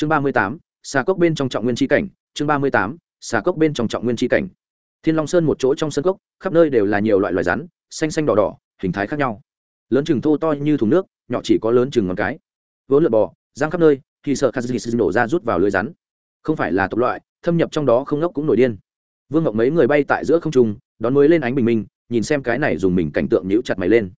chương ba mươi tám, xà cốc bên trong trọng nguyên tri cảnh, chương ba mươi tám, xà cốc bên trong trọng nguyên tri cảnh. Thiên long sơn một chỗ trong sân cốc, khắp nơi đều là nhiều loại loài rắn, xanh xanh đỏ đỏ, hình thái khác nhau. Lớn chừng thô to như thùng nước, nhỏ chỉ có lớn chừng ngón cái. Vốn lượt bò, giang khắp nơi, thì sợ khát nổ ra rút vào lưới rắn. Không phải là tộc loại, thâm nhập trong đó không ngốc cũng nổi điên. Vương ngọc mấy người bay tại giữa không trung, đón mới lên ánh bình minh, nhìn xem cái này dùng mình cảnh tượng nhíu chặt mày lên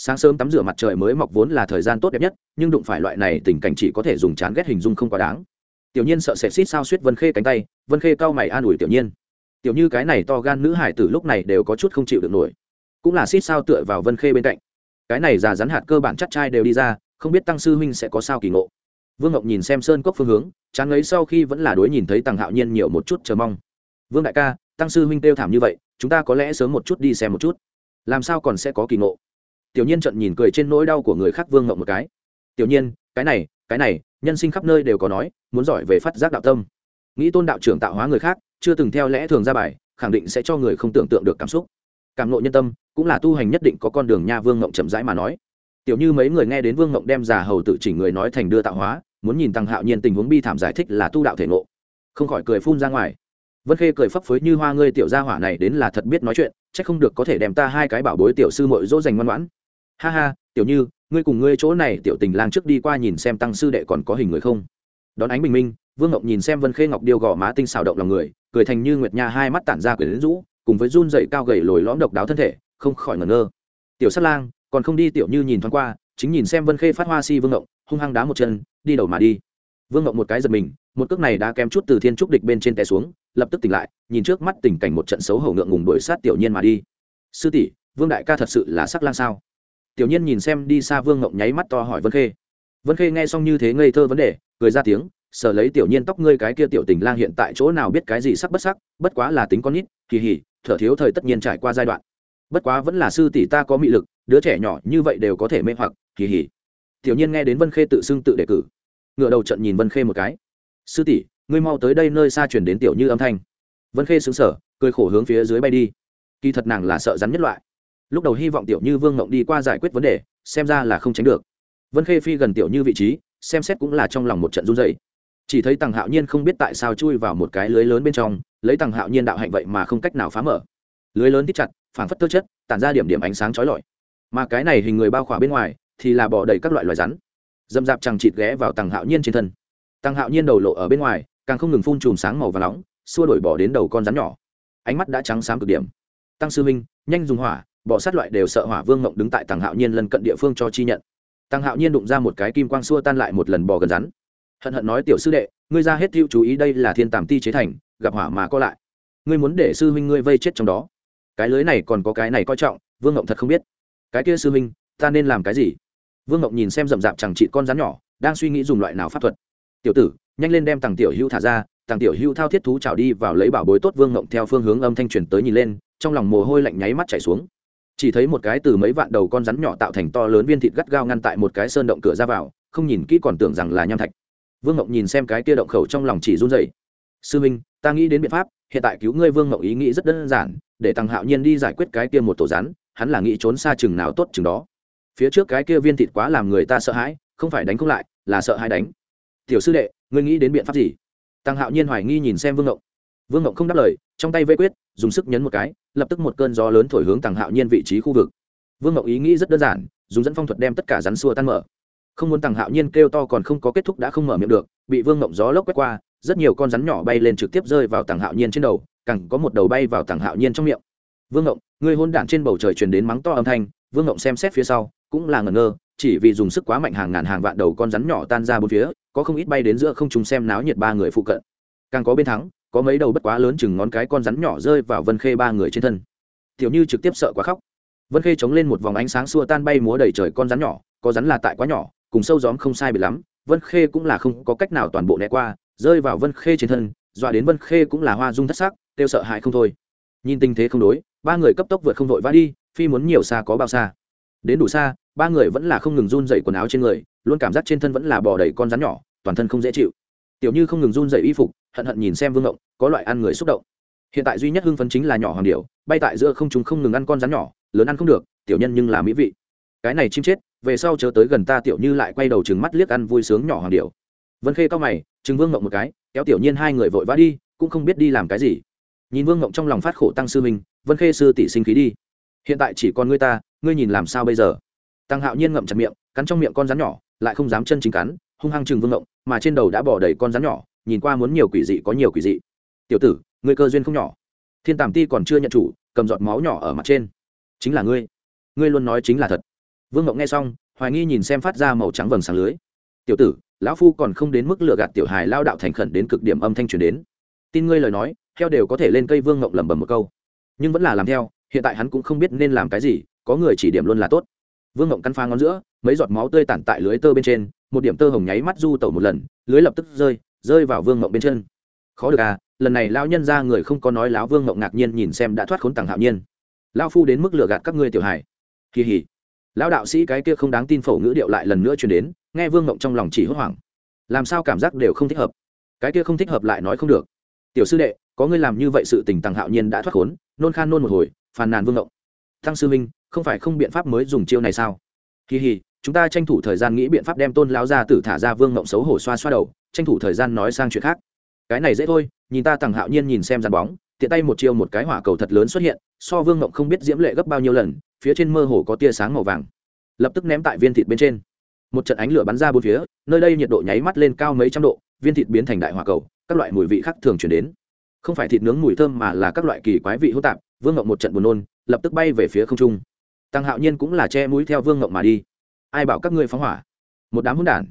sáng sớm tắm rửa mặt trời mới mọc vốn là thời gian tốt đẹp nhất, nhưng đụng phải loại này tình cảnh chỉ có thể dùng chán ghét hình dung không quá đáng. Tiểu nhiên sợ sệt xít sao suýt vân khê cánh tay, vân khê cao mày an ủi tiểu nhiên. Tiểu như cái này to gan nữ hải tử lúc này đều có chút không chịu được nổi. Cũng là xít sao tựa vào vân khê bên cạnh. Cái này già rắn hạt cơ bản chắc trai đều đi ra, không biết tăng sư huynh sẽ có sao kỳ ngộ. Vương ngọc nhìn xem sơn cốc phương hướng, chán ấy sau khi vẫn là đối nhìn thấy tăng hạo nhiên nhiều một chút chờ mong. Vương đại ca, tăng sư huynh kêu thảm như vậy, chúng ta có lẽ sớm một chút đi xem một chút. Làm sao còn sẽ có kỳ ngộ? Tiểu nhiên trận nhìn cười trên nỗi đau của người khác vương ngộng một cái. Tiểu nhiên, cái này cái này, nhân sinh khắp nơi đều có nói, muốn giỏi về phát giác đạo tâm. Nghĩ tôn đạo trưởng tạo hóa người khác, chưa từng theo lẽ thường ra bài, khẳng định sẽ cho người không tưởng tượng được cảm xúc. Cảm nộ nhân tâm, cũng là tu hành nhất định có con đường nha vương ngộng chậm rãi mà nói. Tiểu như mấy người nghe đến vương ngộng đem già hầu tự chỉnh người nói thành đưa tạo hóa, muốn nhìn tăng hạo nhiên tình huống bi thảm giải thích là tu đạo thể ngộ. Không khỏi cười phun ra ngoài. Vân khê cười phấp phới như hoa ngươi tiểu gia hỏa này đến là thật biết nói chuyện c h ắ c không được có thể đem ta hai cái bảo bối tiểu sư mội dỗ dành ngoan ngoãn ha ha, tiểu như, ngươi cùng ngươi chỗ này tiểu tình lang trước đi qua nhìn xem tăng sư đệ còn có hình người không? Đón ánh bình minh, vương ngọc nhìn xem vân khê ngọc điêu gò má tinh xào động lòng người, cười thành như nguyệt nha hai mắt tản ra quyển rũ, cùng với run dậy cao gầy lồi lõm độc đáo thân thể, không khỏi ngẩn ngơ. Tiểu sát lang, còn không đi tiểu như nhìn thoáng qua, chính nhìn xem vân khê phát hoa si vương ngọc, hung hăng đá một chân, đi đầu mà đi. Vương ngọc một cái giật mình, một cước này đã kém chút từ thiên trúc địch bên trên té xuống, lập tức tỉnh lại, nhìn trước mắt tình cảnh một trận xấu hổ ngượng ngùng đuổi sát tiểu nhiên mà đi. Sư tỷ, vương đại ca thật sự là sắc lang sao? Tiểu nhiên nhìn xem đi xa vương ngộng nháy mắt to hỏi vân khê. Vân khê nghe xong như thế ngây thơ vấn đề, cười ra tiếng, sở lấy tiểu nhiên tóc ngươi cái kia tiểu tình lang hiện tại chỗ nào biết cái gì sắc bất sắc, bất quá là tính con nít kỳ hỉ thở thiếu thời tất nhiên trải qua giai đoạn. Bất quá vẫn là sư tỷ ta có mị lực, đứa trẻ nhỏ như vậy đều có thể mê hoặc kỳ hỉ tiểu nhiên nghe đến vân khê tự xưng tự đề cử ngựa đầu trận nhìn vân khê một cái. Sư tỷ, ngươi mau tới đây nơi xa chuyển đến tiểu như âm thanh. Vân khê xứng sở cười khổ hướng phía dưới bay đi. Kỳ thật nàng là sợ rắn nhất loại lúc đầu hy vọng tiểu như vương ngộng đi qua giải quyết vấn đề, xem ra là không tránh được. Vân khê phi gần tiểu như vị trí, xem xét cũng là trong lòng một trận run dày chỉ thấy tằng hạo nhiên không biết tại sao chui vào một cái lưới lớn bên trong, lấy tằng hạo nhiên đạo hạnh vậy mà không cách nào phá mở. Lưới lớn thích chặt, phảng phất tơ chất, tản ra điểm điểm ánh sáng trói lọi. Mà cái này hình người bao khỏa bên ngoài, thì là bỏ đầy các loại loài rắn. Dâm dạp chẳng chịt ghé vào tằng hạo nhiên trên thân. Tằng hạo nhiên đầu lộ ở bên ngoài, càng không ngừng phun chùm sáng màu và nóng, xua đổi bỏ đến đầu con rắn nhỏ. Ánh mắt đã trắng sáng cực điểm. Tăng sư minh nhanh dùng hỏa bọ sát loại đều sợ hỏa vương ngộng đứng tại tàng hạo nhiên lần cận địa phương cho chi nhận. Tàng hạo nhiên đụng ra một cái kim quang xua tan lại một lần bò gần rắn. Hận hận nói, tiểu sư đệ, ngươi ra hết tiêu chú ý đây là thiên tàm ti chế thành, gặp hỏa mà co lại. Ngươi muốn để sư huynh ngươi vây chết trong đó. Cái lưới này còn có cái này coi trọng, vương ngộng thật không biết. Cái kia sư huynh, ta nên làm cái gì? Vương ngộng nhìn xem rậm rạp chẳng trị con rắn nhỏ, đang suy nghĩ dùng loại nào pháp thuật. Tiểu tử, nhanh lên đem tàng tiểu hữu thả ra. Tàng tiểu hữu thao thiết thú trào đi vào lấy bảo bối tốt vương ngộng theo phương hướng âm thanh truyền tới nhìn lên, trong lòng mồ hôi lạnh nháy mắt chảy xuống chỉ thấy một cái từ mấy vạn đầu con rắn nhỏ tạo thành to lớn viên thịt gắt gao ngăn tại một cái sơn động cửa ra vào, không nhìn kỹ còn tưởng rằng là nham thạch. Vương ngộng nhìn xem cái kia động khẩu trong lòng chỉ run dậy sư minh, ta nghĩ đến biện pháp, hiện tại cứu ngươi vương ngộng ý nghĩ rất đơn giản, để tăng hạo nhiên đi giải quyết cái kia một tổ rắn, hắn là nghĩ trốn xa chừng nào tốt chừng đó. Phía trước cái kia viên thịt quá làm người ta sợ hãi, không phải đánh không lại, là sợ hãi đánh. Tiểu sư đệ, ngươi nghĩ đến biện pháp gì? Tăng hạo nhiên hoài nghi nhìn xem vương ngộng vương ngộng không đáp lời trong tay vây quyết, dùng sức nhấn một cái, lập tức một cơn gió lớn thổi hướng tàng hạo nhiên vị trí khu vực. Vương ngọc ý nghĩ rất đơn giản, dùng dẫn phong thuật đem tất cả rắn xua tan mở. Không muốn tàng hạo nhiên kêu to còn không có kết thúc đã không mở miệng được, bị vương ngọc gió lốc quét qua, rất nhiều con rắn nhỏ bay lên trực tiếp rơi vào tàng hạo nhiên trên đầu, càng có một đầu bay vào tàng hạo nhiên trong miệng. Vương ngọc người hôn đản trên bầu trời truyền đến mắng to âm thanh, vương ngọc xem xét phía sau, cũng là ngẩn ngơ, chỉ vì dùng sức quá mạnh hàng ngàn hàng vạn đầu con rắn nhỏ tan ra bốn phía, có không ít bay đến giữa không chúng xem náo nhiệt ba người phụ cận. Càng có bên thắng có mấy đầu bất quá lớn chừng ngón cái con rắn nhỏ rơi vào vân khê ba người trên thân. Tiểu như trực tiếp sợ quá khóc. Vân khê chống lên một vòng ánh sáng xua tan bay múa đầy trời con rắn nhỏ, có rắn là tại quá nhỏ, cùng sâu gióm không sai bị lắm, vân khê cũng là không có cách nào toàn bộ né qua, rơi vào vân khê trên thân, dọa đến vân khê cũng là hoa dung thất sắc, kêu sợ hãi không thôi. Nhìn tình thế không đối, ba người cấp tốc vượt không vội vã đi, phi muốn nhiều xa có bao xa. Đến đủ xa, ba người vẫn là không ngừng run dậy quần áo trên người, luôn cảm giác trên thân vẫn là bò đầy con rắn nhỏ, toàn thân không dễ chịu tiểu như không ngừng run dậy y phục hận hận nhìn xem vương ngộng có loại ăn người xúc động. Hiện tại duy nhất hưng phấn chính là nhỏ hoàng điệu bay tại giữa không chúng không ngừng ăn con rắn nhỏ lớn ăn không được tiểu nhân nhưng là mỹ vị. Cái này chim chết về sau chờ tới gần ta tiểu như lại quay đầu trừng mắt liếc ăn vui sướng nhỏ hoàng điệu vân khê cao mày chừng vương ngộng một cái kéo tiểu nhiên hai người vội vã đi cũng không biết đi làm cái gì. Nhìn vương ngộng trong lòng phát khổ tăng sư mình, vân khê sư tỷ sinh khí đi. Hiện tại chỉ còn ngươi ta ngươi nhìn làm sao bây giờ? Tăng hạo nhiên ngậm chặt miệng cắn trong miệng con rắn nhỏ lại không dám chân chính cắn hung hăng chừng vương ngộng, mà trên đầu đã bỏ đầy con rắn nhỏ, nhìn qua muốn nhiều quỷ dị có nhiều quỷ dị. Tiểu tử, ngươi cơ duyên không nhỏ. Thiên tàm ti còn chưa nhận chủ, cầm giọt máu nhỏ ở mặt trên. Chính là ngươi. Ngươi luôn nói chính là thật. Vương ngộng nghe xong, hoài nghi nhìn xem phát ra màu trắng vầng sáng lưới. Tiểu tử, lão phu còn không đến mức lừa gạt tiểu hài lao đạo thành khẩn đến cực điểm âm thanh truyền đến. Tin ngươi lời nói, heo đều có thể lên cây vương ngộng lẩm bẩm một câu. Nhưng vẫn là làm theo, hiện tại hắn cũng không biết nên làm cái gì, có người chỉ điểm luôn là tốt. Vương ngộng căn pha ngón giữa mấy giọt máu tươi tản tại lưới tơ bên trên, một điểm tơ hồng nháy mắt du tẩu một lần, lưới lập tức rơi rơi vào vương mộng bên chân. Khó được à lần này lão nhân ra người không có nói lão vương mộng ngạc nhiên nhìn xem đã thoát khốn tàng hạo nhiên. Lão phu đến mức lừa gạt các ngươi tiểu hải. kỳ hỉ. Lão đạo sĩ cái kia không đáng tin phổ ngữ điệu lại lần nữa truyền đến, nghe vương mộng trong lòng chỉ hốt hoảng. Làm sao cảm giác đều không thích hợp. Cái kia không thích hợp lại nói không được. Tiểu sư đệ, có ngươi làm như vậy sự tình tàng hạo nhiên đã thoát khốn, nôn khan nôn một hồi, phàn nàn vương mộng. Thăng sư minh không phải không biện pháp mới dùng chiêu này sao? Kỳ hỉ chúng ta tranh thủ thời gian nghĩ biện pháp đem tôn lão gia tử thả ra vương ngộng xấu hổ xoa xoa đầu, tranh thủ thời gian nói sang chuyện khác. Cái này dễ thôi, nhìn ta tàng hạo nhiên nhìn xem dàn bóng, tiện tay một chiêu một cái hỏa cầu thật lớn xuất hiện, so vương ngộng không biết diễm lệ gấp bao nhiêu lần, phía trên mơ hồ có tia sáng màu vàng. Lập tức ném tại viên thịt bên trên. Một trận ánh lửa bắn ra bốn phía, nơi đây nhiệt độ nháy mắt lên cao mấy trăm độ, viên thịt biến thành đại hỏa cầu, các loại mùi vị khác thường chuyển đến. Không phải thịt nướng mùi thơm mà là các loại kỳ quái vị hỗn tạp, vương ngộng một trận buồn nôn, lập tức bay về phía không trung. Tăng hạo nhiên cũng là che mũi theo vương ngộng mà đi ai bảo các ngươi phóng hỏa? Một đám hỗn đản.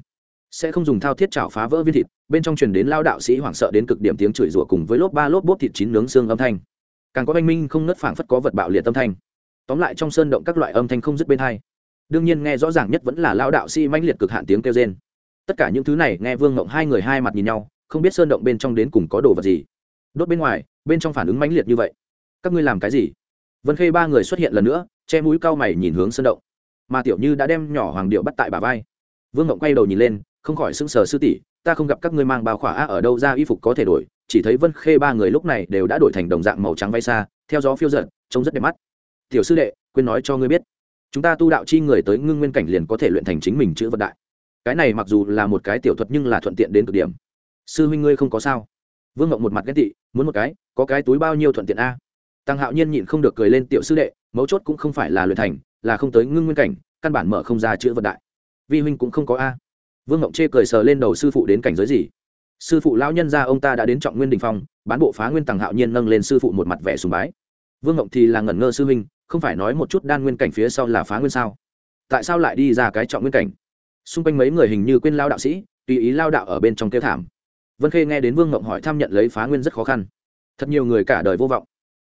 Sẽ không dùng thao thiết chảo phá vỡ viên thịt. Bên trong truyền đến lao đạo sĩ hoảng sợ đến cực điểm tiếng chửi rủa cùng với lốp ba lốp bốp thịt chín nướng xương âm thanh. Càng có oanh minh không nứt phảng phất có vật bạo liệt âm thanh. Tóm lại trong sơn động các loại âm thanh không dứt bên hai. Đương nhiên nghe rõ ràng nhất vẫn là lao đạo sĩ mãnh liệt cực hạn tiếng kêu rên. Tất cả những thứ này nghe vương ngộng hai người hai mặt nhìn nhau, không biết sơn động bên trong đến cùng có đồ vật gì. Đốt bên ngoài, bên trong phản ứng mãnh liệt như vậy. Các ngươi làm cái gì? Vân khê ba người xuất hiện lần nữa, che mũi cao mày nhìn hướng sơn động mà tiểu như đã đem nhỏ hoàng điệu bắt tại bà vai. Vương ngộng quay đầu nhìn lên, không khỏi sững sờ sư tỷ, ta không gặp các ngươi mang bao khỏa a ở đâu ra y phục có thể đổi, chỉ thấy vân khê ba người lúc này đều đã đổi thành đồng dạng màu trắng vay xa theo gió phiêu giận trông rất đẹp mắt. Tiểu sư đệ, quên nói cho ngươi biết, chúng ta tu đạo chi người tới ngưng nguyên cảnh liền có thể luyện thành chính mình chữ vật đại. Cái này mặc dù là một cái tiểu thuật nhưng là thuận tiện đến cực điểm. Sư huynh ngươi không có sao? Vương ngộng một mặt ghét tị, muốn một cái, có cái túi bao nhiêu thuận tiện a? Tăng hạo nhiên nhịn không được cười lên, tiểu sư đệ, mấu chốt cũng không phải là luyện thành là không tới ngưng nguyên cảnh, căn bản mở không ra chữ vật đại. Vi huynh cũng không có a. Vương ngộng chê cười sờ lên đầu sư phụ đến cảnh giới gì? Sư phụ lão nhân ra ông ta đã đến trọng nguyên đình phong, bán bộ phá nguyên tàng hạo nhiên nâng lên sư phụ một mặt vẻ sùng bái. Vương ngộng thì là ngẩn ngơ sư huynh, không phải nói một chút đan nguyên cảnh phía sau là phá nguyên sao? Tại sao lại đi ra cái trọng nguyên cảnh? Xung quanh mấy người hình như quên lao đạo sĩ, tùy ý lao đạo ở bên trong kêu thảm. Vân khê nghe đến vương ngộng hỏi thăm nhận lấy phá nguyên rất khó khăn. Thật nhiều người cả đời vô vọng.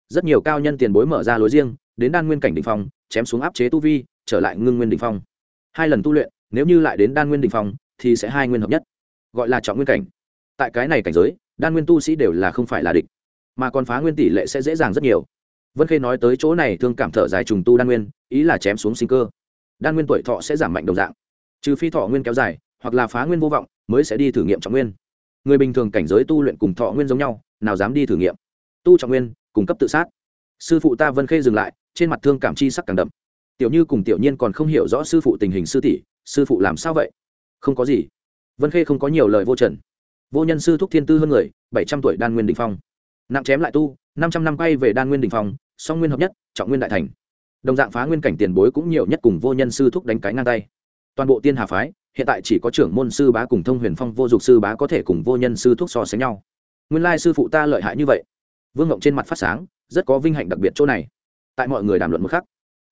Rất nhiều cao nhân tiền bối mở ra lối riêng đến đan nguyên cảnh đỉnh phong, chém xuống áp chế tu vi, trở lại ngưng nguyên đỉnh phong. Hai lần tu luyện, nếu như lại đến đan nguyên đỉnh phong, thì sẽ hai nguyên hợp nhất, gọi là trọng nguyên cảnh. Tại cái này cảnh giới, đan nguyên tu sĩ đều là không phải là địch, mà còn phá nguyên tỷ lệ sẽ dễ dàng rất nhiều. Vân khê nói tới chỗ này, thương cảm thở dài trùng tu đan nguyên, ý là chém xuống sinh cơ. Đan nguyên tuổi thọ sẽ giảm mạnh đồng dạng. Trừ phi thọ nguyên kéo dài, hoặc là phá nguyên vô vọng, mới sẽ đi thử nghiệm trọng nguyên. Người bình thường cảnh giới tu luyện cùng thọ nguyên giống nhau, nào dám đi thử nghiệm? Tu trọng nguyên, cung cấp tự sát. Sư phụ ta vân khê dừng lại trên mặt thương cảm chi sắc càng đậm. Tiểu như cùng tiểu nhiên còn không hiểu rõ sư phụ tình hình sư tỷ, sư phụ làm sao vậy? Không có gì. Vân khê không có nhiều lời vô trần. Vô nhân sư thúc thiên tư hơn người, bảy trăm tuổi đan nguyên đình phong. Nặng chém lại tu, năm trăm năm quay về đan nguyên đình phong, song nguyên hợp nhất, trọng nguyên đại thành. Đồng dạng phá nguyên cảnh tiền bối cũng nhiều nhất cùng vô nhân sư thúc đánh cái ngang tay. Toàn bộ tiên hà phái, hiện tại chỉ có trưởng môn sư bá cùng thông huyền phong vô dục sư bá có thể cùng vô nhân sư thúc so sánh nhau. Nguyên lai sư phụ ta lợi hại như vậy. Vương ngộng trên mặt phát sáng, rất có vinh hạnh đặc biệt chỗ này tại mọi người đàm luận một khắc,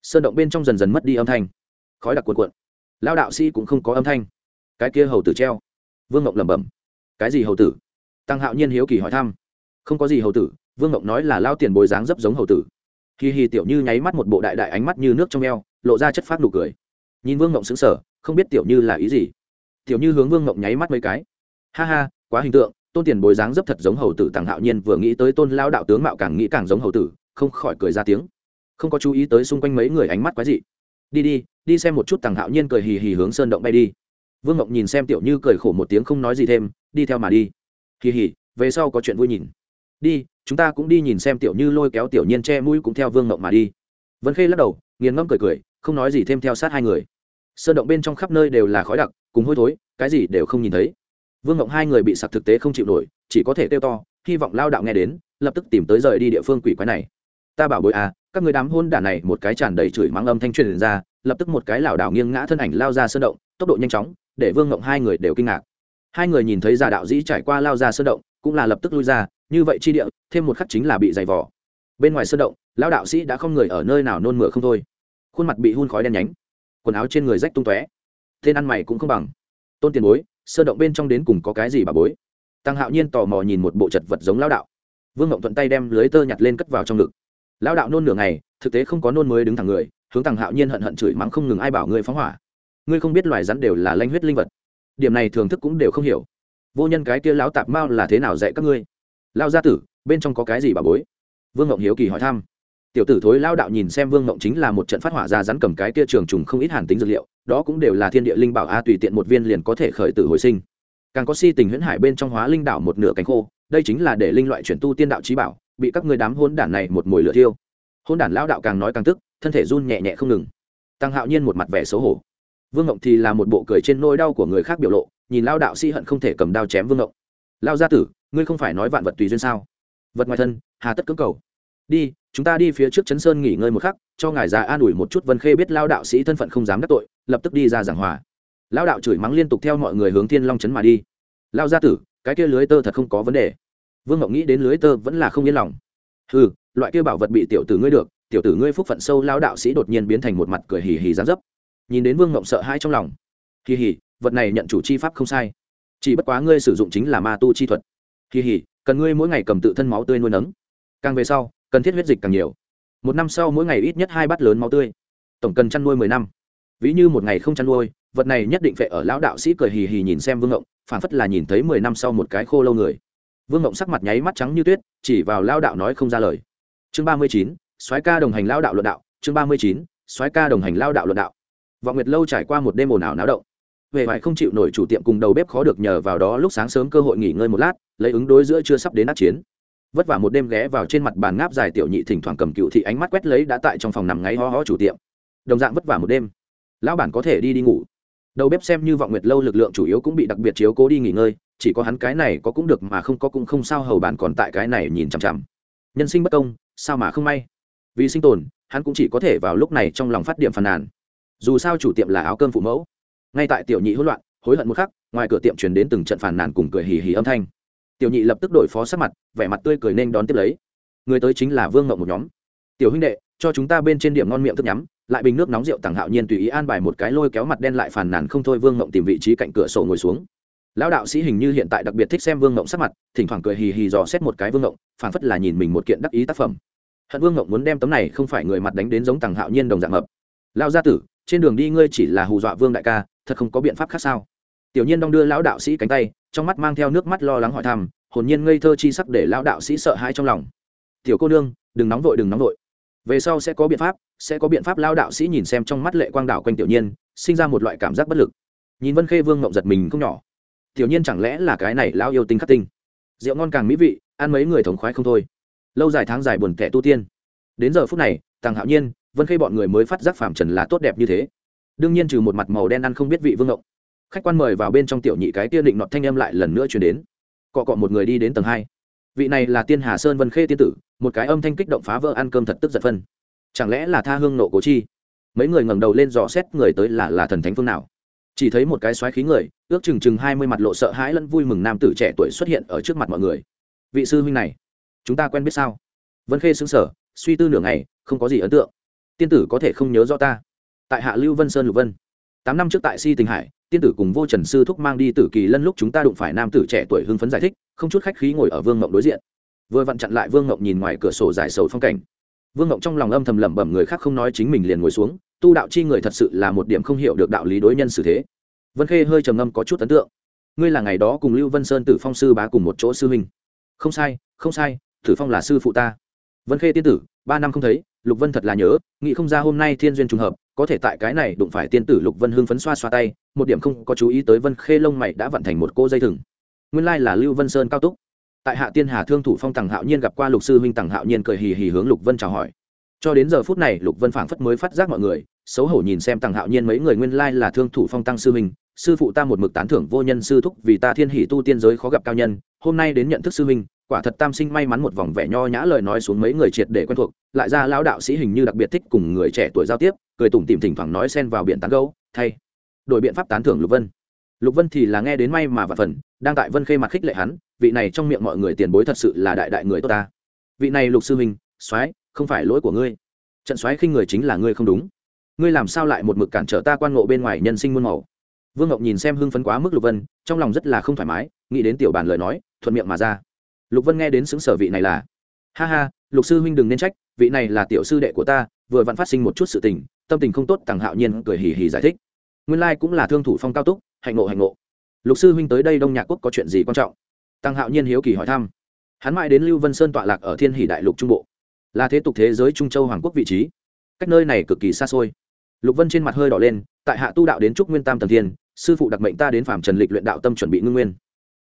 sơn động bên trong dần dần mất đi âm thanh, khói đặc cuộn cuộn lao đạo sĩ cũng không có âm thanh. Cái kia hầu tử treo, vương ngộng lẩm bẩm, cái gì hầu tử? Tăng hạo nhiên hiếu kỳ hỏi thăm, không có gì hầu tử, vương ngộng nói là lao tiền bồi dáng dấp giống hầu tử. Khi hì tiểu như nháy mắt một bộ đại đại ánh mắt như nước trong eo, lộ ra chất phát nụ cười. Nhìn vương ngộng xứng sở không biết tiểu như là ý gì. Tiểu như hướng vương ngộng nháy mắt mấy cái. Ha ha, quá hình tượng, tôn tiền bồi dáng dấp thật giống hầu tử. Tàng hạo nhiên vừa nghĩ tới tôn lao đạo tướng mạo càng nghĩ càng giống hầu tử, không khỏi cười ra tiếng không có chú ý tới xung quanh mấy người ánh mắt quái dị. Đi đi đi xem một chút tàng hạo nhiên cười hì hì hướng sơn động bay đi. Vương ngộng nhìn xem tiểu như cười khổ một tiếng không nói gì thêm, đi theo mà đi. Hì hì, về sau có chuyện vui nhìn. Đi, chúng ta cũng đi nhìn xem tiểu như lôi kéo tiểu nhiên che mũi cũng theo vương ngộng mà đi. Vân khê lắc đầu, nghiền ngẫm cười cười, không nói gì thêm theo sát hai người. Sơn động bên trong khắp nơi đều là khói đặc, cùng hôi thối, cái gì đều không nhìn thấy. Vương ngộng hai người bị sặc thực tế không chịu nổi, chỉ có thể kêu to, hy vọng lao đạo nghe đến, lập tức tìm tới rời đi địa phương quỷ quái này. Ta bảo bội à các người đám hôn đản này một cái tràn đầy chửi mắng âm thanh truyền ra, lập tức một cái lảo đảo nghiêng ngã thân ảnh lao ra sơn động, tốc độ nhanh chóng, để vương ngộng hai người đều kinh ngạc. Hai người nhìn thấy già đạo dĩ trải qua lao ra sơn động, cũng là lập tức lui ra, như vậy chi địa, thêm một khắc chính là bị dày vỏ bên ngoài sơn động lao đạo sĩ đã không người ở nơi nào nôn mửa không thôi. Khuôn mặt bị hun khói đen nhánh, quần áo trên người rách tung tóe, tên ăn mày cũng không bằng. Tôn tiền bối, sơn động bên trong đến cùng có cái gì bà bối? Tăng hạo nhiên tò mò nhìn một bộ chật vật giống lao đạo. Vương ngộng thuận tay đem lưới tơ nhặt lên cất vào trong ngực lao đạo nôn nửa ngày, thực tế không có nôn mới đứng thẳng người, hướng thẳng hạo nhiên hận hận chửi mắng không ngừng ai bảo ngươi phóng hỏa. Ngươi không biết loài rắn đều là lanh huyết linh vật. Điểm này thường thức cũng đều không hiểu. Vô nhân cái kia lão tạp mao là thế nào dạy các ngươi? Lao gia tử, bên trong có cái gì bà bối? Vương ngộng hiếu kỳ hỏi thăm. Tiểu tử thối lao đạo nhìn xem vương ngộng chính là một trận phát hỏa ra rắn cầm cái kia trường trùng không ít hàn tính dược liệu, đó cũng đều là thiên địa linh bảo a, tùy tiện một viên liền có thể khởi tử hồi sinh. Càng có si tình huyễn hải bên trong hóa linh đảo một nửa cánh khô, đây chính là để linh loại chuyển tu tiên đạo trí bảo bị các người đám hôn đản này một mồi lửa thiêu. Hôn đản lao đạo càng nói càng tức, thân thể run nhẹ nhẹ không ngừng. Tăng hạo nhiên một mặt vẻ xấu hổ. Vương ngộng thì là một bộ cười trên nỗi đau của người khác biểu lộ, nhìn lao đạo si hận không thể cầm đao chém vương ngộng. Lao gia tử, ngươi không phải nói vạn vật tùy duyên sao? Vật ngoài thân, hà tất cưỡng cầu. Đi, chúng ta đi phía trước chấn sơn nghỉ ngơi một khắc, cho ngài già an ủi một chút vân khê biết lao đạo sĩ thân phận không dám đắc tội, lập tức đi ra giảng hòa. Lao đạo chửi mắng liên tục theo mọi người hướng thiên long chấn mà đi. Lao gia tử, cái kia lưới tơ thật không có vấn đề vương ngọc nghĩ đến lưới tơ vẫn là không yên lòng. Ừ loại kia bảo vật bị tiểu tử ngươi được, tiểu tử ngươi phúc phận sâu lao đạo sĩ đột nhiên biến thành một mặt cười hì hì dán dấp. Nhìn đến vương ngộng sợ hãi trong lòng. Hì hì, vật này nhận chủ chi pháp không sai. Chỉ bất quá ngươi sử dụng chính là ma tu chi thuật. Hì hì, cần ngươi mỗi ngày cầm tự thân máu tươi nuôi nấng. Càng về sau, cần thiết huyết dịch càng nhiều. Một năm sau mỗi ngày ít nhất hai bát lớn máu tươi. Tổng cần chăn nuôi mười năm. Ví như một ngày không chăn nuôi, vật này nhất định phải ở lão đạo sĩ cười hì hì nhìn xem vương ngộng phản phất là nhìn thấy mười năm sau một cái khô lâu người vương ngộng sắc mặt nháy mắt trắng như tuyết, chỉ vào lao đạo nói không ra lời. Chương ba mươi chín, soái ca đồng hành lao đạo luận đạo. Chương ba mươi chín, soái ca đồng hành lao đạo luận đạo. Vọng nguyệt lâu trải qua một đêm ồn ào náo động. Về vải không chịu nổi chủ tiệm cùng đầu bếp khó được nhờ vào đó lúc sáng sớm cơ hội nghỉ ngơi một lát, lấy ứng đối giữa chưa sắp đến át chiến. Vất vả một đêm ghé vào trên mặt bàn ngáp dài tiểu nhị thỉnh thoảng cầm cựu thị ánh mắt quét lấy đã tại trong phòng nằm ngáy ho ho chủ tiệm. Đồng dạng vất vả một đêm. Lão bản có thể đi đi ngủ đầu bếp xem như vọng nguyệt lâu lực lượng chủ yếu cũng bị đặc biệt chiếu cố đi nghỉ ngơi, chỉ có hắn cái này có cũng được mà không có cũng không sao, hầu bàn còn tại cái này nhìn chằm chằm. Nhân sinh bất công, sao mà không may? Vì sinh tồn, hắn cũng chỉ có thể vào lúc này trong lòng phát điểm phàn nàn. Dù sao chủ tiệm là áo cơm phụ mẫu. Ngay tại tiểu nhị hỗn loạn, hối hận một khắc, ngoài cửa tiệm truyền đến từng trận phàn nàn cùng cười hì hì âm thanh. Tiểu nhị lập tức đổi phó sắc mặt, vẻ mặt tươi cười nên đón tiếp lấy. Người tới chính là vương ngộng một nhóm. Tiểu huynh đệ, cho chúng ta bên trên điểm ngon miệng thức nhắm lại bình nước nóng rượu tàng hạo nhiên tùy ý an bài một cái lôi kéo mặt đen lại phàn nàn không thôi vương ngộng tìm vị trí cạnh cửa sổ ngồi xuống. Lão đạo sĩ hình như hiện tại đặc biệt thích xem vương ngộng sắc mặt, thỉnh thoảng cười hì hì dò xét một cái vương ngộng phản phất là nhìn mình một kiện đắc ý tác phẩm. Hận vương ngộng muốn đem tấm này không phải người mặt đánh đến giống tàng hạo nhiên đồng dạng mập. Lao gia tử, trên đường đi ngươi chỉ là hù dọa vương đại ca, thật không có biện pháp khác sao? Tiểu nhiên đong đưa lão đạo sĩ cánh tay, trong mắt mang theo nước mắt lo lắng hỏi thăm, hồn nhiên ngây thơ chi sắc để lão đạo sĩ sợ hãi trong lòng. Tiểu cô nương, đừng nóng vội, đừng nóng vội về sau sẽ có biện pháp, sẽ có biện pháp lao đạo sĩ nhìn xem trong mắt lệ quang đạo quanh tiểu nhiên, sinh ra một loại cảm giác bất lực. Nhìn vân khê vương mộng giật mình không nhỏ. Tiểu nhiên chẳng lẽ là cái này lão yêu tinh khắc tinh? Rượu ngon càng mỹ vị, ăn mấy người thống khoái không thôi. Lâu dài tháng dài buồn tẻ tu tiên. Đến giờ phút này tàng hạo nhiên, vân khê bọn người mới phát giác phạm trần là tốt đẹp như thế. Đương nhiên trừ một mặt màu đen ăn không biết vị vương ngộng khách quan mời vào bên trong tiểu nhị cái tiên định nọt thanh em lại lần nữa chuyển đến. Cọ cọ một người đi đến tầng hai vị này là tiên hà sơn vân khê tiên tử, một cái âm thanh kích động phá vỡ ăn cơm thật tức giật phân. Chẳng lẽ là tha hương nộ cố chi? Mấy người ngẩng đầu lên dò xét người tới là là thần thánh phương nào? Chỉ thấy một cái xoáy khí người, ước chừng chừng hai mươi mặt lộ sợ hãi lẫn vui mừng nam tử trẻ tuổi xuất hiện ở trước mặt mọi người. Vị sư huynh này, chúng ta quen biết sao? Vân khê xứng sở suy tư nửa ngày, không có gì ấn tượng. Tiên tử có thể không nhớ rõ ta? Tại hạ lưu vân sơn lục vân. Tám năm trước tại si tình hải, tiên tử cùng vô trần sư thúc mang đi tử kỳ lân lúc chúng ta đụng phải nam tử trẻ tuổi hưng phấn giải thích không chút khách khí ngồi ở vương mộng đối diện. Vừa vặn chặn lại vương mộng nhìn ngoài cửa sổ giải sầu phong cảnh. Vương mộng trong lòng âm thầm lẩm bẩm người khác không nói chính mình liền ngồi xuống, tu đạo chi người thật sự là một điểm không hiểu được đạo lý đối nhân xử thế. Vân khê hơi trầm ngâm có chút ấn tượng. Ngươi là ngày đó cùng lưu vân sơn tử phong sư bá cùng một chỗ sư huynh. Không sai không sai, tử phong là sư phụ ta. Vân khê tiên tử, ba năm không thấy, lục vân thật là nhớ, nghĩ không ra hôm nay thiên duyên trùng hợp, có thể tại cái này đụng phải tiên tử lục vân hưng phấn xoa xoa tay, một điểm không có chú ý tới vân khê lông mày đã vận thành một cô dây thừng nguyên lai là lưu vân sơn cao túc tại hạ tiên hà thương thủ phong tằng hạo nhiên gặp qua lục sư huynh tằng hạo nhiên cười hì hì hướng lục vân chào hỏi cho đến giờ phút này lục vân phảng phất mới phát giác mọi người xấu hổ nhìn xem tằng hạo nhiên mấy người nguyên lai là thương thủ phong tăng sư huynh sư phụ ta một mực tán thưởng vô nhân sư thúc vì ta thiên hỷ tu tiên giới khó gặp cao nhân hôm nay đến nhận thức sư huynh quả thật tam sinh may mắn một vòng vẻ nho nhã lời nói xuống mấy người triệt để quen thuộc lại ra lão đạo sĩ hình như đặc biệt thích cùng người trẻ tuổi giao tiếp cười tủm tìm thỉnh thoảng nói xen vào biển tán gấu thay đổi biện pháp tán thưởng lục vân lục vân thì là nghe đến may mà và phần đang tại vân khê mặt khích lệ hắn, vị này trong miệng mọi người tiền bối thật sự là đại đại người tốt ta. Vị này lục sư huynh, soái, không phải lỗi của ngươi. Trận soái khinh người chính là ngươi không đúng. Ngươi làm sao lại một mực cản trở ta quan ngộ bên ngoài nhân sinh muôn màu? Vương ngọc nhìn xem hưng phấn quá mức lục vân, trong lòng rất là không thoải mái, nghĩ đến tiểu bản lời nói, thuận miệng mà ra. Lục vân nghe đến xứng sở vị này là, ha ha, lục sư huynh đừng nên trách, vị này là tiểu sư đệ của ta, vừa vặn phát sinh một chút sự tình, tâm tình không tốt, tằng hạo nhiên cười hì hì giải thích. Nguyên lai cũng là thương thủ phong cao túc, hạnh ngộ hạnh ngộ lục sư huynh tới đây đông nhạc quốc có chuyện gì quan trọng? Tăng hạo nhiên hiếu kỳ hỏi thăm. Hắn mãi đến lưu vân sơn tọa lạc ở thiên hỷ đại lục trung bộ. Là thế tục thế giới trung châu hoàng quốc vị trí. Cách nơi này cực kỳ xa xôi. Lục vân trên mặt hơi đỏ lên, tại hạ tu đạo đến trúc nguyên tam tầm thiên, sư phụ đặc mệnh ta đến phạm trần lịch luyện đạo tâm chuẩn bị ngưng nguyên.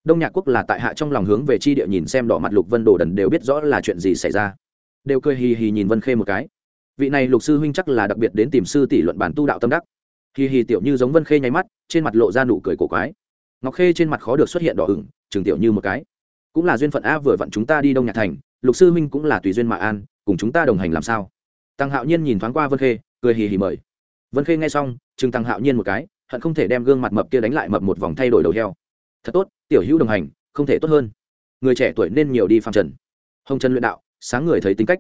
Đông nhạc quốc là tại hạ trong lòng hướng về chi địa nhìn xem đỏ mặt lục vân đồ đần đều biết rõ là chuyện gì xảy ra. Đều cười hì hì nhìn vân khê một cái. Vị này lục sư huynh chắc là đặc biệt đến tìm sư tỷ luận bản tu đạo tâm đắc. Hì hì tiểu như giống vân khê nháy mắt, trên mặt lộ ra nụ cười cổ quái ngọc khê trên mặt khó được xuất hiện đỏ ửng chừng tiểu như một cái. Cũng là duyên phận a vừa vặn chúng ta đi đông nhạc thành, lục sư huynh cũng là tùy duyên mà an, cùng chúng ta đồng hành làm sao? Tăng hạo nhiên nhìn thoáng qua vân khê, cười hì hì mời. Vân khê nghe xong chừng tăng hạo nhiên một cái, hận không thể đem gương mặt mập kia đánh lại mập một vòng thay đổi đầu heo. Thật tốt, tiểu hữu đồng hành, không thể tốt hơn. Người trẻ tuổi nên nhiều đi phạm trần. Hồng trần luyện đạo, sáng người thấy tính cách.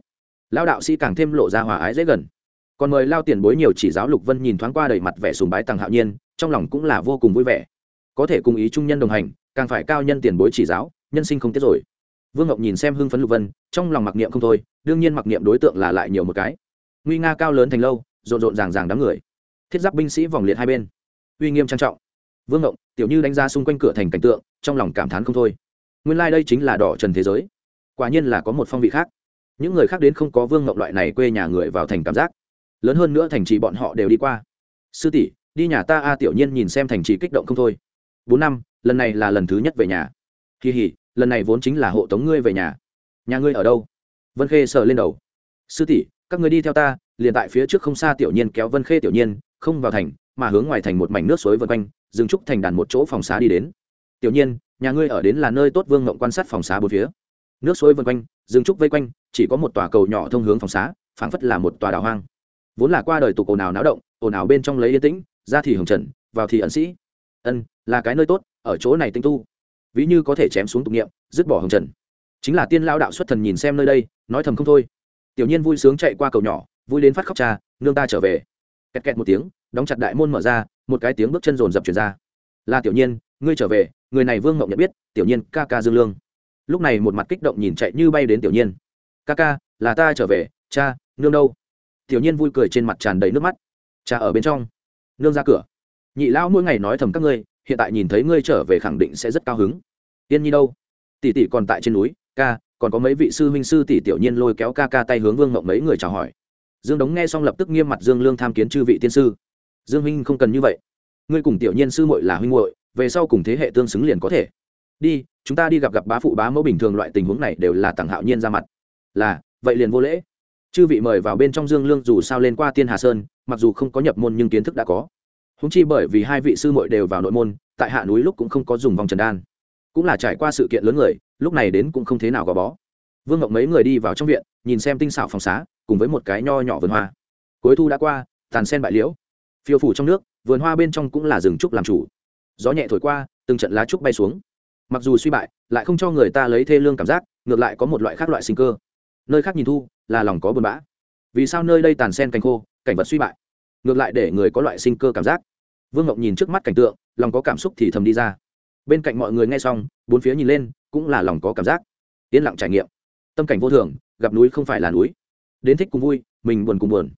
Lao đạo sĩ càng thêm lộ ra hòa ái dễ gần. Còn mời lao tiền bối nhiều chỉ giáo lục vân nhìn thoáng qua đầy mặt vẻ sùng bái tăng hạo nhiên, trong lòng cũng là vô cùng vui vẻ có thể cùng ý trung nhân đồng hành, càng phải cao nhân tiền bối chỉ giáo, nhân sinh không tiết rồi. Vương ngọc nhìn xem hưng phấn lục vân, trong lòng mặc niệm không thôi, đương nhiên mặc niệm đối tượng là lại nhiều một cái. Nguy nga cao lớn thành lâu, rộn rộn ràng ràng đám người. Thiết giáp binh sĩ vòng liệt hai bên. Uy nghiêm trang trọng. Vương ngộng tiểu như đánh ra xung quanh cửa thành cảnh tượng, trong lòng cảm thán không thôi. Nguyên lai、like、đây chính là đỏ trần thế giới. Quả nhiên là có một phong vị khác. Những người khác đến không có vương ngộng loại này quê nhà người vào thành cảm giác. Lớn hơn nữa thành trì bọn họ đều đi qua. Sư tỷ, đi nhà ta a, tiểu nhiên nhìn xem thành trì kích động không thôi bốn năm, lần này là lần thứ nhất về nhà. Kỳ hỉ, lần này vốn chính là hộ tống ngươi về nhà. Nhà ngươi ở đâu? Vân khê sờ lên đầu. Sư tỷ, các ngươi đi theo ta, liền tại phía trước không xa tiểu nhiên kéo vân khê tiểu nhiên, không vào thành, mà hướng ngoài thành một mảnh nước suối vân quanh, dừng trúc thành đàn một chỗ phòng xá đi đến. Tiểu nhiên, nhà ngươi ở đến là nơi tốt vương ngộng quan sát phòng xá bốn phía. Nước suối vân quanh, dừng trúc vây quanh, chỉ có một tòa cầu nhỏ thông hướng phòng xá, phảng phất là một tòa đảo hoang. Vốn là qua đời tục ồn ào náo động, ồn ào bên trong lấy yên tĩnh, ra thì hồng trần, vào thì ẩn sĩ ân là cái nơi tốt ở chỗ này tinh tu ví như có thể chém xuống tục nghiệm dứt bỏ hồng trần chính là tiên lao đạo xuất thần nhìn xem nơi đây nói thầm không thôi tiểu nhiên vui sướng chạy qua cầu nhỏ vui đến phát khóc cha nương ta trở về kẹt kẹt một tiếng đóng chặt đại môn mở ra một cái tiếng bước chân rồn rập chuyển ra là tiểu nhiên ngươi trở về người này vương mộng nhận biết tiểu nhiên ca ca dương lương lúc này một mặt kích động nhìn chạy như bay đến tiểu nhiên ca ca là ta trở về cha nương đâu tiểu nhiên vui cười trên mặt tràn đầy nước mắt cha ở bên trong nương ra cửa nhị lão mỗi ngày nói thầm các ngươi, hiện tại nhìn thấy ngươi trở về khẳng định sẽ rất cao hứng. Tiên nhi đâu? Tỷ tỷ còn tại trên núi, ca, còn có mấy vị sư huynh sư tỷ tiểu nhiên lôi kéo ca ca tay hướng vương mộng mấy người chào hỏi. Dương đống nghe xong lập tức nghiêm mặt dương lương tham kiến chư vị tiên sư. Dương huynh không cần như vậy. Ngươi cùng tiểu nhiên sư muội là huynh muội, về sau cùng thế hệ tương xứng liền có thể. Đi, chúng ta đi gặp gặp bá phụ bá mẫu bình thường loại tình huống này đều là tặng hạo nhiên ra mặt. Là, vậy liền vô lễ. Chư vị mời vào bên trong dương lương dù sao lên qua tiên hà sơn, mặc dù không có nhập môn nhưng kiến thức đã có húng chi bởi vì hai vị sư muội đều vào nội môn, tại hạ núi lúc cũng không có dùng vòng trần đan. Cũng là trải qua sự kiện lớn người, lúc này đến cũng không thế nào gò bó. Vương ngọc mấy người đi vào trong viện, nhìn xem tinh xảo phòng xá, cùng với một cái nho nhỏ vườn hoa. Cuối thu đã qua, tàn sen bại liễu. Phiêu phủ trong nước, vườn hoa bên trong cũng là rừng trúc làm chủ. Gió nhẹ thổi qua, từng trận lá trúc bay xuống. Mặc dù suy bại, lại không cho người ta lấy thê lương cảm giác, ngược lại có một loại khác loại sinh cơ. Nơi khác nhìn thu, là lòng có buồn bã. Vì sao nơi đây tàn sen cành khô, cảnh vật suy bại? Ngược lại để người có loại sinh cơ cảm giác. Vương ngọc nhìn trước mắt cảnh tượng, lòng có cảm xúc thì thầm đi ra. Bên cạnh mọi người nghe xong, bốn phía nhìn lên, cũng là lòng có cảm giác. Yên lặng trải nghiệm. Tâm cảnh vô thường, gặp núi không phải là núi. Đến thích cùng vui, mình buồn cùng buồn.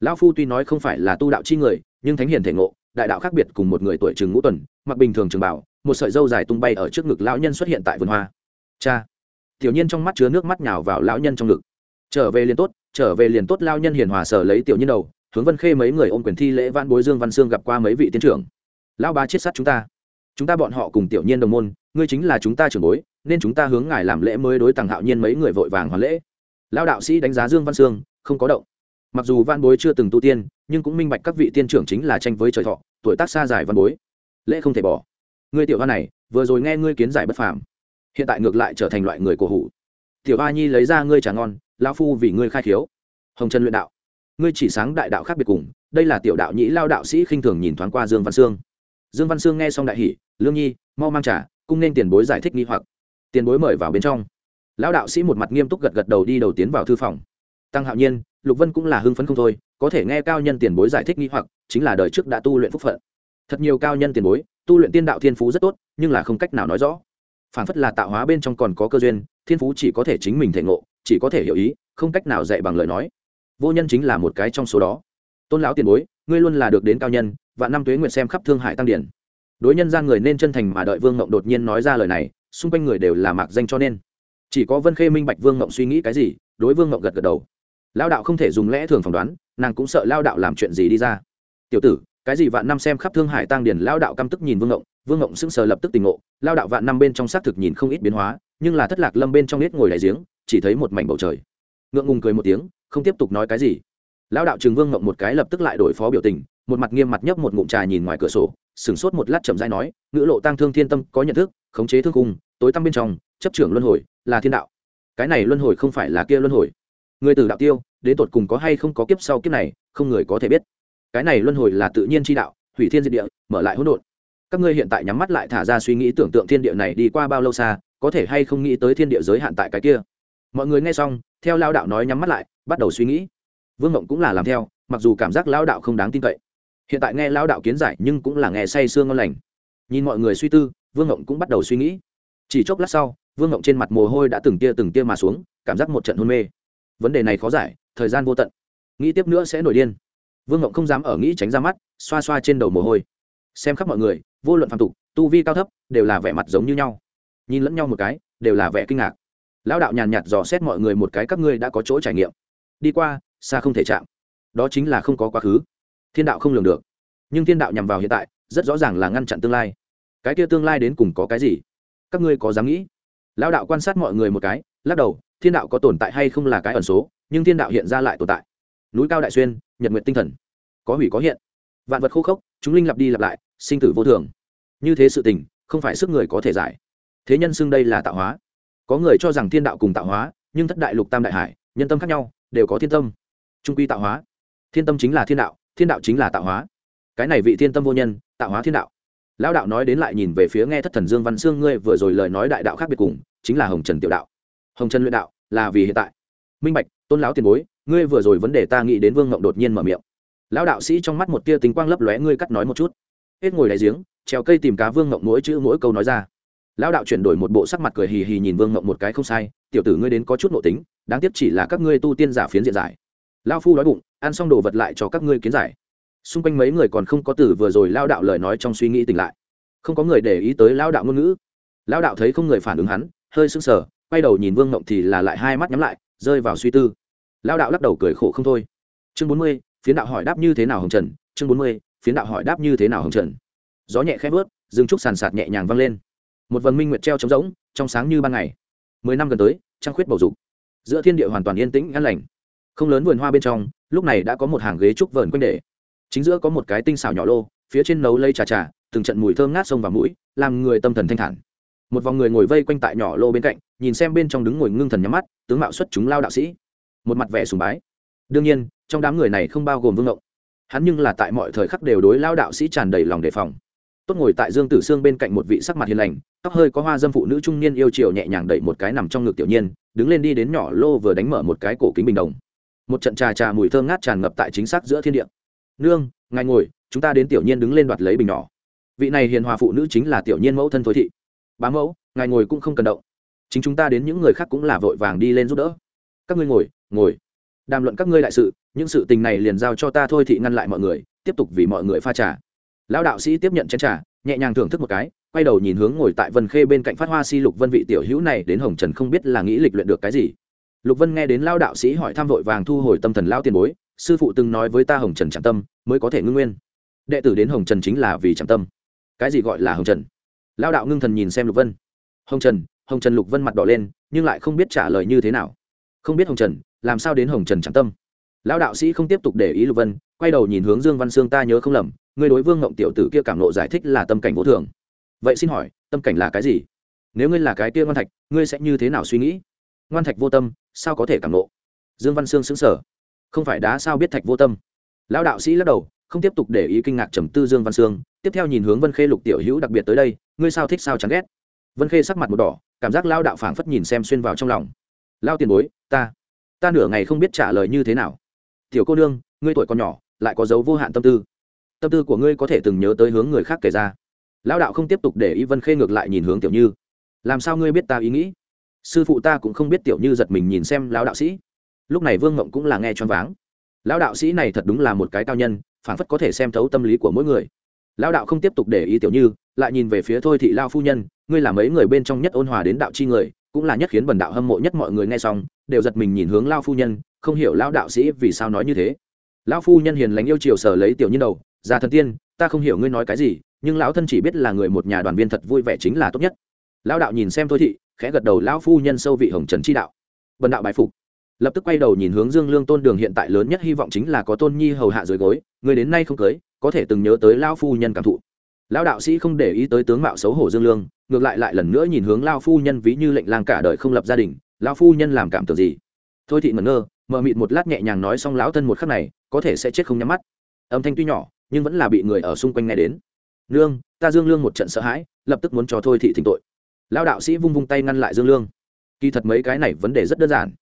Lão phu tuy nói không phải là tu đạo chi người, nhưng thánh hiền thể ngộ, đại đạo khác biệt cùng một người tuổi trường ngũ tuần, mặc bình thường trường bảo một sợi dâu dài tung bay ở trước ngực lão nhân xuất hiện tại vườn hoa. Cha! Tiểu nhiên trong mắt chứa nước mắt nhào vào lão nhân trong ngực. Trở về liền tốt, trở về liền tốt lao nhân hiền hòa sở lấy tiểu nhiên đầu hướng vân khê mấy người ôm quyền thi lễ văn bối dương văn sương gặp qua mấy vị tiến trưởng. Lão ba chết sát chúng ta. Chúng ta bọn họ cùng tiểu nhiên đồng môn, ngươi chính là chúng ta trưởng bối, nên chúng ta hướng ngài làm lễ mới đối tàng hạo nhiên mấy người vội vàng hoàn lễ. Lao đạo sĩ đánh giá dương văn sương, không có động. Mặc dù văn bối chưa từng tu tiên, nhưng cũng minh bạch các vị tiên trưởng chính là tranh với trời thọ, tuổi tác xa dài văn bối. Lễ không thể bỏ. Ngươi tiểu hoa này, vừa rồi nghe ngươi kiến giải bất phàm. Hiện tại ngược lại trở thành loại người cổ hủ. Tiểu hoa nhi lấy ra ngươi trà ngon lao phu vì ngươi khai khiếu. Hồng trần luyện đạo ngươi chỉ sáng đại đạo khác biệt cùng, đây là tiểu đạo nhĩ lao đạo sĩ khinh thường nhìn thoáng qua dương văn sương. Dương văn sương nghe xong đại hỷ lương nhi, mau mang trà, cung nên tiền bối giải thích nghi hoặc. Tiền bối mời vào bên trong. Lão đạo sĩ một mặt nghiêm túc gật gật đầu đi đầu tiến vào thư phòng. Tăng hạo nhiên, lục vân cũng là hưng phấn không thôi, có thể nghe cao nhân tiền bối giải thích nghi hoặc, chính là đời trước đã tu luyện phúc phận. Thật nhiều cao nhân tiền bối, tu luyện tiên đạo thiên phú rất tốt, nhưng là không cách nào nói rõ. Phản phất là tạo hóa bên trong còn có cơ duyên, thiên phú chỉ có thể chính mình thể ngộ, chỉ có thể hiểu ý, không cách nào dạy bằng lời nói vô nhân chính là một cái trong số đó. Tôn lão tiền bối, ngươi luôn là được đến cao nhân và năm tuế nguyệt xem khắp thương hải tăng điển. Đối nhân gian người nên chân thành mà đợi vương ngộng đột nhiên nói ra lời này, xung quanh người đều là mạc danh cho nên. Chỉ có vân khê minh bạch vương ngộng suy nghĩ cái gì, đối vương ngộng gật gật đầu. Lao đạo không thể dùng lẽ thường phỏng đoán, nàng cũng sợ lao đạo làm chuyện gì đi ra. Tiểu tử, cái gì vạn năm xem khắp thương hải tăng điển lao đạo căm tức nhìn vương ngộng vương ngộng sững sờ lập tức tình ngộ lao đạo vạn năm bên trong xác thực nhìn không ít biến hóa, nhưng là thất lạc lâm bên trong nết ngồi đại giếng, chỉ thấy một mảnh bầu trời. Ngượng ngùng cười một tiếng không tiếp tục nói cái gì. Lão đạo trường vương ngậm một cái lập tức lại đổi phó biểu tình, một mặt nghiêm mặt nhấp một ngụm trà nhìn ngoài cửa sổ, sửng sốt một lát chậm rãi nói, ngữ lộ tăng thương thiên tâm có nhận thức, khống chế thương cung, tối tăm bên trong, chấp trưởng luân hồi, là thiên đạo. Cái này luân hồi không phải là kia luân hồi. Người từ đạo tiêu, đến tột cùng có hay không có kiếp sau kiếp này, không người có thể biết. Cái này luân hồi là tự nhiên chi đạo, hủy thiên diệt địa, mở lại hỗn độn. Các ngươi hiện tại nhắm mắt lại thả ra suy nghĩ tưởng tượng thiên địa này đi qua bao lâu xa, có thể hay không nghĩ tới thiên địa giới hạn tại cái kia? Mọi người nghe xong, theo lao đạo nói nhắm mắt lại bắt đầu suy nghĩ. Vương mộng cũng là làm theo, mặc dù cảm giác lao đạo không đáng tin cậy. Hiện tại nghe lao đạo kiến giải nhưng cũng là nghe say sương ngon lành. Nhìn mọi người suy tư, vương mộng cũng bắt đầu suy nghĩ. Chỉ chốc lát sau, vương mộng trên mặt mồ hôi đã từng tia từng tia mà xuống, cảm giác một trận hôn mê. Vấn đề này khó giải, thời gian vô tận. Nghĩ tiếp nữa sẽ nổi điên. Vương mộng không dám ở nghĩ tránh ra mắt, xoa xoa trên đầu mồ hôi. Xem khắp mọi người, vô luận phạm tục, tu vi cao thấp, đều là vẻ mặt giống như nhau. Nhìn lẫn nhau một cái, đều là vẻ kinh ngạc. Lão đạo nhàn nhạt dò xét mọi người một cái các ngươi đã có chỗ trải nghiệm đi qua, xa không thể chạm. Đó chính là không có quá khứ. Thiên đạo không lường được. Nhưng thiên đạo nhằm vào hiện tại, rất rõ ràng là ngăn chặn tương lai. Cái kia tương lai đến cùng có cái gì? Các ngươi có dám nghĩ? Lão đạo quan sát mọi người một cái, lắc đầu, thiên đạo có tồn tại hay không là cái ẩn số, nhưng thiên đạo hiện ra lại tồn tại. Núi cao đại xuyên, nhật nguyện tinh thần. Có hủy có hiện. Vạn vật khô khốc, chúng linh lặp đi lặp lại, sinh tử vô thường. Như thế sự tình, không phải sức người có thể giải. Thế nhân xưng đây là tạo hóa. Có người cho rằng thiên đạo cùng tạo hóa, nhưng thất đại lục tam đại hải, nhân tâm khác nhau đều có thiên tâm. Trung quy tạo hóa. Thiên tâm chính là thiên đạo thiên đạo chính là tạo hóa. Cái này vị thiên tâm vô nhân, tạo hóa thiên đạo. Lão đạo nói đến lại nhìn về phía nghe thất thần dương văn sương, ngươi vừa rồi lời nói đại đạo khác biệt cùng, chính là hồng trần tiểu đạo. Hồng trần luyện đạo là vì hiện tại. Minh bạch, tôn lão tiền bối, ngươi vừa rồi vấn đề ta nghĩ đến vương ngộng đột nhiên mở miệng. Lão đạo sĩ trong mắt một tia tính quang lấp lóe, ngươi cắt nói một chút. Hết ngồi đại giếng treo cây tìm cá vương ngộng mỗi chữ mỗi câu nói ra. Lão đạo chuyển đổi một bộ sắc mặt cười hì hì nhìn vương ngộng một cái không sai, tiểu tử ngươi đến có chút nội tính đáng tiếc chỉ là các ngươi tu tiên giả phiến diện giải. Lao phu đói bụng, ăn xong đồ vật lại cho các ngươi kiến giải. Xung quanh mấy người còn không có từ vừa rồi lao đạo lời nói trong suy nghĩ tỉnh lại. Không có người để ý tới lao đạo ngôn ngữ. Lao đạo thấy không người phản ứng hắn, hơi sững sờ, quay đầu nhìn vương ngộng thì là lại hai mắt nhắm lại, rơi vào suy tư. Lao đạo lắc đầu cười khổ không thôi. Chương bốn mươi, phiến đạo hỏi đáp như thế nào hồng trần? Chương bốn mươi, phiến đạo hỏi đáp như thế nào hồng trần? Gió nhẹ khẽ vớt dương trúc sàn sạt nhẹ nhàng vang lên. Một vần minh nguyệt treo trống rỗng, trong sáng như ban ngày. Mười năm gần tới, trăng khuyết bầu dục giữa thiên địa hoàn toàn yên tĩnh ngăn lành. Không lớn vườn hoa bên trong, lúc này đã có một hàng ghế trúc vờn quanh để. Chính giữa có một cái tinh xảo nhỏ lô, phía trên nấu lây trà trà, từng trận mùi thơm ngát sông vào mũi, làm người tâm thần thanh thản. Một vòng người ngồi vây quanh tại nhỏ lô bên cạnh, nhìn xem bên trong đứng ngồi ngưng thần nhắm mắt, tướng mạo xuất chúng lao đạo sĩ. Một mặt vẻ sùng bái. Đương nhiên, trong đám người này không bao gồm vương ngộng. Hắn nhưng là tại mọi thời khắc đều đối lao đạo sĩ tràn đầy lòng đề phòng tốt ngồi tại dương tử sương bên cạnh một vị sắc mặt hiền lành, tóc hơi có hoa dâm phụ nữ trung niên yêu chiều nhẹ nhàng đẩy một cái nằm trong ngực tiểu nhiên, đứng lên đi đến nhỏ lô vừa đánh mở một cái cổ kính bình đồng. Một trận trà trà mùi thơm ngát tràn ngập tại chính xác giữa thiên địa. Nương, ngài ngồi, chúng ta đến tiểu nhiên đứng lên đoạt lấy bình nhỏ. Vị này hiền hòa phụ nữ chính là tiểu nhiên mẫu thân thối thị. Bá mẫu, ngài ngồi cũng không cần động. Chính chúng ta đến những người khác cũng là vội vàng đi lên giúp đỡ. Các ngươi ngồi ngồi. Đàm luận các ngươi đại sự, những sự tình này liền giao cho ta thôi thị ngăn lại mọi người, tiếp tục vì mọi người pha trà lão đạo sĩ tiếp nhận chén trà, nhẹ nhàng thưởng thức một cái, quay đầu nhìn hướng ngồi tại vân khê bên cạnh phát hoa si lục vân vị tiểu hữu này đến hồng trần không biết là nghĩ lịch luyện được cái gì. Lục vân nghe đến lao đạo sĩ hỏi tham vội vàng thu hồi tâm thần lao tiền bối, sư phụ từng nói với ta hồng trần trạm tâm, mới có thể ngưng nguyên. Đệ tử đến hồng trần chính là vì trạm tâm. Cái gì gọi là hồng trần? Lao đạo ngưng thần nhìn xem lục vân. Hồng trần hồng trần lục vân mặt đỏ lên, nhưng lại không biết trả lời như thế nào. Không biết hồng trần, làm sao đến hồng trần trạm tâm? Lão đạo sĩ không tiếp tục để ý lục vân, quay đầu nhìn hướng dương văn sương ta nhớ không lầm ngươi đối vương ngộng tiểu tử kia cảm lộ giải thích là tâm cảnh vô thường. Vậy xin hỏi, tâm cảnh là cái gì? Nếu ngươi là cái kia ngoan thạch, ngươi sẽ như thế nào suy nghĩ? Ngoan thạch vô tâm, sao có thể cảm lộ dương văn sương xứng sở không phải đá sao biết thạch vô tâm? Lão đạo sĩ lắc đầu, không tiếp tục để ý kinh ngạc trầm tư dương văn sương, tiếp theo nhìn hướng vân khê lục tiểu hữu đặc biệt tới đây, ngươi sao thích sao chán ghét? Vân khê sắc mặt một đỏ, cảm giác lao đạo phảng phất nhìn xem xuyên vào trong lòng. Lao tiền bối, ta ta nửa ngày không biết trả lời như thế nào. Tiểu cô nương, ngươi tuổi còn nhỏ, lại có dấu vô hạn tâm tư tâm tư của ngươi có thể từng nhớ tới hướng người khác kể ra. Lão đạo không tiếp tục để ý vân khê ngược lại nhìn hướng tiểu như. Làm sao ngươi biết ta ý nghĩ? Sư phụ ta cũng không biết tiểu như giật mình nhìn xem lão đạo sĩ. Lúc này vương ngộng cũng là nghe choáng váng. Lão đạo sĩ này thật đúng là một cái cao nhân, phảng phất có thể xem thấu tâm lý của mỗi người. Lão đạo không tiếp tục để ý tiểu như, lại nhìn về phía thôi thị lao phu nhân, ngươi là mấy người bên trong nhất ôn hòa đến đạo chi người, cũng là nhất khiến bần đạo hâm mộ nhất mọi người nghe xong, đều giật mình nhìn hướng lao phu nhân, không hiểu lão đạo sĩ vì sao nói như thế. Lão phu nhân hiền lành yêu chiều sở lấy tiểu như đầu già thần tiên, ta không hiểu ngươi nói cái gì, nhưng lão thân chỉ biết là người một nhà đoàn viên thật vui vẻ chính là tốt nhất. Lão đạo nhìn xem thôi thị, khẽ gật đầu, lão phu nhân sâu vị hồng trần chi đạo. Bần đạo bái phục. Lập tức quay đầu nhìn hướng dương lương tôn đường hiện tại lớn nhất hy vọng chính là có tôn nhi hầu hạ dưới gối, người đến nay không cưới, có thể từng nhớ tới lão phu nhân cảm thụ. Lão đạo sĩ không để ý tới tướng mạo xấu hổ dương lương, ngược lại lại lần nữa nhìn hướng lao phu nhân ví như lệnh lang cả đời không lập gia đình, lão phu nhân làm cảm tưởng gì? Thôi thị ngẩn ngơ mờ mịt một lát nhẹ nhàng nói xong lão thân một khắc này, có thể sẽ chết không nhắm mắt. Âm thanh tuy nhỏ nhưng vẫn là bị người ở xung quanh nghe đến. Nương, ta dương lương một trận sợ hãi, lập tức muốn cho thôi thị thỉnh tội. Lão đạo sĩ vung vung tay ngăn lại dương lương. Kỳ thật mấy cái này vấn đề rất đơn giản.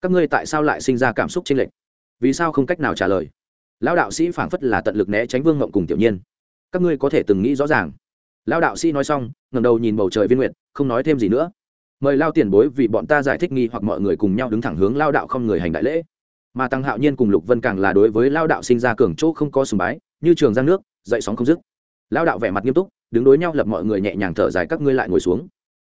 Các ngươi tại sao lại sinh ra cảm xúc chênh lệch? Vì sao không cách nào trả lời? Lão đạo sĩ phảng phất là tận lực né tránh vương ngộng cùng tiểu nhiên. Các ngươi có thể từng nghĩ rõ ràng. Lão đạo sĩ nói xong ngầm đầu nhìn bầu trời viên nguyện không nói thêm gì nữa. Mời lao tiền bối vì bọn ta giải thích nghi hoặc mọi người cùng nhau đứng thẳng hướng lao đạo không người hành đại lễ. Mà tăng hạo nhiên cùng lục vân càng là đối với lao đạo sinh ra cường chỗ không có sùng bái như trường giang nước, dậy sóng không dứt. Lao đạo vẻ mặt nghiêm túc, đứng đối nhau lập mọi người nhẹ nhàng thở dài, các ngươi lại ngồi xuống.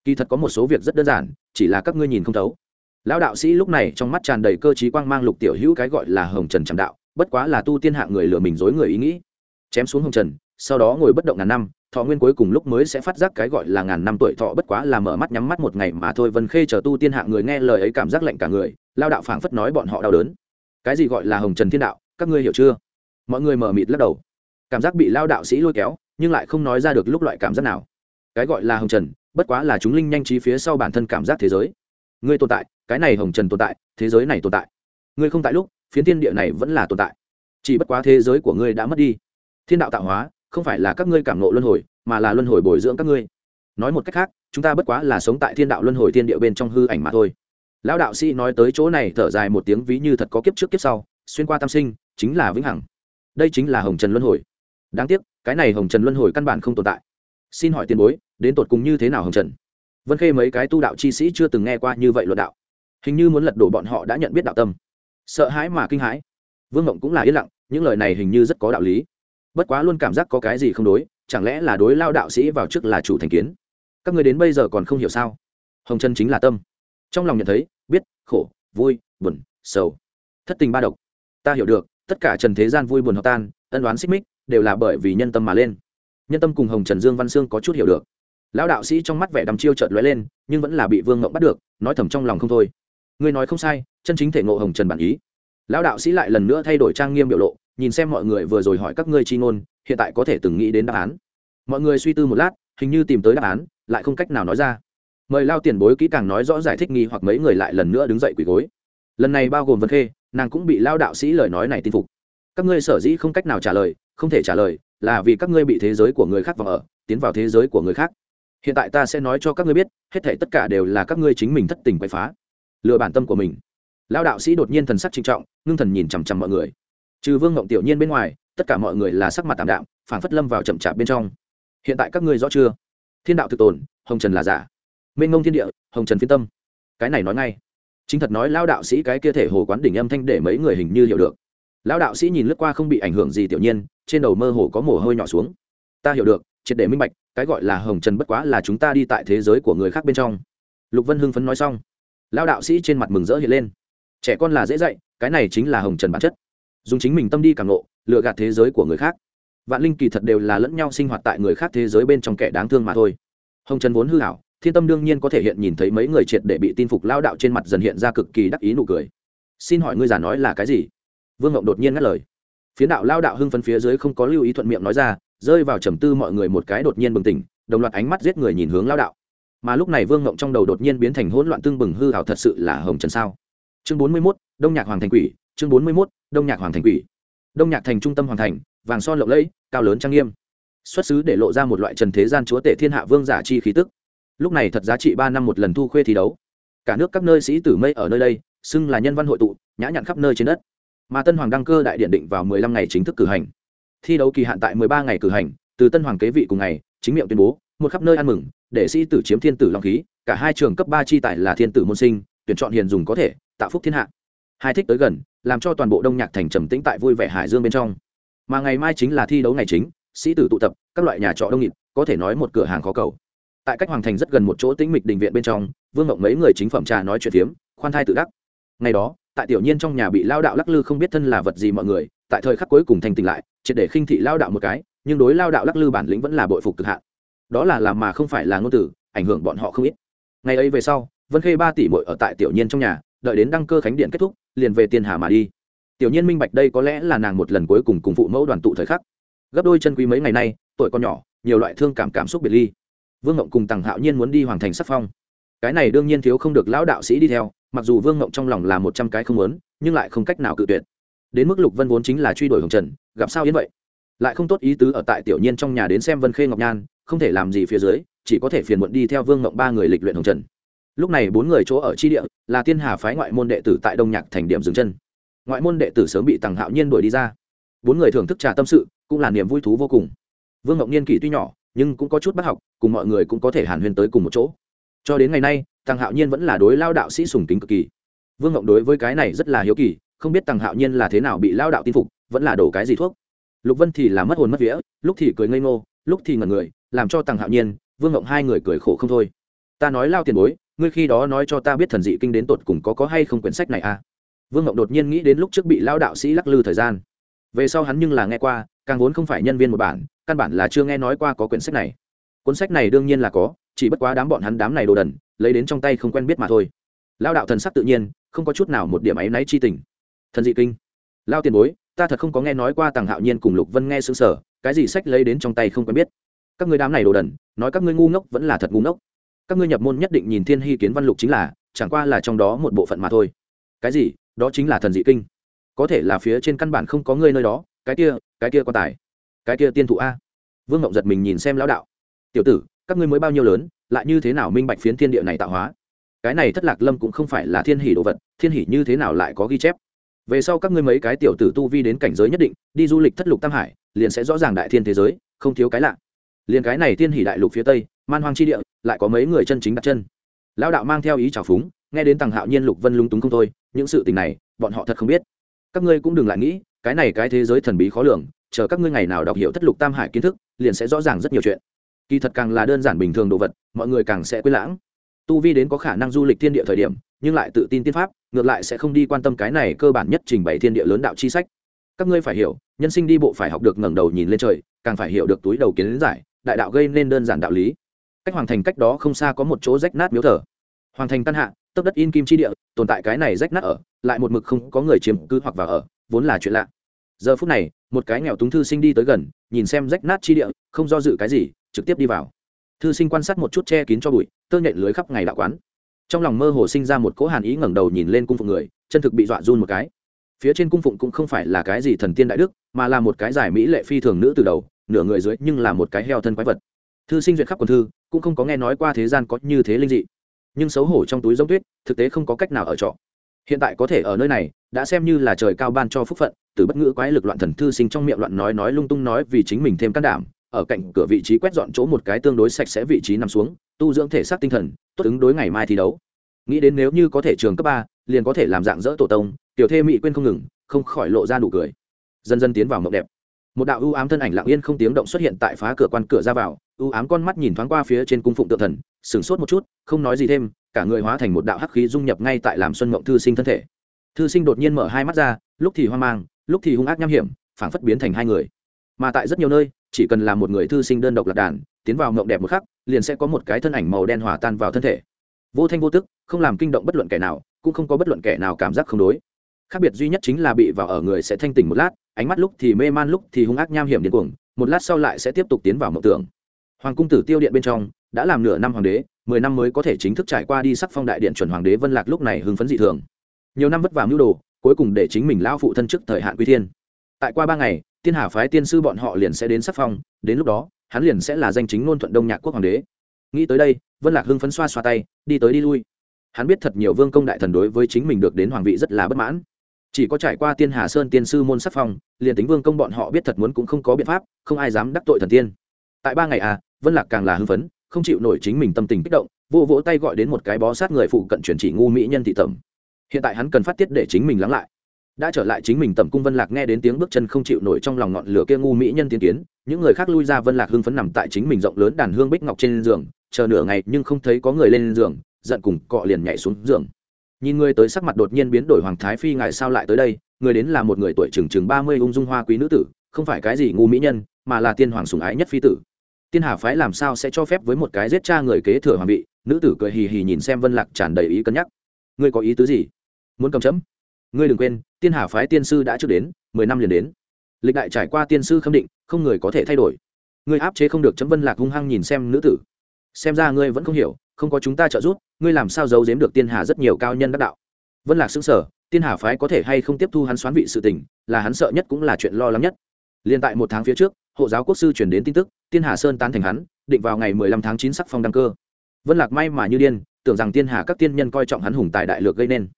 Kỳ thật có một số việc rất đơn giản, chỉ là các ngươi nhìn không thấu. Lão đạo sĩ lúc này trong mắt tràn đầy cơ t quang mang lục tiểu hữu cái gọi là hồng trần trầm đạo, bất quá là tu tiên hạng người lừa mình dối người ý nghĩ. Chém xuống hồng trần, sau đó ngồi bất động ngàn năm, thọ nguyên cuối cùng lúc mới sẽ phát giác cái gọi là ngàn năm tuổi thọ bất quá là mở mắt nhắm mắt một ngày mà thôi. Vân khê chờ tu tiên hạng người nghe lời ấy cảm giác lạnh cả người lao đạo phảng phất nói bọn họ đau đớn. Cái gì gọi là hồng trần thiên đạo, các ngươi hiểu chưa? Mọi người mở mịt lắc đầu. Cảm giác bị lao đạo sĩ lôi kéo, nhưng lại không nói ra được lúc loại cảm giác nào. Cái gọi là hồng trần, bất quá là chúng linh nhanh trí phía sau bản thân cảm giác thế giới. Ngươi tồn tại, cái này hồng trần tồn tại, thế giới này tồn tại. Ngươi không tại lúc, phiến thiên địa này vẫn là tồn tại. Chỉ bất quá thế giới của ngươi đã mất đi. Thiên đạo tạo hóa, không phải là các ngươi cảm nộ luân hồi, mà là luân hồi bồi dưỡng các ngươi. Nói một cách khác, chúng ta bất quá là sống tại thiên đạo luân hồi thiên địa bên trong hư ảnh mà thôi. Lão đạo sĩ nói tới chỗ này thở dài một tiếng ví như thật có kiếp trước kiếp sau, xuyên qua tam sinh, chính là vĩnh hằng đây chính là hồng trần luân hồi đáng tiếc cái này hồng trần luân hồi căn bản không tồn tại xin hỏi tiền bối đến tột cùng như thế nào hồng trần vân khê mấy cái tu đạo chi sĩ chưa từng nghe qua như vậy luận đạo hình như muốn lật đổ bọn họ đã nhận biết đạo tâm sợ hãi mà kinh hãi vương mộng cũng là yên lặng những lời này hình như rất có đạo lý bất quá luôn cảm giác có cái gì không đối chẳng lẽ là đối lao đạo sĩ vào trước là chủ thành kiến các người đến bây giờ còn không hiểu sao hồng trần chính là tâm trong lòng nhận thấy biết khổ vui buồn sầu thất tình ba độc ta hiểu được tất cả trần thế gian vui buồn hợp tan, ân đoán xích mích, đều là bởi vì nhân tâm mà lên. Nhân tâm cùng hồng trần dương văn sương có chút hiểu được. Lão đạo sĩ trong mắt vẻ đăm chiêu trợt lóe lên, nhưng vẫn là bị vương ngộng bắt được, nói thầm trong lòng không thôi. Ngươi nói không sai, chân chính thể ngộ hồng trần bản ý. Lão đạo sĩ lại lần nữa thay đổi trang nghiêm biểu lộ, nhìn xem mọi người vừa rồi hỏi các ngươi chi ngôn, hiện tại có thể từng nghĩ đến đáp án. Mọi người suy tư một lát, hình như tìm tới đáp án, lại không cách nào nói ra. Mời lao tiền bối kỹ càng nói rõ giải thích nghi hoặc mấy người lại lần nữa đứng dậy quỳ gối lần này bao gồm vân khê, nàng cũng bị lao đạo sĩ lời nói này tin phục. Các ngươi sở dĩ không cách nào trả lời, không thể trả lời, là vì các ngươi bị thế giới của người khác vào ở, tiến vào thế giới của người khác. Hiện tại ta sẽ nói cho các ngươi biết, hết thể tất cả đều là các ngươi chính mình thất tình quậy phá. Lừa bản tâm của mình. Lao đạo sĩ đột nhiên thần sắc trinh trọng, ngưng thần nhìn chằm chằm mọi người. Trừ vương ngộng tiểu nhiên bên ngoài, tất cả mọi người là sắc mặt tạm đạm phản phất lâm vào chậm chạp bên trong. Hiện tại các ngươi rõ chưa? Thiên đạo thực tồn, hồng trần là giả. Mênh ngông thiên địa, hồng trần phiên tâm. Cái này nói ngay chính thật nói lao đạo sĩ cái kia thể hồ quán đỉnh âm thanh để mấy người hình như hiểu được. Lao đạo sĩ nhìn lướt qua không bị ảnh hưởng gì tiểu nhiên, trên đầu mơ hồ có mồ hôi nhỏ xuống. Ta hiểu được, triệt để minh bạch, cái gọi là hồng trần bất quá là chúng ta đi tại thế giới của người khác bên trong. Lục vân hưng phấn nói xong. Lao đạo sĩ trên mặt mừng rỡ hiện lên. Trẻ con là dễ dạy, cái này chính là hồng trần bản chất. Dùng chính mình tâm đi càng ngộ lựa gạt thế giới của người khác. Vạn linh kỳ thật đều là lẫn nhau sinh hoạt tại người khác thế giới bên trong kẻ đáng thương mà thôi. Hồng trần vốn hư hảo thiên tâm đương nhiên có thể hiện nhìn thấy mấy người triệt để bị tin phục lao đạo trên mặt dần hiện ra cực kỳ đắc ý nụ cười. Xin hỏi ngươi giả nói là cái gì? Vương ngộng đột nhiên ngắt lời. Phiến đạo lao đạo hưng phấn phía dưới không có lưu ý thuận miệng nói ra, rơi vào trầm tư mọi người một cái đột nhiên bừng tỉnh, đồng loạt ánh mắt giết người nhìn hướng lao đạo. Mà lúc này vương ngộng trong đầu đột nhiên biến thành hỗn loạn tương bừng hư hảo thật sự là hồng trần sao? Chương bốn mươi mốt, đông nhạc hoàng thành quỷ, chương bốn mươi mốt, đông nhạc hoàng thành quỷ. Đông nhạc thành trung tâm hoàng thành, vàng son lộng lẫy, cao lớn trang nghiêm. Xuất xứ để lộ ra một loại trần thế gian chúa tể thiên hạ vương giả chi khí tức lúc này thật giá trị ba năm một lần thu khuê thi đấu. Cả nước các nơi sĩ tử mây ở nơi đây, xưng là nhân văn hội tụ, nhã nhặn khắp nơi trên đất. Mà tân hoàng đăng cơ đại điện định vào mười lăm ngày chính thức cử hành. Thi đấu kỳ hạn tại mười ba ngày cử hành, từ tân hoàng kế vị cùng ngày, chính miệng tuyên bố, một khắp nơi ăn mừng, để sĩ tử chiếm thiên tử long khí, cả hai trường cấp ba chi tài là thiên tử môn sinh, tuyển chọn hiền dùng có thể, tạo phúc thiên hạ. Hai thích tới gần, làm cho toàn bộ đông nhạc thành trầm tĩnh tại vui vẻ hải dương bên trong. Mà ngày mai chính là thi đấu ngày chính, sĩ tử tụ tập, các loại nhà trọ đông nghịt, có thể nói một cửa hàng khó cầu tại cách hoàng thành rất gần một chỗ tĩnh mịch đình viện bên trong, vương ngộng mấy người chính phẩm trà nói chuyện phiếm, khoan thai tự đắc. Ngày đó, tại tiểu nhiên trong nhà bị lao đạo lắc lư không biết thân là vật gì mọi người, tại thời khắc cuối cùng thành tỉnh lại, triệt để khinh thị lao đạo một cái, nhưng đối lao đạo lắc lư bản lĩnh vẫn là bội phục cực hạn. Đó là làm mà không phải là ngôn từ, ảnh hưởng bọn họ không ít. Ngày ấy về sau, vân khê ba tỷ bội ở tại tiểu nhiên trong nhà, đợi đến đăng cơ khánh điện kết thúc, liền về tiền hà mà đi. Tiểu nhiên minh bạch đây có lẽ là nàng một lần cuối cùng cùng phụ mẫu đoàn tụ thời khắc. Gấp đôi chân quý mấy ngày nay, tuổi con nhỏ, nhiều loại thương cảm cảm xúc biệt ly vương ngộng cùng tằng hạo nhiên muốn đi hoàng thành sắc phong. Cái này đương nhiên thiếu không được lão đạo sĩ đi theo, mặc dù vương ngộng trong lòng là một trăm cái không muốn, nhưng lại không cách nào cự tuyệt. Đến mức lục vân vốn chính là truy đuổi hồng trần, gặp sao yến vậy? Lại không tốt ý tứ ở tại tiểu nhiên trong nhà đến xem vân khê ngọc nhan, không thể làm gì phía dưới, chỉ có thể phiền muộn đi theo vương ngộng ba người lịch luyện hồng trần. Lúc này bốn người chỗ ở tri địa là tiên hà phái ngoại môn đệ tử tại đông nhạc thành điểm dừng chân. Ngoại môn đệ tử sớm bị tằng hạo nhiên đuổi đi ra. Bốn người thưởng thức trà tâm sự, cũng là niềm vui thú vô cùng. Vương ngộng niên kỷ tuy nhỏ nhưng cũng có chút bắt học, cùng mọi người cũng có thể hàn huyên tới cùng một chỗ. Cho đến ngày nay thằng hạo nhiên vẫn là đối lao đạo sĩ sùng kính cực kỳ. Vương ngộng đối với cái này rất là hiếu kỳ, không biết thằng hạo nhiên là thế nào bị lao đạo tin phục, vẫn là đổ cái gì thuốc. Lục vân thì là mất hồn mất vía, lúc thì cười ngây ngô, lúc thì ngẩn người, làm cho thằng hạo nhiên, vương ngộng hai người cười khổ không thôi. Ta nói lao tiền bối, ngươi khi đó nói cho ta biết thần dị kinh đến tột cùng có có hay không quyển sách này à? Vương ngộng đột nhiên nghĩ đến lúc trước bị lao đạo sĩ lắc lư thời gian. Về sau hắn nhưng là nghe qua, càng vốn không phải nhân viên một bản căn bản là chưa nghe nói qua có quyển sách này. Cuốn sách này đương nhiên là có, chỉ bất quá đám bọn hắn đám này đồ đần, lấy đến trong tay không quen biết mà thôi. Lao đạo thần sắc tự nhiên, không có chút nào một điểm áy náy chi tình. Thần dị kinh. Lao tiền bối, ta thật không có nghe nói qua tàng hạo nhiên cùng lục vân nghe xương sở cái gì sách lấy đến trong tay không quen biết? Các ngươi đám này đồ đần, nói các ngươi ngu ngốc vẫn là thật ngu ngốc. Các ngươi nhập môn nhất định nhìn thiên hy kiến văn lục chính là, chẳng qua là trong đó một bộ phận mà thôi. Cái gì? Đó chính là thần dị kinh. Có thể là phía trên căn bản không có ngươi nơi đó, cái kia cái kia quan tài cái kia tiên thụ a. Vương ngộng giật mình nhìn xem lão đạo. Tiểu tử, các ngươi mới bao nhiêu lớn, lại như thế nào minh bạch phiến thiên địa này tạo hóa? Cái này thất lạc lâm cũng không phải là thiên hỷ đồ vật, thiên hỷ như thế nào lại có ghi chép? Về sau các ngươi mấy cái tiểu tử tu vi đến cảnh giới nhất định, đi du lịch thất lục tam hải, liền sẽ rõ ràng đại thiên thế giới, không thiếu cái lạ. Liền cái này thiên hỷ đại lục phía tây, man hoang chi địa, lại có mấy người chân chính đặt chân. Lão đạo mang theo ý trào phúng, nghe đến tàng hạo nhiên, lục vân lung túng không thôi, những sự tình này, bọn họ thật không biết. Các ngươi cũng đừng lại nghĩ, cái này cái thế giới thần bí khó lường chờ các ngươi ngày nào đọc hiểu thất lục tam hải kiến thức, liền sẽ rõ ràng rất nhiều chuyện. Kỳ thật càng là đơn giản bình thường đồ vật, mọi người càng sẽ quên lãng. Tu vi đến có khả năng du lịch thiên địa thời điểm, nhưng lại tự tin tiên pháp, ngược lại sẽ không đi quan tâm cái này cơ bản nhất trình bày thiên địa lớn đạo chi sách. Các ngươi phải hiểu, nhân sinh đi bộ phải học được ngẩng đầu nhìn lên trời, càng phải hiểu được túi đầu kiến giải, đại đạo gây nên đơn giản đạo lý. Cách hoàng thành cách đó không xa có một chỗ rách nát miếu thờ. Hoàng thành căn hạ, tấp đất in kim chi địa, tồn tại cái này rách nát ở, lại một mực không có người chiếm cư hoặc vào ở, vốn là chuyện lạ giờ phút này, một cái nghèo túng thư sinh đi tới gần, nhìn xem rách nát chi địa, không do dự cái gì, trực tiếp đi vào. Thư sinh quan sát một chút che kín cho bụi, tơ nhện lưới khắp ngày đạo quán. Trong lòng mơ hồ sinh ra một cỗ hàn ý ngẩng đầu nhìn lên cung phụng người, chân thực bị dọa run một cái. Phía trên cung phụng cũng không phải là cái gì thần tiên đại đức, mà là một cái giải mỹ lệ phi thường nữ từ đầu, nửa người dưới nhưng là một cái heo thân quái vật. Thư sinh duyệt khắp quần thư, cũng không có nghe nói qua thế gian có như thế linh dị. Nhưng xấu hổ trong túi giống tuyết, thực tế không có cách nào ở trọ hiện tại có thể ở nơi này, đã xem như là trời cao ban cho phúc phận, từ bất ngữ quái lực loạn thần thư sinh trong miệng loạn nói nói lung tung nói vì chính mình thêm can đảm, ở cạnh cửa vị trí quét dọn chỗ một cái tương đối sạch sẽ vị trí nằm xuống, tu dưỡng thể xác tinh thần, tốt ứng đối ngày mai thi đấu. Nghĩ đến nếu như có thể trường cấp ba, liền có thể làm dạng dỡ tổ tông, tiểu thê mỹ quên không ngừng, không khỏi lộ ra nụ cười. Dần dần tiến vào mộng đẹp. Một đạo ưu ám thân ảnh lặng yên không tiếng động xuất hiện tại phá cửa quan cửa ra vào ưu ám con mắt nhìn thoáng qua phía trên cung phụng tượng thần, sửng sốt một chút, không nói gì thêm cả người hóa thành một đạo hắc khí dung nhập ngay tại làm xuân mộng thư sinh thân thể. Thư sinh đột nhiên mở hai mắt ra, lúc thì hoang mang, lúc thì hung ác nham hiểm, phảng phất biến thành hai người. Mà tại rất nhiều nơi, chỉ cần là một người thư sinh đơn độc lạc đàn, tiến vào mộng đẹp một khắc, liền sẽ có một cái thân ảnh màu đen hòa tan vào thân thể. Vô thanh vô tức, không làm kinh động bất luận kẻ nào, cũng không có bất luận kẻ nào cảm giác không đối. Khác biệt duy nhất chính là bị vào ở người sẽ thanh tỉnh một lát, ánh mắt lúc thì mê man, lúc thì hung ác nham hiểm điên cuồng, một lát sau lại sẽ tiếp tục tiến vào mộng tưởng. Hoàng cung tử tiêu điện bên trong, đã làm nửa năm hoàng đế mười năm mới có thể chính thức trải qua đi sắc phong đại điện chuẩn hoàng đế vân lạc lúc này hưng phấn dị thường. Nhiều năm vất vả mưu đồ, cuối cùng để chính mình lao phụ thân trước thời hạn quy thiên. Tại qua ba ngày, tiên hà phái tiên sư bọn họ liền sẽ đến sắc phong, đến lúc đó, hắn liền sẽ là danh chính ngôn thuận đông nhạc quốc hoàng đế. Nghĩ tới đây, vân lạc hưng phấn xoa xoa tay, đi tới đi lui. Hắn biết thật nhiều vương công đại thần đối với chính mình được đến hoàng vị rất là bất mãn. Chỉ có trải qua tiên hà sơn tiên sư môn sắc phong, liền tính vương công bọn họ biết thật muốn cũng không có biện pháp, không ai dám đắc tội thần tiên. Tại ba ngày à vân lạc càng là hưng phấn không chịu nổi chính mình tâm tình kích động, vô vỗ tay gọi đến một cái bó sát người phụ cận chuyển chỉ ngu mỹ nhân thị tẩm. Hiện tại hắn cần phát tiết để chính mình lắng lại. Đã trở lại chính mình tẩm cung vân lạc nghe đến tiếng bước chân không chịu nổi trong lòng ngọn lửa kia ngu mỹ nhân tiến kiến, những người khác lui ra vân lạc hưng phấn nằm tại chính mình rộng lớn đàn hương bích ngọc trên giường, chờ nửa ngày nhưng không thấy có người lên giường, giận cùng cọ liền nhảy xuống giường. Nhìn người tới sắc mặt đột nhiên biến đổi hoàng thái phi ngài sao lại tới đây? Người đến là một người tuổi chừng chừng ba mươi ung dung hoa quý nữ tử, không phải cái gì ngu mỹ nhân, mà là tiên hoàng sùng ái nhất phi tử tiên hà phái làm sao sẽ cho phép với một cái giết cha người kế thừa hoàng vị? Nữ tử cười hì hì nhìn xem vân lạc tràn đầy ý cân nhắc. Ngươi có ý tứ gì? Muốn cầm chấm? Ngươi đừng quên, tiên hà phái tiên sư đã trước đến, mười năm liền đến. Lịch đại trải qua tiên sư khâm định, không người có thể thay đổi. Ngươi áp chế không được chấm vân lạc hung hăng nhìn xem nữ tử. Xem ra ngươi vẫn không hiểu, không có chúng ta trợ giúp, ngươi làm sao giấu giếm được tiên hà rất nhiều cao nhân đắc đạo? Vân lạc xứng sở tiên hà phái có thể hay không tiếp thu hắn xoán vị sự tình, là hắn sợ nhất cũng là chuyện lo lắng nhất. Liên tại một tháng phía trước hộ giáo quốc sư chuyển đến tin tức, tiên hà sơn tán thành hắn, định vào ngày mười lăm tháng chín sắc phong đăng cơ. Vân lạc may mà như điên, tưởng rằng tiên hà các tiên nhân coi trọng hắn hùng tài đại lược gây nên.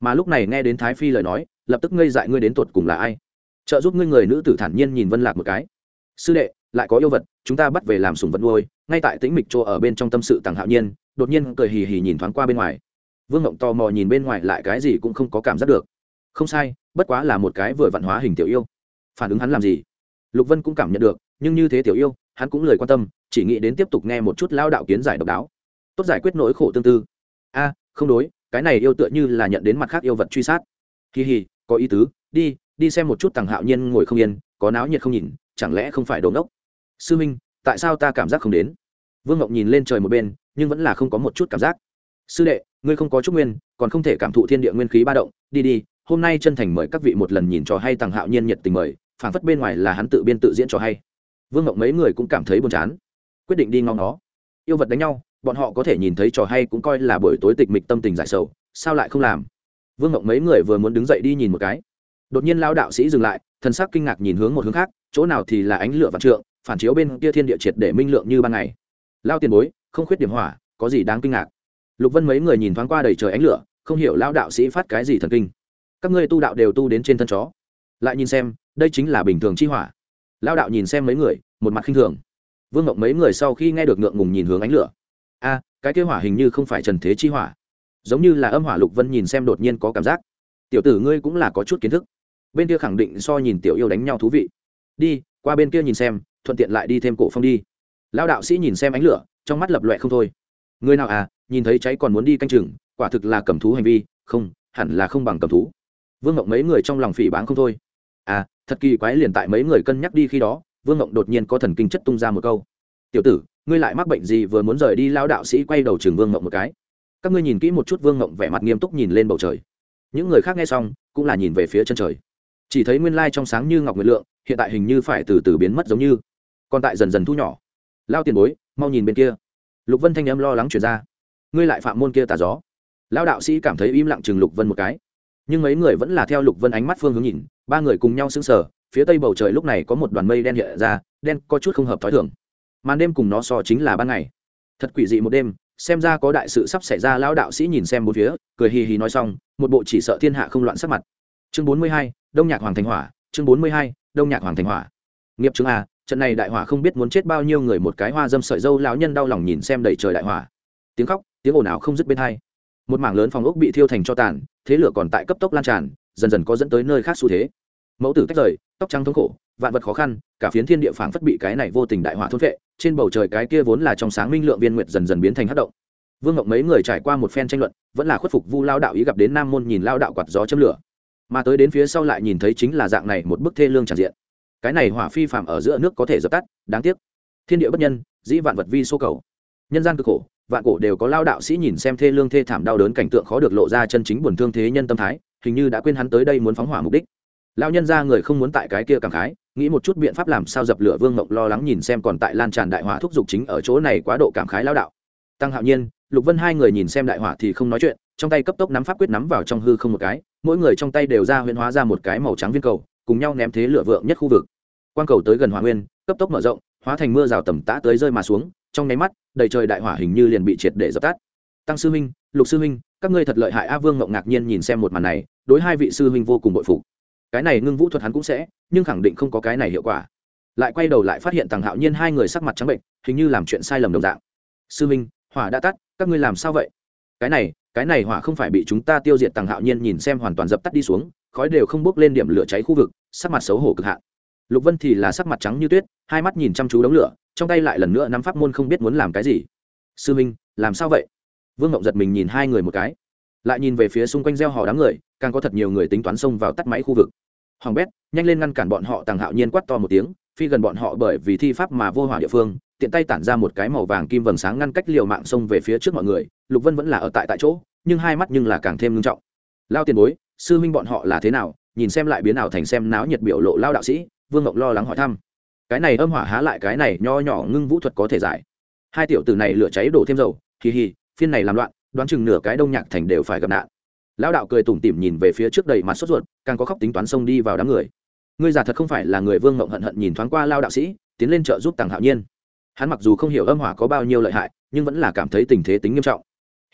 Mà lúc này nghe đến thái phi lời nói, lập tức ngây dại ngươi đến tuột cùng là ai? Trợ giúp ngươi người nữ tử thản nhiên nhìn vân lạc một cái. Sư đệ, lại có yêu vật, chúng ta bắt về làm sùng vật nuôi, ngay tại tĩnh mịch chỗ ở bên trong tâm sự tàng hạo nhiên, đột nhiên cười hì hì nhìn thoáng qua bên ngoài. Vương ngộng tò mò nhìn bên ngoài lại cái gì cũng không có cảm giác được. Không sai, bất quá là một cái vừa vạn hóa hình tiểu yêu. Phản ứng hắn làm gì? Lục vân cũng cảm nhận được, nhưng như thế tiểu yêu, hắn cũng lời quan tâm, chỉ nghĩ đến tiếp tục nghe một chút lao đạo kiến giải độc đáo. Tốt giải quyết nỗi khổ tương tư. A, không đối, cái này yêu tựa như là nhận đến mặt khác yêu vật truy sát. Kỳ hì, có ý tứ, đi đi xem một chút tàng hạo nhiên ngồi không yên, có náo nhiệt không nhìn, chẳng lẽ không phải đồn đốc sư minh, tại sao ta cảm giác không đến? Vương ngọc nhìn lên trời một bên, nhưng vẫn là không có một chút cảm giác. Sư đệ, ngươi không có chút nguyên, còn không thể cảm thụ thiên địa nguyên khí ba động, đi đi, hôm nay chân thành mời các vị một lần nhìn trò hay tàng hạo nhiên nhiệt tình mời phản phất bên ngoài là hắn tự biên tự diễn trò hay. Vương ngọc mấy người cũng cảm thấy buồn chán. Quyết định đi ngon nó yêu vật đánh nhau, bọn họ có thể nhìn thấy trò hay cũng coi là buổi tối tịch mịch tâm tình giải sầu, sao lại không làm? Vương ngọc mấy người vừa muốn đứng dậy đi nhìn một cái. Đột nhiên lao đạo sĩ dừng lại, thần sắc kinh ngạc nhìn hướng một hướng khác, chỗ nào thì là ánh lửa vạn trượng, phản chiếu bên kia thiên địa triệt để minh lượng như ban ngày. Lao tiền bối, không khuyết điểm hỏa, có gì đáng kinh ngạc? Lục vân mấy người nhìn thoáng qua đầy trời ánh lửa, không hiểu lao đạo sĩ phát cái gì thần kinh. Các ngươi tu đạo đều tu đến trên thân chó. Lại nhìn xem đây chính là bình thường chi hỏa. Lao đạo nhìn xem mấy người, một mặt khinh thường. Vương ngộng mấy người sau khi nghe được ngượng ngùng nhìn hướng ánh lửa. A, cái kế hỏa hình như không phải trần thế chi hỏa. Giống như là âm hỏa lục vân nhìn xem đột nhiên có cảm giác. Tiểu tử ngươi cũng là có chút kiến thức. Bên kia khẳng định so nhìn tiểu yêu đánh nhau thú vị. Đi, qua bên kia nhìn xem, thuận tiện lại đi thêm cổ phong đi. Lao đạo sĩ nhìn xem ánh lửa, trong mắt lập loẹ không thôi. Người nào à nhìn thấy cháy còn muốn đi canh chừng, quả thực là cầm thú hành vi, không, hẳn là không bằng cầm thú. Vương ngộng mấy người trong lòng phỉ báng không thôi à thật kỳ quái liền tại mấy người cân nhắc đi khi đó, vương ngộng đột nhiên có thần kinh chất tung ra một câu. Tiểu tử, ngươi lại mắc bệnh gì vừa muốn rời đi lao đạo sĩ quay đầu trường vương ngộng một cái? Các ngươi nhìn kỹ một chút vương ngộng vẻ mặt nghiêm túc nhìn lên bầu trời. Những người khác nghe xong, cũng là nhìn về phía chân trời. Chỉ thấy nguyên lai trong sáng như ngọc nguyệt lượng, hiện tại hình như phải từ từ biến mất giống như. Còn tại dần dần thu nhỏ. Lao tiền bối, mau nhìn bên kia. Lục vân thanh em lo lắng chuyển ra. Ngươi lại phạm môn kia tà gió. Lao đạo sĩ cảm thấy im lặng chừng lục vân một cái. Nhưng mấy người vẫn là theo lục vân ánh mắt phương hướng nhìn ba người cùng nhau sững sờ, phía tây bầu trời lúc này có một đoàn mây đen hiện ra, đen có chút không hợp thói thường. Màn đêm cùng nó so chính là ban ngày. Thật quỷ dị một đêm, xem ra có đại sự sắp xảy ra, lão đạo sĩ nhìn xem một phía, cười hì hì nói xong, một bộ chỉ sợ thiên hạ không loạn sắc mặt. Chương bốn mươi hai, đông nhạc hoàng thành hỏa, chương bốn mươi hai, đông nhạc hoàng thành hỏa. Nghiệp chứng a, trận này đại hỏa không biết muốn chết bao nhiêu người, một cái hoa dâm sợi dâu lão nhân đau lòng nhìn xem đầy trời đại hỏa. Tiếng khóc, tiếng ồn ào không dứt bên hai. Một mảng lớn phòng ốc bị thiêu thành cho tàn, thế lửa còn tại cấp tốc lan tràn dần dần có dẫn tới nơi khác xu thế. Mẫu tử tách rời, tóc trắng thống khổ, vạn vật khó khăn, cả phiến thiên địa phảng phất bị cái này vô tình đại hỏa thốt vệ trên bầu trời cái kia vốn là trong sáng minh lượng viên nguyệt dần dần biến thành hất động. Vương ngọc mấy người trải qua một phen tranh luận, vẫn là khuất phục vu lao đạo ý gặp đến nam môn nhìn lao đạo quạt gió châm lửa. Mà tới đến phía sau lại nhìn thấy chính là dạng này một bức thê lương tràn diện. Cái này hỏa phi phạm ở giữa nước có thể dập tắt, đáng tiếc. Thiên địa bất nhân, dĩ vạn vật vi số cầu. Nhân gian cực khổ, vạn cổ đều có lao đạo sĩ nhìn xem thê lương thê thảm đau đớn cảnh tượng khó được lộ ra chân chính buồn thương thế nhân tâm thái hình như đã quên hắn tới đây muốn phóng hỏa mục đích. Lão nhân ra người không muốn tại cái kia cảm khái, nghĩ một chút biện pháp làm sao dập lửa vương mộng lo lắng nhìn xem còn tại lan tràn đại hỏa thúc giục chính ở chỗ này quá độ cảm khái lao đạo. Tăng hạo nhiên, lục vân hai người nhìn xem đại hỏa thì không nói chuyện, trong tay cấp tốc nắm pháp quyết nắm vào trong hư không một cái, mỗi người trong tay đều ra huyễn hóa ra một cái màu trắng viên cầu, cùng nhau ném thế lửa vượng nhất khu vực. Quang cầu tới gần hỏa nguyên, cấp tốc mở rộng, hóa thành mưa rào tầm tã tới rơi mà xuống, trong nháy mắt, đầy trời đại hỏa hình như liền bị triệt để dập tắt tăng sư huynh, lục sư huynh, các ngươi thật lợi hại. A vương ngộng ngạc nhiên nhìn xem một màn này, đối hai vị sư huynh vô cùng bội phục. Cái này ngưng vũ thuật hắn cũng sẽ, nhưng khẳng định không có cái này hiệu quả. Lại quay đầu lại phát hiện tàng hạo nhiên hai người sắc mặt trắng bệnh, hình như làm chuyện sai lầm đồng dạng. Sư huynh, hỏa đã tắt, các ngươi làm sao vậy? Cái này cái này hỏa không phải bị chúng ta tiêu diệt. Tàng hạo nhiên nhìn xem hoàn toàn dập tắt đi xuống, khói đều không bốc lên điểm lửa cháy khu vực, sắc mặt xấu hổ cực hạn. Lục vân thì là sắc mặt trắng như tuyết, hai mắt nhìn chăm chú đống lửa, trong tay lại lần nữa nắm pháp môn không biết muốn làm cái gì. Sư minh làm sao vậy? Vương ngộng giật mình nhìn hai người một cái, lại nhìn về phía xung quanh gieo hò đám người, càng có thật nhiều người tính toán xông vào tắt máy khu vực. Hoàng bét, nhanh lên ngăn cản bọn họ tàng hạo nhiên quát to một tiếng, phi gần bọn họ bởi vì thi pháp mà vô hỏa địa phương, tiện tay tản ra một cái màu vàng kim vầng sáng ngăn cách liều mạng xông về phía trước mọi người, lục vân vẫn là ở tại tại chỗ, nhưng hai mắt nhưng là càng thêm ngưng trọng. Lao tiền bối, sư huynh bọn họ là thế nào? Nhìn xem lại biến ảo thành xem náo nhiệt biểu lộ lao đạo sĩ, vương ngọc lo lắng hỏi thăm. Cái này âm hỏa há lại cái này nho nhỏ ngưng vũ thuật có thể giải. Hai tiểu tử này lửa cháy đổ thêm dầu, hì hì phiên này làm loạn, đoán chừng nửa cái đông nhạc thành đều phải gặp nạn. Lão đạo cười tủm tỉm nhìn về phía trước đầy mặt sốt ruột, càng có khóc tính toán xông đi vào đám người. Ngươi giả thật không phải là người vương ngộng hận hận nhìn thoáng qua lao đạo sĩ, tiến lên trợ giúp tàng hạo nhiên. Hắn mặc dù không hiểu âm hỏa có bao nhiêu lợi hại, nhưng vẫn là cảm thấy tình thế tính nghiêm trọng.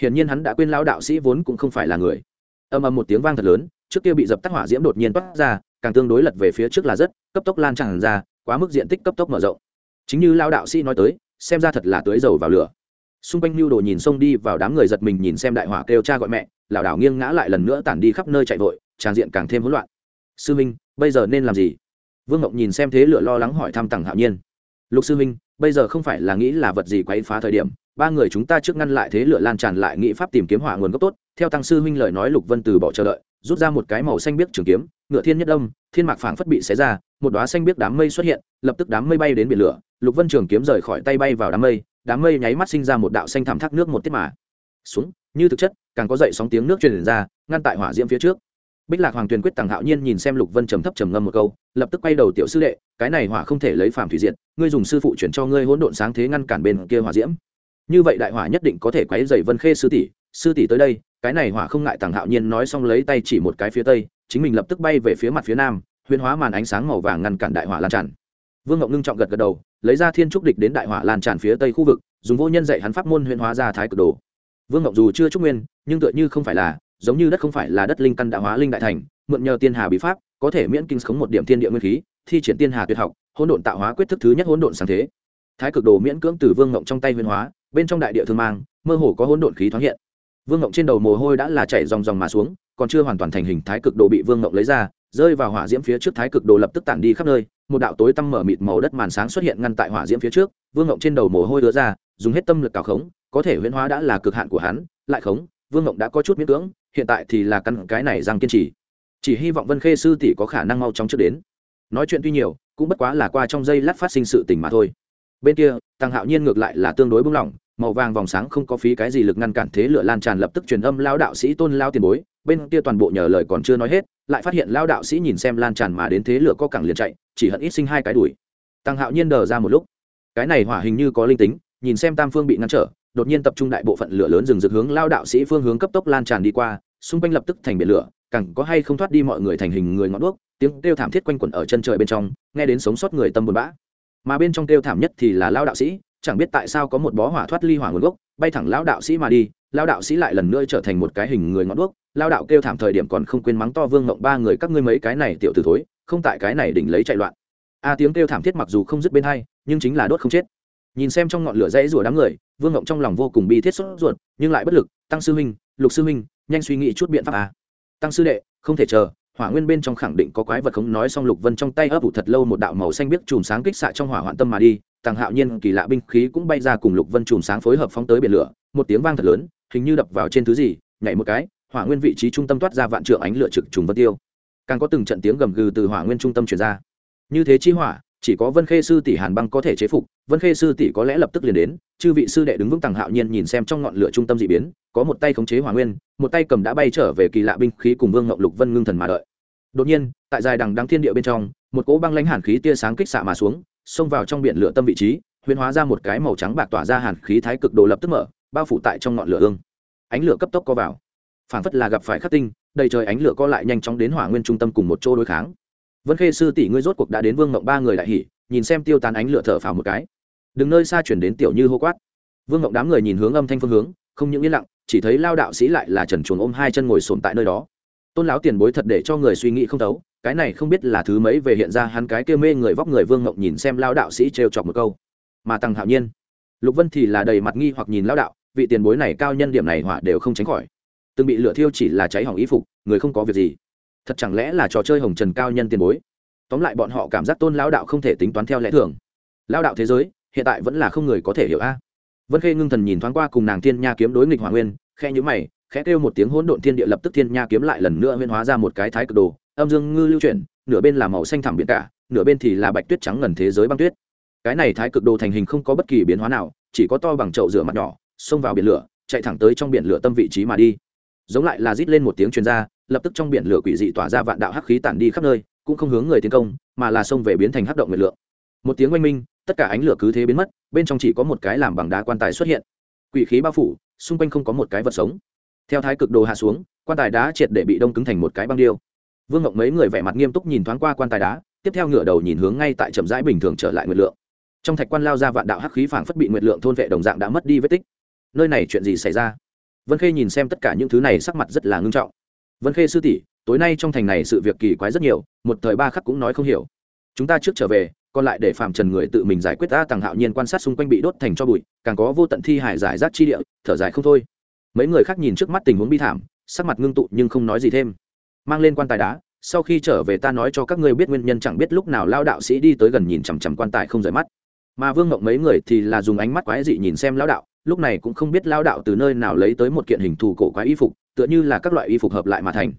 Hiển nhiên hắn đã quên lao đạo sĩ vốn cũng không phải là người. Âm âm một tiếng vang thật lớn, trước kia bị dập tắt hỏa diễm đột nhiên toát ra, càng tương đối lật về phía trước là rất, cấp tốc lan tràn ra, quá mức diện tích cấp tốc mở rộng. Chính như lao đạo sĩ nói tới, xem ra thật là tưới dầu vào lửa xung quanh lưu đồ nhìn xông đi vào đám người giật mình nhìn xem đại hỏa kêu cha gọi mẹ, lảo đảo nghiêng ngã lại lần nữa tản đi khắp nơi chạy vội, tràn diện càng thêm hỗn loạn. Sư minh, bây giờ nên làm gì? Vương ngọc nhìn xem thế lửa lo lắng hỏi thăm tằng hạo nhiên. Lục sư minh, bây giờ không phải là nghĩ là vật gì quấy phá thời điểm, ba người chúng ta trước ngăn lại thế lửa lan tràn lại nghĩ pháp tìm kiếm hỏa nguồn gốc tốt. Theo tăng sư huynh lời nói lục vân từ bỏ chờ đợi, rút ra một cái màu xanh biếc trường kiếm, ngựa thiên nhất đông thiên mạc phảng phất bị xé ra, một đóa xanh biếc đám mây xuất hiện, lập tức đám mây bay đến biển lửa. Lục vân trường kiếm rời khỏi tay bay vào đám mây đám mây nháy mắt sinh ra một đạo xanh thảm thác nước một tiết mà. Xuống, như thực chất, càng có dậy sóng tiếng nước truyền ra, ngăn tại hỏa diễm phía trước. Bích lạc hoàng tuyền quyết tàng hạo nhiên nhìn xem lục vân trầm thấp trầm ngâm một câu, lập tức quay đầu tiểu sư đệ, cái này hỏa không thể lấy phàm thủy diện ngươi dùng sư phụ chuyển cho ngươi hỗn độn sáng thế ngăn cản bên kia hỏa diễm. Như vậy đại hỏa nhất định có thể quấy dày vân khê sư tỷ sư tỷ tới đây, cái này hỏa không ngại tàng hạo nhiên nói xong lấy tay chỉ một cái phía tây, chính mình lập tức bay về phía mặt phía nam, huyền hóa màn ánh sáng màu vàng ngăn cản đại hỏa lan tràn vương ngọc ngưng trọng gật gật đầu, lấy ra thiên trúc địch đến đại hỏa lan tràn phía tây khu vực, dùng vô nhân dạy hắn pháp môn huyện hóa ra thái cực đồ. Vương ngọc dù chưa trúc nguyên, nhưng tựa như không phải là, giống như đất không phải là đất linh căn đã hóa linh đại thành, mượn nhờ tiên hà bí pháp, có thể miễn kinh khống một điểm thiên địa nguyên khí, thi triển tiên hà tuyệt học, hỗn độn tạo hóa quyết thức thứ nhất hỗn độn sáng thế. Thái cực đồ miễn cưỡng từ vương ngộng trong tay huyền hóa, bên trong đại địa thương mang, mơ hồ có hỗn độn khí thoáng hiện. Vương ngộng trên đầu mồ hôi đã là chảy dòng dòng mà xuống, còn chưa hoàn toàn thành hình thái cực đồ bị vương ngộng lấy ra, rơi vào hỏa diễm phía trước thái cực đồ lập tức tản đi khắp nơi một đạo tối tăm mở mịt màu đất màn sáng xuất hiện ngăn tại hỏa diễm phía trước, vương ngộng trên đầu mồ hôi đứa ra, dùng hết tâm lực cào khống, có thể huyễn hóa đã là cực hạn của hắn, lại khống, vương ngộng đã có chút miễn cưỡng, hiện tại thì là căn cái này rằng kiên trì. Chỉ hy vọng vân khê sư tỷ có khả năng mau chóng trước đến. Nói chuyện tuy nhiều, cũng bất quá là qua trong giây lát phát sinh sự tình mà thôi. Bên kia, tăng hạo nhiên ngược lại là tương đối bung lỏng màu vàng vòng sáng không có phí cái gì lực ngăn cản thế lửa lan tràn lập tức truyền âm lao đạo sĩ tôn lao tiền bối bên kia toàn bộ nhờ lời còn chưa nói hết, lại phát hiện lao đạo sĩ nhìn xem lan tràn mà đến thế lửa có cẳng liền chạy, chỉ hận ít sinh hai cái đuổi. Tăng hạo nhiên đờ ra một lúc. Cái này hỏa hình như có linh tính, nhìn xem tam phương bị ngăn trở, đột nhiên tập trung đại bộ phận lửa lớn rừng rực hướng lao đạo sĩ phương hướng cấp tốc lan tràn đi qua, xung quanh lập tức thành biển lửa, càng có hay không thoát đi mọi người thành hình người ngọn đuốc, tiếng kêu thảm thiết quanh quẩn ở chân trời bên trong, nghe đến sống sót người tâm buồn bã. Mà bên trong kêu thảm nhất thì là lao đạo sĩ chẳng biết tại sao có một bó hỏa thoát ly hỏa nguồn gốc, bay thẳng lao đạo sĩ mà đi lao đạo sĩ lại lần nữa trở thành một cái hình người ngọn đuốc. Lao đạo kêu thảm thời điểm còn không quên mắng to vương ngộng ba người các ngươi mấy cái này tiểu từ thối, không tại cái này đỉnh lấy chạy loạn. A à, tiếng kêu thảm thiết mặc dù không dứt bên hay nhưng chính là đốt không chết. Nhìn xem trong ngọn lửa dãy rủa đám người, vương ngộng trong lòng vô cùng bi thiết sốt ruột, nhưng lại bất lực, tăng sư huynh, lục sư huynh, nhanh suy nghĩ chút biện pháp à. tăng sư đệ, không thể chờ, hỏa nguyên bên trong khẳng định có quái vật không nói xong lục vân trong tay ấp ủ thật lâu một đạo màu xanh biếc chùm sáng kích xạ trong hỏa hoạn tâm mà đi tàng hạo nhiên kỳ lạ binh khí cũng bay ra cùng lục vân chùm sáng phối hợp phóng tới biển lửa, một tiếng vang thật lớn, hình như đập vào trên thứ gì, nhảy một cái, hỏa nguyên vị trí trung tâm toát ra vạn trượng ánh lửa trực trùng vân tiêu. Càng có từng trận tiếng gầm gừ từ hỏa nguyên trung tâm chuyển ra. Như thế chi hỏa, chỉ có vân khê sư tỷ hàn băng có thể chế phục, vân khê sư tỷ có lẽ lập tức liền đến, chư vị sư đệ đứng vững tàng hạo nhiên nhìn xem trong ngọn lửa trung tâm d ị biến, có một tay khống chế hỏa nguyên, một tay cầm đã bay trở về kỳ lạ binh khí cùng vương ngọc lục vân ngưng thần mà đợi. Đột nhiên, tại dài đằng đăng thiên địa bên trong, một cỗ băng lãnh hàn khí tia sáng kích xạ mà xuống xông vào trong biển lửa tâm vị trí, huyễn hóa ra một cái màu trắng bạc tỏa ra hàn khí thái cực đồ lập tức mở, bao phủ tại trong ngọn lửa ương. Ánh lửa cấp tốc co vào. Phản phất là gặp phải khắc tinh, đầy trời ánh lửa co lại nhanh chóng đến hỏa nguyên trung tâm cùng một chỗ đối kháng. Vân khê sư tỷ ngươi rốt cuộc đã đến vương mộng ba người đại hỉ, nhìn xem tiêu tán ánh lửa thở phào một cái. Đừng nơi xa chuyển đến tiểu như hô quát. Vương mộng đám người nhìn hướng âm thanh phương hướng, không những yên lặng, chỉ thấy lao đạo sĩ lại là trần chuồng ôm hai chân ngồi sồn tại nơi đó. Tôn lão tiền bối thật để cho người suy nghĩ không thấu cái này không biết là thứ mấy về hiện ra hắn cái kia mê người vóc người vương ngộng nhìn xem lao đạo sĩ trêu chọc một câu. Mà tăng hạo nhiên, lục vân thì là đầy mặt nghi hoặc nhìn lao đạo, vị tiền bối này cao nhân điểm này họa đều không tránh khỏi. Từng bị lửa thiêu chỉ là cháy hỏng y phục, người không có việc gì. Thật chẳng lẽ là trò chơi hồng trần cao nhân tiền bối? Tóm lại bọn họ cảm giác tôn lao đạo không thể tính toán theo lẽ thường. Lao đạo thế giới, hiện tại vẫn là không người có thể hiểu a. Vân khê ngưng thần nhìn thoáng qua cùng nàng thiên nha kiếm đối nghịch hoàng nguyên khe nhữ mày, khẽ kêu một tiếng hỗn độn thiên địa lập tức thiên nha kiếm lại lần nữa huyên hóa ra một cái thái cực đồ âm dương ngư lưu chuyển, nửa bên là màu xanh thẳm biển cả, nửa bên thì là bạch tuyết trắng ngần thế giới băng tuyết. Cái này thái cực đồ thành hình không có bất kỳ biến hóa nào, chỉ có to bằng chậu rửa mặt nhỏ, xông vào biển lửa, chạy thẳng tới trong biển lửa tâm vị trí mà đi. Giống lại là rít lên một tiếng truyền ra, lập tức trong biển lửa quỷ dị tỏa ra vạn đạo hắc khí tản đi khắp nơi, cũng không hướng người tiến công, mà là xông về biến thành hắc động nguyệt lượng. Một tiếng oanh minh, tất cả ánh lửa cứ thế biến mất, bên trong chỉ có một cái làm bằng đá quan tài xuất hiện. Quỷ khí bao phủ, xung quanh không có một cái vật sống. Theo thái cực đồ hạ xuống, quan tài đá triệt để bị đông cứng thành một cái băng điêu vương ngộng mấy người vẻ mặt nghiêm túc nhìn thoáng qua quan tài đá, tiếp theo ngửa đầu nhìn hướng ngay tại trầm rãi bình thường trở lại nguyệt lượng. Trong thạch quan lao ra vạn đạo hắc khí phảng phất bị nguyệt lượng thôn vệ đồng dạng đã mất đi vết tích. Nơi này chuyện gì xảy ra? Vân khê nhìn xem tất cả những thứ này sắc mặt rất là ngưng trọng. Vân khê sư tỷ, tối nay trong thành này sự việc kỳ quái rất nhiều, một thời ba khắc cũng nói không hiểu. Chúng ta trước trở về, còn lại để phạm trần người tự mình giải quyết ta tàng hạo nhiên quan sát xung quanh bị đốt thành cho bụi, càng có vô tận thi hải giải rác chi địa, thở dài không thôi. Mấy người khác nhìn trước mắt tình huống bi thảm, sắc mặt ngưng tụ nhưng không nói gì thêm mang lên quan tài đá, sau khi trở về ta nói cho các ngươi biết nguyên nhân chẳng biết lúc nào lao đạo sĩ đi tới gần nhìn chằm chằm quan tài không rời mắt. Mà vương ngộng mấy người thì là dùng ánh mắt quái dị nhìn xem lao đạo, lúc này cũng không biết lao đạo từ nơi nào lấy tới một kiện hình thù cổ quái y phục, tựa như là các loại y phục hợp lại mà thành.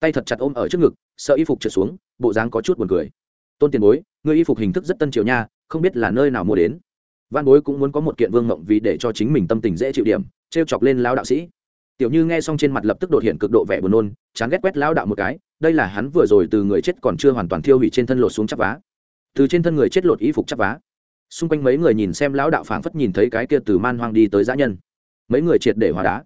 Tay thật chặt ôm ở trước ngực, sợ y phục trượt xuống, bộ dáng có chút buồn cười. Tôn tiền bối người y phục hình thức rất tân triều nha, không biết là nơi nào mua đến? Văn bối cũng muốn có một kiện vương ngộng vì để cho chính mình tâm tình dễ chịu điểm t r e o chọc lên lao đạo sĩ tiểu như nghe xong trên mặt lập tức đột hiện cực độ vẻ buồn nôn, chán ghét quét lao đạo một cái, đây là hắn vừa rồi từ người chết còn chưa hoàn toàn thiêu hủy trên thân lột xuống chắp vá. Từ trên thân người chết lột y phục chắp vá. Xung quanh mấy người nhìn xem lão đạo phảng phất nhìn thấy cái kia từ man hoang đi tới giã nhân. Mấy người triệt để hóa đá.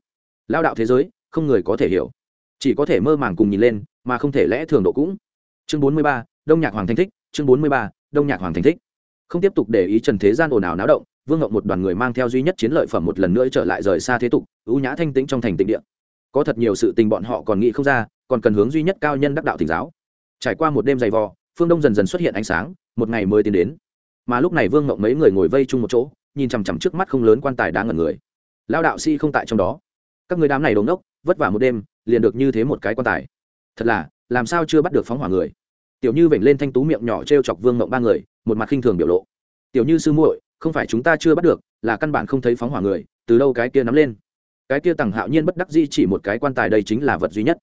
Lao đạo thế giới, không người có thể hiểu. Chỉ có thể mơ màng cùng nhìn lên, mà không thể lẽ thường độ cũng. Chương bốn mươi ba, đông nhạc hoàng thanh thích, chương bốn mươi ba, đông nhạc hoàng thanh thích. Không tiếp tục để ý trần thế gian ồn ào náo động vương ngộng một đoàn người mang theo duy nhất chiến lợi phẩm một lần nữa trở lại rời xa thế tục, ưu nhã thanh tĩnh trong thành tịnh địa. Có thật nhiều sự tình bọn họ còn nghĩ không ra, còn cần hướng duy nhất cao nhân đắc đạo thỉnh giáo. Trải qua một đêm dày vò, phương đông dần dần xuất hiện ánh sáng, một ngày mới tiến đến. Mà lúc này vương ngộng mấy người ngồi vây chung một chỗ, nhìn chằm chằm trước mắt không lớn quan tài đáng ngẩn người. Lao đạo sĩ không tại trong đó. Các người đám này đống đốc, vất vả một đêm, liền được như thế một cái quan tài. Thật là, làm sao chưa bắt được phóng hỏa người? Tiểu như vểnh lên thanh tú miệng nhỏ t r e o chọc vương ngộng ba người, một mặt khinh thường biểu lộ. Tiểu như sư muội không phải chúng ta chưa bắt được, là căn bản không thấy phóng hỏa người, từ đâu cái kia nắm lên. Cái kia tằng hạo nhiên bất đắc di chỉ một cái quan tài đây chính là vật duy nhất.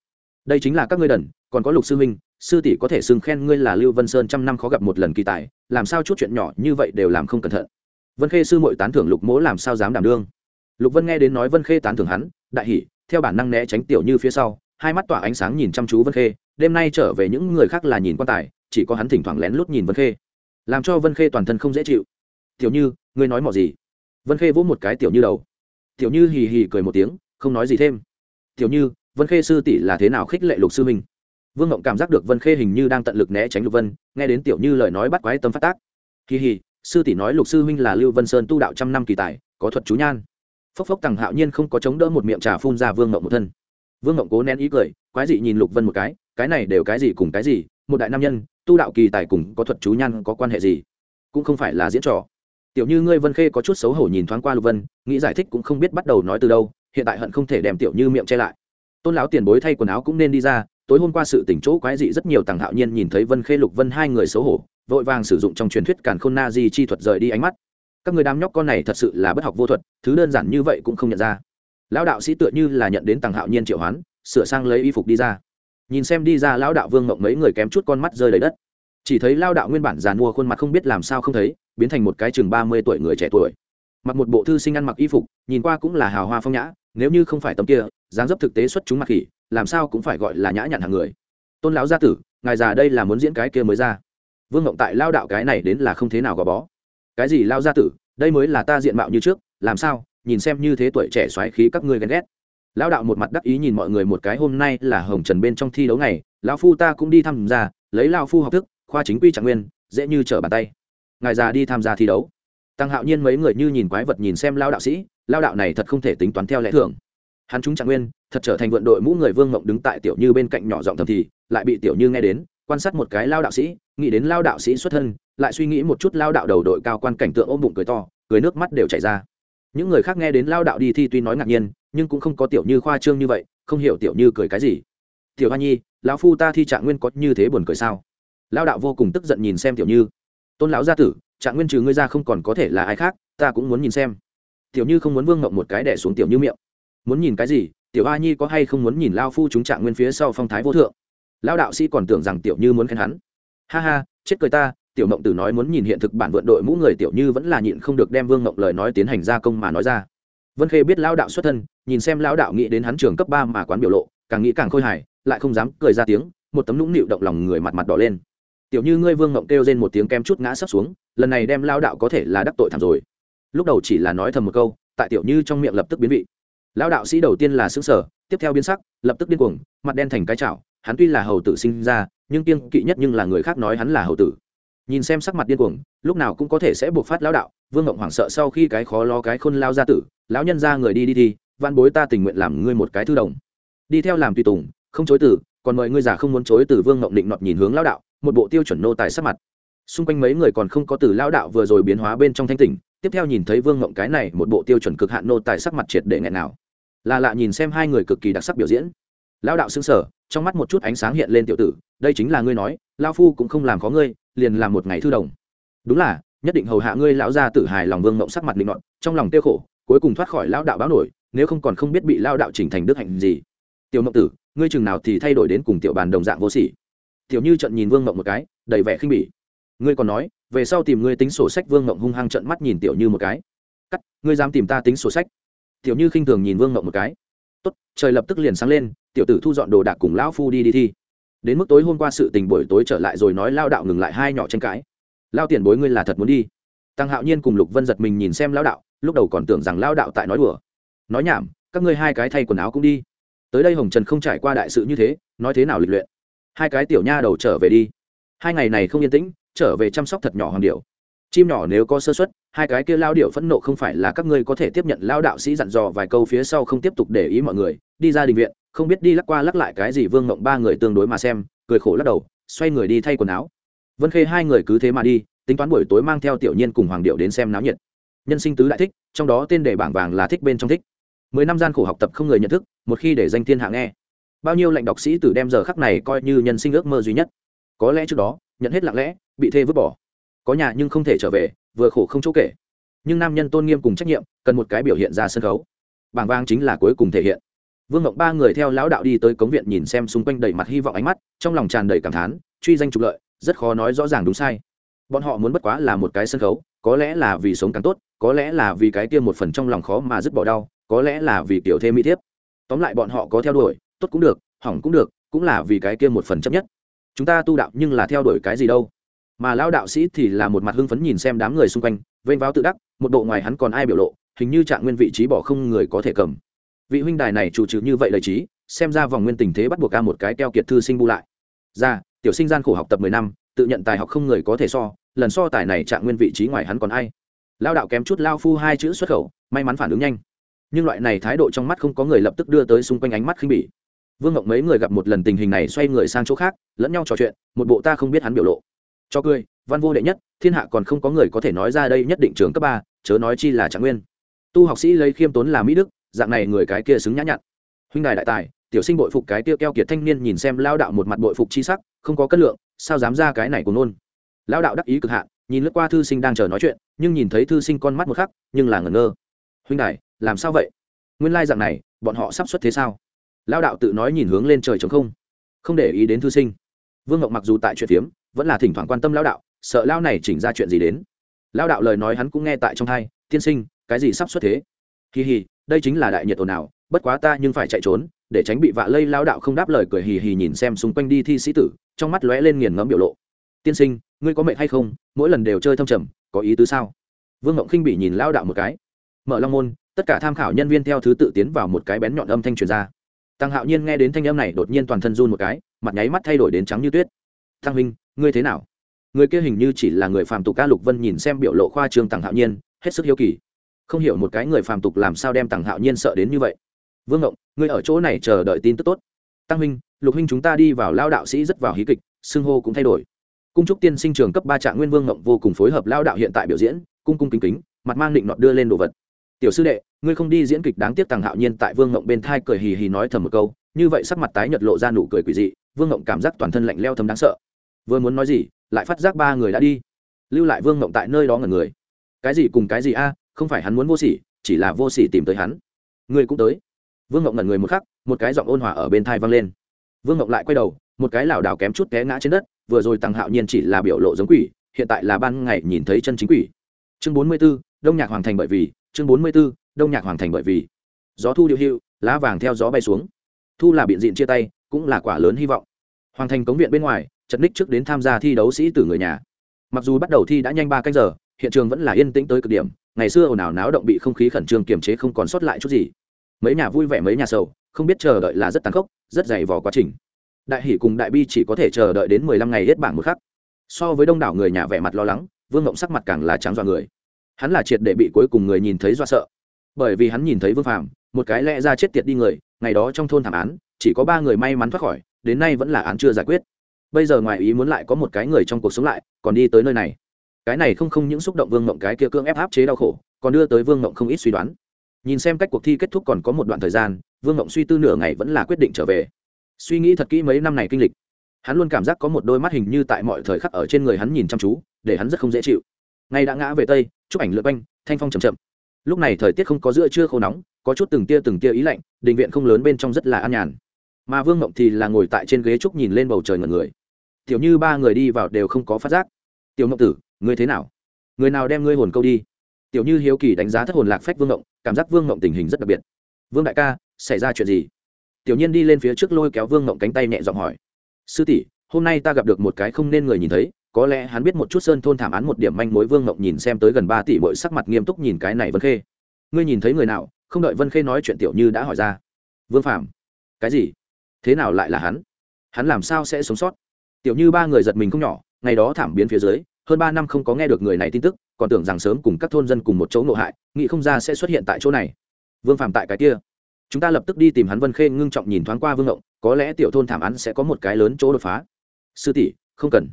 Đây chính là các ngươi đần, còn có lục sư minh, sư tỷ có thể xưng khen ngươi là lưu vân sơn trăm năm khó gặp một lần kỳ tài, làm sao chút chuyện nhỏ như vậy đều làm không cẩn thận. Vân khê sư mội tán thưởng lục mỗ làm sao dám đảm đương? Lục vân nghe đến nói vân khê tán thưởng hắn, đại hỉ, theo bản năng né tránh tiểu như phía sau, hai mắt tỏa ánh sáng nhìn chăm chú vân khê, đêm nay trở về những người khác là nhìn quan tài, chỉ có hắn thỉnh thoảng lén lút nhìn vân khê. Làm cho vân khê toàn thân không dễ chịu tiểu như, ngươi nói mỏ gì? Vân khê vỗ một cái tiểu như đầu. Tiểu như hì hì cười một tiếng, không nói gì thêm. Tiểu như, vân khê sư tỷ là thế nào khích lệ lục sư minh vương ngộng cảm giác được vân khê hình như đang tận lực né tránh lục vân, nghe đến tiểu như lời nói bắt quái tâm phát tác. Kỳ hì, sư tỷ nói lục sư huynh là lưu vân sơn tu đạo trăm năm kỳ tài, có thuật chú nhan. Phốc phốc tằng hạo nhiên không có chống đỡ một miệng trà phun ra vương ngộng một thân. Vương ngộng cố nén ý cười, quái dị nhìn lục vân một cái cái này đều cái gì cùng cái gì, một đại nam nhân, tu đạo kỳ tài cùng có thuật chú nhan có quan hệ gì? Cũng không phải là diễn trò tiểu như ngươi vân khê có chút xấu hổ nhìn thoáng qua lục vân, nghĩ giải thích cũng không biết bắt đầu nói từ đâu, hiện tại hận không thể đem tiểu như miệng che lại. Tôn lão tiền bối thay quần áo cũng nên đi ra, tối hôm qua sự tỉnh chỗ quái dị rất nhiều tàng hạo nhiên nhìn thấy vân khê, lục vân hai người xấu hổ, vội vàng sử dụng trong truyền thuyết càn khôn na di chi thuật rời đi ánh mắt. Các người đám nhóc con này thật sự là bất học vô thuật, thứ đơn giản như vậy cũng không nhận ra. Lão đạo sĩ tựa như là nhận đến tàng hạo nhiên triệu hoán, sửa sang lấy y phục đi ra. Nhìn xem đi ra lão đạo vương mộng mấy người kém chút con mắt rơi lấy đất. Chỉ thấy lao đạo nguyên bản giàn mua khuôn mặt không biết làm sao không thấy biến thành một cái chừng ba mươi tuổi người trẻ tuổi. Mặc một bộ thư sinh ăn mặc y phục, nhìn qua cũng là hào hoa phong nhã, nếu như không phải tấm kia, dáng dấp thực tế xuất chúng mặc khỉ, làm sao cũng phải gọi là nhã nhặn hàng người. Tôn lão gia tử, ngài già đây là muốn diễn cái kia mới ra. Vương ngộng tại lao đạo cái này đến là không thế nào gò bó. Cái gì lao gia tử, đây mới là ta diện mạo như trước, làm sao, nhìn xem như thế tuổi trẻ xoáy khí các ngươi ghen ghét. Lao đạo một mặt đắc ý nhìn mọi người một cái, hôm nay là hồng trần bên trong thi đấu này lão phu ta cũng đi tham gia, lấy lao phu học thức, khoa chính quy trạng nguyên, dễ như trở bàn tay ngài già đi tham gia thi đấu. Tăng hạo nhiên mấy người như nhìn quái vật nhìn xem lao đạo sĩ lao đạo này thật không thể tính toán theo lẽ thường. Hắn chúng trạng nguyên, thật trở thành vượn đội mũ người vương mộng đứng tại tiểu như bên cạnh nhỏ giọng thầm thì, lại bị tiểu như nghe đến, quan sát một cái lao đạo sĩ, nghĩ đến lao đạo sĩ xuất thân, lại suy nghĩ một chút lao đạo đầu đội cao quan cảnh tượng ôm bụng cười to, cười nước mắt đều chảy ra. Những người khác nghe đến lao đạo đi thi tuy nói ngạc nhiên, nhưng cũng không có tiểu như khoa trương như vậy, không hiểu tiểu như cười cái gì. Tiểu hoa nhi, lão phu ta thi trạng nguyên có như thế buồn cười sao? Lao đạo vô cùng tức giận nhìn xem tiểu như tôn lão gia tử, trạng nguyên trừ ngươi ra không còn có thể là ai khác, ta cũng muốn nhìn xem. Tiểu như không muốn vương ngộng một cái đẻ xuống tiểu như miệng. Muốn nhìn cái gì, tiểu a nhi có hay không muốn nhìn lao phu chúng trạng nguyên phía sau phong thái vô thượng? Lao đạo sĩ còn tưởng rằng tiểu như muốn khen hắn. Ha ha, chết cười ta, tiểu mộng tử nói muốn nhìn hiện thực bản vượn đội mũ người tiểu như vẫn là nhịn không được đem vương mộng lời nói tiến hành gia công mà nói ra. Vân khê biết lao đạo xuất thân, nhìn xem lao đạo nghĩ đến hắn trường cấp ba mà quán biểu lộ, càng nghĩ càng khôi hài, lại không dám cười ra tiếng, một tấm nũng nịu động lòng người mặt mặt đỏ lên tiểu như ngươi vương ngộng kêu lên một tiếng kem chút ngã sấp xuống, lần này đem lao đạo có thể là đắc tội thảm rồi. Lúc đầu chỉ là nói thầm một câu, tại tiểu như trong miệng lập tức biến vị. Lao đạo sĩ đầu tiên là xứng sở tiếp theo biến sắc, lập tức điên cuồng, mặt đen thành cái chảo, hắn tuy là hầu tử sinh ra, nhưng kiêng kỵ nhất nhưng là người khác nói hắn là hầu tử. Nhìn xem sắc mặt điên cuồng, lúc nào cũng có thể sẽ buộc phát lão đạo, vương ngộng hoảng sợ sau khi cái khó lo cái khôn lao ra tử, lão nhân ra người đi đi thi văn bối ta tình nguyện làm ngươi một cái thư đồng. Đi theo làm tùy tùng, không chối từ, còn mời ngươi già không muốn chối từ vương ngộng định nọt nhìn hướng lão đạo một bộ tiêu chuẩn nô tài sắc mặt. Xung quanh mấy người còn không có từ lão đạo vừa rồi biến hóa bên trong thanh tỉnh, tiếp theo nhìn thấy vương ngộng cái này một bộ tiêu chuẩn cực hạn nô tài sắc mặt triệt để nghẹn nào. Là lạ nhìn xem hai người cực kỳ đặc sắc biểu diễn. Lão đạo xứng sở trong mắt một chút ánh sáng hiện lên tiểu tử, đây chính là ngươi nói lao phu cũng không làm có ngươi, liền làm một ngày thư đồng. Đúng là, nhất định hầu hạ ngươi lão gia tử hài lòng vương ngộng sắc mặt định luận trong lòng tiêu khổ, cuối cùng thoát khỏi lão đạo báo nổi, nếu không còn không biết bị lao đạo chỉnh thành đức hạnh gì. Tiểu mộng tử, ngươi chừng nào thì thay đổi đến cùng tiểu bàn đồng dạng vô sỉ tiểu như trận nhìn vương mộng một cái, đầy vẻ khinh bỉ. Ngươi còn nói, về sau tìm ngươi tính sổ sách, vương mộng hung hăng trận mắt nhìn tiểu như một cái. Cắt, ngươi dám tìm ta tính sổ sách? Tiểu như khinh thường nhìn vương mộng một cái. Tốt, trời lập tức liền sáng lên, tiểu tử thu dọn đồ đạc cùng lão phu đi đi thi. Đến mức tối hôm qua sự tình buổi tối trở lại rồi nói lao đạo ngừng lại hai nhỏ tranh cãi. Lao tiền bối ngươi là thật muốn đi. Tăng hạo nhiên cùng lục vân giật mình nhìn xem lao đạo, lúc đầu còn tưởng rằng lao đạo tại nói đùa. Nói nhảm, các ngươi hai cái thay quần áo cũng đi. Tới đây hồng trần không trải qua đại sự như thế, nói thế nào lịch luyện? Hai cái tiểu nha đầu trở về đi. Hai ngày này không yên tĩnh, trở về chăm sóc thật nhỏ hoàng điệu. Chim nhỏ nếu có sơ xuất hai cái kia lao điệu phẫn nộ không phải là các ngươi có thể tiếp nhận lao đạo sĩ dặn dò vài câu phía sau không tiếp tục để ý mọi người, đi ra đình viện, không biết đi lắc qua lắc lại cái gì vương mộng ba người tương đối mà xem, cười khổ lắc đầu, xoay người đi thay quần áo. Vân khê hai người cứ thế mà đi, tính toán buổi tối mang theo tiểu nhiên cùng hoàng điệu đến xem náo nhiệt. Nhân sinh tứ đại thích, trong đó tên đề bảng vàng là thích bên trong thích. Mười năm gian khổ học tập không người nhận thức, một khi để danh thiên hạ nghe bao nhiêu lệnh đọc sĩ từ đem giờ khắc này coi như nhân sinh ước mơ duy nhất. Có lẽ trước đó, nhận hết lặng lẽ, bị thê vứt bỏ. Có nhà nhưng không thể trở về, vừa khổ không chỗ kể. Nhưng nam nhân tôn nghiêm cùng trách nhiệm, cần một cái biểu hiện ra sân khấu. Bảng vang chính là cuối cùng thể hiện. Vương ngọc ba người theo lão đạo đi tới cống viện nhìn xem xung quanh đầy mặt hy vọng ánh mắt, trong lòng tràn đầy cảm thán, truy danh trục lợi, rất khó nói rõ ràng đúng sai. Bọn họ muốn bất quá là một cái sân khấu, có lẽ là vì sống càng tốt, có lẽ là vì cái kia một phần trong lòng khó mà dứt bỏ đau, có lẽ là vì kiểu thêm mỹ thiếp. Tóm lại bọn họ có theo đuổi tốt cũng được, hỏng cũng được, cũng là vì cái kia một phần chấp nhất. Chúng ta tu đạo nhưng là theo đuổi cái gì đâu. Mà lão đạo sĩ thì là một mặt hưng phấn nhìn xem đám người xung quanh, vênh váo tự đắc, một bộ ngoài hắn còn ai biểu lộ, hình như trạng nguyên vị trí bỏ không người có thể cầm. Vị huynh đài này chủ trừ như vậy lời trí, xem ra vòng nguyên tình thế bắt buộc ca một cái keo kiệt thư sinh bu lại. Ra tiểu sinh gian khổ học tập mười năm, tự nhận tài học không người có thể so, lần so tài này trạng nguyên vị trí ngoài hắn còn ai. Lao đạo kém chút lao phu hai chữ xuất khẩu, may mắn phản ứng nhanh. Nhưng loại này thái độ trong mắt không có người lập tức đưa tới xung quanh ánh mắt khinh bỉ vương ngọc mấy người gặp một lần tình hình này xoay người sang chỗ khác, lẫn nhau trò chuyện, một bộ ta không biết hắn biểu lộ. Cho cười, văn vô đệ nhất, thiên hạ còn không có người có thể nói ra đây nhất định trường cấp ba, chớ nói chi là trạng nguyên. Tu học sĩ lấy khiêm tốn là mỹ đức, dạng này người cái kia xứng nhã nhặn. Huynh đài đại tài, tiểu sinh bội phục cái kia keo kiệt thanh niên nhìn xem lao đạo một mặt bội phục chi sắc, không có cân lượng, sao dám ra cái này của nôn. Lao đạo đắc ý cực hạn, nhìn lướt qua thư sinh đang chờ nói chuyện, nhưng nhìn thấy thư sinh con mắt một khắc, nhưng là ngẩn ngơ. Huynh đài, làm sao vậy? Nguyên lai dạng này, bọn họ sắp xuất thế sao? Lao đạo tự nói nhìn hướng lên trời trống không. Không để ý đến thư sinh. Vương ngọc mặc dù tại chuyện phiếm, vẫn là thỉnh thoảng quan tâm lão đạo, sợ lão này chỉnh ra chuyện gì đến. Lão đạo lời nói hắn cũng nghe tại trong thai, tiên sinh, cái gì sắp xuất thế? Hì hì, đây chính là đại nhiệt ồn ào, bất quá ta nhưng phải chạy trốn, để tránh bị vạ lây. Lao đạo không đáp lời cười hì hì nhìn xem xung quanh đi thi sĩ tử, trong mắt lóe lên nghiền ngẫm biểu lộ. Tiên sinh, ngươi có mệnh hay không? Mỗi lần đều chơi thâm trầm, có ý tứ sao? Vương ngộng khinh bị nhìn lao đạo một cái. Mở long môn, tất cả tham khảo nhân viên theo thứ tự tiến vào một cái bén nhọn âm thanh truyền ra tăng hạo nhiên nghe đến thanh âm này, đột nhiên toàn thân run một cái, mặt nháy mắt thay đổi đến trắng như tuyết. Thăng huynh, ngươi thế nào? Người kia hình như chỉ là người phàm tục ca lục vân nhìn xem biểu lộ khoa trương tăng hạo nhiên, hết sức hiếu kỳ. Không hiểu một cái người phàm tục làm sao đem tăng hạo nhiên sợ đến như vậy. Vương ngộng, ngươi ở chỗ này chờ đợi tin tức tốt. Tăng huynh, lục huynh chúng ta đi vào lao đạo sĩ rất vào hí kịch, xưng hô cũng thay đổi. Cung trúc tiên sinh trường cấp ba trạng nguyên vương ngộng vô cùng phối hợp lao đạo hiện tại biểu diễn, cung cung kính kính, mặt mang định nọt đưa lên đồ vật. Tiểu sư đệ ngươi không đi diễn kịch đáng tiếc tàng hạo nhiên tại vương ngộng bên thai cười hì hì nói thầm một câu như vậy sắc mặt tái nhật lộ ra nụ cười quỷ dị vương ngộng cảm giác toàn thân lạnh leo thấm đáng sợ. Vừa muốn nói gì lại phát giác ba người đã đi. Lưu lại vương ngộng tại nơi đó ngần người. Cái gì cùng cái gì a không phải hắn muốn vô sỉ chỉ là vô sỉ tìm tới hắn. Ngươi cũng tới. Vương ngộng ngẩn người một khắc một cái giọng ôn hòa ở bên thai vang lên. Vương ngộng lại quay đầu một cái lảo đảo kém chút té ngã trên đất vừa rồi tăng hạo nhiên chỉ là biểu lộ giống quỷ hiện tại là ban ngày nhìn thấy chân chính quỷ. Chương bốn mươi 44, đông nhạc hoàng thành bởi vì chương bốn mươi 44, đông nhạc hoàng thành bởi vì gió thu điệu hiệu lá vàng theo gió bay xuống. Thu là biện diện chia tay, cũng là quả lớn hy vọng. Hoàng thành cống viện bên ngoài, chật ních trước đến tham gia thi đấu sĩ tử người nhà. Mặc dù bắt đầu thi đã nhanh ba canh giờ, hiện trường vẫn là yên tĩnh tới cực điểm, ngày xưa ồn ào náo động bị không khí khẩn trương kiềm chế không còn sót lại chút gì. Mấy nhà vui vẻ mấy nhà sầu, không biết chờ đợi là rất tàn khốc, rất dày vò quá trình. Đại hỷ cùng đại bi chỉ có thể chờ đợi đến mười lăm ngày hết bảng một khắc. So với đông đảo người nhà vẻ mặt lo lắng, vương ngộng sắc mặt càng là trắng dọa người. Hắn là triệt để bị cuối cùng người nhìn thấy do sợ bởi vì hắn nhìn thấy vương phàm, một cái lẽ ra chết tiệt đi người, ngày đó trong thôn thảm án, chỉ có ba người may mắn thoát khỏi, đến nay vẫn là án chưa giải quyết. Bây giờ ngoài ý muốn lại có một cái người trong cuộc sống lại, còn đi tới nơi này. Cái này không không những xúc động vương mộng cái kia cưỡng ép áp chế đau khổ, còn đưa tới vương mộng không ít suy đoán. Nhìn xem cách cuộc thi kết thúc còn có một đoạn thời gian, vương mộng suy tư nửa ngày vẫn là quyết định trở về. Suy nghĩ thật kỹ mấy năm này kinh lịch, hắn luôn cảm giác có một đôi mắt hình như tại mọi thời khắc ở trên người hắn nhìn chăm chú, để hắn rất không dễ chịu. Ngay đã ngã về tây, chụp ảnh lượt quanh, thanh phong chầm chậm lúc này thời tiết không có giữa trưa khô nóng, có chút từng tia từng tia ý lạnh định viện không lớn bên trong rất là an nhàn. Mà vương mộng thì là ngồi tại trên ghế trúc nhìn lên bầu trời ngần người. Tiểu như ba người đi vào đều không có phát giác. Tiểu mộng tử, ngươi thế nào? Người nào đem ngươi hồn câu đi? Tiểu như hiếu kỳ đánh giá thất hồn lạc phách vương mộng, cảm giác vương mộng tình hình rất đặc biệt. Vương đại ca, xảy ra chuyện gì? Tiểu nhiên đi lên phía trước lôi kéo vương mộng cánh tay nhẹ giọng hỏi. Sư tỷ, hôm nay ta gặp được một cái không nên người nhìn thấy có lẽ hắn biết một chút sơn thôn thảm án một điểm manh mối vương ngộng nhìn xem tới gần ba tỷ bội sắc mặt nghiêm túc nhìn cái này vân khê. Ngươi nhìn thấy người nào? Không đợi vân khê nói chuyện tiểu như đã hỏi ra. Vương phạm cái gì? Thế nào lại là hắn? Hắn làm sao sẽ sống sót? Tiểu như ba người giật mình không nhỏ, ngày đó thảm biến phía dưới, hơn ba năm không có nghe được người này tin tức, còn tưởng rằng sớm cùng các thôn dân cùng một chỗ nộ hại, nghĩ không ra sẽ xuất hiện tại chỗ này. Vương phạm tại cái kia. Chúng ta lập tức đi tìm hắn vân khê ngưng trọng nhìn thoáng qua vương ngộng có lẽ tiểu thôn thảm án sẽ có một cái lớn chỗ đột phá. Sư tỷ, không cần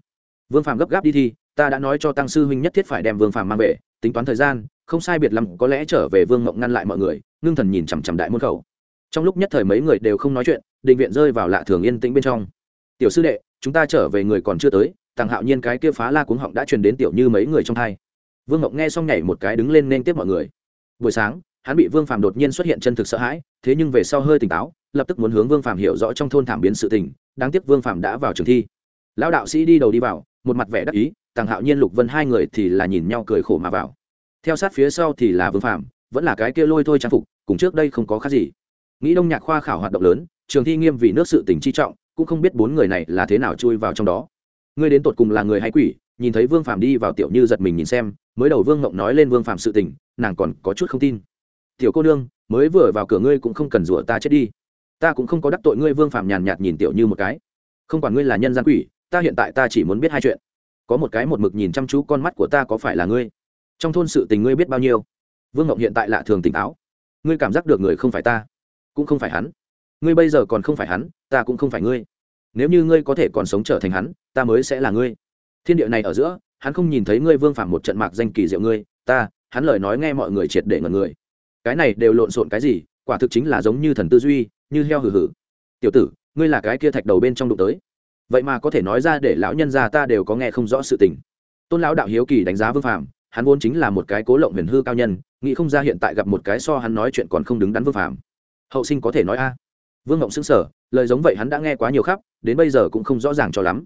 vương phàm gấp gáp đi thi, ta đã nói cho tăng sư huynh nhất thiết phải đem vương phàm mang về, tính toán thời gian, không sai biệt lắm có lẽ trở về vương mộng ngăn lại mọi người, ngưng thần nhìn chằm chằm đại môn khẩu. Trong lúc nhất thời mấy người đều không nói chuyện, định viện rơi vào lạ thường yên tĩnh bên trong. Tiểu sư đệ, chúng ta trở về người còn chưa tới thằng hạo nhiên cái kia phá la cuống họng đã truyền đến tiểu như mấy người trong thai. Vương mộng nghe xong nhảy một cái đứng lên nên tiếp mọi người. Buổi sáng, hắn bị vương phàm đột nhiên xuất hiện chân thực sợ hãi, thế nhưng về sau hơi tỉnh táo, lập tức muốn hướng vương phàm hiểu rõ trong thôn thảm biến sự tình, đáng tiếc vương phàm đã vào trường thi. Lão đạo sĩ đi đầu đi vào một mặt vẻ đắc ý tàng hạo nhiên lục vân hai người thì là nhìn nhau cười khổ mà vào. Theo sát phía sau thì là vương phạm, vẫn là cái kia lôi thôi trang phục cùng trước đây không có khác gì. Nghĩ đông nhạc khoa khảo hoạt động lớn trường thi nghiêm vì nước sự tình chi trọng cũng không biết bốn người này là thế nào chui vào trong đó. Ngươi đến tột cùng là người hay quỷ nhìn thấy vương phạm đi vào tiểu như giật mình nhìn xem mới đầu vương ngộng nói lên vương phạm sự tình nàng còn có chút không tin. Tiểu cô nương mới vừa vào cửa ngươi cũng không cần rủa ta chết đi. Ta cũng không có đắc tội ngươi. Vương phạm nhàn nhạt nhìn tiểu như một cái. Không quản ngươi là nhân gian quỷ ta hiện tại ta chỉ muốn biết hai chuyện. Có một cái một mực nhìn chăm chú con mắt của ta có phải là ngươi? Trong thôn sự tình ngươi biết bao nhiêu? Vương ngộng hiện tại lạ thường tỉnh táo. Ngươi cảm giác được người không phải ta, cũng không phải hắn. Ngươi bây giờ còn không phải hắn, ta cũng không phải ngươi. Nếu như ngươi có thể còn sống trở thành hắn, ta mới sẽ là ngươi. Thiên địa này ở giữa, hắn không nhìn thấy ngươi vương phản một trận mạc danh kỳ diệu ngươi, ta, hắn lời nói nghe mọi người triệt để ngần người. Cái này đều lộn xộn cái gì, quả thực chính là giống như thần tư duy, như heo hử hử tiểu tử, ngươi là cái kia thạch đầu bên trong đụng tới vậy mà có thể nói ra để lão nhân gia ta đều có nghe không rõ sự tình. Tôn lão đạo hiếu kỳ đánh giá vương phạm hắn vốn chính là một cái cố lộng huyền hư cao nhân, nghĩ không ra hiện tại gặp một cái so hắn nói chuyện còn không đứng đắn vương phạm hậu sinh có thể nói a. Vương ngộng xứng sở lời giống vậy hắn đã nghe quá nhiều khắp, đến bây giờ cũng không rõ ràng cho lắm.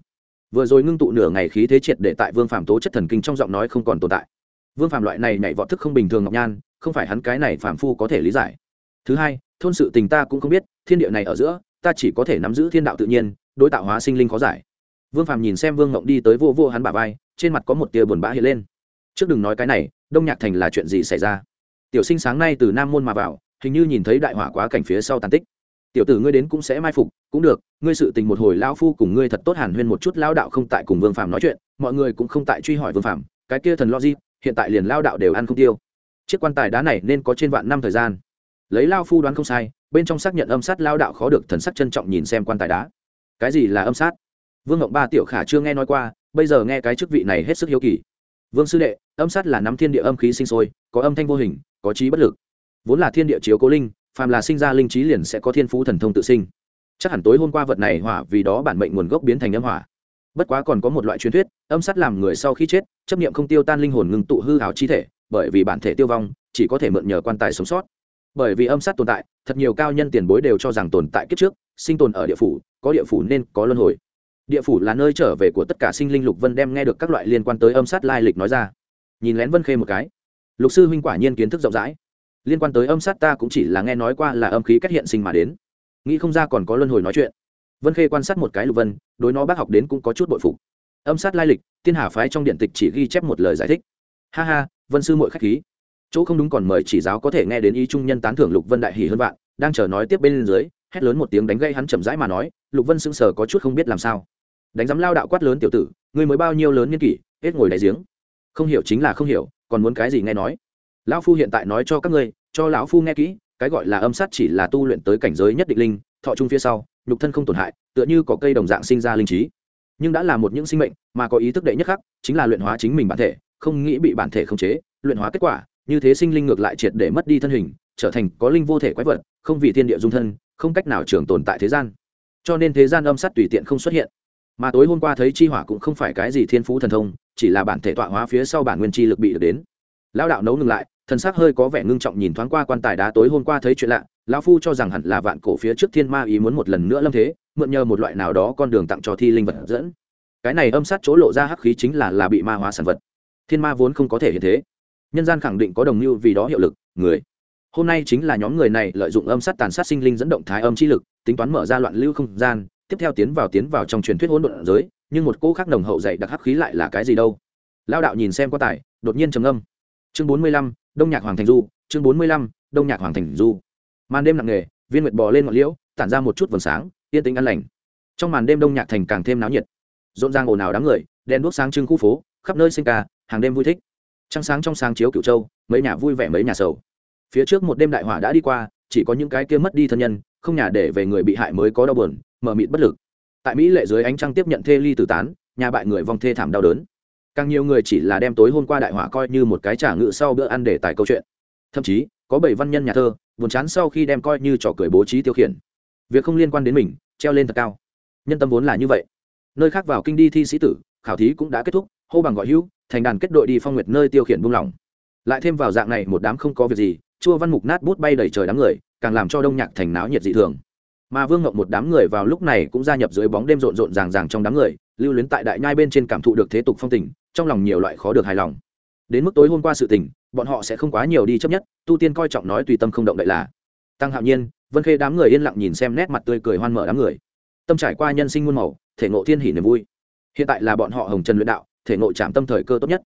Vừa rồi ngưng tụ nửa ngày khí thế triệt để tại vương phạm tố chất thần kinh trong giọng nói không còn tồn tại. Vương phạm loại này nhảy vọt thức không bình thường ngọc nhan, không phải hắn cái này phạm phu có thể lý giải. Thứ hai, thôn sự tình ta cũng không biết, thiên địa này ở giữa, ta chỉ có thể nắm giữ thiên đạo tự nhiên đối tạo hóa sinh linh khó giải. Vương phạm nhìn xem vương ngộng đi tới vô vô hắn bả vai, trên mặt có một tia buồn bã hiện lên. Trước đừng nói cái này, đông nhạc thành là chuyện gì xảy ra? Tiểu sinh sáng nay từ nam môn mà vào, hình như nhìn thấy đại hỏa quá cảnh phía sau tàn tích. Tiểu tử ngươi đến cũng sẽ mai phục, cũng được, ngươi sự tình một hồi lao phu cùng ngươi thật tốt hàn huyên một chút lao đạo không tại cùng vương phạm nói chuyện, mọi người cũng không tại truy hỏi vương phạm cái kia thần logic gì hiện tại liền lao đạo đều ăn không tiêu. Chiếc quan tài đá này nên có trên vạn năm thời gian. Lấy lao phu đoán không sai, bên trong xác nhận âm sát lao đạo khó được thần sắc trân trọng nhìn xem quan tài đá cái gì là âm sát? Vương ngộng ba tiểu khả chưa nghe nói qua, bây giờ nghe cái chức vị này hết sức hiếu kỳ. Vương sư đệ, âm sát là nắm thiên địa âm khí sinh sôi, có âm thanh vô hình, có trí bất lực. Vốn là thiên địa chiếu cố linh, phàm là sinh ra linh trí liền sẽ có thiên phú thần thông tự sinh. Chắc hẳn tối hôm qua vật này hỏa vì đó bản mệnh nguồn gốc biến thành âm hỏa. Bất quá còn có một loại truyền thuyết, âm sát làm người sau khi chết, chấp niệm không tiêu tan linh hồn ngừng tụ hư hào chi thể, bởi vì bản thể tiêu vong, chỉ có thể mượn nhờ quan tài sống sót. Bởi vì âm sát tồn tại thật nhiều cao nhân tiền bối đều cho rằng tồn tại kiếp trước, sinh tồn ở địa phủ, có địa phủ nên có luân hồi. Địa phủ là nơi trở về của tất cả sinh linh lục vân đem nghe được các loại liên quan tới âm sát lai lịch nói ra. Nhìn lén vân khê một cái. Lục sư huynh quả nhiên kiến thức rộng rãi. Liên quan tới âm sát ta cũng chỉ là nghe nói qua là âm khí cách hiện sinh mà đến. Nghĩ không ra còn có luân hồi nói chuyện. Vân khê quan sát một cái lục vân, đối nó bác học đến cũng có chút bội phục. Âm sát lai lịch, tiên hà phái trong điện tịch chỉ ghi chép một lời giải thích. Ha ha, vân sư mội k h á c h khí chỗ không đúng còn mời chỉ giáo có thể nghe đến ý trung nhân tán thưởng lục vân đại hỉ hơn bạn đang chờ nói tiếp bên dưới, hét lớn một tiếng đánh gây hắn chậm rãi mà nói, lục vân sững sờ có chút không biết làm sao. Đánh giám lao đạo quát lớn tiểu tử, ngươi mới bao nhiêu lớn niên kỷ, hết ngồi đại giếng. Không hiểu chính là không hiểu, còn muốn cái gì nghe nói? Lão phu hiện tại nói cho các ngươi, cho lão phu nghe kỹ, cái gọi là âm sát chỉ là tu luyện tới cảnh giới nhất định linh, thọ chung phía sau, nhục thân không tổn hại, tựa như có cây đồng dạng sinh ra linh trí. Nhưng đã là một những sinh mệnh mà có ý thức đệ nhất khắc, chính là luyện hóa chính mình bản thể, không nghĩ bị bản thể khống chế, luyện hóa kết quả như thế sinh linh ngược lại triệt để mất đi thân hình, trở thành có linh vô thể quái vật, không vì thiên địa dung thân, không cách nào trường tồn tại thế gian. Cho nên thế gian âm sát tùy tiện không xuất hiện. Mà tối hôm qua thấy chi hỏa cũng không phải cái gì thiên phú thần thông, chỉ là bản thể tọa hóa phía sau bản nguyên chi lực bị được đến. Lão đạo nấu ngừng lại, thần sắc hơi có vẻ ngưng trọng nhìn thoáng qua quan tài đá tối hôm qua thấy chuyện lạ, lão phu cho rằng hẳn là vạn cổ phía trước thiên ma ý muốn một lần nữa lâm thế, mượn nhờ một loại nào đó con đường tặng cho thi linh vật dẫn. Cái này âm sát chỗ lộ ra hắc khí chính là là bị ma hóa sản vật. Thiên ma vốn không có thể hiện thế nhân gian khẳng định có đồng mưu vì đó hiệu lực, người. Hôm nay chính là nhóm người này lợi dụng âm sát tàn sát sinh linh dẫn động thái âm chi lực, tính toán mở ra loạn lưu không gian, tiếp theo tiến vào tiến vào trong truyền thuyết hỗn độn giới, nhưng một cô khác nồng hậu dạy đặc hắc khí lại là cái gì đâu? Lao đạo nhìn xem quá tài, đột nhiên trầm âm chương bốn mươi lăm, đông nhạc hoàng thành du, chương bốn mươi lăm, đông nhạc hoàng thành du. Màn đêm nặng nề, viên nguyệt bò lên ngọn liễu, tản ra một chút vầng sáng, yên tĩnh an lành. Trong màn đêm đông nhạc thành càng thêm náo nhiệt. Rộn ràng ồn ào đám người, đèn đuốc sáng trưng khu phố, khắp nơi sinh ca, hàng đêm vui thích trăng sáng trong sáng chiếu cựu châu, mấy nhà vui vẻ mấy nhà sầu. Phía trước một đêm đại hỏa đã đi qua, chỉ có những cái kia mất đi thân nhân, không nhà để về người bị hại mới có đau buồn, mờ mịt bất lực. Tại mỹ lệ dưới ánh trăng tiếp nhận thê ly tử tán, nhà bại người vong thê thảm đau đớn. Càng nhiều người chỉ là đem tối hôm qua đại hỏa coi như một cái trả ngự sau bữa ăn để tài câu chuyện. Thậm chí, có bảy văn nhân nhà thơ, buồn chán sau khi đem coi như trò cười bố trí tiêu khiển. Việc không liên quan đến mình, treo lên thật cao. Nhân tâm vốn là như vậy. Nơi khác vào kinh đi thi sĩ tử, khảo thí cũng đã kết thúc, hô bằng gọi hữu thành đàn kết đội đi phong nguyệt nơi tiêu khiển buông lỏng. Lại thêm vào dạng này, một đám không có việc gì, chua văn mục nát bút bay đầy trời đám người, càng làm cho đông nhạc thành náo nhiệt dị thường. Mà vương ngộng một đám người vào lúc này cũng gia nhập dưới bóng đêm rộn rộn ràng ràng trong đám người, lưu luyến tại đại nhai bên trên cảm thụ được thế tục phong tình, trong lòng nhiều loại khó được hài lòng. Đến mức tối hôm qua sự tình, bọn họ sẽ không quá nhiều đi chấp nhất, tu tiên coi trọng nói tùy tâm không động đậy là. Tăng hạo nhiên, vân khê đám người yên lặng nhìn xem nét mặt tươi cười hoan mở đám người. Tâm trải qua nhân sinh muôn màu, thể ngộ thiên hỉ niềm vui. Hiện tại là bọn họ hồng trần luyện đạo thể ngộ chạm tâm thời cơ tốt nhất.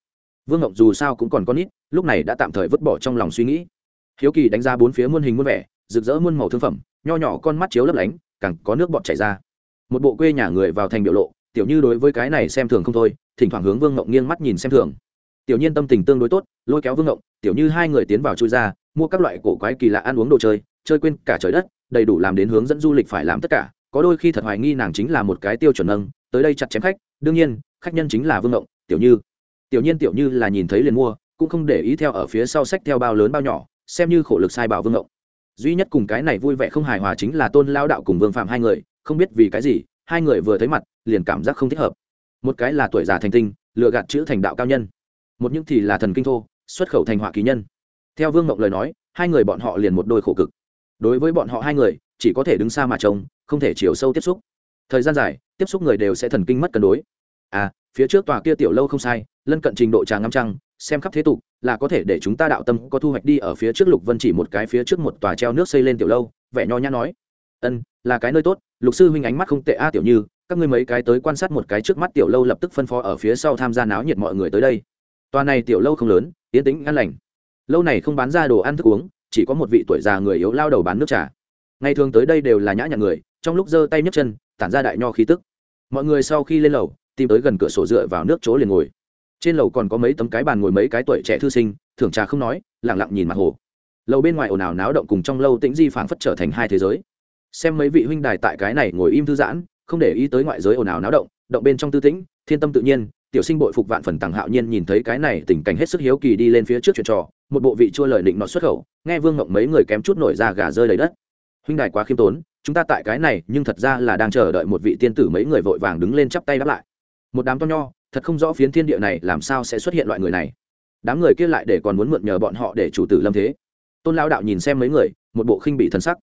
Vương ngộng dù sao cũng còn con nít, lúc này đã tạm thời vứt bỏ trong lòng suy nghĩ. Hiếu kỳ đánh ra bốn phía muôn hình muôn vẻ, rực rỡ muôn màu thương phẩm, nho nhỏ con mắt chiếu lấp lánh, càng có nước bọt chảy ra. Một bộ quê nhà người vào thành biểu lộ, tiểu như đối với cái này xem thường không thôi, thỉnh thoảng hướng vương ngộng nghiêng mắt nhìn xem thường. Tiểu nhiên tâm tình tương đối tốt, lôi kéo vương ngộng tiểu như hai người tiến vào chui ra, mua các loại cổ quái kỳ lạ ăn uống đồ chơi chơi quên cả trời đất, đầy đủ làm đến hướng dẫn du lịch phải làm tất cả, có đôi khi thật hoài nghi nàng chính là một cái tiêu chuẩn nâng, tới đây chặt chém khách, đương nhiên khách nhân chính là vương ngộng, tiểu như. Tiểu nhiên, tiểu như là nhìn thấy liền mua, cũng không để ý theo ở phía sau sách theo bao lớn bao nhỏ, xem như khổ lực sai bảo vương ngộng. Duy nhất cùng cái này vui vẻ không hài hòa chính là tôn lao đạo cùng vương phạm hai người, không biết vì cái gì, hai người vừa thấy mặt, liền cảm giác không thích hợp. Một cái là tuổi già thành tinh lựa gạt chữ thành đạo cao nhân. Một những thì là thần kinh thô, xuất khẩu thành họa kỳ nhân. Theo vương ngộng lời nói, hai người bọn họ liền một đôi khổ cực. Đối với bọn họ hai người, chỉ có thể đứng xa mà trông, không thể chiều sâu tiếp xúc. Thời gian dài, tiếp xúc người đều sẽ thần kinh mất cân đối à phía trước tòa kia tiểu lâu không sai, lân cận trình độ trà ngắm trăng, xem khắp thế tục, là có thể để chúng ta đạo tâm có thu hoạch đi ở phía trước lục vân chỉ một cái phía trước một tòa treo nước xây lên tiểu lâu, vẻ nho nhã nói. Ân, là cái nơi tốt, lục sư huynh ánh mắt không tệ a tiểu như, các ngươi mấy cái tới quan sát một cái trước mắt tiểu lâu lập tức phân phó ở phía sau tham gia náo nhiệt mọi người tới đây. Tòa này tiểu lâu không lớn, yên tĩnh, an lành. Lâu này không bán ra đồ ăn thức uống, chỉ có một vị tuổi già người yếu lao đầu bán nước trà. Ngày thường tới đây đều là nhã nhặn người, trong lúc giơ tay nhấc chân, tản ra đại nho khí tức. Mọi người sau khi lên lầu tìm tới gần cửa sổ dựa vào nước chỗ liền ngồi. Trên lầu còn có mấy tấm cái bàn ngồi mấy cái tuổi trẻ thư sinh, thưởng trà không nói lẳng lặng nhìn mặt hồ. Lầu bên ngoài ồn ào náo động cùng trong lâu tĩnh di phảng phất trở thành hai thế giới. Xem mấy vị huynh đài tại cái này ngồi im thư giãn, không để ý tới ngoại giới ồn ào náo động động bên trong tư tĩnh, thiên tâm tự nhiên, tiểu sinh bội phục vạn phần tặng hạo nhiên nhìn thấy cái này tình cảnh hết sức hiếu kỳ đi lên phía trước chuyện trò, một bộ vị chua lời định nọ xuất khẩu, nghe vương ngộng mấy người kém chút nổi ra gà rơi đầy đất. Huynh đài quá khiêm tốn, chúng ta tại cái này nhưng thật ra là đang chờ đợi một vị tiên tử mấy người vội vàng đứng lên chắp tay đáp lại một đám to nho, thật không rõ phiến thiên địa này làm sao sẽ xuất hiện loại người này. Đám người kia lại để còn muốn mượn nhờ bọn họ để chủ tử lâm thế. Tôn lao đạo nhìn xem mấy người, một bộ khinh bị thần sắc.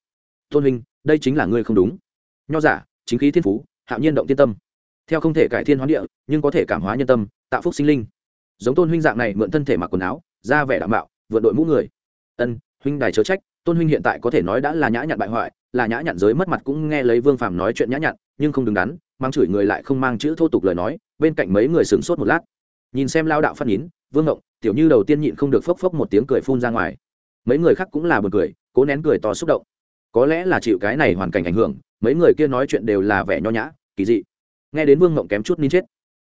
Tôn huynh, đây chính là ngươi không đúng. Nho giả, chính khí thiên phú, hạo nhiên động tiên tâm. Theo không thể cải thiên hoán địa, nhưng có thể cảm hóa nhân tâm, tạo phúc sinh linh. Giống tôn huynh dạng này mượn thân thể mặc quần áo, ra vẻ đảm bảo vượt đội mũ người. Ân, huynh đài chớ trách, tôn huynh hiện tại có thể nói đã là nhã nhặn bại hoại, là nhã nhặn giới mất mặt cũng nghe lấy vương phàm nói chuyện nhã nhặn nhưng không đứng đắn, mang chửi người lại không mang chữ thô tục lời nói, bên cạnh mấy người sửng sốt một lát. Nhìn xem lao đạo phát nhín vương ngộng, tiểu như đầu tiên nhịn không được phốc phốc một tiếng cười phun ra ngoài. Mấy người khác cũng là bật cười, cố nén cười to xúc động. Có lẽ là chịu cái này hoàn cảnh ảnh hưởng, mấy người kia nói chuyện đều là vẻ nho nhã, kỳ dị. Nghe đến vương ngộng kém chút nín chết.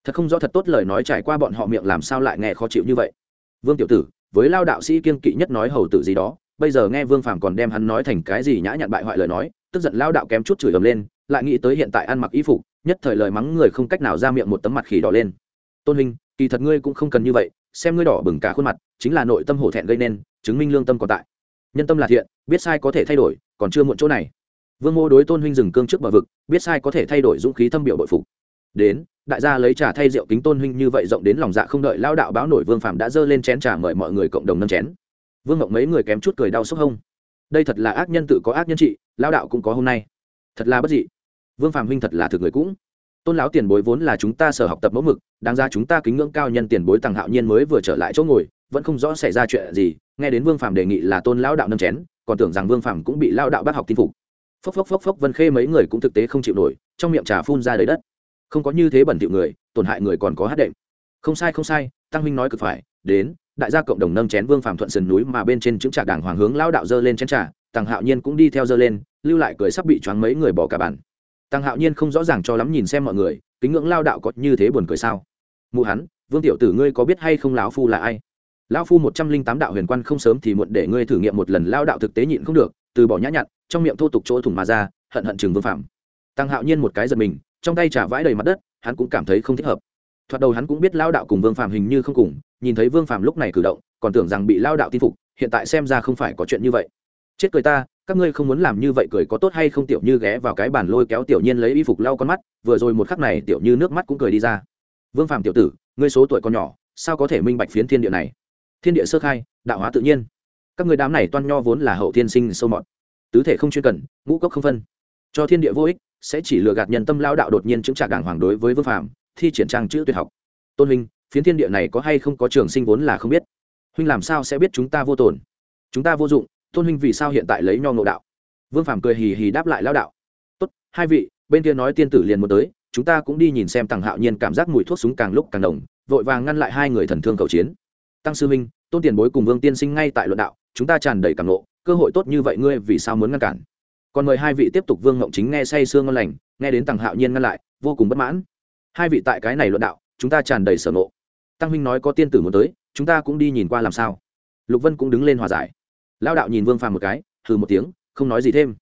Thật không rõ thật tốt lời nói trải qua bọn họ miệng làm sao lại nghe khó chịu như vậy. Vương tiểu tử, với lao đạo sĩ kiên kỵ nhất nói hầu tử gì đó, bây giờ nghe vương phàm còn đem hắn nói thành cái gì nhã nhặn bại hoại lời nói, tức giận lao đạo kém chút chửi ầm lên lại nghĩ tới hiện tại ăn mặc y phục, nhất thời lời mắng người không cách nào ra miệng một tấm mặt khỉ đỏ lên. Tôn huynh, kỳ thật ngươi cũng không cần như vậy, xem ngươi đỏ bừng cả khuôn mặt, chính là nội tâm hổ thẹn gây nên, chứng minh lương tâm còn tại. Nhân tâm là thiện, biết sai có thể thay đổi, còn chưa muộn chỗ này. Vương mô đối tôn huynh dừng cương trước bờ vực, biết sai có thể thay đổi dũng khí thâm biểu bội phục. Đến, đại gia lấy trà thay rượu kính tôn huynh như vậy rộng đến lòng dạ không đợi lao đạo báo nổi vương phạm đã dơ lên chén trà mời mọi người cộng đồng nâng chén. Vương mộng mấy người kém chút cười đau sốc hông. Đây thật là ác nhân tự có ác nhân trị lao đạo cũng có hôm nay. Thật là bất dị vương phạm huynh thật là thực người cũng. Tôn lão tiền bối vốn là chúng ta sở học tập mẫu mực, đáng ra chúng ta kính ngưỡng cao nhân tiền bối tàng hạo nhiên mới vừa trở lại chỗ ngồi, vẫn không rõ xảy ra chuyện gì, nghe đến vương phạm đề nghị là tôn lão đạo nâm chén, còn tưởng rằng vương phạm cũng bị lao đạo bác học tin phục. Phốc phốc phốc phốc, vân khê mấy người cũng thực tế không chịu nổi, trong miệng trà phun ra đầy đất. Không có như thế bẩn thỉu người, tổn hại người còn có hát đệm. Không sai không sai, tăng huynh nói cực phải, đến, đại gia cộng đồng nâng chén vương phạm thuận sườn núi mà bên trên chứng trà đảng hoàng hướng lao đạo dơ lên chén trà tăng hạo nhiên cũng đi theo dơ lên, lưu lại cười sắp bị choáng mấy người bỏ cả bản tăng hạo nhiên không rõ ràng cho lắm nhìn xem mọi người, kính ngưỡng lao đạo có như thế buồn cười sao? Mụ hắn, vương tiểu tử ngươi có biết hay không lão phu là ai? Lão phu một trăm linh tám đạo huyền quan không sớm thì muộn để ngươi thử nghiệm một lần, lao đạo thực tế nhịn không được, từ bỏ nhã nhặn, trong miệng thô tục chỗ thủng mà ra, hận hận chừng vương phạm. Tăng hạo nhiên một cái giật mình, trong tay trả vãi đầy mặt đất, hắn cũng cảm thấy không thích hợp. Thoạt đầu hắn cũng biết lao đạo cùng vương phạm hình như không cùng, nhìn thấy vương phạm lúc này cử động, còn tưởng rằng bị lao đạo tin phục, hiện tại xem ra không phải có chuyện như vậy. Chết cười ta các ngươi không muốn làm như vậy cười có tốt hay không tiểu như ghé vào cái bàn lôi kéo tiểu nhiên lấy y phục lau con mắt, vừa rồi một khắc này tiểu như nước mắt cũng cười đi ra. Vương phạm tiểu tử, ngươi số tuổi còn nhỏ, sao có thể minh bạch phiến thiên địa này? Thiên địa sơ khai, đạo hóa tự nhiên. Các người đám này toan nho vốn là hậu thiên sinh sâu mọt. Tứ thể không chuyên cần, ngũ cốc không phân. Cho thiên địa vô ích, sẽ chỉ lừa gạt nhân tâm lao đạo đột nhiên chứng trả đảng hoàng đối với vương phạm thi triển trang chữ tuyệt học. Tôn huynh, phiến thiên địa này có hay không có trường sinh vốn là không biết. Huynh làm sao sẽ biết chúng ta vô tồn? Chúng ta vô dụng tôn huynh vì sao hiện tại lấy nho ngộ đạo? Vương Phàm cười hì hì đáp lại lao đạo. Tốt, hai vị, bên kia nói tiên tử liền muốn tới, chúng ta cũng đi nhìn xem tàng hạo nhiên cảm giác mùi thuốc súng càng lúc càng đồng vội vàng ngăn lại hai người thần thương cầu chiến. Tăng sư minh tôn tiền bối cùng vương tiên sinh ngay tại luận đạo, chúng ta tràn đầy cảm nộ cơ hội tốt như vậy ngươi vì sao muốn ngăn cản? Còn mời hai vị tiếp tục vương ngộng chính nghe say sương ngon lành, nghe đến tàng hạo nhiên ngăn lại, vô cùng bất mãn. Hai vị tại cái này luận đạo, chúng ta tràn đầy sở nộ tăng huynh nói có tiên tử muốn tới, chúng ta cũng đi nhìn qua làm sao. Lục vân cũng đứng lên hòa giải lao đạo nhìn vương phàm một cái, hừ một tiếng, không nói gì thêm.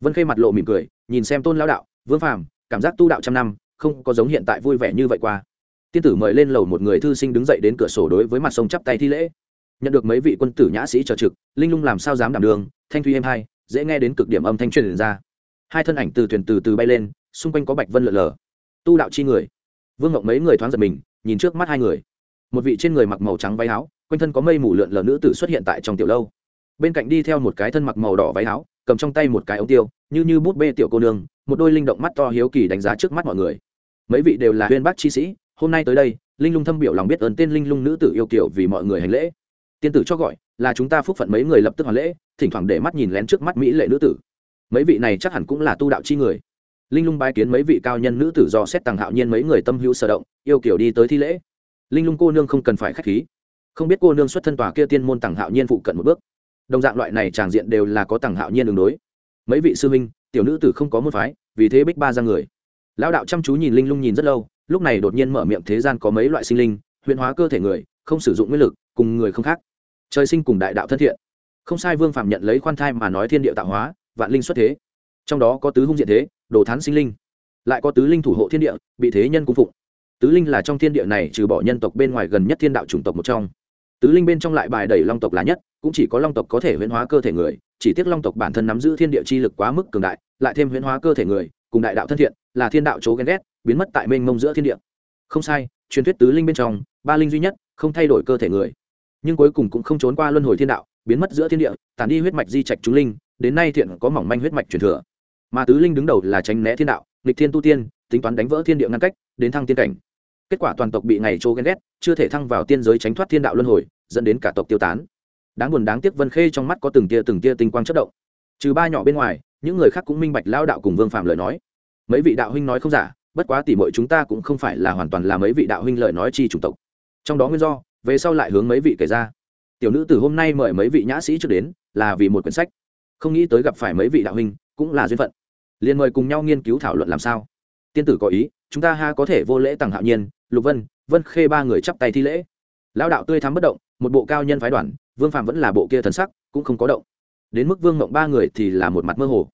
Vân khê mặt lộ mỉm cười, nhìn xem tôn lao đạo, vương phàm, cảm giác tu đạo trăm năm, không có giống hiện tại vui vẻ như vậy qua. Tiên tử mời lên lầu một người thư sinh đứng dậy đến cửa sổ đối với mặt sông chắp tay thi lễ. Nhận được mấy vị quân tử nhã sĩ trợ trực, linh lung làm sao dám đảm đường, thanh thuy êm hai, dễ nghe đến cực điểm âm thanh truyền ra. Hai thân ảnh từ thuyền từ từ bay lên, xung quanh có bạch vân lượn lờ. Tu đạo chi người. Vương ngộng mấy người thoáng giật mình, nhìn trước mắt hai người. Một vị trên người mặc màu trắng váy áo, quanh thân có mây mù lượn lờ nữ tử xuất hiện tại trong tiểu lâu bên cạnh đi theo một cái thân mặc màu đỏ váy áo, cầm trong tay một cái ống tiêu, như như bút bê tiểu cô nương, một đôi linh động mắt to hiếu kỳ đánh giá trước mắt mọi người. Mấy vị đều là huyên bác chi sĩ, hôm nay tới đây, linh lung thâm biểu lòng biết ơn tên linh lung nữ tử yêu kiểu vì mọi người hành lễ. Tiên tử cho gọi, là chúng ta phúc phận mấy người lập tức hoàn lễ, thỉnh thoảng để mắt nhìn lén trước mắt mỹ lệ nữ tử. Mấy vị này chắc hẳn cũng là tu đạo chi người. Linh lung bái kiến mấy vị cao nhân nữ tử do xét tàng hạo nhiên mấy người tâm hữu sở động, yêu kiểu đi tới thi lễ. Linh lung cô nương không cần phải k h á c h khí. Không biết cô nương xuất thân tòa kia tiên môn tàng hạo nhiên phụ cận một bước đồng dạng loại này tràng diện đều là có tàng hạo nhiên đường đối. Mấy vị sư minh tiểu nữ tử không có môn phái, vì thế bích ba ra người. Lão đạo chăm chú nhìn linh lung nhìn rất lâu, lúc này đột nhiên mở miệng thế gian có mấy loại sinh linh, huyền hóa cơ thể người, không sử dụng nguyên lực, cùng người không khác. Trời sinh cùng đại đạo thân thiện. Không sai vương phạm nhận lấy khoan thai mà nói thiên địa tạo hóa, vạn linh xuất thế. Trong đó có tứ hung diện thế, đồ thán sinh linh. Lại có tứ linh thủ hộ thiên địa, bị thế nhân cung phụng. Tứ linh là trong thiên địa này trừ bỏ nhân tộc bên ngoài gần nhất thiên đạo chủng tộc một trong. Tứ linh bên trong lại bài đầy long tộc là nhất cũng chỉ có long tộc có thể huyễn hóa cơ thể người, chỉ tiếc long tộc bản thân nắm giữ thiên địa chi lực quá mức cường đại, lại thêm huyễn hóa cơ thể người, cùng đại đạo thân thiện, là thiên đạo chố ghen ghét, biến mất tại mênh mông giữa thiên địa. Không sai, truyền thuyết tứ linh bên trong, ba linh duy nhất, không thay đổi cơ thể người. Nhưng cuối cùng cũng không trốn qua luân hồi thiên đạo, biến mất giữa thiên địa tàn đi huyết mạch di trạch chúng linh, đến nay thiện có mỏng manh huyết mạch truyền thừa. Mà tứ linh đứng đầu là tránh né thiên đạo, nghịch thiên tu tiên, tính toán đánh vỡ thiên địa ngăn cách, đến thăng tiên cảnh. Kết quả toàn tộc bị ngày trô ghen ghét, chưa thể thăng vào tiên giới tránh thoát thiên đạo luân hồi, dẫn đến cả tộc tiêu tán đáng buồn đáng tiếc vân khê trong mắt có từng tia từng tia tinh quang chất động. Trừ ba nhỏ bên ngoài, những người khác cũng minh bạch lao đạo cùng vương phạm lời nói. Mấy vị đạo huynh nói không giả, bất quá tỉ mọi chúng ta cũng không phải là hoàn toàn là mấy vị đạo huynh lời nói chi chủng tộc. Trong đó nguyên do, về sau lại hướng mấy vị kể ra. Tiểu nữ từ hôm nay mời mấy vị nhã sĩ trước đến, là vì một quyển sách. Không nghĩ tới gặp phải mấy vị đạo huynh, cũng là duyên phận. Liền mời cùng nhau nghiên cứu thảo luận làm sao. Tiên tử có ý, chúng ta ha có thể vô lễ tặng hạo nhiên, lục vân vân khê ba người chắp tay thi lễ. Lão đạo tươi thắm bất động, một bộ cao nhân phái đoàn vương phạm vẫn là bộ kia thần sắc, cũng không có động. Đến mức vương mộng ba người thì là một mặt mơ hồ.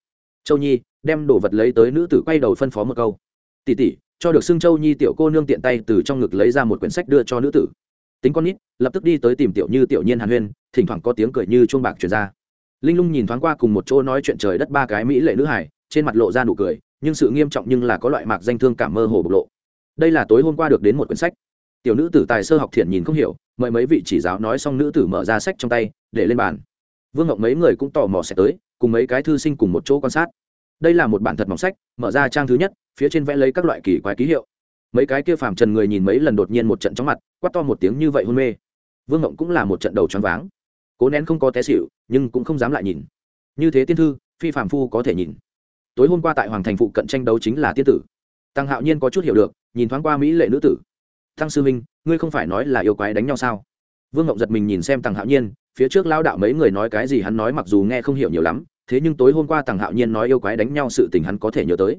Châu nhi, đem đồ vật lấy tới nữ tử quay đầu phân phó một câu. Tỉ tỉ cho được xưng châu nhi tiểu cô nương tiện tay từ trong ngực lấy ra một quyển sách đưa cho nữ tử. Tính con nít, lập tức đi tới tìm tiểu như, tiểu nhiên hàn huyên, thỉnh thoảng có tiếng cười như chuông bạc truyền ra. Linh lung nhìn thoáng qua cùng một chỗ nói chuyện trời đất ba cái mỹ lệ nữ hải trên mặt lộ ra nụ cười, nhưng sự nghiêm trọng nhưng là có loại mạc danh thương cảm mơ hồ bộc lộ. Đây là tối hôm qua được đến một quyển sách tiểu nữ tử tài sơ học thiện nhìn không hiểu, mời mấy vị chỉ giáo nói xong nữ tử mở ra sách trong tay, để lên bàn. Vương ngọc mấy người cũng tò mò sẽ tới, cùng mấy cái thư sinh cùng một chỗ quan sát. Đây là một bản thật mỏng sách, mở ra trang thứ nhất, phía trên vẽ lấy các loại kỳ quái ký hiệu. Mấy cái kia phàm trần người nhìn mấy lần đột nhiên một trận chóng mặt, quát to một tiếng như vậy hôn mê. Vương ngộng cũng là một trận đầu choáng váng. Cố nén không có té xịu nhưng cũng không dám lại nhìn. Như thế tiên thư, phi phàm phu có thể nhìn. Tối hôm qua tại hoàng thành phụ cận tranh đấu chính là tiên tử. Tăng hạo nhiên có chút hiểu được, nhìn thoáng qua mỹ lệ nữ tử tăng sư minh ngươi không phải nói là yêu quái đánh nhau sao? Vương ngộng giật mình nhìn xem tăng hạo nhiên, phía trước lao đạo mấy người nói cái gì hắn nói mặc dù nghe không hiểu nhiều lắm, thế nhưng tối hôm qua tăng hạo nhiên nói yêu quái đánh nhau sự tình hắn có thể nhớ tới.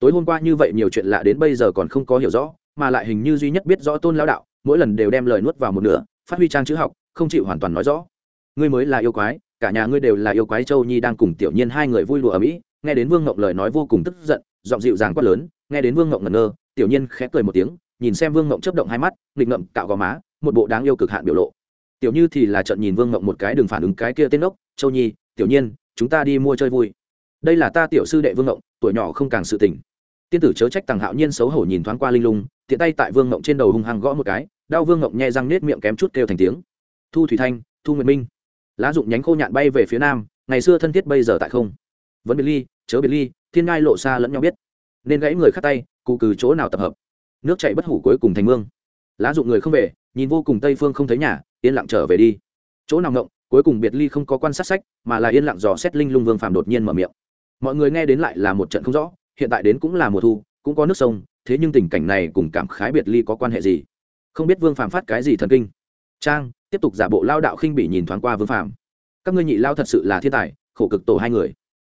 Tối hôm qua như vậy nhiều chuyện lạ đến bây giờ còn không có hiểu rõ, mà lại hình như duy nhất biết rõ tôn lao đạo, mỗi lần đều đem lời nuốt vào một nửa, phát huy trang chữ học, không chịu hoàn toàn nói rõ. Ngươi mới là yêu quái, cả nhà ngươi đều là yêu quái châu nhi đang cùng tiểu nhiên hai người vui lụa ở mỹ, nghe đến vương ngộng lời nói vô cùng tức giận, giọng dịu dàng quát lớn, nghe đến vương ngộng ngẩn ngơ, tiểu nhiên khẽ cười một tiếng nhìn xem vương ngộng chấp động hai mắt, nghịch ngậm cạo gò má, một bộ đáng yêu cực hạn biểu lộ. Tiểu như thì là trận nhìn vương ngộng một cái đừng phản ứng cái kia tên ốc, châu nhi, tiểu nhiên, chúng ta đi mua chơi vui. Đây là ta tiểu sư đệ vương ngộng, tuổi nhỏ không càng sự tình. Tiên tử chớ trách tàng hạo nhiên xấu hổ nhìn thoáng qua linh lung, tiện tay tại vương ngộng trên đầu hung hăng gõ một cái, đau vương ngộng nhẹ răng nết miệng kém chút kêu thành tiếng. Thu thủy thanh, thu nguyệt minh. Lá dụng nhánh khô nhạn bay về phía nam, ngày xưa thân thiết bây giờ tại không. Vẫn biệt ly, chớ biệt ly, thiên ngai lộ xa lẫn nhau biết. Nên gãy người khắc tay cụ cừ chỗ nào tập hợp nước chảy bất hủ cuối cùng thành mương. Lá dụng người không về, nhìn vô cùng tây phương không thấy nhà, yên lặng trở về đi. Chỗ nào ngộng, cuối cùng biệt ly không có quan sát sách, mà là yên lặng dò xét linh lung vương phàm đột nhiên mở miệng. Mọi người nghe đến lại là một trận không rõ, hiện tại đến cũng là mùa thu, cũng có nước sông, thế nhưng tình cảnh này cùng cảm khái biệt ly có quan hệ gì? Không biết vương phàm phát cái gì thần kinh. Trang, tiếp tục giả bộ lao đạo khinh bị nhìn thoáng qua vương phàm. Các ngươi nhị lao thật sự là thiên tài, khổ cực tổ hai người.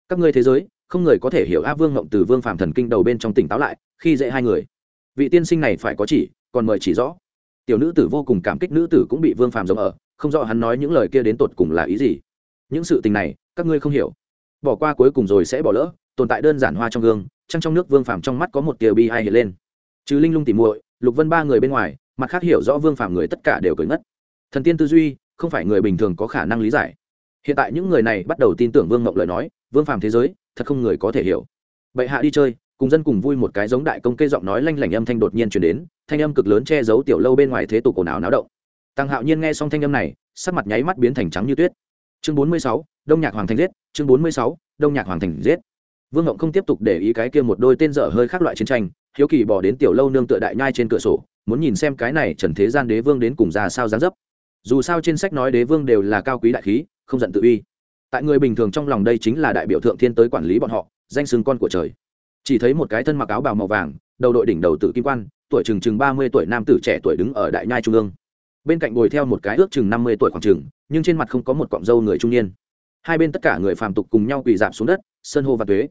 Các ngươi thế giới, không người có thể hiểu a vương ngộng từ vương phàm thần kinh đầu bên trong tỉnh táo lại, khi dễ hai người vị tiên sinh này phải có chỉ, còn mời chỉ rõ. Tiểu nữ tử vô cùng cảm kích nữ tử cũng bị vương phàm giống ở, không rõ hắn nói những lời kia đến tột cùng là ý gì. Những sự tình này, các ngươi không hiểu. Bỏ qua cuối cùng rồi sẽ bỏ lỡ, tồn tại đơn giản hoa trong gương, trăng trong nước vương phàm trong mắt có một tia bi ai hiện lên. Chứ linh lung tỉ muội, lục vân ba người bên ngoài, mặt khác hiểu rõ vương phàm người tất cả đều cười ngất. Thần tiên tư duy, không phải người bình thường có khả năng lý giải. Hiện tại những người này bắt đầu tin tưởng vương ngộng lời nói, vương phàm thế giới, thật không người có thể hiểu. Bệ hạ đi chơi cùng dân cùng vui một cái giống đại công kê giọng nói lanh lảnh âm thanh đột nhiên chuyển đến, thanh âm cực lớn che giấu tiểu lâu bên ngoài thế tục ồn ào náo động. Tăng hạo nhiên nghe xong thanh âm này, sắc mặt nháy mắt biến thành trắng như tuyết. Chương bốn mươi sáu, đông nhạc hoàng thành giết, chương bốn mươi sáu, đông nhạc hoàng thành giết. Vương ngộng không tiếp tục để ý cái kia một đôi tên dở hơi khác loại chiến tranh, hiếu kỳ bỏ đến tiểu lâu nương tựa đại nhai trên cửa sổ, muốn nhìn xem cái này trần thế gian đế vương đến cùng ra sao dáng dấp. Dù sao trên sách nói đế vương đều là cao quý đại khí, không giận tự uy. Tại người bình thường trong lòng đây chính là đại biểu thượng thiên tới quản lý bọn họ, danh xưng con của trời chỉ thấy một cái thân mặc áo bào màu vàng, đầu đội đỉnh đầu tự kim quan, tuổi chừng chừng ba mươi tuổi nam tử trẻ tuổi đứng ở đại nhai trung ương. Bên cạnh ngồi theo một cái ước chừng năm mươi tuổi khoảng chừng, nhưng trên mặt không có một cọng râu người trung niên. Hai bên tất cả người phàm tục cùng nhau quỳ dạp xuống đất, sơn hô và thuế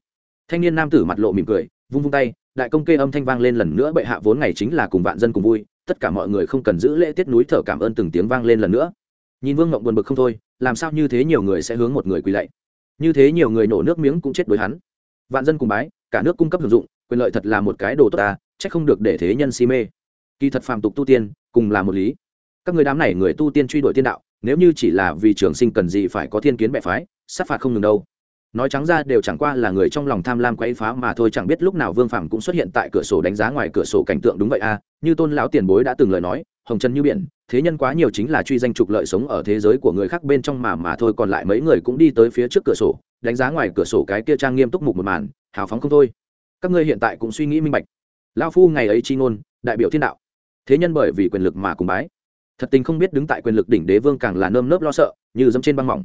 thanh niên nam tử mặt lộ mỉm cười, vung vung tay, đại công kê âm thanh vang lên lần nữa, bệ hạ vốn ngày chính là cùng vạn dân cùng vui, tất cả mọi người không cần giữ lễ tiết núi thở cảm ơn từng tiếng vang lên lần nữa. Nhìn vương ngộng buồn bực không thôi, làm sao như thế nhiều người sẽ hướng một người quỳ lạy? Như thế nhiều người nổ nước miếng cũng chết đối hắn. Vạn dân cùng bái cả nước cung cấp hưởng dụng, quyền lợi thật là một cái đồ tốt ta, chắc không được để thế nhân si mê. Kỳ thật phàm tục tu tiên, cùng là một lý. Các người đám này người tu tiên truy đuổi tiên đạo, nếu như chỉ là vì trường sinh cần gì phải có thiên kiến bệ phái, sát phạt không ngừng đâu. Nói trắng ra đều chẳng qua là người trong lòng tham lam quấy phá mà thôi, chẳng biết lúc nào vương phàm cũng xuất hiện tại cửa sổ đánh giá ngoài cửa sổ cảnh tượng đúng vậy a như tôn lão tiền bối đã từng lời nói hồng trần như biển, thế nhân quá nhiều chính là truy danh trục lợi sống ở thế giới của người khác bên trong mà mà thôi, còn lại mấy người cũng đi tới phía trước cửa sổ, đánh giá ngoài cửa sổ cái kia trang nghiêm túc mục một màn, hào phóng không thôi. Các ngươi hiện tại cũng suy nghĩ minh bạch. Lao phu ngày ấy chi ngôn, đại biểu thiên đạo. Thế nhân bởi vì quyền lực mà cùng bái. Thật tình không biết đứng tại quyền lực đỉnh đế vương càng là nơm nớp lo sợ, như dẫm trên băng mỏng.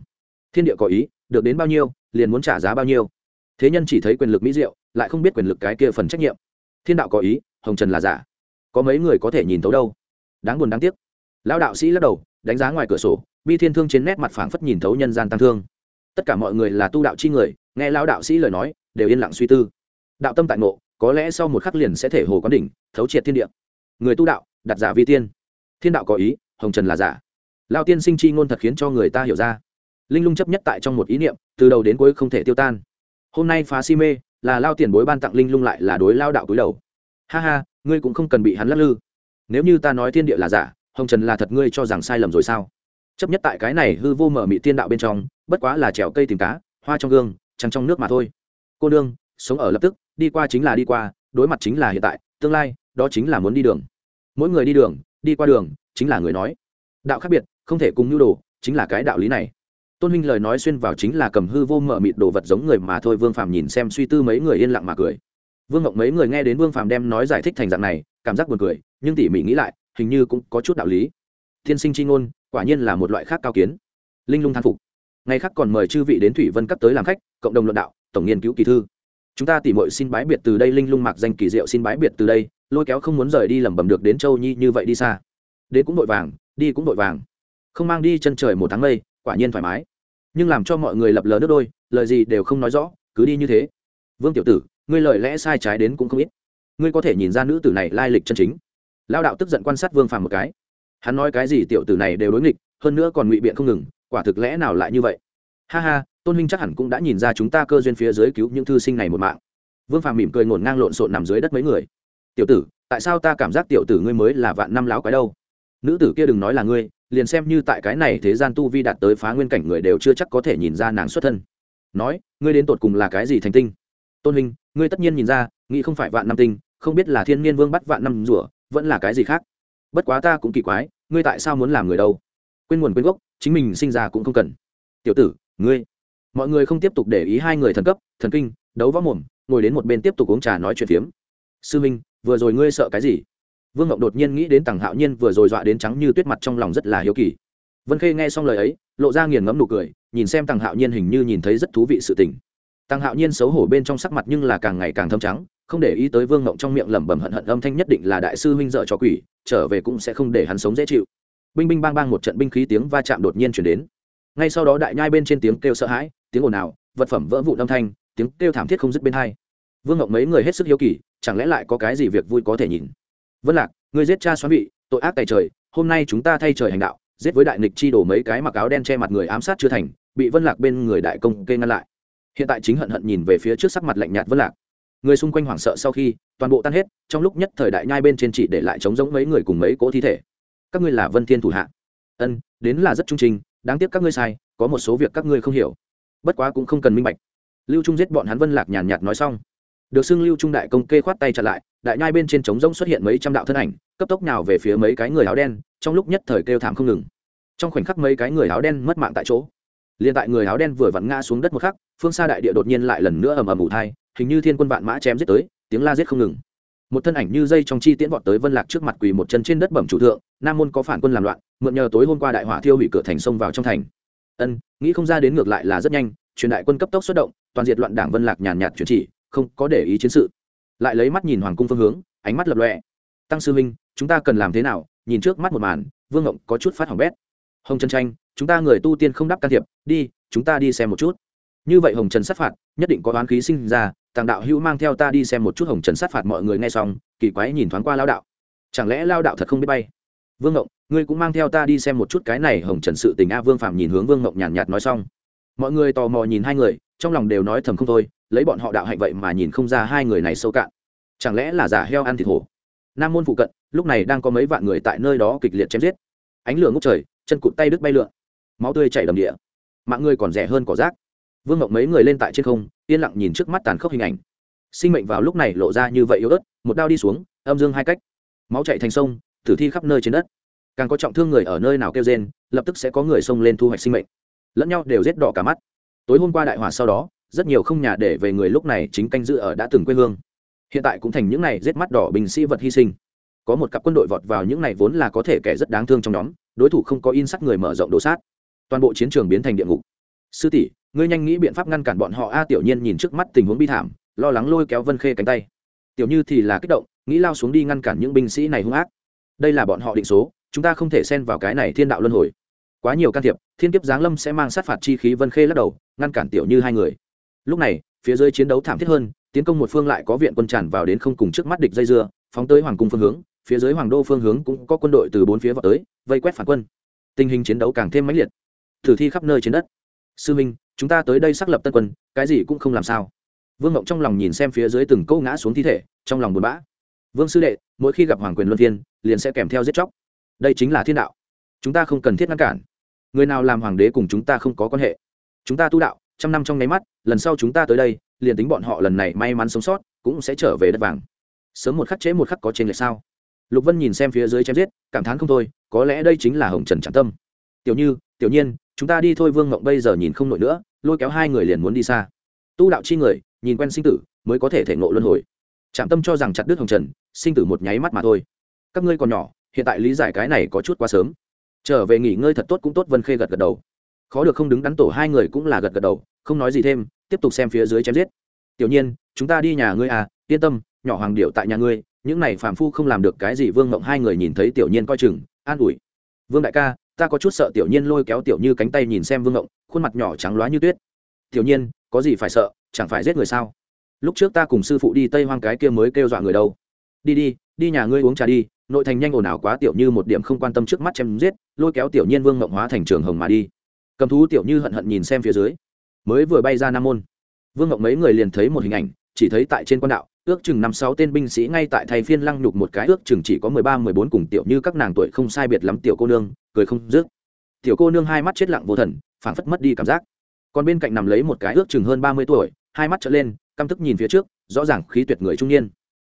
Thiên địa có ý, được đến bao nhiêu, liền muốn trả giá bao nhiêu. Thế nhân chỉ thấy quyền lực mỹ diệu, lại không biết quyền lực cái kia phần trách nhiệm. Thiên đạo có ý, hồng trần là giả. Có mấy người có thể nhìn thấu đâu? Đáng buồn đáng tiếc. Lão đạo sĩ lắc đầu, đánh giá ngoài cửa sổ, bi thiên thương trên nét mặt phảng phất nhìn thấu nhân gian tăng thương. Tất cả mọi người là tu đạo chi người, nghe lão đạo sĩ lời nói, đều yên lặng suy tư. Đạo tâm tại ngộ, có lẽ sau một khắc liền sẽ thể hồ quán đỉnh, thấu triệt thiên địa. Người tu đạo, đặt giả vi tiên. Thiên đạo có ý, hồng trần là giả. Lao tiên sinh chi ngôn thật khiến cho người ta hiểu ra. Linh lung chấp nhất tại trong một ý niệm, từ đầu đến cuối không thể tiêu tan. Hôm nay phá si mê, là lao tiền bối ban tặng linh lung lại là đối lao đạo túi đầu. Ha ha, ngươi cũng không cần bị hắn lắc lư nếu như ta nói thiên địa là giả, hồng trần là thật ngươi cho rằng sai lầm rồi sao? Chấp nhất tại cái này hư vô mở mị tiên đạo bên trong, bất quá là trèo cây tìm cá, hoa trong gương, trăng trong nước mà thôi. Cô nương, sống ở lập tức, đi qua chính là đi qua, đối mặt chính là hiện tại, tương lai, đó chính là muốn đi đường. Mỗi người đi đường, đi qua đường, chính là người nói. Đạo khác biệt, không thể cùng nhu đồ, chính là cái đạo lý này. Tôn huynh lời nói xuyên vào chính là cầm hư vô mở mịt đồ vật giống người mà thôi, vương phàm nhìn xem suy tư mấy người yên lặng mà cười. Vương ngọc mấy người nghe đến vương phàm đem nói giải thích thành dạng này, cảm giác buồn cười nhưng tỉ mỉ nghĩ lại, hình như cũng có chút đạo lý. Thiên sinh c h i ngôn, quả nhiên là một loại khác cao kiến. Linh lung thán phục. Ngày khác còn mời chư vị đến thủy vân cấp tới làm khách, cộng đồng luận đạo, tổng nghiên cứu kỳ thư. Chúng ta tỉ mội xin bái biệt từ đây, linh lung mặc danh kỳ diệu xin bái biệt từ đây, lôi kéo không muốn rời đi lẩm bẩm được đến châu nhi như vậy đi xa. Đến cũng vội vàng, đi cũng vội vàng. Không mang đi chân trời một tháng mây, quả nhiên thoải mái. Nhưng làm cho mọi người lập lờ nước đôi, lời gì đều không nói rõ, cứ đi như thế. Vương tiểu tử, ngươi lời lẽ sai trái đến cũng không ít. Ngươi có thể nhìn ra nữ tử này lai lịch chân chính lao đạo tức giận quan sát vương phàm một cái. Hắn nói cái gì tiểu tử này đều đối nghịch, hơn nữa còn ngụy biện không ngừng, quả thực lẽ nào lại như vậy? Ha ha, tôn huynh chắc hẳn cũng đã nhìn ra chúng ta cơ duyên phía dưới cứu những thư sinh này một mạng. Vương phàm mỉm cười ngổn ngang lộn xộn nằm dưới đất mấy người. Tiểu tử, tại sao ta cảm giác tiểu tử ngươi mới là vạn năm láo cái đâu? Nữ tử kia đừng nói là ngươi, liền xem như tại cái này thế gian tu vi đạt tới phá nguyên cảnh người đều chưa chắc có thể nhìn ra nàng xuất thân. Nói, ngươi đến tột cùng là cái gì thành tinh? Tôn huynh, ngươi tất nhiên nhìn ra, nghĩ không phải vạn năm tinh, không biết là thiên niên vương bắt vạn năm rủa vẫn là cái gì khác? Bất quá ta cũng kỳ quái, ngươi tại sao muốn làm người đâu? Quên nguồn quên gốc, chính mình sinh ra cũng không cần. Tiểu tử, ngươi. Mọi người không tiếp tục để ý hai người thần cấp, thần kinh, đấu võ mồm, ngồi đến một bên tiếp tục uống trà nói chuyện phiếm. Sư minh, vừa rồi ngươi sợ cái gì? Vương ngọc đột nhiên nghĩ đến tằng hạo nhiên vừa rồi dọa đến trắng như tuyết mặt trong lòng rất là hiếu kỳ. Vân khê nghe xong lời ấy, lộ ra nghiền ngẫm nụ cười, nhìn xem tằng hạo nhiên hình như nhìn thấy rất thú vị sự tình. Tằng hạo nhiên xấu hổ bên trong sắc mặt nhưng là càng ngày càng thâm trắng không để ý tới vương ngộng trong miệng lẩm bẩm hận hận âm thanh nhất định là đại sư huynh dợ cho quỷ, trở về cũng sẽ không để hắn sống dễ chịu. Binh binh bang bang một trận binh khí tiếng va chạm đột nhiên chuyển đến. Ngay sau đó đại nhai bên trên tiếng kêu sợ hãi, tiếng ồn ào, vật phẩm vỡ vụn âm thanh, tiếng kêu thảm thiết không dứt bên hai. Vương ngộng mấy người hết sức hiếu kỳ, chẳng lẽ lại có cái gì việc vui có thể nhìn? Vân lạc người giết cha xoắn bị tội ác tài trời, hôm nay chúng ta thay trời hành đạo, giết với đại nịch chi đổ mấy cái mặc áo đen che mặt người ám sát chưa thành, bị vân lạc bên người đại công kê ngăn lại. Hiện tại chính hận hận nhìn về phía trước sắc mặt lạnh nhạt vân lạc người xung quanh hoảng sợ sau khi toàn bộ tan hết, trong lúc nhất thời đại nhai bên trên chỉ để lại trống giống mấy người cùng mấy cỗ thi thể. Các ngươi là vân thiên thủ hạ. Ân, đến là rất trung trình, đáng tiếc các ngươi sai, có một số việc các ngươi không hiểu. Bất quá cũng không cần minh bạch. Lưu trung giết bọn hắn vân lạc nhàn nhạt nói xong. Được xưng lưu trung đại công kê khoát tay chặt lại, đại nhai bên trên trống rỗng xuất hiện mấy trăm đạo thân ảnh, cấp tốc nào về phía mấy cái người áo đen, trong lúc nhất thời kêu thảm không ngừng. Trong khoảnh khắc mấy cái người áo đen mất mạng tại chỗ. Liền tại người áo đen vừa vặn ngã xuống đất một khắc, phương xa đại địa đột nhiên lại lần nữa ầm ầm ủ thai hình như thiên quân vạn mã chém giết tới, tiếng la giết không ngừng. Một thân ảnh như dây trong chi tiễn vọt tới vân lạc trước mặt quỳ một chân trên đất bẩm chủ thượng, nam môn có phản quân làm loạn, mượn nhờ tối hôm qua đại hỏa thiêu hủy cửa thành sông vào trong thành. Ân, nghĩ không ra đến ngược lại là rất nhanh, truyền đại quân cấp tốc xuất động, toàn diệt loạn đảng vân lạc nhàn nhạt chuyển chỉ, không có để ý chiến sự. Lại lấy mắt nhìn hoàng cung phương hướng, ánh mắt lập lọe tăng sư minh chúng ta cần làm thế nào? Nhìn trước mắt một màn, vương ngộng có chút phát hỏng bét. Hồng trần tranh, chúng ta người tu tiên không đáp can thiệp, đi, chúng ta đi xem một chút. Như vậy hồng trần sát phạt, nhất định có oán khí sinh ra tàng đạo hữu mang theo ta đi xem một chút hồng trần sát phạt mọi người nghe xong kỳ quái nhìn thoáng qua lao đạo. Chẳng lẽ lao đạo thật không biết bay? Vương ngộng ngươi cũng mang theo ta đi xem một chút cái này hồng trần sự tình a vương phạm nhìn hướng vương ngộng nhàn nhạt, nhạt nói xong. Mọi người tò mò nhìn hai người trong lòng đều nói thầm không thôi lấy bọn họ đạo hạnh vậy mà nhìn không ra hai người này sâu cạn. Chẳng lẽ là giả heo ăn thịt hổ? Nam môn phụ cận lúc này đang có mấy vạn người tại nơi đó kịch liệt chém giết. Ánh lửa ngốc trời chân cụt tay đứt bay lượn. Máu tươi chảy đầm địa. Mạng người còn rẻ hơn cỏ rác. Vương ngộng mấy người lên tại trên không yên lặng nhìn trước mắt tàn khốc hình ảnh. Sinh mệnh vào lúc này lộ ra như vậy yếu ớt, một đao đi xuống, âm dương hai cách. Máu chạy thành sông, tử thi khắp nơi trên đất. Càng có trọng thương người ở nơi nào kêu rên, lập tức sẽ có người xông lên thu hoạch sinh mệnh. Lẫn nhau đều rét đỏ cả mắt. Tối hôm qua đại hỏa sau đó, rất nhiều không nhà để về người lúc này chính canh giữ ở đã từng quê hương. Hiện tại cũng thành những này rét mắt đỏ bình sĩ vật hy sinh. Có một cặp quân đội vọt vào những này vốn là có thể kẻ rất đáng thương trong nhóm, đối thủ không có in sắc người mở rộng đồ sát. Toàn bộ chiến trường biến thành địa ngục sư tỷ, ngươi nhanh nghĩ biện pháp ngăn cản bọn họ. A tiểu nhiên nhìn trước mắt tình huống bi thảm, lo lắng lôi kéo vân khê cánh tay. Tiểu như thì là kích động, nghĩ lao xuống đi ngăn cản những binh sĩ này hung ác. Đây là bọn họ định số, chúng ta không thể xen vào cái này thiên đạo luân hồi. Quá nhiều can thiệp, thiên kiếp giáng lâm sẽ mang sát phạt chi khí. Vân khê lắc đầu, ngăn cản tiểu như hai người. Lúc này, phía dưới chiến đấu thảm thiết hơn, tiến công một phương lại có viện quân tràn vào đến không cùng trước mắt địch dây dưa, phóng tới hoàng cung phương hướng, phía dưới hoàng đô phương hướng cũng có quân đội từ bốn phía vào tới, vây quét phản quân. Tình hình chiến đấu càng thêm mãnh liệt. Thử thi khắp nơi trên đất sư minh, chúng ta tới đây xác lập tân quân, cái gì cũng không làm sao. Vương mộng trong lòng nhìn xem phía dưới từng câu ngã xuống thi thể, trong lòng buồn bã. Vương sư đệ, mỗi khi gặp hoàng quyền luân phiên liền sẽ kèm theo giết chóc. Đây chính là thiên đạo. Chúng ta không cần thiết ngăn cản. Người nào làm hoàng đế cùng chúng ta không có quan hệ. Chúng ta tu đạo, trăm năm trong nháy mắt, lần sau chúng ta tới đây, liền tính bọn họ lần này may mắn sống sót, cũng sẽ trở về đất vàng. Sớm một khắc chế một khắc có trên lệ sao? Lục vân nhìn xem phía dưới chém giết, cảm thán không thôi, có lẽ đây chính là hồng trần trạm tâm. Tiểu như, tiểu nhiên chúng ta đi thôi, vương mộng bây giờ nhìn không nổi nữa, lôi kéo hai người liền muốn đi xa. Tu đạo chi người, nhìn quen sinh tử, mới có thể thể ngộ luân hồi. Trạm tâm cho rằng chặt đứt hồng trần, sinh tử một nháy mắt mà thôi. Các ngươi còn nhỏ, hiện tại lý giải cái này có chút quá sớm. Trở về nghỉ ngơi thật tốt cũng tốt, vân khê gật gật đầu. Khó được không đứng đắn tổ hai người cũng là gật gật đầu, không nói gì thêm, tiếp tục xem phía dưới chém giết. Tiểu nhiên, chúng ta đi nhà ngươi à yên tâm, nhỏ hoàng điệu tại nhà ngươi, những này phàm phu không làm được cái gì, vương mộng hai người nhìn thấy tiểu nhiên coi chừng, an ủi. Vương đại ca ta có chút sợ tiểu nhiên lôi kéo tiểu như cánh tay nhìn xem vương ngộng, khuôn mặt nhỏ trắng loá như tuyết. Tiểu nhiên, có gì phải sợ, chẳng phải giết người sao? Lúc trước ta cùng sư phụ đi tây hoang cái kia mới kêu dọa người đâu. Đi đi đi nhà ngươi uống trà đi, nội thành nhanh ồn ào quá tiểu như một điểm không quan tâm trước mắt chém giết, lôi kéo tiểu nhiên vương ngộng hóa thành trường hồng mà đi. Cầm thú tiểu như hận hận nhìn xem phía dưới. Mới vừa bay ra nam môn. Vương ngộng mấy người liền thấy một hình ảnh, chỉ thấy tại trên quan đạo ước chừng năm sáu tên binh sĩ ngay tại thay phiên lăng nhục một cái, ước chừng chỉ có mười ba, mười bốn cùng tiểu như các nàng tuổi không sai biệt lắm tiểu cô nương, cười không dứt. Tiểu cô nương hai mắt chết lặng vô thần, phảng phất mất đi cảm giác. Còn bên cạnh nằm lấy một cái ước chừng hơn ba mươi tuổi, hai mắt trở lên, căm tức nhìn phía trước, rõ ràng khí tuyệt người trung niên.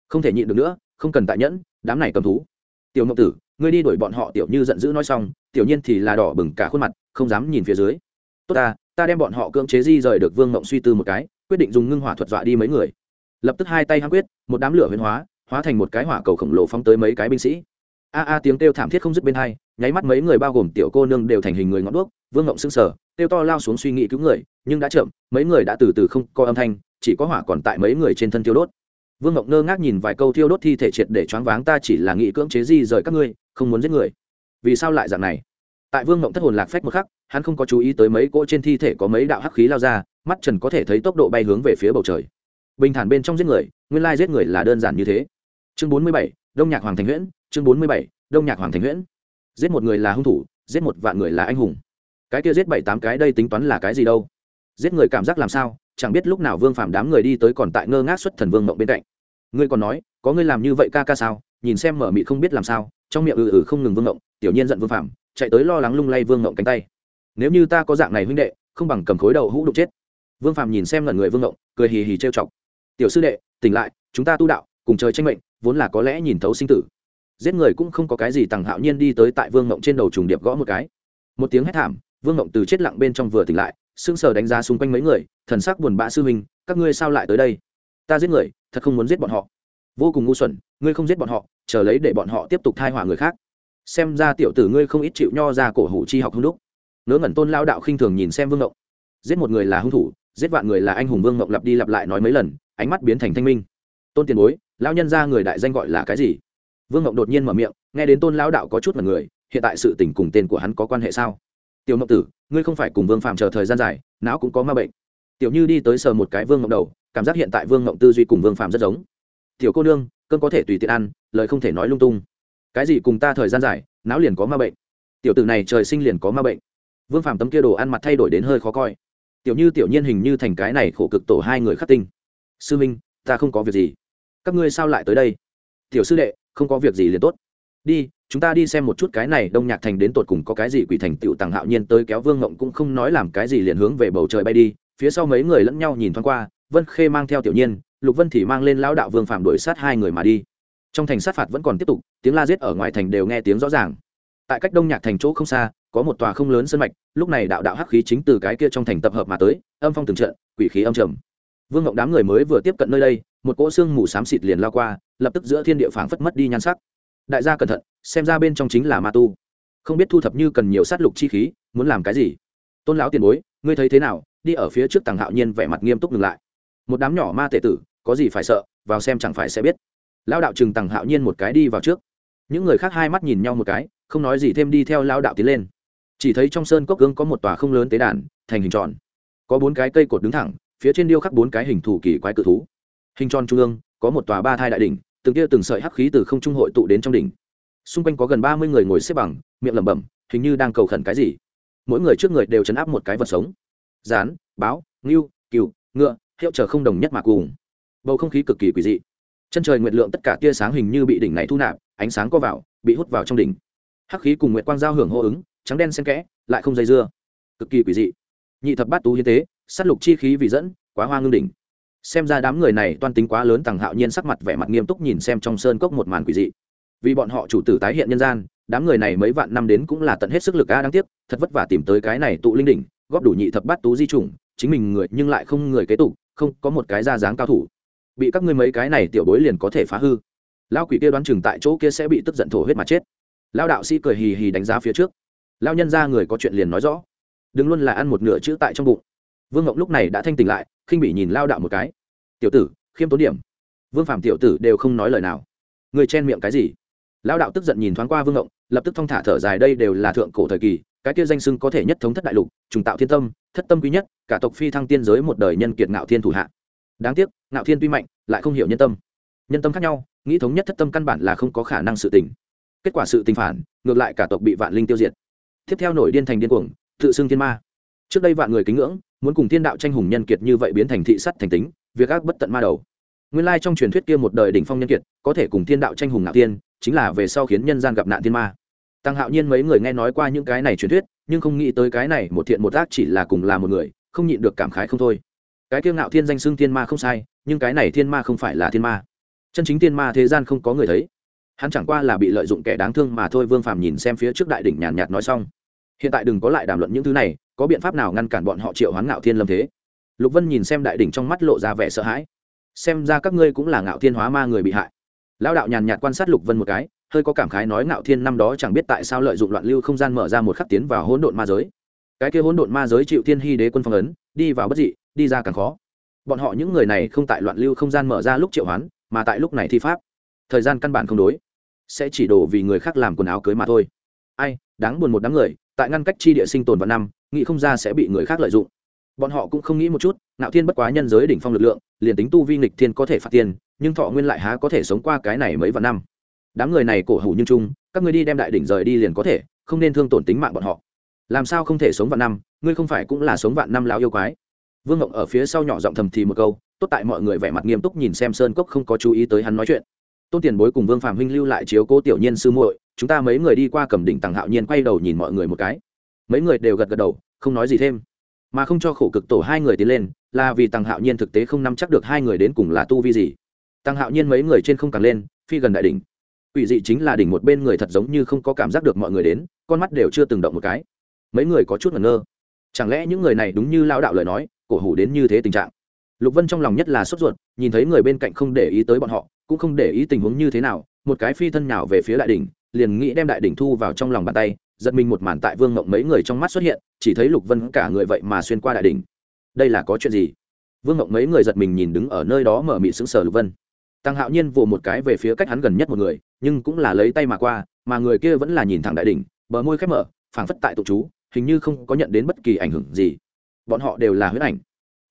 Không thể nhịn được nữa, không cần tại nhẫn, đám này cầm thú. Tiểu ngọc tử, ngươi đi đuổi bọn họ, tiểu như giận dữ nói xong, tiểu nhiên thì là đỏ bừng cả khuôn mặt, không dám nhìn phía dưới. Tốt ta ta đem bọn họ cưỡng chế di rời được vương mộng suy tư một cái, quyết định dùng ngưng hỏa thuật dọa đi mấy người lập tức hai tay hăng quyết, một đám lửa huyền hóa hóa thành một cái hỏa cầu khổng lồ phóng tới mấy cái binh sĩ. A a tiếng kêu thảm thiết không dứt bên hai, nháy mắt mấy người bao gồm tiểu cô nương đều thành hình người ngọn đuốc, vương ngộng sưng sờ, kêu to lao xuống suy nghĩ cứu người, nhưng đã chậm, mấy người đã từ từ không có âm thanh, chỉ có hỏa còn tại mấy người trên thân tiêu đốt. Vương ngộng ngơ ngác nhìn vài câu thiêu đốt thi thể triệt để choáng váng, ta chỉ là nghĩ cưỡng chế di rời các ngươi, không muốn giết người. Vì sao lại dạng này? Tại vương ngộng thất hồn lạc phách một khắc, hắn không có chú ý tới mấy cỗ trên thi thể có mấy đạo hắc khí lao ra, mắt trần có thể thấy tốc độ bay hướng về phía bầu trời bình thản bên trong giết người, nguyên lai giết người là đơn giản như thế. Chương bốn mươi bảy, đông nhạc hoàng thành huyễn, chương bốn mươi bảy, đông nhạc hoàng thành huyễn. Giết một người là hung thủ, giết một vạn người là anh hùng. Cái kia giết bảy tám cái đây tính toán là cái gì đâu? Giết người cảm giác làm sao? Chẳng biết lúc nào vương phạm đám người đi tới còn tại ngơ ngác xuất thần vương mộng bên cạnh. Ngươi còn nói, có ngươi làm như vậy ca ca sao? Nhìn xem mở mị không biết làm sao, trong miệng ừ ừ không ngừng vương mộng, tiểu nhiên giận vương phạm chạy tới lo lắng lung lay vương mộng cánh tay. Nếu như ta có dạng này huynh đệ, không bằng cầm khối đầu hũ đục chết. Vương phạm nhìn xem lần người vương mộng, cười hì hì trêu chọc tiểu sư đệ, tỉnh lại, chúng ta tu đạo, cùng trời tranh mệnh, vốn là có lẽ nhìn thấu sinh tử. Giết người cũng không có cái gì tằng hạo nhiên đi tới tại vương mộng trên đầu trùng điệp gõ một cái. Một tiếng hét thảm, vương mộng từ chết lặng bên trong vừa tỉnh lại, sững sờ đánh giá xung quanh mấy người, thần sắc buồn bã, sư huynh, các ngươi sao lại tới đây? Ta giết người, thật không muốn giết bọn họ. Vô cùng ngu xuẩn, ngươi không giết bọn họ, chờ lấy để bọn họ tiếp tục thai hỏa người khác. Xem ra tiểu tử ngươi không ít chịu nho ra cổ hủ chi học hung đúc. Nớ ngẩn tôn lao đạo khinh thường nhìn xem vương ngộng giết một người là hung thủ, giết vạn người là anh hùng. Vương ngộng lặp đi lặp lại nói mấy lần ánh mắt biến thành thanh minh. Tôn tiền bối lao nhân ra người đại danh gọi là cái gì? Vương ngộng đột nhiên mở miệng, nghe đến tôn lao đạo có chút mật người, hiện tại sự tình cùng tên của hắn có quan hệ sao? Tiểu ngộng tử, ngươi không phải cùng vương phạm chờ thời gian dài, não cũng có ma bệnh. Tiểu như đi tới sờ một cái vương ngộng đầu, cảm giác hiện tại vương ngộng tư duy cùng vương phạm rất giống. Tiểu cô nương cơn có thể tùy tiện ăn, lời không thể nói lung tung. Cái gì cùng ta thời gian dài, não liền có ma bệnh. Tiểu tử này trời sinh liền có ma bệnh. Vương phạm tấm kia đồ ăn mặt thay đổi đến hơi khó coi. Tiểu như tiểu nhiên hình như thành cái này khổ cực tổ hai người khắc tinh sư minh, ta không có việc gì. Các ngươi sao lại tới đây? Tiểu sư đệ, không có việc gì liền tốt. Đi, chúng ta đi xem một chút cái này đông nhạc thành đến tột cùng có cái gì quỷ thành tựu tàng hạo nhiên tới kéo vương ngộng cũng không nói làm cái gì liền hướng về bầu trời bay đi. Phía sau mấy người lẫn nhau nhìn thoáng qua, vân khê mang theo tiểu nhiên, lục vân thì mang lên lão đạo vương phạm đuổi sát hai người mà đi. Trong thành sát phạt vẫn còn tiếp tục, tiếng la giết ở ngoài thành đều nghe tiếng rõ ràng. Tại cách đông nhạc thành chỗ không xa, có một tòa không lớn sân mạch, lúc này đạo đạo hắc khí chính từ cái kia trong thành tập hợp mà tới, âm phong từng trận, quỷ khí âm trầm vương ngộng đám người mới vừa tiếp cận nơi đây, một cỗ xương mù xám xịt liền lao qua, lập tức giữa thiên địa phảng phất mất đi nhan sắc. Đại gia cẩn thận, xem ra bên trong chính là ma tu. Không biết thu thập như cần nhiều sát lục chi khí, muốn làm cái gì? Tôn lão tiền bối, ngươi thấy thế nào? Đi ở phía trước tàng hạo nhiên vẻ mặt nghiêm túc ngừng lại. Một đám nhỏ ma tệ tử, có gì phải sợ, vào xem chẳng phải sẽ biết. Lao đạo chừng tàng hạo nhiên một cái đi vào trước. Những người khác hai mắt nhìn nhau một cái, không nói gì thêm đi theo lao đạo tiến lên. Chỉ thấy trong sơn cốc gương có một tòa không lớn tế đàn, thành hình tròn. Có bốn cái cây cột đứng thẳng phía trên điêu khắc bốn cái hình thủ kỳ quái cự thú. Hình tròn trung ương, có một tòa ba thai đại đỉnh, từng tia từng sợi hắc khí từ không trung hội tụ đến trong đỉnh. Xung quanh có gần ba mươi người ngồi xếp bằng, miệng lẩm bẩm, hình như đang cầu khẩn cái gì. Mỗi người trước người đều chấn áp một cái vật sống. Rán báo, ngưu, cừu, ngựa, hiệu trở không đồng nhất mà cùng. Bầu không khí cực kỳ quỷ dị. Chân trời nguyệt lượng tất cả tia sáng hình như bị đỉnh này thu nạp, ánh sáng có vào, bị hút vào trong đỉnh. Hắc khí cùng nguyệt quang giao hưởng hô ứng, trắng đen xen kẽ, lại không dây dưa. Cực kỳ quỷ dị. Nhị thập bát tú hiến tế s á t lục chi khí vì dẫn, quá hoa ngưng đỉnh. Xem ra đám người này toan tính quá lớn, tằng hạo nhiên sắc mặt vẻ mặt nghiêm túc nhìn xem trong sơn cốc một màn quỷ dị. Vì bọn họ chủ tử tái hiện nhân gian, đám người này mấy vạn năm đến cũng là tận hết sức lực a đáng tiếc, thật vất vả tìm tới cái này tụ linh đỉnh, góp đủ nhị thập bát tú di chủng, chính mình người nhưng lại không người kế tục, không có một cái ra dáng cao thủ. Bị các ngươi mấy cái này tiểu bối liền có thể phá hư. Lao quỷ kia đoán chừng tại chỗ kia sẽ bị tức giận thổ huyết mà chết. Lao đạo sĩ cười hì hì đánh giá phía trước. Lao nhân ra người có chuyện liền nói rõ. Đừng luôn là ăn một nửa chữ tại trong bụng vương ngộng lúc này đã thanh tỉnh lại, khinh bị nhìn lao đạo một cái. Tiểu tử, khiêm tốn điểm. Vương phạm tiểu tử đều không nói lời nào. Người chen miệng cái gì? Lao đạo tức giận nhìn thoáng qua vương ngộng lập tức thong thả thở dài, đây đều là thượng cổ thời kỳ, cái kia danh sưng có thể nhất thống thất đại lục, trùng tạo thiên tâm, thất tâm quý nhất, cả tộc phi thăng tiên giới một đời nhân kiệt ngạo thiên thủ hạ. Đáng tiếc, ngạo thiên tuy mạnh, lại không hiểu nhân tâm. Nhân tâm khác nhau, nghĩ thống nhất thất tâm căn bản là không có khả năng sự tình. Kết quả sự tình phản, ngược lại cả tộc bị vạn linh tiêu diệt. Tiếp theo nổi điên thành điên cuồng, tự xưng thiên ma trước đây vạn người kính ngưỡng, muốn cùng thiên đạo tranh hùng nhân kiệt như vậy biến thành thị sắt thành tính, việc ác bất tận ma đầu. Nguyên lai trong truyền thuyết kia một đời đỉnh phong nhân kiệt, có thể cùng thiên đạo tranh hùng ngạo tiên chính là về sau khiến nhân gian gặp nạn thiên ma. Tăng hạo nhiên mấy người nghe nói qua những cái này truyền thuyết, nhưng không nghĩ tới cái này một thiện một ác chỉ là cùng là một người, không nhịn được cảm khái không thôi. Cái kiêu ngạo thiên danh xưng thiên ma không sai, nhưng cái này thiên ma không phải là thiên ma. Chân chính thiên ma thế gian không có người thấy. Hắn chẳng qua là bị lợi dụng kẻ đáng thương mà thôi, vương phàm nhìn xem phía trước đại đỉnh nhàn nhạt nói xong. Hiện tại đừng có lại đàm luận những thứ này có biện pháp nào ngăn cản bọn họ triệu hoán ngạo thiên lâm thế? Lục vân nhìn xem đại đỉnh trong mắt lộ ra vẻ sợ hãi. Xem ra các ngươi cũng là ngạo thiên hóa ma người bị hại. Lao đạo nhàn nhạt quan sát lục vân một cái, hơi có cảm khái nói ngạo thiên năm đó chẳng biết tại sao lợi dụng loạn lưu không gian mở ra một khắc tiến vào hỗn độn ma giới. Cái kia hỗn độn ma giới chịu thiên hy đế quân phong ấn, đi vào bất dị, đi ra càng khó. Bọn họ những người này không tại loạn lưu không gian mở ra lúc triệu hoán, mà tại lúc này thi pháp. Thời gian căn bản không đối. Sẽ chỉ đổ vì người khác làm quần áo cưới mà thôi. Ai, đáng buồn một đám người, tại ngăn cách chi địa sinh tồn vào năm nghĩ không ra sẽ bị người khác lợi dụng. Bọn họ cũng không nghĩ một chút ngạo thiên bất quá nhân giới đỉnh phong lực lượng, liền tính tu vi nghịch thiên có thể phạt tiền, nhưng thọ nguyên lại há có thể sống qua cái này mấy vạn năm. Đám người này cổ hủ nhưng chung, các ngươi đi đem đại đỉnh rời đi liền có thể, không nên thương tổn tính mạng bọn họ. Làm sao không thể sống vạn năm, ngươi không phải cũng là sống vạn năm lão yêu quái? Vương ngộng ở phía sau nhỏ giọng thầm thì một câu, tốt tại mọi người vẻ mặt nghiêm túc nhìn xem sơn cốc không có chú ý tới hắn nói chuyện. Tôn tiền bối cùng vương phạm huynh lưu lại chiếu cố tiểu nhiên sư muội, chúng ta mấy người đi qua cầm đỉnh tàng hạo nhiên quay đầu nhìn mọi người một cái mấy người đều gật gật đầu, không nói gì thêm. Mà không cho khổ cực tổ hai người tiến lên, là vì tăng hạo nhiên thực tế không nắm chắc được hai người đến cùng là tu vi gì. Tăng hạo nhiên mấy người trên không càng lên, phi gần đại đỉnh. Ủy dị chính là đỉnh một bên người thật giống như không có cảm giác được mọi người đến, con mắt đều chưa từng động một cái. Mấy người có chút ngẩn ngơ. Chẳng lẽ những người này đúng như lao đạo lời nói, cổ hủ đến như thế tình trạng? Lục vân trong lòng nhất là sốt ruột, nhìn thấy người bên cạnh không để ý tới bọn họ, cũng không để ý tình huống như thế nào, một cái phi thân nào về phía đại đỉnh, liền nghĩ đem đại đỉnh thu vào trong lòng bàn tay giật mình một màn tại vương ngộng mấy người trong mắt xuất hiện, chỉ thấy lục vân cả người vậy mà xuyên qua đại đỉnh. Đây là có chuyện gì? Vương ngộng mấy người giật mình nhìn đứng ở nơi đó mở mị sững sờ lục vân. Tăng hạo nhiên vồ một cái về phía cách hắn gần nhất một người, nhưng cũng là lấy tay mà qua, mà người kia vẫn là nhìn thẳng đại đỉnh, bờ môi khép mở, phảng phất tại tụ chú, hình như không có nhận đến bất kỳ ảnh hưởng gì. Bọn họ đều là huyết ảnh.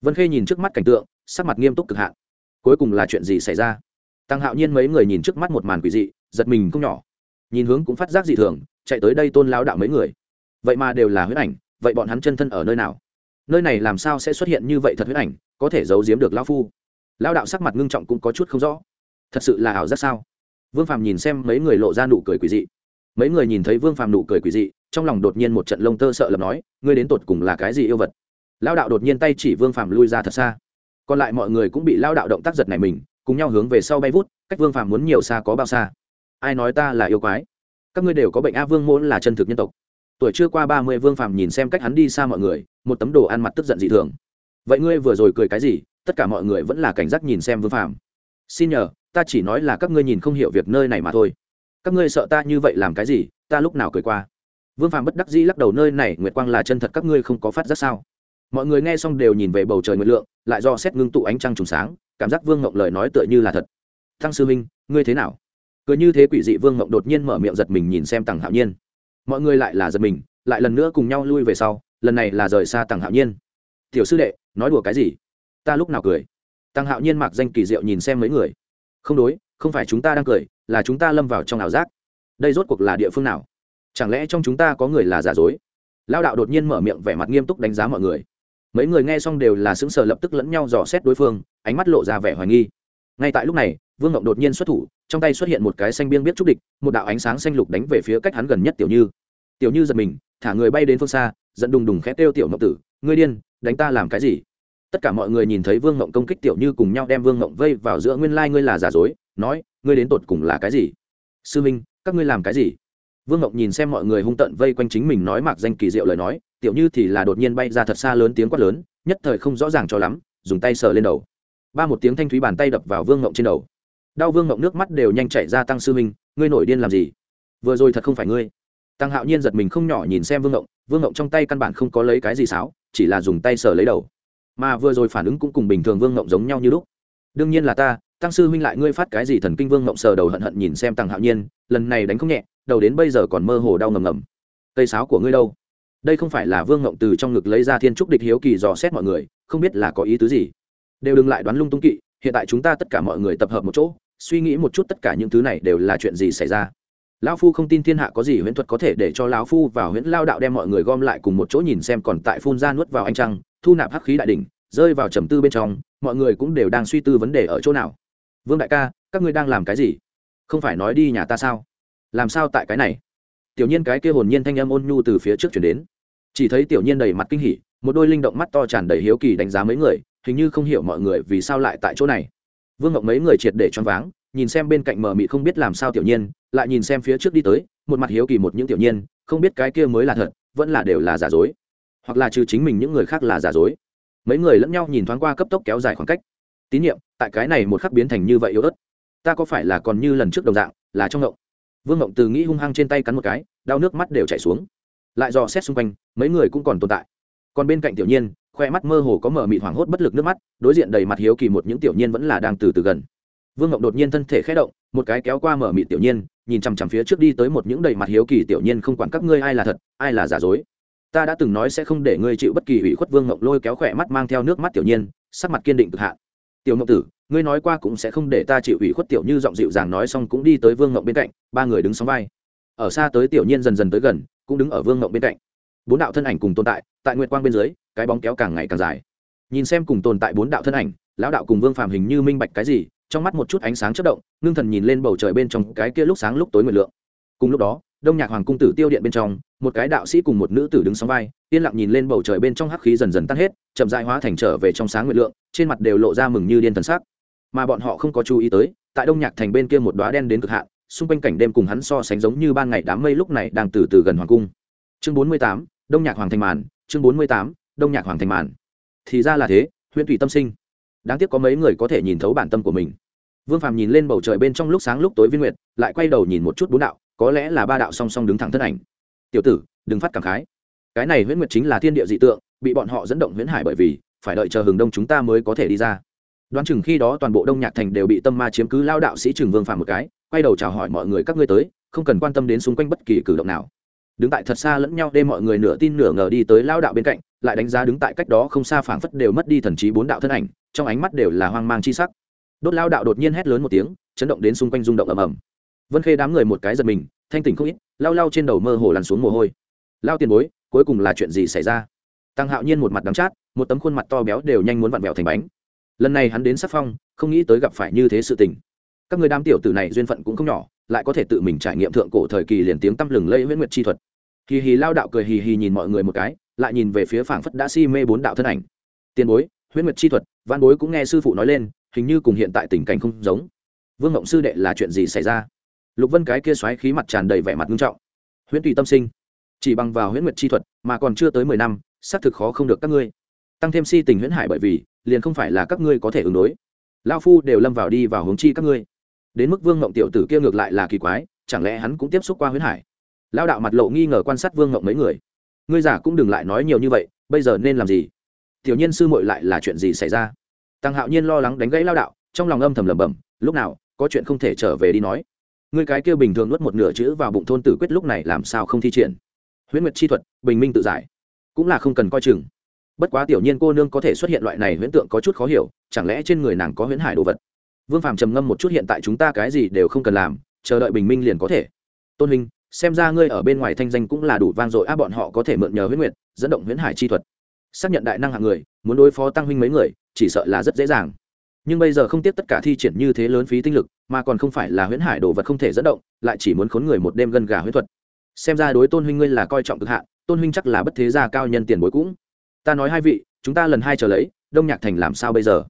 Vân khê nhìn trước mắt cảnh tượng, sắc mặt nghiêm túc cực hạn. Cuối cùng là chuyện gì xảy ra? Tăng hạo nhiên mấy người nhìn trước mắt một màn quỷ dị, giật mình không nhỏ. Nhìn hướng cũng phát giác dị thường chạy tới đây tôn lao đạo mấy người. Vậy mà đều là huyết ảnh, vậy bọn hắn chân thân ở nơi nào? Nơi này làm sao sẽ xuất hiện như vậy thật huyết ảnh, có thể giấu giếm được lao phu? Lao đạo sắc mặt ngưng trọng cũng có chút không rõ. Thật sự là ảo giác sao? Vương phàm nhìn xem mấy người lộ ra nụ cười quỷ dị. Mấy người nhìn thấy vương phàm nụ cười quỷ dị, trong lòng đột nhiên một trận lông tơ sợ lập nói, ngươi đến tột cùng là cái gì yêu vật? Lao đạo đột nhiên tay chỉ vương phàm lui ra thật xa. Còn lại mọi người cũng bị lao đạo động tác giật này mình, cùng nhau hướng về sau bay vút, cách vương phàm muốn nhiều xa có bao xa. Ai nói ta là yêu quái? Các ngươi đều có bệnh a vương môn là chân thực nhân tộc. Tuổi chưa qua ba mươi vương phàm nhìn xem cách hắn đi xa mọi người, một tấm đồ ăn mặt tức giận dị thường. Vậy ngươi vừa rồi cười cái gì? Tất cả mọi người vẫn là cảnh giác nhìn xem vương phàm. Xin nhờ, ta chỉ nói là các ngươi nhìn không hiểu việc nơi này mà thôi. Các ngươi sợ ta như vậy làm cái gì? Ta lúc nào cười qua? Vương phàm bất đắc dĩ lắc đầu nơi này, nguyệt quang là chân thật các ngươi không có phát giác sao? Mọi người nghe xong đều nhìn về bầu trời nguyệt lượng, lại do xét ngưng tụ ánh trăng trùng sáng, cảm giác vương ngộng lời nói tựa như là thật. Thăng sư minh, ngươi thế nào? Cứ như thế quỷ dị vương mộng đột nhiên mở miệng giật mình nhìn xem tằng hạo nhiên. Mọi người lại là giật mình, lại lần nữa cùng nhau lui về sau, lần này là rời xa tằng hạo nhiên. Tiểu sư đệ, nói đùa cái gì? Ta lúc nào cười? Tăng hạo nhiên mặc danh kỳ diệu nhìn xem mấy người. Không đối, không phải chúng ta đang cười, là chúng ta lâm vào trong ảo giác. Đây rốt cuộc là địa phương nào? Chẳng lẽ trong chúng ta có người là giả dối? Lao đạo đột nhiên mở miệng vẻ mặt nghiêm túc đánh giá mọi người. Mấy người nghe xong đều là sững sờ lập tức lẫn nhau dò xét đối phương, ánh mắt lộ ra vẻ hoài nghi. Ngay tại lúc này vương ngộng đột nhiên xuất thủ, trong tay xuất hiện một cái xanh biên biết trúc địch, một đạo ánh sáng xanh lục đánh về phía cách hắn gần nhất tiểu như. Tiểu như giật mình, thả người bay đến phương xa dẫn đùng đùng khét kêu tiểu ngộng tử, ngươi điên, đánh ta làm cái gì? Tất cả mọi người nhìn thấy vương ngộng công kích tiểu như cùng nhau đem vương ngộng vây vào giữa nguyên lai ngươi là giả dối, nói, ngươi đến tột cùng là cái gì? Sư minh, các ngươi làm cái gì? Vương ngộng nhìn xem mọi người hung tận vây quanh chính mình nói mặc danh kỳ diệu lời nói, tiểu như thì là đột nhiên bay ra thật xa lớn tiếng quát lớn, nhất thời không rõ ràng cho lắm, dùng tay sờ lên đầu. Ba một tiếng thanh thúy bàn tay đập vào vương ngộng trên đầu đau vương mộng nước mắt đều nhanh chảy ra tăng sư minh ngươi nổi điên làm gì? Vừa rồi thật không phải ngươi. Tăng hạo nhiên giật mình không nhỏ nhìn xem vương mộng vương mộng trong tay căn bản không có lấy cái gì sáo chỉ là dùng tay sờ lấy đầu. Mà vừa rồi phản ứng cũng cùng bình thường vương mộng giống nhau như lúc. Đương nhiên là ta, tăng sư huynh lại ngươi phát cái gì thần kinh vương mộng sờ đầu hận hận nhìn xem tăng hạo nhiên, lần này đánh không nhẹ, đầu đến bây giờ còn mơ hồ đau ngầm ngầm. Cây sáo của ngươi đâu? Đây không phải là vương ngộng từ trong ngực lấy ra thiên trúc địch hiếu kỳ dò xét mọi người, không biết là có ý tứ gì. Đều đừng lại đoán lung tung kỵ, hiện tại chúng ta tất cả mọi người tập hợp một chỗ suy nghĩ một chút tất cả những thứ này đều là chuyện gì xảy ra. Lão phu không tin thiên hạ có gì huyễn thuật có thể để cho lão phu và huyễn lao đạo đem mọi người gom lại cùng một chỗ nhìn xem còn tại phun ra nuốt vào anh trăng, thu nạp hắc khí đại đỉnh, rơi vào trầm tư bên trong, mọi người cũng đều đang suy tư vấn đề ở chỗ nào. Vương đại ca, các ngươi đang làm cái gì? Không phải nói đi nhà ta sao? Làm sao tại cái này? Tiểu nhiên cái kia hồn nhiên thanh âm ôn nhu từ phía trước chuyển đến. Chỉ thấy tiểu nhiên đầy mặt kinh hỉ, một đôi linh động mắt to tràn đầy hiếu kỳ đánh giá mấy người, hình như không hiểu mọi người vì sao lại tại chỗ này vương ngọc mấy người triệt để choáng váng, nhìn xem bên cạnh mờ mị không biết làm sao tiểu nhiên, lại nhìn xem phía trước đi tới, một mặt hiếu kỳ một những tiểu nhiên, không biết cái kia mới là thật, vẫn là đều là giả dối. Hoặc là trừ chính mình những người khác là giả dối. Mấy người lẫn nhau nhìn thoáng qua cấp tốc kéo dài khoảng cách. Tín nhiệm, tại cái này một khắc biến thành như vậy yếu ớt. Ta có phải là còn như lần trước đồng dạng, là trong ngộng? Vương ngộng từ nghĩ hung hăng trên tay cắn một cái, đau nước mắt đều chảy xuống. Lại dò xét xung quanh, mấy người cũng còn tồn tại. Còn bên cạnh tiểu nhiên khoe mắt mơ hồ có mở mịt hoảng hốt bất lực nước mắt, đối diện đầy mặt hiếu kỳ một những tiểu nhiên vẫn là đang từ từ gần. Vương ngộng đột nhiên thân thể khé động, một cái kéo qua mở mịt tiểu nhiên, nhìn chằm chằm phía trước đi tới một những đầy mặt hiếu kỳ tiểu nhiên không quản các ngươi ai là thật, ai là giả dối. Ta đã từng nói sẽ không để ngươi chịu bất kỳ ủy khuất vương ngộng lôi kéo khỏe mắt mang theo nước mắt tiểu nhiên, sắc mặt kiên định cực hạn. Tiểu ngộng tử, ngươi nói qua cũng sẽ không để ta chịu ủy khuất tiểu như giọng dịu dàng nói xong cũng đi tới vương ngộng bên cạnh, ba người đứng sóng vai. Ở xa tới tiểu nhiên dần dần tới gần, cũng đứng ở vương ngộng bên cạnh. Bốn đạo thân ảnh cùng tồn tại tại nguyệt quang bên dưới cái bóng kéo càng ngày càng dài. Nhìn xem cùng tồn tại bốn đạo thân ảnh, lão đạo cùng vương phàm hình như minh bạch cái gì, trong mắt một chút ánh sáng chất động, ngưng thần nhìn lên bầu trời bên trong cái kia lúc sáng lúc tối nguyệt lượng. Cùng lúc đó, đông nhạc hoàng cung tử tiêu điện bên trong, một cái đạo sĩ cùng một nữ tử đứng sóng vai, yên lặng nhìn lên bầu trời bên trong hắc khí dần dần tan hết, chậm dại hóa thành trở về trong sáng nguyệt lượng, trên mặt đều lộ ra mừng như điên thần sắc. Mà bọn họ không có chú ý tới, tại đông nhạc thành bên kia một đoá đen đến cực hạn, xung quanh cảnh đêm cùng hắn so sánh giống như ban ngày đám mây lúc này đang từ từ gần hoàng cung. Chương bốn mươi tám, đông nhạc hoàng thành màn, chương bốn mươi tám đông nhạc hoàng thành màn. Thì ra là thế, huyện thủy tâm sinh. Đáng tiếc có mấy người có thể nhìn thấu bản tâm của mình. Vương phàm nhìn lên bầu trời bên trong lúc sáng lúc tối viên nguyệt, lại quay đầu nhìn một chút bốn đạo, có lẽ là ba đạo song song đứng thẳng thân ảnh. Tiểu tử, đừng phát cảm khái. Cái này huyễn nguyệt chính là thiên địa dị tượng, bị bọn họ dẫn động huyễn hải bởi vì, phải đợi chờ hừng đông chúng ta mới có thể đi ra. Đoán chừng khi đó toàn bộ đông nhạc thành đều bị tâm ma chiếm cứ, lao đạo sĩ trừng vương phàm một cái, quay đầu chào hỏi mọi người, các ngươi tới, không cần quan tâm đến xung quanh bất kỳ cử động nào đứng tại thật xa lẫn nhau đêm mọi người nửa tin nửa ngờ đi tới lao đạo bên cạnh, lại đánh giá đứng tại cách đó không xa phảng phất đều mất đi thần trí bốn đạo thân ảnh, trong ánh mắt đều là hoang mang chi sắc. Đốt lao đạo đột nhiên hét lớn một tiếng, chấn động đến xung quanh rung động ầm ầm. Vân khê đám người một cái giật mình, thanh tỉnh không ít lao lao trên đầu mơ hồ lăn xuống mồ hôi. Lao tiền bối, cuối cùng là chuyện gì xảy ra? Tăng hạo nhiên một mặt đắng chát, một tấm khuôn mặt to béo đều nhanh muốn vặn vẹo thành bánh. Lần này hắn đến sắc phong, không nghĩ tới gặp phải như thế sự tình các người đám tiểu tử này duyên phận cũng không nhỏ, lại có thể tự mình trải nghiệm thượng cổ thời kỳ liền tiếng tăm lừng lây huyễn nguyệt chi thuật. Hì hì lao đạo cười hì hì nhìn mọi người một cái, lại nhìn về phía phảng phất đã si mê bốn đạo thân ảnh. Tiền bối, huyễn nguyệt chi thuật, văn bối cũng nghe sư phụ nói lên, hình như cùng hiện tại tình cảnh không giống. Vương ngộng sư đệ là chuyện gì xảy ra? Lục vân cái kia xoáy khí mặt tràn đầy vẻ mặt nghiêm trọng. Huyễn tùy tâm sinh. Chỉ bằng vào huyễn nguyệt chi thuật mà còn chưa tới mười năm, xác thực khó không được các ngươi. Tăng thêm si tình huyễn hải bởi vì, liền không phải là các ngươi có thể ứng đối. Lao phu đều lâm vào đi vào hướng chi các ngươi đến mức vương ngộng tiểu tử kia ngược lại là kỳ quái, chẳng lẽ hắn cũng tiếp xúc qua huyễn hải? Lao đạo mặt lộ nghi ngờ quan sát vương ngộng mấy người. Ngươi giả cũng đừng lại nói nhiều như vậy, bây giờ nên làm gì? Tiểu nhiên sư muội lại là chuyện gì xảy ra? Tăng hạo nhiên lo lắng đánh gãy lao đạo, trong lòng âm thầm lẩm bẩm, lúc nào, có chuyện không thể trở về đi nói. Ngươi cái kia bình thường nuốt một nửa chữ vào bụng thôn tử quyết lúc này làm sao không thi triển? Huyễn nguyệt chi thuật, bình minh tự giải, cũng là không cần coi chừng. Bất quá tiểu nhiên cô nương có thể xuất hiện loại này huyễn tượng có chút khó hiểu, chẳng lẽ trên người nàng có huyễn hải đồ vật? Vương phàm trầm ngâm một chút, hiện tại chúng ta cái gì đều không cần làm, chờ đợi bình minh liền có thể. Tôn huynh xem ra ngươi ở bên ngoài thanh danh cũng là đủ vang dội, a, bọn họ có thể mượn nhờ Huyết nguyệt, dẫn động huyễn hải chi thuật. Xác nhận đại năng hạng người, muốn đối phó tăng huynh mấy người, chỉ sợ là rất dễ dàng. Nhưng bây giờ không tiếp tất cả thi triển như thế lớn phí tinh lực, mà còn không phải là huyễn hải đồ vật không thể dẫn động, lại chỉ muốn khốn người một đêm gần gà huyễn thuật. Xem ra đối tôn huynh ngươi là coi trọng cực hạn, tôn huynh chắc là bất thế gia cao nhân tiền bối cũng. Ta nói hai vị, chúng ta lần hai trở lấy, đông nhạc thành làm sao bây giờ?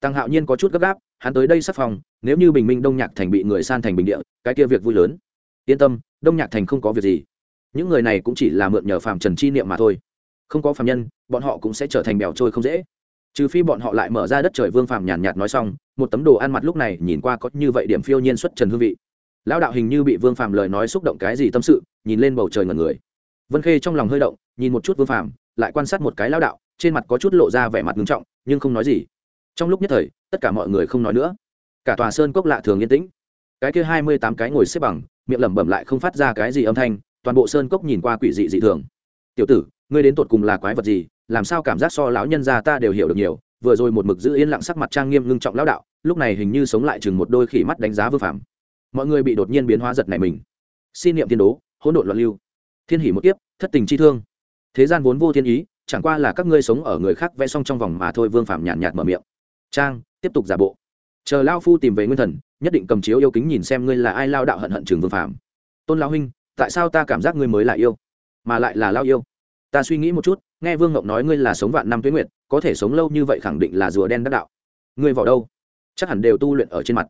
Tăng hạo nhiên có chút gấp gáp, hắn tới đây sắp phòng, nếu như bình minh đông nhạc thành bị người san thành bình địa, cái kia việc vui lớn. Yên tâm, đông nhạc thành không có việc gì. Những người này cũng chỉ là mượn nhờ Phạm trần chi niệm mà thôi. Không có Phạm nhân, bọn họ cũng sẽ trở thành bèo trôi không dễ. Trừ phi bọn họ lại mở ra đất trời vương phàm nhàn nhạt nói xong, một tấm đồ ăn mặt lúc này nhìn qua có như vậy điểm phiêu nhiên xuất trần hương vị. Lão đạo hình như bị vương phàm lời nói xúc động cái gì tâm sự, nhìn lên bầu trời ngần người. Vân khê trong lòng hơi động, nhìn một chút vương phàm, lại quan sát một cái lão đạo, trên mặt có chút lộ ra vẻ mặt nghiêm trọng, nhưng không nói gì trong lúc nhất thời, tất cả mọi người không nói nữa. Cả tòa sơn cốc lạ thường yên tĩnh. Cái kia hai mươi tám cái ngồi xếp bằng, miệng lẩm bẩm lại không phát ra cái gì âm thanh, toàn bộ sơn cốc nhìn qua quỷ dị dị thường. Tiểu tử, ngươi đến tột cùng là quái vật gì? Làm sao cảm giác so lão nhân gia ta đều hiểu được nhiều? Vừa rồi một mực giữ yên lặng sắc mặt trang nghiêm ngưng trọng lão đạo, lúc này hình như sống lại chừng một đôi khỉ mắt đánh giá vương phạm mọi người bị đột nhiên biến hóa giật này mình. Xin niệm tiên đố, hỗn độn loạn lưu. Thiên hỉ một kiếp, thất tình chi thương. Thế gian vốn vô thiên ý, chẳng qua là các ngươi sống ở người khác vẽ xong trong vòng mà thôi, vương phạm nhàn nhạt mở miệng trang, tiếp tục giả bộ. Chờ lao phu tìm về nguyên thần, nhất định cầm chiếu yêu kính nhìn xem ngươi là ai lao đạo hận hận trường vương phạm tôn lão huynh, tại sao ta cảm giác ngươi mới là yêu, mà lại là lao yêu? Ta suy nghĩ một chút, nghe vương ngọc nói ngươi là sống vạn năm tuyến nguyệt, có thể sống lâu như vậy khẳng định là rùa đen đắc đạo. Ngươi vào đâu? Chắc hẳn đều tu luyện ở trên mặt.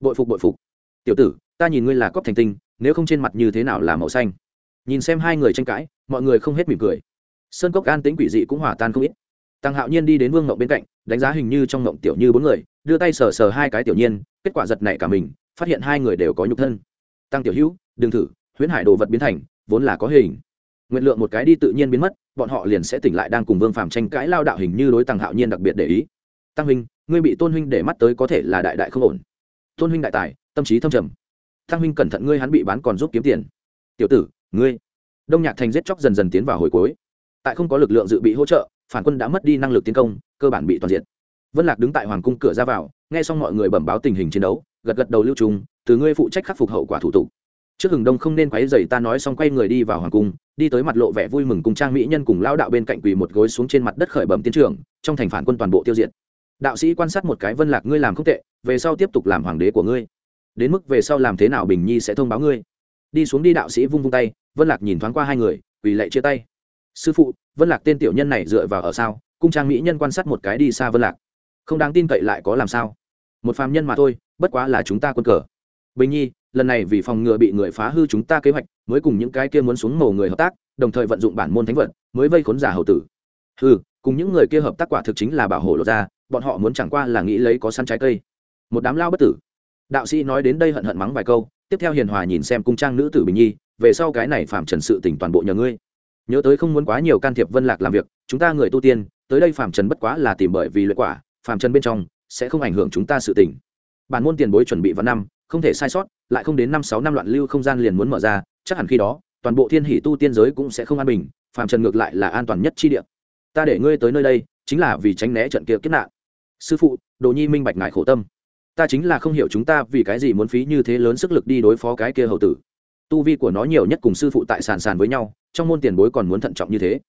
Bội phục bội phục. Tiểu tử, ta nhìn ngươi là cóp thành tinh, nếu không trên mặt như thế nào là màu xanh? Nhìn xem hai người tranh cãi, mọi người không hết mỉm cười. Sơn cốc an tính quỷ dị cũng hỏa tan không ít tăng hạo nhiên đi đến vương ngộng bên cạnh, đánh giá hình như trong ngộng tiểu như bốn người, đưa tay sờ sờ hai cái tiểu nhiên, kết quả giật nảy cả mình, phát hiện hai người đều có nhục thân. Tăng tiểu hữu, đừng thử, huyễn hải đồ vật biến thành, vốn là có hình. Nguyện lượng một cái đi tự nhiên biến mất, bọn họ liền sẽ tỉnh lại đang cùng vương phàm tranh cãi lao đạo hình như đối tăng hạo nhiên đặc biệt để ý. Tăng huynh, ngươi bị tôn huynh để mắt tới có thể là đại đại không ổn. Tôn huynh đại tài, tâm trí thâm trầm. Tăng huynh cẩn thận ngươi hắn bị bán còn giúp kiếm tiền. Tiểu tử, ngươi. Đông nhạc thành giết chóc dần dần tiến vào hồi cuối. Tại không có lực lượng dự bị hỗ trợ phản quân đã mất đi năng lực tiến công, cơ bản bị toàn diện vân lạc đứng tại hoàng cung cửa ra vào, nghe xong mọi người bẩm báo tình hình chiến đấu, gật gật đầu lưu trùng, từ ngươi phụ trách khắc phục hậu quả thủ tục. Trước hừng đông không nên quấy dày ta nói xong quay người đi vào hoàng cung, đi tới mặt lộ vẻ vui mừng cùng trang mỹ nhân cùng lao đạo bên cạnh quỳ một gối xuống trên mặt đất khởi bẩm tiến trưởng, trong thành phản quân toàn bộ tiêu diệt. Đạo sĩ quan sát một cái vân lạc, ngươi làm không tệ, về sau tiếp tục làm hoàng đế của ngươi. Đến mức về sau làm thế nào bình nhi sẽ thông báo ngươi. Đi xuống đi, đạo sĩ vung vung tay, vân lạc nhìn thoáng qua hai người, quỳ lệ chia tay sư phụ, vân lạc tên tiểu nhân này dựa vào ở sao? Cung trang mỹ nhân quan sát một cái đi xa vân lạc. Không đáng tin cậy lại có làm sao? Một phàm nhân mà thôi, bất quá là chúng ta quân cờ. Bình nhi, lần này vì phòng ngừa bị người phá hư chúng ta kế hoạch, mới cùng những cái kia muốn xuống mồ người hợp tác, đồng thời vận dụng bản môn thánh vật, mới vây khốn giả hậu tử. Ừ cùng những người kia hợp tác quả thực chính là bảo hộ lột ra bọn họ muốn chẳng qua là nghĩ lấy có săn trái cây. Một đám lao bất tử. Đạo sĩ nói đến đây hận hận mắng vài câu, tiếp theo hiền hòa nhìn xem cung trang nữ tử bình nhi, về sau cái này phạm trần sự tỉnh toàn bộ nhờ ngươi nhớ tới không muốn quá nhiều can thiệp vân lạc làm việc, chúng ta người tu tiên, tới đây phạm trần bất quá là tìm bởi vì luyện quả phạm trần bên trong sẽ không ảnh hưởng chúng ta sự tỉnh bản môn tiền bối chuẩn bị vào năm, không thể sai sót, lại không đến năm sáu năm loạn lưu không gian liền muốn mở ra, chắc hẳn khi đó, toàn bộ thiên hỷ tu tiên giới cũng sẽ không an bình phạm trần ngược lại là an toàn nhất chi địa. Ta để ngươi tới nơi đây, chính là vì tránh né trận kia kiếp nạn. Sư phụ, đồ nhi minh bạch ngại khổ tâm. Ta chính là không hiểu chúng ta vì cái gì muốn phí như thế lớn sức lực đi đối phó cái kia hậu tử. Tu vi của nó nhiều nhất cùng sư phụ tại sàn sàn với nhau trong môn tiền bối còn muốn thận trọng như thế.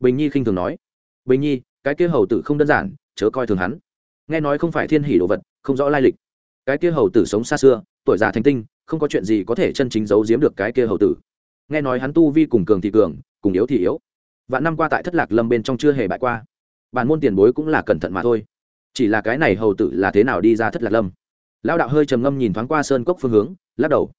Bình nhi khinh thường nói. Bình nhi, cái kia hầu tử không đơn giản, chớ coi thường hắn. Nghe nói không phải thiên hỷ đồ vật, không rõ lai lịch. Cái kia hầu tử sống xa xưa, tuổi già thành tinh, không có chuyện gì có thể chân chính giấu giếm được cái kia hầu tử. Nghe nói hắn tu vi cùng cường thì cường, cùng yếu thì yếu. Vạn năm qua tại thất lạc lâm bên trong chưa hề bại qua. Bản môn tiền bối cũng là cẩn thận mà thôi. Chỉ là cái này hầu tử là thế nào đi ra thất lạc lâm? Lao đạo hơi trầm ngâm nhìn thoáng qua sơn cốc phương hướng, lắc đầu.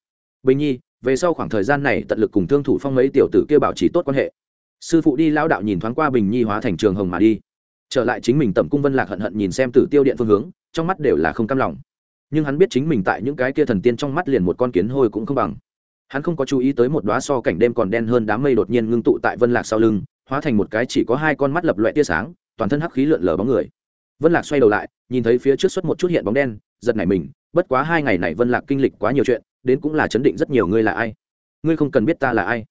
Bình nhi về sau khoảng thời gian này tận lực cùng thương thủ phong mấy tiểu tử kia bảo trì tốt quan hệ. Sư phụ đi lao đạo nhìn thoáng qua bình nhi hóa thành trường hồng mà đi. Trở lại chính mình tẩm cung vân lạc hận hận nhìn xem tử tiêu điện phương hướng, trong mắt đều là không cam lòng. Nhưng hắn biết chính mình tại những cái kia thần tiên trong mắt liền một con kiến hôi cũng không bằng. Hắn không có chú ý tới một đoá so cảnh đêm còn đen hơn đám mây đột nhiên ngưng tụ tại vân lạc sau lưng, hóa thành một cái chỉ có hai con mắt lập loẹ tia sáng, toàn thân hắc khí lượn lờ bóng người. Vân lạc xoay đầu lại, nhìn thấy phía trước xuất một chút hiện bóng đen, giật nảy mình, bất quá hai ngày này vân lạc kinh lịch quá nhiều chuyện đến cũng là chấn định rất nhiều ngươi là ai. Ngươi không cần biết ta là ai.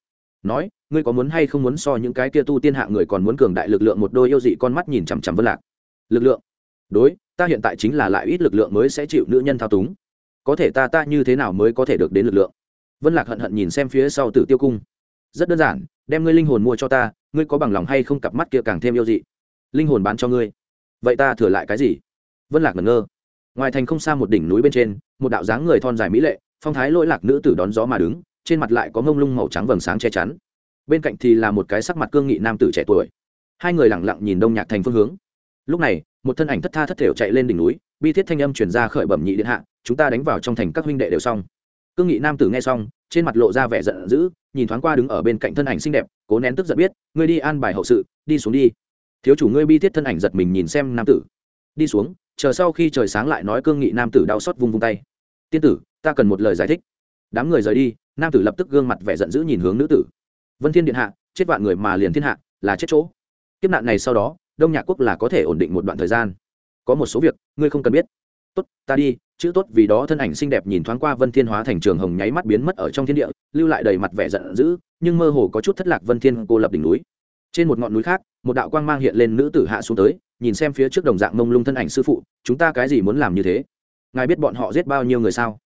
Nói, ngươi có muốn hay không muốn so những cái kia tu tiên hạ người còn muốn cường đại lực lượng một đôi yêu dị con mắt nhìn chằm chằm vân lạc. Lực lượng. Đối, ta hiện tại chính là lại ít lực lượng mới sẽ chịu nữ nhân thao túng. Có thể ta ta như thế nào mới có thể được đến lực lượng? Vân lạc hận hận nhìn xem phía sau tử tiêu cung. Rất đơn giản, đem ngươi linh hồn mua cho ta, ngươi có bằng lòng hay không cặp mắt kia càng thêm yêu dị? Linh hồn bán cho ngươi. Vậy ta thừa lại cái gì? Vân lạc ngẩn ngơ. Ngoài thành không xa một đỉnh núi bên trên, một đạo dáng người thon dài mỹ lệ phong thái lỗi lạc nữ tử đón gió mà đứng, trên mặt lại có ngông lung màu trắng vầng sáng che chắn. Bên cạnh thì là một cái sắc mặt cương nghị nam tử trẻ tuổi. Hai người lẳng lặng nhìn đông nhạc thành phương hướng. Lúc này, một thân ảnh thất tha thất thểu chạy lên đỉnh núi, bi thiết thanh âm chuyển ra khởi bẩm nhị điện hạ, chúng ta đánh vào trong thành các huynh đệ đều xong. Cương nghị nam tử nghe xong, trên mặt lộ ra vẻ giận dữ, nhìn thoáng qua đứng ở bên cạnh thân ảnh xinh đẹp, cố nén tức giận biết, ngươi đi an bài hậu sự, đi xuống đi. Thiếu chủ ngươi bi thiết thân ảnh giật mình nhìn xem nam tử. Đi xuống, chờ sau khi trời sáng lại nói cương nghị nam tử đau xót vung vung tay. Tiên tử ta cần một lời giải thích. Đám người rời đi, nam tử lập tức gương mặt vẻ giận dữ nhìn hướng nữ tử. Vân thiên điện hạ, chết vạn người mà liền thiên hạ, là chết chỗ. Kiếp nạn này sau đó, đông nhạc quốc là có thể ổn định một đoạn thời gian. Có một số việc, ngươi không cần biết. Tốt, ta đi, chữ tốt vì đó thân ảnh xinh đẹp nhìn thoáng qua vân thiên hóa thành trường hồng nháy mắt biến mất ở trong thiên địa, lưu lại đầy mặt vẻ giận dữ, nhưng mơ hồ có chút thất lạc vân thiên cô lập đỉnh núi. Trên một ngọn núi khác, một đạo quang mang hiện lên nữ tử hạ xuống tới, nhìn xem phía trước đồng dạng mông lung thân ảnh sư phụ, chúng ta cái gì muốn làm như thế? Ngài biết bọn họ giết bao nhiêu người sao?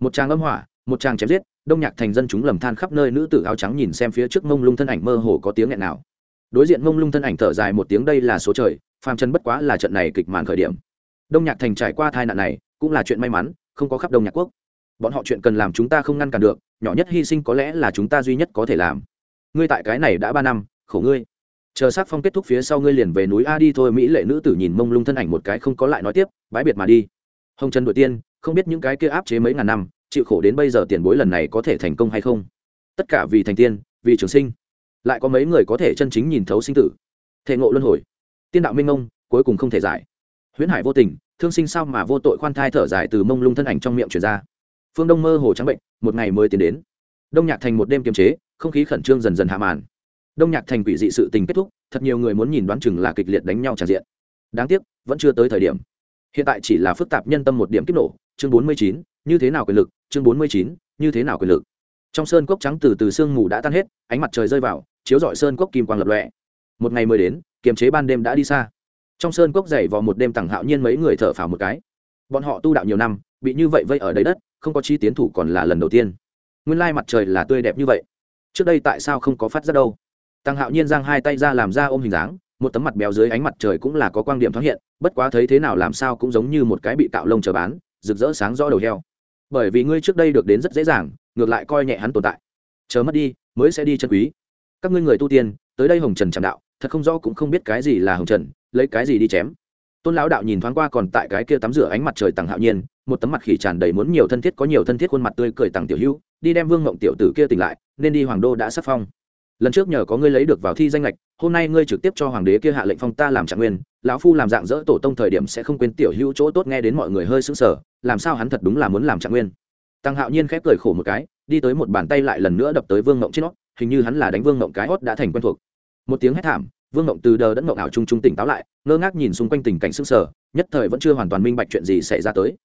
Một tràng âm hỏa, một tràng chém giết, đông nhạc thành dân chúng lầm than khắp nơi nữ tử áo trắng nhìn xem phía trước mông lung thân ảnh mơ hồ có tiếng nghẹn nào. Đối diện mông lung thân ảnh thở dài một tiếng đây là số trời, phàm chân bất quá là trận này kịch màn khởi điểm. Đông nhạc thành trải qua tai nạn này, cũng là chuyện may mắn, không có khắp đông nhạc quốc. Bọn họ chuyện cần làm chúng ta không ngăn cản được, nhỏ nhất hy sinh có lẽ là chúng ta duy nhất có thể làm. Ngươi tại cái này đã ba năm, khổ ngươi. Chờ sát phong kết thúc phía sau ngươi liền về núi a đi thôi, mỹ lệ nữ tử nhìn mông lung thân ảnh một cái không có lại nói tiếp, bãi biệt mà đi. Hồng trần đội tiên không biết những cái kia áp chế mấy ngàn năm, chịu khổ đến bây giờ tiền bối lần này có thể thành công hay không? Tất cả vì thành tiên, vì trường sinh. Lại có mấy người có thể chân chính nhìn thấu sinh tử. Thể ngộ luân hồi. Tiên đạo minh ông, cuối cùng không thể giải. Huyễn hải vô tình, thương sinh sao mà vô tội khoan thai thở dài từ mông lung thân ảnh trong miệng truyền ra. Phương đông mơ hồ trắng bệnh, một ngày mới tiến đến. Đông nhạc thành một đêm kiềm chế, không khí khẩn trương dần dần hạ màn. Đông nhạc thành quỷ dị sự tình kết thúc, thật nhiều người muốn nhìn đoán chừng là kịch liệt đánh nhau tràn diện. Đáng tiếc, vẫn chưa tới thời điểm. Hiện tại chỉ là phức tạp nhân tâm một điểm kích nổ chương bốn mươi chín, như thế nào quyền lực? chương bốn mươi chín, như thế nào quyền lực? Trong sơn cốc trắng từ từ sương mù đã tan hết, ánh mặt trời rơi vào, chiếu rọi sơn cốc kim quang lập lọe một ngày mới đến, kiềm chế ban đêm đã đi xa. Trong sơn cốc dày vào một đêm tằng hạo nhiên mấy người thở phào một cái. Bọn họ tu đạo nhiều năm, bị như vậy vây ở đầy đất, không có chi tiến thủ còn là lần đầu tiên. Nguyên lai mặt trời là tươi đẹp như vậy. Trước đây tại sao không có phát ra đâu? Tăng hạo nhiên giang hai tay ra làm ra ôm hình dáng, một tấm mặt béo dưới ánh mặt trời cũng là có quan điểm thoáng hiện, bất quá thấy thế nào làm sao cũng giống như một cái bị cạo lông chờ bán rực rỡ sáng rõ đầu heo. Bởi vì ngươi trước đây được đến rất dễ dàng, ngược lại coi nhẹ hắn tồn tại. Chờ mất đi, mới sẽ đi chân quý. Các ngươi người tu tiên, tới đây hồng trần tràn đạo, thật không rõ cũng không biết cái gì là hồng trần, lấy cái gì đi chém. Tôn lão đạo nhìn thoáng qua còn tại cái kia tắm rửa ánh mặt trời tằng hạo nhiên, một tấm mặt khỉ tràn đầy muốn nhiều thân thiết, có nhiều thân thiết khuôn mặt tươi cười tằng tiểu hữu, đi đem vương mộng tiểu tử kia tỉnh lại, nên đi hoàng đô đã sắc phong lần trước nhờ có ngươi lấy được vào thi danh lệch hôm nay ngươi trực tiếp cho hoàng đế kia hạ lệnh phong ta làm trạng nguyên, lão phu làm dạng dỡ tổ tông thời điểm sẽ không quên tiểu hữu chỗ tốt nghe đến mọi người hơi sững sờ, làm sao hắn thật đúng là muốn làm trạng nguyên. Tăng hạo nhiên khép cười khổ một cái, đi tới một bàn tay lại lần nữa đập tới vương ngộng trên nót hình như hắn là đánh vương ngộng cái hót đã thành quen thuộc. Một tiếng hét thảm, vương ngộng từ đờ đẫn ngộng ảo trung trung tỉnh táo lại, ngơ ngác nhìn xung quanh tình cảnh sững sờ, nhất thời vẫn chưa hoàn toàn minh bạch chuyện gì xảy ra tới.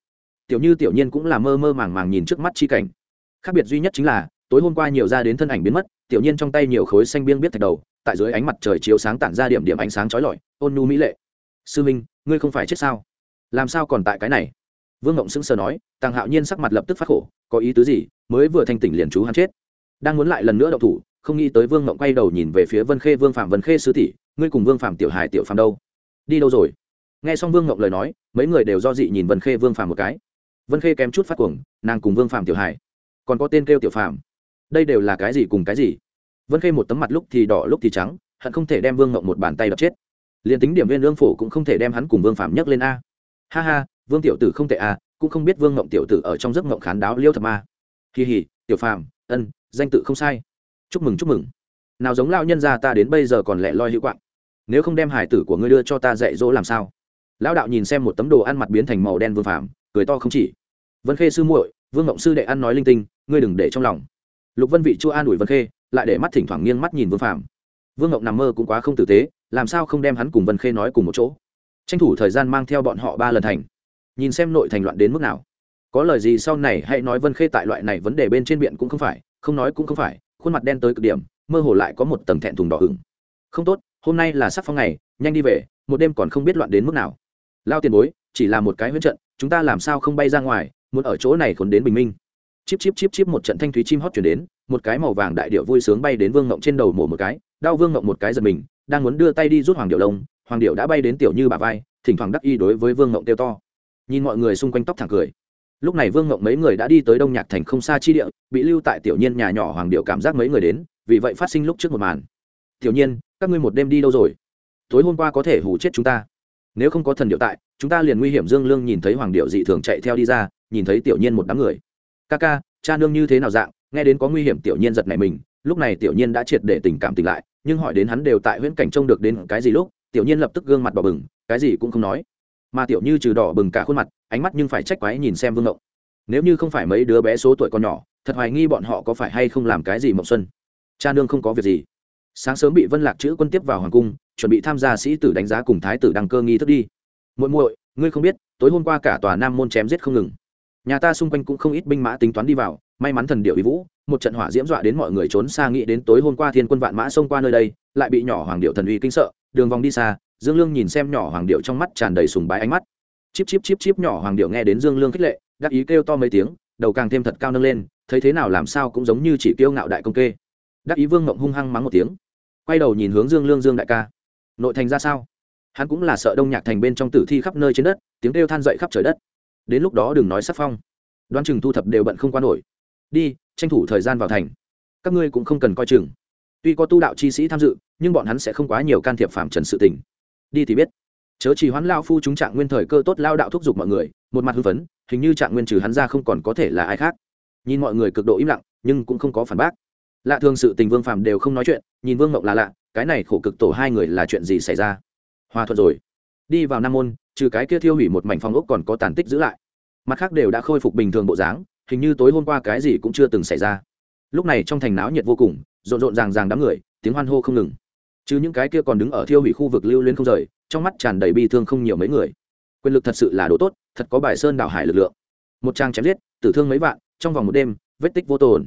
Tiểu như tiểu nhiên cũng là mơ mơ màng màng nhìn trước mắt chi cảnh. Khác biệt duy nhất chính là, tối hôm qua nhiều ra đến thân ảnh biến mất tiểu nhiên trong tay nhiều khối xanh biêng biết thạch đầu, tại dưới ánh mặt trời chiếu sáng tản ra điểm điểm ánh sáng chói lọi, ôn nhu mỹ lệ. Sư minh, ngươi không phải chết sao? Làm sao còn tại cái này? Vương ngộng sững sờ nói, tàng hạo nhiên sắc mặt lập tức phát khổ, có ý tứ gì? Mới vừa thanh tỉnh liền chú hắn chết. Đang muốn lại lần nữa đậu thủ, không nghĩ tới vương ngộng quay đầu nhìn về phía vân khê, vương phạm, vân khê sư tỷ, ngươi cùng vương phạm tiểu hài, tiểu phạm đâu? Đi đâu rồi? Nghe xong vương ngộng lời nói, mấy người đều do dị nhìn vân khê, vương phạm một cái. Vân khê kém chút phát cuồng, nàng cùng vương phạm tiểu hài. Còn có tên kêu tiểu phạm? Đây đều là cái gì cùng cái gì? Vân khê một tấm mặt lúc thì đỏ lúc thì trắng hận không thể đem vương ngộng một bàn tay đập chết. Liền tính điểm viên lương phổ cũng không thể đem hắn cùng vương phạm nhấc lên a. Ha ha vương tiểu tử không tệ a cũng không biết vương ngộng tiểu tử ở trong giấc ngộng khán đáo liêu Thật ma. Kỳ hỉ tiểu Phạm, ân danh tự không sai. Chúc mừng chúc mừng. Nào giống lao nhân gia ta đến bây giờ còn lẹ loi hữu quạng. Nếu không đem hải tử của ngươi đưa cho ta dạy dỗ làm sao? Lão đạo nhìn xem một tấm đồ ăn mặt biến thành màu đen vương phạm cười to không chỉ. Vân khê sư muội vương ngộng sư đệ ăn nói linh tinh ngươi đừng để trong lòng. Lục vân vị chua an ủi vân khê lại để mắt thỉnh thoảng nghiêng mắt nhìn vương phạm vương ngộng nằm mơ cũng quá không tử tế, làm sao không đem hắn cùng vân khê nói cùng một chỗ? Tranh thủ thời gian mang theo bọn họ ba lần thành. Nhìn xem nội thành loạn đến mức nào. Có lời gì sau này hãy nói vân khê tại loại này vấn đề bên trên biện cũng không phải, không nói cũng không phải, khuôn mặt đen tới cực điểm, mơ hồ lại có một tầng thẹn thùng đỏ hứng không tốt, hôm nay là sắc phong ngày, nhanh đi về, một đêm còn không biết loạn đến mức nào. Lao tiền bối, chỉ là một cái huyễn trận, chúng ta làm sao không bay ra ngoài, muốn ở chỗ này khốn đến bình minh. Chip chip chip chip một trận thanh thúy chim hót chuyển đến một cái màu vàng đại điệu vui sướng bay đến vương ngộng trên đầu mổ một cái, đau vương ngộng một cái giật mình, đang muốn đưa tay đi rút hoàng điệu lông, hoàng điệu đã bay đến tiểu như bà vai, thỉnh thoảng đắc y đối với vương ngộng kêu to. Nhìn mọi người xung quanh tóc thẳng cười. Lúc này vương ngộng mấy người đã đi tới đông nhạc thành không xa chi địa, bị lưu tại tiểu nhiên nhà nhỏ hoàng điệu cảm giác mấy người đến, vì vậy phát sinh lúc trước một màn. Tiểu nhiên, các ngươi một đêm đi đâu rồi? Tối hôm qua có thể hủ chết chúng ta. Nếu không có thần điệu tại, chúng ta liền nguy hiểm. Dương lương nhìn thấy hoàng điệu dị thường chạy theo đi ra, nhìn thấy tiểu nhiên một đám người. Ca ca, cha nương như thế nào dạng? Nghe đến có nguy hiểm tiểu nhiên giật này mình, lúc này tiểu nhiên đã triệt để tình cảm tỉnh lại, nhưng hỏi đến hắn đều tại huyễn cảnh trông được đến cái gì lúc, tiểu nhiên lập tức gương mặt đỏ bừng, cái gì cũng không nói. Mà tiểu như trừ đỏ bừng cả khuôn mặt, ánh mắt nhưng phải trách quái nhìn xem vương ngộng. Nếu như không phải mấy đứa bé số tuổi còn nhỏ, thật hoài nghi bọn họ có phải hay không làm cái gì mộng xuân. Cha nương không có việc gì. Sáng sớm bị vân lạc chữ quân tiếp vào hoàng cung, chuẩn bị tham gia sĩ tử đánh giá cùng thái tử đăng cơ nghi thức đi. Muội muội, ngươi không biết, tối hôm qua cả tòa nam môn chém giết không ngừng. Nhà ta xung quanh cũng không ít binh mã tính toán đi vào may mắn thần điệu ý vũ, một trận hỏa diễm dọa đến mọi người trốn xa nghĩ đến tối hôm qua thiên quân vạn mã xông qua nơi đây, lại bị nhỏ hoàng điệu thần uy kinh sợ, đường vòng đi xa, dương lương nhìn xem nhỏ hoàng điệu trong mắt tràn đầy sùng bái ánh mắt. Chip chip chip chip nhỏ hoàng điệu nghe đến dương lương khích lệ, đắc ý kêu to mấy tiếng, đầu càng thêm thật cao nâng lên, thấy thế nào làm sao cũng giống như chỉ kiêu ngạo đại công kê. Đắc ý vương ngộng hung hăng mắng một tiếng, quay đầu nhìn hướng dương lương dương đại ca. Nội thành ra sao? Hắn cũng là sợ đông nhạc thành bên trong tử thi khắp nơi trên đất, tiếng kêu than dậy khắp trời đất. Đến lúc đó đừng nói sắc phong. Đoán chừng thu thập đều bận không qua nổi đi, tranh thủ thời gian vào thành. Các ngươi cũng không cần coi chừng. Tuy có tu đạo chi sĩ tham dự, nhưng bọn hắn sẽ không quá nhiều can thiệp phạm trần sự tình. Đi thì biết. Chớ chỉ hoán lao phu chúng trạng nguyên thời cơ tốt lao đạo thúc giục mọi người, một mặt hưng phấn, hình như trạng nguyên trừ hắn ra không còn có thể là ai khác. Nhìn mọi người cực độ im lặng, nhưng cũng không có phản bác. Lạ thường sự tình vương phạm đều không nói chuyện, nhìn vương mộng là lạ, cái này khổ cực tổ hai người là chuyện gì xảy ra? Hòa thuận rồi. Đi vào nam môn, trừ cái kia thiêu hủy một mảnh phong ốc còn có tàn tích giữ lại. Mặt khác đều đã khôi phục bình thường bộ dáng hình như tối hôm qua cái gì cũng chưa từng xảy ra. Lúc này trong thành náo nhiệt vô cùng, rộn rộn ràng ràng đám người, tiếng hoan hô không ngừng. Chứ những cái kia còn đứng ở thiêu hủy khu vực lưu liên không rời, trong mắt tràn đầy bi thương không nhiều mấy người. Quyền lực thật sự là đồ tốt, thật có bài sơn đảo hải lực lượng. Một trang chém giết, tử thương mấy vạn, trong vòng một đêm, vết tích vô tồn.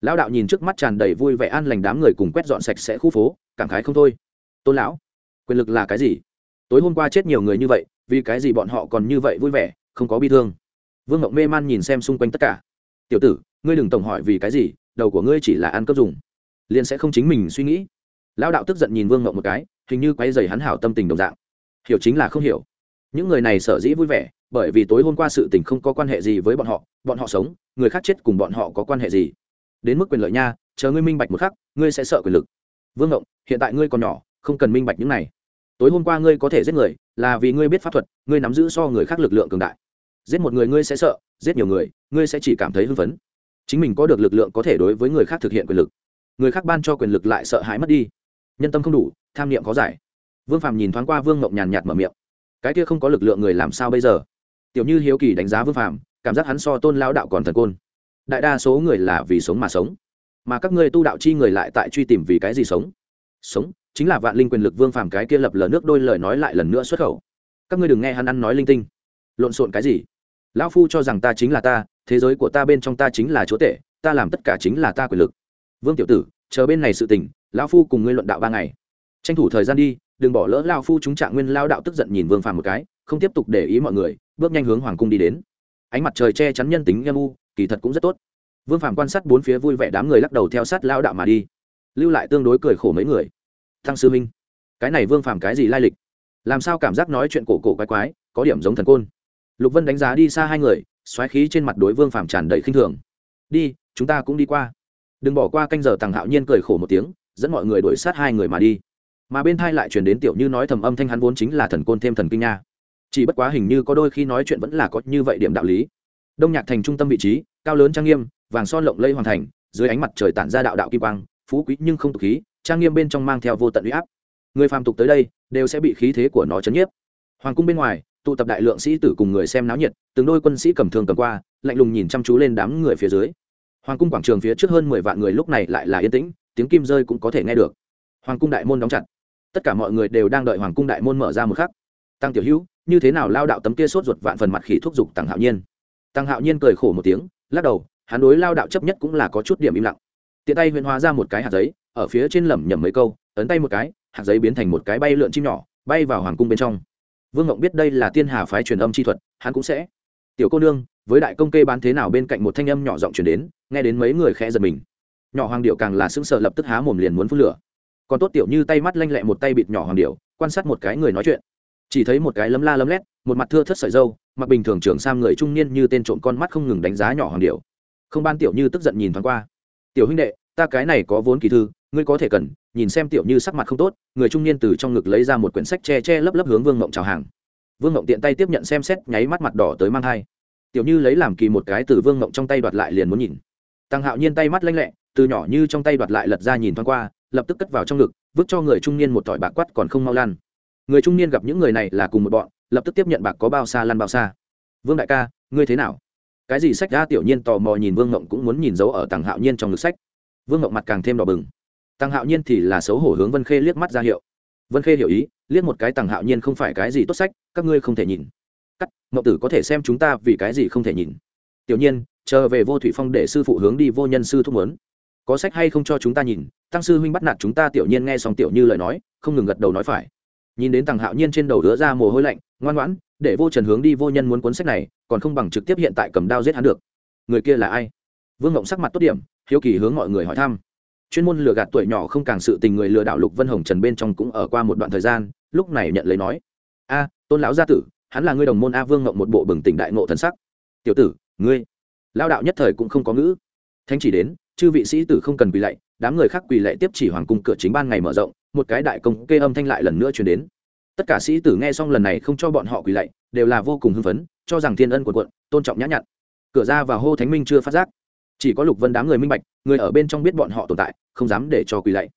Lão đạo nhìn trước mắt tràn đầy vui vẻ an lành đám người cùng quét dọn sạch sẽ khu phố, cảm khái không thôi. Tôn lão, quyền lực là cái gì? Tối hôm qua chết nhiều người như vậy, vì cái gì bọn họ còn như vậy vui vẻ, không có bi thương? Vương ngọc mê man nhìn xem xung quanh tất cả. Tiểu tử, ngươi đừng tổng hỏi vì cái gì, đầu của ngươi chỉ là ăn cấp dùng. Liền sẽ không chính mình suy nghĩ. Lão đạo tức giận nhìn vương ngọc một cái, hình như quay dày hắn hảo tâm tình đồng dạng. Hiểu chính là không hiểu. Những người này sở dĩ vui vẻ, bởi vì tối hôm qua sự tình không có quan hệ gì với bọn họ bọn họ sống, người khác chết cùng bọn họ có quan hệ gì? Đến mức quyền lợi nha, chờ ngươi minh bạch một khắc, ngươi sẽ sợ quyền lực. Vương ngộng hiện tại ngươi còn nhỏ, không cần minh bạch những này. Tối hôm qua ngươi có thể giết người, là vì ngươi biết pháp thuật, ngươi nắm giữ so người khác lực lượng cường đại giết một người ngươi sẽ sợ, giết nhiều người, ngươi sẽ chỉ cảm thấy hưng phấn. Chính mình có được lực lượng có thể đối với người khác thực hiện quyền lực. Người khác ban cho quyền lực lại sợ hãi mất đi. Nhân tâm không đủ, tham niệm có giải. Vương phàm nhìn thoáng qua vương Mộng nhàn nhạt mở miệng. Cái kia không có lực lượng người làm sao bây giờ? Tiểu như hiếu kỳ đánh giá vương phàm, cảm giác hắn so tôn lao đạo còn thần côn. Đại đa số người là vì sống mà sống. Mà các ngươi tu đạo chi người lại tại truy tìm vì cái gì sống? Sống, chính là vạn linh quyền lực vương phàm cái kia lập lờ nước đôi lời nói lại lần nữa xuất khẩu. Các ngươi đừng nghe hắn ăn nói linh tinh. Lộn xộn cái gì? Lão phu cho rằng ta chính là ta, thế giới của ta bên trong ta chính là chúa tể, ta làm tất cả chính là ta quyền lực. Vương tiểu tử, chờ bên này sự tình, lão phu cùng ngươi luận đạo ba ngày. Tranh thủ thời gian đi, đừng bỏ lỡ lao phu chúng trạng nguyên lao đạo tức giận nhìn vương phàm một cái, không tiếp tục để ý mọi người, bước nhanh hướng hoàng cung đi đến. Ánh mặt trời che chắn nhân tính âm u, kỳ thật cũng rất tốt. Vương phàm quan sát bốn phía vui vẻ đám người lắc đầu theo sát lao đạo mà đi. Lưu lại tương đối cười khổ mấy người. Thăng sư minh, cái này vương phàm cái gì lai lịch? Làm sao cảm giác nói chuyện cổ cổ quái quái, có điểm giống thần côn? Lục vân đánh giá đi xa hai người, xoáy khí trên mặt đối vương phàm tràn đầy khinh thường. Đi, chúng ta cũng đi qua. Đừng bỏ qua canh giờ. Tàng hạo nhiên cười khổ một tiếng, dẫn mọi người đuổi sát hai người mà đi. Mà bên thai lại truyền đến tiểu như nói thầm âm thanh hắn vốn chính là thần côn thêm thần kinh nha. Chỉ bất quá hình như có đôi khi nói chuyện vẫn là có như vậy điểm đạo lý. Đông nhạc thành trung tâm vị trí, cao lớn trang nghiêm, vàng son lộng lây hoàn thành, dưới ánh mặt trời tản ra đạo đạo kim quang, phú quý nhưng không tục khí, trang nghiêm bên trong mang theo vô tận uy áp. Người phàm tục tới đây, đều sẽ bị khí thế của nó chấn nhiếp. Hoàng cung bên ngoài tụ tập đại lượng sĩ tử cùng người xem náo nhiệt, từng đôi quân sĩ cầm thường cầm qua, lạnh lùng nhìn chăm chú lên đám người phía dưới. Hoàng cung quảng trường phía trước hơn mười vạn người lúc này lại là yên tĩnh, tiếng kim rơi cũng có thể nghe được. Hoàng cung đại môn đóng chặt. Tất cả mọi người đều đang đợi hoàng cung đại môn mở ra một khắc. Tăng tiểu hữu, như thế nào lao đạo tấm kia sốt ruột vạn phần mặt khỉ thúc giục tăng hạo nhiên? Tăng hạo nhiên cười khổ một tiếng, lắc đầu, hắn đối lao đạo chấp nhất cũng là có chút điểm im lặng. Tiện tay huyền hóa ra một cái hạt giấy, ở phía trên lẩm nhẩm mấy câu, ấn tay một cái, hạt giấy biến thành một cái bay lượn chim nhỏ, bay vào hoàng cung bên trong vương ngộng biết đây là tiên hà phái truyền âm chi thuật, hắn cũng sẽ. Tiểu cô nương, với đại công kê bán thế nào bên cạnh một thanh âm nhỏ giọng chuyển đến, nghe đến mấy người khẽ giật mình. Nhỏ hoàng điệu càng là sững sờ lập tức há mồm liền muốn phun lửa. Còn tốt tiểu như tay mắt lanh lẹ một tay bịt nhỏ hoàng điệu, quan sát một cái người nói chuyện. Chỉ thấy một cái lấm la lấm lét, một mặt thưa thất sợi dâu, mặc bình thường trưởng sam người trung niên như tên trộm con mắt không ngừng đánh giá nhỏ hoàng điệu. Không ban tiểu như tức giận nhìn thoáng qua. Tiểu huynh đệ ta cái này có vốn kỳ thư, ngươi có thể cần, nhìn xem tiểu như sắc mặt không tốt, người trung niên từ trong ngực lấy ra một quyển sách che che lấp lấp hướng vương mộng chào hàng. Vương mộng tiện tay tiếp nhận xem xét, nháy mắt mặt đỏ tới mang thai. Tiểu như lấy làm kỳ một cái từ vương mộng trong tay đoạt lại liền muốn nhìn. Tăng hạo nhiên tay mắt lanh lẹ, từ nhỏ như trong tay đoạt lại lật ra nhìn thoáng qua, lập tức cất vào trong ngực, vứt cho người trung niên một tỏi bạc quắt còn không mau lan người trung niên gặp những người này là cùng một bọn, lập tức tiếp nhận bạc có bao xa lăn bao xa. Vương đại ca, ngươi thế nào? Cái gì sách ra, tiểu nhiên tò mò nhìn vương mộng cũng muốn nhìn dấu ở tàng hạo nhiên trong ngực sách vương ngọc mặt càng thêm đỏ bừng. Tăng hạo nhiên thì là xấu hổ hướng vân khê liếc mắt ra hiệu. Vân khê hiểu ý, liếc một cái tăng hạo nhiên không phải cái gì tốt sách, các ngươi không thể nhìn. Cắt ngộng tử có thể xem chúng ta vì cái gì không thể nhìn. Tiểu nhiên, chờ về vô thủy phong để sư phụ hướng đi, vô nhân sư thúc muốn. Có sách hay không cho chúng ta nhìn? Tăng sư huynh bắt nạt chúng ta, tiểu nhiên nghe xong tiểu như lời nói, không ngừng gật đầu nói phải. Nhìn đến tàng hạo nhiên trên đầu đứa ra mồ hôi lạnh, ngoan ngoãn, để vô trần hướng đi, vô nhân muốn cuốn sách này, còn không bằng trực tiếp hiện tại cầm đao giết hắn được. Người kia là ai? Vương ngộng sắc mặt tốt điểm hiếu kỳ hướng mọi người hỏi thăm. Chuyên môn lừa gạt tuổi nhỏ không càng sự tình người lừa đảo lục vân hồng trần bên trong cũng ở qua một đoạn thời gian, lúc này nhận lấy nói, a, tôn lão gia tử, hắn là ngươi đồng môn a vương ngộng một bộ bừng tỉnh đại ngộ thần sắc. Tiểu tử, ngươi lao đạo nhất thời cũng không có ngữ. Thanh chỉ đến, chư vị sĩ tử không cần quỳ lạy, đám người khác quỳ lạy tiếp chỉ hoàng cung cửa chính ban ngày mở rộng, một cái đại công kê âm thanh lại lần nữa truyền đến. Tất cả sĩ tử nghe xong lần này không cho bọn họ quỳ lạy, đều là vô cùng hưng phấn, cho rằng thiên ân quần quận, tôn trọng nhã nhặn. Cửa ra và hô thánh minh chưa phát giác chỉ có lục vân đám người minh bạch người ở bên trong biết bọn họ tồn tại không dám để cho quỳ lạy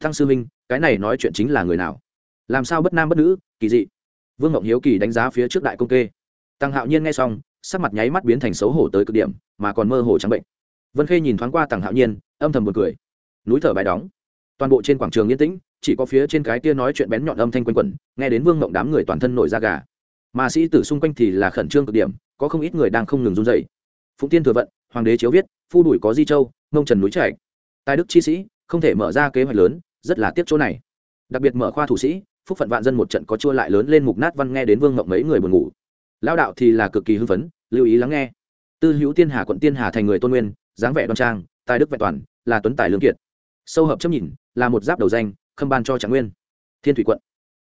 thăng sư minh cái này nói chuyện chính là người nào làm sao bất nam bất nữ kỳ dị vương ngọc hiếu kỳ đánh giá phía trước đại công kê tăng hạo nhiên nghe xong sắc mặt nháy mắt biến thành xấu hổ tới cực điểm mà còn mơ hồ trắng bệnh vân khê nhìn thoáng qua tăng hạo nhiên âm thầm một cười núi thở bài đóng toàn bộ trên quảng trường yên tĩnh chỉ có phía trên cái kia nói chuyện bén nhọn âm thanh quanh quẩn nghe đến vương ngộng đám người toàn thân nổi da gà mà sĩ tử xung quanh thì là khẩn trương cực điểm có không ít người đang không ngừng run dậy phụng tiên thừa vận hoàng đế chiếu viết, phu đuổi có di châu, Ngông trần núi trạch. Tài đức chi sĩ, không thể mở ra kế hoạch lớn, rất là tiếc chỗ này. Đặc biệt mở khoa thủ sĩ, phúc phận vạn dân một trận có chua lại lớn lên mục nát văn nghe đến vương mộng mấy người buồn ngủ. Lao đạo thì là cực kỳ hưng phấn, lưu ý lắng nghe. Tư hữu tiên hà quận tiên hà thành người tôn nguyên, dáng vẻ đoan trang, tài đức vẹn toàn, là tuấn tài lương kiệt. Sâu hợp chấp nhìn, là một giáp đầu danh, khâm ban cho trạng nguyên. Thiên thủy quận.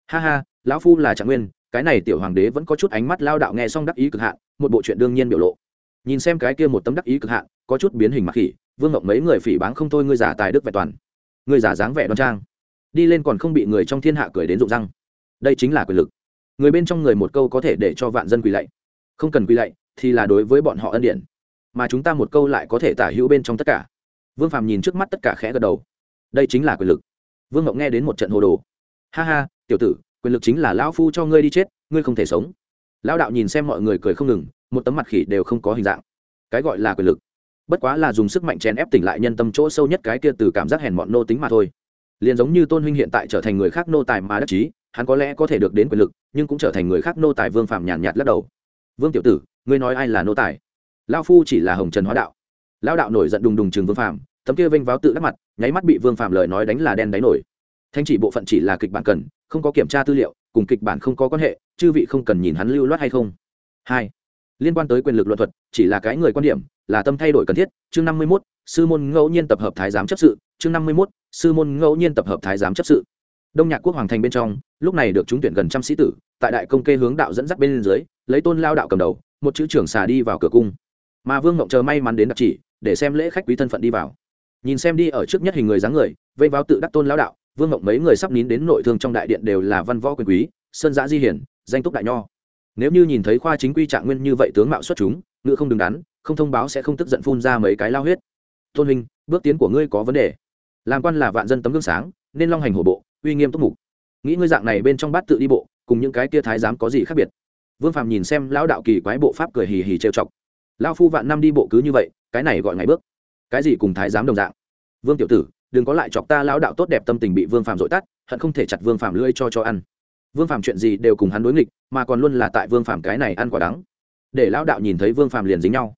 Ha ha, lão phu là trạng nguyên, cái này tiểu hoàng đế vẫn có chút ánh mắt lao đạo nghe xong đắc ý cực hạn, một bộ chuyện đương nhiên biểu lộ nhìn xem cái kia một tấm đắc ý cực hạn, có chút biến hình mặc khỉ, vương ngọc mấy người phỉ báng không thôi, ngươi giả tài đức vẹn toàn. Ngươi giả dáng vẻ đoan trang. Đi lên còn không bị người trong thiên hạ cười đến rụng răng. Đây chính là quyền lực. Người bên trong người một câu có thể để cho vạn dân quỳ lạy. Không cần quỳ lạy thì là đối với bọn họ ân điển. Mà chúng ta một câu lại có thể tả hữu bên trong tất cả. Vương phàm nhìn trước mắt tất cả khẽ gật đầu. Đây chính là quyền lực. Vương ngọc nghe đến một trận hồ đồ. Ha ha, tiểu tử, quyền lực chính là lão phu cho ngươi đi chết, ngươi không thể sống. Lão đạo nhìn xem mọi người cười không ngừng một tấm mặt khỉ đều không có hình dạng. Cái gọi là quyền lực. Bất quá là dùng sức mạnh chèn ép tỉnh lại nhân tâm chỗ sâu nhất cái kia từ cảm giác hèn mọn nô tính mà thôi. Liền giống như tôn huynh hiện tại trở thành người khác nô tài mà đắc chí, hắn có lẽ có thể được đến quyền lực, nhưng cũng trở thành người khác nô tài vương phạm nhàn nhạt lắc đầu. Vương tiểu tử, ngươi nói ai là nô tài? Lao phu chỉ là hồng trần hóa đạo. Lao đạo nổi giận đùng đùng chừng vương phạm tấm kia vênh váo tự đắc mặt, nháy mắt bị vương phạm lời nói đánh là đen đáy nổi. Thanh chỉ bộ phận chỉ là kịch bản cần, không có kiểm tra tư liệu, cùng kịch bản không có quan hệ, chư vị không cần nhìn hắn lưu loát hay không. Hai liên quan tới quyền lực luận thuật, chỉ là cái người quan điểm, là tâm thay đổi cần thiết. Chương năm mươi mốt, sư môn ngẫu nhiên tập hợp thái giám chấp sự. Chương năm mươi mốt, sư môn ngẫu nhiên tập hợp thái giám chấp sự. Đông nhạc quốc hoàng thành bên trong, lúc này được trúng tuyển gần trăm sĩ tử, tại đại công kê hướng đạo dẫn dắt bên dưới, lấy tôn lao đạo cầm đầu, một chữ trưởng xà đi vào cửa cung. Mà vương ngộng chờ may mắn đến đặc chỉ, để xem lễ khách quý thân phận đi vào. Nhìn xem đi ở trước nhất hình người dáng người, vây vào tự đắc tôn lao đạo, vương ngộng mấy người sắp nín đến nội thương trong đại điện đều là văn võ quyền quý, sơn giã di hiển, danh túc đại nho nếu như nhìn thấy khoa chính quy trạng nguyên như vậy tướng mạo xuất chúng, ngựa không đứng đắn, không thông báo sẽ không tức giận phun ra mấy cái lao huyết. Tôn huynh, bước tiến của ngươi có vấn đề. Làm quan là vạn dân tấm gương sáng, nên long hành hổ bộ, uy nghiêm túc mục. Nghĩ ngươi dạng này bên trong bát tự đi bộ, cùng những cái tia thái giám có gì khác biệt? Vương phạm nhìn xem lão đạo kỳ quái bộ pháp cười hì hì trêu chọc. Lao phu vạn năm đi bộ cứ như vậy, cái này gọi ngày bước. Cái gì cùng thái giám đồng dạng? Vương tiểu tử, đừng có lại chọc ta lão đạo tốt đẹp tâm tình bị vương phạm dội tắt, hận không thể chặt vương phạm lưỡi cho cho ăn vương phạm chuyện gì đều cùng hắn đối nghịch, mà còn luôn là tại vương phạm cái này ăn quả đắng. Để lão đạo nhìn thấy vương phạm liền dính nhau.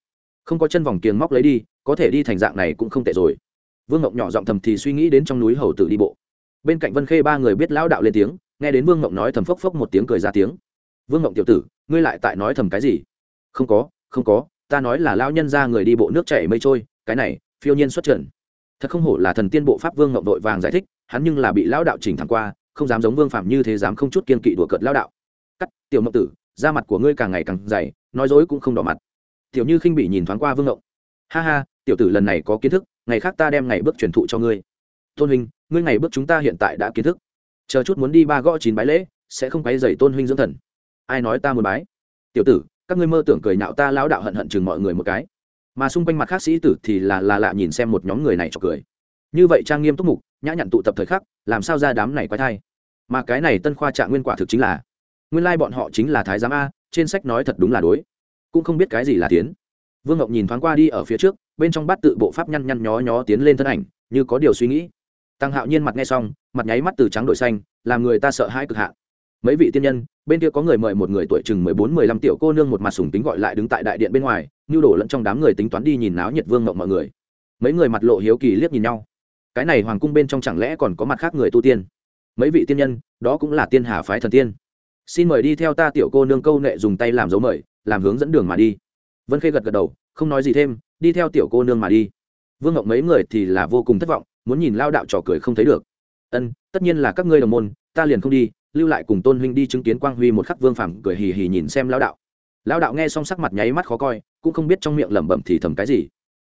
Không có chân vòng kiềng móc lấy đi, có thể đi thành dạng này cũng không tệ rồi. Vương ngọc nhỏ giọng thầm thì suy nghĩ đến trong núi hầu tử đi bộ. Bên cạnh vân khê ba người biết lão đạo lên tiếng, nghe đến vương ngọc nói thầm phốc phốc một tiếng cười ra tiếng. Vương ngọc tiểu tử, ngươi lại tại nói thầm cái gì? Không có không có, ta nói là lão nhân ra người đi bộ nước chảy mây trôi, cái này, phiêu nhiên xuất trần thật không hổ là thần tiên bộ pháp vương ngọc đội vàng giải thích, hắn nhưng là bị lão đạo chỉnh thẳng qua không dám giống vương phạm như thế dám không chút kiên kỵ đùa cợt lão đạo. Cắt, tiểu mộng tử, da mặt của ngươi càng ngày càng dày, nói dối cũng không đỏ mặt. Tiểu như khinh bị nhìn thoáng qua vương ngộng. Ha ha, tiểu tử lần này có kiến thức, ngày khác ta đem ngày bước truyền thụ cho ngươi. Tôn huynh, ngươi ngày bước chúng ta hiện tại đã kiến thức. Chờ chút muốn đi ba gõ chín bái lễ, sẽ không quấy dày tôn huynh dưỡng thần. Ai nói ta muốn bái? Tiểu tử, các ngươi mơ tưởng cười nạo ta lão đạo hận hận chừng mọi người một cái. Mà xung quanh mặt khác sĩ tử thì là là lạ nhìn xem một nhóm người này cho cười. Như vậy trang nghiêm túc mục, nhã nhặn tụ tập thời khắc, làm sao ra đám này quái thai? Mà cái này tân khoa trạng nguyên quả thực chính là, nguyên lai bọn họ chính là thái giám a, trên sách nói thật đúng là đối. Cũng không biết cái gì là tiến. Vương ngọc nhìn thoáng qua đi ở phía trước, bên trong bát tự bộ pháp nhăn nhăn nhó nhó tiến lên thân ảnh, như có điều suy nghĩ. Tăng hạo nhiên mặt nghe xong, mặt nháy mắt từ trắng đổi xanh, làm người ta sợ hãi cực hạn. Mấy vị tiên nhân, bên kia có người mời một người tuổi chừng mười bốn, mười lăm tiểu cô nương một mặt sùng tính gọi lại đứng tại đại điện bên ngoài, nhu đổ lẫn trong đám người tính toán đi nhìn náo nhiệt vương ngộng mọi người. Mấy người mặt lộ hiếu kỳ liếc nhìn nhau. Cái này hoàng cung bên trong chẳng lẽ còn có mặt khác người tu tiên? Mấy vị tiên nhân, đó cũng là tiên hà phái thần tiên. Xin mời đi theo ta tiểu cô nương câu nệ dùng tay làm dấu mời, làm hướng dẫn đường mà đi. Vân khê gật gật đầu, không nói gì thêm, đi theo tiểu cô nương mà đi. Vương ngọc mấy người thì là vô cùng thất vọng, muốn nhìn lao đạo trò cười không thấy được. Ân, tất nhiên là các ngươi đồng môn, ta liền không đi, lưu lại cùng tôn huynh đi chứng kiến quang huy một khắc vương phàm cười hì hì nhìn xem lao đạo. Lao đạo nghe xong sắc mặt nháy mắt khó coi, cũng không biết trong miệng lẩm bẩm thì thầm cái gì.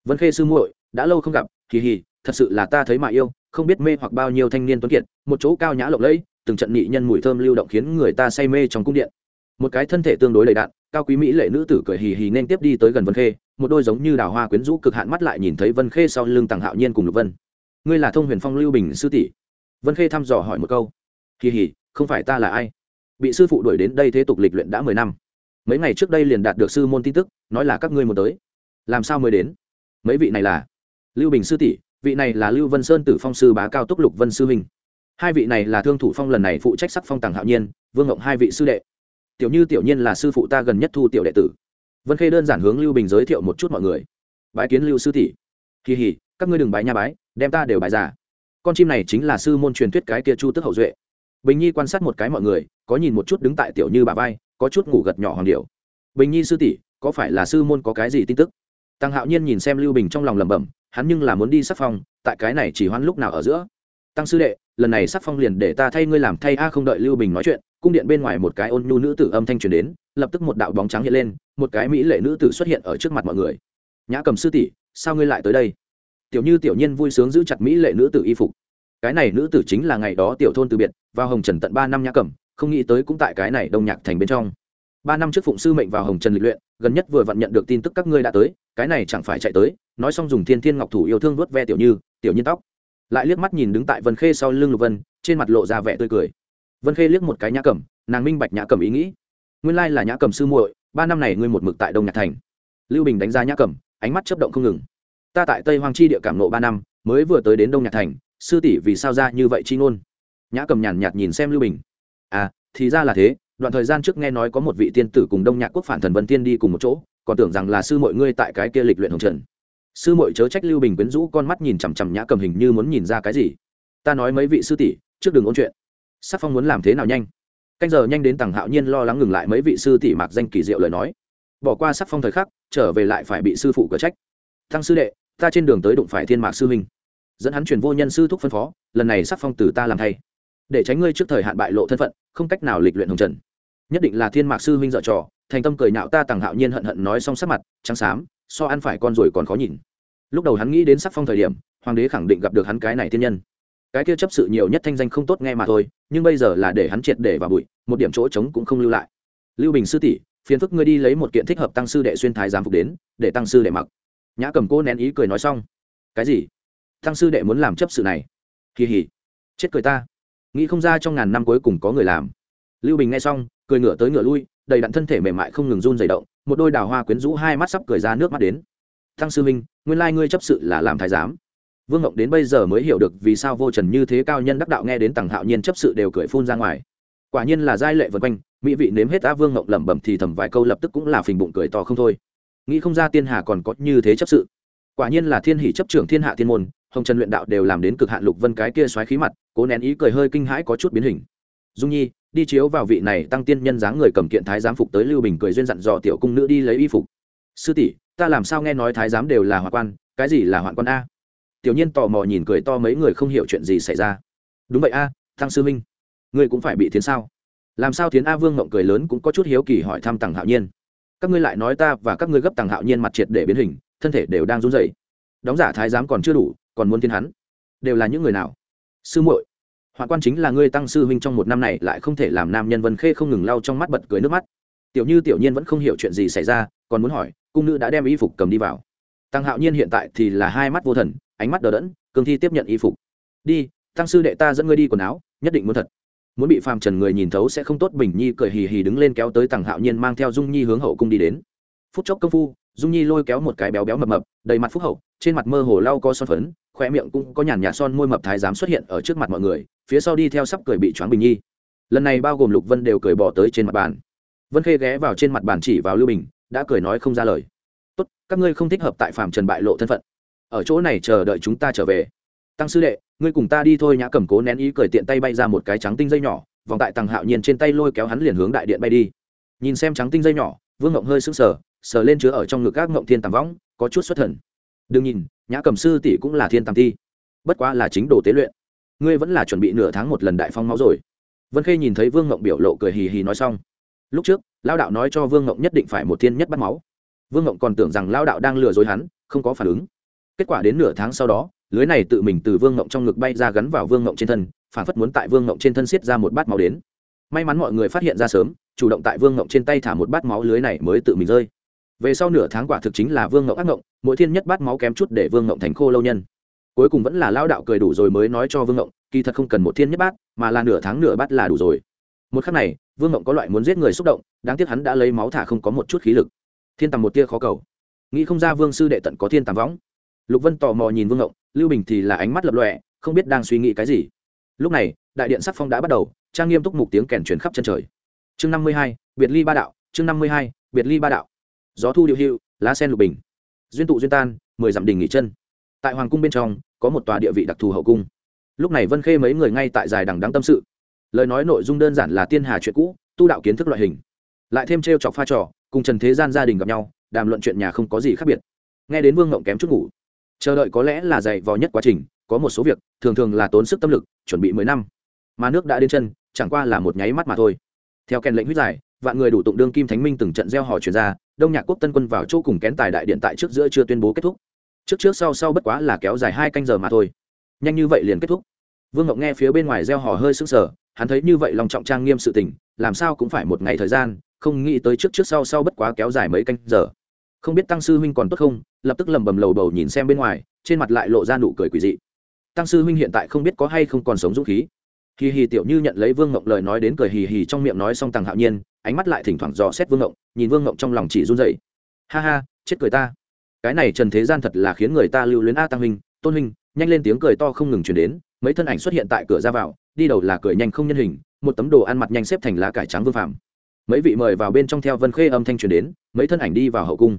Vân khê sư muội, đã lâu không gặp, hì hì, thật sự là ta thấy mà yêu không biết mê hoặc bao nhiêu thanh niên tuấn kiệt, một chỗ cao nhã lộng lẫy, từng trận nhị nhân mùi thơm lưu động khiến người ta say mê trong cung điện. Một cái thân thể tương đối đầy đạn cao quý mỹ lệ nữ tử cười hì hì nên tiếp đi tới gần vân khê, một đôi giống như đào hoa quyến rũ cực hạn mắt lại nhìn thấy vân khê sau lưng tàng hạo nhiên cùng lục vân. Ngươi là thông huyền phong lưu bình sư tỷ? Vân khê thăm dò hỏi một câu. Hì hì, không phải ta là ai? Bị sư phụ đuổi đến đây thế tục lịch luyện đã mười năm. Mấy ngày trước đây liền đạt được sư môn tin tức, nói là các ngươi một tới. Làm sao mới đến? Mấy vị này là? Lưu bình sư tỷ vị này là lưu vân sơn tử phong sư bá cao túc lục vân sư huynh. Hai vị này là thương thủ phong lần này phụ trách sắc phong tàng hạo nhiên, vương ngộng hai vị sư đệ. Tiểu như tiểu nhiên là sư phụ ta gần nhất thu tiểu đệ tử. Vân khê đơn giản hướng lưu bình giới thiệu một chút mọi người. Bái kiến lưu sư tỷ. Kỳ hỉ, các ngươi đừng bái nha bái, đem ta đều bái giả con chim này chính là sư môn truyền thuyết cái kia chu tức hậu duệ. Bình nhi quan sát một cái mọi người, có nhìn một chút đứng tại tiểu như bà vai, có chút ngủ gật nhỏ hoàng điệu. Bình nhi sư tỷ, có phải là sư môn có cái gì tin tức? Tăng hạo nhiên nhìn xem lưu bình trong lòng lẩm bẩm hắn nhưng là muốn đi sắc phong, tại cái này chỉ hoãn lúc nào ở giữa. Tăng sư đệ, lần này sắc phong liền để ta thay ngươi làm thay a không đợi lưu bình nói chuyện, cung điện bên ngoài một cái ôn nhu nữ tử âm thanh truyền đến, lập tức một đạo bóng trắng hiện lên, một cái mỹ lệ nữ tử xuất hiện ở trước mặt mọi người. Nhã cầm sư tỷ, sao ngươi lại tới đây? Tiểu như tiểu nhiên vui sướng giữ chặt mỹ lệ nữ tử y phục. Cái này nữ tử chính là ngày đó tiểu thôn từ biệt, vào hồng trần tận ba năm nhã cầm, không nghĩ tới cũng tại cái này đông nhạc thành bên trong. Ba năm trước phụng sư mệnh vào hồng trần lịch luyện, gần nhất vừa vặn nhận được tin tức các ngươi đã tới, cái này chẳng phải chạy tới nói xong dùng thiên thiên ngọc thủ yêu thương vớt ve tiểu như, tiểu nhiên tóc. Lại liếc mắt nhìn đứng tại vân khê sau lưng lục vân, trên mặt lộ ra vẻ tươi cười. Vân khê liếc một cái nhã cẩm, nàng minh bạch nhã cẩm ý nghĩ. Nguyên lai là nhã cẩm sư muội, ba năm này ngươi một mực tại đông nhạc thành. Lưu bình đánh giá nhã cẩm, ánh mắt chấp động không ngừng. Ta tại tây hoàng chi địa cảm nộ ba năm, mới vừa tới đến đông nhạc thành, sư tỷ vì sao ra như vậy chi ngôn? Nhã cầm nhàn nhạt nhìn xem lưu bình. À thì ra là thế, đoạn thời gian trước nghe nói có một vị tiên tử cùng đông nhạc quốc phản thần vân tiên đi cùng một chỗ, còn tưởng rằng là sư mọi ngươi tại cái kia lịch luyện hồng trần sư mội chớ trách lưu bình quyến rũ con mắt nhìn chằm chằm nhã cầm hình như muốn nhìn ra cái gì. Ta nói mấy vị sư tỷ, trước đừng ôn chuyện. Sắc phong muốn làm thế nào nhanh? Canh giờ nhanh đến tằng hạo nhiên lo lắng ngừng lại mấy vị sư tỷ mạc danh kỳ diệu lời nói. Bỏ qua sắc phong thời khắc, trở về lại phải bị sư phụ cở trách. Thăng sư đệ, ta trên đường tới đụng phải thiên mạc sư huynh. Dẫn hắn truyền vô nhân sư thúc phân phó, lần này sắc phong từ ta làm thay. Để tránh ngươi trước thời hạn bại lộ thân phận, không cách nào lịch luyện hồng trần. Nhất định là thiên mạc sư huynh dợ trò, thành tâm cười nhạo ta tằng hạo nhiên hận hận nói xong sắc mặt, trắng xám, so ăn phải con rồi còn khó nhìn lúc đầu hắn nghĩ đến sắc phong thời điểm, hoàng đế khẳng định gặp được hắn cái này thiên nhân. Cái kia chấp sự nhiều nhất thanh danh không tốt nghe mà thôi, nhưng bây giờ là để hắn triệt để vào bụi, một điểm chỗ trống cũng không lưu lại. Lưu bình sư tỷ, phiền phức ngươi đi lấy một kiện thích hợp tăng sư đệ xuyên thái giám phục đến, để tăng sư đệ mặc. Nhã cầm cô nén ý cười nói xong. Cái gì? Tăng sư đệ muốn làm chấp sự này? Kỳ hỉ. Chết cười ta. Nghĩ không ra trong ngàn năm cuối cùng có người làm. Lưu bình nghe xong, cười ngửa tới ngửa lui, đầy đặn thân thể mềm mại không ngừng run dày động, một đôi đào hoa quyến rũ hai mắt sắp cười ra nước mắt đến. Tăng sư minh nguyên lai ngươi chấp sự là làm thái giám. Vương ngộng đến bây giờ mới hiểu được vì sao vô trần như thế cao nhân đắc đạo nghe đến tằng hạo nhiên chấp sự đều cười phun ra ngoài. Quả nhiên là giai lệ vân quanh, mỹ vị nếm hết á vương ngộng lẩm bẩm thì thầm vài câu lập tức cũng là phình bụng cười to không thôi. Nghĩ không ra tiên hà còn có như thế chấp sự. Quả nhiên là thiên hỷ chấp trưởng thiên hạ thiên môn, hồng trần luyện đạo đều làm đến cực hạn lục vân cái kia xoáy khí mặt, cố nén ý cười hơi kinh hãi có chút biến hình. Dung nhi, đi chiếu vào vị này tăng tiên nhân dáng người cầm kiện thái giám phục tới lưu bình cười duyên dặn dò tiểu cung nữ đi lấy y phục. Sư tỷ ta làm sao nghe nói thái giám đều là hoạn quan, cái gì là hoạn quan a? Tiểu nhiên tò mò nhìn cười to mấy người không hiểu chuyện gì xảy ra. Đúng vậy a tăng sư minh, ngươi cũng phải bị thiến sao? Làm sao thiến a vương ngộng cười lớn cũng có chút hiếu kỳ hỏi thăm tằng hạo nhiên. Các ngươi lại nói ta và các ngươi gấp tằng hạo nhiên mặt triệt để biến hình, thân thể đều đang run rẩy. Đóng giả thái giám còn chưa đủ, còn muốn thiên hắn. Đều là những người nào? Sư muội, hoạn quan chính là ngươi tăng sư huynh trong một năm này lại không thể làm nam nhân vân khê không ngừng lau trong mắt bật cười nước mắt tiểu như tiểu nhiên vẫn không hiểu chuyện gì xảy ra, còn muốn hỏi, cung nữ đã đem y phục cầm đi vào. Tăng hạo nhiên hiện tại thì là hai mắt vô thần, ánh mắt đờ đẫn, cương thi tiếp nhận y phục. Đi, tăng sư đệ ta dẫn ngươi đi quần áo, nhất định muốn thật. Muốn bị phàm trần người nhìn thấu sẽ không tốt, bình nhi cười hì hì đứng lên kéo tới tăng hạo nhiên mang theo dung nhi hướng hậu cung đi đến. Phút chốc công phu, dung nhi lôi kéo một cái béo béo mập mập, đầy mặt phúc hậu, trên mặt mơ hồ lau co son phấn khoe miệng cũng có nhàn nhạt son môi mập thái giám xuất hiện ở trước mặt mọi người, phía sau đi theo sắp cười bị choáng bình nhi. Lần này bao gồm lục vân đều cười bỏ tới trên mặt bàn vân khê ghé vào trên mặt bàn chỉ vào lưu bình, đã cười nói không ra lời. Tốt, các ngươi không thích hợp tại phạm trần bại lộ thân phận. Ở chỗ này chờ đợi chúng ta trở về. Tăng sư đệ, ngươi cùng ta đi thôi nhã cầm cố nén ý cười tiện tay bay ra một cái trắng tinh dây nhỏ, vòng tại tàng hạo nhiên trên tay lôi kéo hắn liền hướng đại điện bay đi. Nhìn xem trắng tinh dây nhỏ, vương ngộng hơi sững sờ sờ lên chứa ở trong ngực các ngộng thiên tàm võng, có chút xuất thần. Đừng nhìn, nhã cầm sư tỷ cũng là thiên tàm thi, bất quá là chính đồ tế luyện. Ngươi vẫn là chuẩn bị nửa tháng một lần đại phong máu rồi. Vân khê nhìn thấy vương ngộng biểu lộ cười hì hì nói xong lúc trước, lao đạo nói cho vương ngộng nhất định phải một thiên nhất bắt máu. Vương ngộng còn tưởng rằng lao đạo đang lừa dối hắn, không có phản ứng. Kết quả đến nửa tháng sau đó, lưới này tự mình từ vương ngộng trong ngực bay ra gắn vào vương ngộng trên thân, phản phất muốn tại vương ngộng trên thân xiết ra một bát máu đến. May mắn mọi người phát hiện ra sớm, chủ động tại vương ngộng trên tay thả một bát máu lưới này mới tự mình rơi. Về sau nửa tháng quả thực chính là vương ngộng ác ngộng, mỗi thiên nhất bát máu kém chút để vương ngộng thành khô lâu nhân. Cuối cùng vẫn là lao đạo cười đủ rồi mới nói cho vương ngộng, kỳ thật không cần một thiên nhất bát, mà là nửa tháng nửa bát là đủ rồi một khắc này, vương mộng có loại muốn giết người xúc động, đáng tiếc hắn đã lấy máu thả không có một chút khí lực. Thiên tầm một tia khó cầu. Nghĩ không ra vương sư đệ tận có thiên tầm võng. Lục vân tò mò nhìn vương ngộng lưu bình thì là ánh mắt lập lọe không biết đang suy nghĩ cái gì. Lúc này, đại điện sắc phong đã bắt đầu, trang nghiêm túc mục tiếng kèn truyền khắp chân trời. Chương năm mươi hai, biệt ly ba đạo, chương năm mươi hai, biệt ly ba đạo. Gió thu điệu hiệu, lá sen lục bình. Duyên tụ duyên tan, mười dặm đình nghỉ chân. Tại hoàng cung bên trong, có một tòa địa vị đặc thù hậu cung. Lúc này vân khê mấy người ngay tại dài đằng đáng tâm sự lời nói nội dung đơn giản là tiên hà chuyện cũ, tu đạo kiến thức loại hình. Lại thêm t r e o chọc pha trò, cùng trần thế gian gia đình gặp nhau, đàm luận chuyện nhà không có gì khác biệt. Nghe đến vương ngộng kém chút ngủ. Chờ đợi có lẽ là dày vò nhất quá trình, có một số việc, thường thường là tốn sức tâm lực, chuẩn bị mười năm. Mà nước đã đến chân, chẳng qua là một nháy mắt mà thôi. Theo kèn lệnh huyết giải, vạn người đủ tụng đương kim thánh minh từng trận gieo hò chuyển ra, đông nhạc quốc tân quân vào chỗ cùng kén tài đại điện tại trước giữa chưa tuyên bố kết thúc. Trước trước sau sau bất quá là kéo dài hai canh giờ mà thôi. Nhanh như vậy liền kết thúc vương ngọc nghe phía bên ngoài gieo hò hơi sững sờ, hắn thấy như vậy lòng trọng trang nghiêm sự tình, làm sao cũng phải một ngày thời gian, không nghĩ tới trước trước sau sau bất quá kéo dài mấy canh giờ. Không biết tăng sư huynh còn tốt không? Lập tức lầm bầm lầu bầu nhìn xem bên ngoài, trên mặt lại lộ ra nụ cười quỷ dị. Tăng sư huynh hiện tại không biết có hay không còn sống dũng khí. Hì hì tiểu như nhận lấy vương ngộng lời nói đến cười hì hì trong miệng nói xong tàng hạo nhiên, ánh mắt lại thỉnh thoảng dò xét vương ngộng nhìn vương ngộng trong lòng chỉ run dậy ha ha, chết cười ta. Cái này trần thế gian thật là khiến người ta lưu luyến a tăng huynh, tôn huynh, nhanh lên tiếng cười to không ngừng chuyển đến mấy thân ảnh xuất hiện tại cửa ra vào, đi đầu là cười nhanh không nhân hình, một tấm đồ ăn mặt nhanh xếp thành lá cải trắng vương phạm mấy vị mời vào bên trong theo vân khê âm thanh truyền đến, mấy thân ảnh đi vào hậu cung.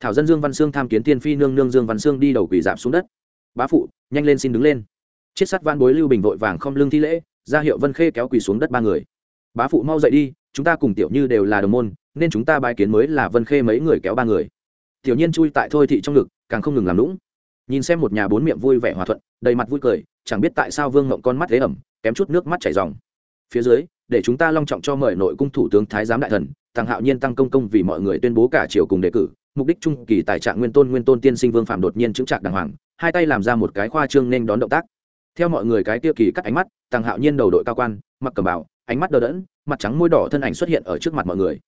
Thảo dân dương văn sương tham kiến tiên phi nương nương dương văn sương đi đầu quỳ giảm xuống đất. Bá phụ, nhanh lên xin đứng lên. Chiết sắt van bối lưu bình vội vàng không lương thi lễ, ra hiệu vân khê kéo quỳ xuống đất ba người. Bá phụ mau dậy đi, chúng ta cùng tiểu như đều là đồng môn, nên chúng ta bài kiến mới là vân khê mấy người kéo ba người. Tiểu nhiên chui tại thôi thị trong ngực, càng không ngừng làm lũng nhìn xem một nhà bốn miệng vui vẻ hòa thuận, đầy mặt vui cười chẳng biết tại sao vương ngộng con mắt thế ẩm, kém chút nước mắt chảy dòng phía dưới, để chúng ta long trọng cho mời nội cung thủ tướng thái giám đại thần thằng hạo nhiên tăng công công vì mọi người tuyên bố cả triều cùng đề cử, mục đích trung kỳ tài trạng nguyên tôn nguyên tôn tiên sinh vương phạm đột nhiên chứng trạc đàng hoàng, hai tay làm ra một cái khoa trương nên đón động tác. Theo mọi người cái tiêu kỳ cắt ánh mắt thằng hạo nhiên đầu đội cao quan, mặc cầm bảo ánh mắt đờ đẫn, mặt trắng môi đỏ thân ảnh xuất hiện ở trước mặt mọi người.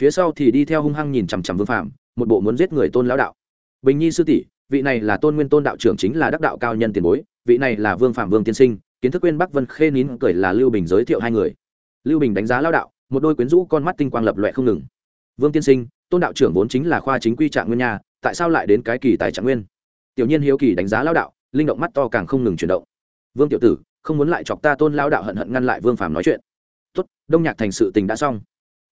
Phía sau thì đi theo hung hăng nhìn chằm chằm vương phạm một bộ muốn giết người tôn lão đạo. Bình nhi sư tỷ, vị này là tôn nguyên tôn đạo trưởng chính là đắc đạo cao nhân tiền bối vị này là vương phạm vương tiên sinh, kiến thức quên bắc vân khê nín cười là lưu bình giới thiệu hai người. Lưu bình đánh giá lao đạo, một đôi quyến rũ con mắt tinh quang lập loẹ không ngừng. Vương tiên sinh, tôn đạo trưởng vốn chính là khoa chính quy trạng nguyên nhà tại sao lại đến cái kỳ tài trạng nguyên? Tiểu nhiên hiếu kỳ đánh giá lao đạo, linh động mắt to càng không ngừng chuyển động. Vương tiểu tử, không muốn lại chọc ta tôn lao đạo hận hận ngăn lại vương phàm nói chuyện. Tốt, đông nhạc thành sự tình đã xong.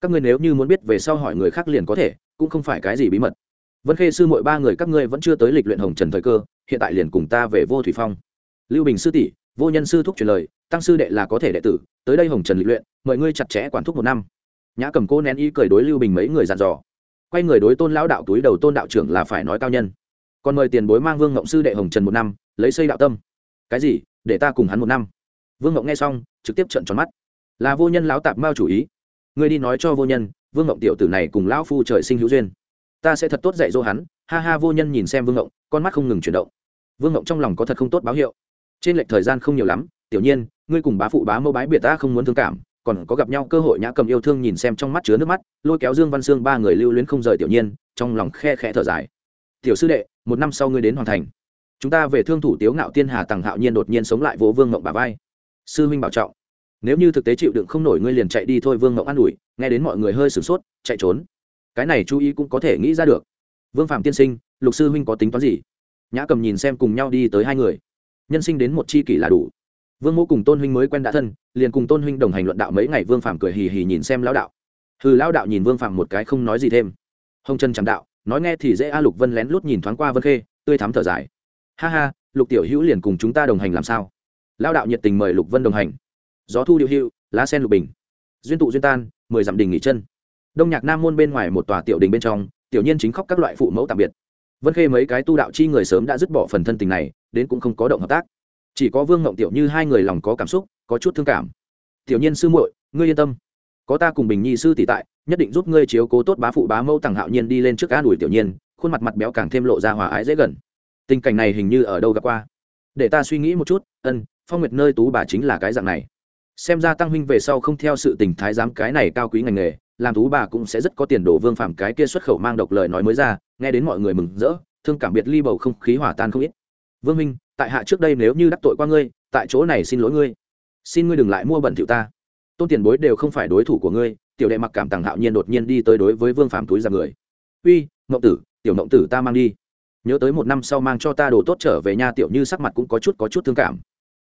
Các ngươi nếu như muốn biết về sau hỏi người khác liền có thể, cũng không phải cái gì bí mật. Vân khê sư mội ba người các ngươi vẫn chưa tới lịch luyện hồng trần thời cơ, hiện tại liền cùng ta về vô thủy phong lưu bình sư tỷ, vô nhân sư thúc truyền lời, tăng sư đệ là có thể đệ tử, tới đây hồng trần lịch luyện, mời ngươi chặt chẽ quản thúc một năm. Nhã cầm cô nén ý cười đối lưu bình mấy người dặn dò. Quay người đối tôn lão đạo túi đầu tôn đạo trưởng là phải nói cao nhân. Còn mời tiền bối mang vương ngộng sư đệ hồng trần một năm, lấy xây đạo tâm. Cái gì? Để ta cùng hắn một năm. Vương ngộng nghe xong, trực tiếp trận tròn mắt. Là vô nhân lão tạp mao chủ ý. Ngươi đi nói cho vô nhân, vương ngộng tiểu tử này cùng lão phu trời sinh hữu duyên. Ta sẽ thật tốt dạy dỗ hắn. Ha ha, vô nhân nhìn xem vương ngộng, con mắt không ngừng chuyển động. Vương ngộng trong lòng có thật không tốt báo hiệu trên lệch thời gian không nhiều lắm, tiểu nhiên, ngươi cùng bá phụ bá mẫu bái biệt ta không muốn thương cảm, còn có gặp nhau cơ hội nhã cầm yêu thương nhìn xem trong mắt chứa nước mắt, lôi kéo dương văn sương ba người lưu luyến không rời tiểu nhiên, trong lòng khe khẽ thở dài. Tiểu sư đệ, một năm sau ngươi đến hoàn thành. Chúng ta về thương thủ tiếu ngạo tiên hà tằng hạo nhiên đột nhiên sống lại vỗ vương mộng bà vai. Sư huynh bảo trọng. Nếu như thực tế chịu đựng không nổi ngươi liền chạy đi thôi vương mộng an ủi, nghe đến mọi người hơi sửng sốt, chạy trốn. Cái này chú ý cũng có thể nghĩ ra được. Vương phạm tiên sinh, lục sư huynh có tính toán gì? Nhã cầm nhìn xem cùng nhau đi tới hai người nhân sinh đến một c h i kỷ là đủ. Vương mẫu cùng tôn huynh mới quen đã thân, liền cùng tôn huynh đồng hành luận đạo mấy ngày vương phạm cười hì hì nhìn xem lão đạo. Hừ, lão đạo nhìn vương phạm một cái không nói gì thêm. Hồng chân chẳng đạo, nói nghe thì dễ a, lục vân lén lút nhìn thoáng qua vân khê, tươi thắm thở dài. Ha ha, lục tiểu hữu liền cùng chúng ta đồng hành làm sao? Lão đạo nhiệt tình mời lục vân đồng hành. Gió thu điệu hữu lá sen lục bình. Duyên tụ duyên tan, mười dặm đình nghỉ chân. Đông nhạc nam môn bên ngoài một tòa tiểu đình bên trong, tiểu nhiên chính khóc các loại phụ mẫu tạm biệt vân khê mấy cái tu đạo chi người sớm đã dứt bỏ phần thân tình này, đến cũng không có động hợp tác. Chỉ có vương ngộng tiểu như hai người lòng có cảm xúc, có chút thương cảm. Tiểu nhiên sư muội, ngươi yên tâm. Có ta cùng bình nhi sư tỷ tại, nhất định giúp ngươi chiếu cố tốt bá phụ bá mẫu tằng hạo nhiên đi lên trước an ủi tiểu nhiên, khuôn mặt mặt béo càng thêm lộ ra hòa ái dễ gần. Tình cảnh này hình như ở đâu gặp qua? Để ta suy nghĩ một chút, ân, phong nguyệt nơi tú bà chính là cái dạng này. Xem ra tăng huynh về sau không theo sự tình thái giám cái này cao quý ngành nghề, làm tú bà cũng sẽ rất có tiền đồ vương phạm cái kia xuất khẩu mang độc lời nói mới ra nghe đến mọi người mừng rỡ, thương cảm biệt ly bầu không khí hòa tan không ít. Vương minh, tại hạ trước đây nếu như đắc tội qua ngươi, tại chỗ này xin lỗi ngươi. Xin ngươi đừng lại mua bẩn thiệu ta. Tôn tiền bối đều không phải đối thủ của ngươi, tiểu đệ mặc cảm tàng hạo nhiên đột nhiên đi tới đối với vương Phàm túi ra người. Uy, mộng tử, tiểu mộng tử ta mang đi. Nhớ tới một năm sau mang cho ta đồ tốt trở về nhà tiểu như sắc mặt cũng có chút có chút thương cảm.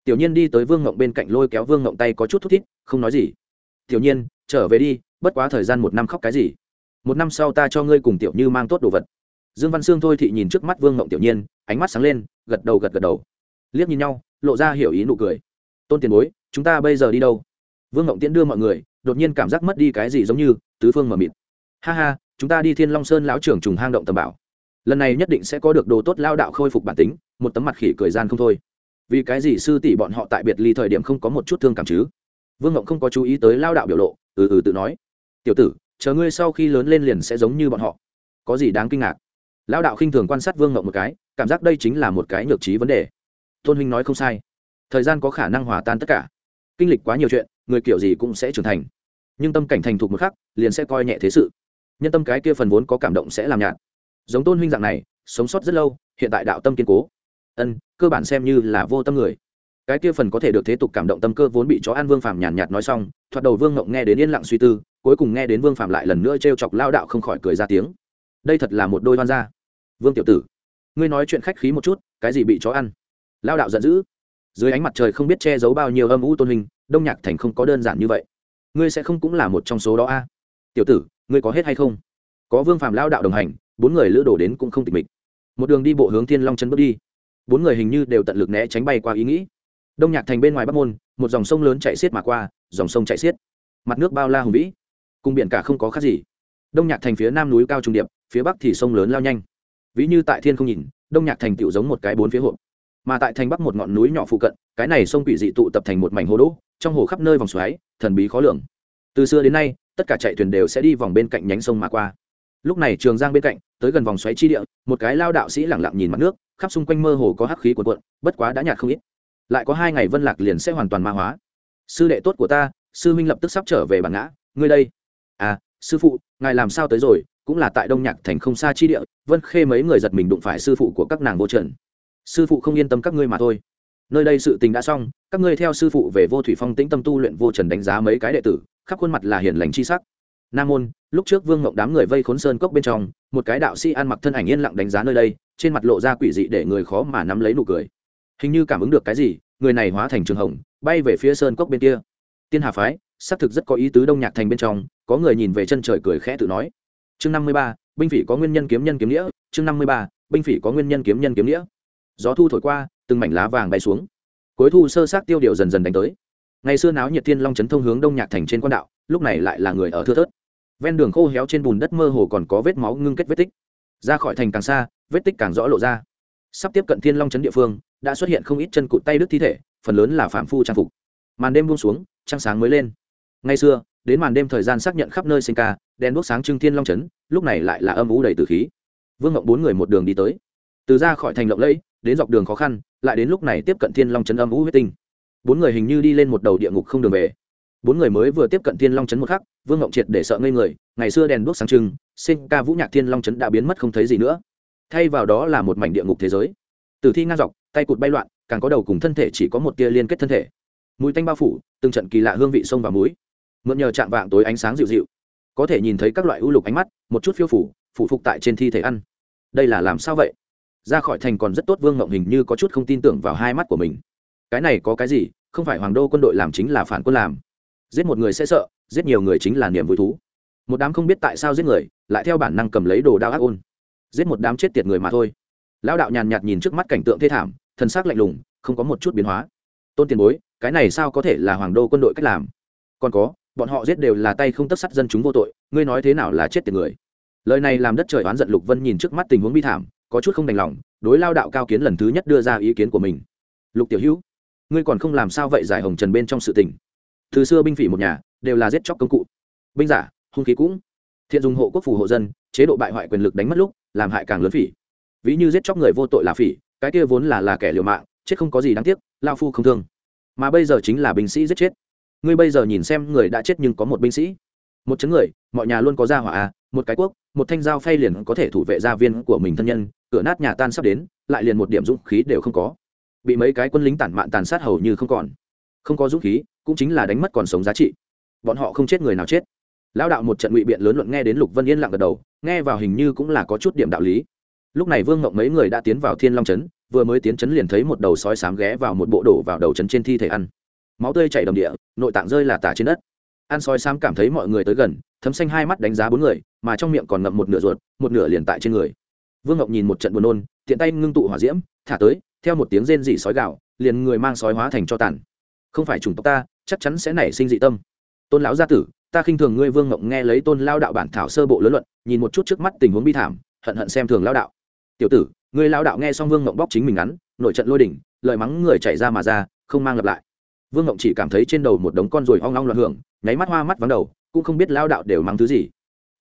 Tiểu nhiên đi tới vương ngộng bên cạnh lôi kéo vương ngộng tay có chút thút thít, không nói gì. Tiểu nhiên, trở về đi, bất quá thời gian một năm khóc cái gì? Một năm sau ta cho ngươi cùng tiểu như mang tốt đồ vật dương văn sương thôi thị nhìn trước mắt vương ngộng tiểu nhiên, ánh mắt sáng lên, gật đầu gật gật đầu. Liếc nhìn nhau, lộ ra hiểu ý nụ cười. Tôn tiền bối, chúng ta bây giờ đi đâu? Vương ngộng tiễn đưa mọi người, đột nhiên cảm giác mất đi cái gì giống như, tứ phương mờ mịt. Ha ha, chúng ta đi thiên long sơn lão trưởng trùng hang động tầm bảo. Lần này nhất định sẽ có được đồ tốt lao đạo khôi phục bản tính, một tấm mặt khỉ cười gian không thôi. Vì cái gì sư tỷ bọn họ tại biệt ly thời điểm không có một chút thương cảm chứ? Vương ngộng không có chú ý tới lao đạo biểu lộ ừ ừ tự nói. Tiểu tử, chờ ngươi sau khi lớn lên liền sẽ giống như bọn họ. Có gì đáng kinh ngạc? Lão đạo khinh thường quan sát vương ngộng một cái, cảm giác đây chính là một cái nhược trí vấn đề. Tôn huynh nói không sai. Thời gian có khả năng hòa tan tất cả. Kinh lịch quá nhiều chuyện, người kiểu gì cũng sẽ trưởng thành. Nhưng tâm cảnh thành thục một khắc, liền sẽ coi nhẹ thế sự. Nhân tâm cái kia phần vốn có cảm động sẽ làm nhạt. Giống tôn huynh dạng này, sống sót rất lâu, hiện tại đạo tâm kiên cố. Ân, cơ bản xem như là vô tâm người. Cái kia phần có thể được thế tục cảm động tâm cơ vốn bị chó ăn vương phàm nhàn nhạt nói xong, thoạt đầu vương ngộng nghe đến yên lặng suy tư, cuối cùng nghe đến vương phàm lại lần nữa t r e o chọc lao đạo không khỏi cười ra tiếng đây thật là một đôi hoan gia. Vương tiểu tử, ngươi nói chuyện khách khí một chút, cái gì bị chó ăn? Lao đạo giận dữ. Dưới ánh mặt trời không biết che giấu bao nhiêu âm u tôn hình, đông nhạc thành không có đơn giản như vậy. Ngươi sẽ không cũng là một trong số đó a? Tiểu tử, ngươi có hết hay không? Có vương phàm lao đạo đồng hành, bốn người lữ đổ đến cũng không tịch mịch. Một đường đi bộ hướng thiên long chân bước đi. Bốn người hình như đều tận lực né tránh bay qua ý nghĩ. Đông nhạc thành bên ngoài bắc môn, một dòng sông lớn chạy xiết mà qua, dòng sông chạy xiết. Mặt nước bao la hùng vĩ, cùng biển cả không có khác gì. Đông nhạc thành phía nam núi cao trung điệp phía bắc thì sông lớn lao nhanh. Ví như tại thiên không nhìn, đông nhạc thành tựu giống một cái bốn phía hộp. Mà tại thành bắc một ngọn núi nhỏ phụ cận, cái này sông quỷ dị tụ tập thành một mảnh hồ đỗ trong hồ khắp nơi vòng xoáy, thần bí khó lường. Từ xưa đến nay, tất cả chạy thuyền đều sẽ đi vòng bên cạnh nhánh sông mà qua. Lúc này trường giang bên cạnh, tới gần vòng xoáy chi địa, một cái lao đạo sĩ lẳng lặng nhìn mặt nước, khắp xung quanh mơ hồ có hắc khí cuộn cuộn, bất quá đã nhạt không ít. Lại có hai ngày vân lạc liền sẽ hoàn toàn ma hóa. Sư đệ tốt của ta, sư minh lập tức sắp trở về bản ngã, ngươi đây. À sư phụ, ngài làm sao tới rồi? Cũng là tại đông nhạc thành không xa chi địa, vân khê mấy người giật mình đụng phải sư phụ của các nàng vô trần. Sư phụ không yên tâm các ngươi mà thôi. Nơi đây sự tình đã xong, các ngươi theo sư phụ về vô thủy phong tĩnh tâm tu luyện vô trần đánh giá mấy cái đệ tử, khắp khuôn mặt là hiền lành chi sắc. Nam môn, lúc trước vương ngộng đám người vây khốn sơn cốc bên trong, một cái đạo sĩ ăn mặc thân ảnh yên lặng đánh giá nơi đây, trên mặt lộ ra quỷ dị để người khó mà nắm lấy nụ cười. Hình như cảm ứng được cái gì, người này hóa thành trường hồng, bay về phía sơn cốc bên kia. Tiên hà phái, xác thực rất có ý tứ đông nhạc thành bên trong, có người nhìn về chân trời cười khẽ tự nói chương năm mươi ba, binh phỉ có nguyên nhân kiếm nhân kiếm nghĩa. Chương năm mươi ba, binh phỉ có nguyên nhân kiếm nhân kiếm nghĩa. Gió thu thổi qua, từng mảnh lá vàng bay xuống. Cuối thu sơ sát tiêu điều dần dần đánh tới. Ngày xưa náo nhiệt thiên long chấn thông hướng đông nhạc thành trên quan đạo, lúc này lại là người ở thưa thớt. Ven đường khô héo trên bùn đất mơ hồ còn có vết máu ngưng kết vết tích. Ra khỏi thành càng xa, vết tích càng rõ lộ ra. Sắp tiếp cận thiên long chấn địa phương, đã xuất hiện không ít chân cụt tay đứt thi thể, phần lớn là phạm phu trang phục. Màn đêm buông xuống, trăng sáng mới lên. Ngay xưa đến màn đêm thời gian xác nhận khắp nơi sinh ca, đèn đuốc sáng trưng thiên long chấn, lúc này lại là âm u đầy từ khí. Vương ngộng bốn người một đường đi tới. Từ ra khỏi thành lộng lẫy, đến dọc đường khó khăn, lại đến lúc này tiếp cận thiên long chấn âm u huyết tinh. Bốn người hình như đi lên một đầu địa ngục không đường về. Bốn người mới vừa tiếp cận thiên long chấn một khắc, vương ngộng triệt để sợ ngây người, ngày xưa đèn đuốc sáng trưng, sinh ca vũ nhạc thiên long chấn đã biến mất không thấy gì nữa. Thay vào đó là một mảnh địa ngục thế giới. Từ thi ngang dọc, tay cụt bay loạn, càng có đầu cùng thân thể chỉ có một tia liên kết thân thể. Mũi tanh bao phủ, từng trận kỳ lạ hương vị sông và muối mượn nhờ chạm vạng tối ánh sáng dịu dịu. Có thể nhìn thấy các loại ưu lục ánh mắt, một chút phiêu phủ phủ phục tại trên thi thể ăn. Đây là làm sao vậy? Ra khỏi thành còn rất tốt, vương ngộng hình như có chút không tin tưởng vào hai mắt của mình. Cái này có cái gì? Không phải hoàng đô quân đội làm chính là phản quân làm. Giết một người sẽ sợ, giết nhiều người chính là niềm vui thú. Một đám không biết tại sao giết người, lại theo bản năng cầm lấy đồ đao ác ôn. Giết một đám chết tiệt người mà thôi. Lão đạo nhàn nhạt nhìn trước mắt cảnh tượng thê thảm thân xác lạnh lùng, không có một chút biến hóa. Tôn tiền bối, cái này sao có thể là hoàng đô quân đội cách làm? Còn có bọn họ giết đều là tay không tất sắt dân chúng vô tội, ngươi nói thế nào là chết tiệt người? Lời này làm đất trời oán giận lục vân nhìn trước mắt tình huống bi thảm, có chút không đành lòng, đối lao đạo cao kiến lần thứ nhất đưa ra ý kiến của mình. Lục tiểu hữu, ngươi còn không làm sao vậy giải hồng trần bên trong sự tình? Từ xưa binh phỉ một nhà, đều là giết chóc công cụ. Binh giả, hung khí cũng. Thiện dùng hộ quốc phủ hộ dân, chế độ bại hoại quyền lực đánh mất lúc, làm hại càng lớn phỉ. Ví như giết chóc người vô tội là phỉ, cái kia vốn là là kẻ liều mạng, chết không có gì đáng tiếc, lao phu không thương. Mà bây giờ chính là binh sĩ giết chết ngươi bây giờ nhìn xem người đã chết nhưng có một binh sĩ, một chấn người, mọi nhà luôn có gia hỏa à một cái quốc, một thanh dao phay liền có thể thủ vệ gia viên của mình thân nhân, cửa nát nhà tan sắp đến, lại liền một điểm dũng khí đều không có. Bị mấy cái quân lính tản mạn tàn sát hầu như không còn. Không có dũng khí, cũng chính là đánh mất còn sống giá trị. Bọn họ không chết người nào chết. Lão đạo một trận ngụy biện lớn luận nghe đến lục vân yên lặng gật đầu, nghe vào hình như cũng là có chút điểm đạo lý. Lúc này vương ngộng mấy người đã tiến vào thiên long trấn vừa mới tiến trấn liền thấy một đầu sói sám ghé vào một bộ đổ vào đầu trấn trên thi thể ăn máu tươi chảy đầm địa, nội tạng rơi là tả trên đất. An sói sam cảm thấy mọi người tới gần, thấm xanh hai mắt đánh giá bốn người, mà trong miệng còn ngậm một nửa ruột, một nửa liền tại trên người. Vương ngọc nhìn một trận buồn nôn, tiện tay ngưng tụ hỏa diễm, thả tới, theo một tiếng rên dị sói gạo liền người mang sói hóa thành cho tàn. Không phải chủng tộc ta, chắc chắn sẽ nảy sinh dị tâm. Tôn lão gia tử, ta khinh thường ngươi vương ngọc nghe lấy tôn lao đạo bản thảo sơ bộ lớn luận, nhìn một chút trước mắt tình huống bi thảm, hận hận xem thường lao đạo. Tiểu tử, ngươi lao đạo nghe xong vương ngọc bóc chính mình ngắn, nội trận lôi đỉnh lợi mắng người chạy ra mà ra, không mang lặp lại vương ngộng chỉ cảm thấy trên đầu một đống con ruồi hoang long loạn hưởng, nháy mắt hoa mắt vắng đầu, cũng không biết lao đạo đều mắng thứ gì.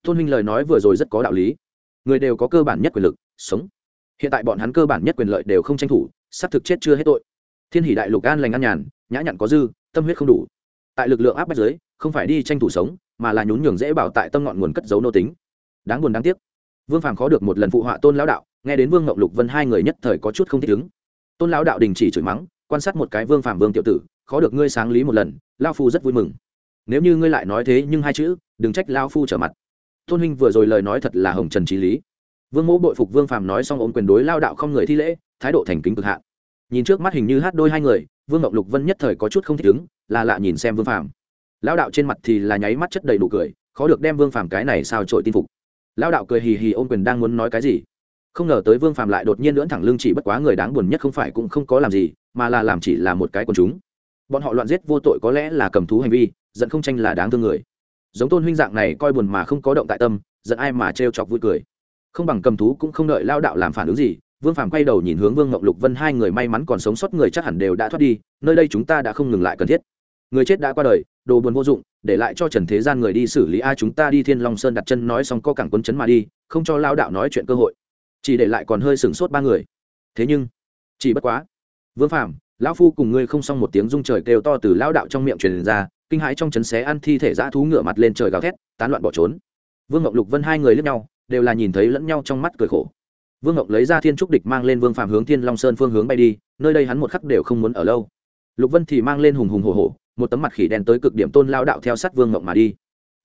Tôn huynh lời nói vừa rồi rất có đạo lý. Người đều có cơ bản nhất quyền lực, sống. Hiện tại bọn hắn cơ bản nhất quyền lợi đều không tranh thủ sắp thực chết chưa hết tội. Thiên hỷ đại lục an lành an nhàn, nhã nhặn có dư, tâm huyết không đủ. Tại lực lượng áp bách giới không phải đi tranh thủ sống, mà là nhún nhường dễ bảo tại tâm ngọn nguồn cất giấu nô tính. Đáng buồn đáng tiếc. Vương phàm khó được một lần phụ họa tôn lão đạo, nghe đến vương ngọc lục vân hai người nhất thời có chút không thích ứng. Tôn lão đạo đình chỉ chửi mắng, quan sát một cái vương Phàm vương tiểu tử khó được ngươi sáng lý một lần lao phu rất vui mừng. Nếu như ngươi lại nói thế nhưng hai chữ, đừng trách lao phu trở mặt. Tôn huynh vừa rồi lời nói thật là hồng trần trí lý. Vương mẫu bội phục vương phàm nói xong ôm quyền đối lao đạo không người thi lễ, thái độ thành kính cực hạn. Nhìn trước mắt hình như hát đôi hai người, vương ngọc lục vân nhất thời có chút không thích ứng, là lạ nhìn xem vương phàm. Lao đạo trên mặt thì là nháy mắt chất đầy đủ cười, khó được đem vương phàm cái này sao trội tin phục. Lao đạo cười hì hì ôm quyền đang muốn nói cái gì. Không ngờ tới vương phàm lại đột nhiên lưỡn thẳng lưng chỉ bất quá người đáng buồn nhất không phải cũng không có làm gì, mà là làm chỉ là một cái quần chúng bọn họ loạn giết vô tội có lẽ là cầm thú hành vi, giận không tranh là đáng thương người. Giống tôn huynh dạng này coi buồn mà không có động tại tâm, giận ai mà trêu chọc vui cười. Không bằng cầm thú cũng không đợi lao đạo làm phản ứng gì, vương phàm quay đầu nhìn hướng vương ngọc lục vân hai người may mắn còn sống sót người chắc hẳn đều đã thoát đi, nơi đây chúng ta đã không ngừng lại cần thiết. Người chết đã qua đời, đồ buồn vô dụng, để lại cho trần thế gian người đi xử lý ai chúng ta đi thiên long sơn đặt chân nói xong co cẳng quân chấn mà đi, không cho lao đạo nói chuyện cơ hội. Chỉ để lại còn hơi sửng sốt ba người. Thế nhưng, chỉ bất quá. Vương phàm lão phu cùng ngươi không xong một tiếng rung trời kêu to từ lão đạo trong miệng truyền ra, kinh hãi trong chấn xé ăn thi thể dã thú ngựa mặt lên trời gào thét, tán loạn bỏ trốn. Vương ngọc lục vân hai người lướt nhau, đều là nhìn thấy lẫn nhau trong mắt cười khổ. Vương ngọc lấy ra thiên trúc địch mang lên vương phạm hướng thiên long sơn phương hướng bay đi, nơi đây hắn một khắc đều không muốn ở lâu. Lục vân thì mang lên hùng hùng hồ hồ một tấm mặt khỉ đen tới cực điểm tôn lao đạo theo sát vương ngọc mà đi.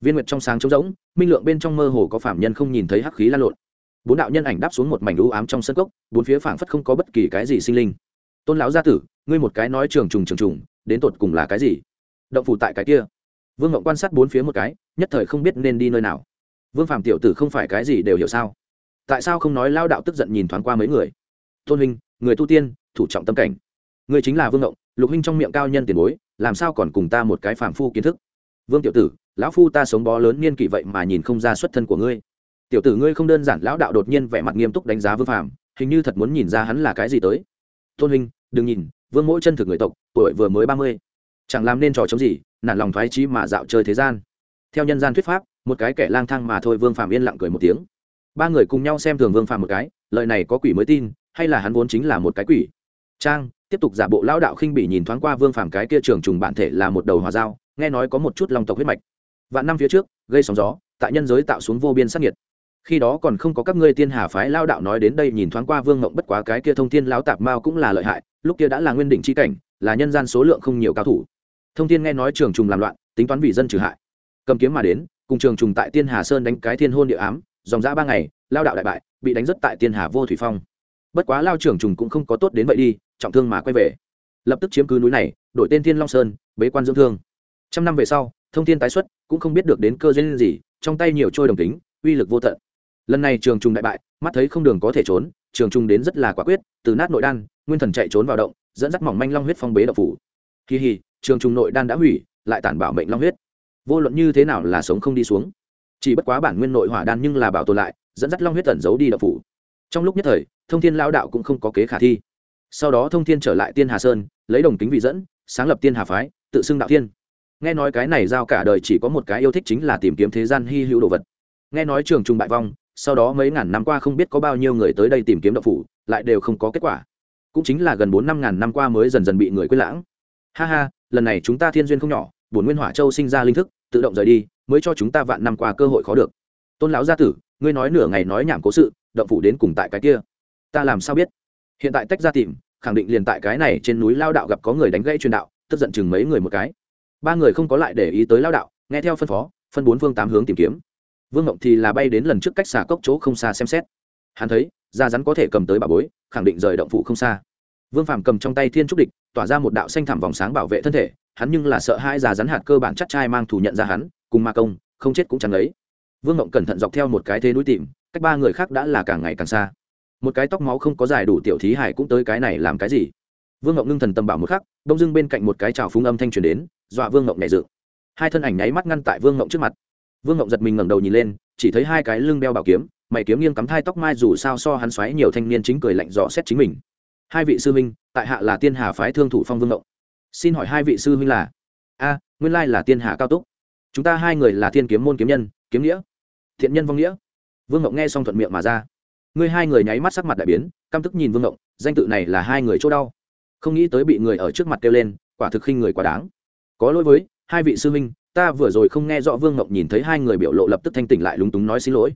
Viên nguyệt trong sáng trống rỗng, minh lượng bên trong mơ hồ có phạm nhân không nhìn thấy hắc khí lan lộn. Bốn đạo nhân ảnh đáp xuống một mảnh lũ ám trong sân cốc, bốn phía phảng phất không có bất kỳ cái gì sinh linh. Tôn lão gia tử ngươi một cái nói trường trùng trường trùng, đến tột cùng là cái gì? Động phủ tại cái kia. Vương ngọc quan sát bốn phía một cái, nhất thời không biết nên đi nơi nào. Vương phạm tiểu tử không phải cái gì đều hiểu sao? Tại sao không nói lao đạo tức giận nhìn thoáng qua mấy người? Tôn huynh, người tu tiên, thủ trọng tâm cảnh. Người chính là vương ngộng lục huynh trong miệng cao nhân tiền bối, làm sao còn cùng ta một cái phàm phu kiến thức? Vương tiểu tử, lão phu ta sống bó lớn niên kỷ vậy mà nhìn không ra xuất thân của ngươi. Tiểu tử ngươi không đơn giản, lão đạo đột nhiên vẻ mặt nghiêm túc đánh giá vương phàm, hình như thật muốn nhìn ra hắn là cái gì tới. Tôn huynh, đừng nhìn vương mỗi chân thực người tộc, tuổi vừa mới ba mươi. Chẳng làm nên trò chống gì, nản lòng thoái trí mà dạo chơi thế gian. Theo nhân gian thuyết pháp, một cái kẻ lang thang mà thôi vương phạm yên lặng cười một tiếng. Ba người cùng nhau xem thường vương phạm một cái lợi này có quỷ mới tin, hay là hắn vốn chính là một cái quỷ? Trang, tiếp tục giả bộ lao đạo khinh bỉ nhìn thoáng qua vương phạm cái kia trường trùng bản thể là một đầu hòa dao, nghe nói có một chút lòng tộc huyết mạch. Vạn năm phía trước, gây sóng gió, tại nhân giới tạo xuống vô biên sắc nhiệt. Khi đó còn không có các ngươi tiên hà phái lao đạo nói đến đây nhìn thoáng qua vương mộng bất quá cái kia thông thiên lão tạp mao cũng là lợi hại lúc kia đã là nguyên đỉnh chi cảnh, là nhân gian số lượng không nhiều cao thủ. Thông thiên nghe nói trường trùng làm loạn, tính toán vì dân trừ hại. Cầm kiếm mà đến, cùng trường trùng tại tiên hà sơn đánh cái thiên hôn địa ám, dòng dã ba ngày, lao đạo đại bại, bị đánh rất tại tiên hà vô thủy phong. Bất quá lao trường trùng cũng không có tốt đến vậy đi, trọng thương mà quay về. Lập tức chiếm cứ núi này, đổi tên thiên long sơn, bế quan dưỡng thương. Trăm năm về sau, thông thiên tái xuất, cũng không biết được đến cơ duyên gì, trong tay nhiều trôi đồng tính, uy lực vô tận. Lần này trường trùng đại bại, mắt thấy không đường có thể trốn trường Trung đến rất là quả quyết, từ nát nội đan, nguyên thần chạy trốn vào động, dẫn dắt mỏng manh long huyết phong bế độc phủ. Kỳ hì, trường Trung nội đan đã hủy, lại tản bảo mệnh long huyết. Vô luận như thế nào là sống không đi xuống. Chỉ bất quá bản nguyên nội hỏa đan nhưng là bảo tồn lại, dẫn dắt long huyết tẩn giấu đi độc phủ. Trong lúc nhất thời, thông thiên lao đạo cũng không có kế khả thi. Sau đó thông thiên trở lại tiên hà sơn, lấy đồng tính vị dẫn, sáng lập tiên hà phái, tự xưng đạo thiên. Nghe nói cái này giao cả đời chỉ có một cái yêu thích chính là tìm kiếm thế gian hy hữu đồ vật. Nghe nói trường trung bại vong sau đó mấy ngàn năm qua không biết có bao nhiêu người tới đây tìm kiếm động phủ, lại đều không có kết quả. Cũng chính là gần bốn năm ngàn năm qua mới dần dần bị người quên lãng. Ha ha, lần này chúng ta thiên duyên không nhỏ, bổn nguyên hỏa châu sinh ra linh thức, tự động rời đi, mới cho chúng ta vạn năm qua cơ hội khó được. Tôn lão gia tử, ngươi nói nửa ngày nói nhảm cố sự, động phủ đến cùng tại cái kia. Ta làm sao biết? Hiện tại tách ra tìm, khẳng định liền tại cái này trên núi lao đạo gặp có người đánh gãy truyền đạo, tức giận chừng mấy người một cái. Ba người không có lại để ý tới lao đạo, nghe theo phân phó, phân bốn phương tám hướng tìm kiếm vương ngộng thì là bay đến lần trước cách xà cốc chỗ không xa xem xét. Hắn thấy, da rắn có thể cầm tới bà bối, khẳng định rời động phụ không xa. Vương phàm cầm trong tay thiên trúc địch, tỏa ra một đạo xanh thảm vòng sáng bảo vệ thân thể, hắn nhưng là sợ hai già rắn hạt cơ bản chắc trai mang thủ nhận ra hắn, cùng ma công, không chết cũng chẳng lấy vương ngộng cẩn thận dọc theo một cái thế núi tìm, cách ba người khác đã là càng ngày càng xa. Một cái tóc máu không có dài đủ tiểu thí hải cũng tới cái này làm cái gì? Vương ngộng ngưng thần tầm bảo một khắc, đông dưng bên cạnh một cái trào phúng âm thanh truyền đến, dọa vương ngộng nhẹ dự hai thân ảnh nháy mắt ngăn tại vương ngộng trước mặt vương ngộng giật mình ngẩng đầu nhìn lên, chỉ thấy hai cái lưng đeo bảo kiếm, mày kiếm nghiêng cắm thai tóc mai dù sao so hắn xoáy nhiều thanh niên chính cười lạnh dò xét chính mình. Hai vị sư minh tại hạ là tiên hà phái thương thủ phong vương ngộng. Xin hỏi hai vị sư huynh là? A, nguyên lai là tiên Hà cao túc. Chúng ta hai người là thiên kiếm môn kiếm nhân, kiếm nghĩa. Thiện nhân vong nghĩa. Vương ngộng nghe xong thuận miệng mà ra. Ngươi hai người nháy mắt sắc mặt đại biến, căm tức nhìn vương ngộng, danh tự này là hai người chỗ đau. Không nghĩ tới bị người ở trước mặt kêu lên, quả thực khinh người quá đáng. Có lỗi với, hai vị sư huynh ta vừa rồi không nghe rõ vương ngọc nhìn thấy hai người biểu lộ lập tức thanh tỉnh lại lúng túng nói xin lỗi.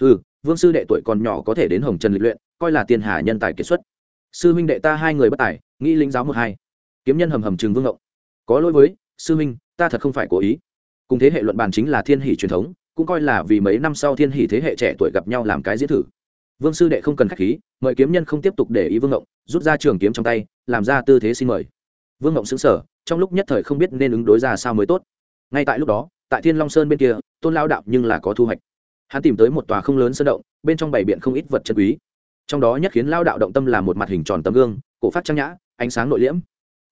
Ừ vương sư đệ tuổi còn nhỏ có thể đến hồng trần lịch luyện, coi là tiền hà nhân tài kiệt xuất. Sư huynh đệ ta hai người bất tài, nghĩ lính giáo một hai. Kiếm nhân hầm hầm trường vương ngọc. Có lỗi với, sư huynh, ta thật không phải cố ý. Cùng thế hệ luận bàn chính là thiên hỷ truyền thống, cũng coi là vì mấy năm sau thiên hỷ thế hệ trẻ tuổi gặp nhau làm cái diễn thử. Vương sư đệ không cần k h á c h khí, mời kiếm nhân không tiếp tục để ý vương ngộng rút ra trường kiếm trong tay, làm ra tư thế xin mời. Vương ngộng xứng sở trong lúc nhất thời không biết nên ứng đối ra sao mới tốt ngay tại lúc đó, tại thiên long sơn bên kia, tôn lao đạo nhưng là có thu hoạch. Hắn tìm tới một tòa không lớn sơn động, bên trong bảy biện không ít vật chân quý. Trong đó nhất khiến lao đạo động tâm là một mặt hình tròn tấm gương, cổ phát trang nhã, ánh sáng nội liễm.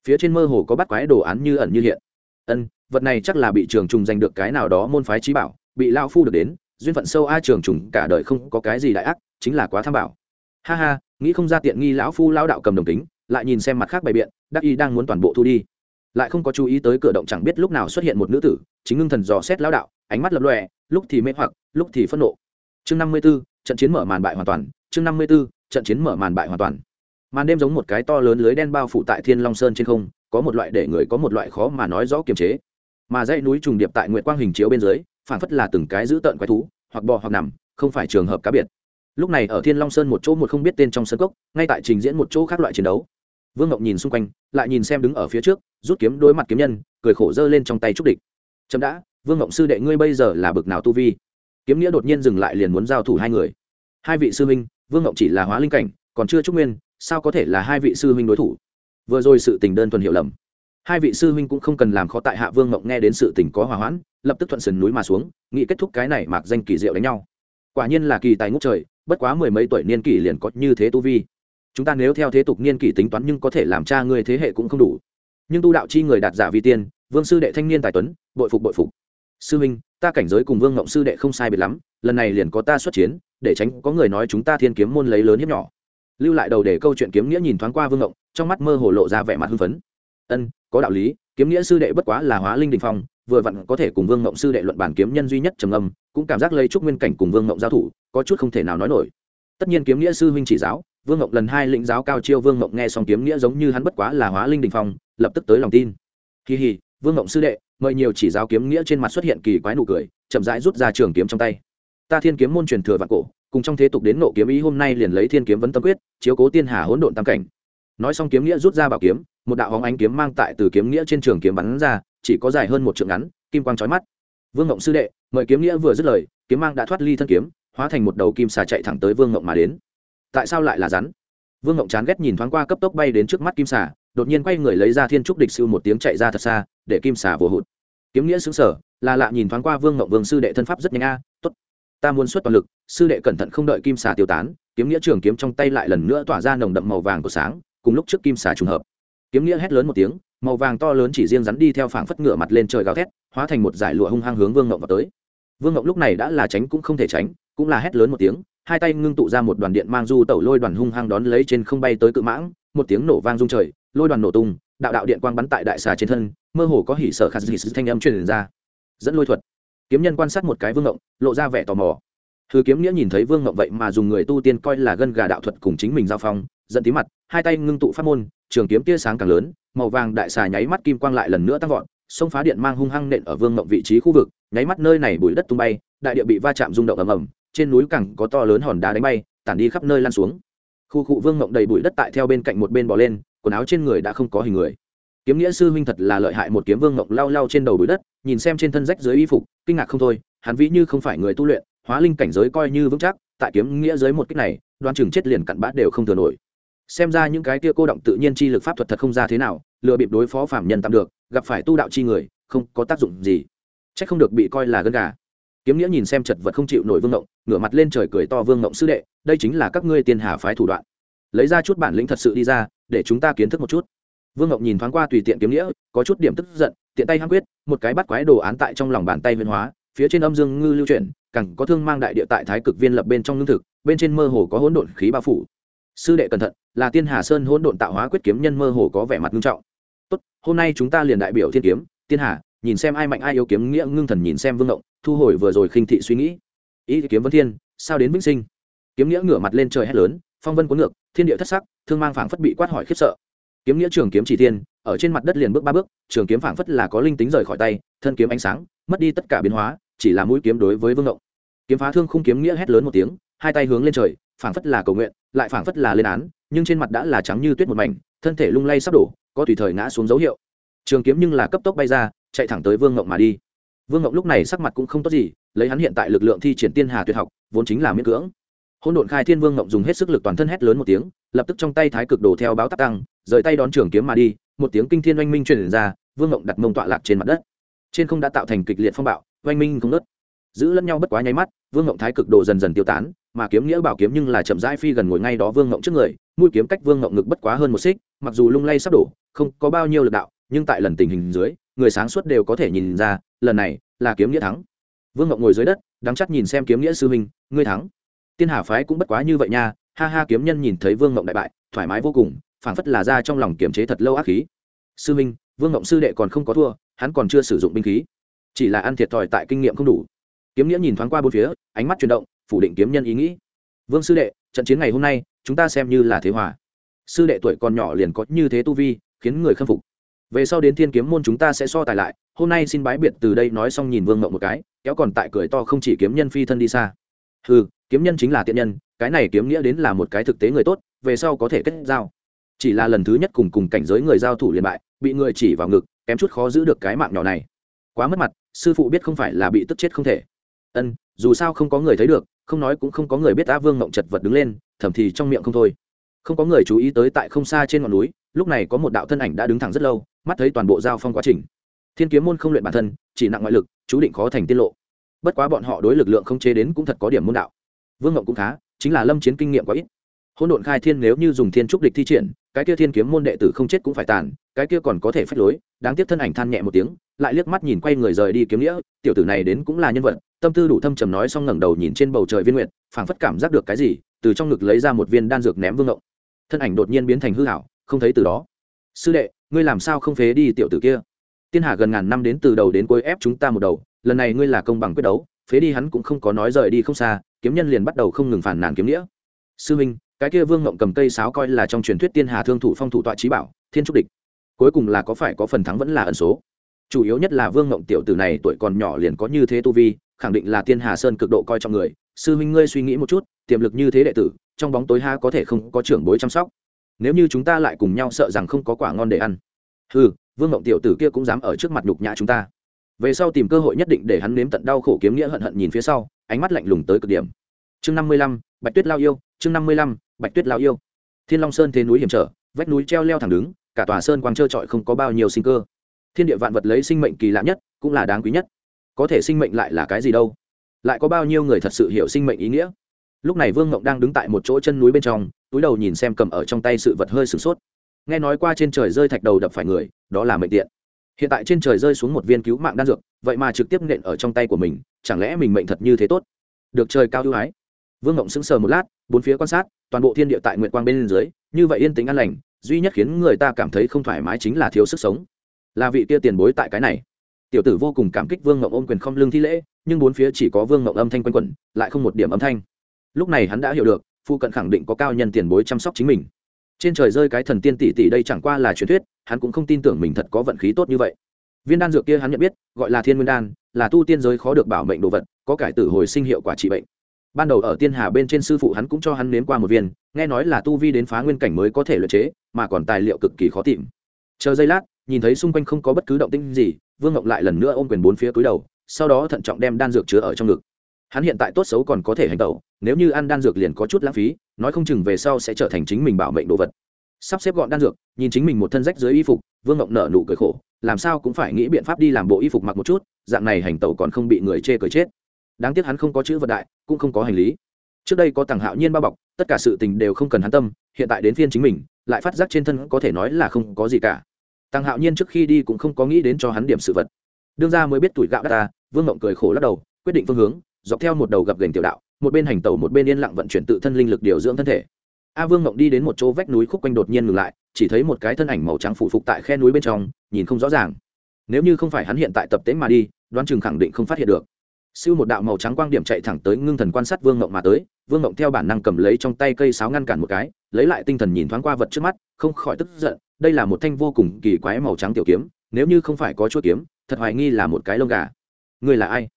Phía trên mơ hồ có bắt quái đồ án như ẩn như hiện. Ân, vật này chắc là bị trường trùng giành được cái nào đó môn phái trí bảo, bị lao phu được đến, duyên phận sâu a trường trùng, cả đời không có cái gì đại ác, chính là quá tham bảo. Ha ha, nghĩ không ra tiện nghi lão phu lao đạo cầm đồng tính lại nhìn xem mặt khác bày biện, đắc y đang muốn toàn bộ thu đi lại không có chú ý tới cửa động chẳng biết lúc nào xuất hiện một nữ tử, chính ngưng thần dò xét lao đạo, ánh mắt lập lòe, lúc thì mê hoặc, lúc thì phẫn nộ. Chương năm mươi b ố trận chiến mở màn bại hoàn toàn, chương năm mươi b ố trận chiến mở màn bại hoàn toàn. Màn đêm giống một cái to lớn lưới đen bao phủ tại thiên long sơn trên không, có một loại để người có một loại khó mà nói rõ kiềm chế. Mà dãy núi trùng điệp tại nguyệt quang hình chiếu bên dưới phản phất là từng cái giữ tợn quái thú, hoặc bò hoặc nằm, không phải trường hợp cá biệt. Lúc này ở thiên long sơn một chỗ một không biết tên trong sân cốc, ngay tại trình diễn một chỗ khác loại chiến đấu vương Ngộng nhìn xung quanh, lại nhìn xem đứng ở phía trước, rút kiếm đối mặt kiếm nhân, cười khổ giơ lên trong tay trúc địch. Chậm đã, vương Ngộng sư đệ ngươi bây giờ là bực nào tu vi? Kiếm nghĩa đột nhiên dừng lại liền muốn giao thủ hai người. Hai vị sư minh vương ngộng chỉ là hóa linh cảnh, còn chưa trúc nguyên, sao có thể là hai vị sư huynh đối thủ? Vừa rồi sự tình đơn thuần hiểu lầm. Hai vị sư huynh cũng không cần làm khó tại hạ vương ngộng nghe đến sự tình có hòa hoãn, lập tức thuận sườn núi mà xuống, nghị kết thúc cái này mạc danh kỳ diệu đánh nhau. Quả nhiên là kỳ tài ngốc trời, bất quá mười mấy tuổi niên kỷ liền có như thế tu vi chúng ta nếu theo thế tục niên kỷ tính toán nhưng có thể làm cha người thế hệ cũng không đủ. Nhưng tu đạo chi người đạt giả vi tiên, vương sư đệ thanh niên tài tuấn, bội phục bội phục. Sư huynh, ta cảnh giới cùng vương ngộng sư đệ không sai biệt lắm, lần này liền có ta xuất chiến, để tránh có người nói chúng ta thiên kiếm môn lấy lớn hiếp nhỏ. Lưu lại đầu để câu chuyện kiếm nghĩa nhìn thoáng qua vương ngộng, trong mắt mơ hồ lộ ra vẻ mặt hưng phấn. Ân, có đạo lý, kiếm nghĩa sư đệ bất quá là hóa linh đình phong, vừa vặn có thể cùng vương ngộng sư đệ luận bản kiếm nhân duy nhất trầm âm cũng cảm giác lấy trúc nguyên cảnh cùng vương ngộng giao thủ, có chút không thể nào nói nổi. Tất nhiên kiếm nghĩa sư huynh chỉ giáo vương ngộng lần hai lĩnh giáo cao chiêu vương ngộng nghe xong kiếm nghĩa giống như hắn bất quá là hóa linh đình phong, lập tức tới lòng tin. Kỳ hì vương ngộng sư đệ, mời nhiều chỉ giáo kiếm nghĩa trên mặt xuất hiện kỳ quái nụ cười, chậm rãi rút ra trường kiếm trong tay. Ta thiên kiếm môn truyền thừa vạn cổ, cùng trong thế tục đến nộ kiếm ý hôm nay liền lấy thiên kiếm vấn tâm quyết, chiếu cố tiên hà hỗn độn tam cảnh. Nói xong kiếm nghĩa rút ra bảo kiếm, một đạo hóng ánh kiếm mang tại từ kiếm nghĩa trên trường kiếm bắn ra, chỉ có dài hơn một trượng ngắn, kim quang trói mắt. Vương ngộng sư đệ, mời kiếm nghĩa vừa dứt lời, kiếm mang đã thoát ly thân kiếm, hóa thành một đầu kim xà chạy thẳng tới vương ngộng mà đến tại sao lại là rắn? Vương ngộng chán ghét nhìn thoáng qua cấp tốc bay đến trước mắt kim xà đột nhiên quay người lấy ra thiên trúc địch siêu một tiếng chạy ra thật xa để kim xà vừa hụt. Kiếm nghĩa xứng sở là lạ nhìn thoáng qua vương ngộng vương sư đệ thân pháp rất nhanh a à, t ố t ta muốn xuất toàn lực sư đệ cẩn thận không đợi kim xà tiêu tán kiếm nghĩa trường kiếm trong tay lại lần nữa tỏa ra nồng đậm màu vàng của sáng cùng lúc trước kim xà trùng hợp. Kiếm nghĩa hét lớn một tiếng màu vàng to lớn chỉ riêng rắn đi theo phảng phất ngựa mặt lên trời gào thét hóa thành một giải lụa hung hăng hướng vương ngộng vào tới vương ngọc lúc này đã là tránh cũng không thể tránh, cũng là hét lớn một tiếng, hai tay ngưng tụ ra một đoàn điện mang du tẩu lôi đoàn hung hăng đón lấy trên không bay tới cự mãng, một tiếng nổ vang rung trời, lôi đoàn nổ tung, đạo đạo điện quang bắn tại đại xà trên thân, mơ hồ có hỉ sở khát dị thanh âm truyền ra. Dẫn lôi thuật. Kiếm nhân quan sát một cái vương ngộng lộ ra vẻ tò mò. Hư kiếm nghĩa nhìn thấy vương ngộng vậy mà dùng người tu tiên coi là gân gà đạo thuật cùng chính mình giao phong, giận tí mặt, hai tay ngưng tụ pháp môn, trường kiếm tia sáng càng lớn, màu vàng đại xà nháy mắt kim quang lại lần nữa tăng vọt sông phá điện mang hung hăng nện ở vương mộng vị trí khu vực, nháy mắt nơi này bụi đất tung bay, đại địa bị va chạm rung động ầm ầm, trên núi cẳng có to lớn hòn đá đánh bay, tản đi khắp nơi lan xuống. Khu cụ vương mộng đầy bụi đất tại theo bên cạnh một bên bỏ lên, quần áo trên người đã không có hình người. Kiếm nghĩa sư huynh thật là lợi hại một kiếm vương mộng lao lao trên đầu bụi đất, nhìn xem trên thân rách dưới y phục, kinh ngạc không thôi, hắn vĩ như không phải người tu luyện, hóa linh cảnh giới coi như vững chắc, tại kiếm nghĩa giới một cách này, đoan chừng chết liền cặn bát đều không thừa nổi. Xem ra những cái kia cô động tự nhiên chi lực pháp thuật thật không ra thế nào, lừa bịp đối phó phạm nhân tạm được gặp phải tu đạo chi người, không có tác dụng gì. C h ắ c không được bị coi là gân gà. Kiếm nghĩa nhìn xem chật vật không chịu nổi vương ngộng, ngửa mặt lên trời cười to vương ngộng sư đệ, đây chính là các ngươi tiên hà phái thủ đoạn. Lấy ra chút bản lĩnh thật sự đi ra, để chúng ta kiến thức một chút. Vương ngộng nhìn thoáng qua tùy tiện kiếm nghĩa, có chút điểm tức giận, tiện tay hăng quyết, một cái bắt quái đồ án tại trong lòng bàn tay huyền hóa, phía trên âm dương ngư lưu chuyển cẳng có thương mang đại địa tại thái cực viên lập bên trong lương thực, bên trên mơ hồ có hỗn độn khí bao phủ. Sư đệ cẩn thận, là tiên hà sơn hỗn độn tạo hóa quyết kiếm nhân mơ hồ có vẻ mặt nghiêm trọng hôm nay chúng ta liền đại biểu thiên kiếm tiên hà nhìn xem ai mạnh ai yếu kiếm nghĩa ngưng thần nhìn xem vương động thu hồi vừa rồi khinh thị suy nghĩ. Ý kiếm vân thiên sao đến vĩnh sinh? Kiếm nghĩa ngửa mặt lên trời hét lớn phong vân cuốn ngược thiên địa thất sắc thương mang phảng phất bị quát hỏi khiếp sợ. Kiếm nghĩa trường kiếm chỉ thiên, ở trên mặt đất liền bước ba bước trường kiếm phảng phất là có linh tính rời khỏi tay thân kiếm ánh sáng mất đi tất cả biến hóa chỉ là mũi kiếm đối với vương động, kiếm phá thương không kiếm nghĩa hét lớn một tiếng hai tay hướng lên trời phảng phất là cầu nguyện lại phảng phất là lên án nhưng trên mặt đã là trắng như tuyết một mảnh thân thể lung lay sắp đổ có tùy thời ngã xuống dấu hiệu. Trường kiếm nhưng là cấp tốc bay ra, chạy thẳng tới vương ngộng mà đi. Vương ngộng lúc này sắc mặt cũng không tốt gì, lấy hắn hiện tại lực lượng thi triển tiên hà tuyệt học, vốn chính là miễn cưỡng. Hôn độn khai thiên vương ngộng dùng hết sức lực toàn thân hét lớn một tiếng, lập tức trong tay thái cực đồ theo báo tắc tăng, rời tay đón trường kiếm mà đi, một tiếng kinh thiên oanh minh truyền ra, vương ngộng đặt mông tọa lạc trên mặt đất. Trên không đã tạo thành kịch liệt phong bạo, oanh minh không nớt giữ lẫn nhau bất quá nháy mắt, vương ngộng thái cực đồ dần dần tiêu tán, mà kiếm nghĩa bảo kiếm nhưng là chậm rãi phi gần ngồi ngay đó vương ngộng trước người mũi kiếm cách vương ngộng ngực bất quá hơn một xích, mặc dù lung lay sắp đổ, không có bao nhiêu lực đạo, nhưng tại lần tình hình dưới, người sáng suốt đều có thể nhìn ra, lần này là kiếm nghĩa thắng. Vương ngộng ngồi dưới đất, đắng chắc nhìn xem kiếm nghĩa sư huynh, ngươi thắng. Tiên hà phái cũng bất quá như vậy nha, ha ha kiếm nhân nhìn thấy vương ngộng đại bại, thoải mái vô cùng, phảng phất là ra trong lòng kiềm chế thật lâu ác khí. Sư huynh, vương ngộng sư đệ còn không có thua, hắn còn chưa sử dụng binh khí. Chỉ là ăn thiệt thòi tại kinh nghiệm không đủ. Kiếm nghĩa nhìn thoáng qua bốn phía, ánh mắt chuyển động, phủ định kiếm nhân ý nghĩ vương sư đệ, trận chiến ngày hôm nay, chúng ta xem như là thế hòa. Sư đệ tuổi còn nhỏ liền có như thế tu vi, khiến người khâm phục. Về sau đến thiên kiếm môn chúng ta sẽ so tài lại. Hôm nay xin bái biệt từ đây nói xong nhìn vương mộng một cái, kéo còn tại cười to không chỉ kiếm nhân phi thân đi xa. Ừ kiếm nhân chính là tiện nhân, cái này kiếm nghĩa đến là một cái thực tế người tốt, về sau có thể kết giao. Chỉ là lần thứ nhất cùng cùng cảnh giới người giao thủ liền bại, bị người chỉ vào ngực, kém chút khó giữ được cái mạng nhỏ này. Quá mất mặt, sư phụ biết không phải là bị tức chết không thể. Ân, dù sao không có người thấy được không nói cũng không có người biết á vương mộng chật vật đứng lên, thầm thì trong miệng không thôi. Không có người chú ý tới tại không xa trên ngọn núi, lúc này có một đạo thân ảnh đã đứng thẳng rất lâu, mắt thấy toàn bộ giao phong quá trình. Thiên kiếm môn không luyện bản thân, chỉ nặng ngoại lực, chú định khó thành tiết lộ. Bất quá bọn họ đối lực lượng không chế đến cũng thật có điểm môn đạo. Vương ngộng cũng khá, chính là lâm chiến kinh nghiệm quá ít. Hỗn độn khai thiên nếu như dùng thiên trúc địch thi triển, cái kia thiên kiếm môn đệ tử không chết cũng phải tàn, cái kia còn có thể phách lối. Đáng tiếc thân ảnh than nhẹ một tiếng, lại liếc mắt nhìn quay người rời đi kiếm nghĩa, tiểu tử này đến cũng là nhân vật tâm tư đủ thâm trầm nói xong ngẩng đầu nhìn trên bầu trời viên nguyện phảng phất cảm giác được cái gì, từ trong ngực lấy ra một viên đan dược ném vương ngộng. Thân ảnh đột nhiên biến thành hư hảo không thấy từ đó. Sư đệ, ngươi làm sao không phế đi tiểu tử kia? Tiên hà gần ngàn năm đến từ đầu đến cuối ép chúng ta một đầu, lần này ngươi là công bằng quyết đấu, phế đi hắn cũng không có nói rời đi không xa, kiếm nhân liền bắt đầu không ngừng phản nàn kiếm nghĩa. Sư minh cái kia vương ngộng cầm cây sáo coi là trong truyền thuyết tiên hà thương thủ phong thủ tọa trí bảo, thiên trúc địch. Cuối cùng là có phải có phần thắng vẫn là ẩn số. Chủ yếu nhất là vương ngộng tiểu tử này tuổi còn nhỏ liền có như thế tu vi khẳng định là tiên hà sơn cực độ coi trọng người. Sư minh ngươi suy nghĩ một chút, tiềm lực như thế đệ tử, trong bóng tối ha có thể không có trưởng bối chăm sóc? Nếu như chúng ta lại cùng nhau sợ rằng không có quả ngon để ăn. Ừ vương Mộng tiểu tử kia cũng dám ở trước mặt nhục nhã chúng ta. Về sau tìm cơ hội nhất định để hắn nếm tận đau khổ kiếm nghĩa hận hận nhìn phía sau, ánh mắt lạnh lùng tới cực điểm. Chương năm mươi lăm, bạch tuyết lao yêu, chương năm mươi lăm, bạch tuyết lao yêu. Thiên long sơn thế núi hiểm trở, vách núi treo leo thẳng đứng, cả tòa sơn quang trơ trọi không có bao nhiêu sinh cơ. Thiên địa vạn vật lấy sinh mệnh kỳ lạ nhất, cũng là đáng quý nhất có thể sinh mệnh lại là cái gì đâu? Lại có bao nhiêu người thật sự hiểu sinh mệnh ý nghĩa? Lúc này vương ngộng đang đứng tại một chỗ chân núi bên trong, túi đầu nhìn xem cầm ở trong tay sự vật hơi sửng sốt. Nghe nói qua trên trời rơi thạch đầu đập phải người, đó là mệnh tiện. Hiện tại trên trời rơi xuống một viên cứu mạng đan dược, vậy mà trực tiếp nện ở trong tay của mình, chẳng lẽ mình mệnh thật như thế tốt? Được trời cao ưu ái. Vương ngộng sững sờ một lát, bốn phía quan sát, toàn bộ thiên địa tại nguyện quang bên dưới, như vậy yên tĩnh an lành, duy nhất khiến người ta cảm thấy không thoải mái chính là thiếu sức sống. Là vị kia tiền bối tại cái này tiểu tử vô cùng cảm kích vương ngộng ôm quyền không lương thi lễ, nhưng bốn phía chỉ có vương ngộng âm thanh quanh quẩn, lại không một điểm âm thanh. Lúc này hắn đã hiểu được, phu cận khẳng định có cao nhân tiền bối chăm sóc chính mình. Trên trời rơi cái thần tiên tỷ tỷ đây chẳng qua là truyền thuyết, hắn cũng không tin tưởng mình thật có vận khí tốt như vậy. Viên đan dược kia hắn nhận biết, gọi là thiên nguyên đan, là tu tiên giới khó được bảo mệnh đồ vật, có cải tử hồi sinh hiệu quả trị bệnh. Ban đầu ở tiên hà bên trên sư phụ hắn cũng cho hắn nếm qua một viên, nghe nói là tu vi đến phá nguyên cảnh mới có thể luyện chế, mà còn tài liệu cực kỳ khó tìm. Chờ giây lát, nhìn thấy xung quanh không có bất cứ động tĩnh gì vương ngọc lại lần nữa ôm quyền bốn phía cúi đầu, sau đó thận trọng đem đan dược chứa ở trong ngực. Hắn hiện tại tốt xấu còn có thể hành tẩu, nếu như ăn đan dược liền có chút lãng phí, nói không chừng về sau sẽ trở thành chính mình bảo mệnh đồ vật. Sắp xếp gọn đan dược, nhìn chính mình một thân rách dưới y phục, vương ngọc nở nụ cười khổ, làm sao cũng phải nghĩ biện pháp đi làm bộ y phục mặc một chút, dạng này hành tẩu còn không bị người chê cười chết. Đáng tiếc hắn không có chữ vật đại, cũng không có hành lý. Trước đây có tàng hạo nhiên bao bọc, tất cả sự tình đều không cần hắn tâm, hiện tại đến phiên chính mình, lại phát giác trên thân có thể nói là không có gì cả. Tăng hạo nhiên trước khi đi cũng không có nghĩ đến cho hắn điểm sự vật. Đương ra mới biết tuổi gạo ta, vương mộng cười khổ lắc đầu, quyết định phương hướng, dọc theo một đầu gặp gành tiểu đạo, một bên hành tẩu một bên yên lặng vận chuyển tự thân linh lực điều dưỡng thân thể. A vương mộng đi đến một chỗ vách núi khúc quanh đột nhiên ngừng lại, chỉ thấy một cái thân ảnh màu trắng phủ phục tại khe núi bên trong, nhìn không rõ ràng. Nếu như không phải hắn hiện tại tập tễnh mà đi, đoán chừng khẳng định không phát hiện được. Siêu một đạo màu trắng quang điểm chạy thẳng tới ngưng thần quan sát vương mộng mà tới, vương mộng theo bản năng cầm lấy trong tay cây sáo ngăn cản một cái, lấy lại tinh thần nhìn thoáng qua vật trước mắt, không khỏi tức giận đây là một thanh vô cùng kỳ quái màu trắng tiểu kiếm, nếu như không phải có chuỗi kiếm, thật hoài nghi là một cái lông gà. Người là ai?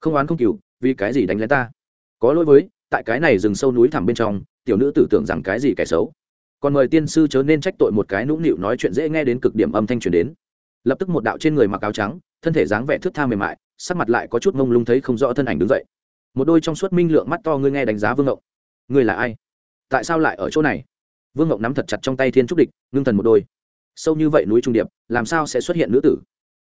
Không oán không cừu, vì cái gì đánh lén ta? Có lỗi với, tại cái này rừng sâu núi thẳm bên trong, tiểu nữ tử tưởng rằng cái gì kẻ xấu. Còn mời tiên sư chớ nên trách tội một cái nũng nịu nói chuyện dễ nghe đến cực điểm âm thanh truyền đến. Lập tức một đạo trên người mặc áo trắng, thân thể dáng vẻ thước tha mềm mại, sắc mặt lại có chút mông lung thấy không rõ thân ảnh đứng dậy. Một đôi trong suốt minh lượng mắt to ngươi nghe đánh giá vương ngộng. Ngươi là ai? Tại sao lại ở chỗ này? Vương ngộng nắm thật chặt trong tay thiên trúc địch, ngưng thần một đôi. Sâu như vậy núi trung điệp, làm sao sẽ xuất hiện nữ tử?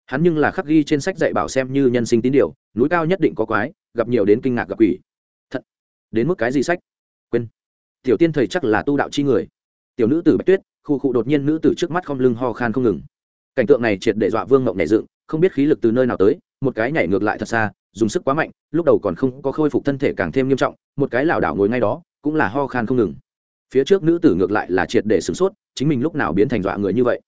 Hắn nhưng là khắc ghi trên sách dạy bảo xem như nhân sinh tín điều, núi cao nhất định có quái, gặp nhiều đến kinh ngạc gặp quỷ. Thật. Đến mức cái gì sách? Quên. Tiểu tiên thầy chắc là tu đạo chi người. Tiểu nữ tử bạch tuyết, khu khu đột nhiên nữ tử trước mắt không lưng ho khan không ngừng. Cảnh tượng này triệt để dọa vương ngộng nhảy dựng, không biết khí lực từ nơi nào tới, một cái nhảy ngược lại thật xa, dùng sức quá mạnh, lúc đầu còn không có khôi phục thân thể càng thêm nghiêm trọng, một cái lảo đảo ngồi ngay đó, cũng là ho khan không ngừng phía trước nữ tử ngược lại là triệt để sửng sốt, chính mình lúc nào biến thành dọa người như vậy?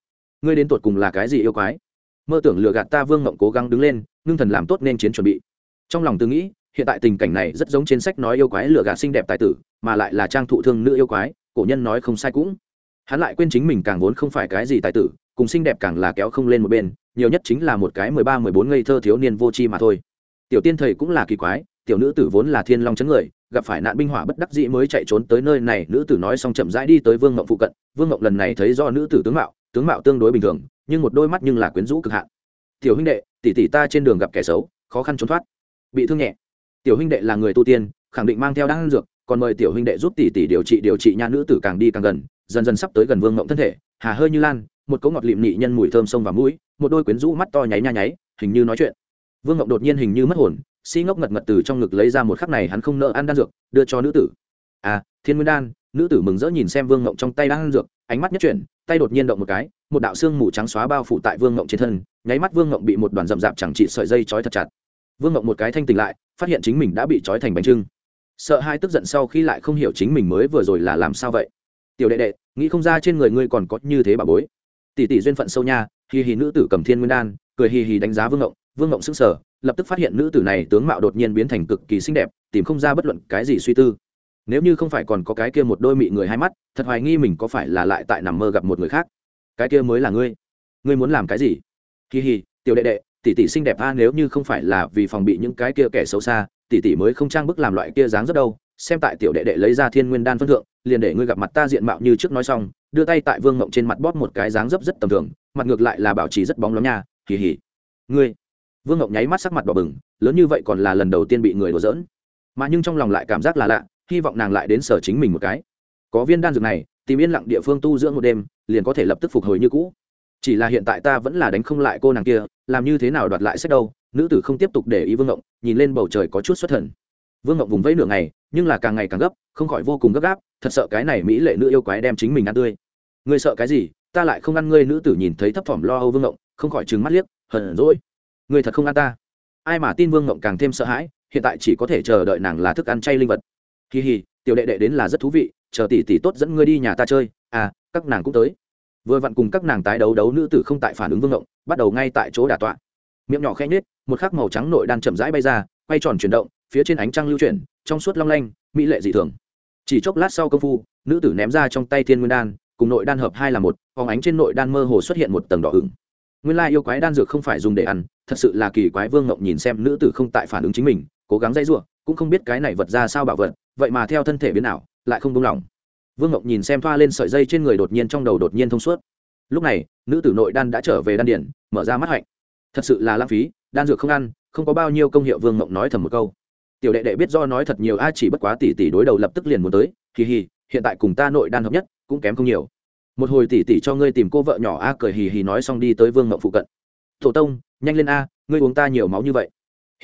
Ngươi đến tột cùng là cái gì yêu quái? Mơ tưởng lừa gạt ta vương ngộng cố gắng đứng lên, ngưng thần làm tốt nên chiến chuẩn bị. Trong lòng tư nghĩ, hiện tại tình cảnh này rất giống trên sách nói yêu quái lừa gạt xinh đẹp tài tử, mà lại là trang thụ thương nữ yêu quái, cổ nhân nói không sai cũng. Hắn lại quên chính mình càng vốn không phải cái gì tài tử, cùng xinh đẹp càng là kéo không lên một bên, nhiều nhất chính là một cái mười ba, mười bốn ngây thơ thiếu niên vô tri mà thôi. Tiểu tiên thầy cũng là kỳ quái tiểu nữ tử vốn là thiên long chấn người, gặp phải nạn binh hỏa bất đắc dĩ mới chạy trốn tới nơi này, nữ tử nói xong chậm rãi đi tới vương ngộng phụ cận. Vương ngộng lần này thấy do nữ tử tướng mạo tướng mạo tương đối bình thường, nhưng một đôi mắt nhưng là quyến rũ cực hạn. Tiểu huynh đệ, tỷ tỷ ta trên đường gặp kẻ xấu, khó khăn trốn thoát. Bị thương nhẹ. Tiểu huynh đệ là người tu tiên, khẳng định mang theo đan dược, còn mời tiểu huynh đệ giúp tỷ tỷ điều trị điều trị nha nữ tử càng đi càng gần. Dần dần sắp tới gần vương ngộng thân thể, hà hơi như lan, một cỗ ngọt lịm nị nhân mùi thơm sông vào mũi, một đôi quyến rũ mắt to nháy nha nháy, hình như nói chuyện. Vương ngộng đột nhiên hình như mất hồn si ngốc ngật ngật từ trong ngực lấy ra một khắc này hắn không nợ ăn đan dược, đưa cho nữ tử. À thiên nguyên đan, nữ tử mừng rỡ nhìn xem vương ngộng trong tay đang ăn dược, ánh mắt nhất chuyển, tay đột nhiên động một cái, một đạo xương mù trắng xóa bao phủ tại vương ngộng trên thân, nháy mắt vương ngộng bị một đoàn rậm rạp chẳng trị sợi dây trói thật chặt. Vương ngộng một cái thanh tỉnh lại, phát hiện chính mình đã bị trói thành bánh trưng. Sợ hai tức giận sau khi lại không hiểu chính mình mới vừa rồi là làm sao vậy. Tiểu đệ đệ, nghĩ không ra trên người ngươi còn có như thế bà bối. Tỷ tỷ duyên phận sâu nha, hì hì nữ tử cầm thiên nguyên đan, cười hì hì đánh giá vương ngộng vương ngộng sững sờ lập tức phát hiện nữ tử này tướng mạo đột nhiên biến thành cực kỳ xinh đẹp, tìm không ra bất luận cái gì suy tư. Nếu như không phải còn có cái kia một đôi mị người hai mắt, thật hoài nghi mình có phải là lại tại nằm mơ gặp một người khác. Cái kia mới là ngươi. Ngươi muốn làm cái gì? Kỳ hì tiểu đệ đệ, tỷ tỷ xinh đẹp a, nếu như không phải là vì phòng bị những cái kia kẻ xấu xa, tỷ tỷ mới không trang bức làm loại kia dáng rất đâu. Xem tại tiểu đệ đệ lấy ra thiên nguyên đan phân thượng, liền để ngươi gặp mặt ta diện mạo như trước nói xong, đưa tay tại vương ngộng trên mặt bóp một cái dáng dấp rất tầm thường, mặt ngược lại là bảo trì rất bóng lắm nha. Kỳ hỉ ngươi vương ngộng nháy mắt sắc mặt đỏ bừng, lớn như vậy còn là lần đầu tiên bị người đổ dỡn mà nhưng trong lòng lại cảm giác là lạ, hy vọng nàng lại đến sở chính mình một cái. Có viên đan dược này, tìm yên lặng địa phương tu dưỡng một đêm, liền có thể lập tức phục hồi như cũ. Chỉ là hiện tại ta vẫn là đánh không lại cô nàng kia, làm như thế nào đoạt lại sách đâu, nữ tử không tiếp tục để ý vương ngộng nhìn lên bầu trời có chút xuất thần. Vương ngộng vùng vẫy nửa ngày, nhưng là càng ngày càng gấp, không khỏi vô cùng gấp gáp, thật sợ cái này mỹ lệ nữ yêu quái đem chính mình ăn tươi. Ngươi sợ cái gì, ta lại không ăn ngươi nữ tử nhìn thấy thấp thỏm lo âu vương ngộng không khỏi trừng mắt liếc, hờn rỗi người thật không ăn ta? Ai mà tin vương ngộng càng thêm sợ hãi, hiện tại chỉ có thể chờ đợi nàng là thức ăn chay linh vật. Kỳ hì, tiểu đệ đệ đến là rất thú vị, chờ tỷ tỷ tốt dẫn ngươi đi nhà ta chơi. À các nàng cũng tới. Vừa vặn cùng các nàng tái đấu đấu nữ tử không tại phản ứng vương ngộng, bắt đầu ngay tại chỗ đà tọa. Miệng nhỏ khẽ nhết một khắc màu trắng nội đan chậm rãi bay ra, quay tròn chuyển động, phía trên ánh trăng lưu chuyển, trong suốt long lanh, mỹ lệ dị thường. Chỉ chốc lát sau công phu, nữ tử ném ra trong tay thiên nguyên đan, cùng nội đan hợp hai là một, phóng ánh trên nội đan mơ hồ xuất hiện một tầng đỏ ửng nguyên lai yêu quái đan dược không phải dùng để ăn, thật sự là kỳ quái vương ngộng nhìn xem nữ tử không tại phản ứng chính mình, cố gắng dây giụa, cũng không biết cái này vật ra sao bảo vật, vậy mà theo thân thể biến nào lại không đông lòng. Vương ngộng nhìn xem thoa lên sợi dây trên người đột nhiên trong đầu đột nhiên thông suốt. Lúc này, nữ tử nội đan đã trở về đan điển, mở ra mắt hạnh. Thật sự là lãng phí, đan dược không ăn, không có bao nhiêu công hiệu vương ngộng nói thầm một câu. Tiểu đệ đệ biết do nói thật nhiều, a chỉ bất quá tỷ tỷ đối đầu lập tức liền muốn tới, kỳ hì, hiện tại cùng ta nội đan hợp nhất, cũng kém không nhiều một hồi tỷ tỷ cho ngươi tìm cô vợ nhỏ a cười hì hì nói xong đi tới vương mộng phụ cận. Thổ tông, nhanh lên a, ngươi uống ta nhiều máu như vậy.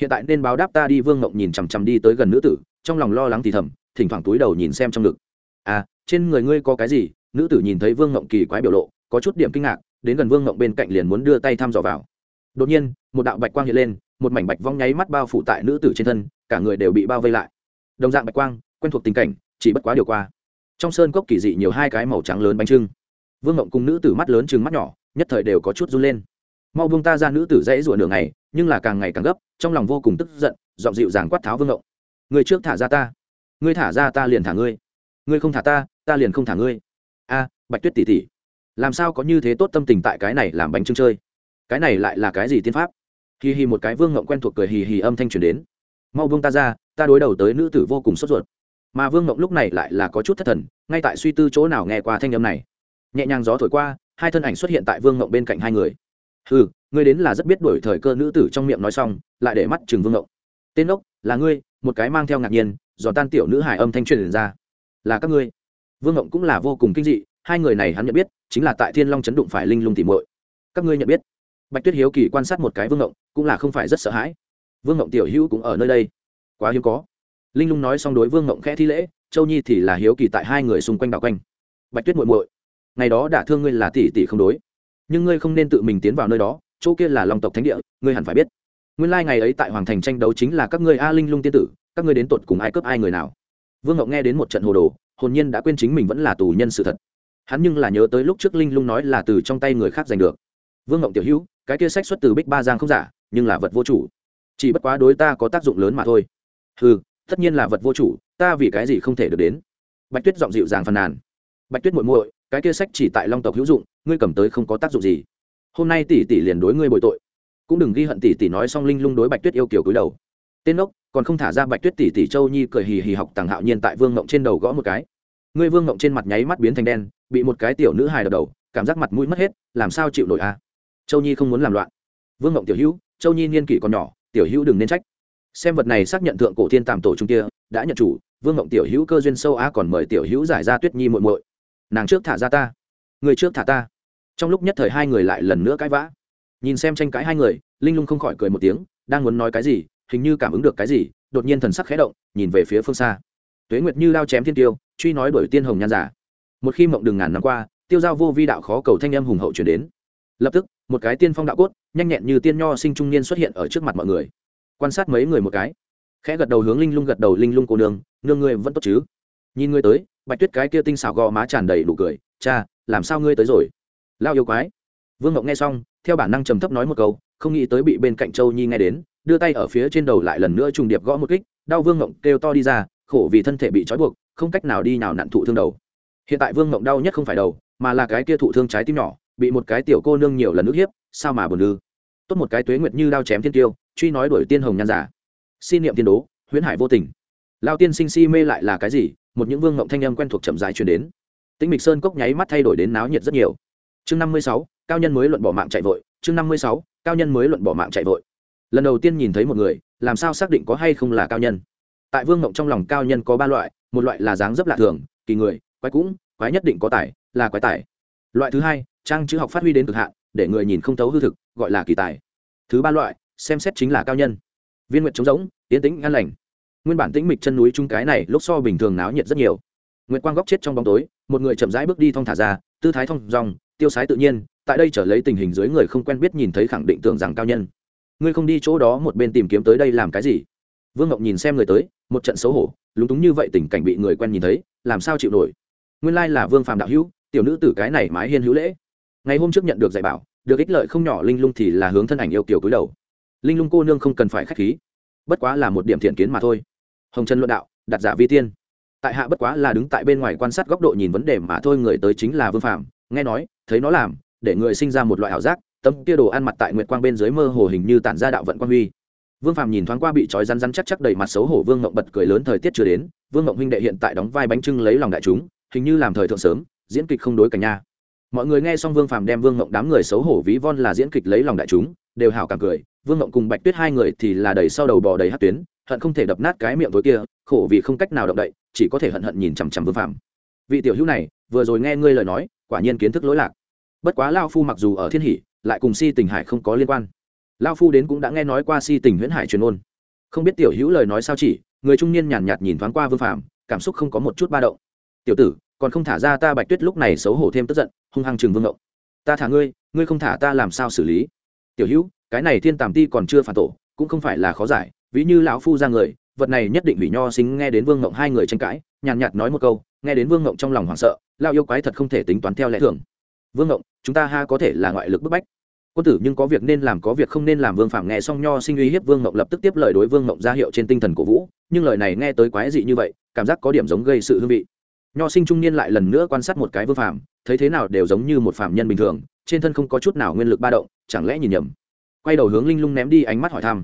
Hiện tại nên báo đáp ta đi, vương mộng nhìn chằm chằm đi tới gần nữ tử, trong lòng lo lắng thì thầm, thỉnh thoảng túi đầu nhìn xem trong ngực. À trên người ngươi có cái gì? Nữ tử nhìn thấy vương mộng kỳ quái biểu lộ, có chút điểm kinh ngạc, đến gần vương mộng bên cạnh liền muốn đưa tay thăm dò vào. Đột nhiên, một đạo bạch quang hiện lên, một mảnh bạch vong nháy mắt bao phủ tại nữ tử trên thân, cả người đều bị bao vây lại. Đồng dạng bạch quang, quen thuộc tình cảnh, chỉ bất quá điều qua. Trong sơn cốc kỳ dị nhiều hai cái màu trắng lớn bánh trưng vương ngộng cùng nữ tử mắt lớn chừng mắt nhỏ, nhất thời đều có chút run lên. Mau vương ta ra nữ tử dãy rủa nửa ngày, nhưng là càng ngày càng gấp, trong lòng vô cùng tức giận dọn dịu dàng quát tháo vương ngộng. Người trước thả ra ta. Ngươi thả ra ta liền thả ngươi. Ngươi không thả ta ta liền không thả ngươi. A, bạch tuyết tỉ tỉ làm sao có như thế tốt tâm tình tại cái này làm bánh trưng chơi? Cái này lại là cái gì tiên pháp? Hì hì một cái vương ngộng quen thuộc cười hì hì âm thanh truyền đến. Mau vương ta ra, ta đối đầu tới nữ tử vô cùng sốt ruột. Mà vương ngộng lúc này lại là có chút thất thần, ngay tại suy tư chỗ nào nghe qua thanh âm này nhẹ nhàng gió thổi qua, hai thân ảnh xuất hiện tại vương ngộng bên cạnh hai người. Ừ ngươi đến là rất biết đổi thời cơ nữ tử trong miệng nói xong, lại để mắt chừng vương ngộng. Tên ốc là ngươi, một cái mang theo ngạc nhiên giò tan tiểu nữ hải âm thanh truyền ra. Là các ngươi. Vương ngộng cũng là vô cùng kinh dị, hai người này hắn nhận biết, chính là tại thiên long chấn đụng phải linh lung tìm muội. Các ngươi nhận biết. Bạch tuyết hiếu kỳ quan sát một cái vương ngộng, cũng là không phải rất sợ hãi. Vương ngộng tiểu hữu cũng ở nơi đây. Quá hiếm có. Linh lung nói xong đối vương ngộng khẽ thi lễ, châu nhi thì là hiếu kỳ tại hai người xung quanh đảo quanh. Bạch tuyết muội muội ngày đó đã thương ngươi là tỷ tỷ không đối. Nhưng ngươi không nên tự mình tiến vào nơi đó, chỗ kia là lòng tộc thánh địa, ngươi hẳn phải biết. Nguyên lai ngày ấy tại hoàng thành tranh đấu chính là các ngươi a linh lung tiên tử, các ngươi đến tột cùng ai cướp ai người nào. Vương ngọc nghe đến một trận hồ đồ, hồn nhiên đã quên chính mình vẫn là tù nhân sự thật. Hắn nhưng là nhớ tới lúc trước linh lung nói là từ trong tay người khác giành được. Vương ngọc tiểu hữu, cái kia sách xuất từ bích ba giang không giả, nhưng là vật vô chủ. Chỉ bất quá đối ta có tác dụng lớn mà thôi. Ừ tất nhiên là vật vô chủ, ta vì cái gì không thể được đến? Bạch tuyết giọng dịu dàng phàn nàn. Bạch tuyết muội muội cái kia sách chỉ tại long tộc hữu dụng, ngươi cầm tới không có tác dụng gì. Hôm nay tỷ tỷ liền đối ngươi bồi tội. Cũng đừng ghi hận tỷ tỷ nói xong linh lung đối bạch tuyết yêu kiều cúi đầu. Tên ốc, còn không thả ra bạch tuyết tỷ tỷ châu nhi cười hì hì học tàng hạo nhiên tại vương ngộng trên đầu gõ một cái. Ngươi vương ngộng trên mặt nháy mắt biến thành đen, bị một cái tiểu nữ hài đập đầu, cảm giác mặt mũi mất hết, làm sao chịu nổi a à? châu nhi không muốn làm loạn. Vương ngộng tiểu hữu, châu nhi niên kỷ còn nhỏ, tiểu hữu đừng nên trách. Xem vật này xác nhận thượng cổ thiên tàm tổ trung kia, đã nhận chủ, vương ngộng tiểu hữu cơ duyên sâu a còn mời tiểu hữu giải ra tuyết nhi muội muội nàng trước thả ra ta, người trước thả ta. Trong lúc nhất thời hai người lại lần nữa cãi vã. Nhìn xem tranh cãi hai người, linh lung không khỏi cười một tiếng, đang muốn nói cái gì, hình như cảm ứng được cái gì, đột nhiên thần sắc khẽ động, nhìn về phía phương xa. Tuế nguyệt như lao chém thiên tiêu, truy nói đổi tiên hồng nhan giả. Một khi mộng đường ngàn năm qua, tiêu giao vô vi đạo khó cầu thanh âm hùng hậu chuyển đến. Lập tức, một cái tiên phong đạo cốt, nhanh nhẹn như tiên nho sinh trung niên xuất hiện ở trước mặt mọi người. Quan sát mấy người một cái. Khẽ gật đầu hướng linh lung gật đầu, linh lung cô nương nương ngươi vẫn tốt chứ? Nhìn ngươi tới, bạch tuyết cái kia tinh xảo gò má tràn đầy đủ cười, cha, làm sao ngươi tới rồi? Lao yêu quái. Vương ngọc nghe xong, theo bản năng trầm thấp nói một câu, không nghĩ tới bị bên cạnh châu nhi nghe đến, đưa tay ở phía trên đầu lại lần nữa trùng điệp gõ một kích, đau vương ngộng kêu to đi ra, khổ vì thân thể bị trói buộc, không cách nào đi nào nặn thụ thương đầu. Hiện tại vương ngộng đau nhất không phải đầu, mà là cái kia thụ thương trái tim nhỏ, bị một cái tiểu cô nương nhiều lần ức hiếp, sao mà buồn ư? Tốt một cái tuế nguyệt như đao chém thiên tiêu, truy nói đổi tiên hồng nhan giả. Xin niệm tiên đố, huyễn hải vô tình lao tiên sinh si mê lại là cái gì? Một những vương ngộng thanh âm quen thuộc chậm dài truyền đến. Tĩnh mịch sơn cốc nháy mắt thay đổi đến náo nhiệt rất nhiều. Chương năm mươi sáu, cao nhân mới luận bỏ mạng chạy vội. Chương năm mươi sáu, cao nhân mới luận bỏ mạng chạy vội. Lần đầu tiên nhìn thấy một người, làm sao xác định có hay không là cao nhân? Tại vương ngộng trong lòng cao nhân có ba loại, một loại là dáng dấp lạ thường, kỳ người, quái cũng, quái nhất định có tài, là quái tài. Loại thứ hai, trang chữ học phát huy đến cực hạn, để người nhìn không thấu hư thực, gọi là kỳ tài. Thứ ba loại, xem xét chính là cao nhân. Viên nguyện trống rỗng tiến tĩnh an lành nguyên bản tĩnh mịch chân núi trung cái này lúc so bình thường náo nhiệt rất nhiều. Nguyệt quang góc chết trong bóng tối, một người chậm rãi bước đi thong thả ra, tư thái thong dong, tiêu sái tự nhiên, tại đây trở lấy tình hình dưới người không quen biết nhìn thấy khẳng định tưởng rằng cao nhân. Ngươi không đi chỗ đó một bên tìm kiếm tới đây làm cái gì? Vương ngọc nhìn xem người tới, một trận xấu hổ, lúng túng như vậy tình cảnh bị người quen nhìn thấy, làm sao chịu nổi? Nguyên lai là vương phạm đạo hữu, tiểu nữ tử cái này mái hiên hữu lễ. Ngày hôm trước nhận được dạy bảo, được ích lợi không nhỏ, linh lung thì là hướng thân ảnh yêu kiều cúi đầu. Linh lung cô nương không cần phải k h á c h khí, bất quá là một điểm thiện kiến mà thôi hồng trần luận đạo, đặt giả vi tiên. Tại hạ bất quá là đứng tại bên ngoài quan sát góc độ nhìn vấn đề mà thôi, người tới chính là vương phạm nghe nói, thấy nó làm, để người sinh ra một loại ảo giác, tấm kia đồ ăn mặt tại nguyệt quang bên dưới mơ hồ hình như tản ra đạo vận quang huy. Vương phạm nhìn thoáng qua bị trói răn răn chắc chắc đầy mặt xấu hổ vương ngộng bật cười lớn thời tiết chưa đến, vương ngộng huynh đệ hiện tại đóng vai bánh trưng lấy lòng đại chúng, hình như làm thời thượng sớm, diễn kịch không đối cả nha. Mọi người nghe xong vương phạm đem vương ngộng đám người xấu hổ ví von là diễn kịch lấy lòng đại chúng, đều hảo cảm cười, vương ngộng cùng bạch tuyết hai người thì là đầy sau đầu bò đầy hát tuyến hận không thể đập nát cái miệng tối kia khổ vì không cách nào động đậy chỉ có thể hận hận nhìn chằm chằm vương phạm vị tiểu hữu này vừa rồi nghe ngươi lời nói quả nhiên kiến thức lỗi lạc. Bất quá lao phu mặc dù ở thiên hỷ lại cùng si tình hải không có liên quan. Lao phu đến cũng đã nghe nói qua si tình huyễn hải truyền ôn không biết tiểu hữu lời nói sao chỉ người trung niên nhàn nhạt, nhìn thoáng qua vương phạm cảm xúc không có một chút ba động. Tiểu tử còn không thả ra ta bạch tuyết lúc này xấu hổ thêm tức giận hung hăng chừng vương động. ta thả ngươi ngươi không thả ta làm sao xử lý? Tiểu hữu cái này thiên tàm ti còn chưa phản tổ cũng không phải là khó giải ví như lão phu ra người, vật này nhất định hủy nho sinh nghe đến vương ngộng hai người tranh cãi, nhàn nhạt nói một câu, nghe đến vương ngộng trong lòng hoảng sợ lao yêu quái thật không thể tính toán theo lẽ thường. Vương ngộng, chúng ta ha có thể là ngoại lực bức bách. Quân tử nhưng có việc nên làm, có việc không nên làm. Vương phạm nghe xong nho sinh uy hiếp, vương ngộng lập tức tiếp lời đối vương ngộng ra hiệu trên tinh thần cổ vũ, nhưng lời này nghe tới quái dị như vậy, cảm giác có điểm giống gây sự hương vị. Nho sinh trung niên lại lần nữa quan sát một cái vương phạm thấy thế nào đều giống như một phạm nhân bình thường, trên thân không có chút nào nguyên lực ba động, chẳng lẽ nhìn nhầm? Quay đầu hướng linh lung ném đi ánh mắt hỏi thăm.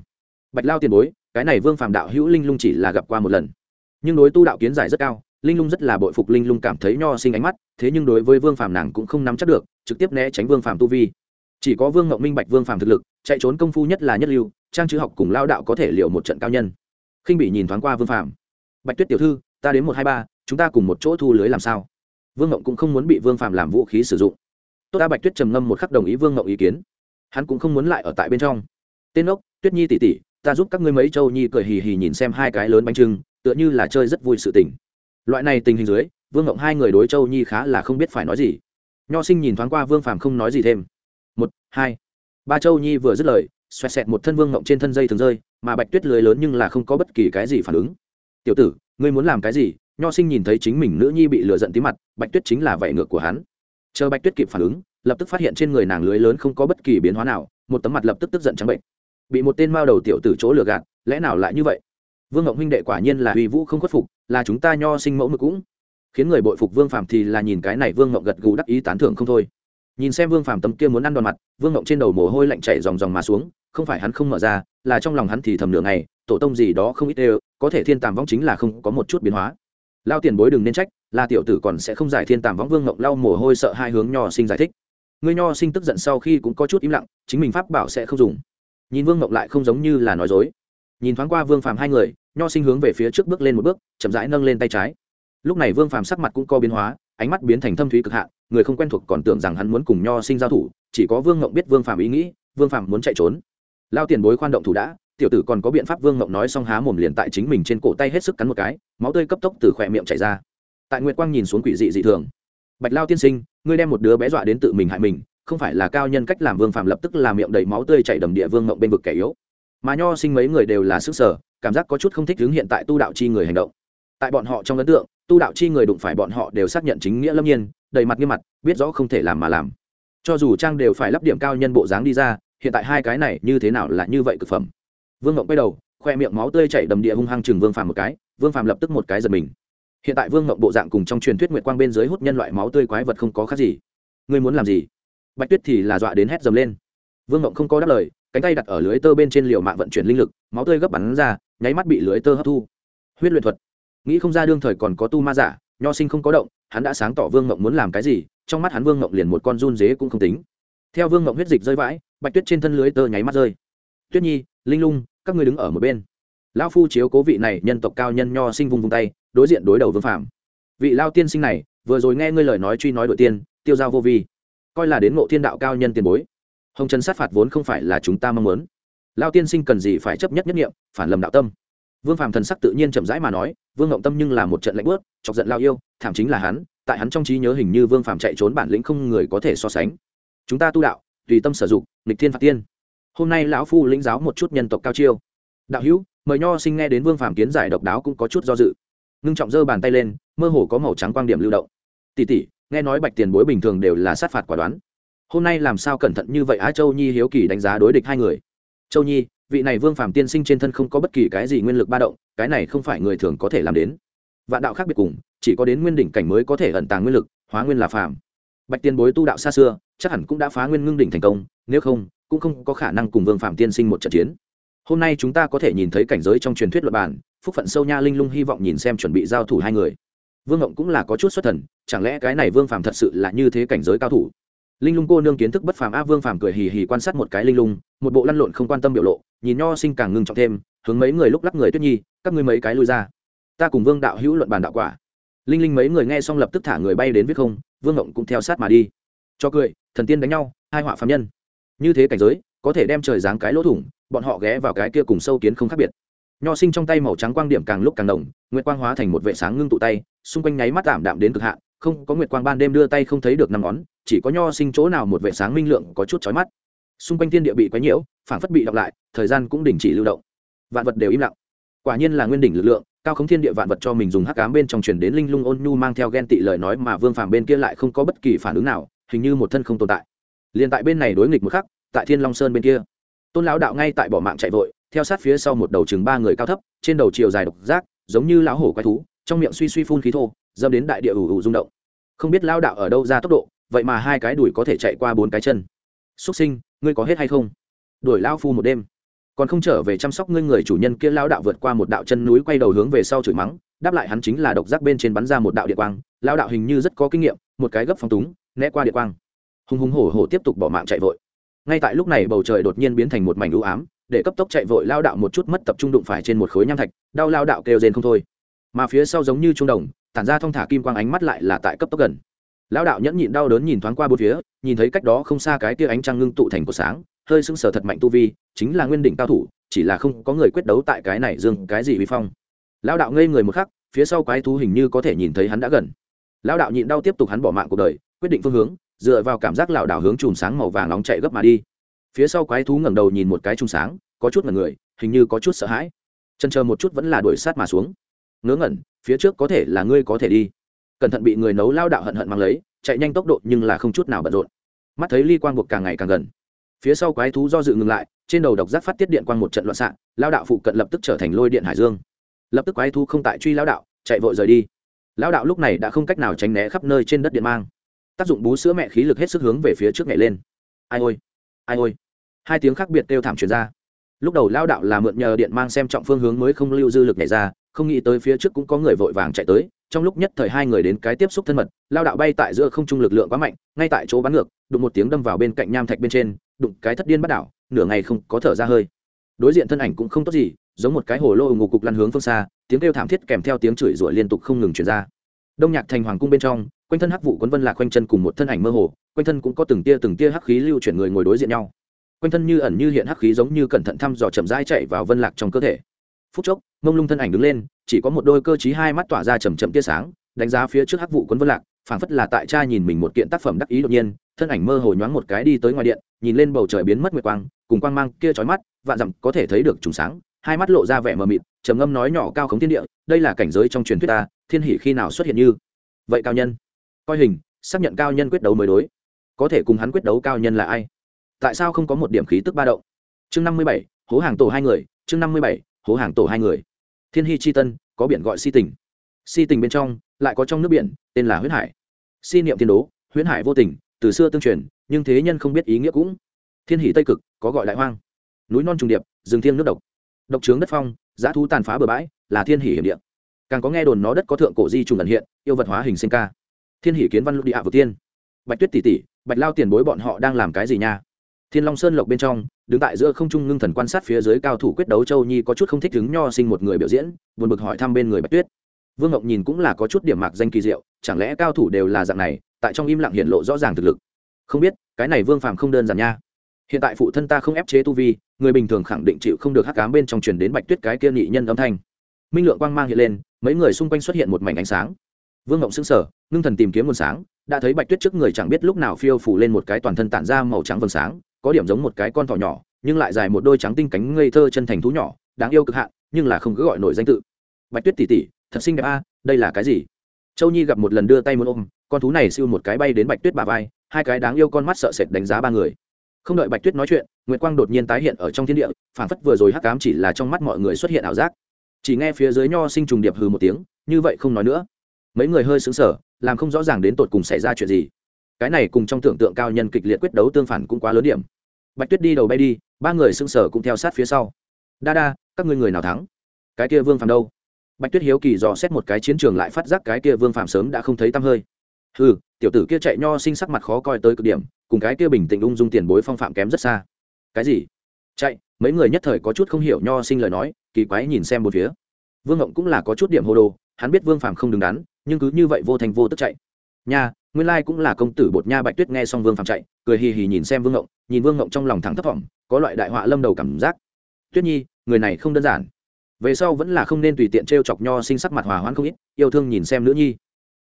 Bạch lao tiền bối cái này vương phạm đạo hữu linh lung chỉ là gặp qua một lần. Nhưng đối tu đạo kiến giải rất cao, linh lung rất là bội phục linh lung cảm thấy nho sinh ánh mắt, thế nhưng đối với vương phàm nàng cũng không nắm chắc được, trực tiếp né tránh vương phàm tu vi. Chỉ có vương ngậu minh bạch vương phàm thực lực, chạy trốn công phu nhất là nhất lưu, trang chữ học cùng lao đạo có thể liệu một trận cao nhân. Khinh bị nhìn thoáng qua vương phàm. Bạch tuyết tiểu thư, ta đến một hai ba, chúng ta cùng một chỗ thu lưới làm sao? Vương ngậu cũng không muốn bị vương phàm làm vũ khí sử dụng. Tốt ta. Bạch tuyết trầm ngâm một khắc đồng ý vương ngậu ý kiến. Hắn cũng không muốn lại ở tại bên trong. Tên ốc, tuyết nhi tỉ tỉ ta giúp các ngươi mấy châu nhi cười hì hì nhìn xem hai cái lớn bánh trưng, tựa như là chơi rất vui sự tình. Loại này tình hình dưới, vương ngộng hai người đối châu nhi khá là không biết phải nói gì. Nho sinh nhìn thoáng qua vương phàm không nói gì thêm. Một, hai. Ba châu nhi vừa dứt lời, xoẹt xẹt một thân vương ngộng trên thân dây thường rơi, mà bạch tuyết lưới lớn nhưng là không có bất kỳ cái gì phản ứng. Tiểu tử, ngươi muốn làm cái gì? Nho sinh nhìn thấy chính mình nữ nhi bị lừa giận tí mặt, bạch tuyết chính là vảy ngược của hắn. Chờ bạch tuyết kịp phản ứng, lập tức phát hiện trên người nàng lưới lớn không có bất kỳ biến hóa nào, một tấm mặt lập tức tức giận trắng bệnh bị một tên mao đầu tiểu tử chỗ lừa gạt, lẽ nào lại như vậy? Vương ngọc huynh đệ quả nhiên là uy vũ không khuất phục, là chúng ta nho sinh mẫu mực cũng. Khiến người bội phục vương phàm thì là nhìn cái này vương ngọc gật gù đắc ý tán thưởng không thôi. Nhìn xem vương phàm tấm kia muốn ăn đòn mặt, vương ngọc trên đầu mồ hôi lạnh chảy dòng dòng mà xuống, không phải hắn không mở ra, là trong lòng hắn thì thầm nửa ngày, tổ tông gì đó không ít đều, có thể thiên tàm võng chính là không có một chút biến hóa. Lao tiền bối đừng nên trách, là tiểu tử còn sẽ không giải thiên tàm võng vương ngộng lau mồ hôi sợ hai hướng nho sinh giải thích. Người nho sinh tức giận sau khi cũng có chút im lặng, chính mình pháp bảo sẽ không dùng nhìn vương ngọc lại không giống như là nói dối. Nhìn thoáng qua vương phàm hai người, nho sinh hướng về phía trước bước lên một bước, chậm rãi nâng lên tay trái. Lúc này vương phàm sắc mặt cũng co biến hóa, ánh mắt biến thành thâm thúy cực hạn người không quen thuộc còn tưởng rằng hắn muốn cùng nho sinh giao thủ, chỉ có vương ngộng biết vương phàm ý nghĩ, vương phàm muốn chạy trốn. Lao tiền bối khoan động thủ đã, tiểu tử còn có biện pháp vương ngộng nói xong há mồm liền tại chính mình trên cổ tay hết sức cắn một cái, máu tươi cấp tốc từ khỏe miệng chảy ra. Tại nguyệt quang nhìn xuống quỷ dị dị thường. Bạch lao tiên sinh, ngươi đem một đứa bé dọa đến tự mình hại mình không phải là cao nhân cách làm vương phàm lập tức làm miệng đầy máu tươi chảy đầm địa vương mộng bên vực kẻ yếu. Mà nho sinh mấy người đều là sức sở, cảm giác có chút không thích hướng hiện tại tu đạo chi người hành động. Tại bọn họ trong ấn tượng, tu đạo chi người đụng phải bọn họ đều xác nhận chính nghĩa lâm nhiên, đầy mặt nghiêm mặt, biết rõ không thể làm mà làm. Cho dù trang đều phải lắp điểm cao nhân bộ dáng đi ra, hiện tại hai cái này như thế nào là như vậy cực phẩm. Vương ngộng quay đầu, khoe miệng máu tươi chảy đầm địa hung hăng chừng vương phàm một cái, vương phàm lập tức một cái giật mình. Hiện tại vương ngộng bộ dạng cùng trong truyền thuyết nguyệt quang bên dưới hút nhân loại máu tươi quái vật không có khác gì. Ngươi muốn làm gì? Bạch tuyết thì là dọa đến hét dầm lên. Vương mộng không có đáp lời, cánh tay đặt ở lưới tơ bên trên liều mạng vận chuyển linh lực, máu tươi gấp bắn ra, nháy mắt bị lưới tơ hấp thu. Huyết luyện thuật. Nghĩ không ra đương thời còn có tu ma giả, nho sinh không có động, hắn đã sáng tỏ vương mộng muốn làm cái gì, trong mắt hắn vương mộng liền một con run dế cũng không tính. Theo vương mộng huyết dịch rơi vãi, bạch tuyết trên thân lưới tơ nháy mắt rơi. Tuyết nhi, linh lung, các ngươi đứng ở một bên. Lão phu chiếu cố vị này nhân tộc cao nhân nho sinh vung vung tay, đối diện đối đầu vương phạm vị lao tiên sinh này, vừa rồi nghe ngươi lời nói truy nói đội tiên, tiêu giao vô vi coi là đến ngộ thiên đạo cao nhân tiền bối. Hồng trần sát phạt vốn không phải là chúng ta mong muốn. Lao tiên sinh cần gì phải chấp nhất nhất nghiệm phản lầm đạo tâm. Vương phàm thần sắc tự nhiên chậm rãi mà nói, vương ngộng tâm nhưng là một trận lạnh bớt chọc giận lao yêu, thảm chính là hắn, tại hắn trong trí nhớ hình như vương phàm chạy trốn bản lĩnh không người có thể so sánh. Chúng ta tu đạo, tùy tâm sử dụng, nghịch thiên phạt tiên. Hôm nay lão phu lĩnh giáo một chút nhân tộc cao chiêu. Đạo hữu, mời nho sinh nghe đến vương phàm kiến giải độc đáo cũng có chút do dự. Ngưng trọng giơ bàn tay lên, mơ hồ có màu trắng quang điểm lưu động. Tỷ tỷ nghe nói bạch tiền bối bình thường đều là sát phạt quả đoán. Hôm nay làm sao cẩn thận như vậy á, châu nhi hiếu kỳ đánh giá đối địch hai người. Châu nhi, vị này vương phàm tiên sinh trên thân không có bất kỳ cái gì nguyên lực ba động, cái này không phải người thường có thể làm đến. Vạn đạo khác biệt cùng, chỉ có đến nguyên đỉnh cảnh mới có thể ẩn tàng nguyên lực, hóa nguyên là phàm. Bạch tiền bối tu đạo xa xưa, chắc hẳn cũng đã phá nguyên ngưng đỉnh thành công, nếu không, cũng không có khả năng cùng vương phàm tiên sinh một trận chiến. Hôm nay chúng ta có thể nhìn thấy cảnh giới trong truyền thuyết luật bản phúc phận sâu nha linh lung hy vọng nhìn xem chuẩn bị giao thủ hai người vương ngộng cũng là có chút xuất thần, chẳng lẽ cái này vương phàm thật sự là như thế cảnh giới cao thủ? Linh lung cô nương kiến thức bất phàm, a, vương phàm cười hì hì quan sát một cái linh lung, một bộ lăn lộn không quan tâm biểu lộ, nhìn nho sinh càng ngưng trọng thêm, hướng mấy người lúc lắc người tuyết nhi, các ngươi mấy cái lui ra. Ta cùng vương đạo hữu luận bàn đạo quả. Linh linh mấy người nghe xong lập tức thả người bay đến viết không, vương ngộng cũng theo sát mà đi. Cho cười, thần tiên đánh nhau, hai họa phạm nhân. Như thế cảnh giới, có thể đem trời giáng cái lỗ thủng, bọn họ ghé vào cái kia cùng sâu kiến không khác biệt nho sinh trong tay màu trắng quang điểm càng lúc càng đồng nguyệt quang hóa thành một vệ sáng ngưng tụ tay, xung quanh nháy mắt tạm đạm đến cực hạn, không có nguyệt quang ban đêm đưa tay không thấy được năm ngón, chỉ có nho sinh chỗ nào một vệ sáng minh lượng có chút chói mắt. Xung quanh thiên địa bị quấy nhiễu phản phất bị đọc lại, thời gian cũng đình chỉ lưu động. Vạn vật đều im lặng. Quả nhiên là nguyên đỉnh lực lượng, cao khống thiên địa vạn vật cho mình dùng hắc cám bên trong truyền đến linh lung ôn nhu mang theo ghen tị lời nói mà vương phàm bên kia lại không có bất kỳ phản ứng nào, hình như một thân không tồn tại. Liền tại bên này đối nghịch một khắc, tại thiên long sơn bên kia, tôn lão đạo ngay tại bỏ mạng chạy vội theo sát phía sau một đầu chừng ba người cao thấp, trên đầu chiều dài độc giác, giống như lão hổ quái thú, trong miệng suy suy phun khí thô, dâm đến đại địa ủ ủ rung động. Không biết lao đạo ở đâu ra tốc độ, vậy mà hai cái đùi có thể chạy qua bốn cái chân. Xuất sinh, ngươi có hết hay không? Đuổi lao phu một đêm. Còn không trở về chăm sóc ngươi người chủ nhân kia lao đạo vượt qua một đạo chân núi quay đầu hướng về sau chửi mắng, đáp lại hắn chính là độc giác bên trên bắn ra một đạo điện quang. Lao đạo hình như rất có kinh nghiệm, một cái gấp phong túng, né qua điện quang. Hùng hùng hổ hổ tiếp tục bỏ mạng chạy vội. Ngay tại lúc này bầu trời đột nhiên biến thành một mảnh ưu ám để cấp tốc chạy vội lao đạo một chút mất tập trung đụng phải trên một khối nham thạch, đau lao đạo kêu rên không thôi. Mà phía sau giống như trung đồng, tản ra thong thả kim quang ánh mắt lại là tại cấp tốc gần. Lao đạo nhẫn nhịn đau đớn nhìn thoáng qua bốn phía, nhìn thấy cách đó không xa cái tia ánh trăng ngưng tụ thành của sáng, hơi sưng sờ thật mạnh tu vi, chính là nguyên đỉnh cao thủ, chỉ là không có người quyết đấu tại cái này dương, cái gì vi phong. Lao đạo ngây người một khắc, phía sau quái thú hình như có thể nhìn thấy hắn đã gần. Lao đạo nhịn đau tiếp tục hắn bỏ mạng cuộc đời, quyết định phương hướng, dựa vào cảm giác lảo đảo hướng chùm sáng màu vàng nóng chạy gấp mà đi phía sau quái thú ngẩng đầu nhìn một cái trung sáng, có chút ngẩn người, hình như có chút sợ hãi. Chân chờ một chút vẫn là đuổi sát mà xuống. Ngớ ngẩn, phía trước có thể là ngươi có thể đi. Cẩn thận bị người nấu lao đạo hận hận mang lấy, chạy nhanh tốc độ nhưng là không chút nào bận rộn. Mắt thấy ly quang buộc càng ngày càng gần. Phía sau quái thú do dự ngừng lại, trên đầu độc giác phát tiết điện quang một trận loạn xạ, lao đạo phụ cận lập tức trở thành lôi điện hải dương. Lập tức quái thú không tại truy lao đạo, chạy vội rời đi. Lao đạo lúc này đã không cách nào tránh né khắp nơi trên đất điện mang. Tác dụng bú sữa mẹ khí lực hết sức hướng về phía trước nhảy lên. Ai ôi ai ôi hai tiếng khác biệt kêu thảm truyền ra. Lúc đầu lao đạo là mượn nhờ điện mang xem trọng phương hướng mới không lưu dư lực nhảy ra, không nghĩ tới phía trước cũng có người vội vàng chạy tới. Trong lúc nhất thời hai người đến cái tiếp xúc thân mật lao đạo bay tại giữa không trung lực lượng quá mạnh, ngay tại chỗ bắn ngược, đụng một tiếng đâm vào bên cạnh nham thạch bên trên, đụng cái thất điên bắt đảo, nửa ngày không có thở ra hơi. Đối diện thân ảnh cũng không tốt gì, giống một cái hồ lô ngủ cục lăn hướng phương xa, tiếng kêu thảm thiết kèm theo tiếng chửi rủa liên tục không ngừng chuyển ra. Đông nhạc thành hoàng cung bên trong, quanh thân hắc vụ quấn vân lạc quanh chân cùng một thân ảnh mơ hồ, quanh thân cũng có từng tia từng tia hắc khí lưu chuyển người ngồi đối diện nhau quanh thân như ẩn như hiện hắc khí giống như cẩn thận thăm dò chậm rãi chạy vào vân lạc trong cơ thể. Phút chốc, mông lung thân ảnh đứng lên, chỉ có một đôi cơ trí hai mắt tỏa ra chầm chậm tia sáng, đánh giá phía trước hắc vụ quấn vân lạc, phảng phất là tại cha nhìn mình một kiện tác phẩm đắc ý đột nhiên, thân ảnh mơ hồ nhoáng một cái đi tới ngoài điện, nhìn lên bầu trời biến mất nguyệt quang, cùng quang mang kia chói mắt, vạn dặm có thể thấy được trùng sáng, hai mắt lộ ra vẻ mờ mịt, trầm ngâm nói nhỏ cao khống thiên địa, đây là cảnh giới trong truyền thuyết ta, thiên hỷ khi nào xuất hiện như? Vậy cao nhân, coi hình, xác nhận cao nhân quyết đấu mới đối. Có thể cùng hắn quyết đấu cao nhân là ai? Tại sao không có một điểm khí tức ba động? Chương năm mươi bảy, hố hàng tổ hai người, chương năm mươi bảy, hố hàng tổ hai người. Thiên hy c h i tân, có biển gọi si tình. Si tình bên trong, lại có trong nước biển, tên là huyết hải. Si niệm thiên đố, huyễn hải vô tình, từ xưa tương truyền, nhưng thế nhân không biết ý nghĩa cũng. Thiên hỷ tây cực, có gọi đại hoang. Núi non trùng điệp, rừng thiêng nước độc. Độc trướng đất phong giá thú tàn phá bờ bãi, là thiên hỷ hiểm địa. Càng có nghe đồn nó đất có thượng cổ di trùng ẩn hiện, yêu vật hóa hình sinh ca. Thiên hỷ kiến văn lục địa vực tiên. Bạch tuyết tỷ tỷ, bạch lao tiền bối bọn họ đang làm cái gì nha? Thiên long sơn lộc bên trong, đứng tại giữa không trung ngưng thần quan sát phía dưới cao thủ quyết đấu châu nhi có chút không thích đứng nho sinh một người biểu diễn, buồn bực hỏi thăm bên người bạch tuyết. Vương ngọc nhìn cũng là có chút điểm mạc danh kỳ diệu, chẳng lẽ cao thủ đều là dạng này, tại trong im lặng hiện lộ rõ ràng thực lực? Không biết, cái này vương phàm không đơn giản nha. Hiện tại phụ thân ta không ép chế tu vi, người bình thường khẳng định chịu không được hắc cám bên trong truyền đến bạch tuyết cái kia nghị nhân âm thanh. Minh lượng quang mang hiện lên, mấy người xung quanh xuất hiện một mảnh ánh sáng. Vương ngộng xứng sở ngưng thần tìm kiếm nguồn sáng, đã thấy bạch tuyết trước người chẳng biết lúc nào phiêu phủ lên một cái toàn thân tản ra màu trắng vầng sáng có điểm giống một cái con thỏ nhỏ, nhưng lại dài một đôi trắng tinh cánh ngây thơ chân thành thú nhỏ, đáng yêu cực hạn, nhưng là không cứ gọi nổi danh tự. Bạch tuyết tỉ tỉ thật xinh đẹp a à, đây là cái gì? Châu nhi gặp một lần đưa tay muốn ôm, con thú này siêu một cái bay đến bạch tuyết bà vai, hai cái đáng yêu con mắt sợ sệt đánh giá ba người. Không đợi bạch tuyết nói chuyện, nguyệt quang đột nhiên tái hiện ở trong thiên địa phản phất vừa rồi hắc cám chỉ là trong mắt mọi người xuất hiện ảo giác. Chỉ nghe phía dưới nho sinh trùng điệp hừ một tiếng, như vậy không nói nữa. Mấy người hơi xứng sở làm không rõ ràng đến tột cùng xảy ra chuyện gì cái này cùng trong tưởng tượng cao nhân kịch liệt quyết đấu tương phản cũng quá lớn điểm. Bạch tuyết đi đầu bay đi, ba người sưng sở cũng theo sát phía sau. Đa đa, các ngươi người nào thắng? Cái kia vương phàm đâu? Bạch tuyết hiếu kỳ dò xét một cái chiến trường lại phát giác cái kia vương phàm sớm đã không thấy tăm hơi. Ừ tiểu tử kia chạy nho sinh sắc mặt khó coi tới cực điểm, cùng cái kia bình tĩnh ung dung tiền bối phong phạm kém rất xa. Cái gì? Chạy, mấy người nhất thời có chút không hiểu nho sinh lời nói, kỳ quái nhìn xem một phía. Vương ngộng cũng là có chút điểm hồ đồ, hắn biết vương phàm không đứng đắn, nhưng cứ như vậy vô thành vô tức chạy. Nha nguyên lai cũng là công tử bột nha bạch tuyết nghe xong vương phàm chạy, cười hì hì nhìn xem vương ngộng, nhìn vương ngộng trong lòng thẳng thấp thỏm có loại đại họa lâm đầu cảm giác. Tuyết nhi, người này không đơn giản. Về sau vẫn là không nên tùy tiện t r e o chọc nho sinh sắc mặt hòa hoãn không ít, yêu thương nhìn xem nữ nhi.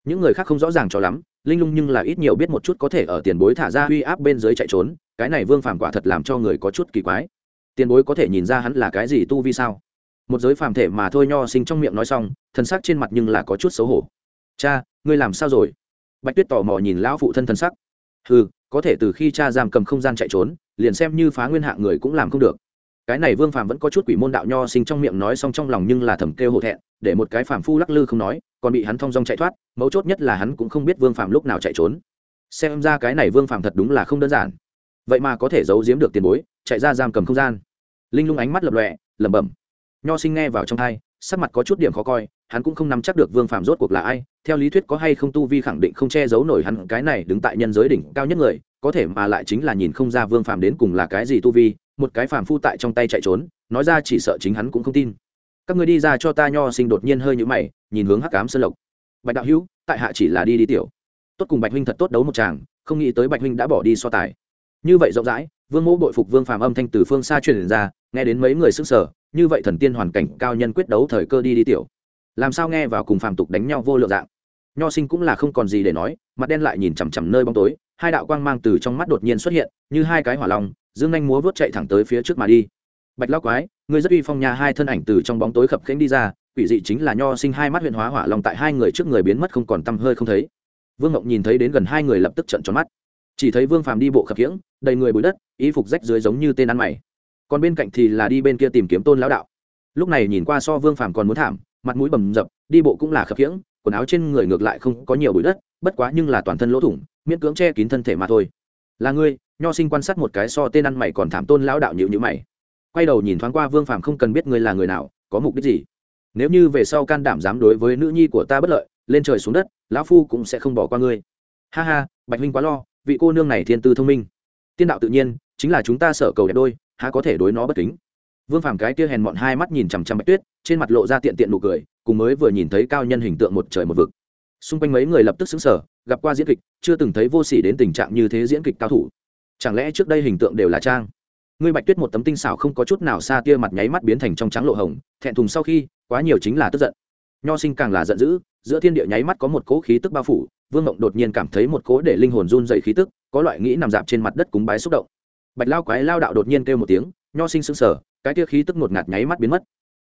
Những người khác không rõ ràng cho lắm, linh lung nhưng là ít nhiều biết một chút có thể ở tiền bối thả ra uy áp bên dưới chạy trốn, cái này vương phàm quả thật làm cho người có chút kỳ quái. Tiền bối có thể nhìn ra hắn là cái gì tu vi sao? Một giới phàm thể mà thôi nho sinh trong miệng nói xong thân xác trên mặt nhưng là có chút xấu hổ. Cha, ngươi làm sao rồi? Bạch tuyết tò mò nhìn lão phụ thân thân sắc. Ừ có thể từ khi cha giam cầm không gian chạy trốn, liền xem như phá nguyên hạng người cũng làm không được. Cái này vương phàm vẫn có chút quỷ môn đạo nho sinh trong miệng nói xong trong lòng nhưng là thầm kêu hổ thẹn, để một cái phàm phu lắc lư không nói, còn bị hắn thong dong chạy thoát, mấu chốt nhất là hắn cũng không biết vương phàm lúc nào chạy trốn. Xem ra cái này vương phàm thật đúng là không đơn giản. Vậy mà có thể giấu giếm được tiền bối, chạy ra giam cầm không gian. Linh lung ánh mắt lập lọe lẩm bẩm. Nho sinh nghe vào trong thai sắc mặt có chút điểm khó coi hắn cũng không nắm chắc được vương phạm rốt cuộc là ai, theo lý thuyết có hay không tu vi khẳng định không che giấu nổi hắn, cái này đứng tại nhân giới đỉnh cao nhất người, có thể mà lại chính là nhìn không ra vương phạm đến cùng là cái gì tu vi, một cái phàm phu tại trong tay chạy trốn, nói ra chỉ sợ chính hắn cũng không tin. Các người đi ra cho ta nho sinh đột nhiên hơi nhũ mày, nhìn hướng hắc cám sơn lộc. Bạch đạo hữu, tại hạ chỉ là đi đi tiểu. Tốt cùng bạch huynh thật tốt đấu một chàng không nghĩ tới bạch huynh đã bỏ đi so tài. Như vậy rộng rãi, vương mẫu bội phục vương phàm âm thanh từ phương xa truyền ra, nghe đến mấy người sức sở như vậy thần tiên hoàn cảnh cao nhân quyết đấu thời cơ đi đi tiểu làm sao nghe vào cùng phàm tục đánh nhau vô lượng dạng. Nho sinh cũng là không còn gì để nói, mặt đen lại nhìn chằm chằm nơi bóng tối, hai đạo quang mang từ trong mắt đột nhiên xuất hiện, như hai cái hỏa lòng dương anh múa vớt chạy thẳng tới phía trước mà đi. Bạch lao quái người rất uy phong nhà hai thân ảnh từ trong bóng tối khập khẽnh đi ra, quỷ dị chính là nho sinh hai mắt huyện hóa hỏa lòng tại hai người trước người biến mất không còn tăm hơi không thấy. Vương ngọc nhìn thấy đến gần hai người lập tức trận tròn mắt. Chỉ thấy vương phàm đi bộ khập khiễng, đầy người bụi đất, y phục rách dưới giống như tên ăn mày. Còn bên cạnh thì là đi bên kia tìm kiếm tôn lão đạo. Lúc này nhìn qua so vương phàm còn muốn thảm mặt mũi bầm dập, đi bộ cũng là khập khiễng, quần áo trên người ngược lại không có nhiều bụi đất, bất quá nhưng là toàn thân lỗ thủng, miễn cưỡng che kín thân thể mà thôi. Là ngươi? Nho sinh quan sát một cái so tên ăn mày còn thảm tôn lão đạo nhịu nhữ mày. Quay đầu nhìn thoáng qua vương phàm không cần biết ngươi là người nào, có mục đích gì? Nếu như về sau can đảm dám đối với nữ nhi của ta bất lợi, lên trời xuống đất, lão phu cũng sẽ không bỏ qua ngươi. Ha ha, bạch huynh quá lo, vị cô nương này thiên tư thông minh. Tiên đạo tự nhiên, chính là chúng ta sở cầu đẹp đôi, há có thể đối nó bất kính? Vương phàm cái kia hèn mọn hai mắt nhìn chằm chằm bạch tuyết, trên mặt lộ ra tiện tiện nụ cười, cùng mới vừa nhìn thấy cao nhân hình tượng một trời một vực. Xung quanh mấy người lập tức xứng sở gặp qua diễn kịch, chưa từng thấy vô sỉ đến tình trạng như thế diễn kịch cao thủ. Chẳng lẽ trước đây hình tượng đều là trang? Ngươi bạch tuyết một tấm tinh xảo không có chút nào xa tia mặt nháy mắt biến thành trong trắng lộ hồng, thẹn thùng sau khi, quá nhiều chính là tức giận. Nho sinh càng là giận dữ, giữa thiên địa nháy mắt có một cỗ khí tức bao phủ, vương mộng đột nhiên cảm thấy một cỗ để linh hồn run dày khí tức, có loại nghĩ nằm dạp trên mặt đất cúng bái xúc động. Bạch lao quái lao đạo đột nhiên kêu một tiếng nho sinh sững sờ, cái tia khí tức ngột ngạt nháy mắt biến mất.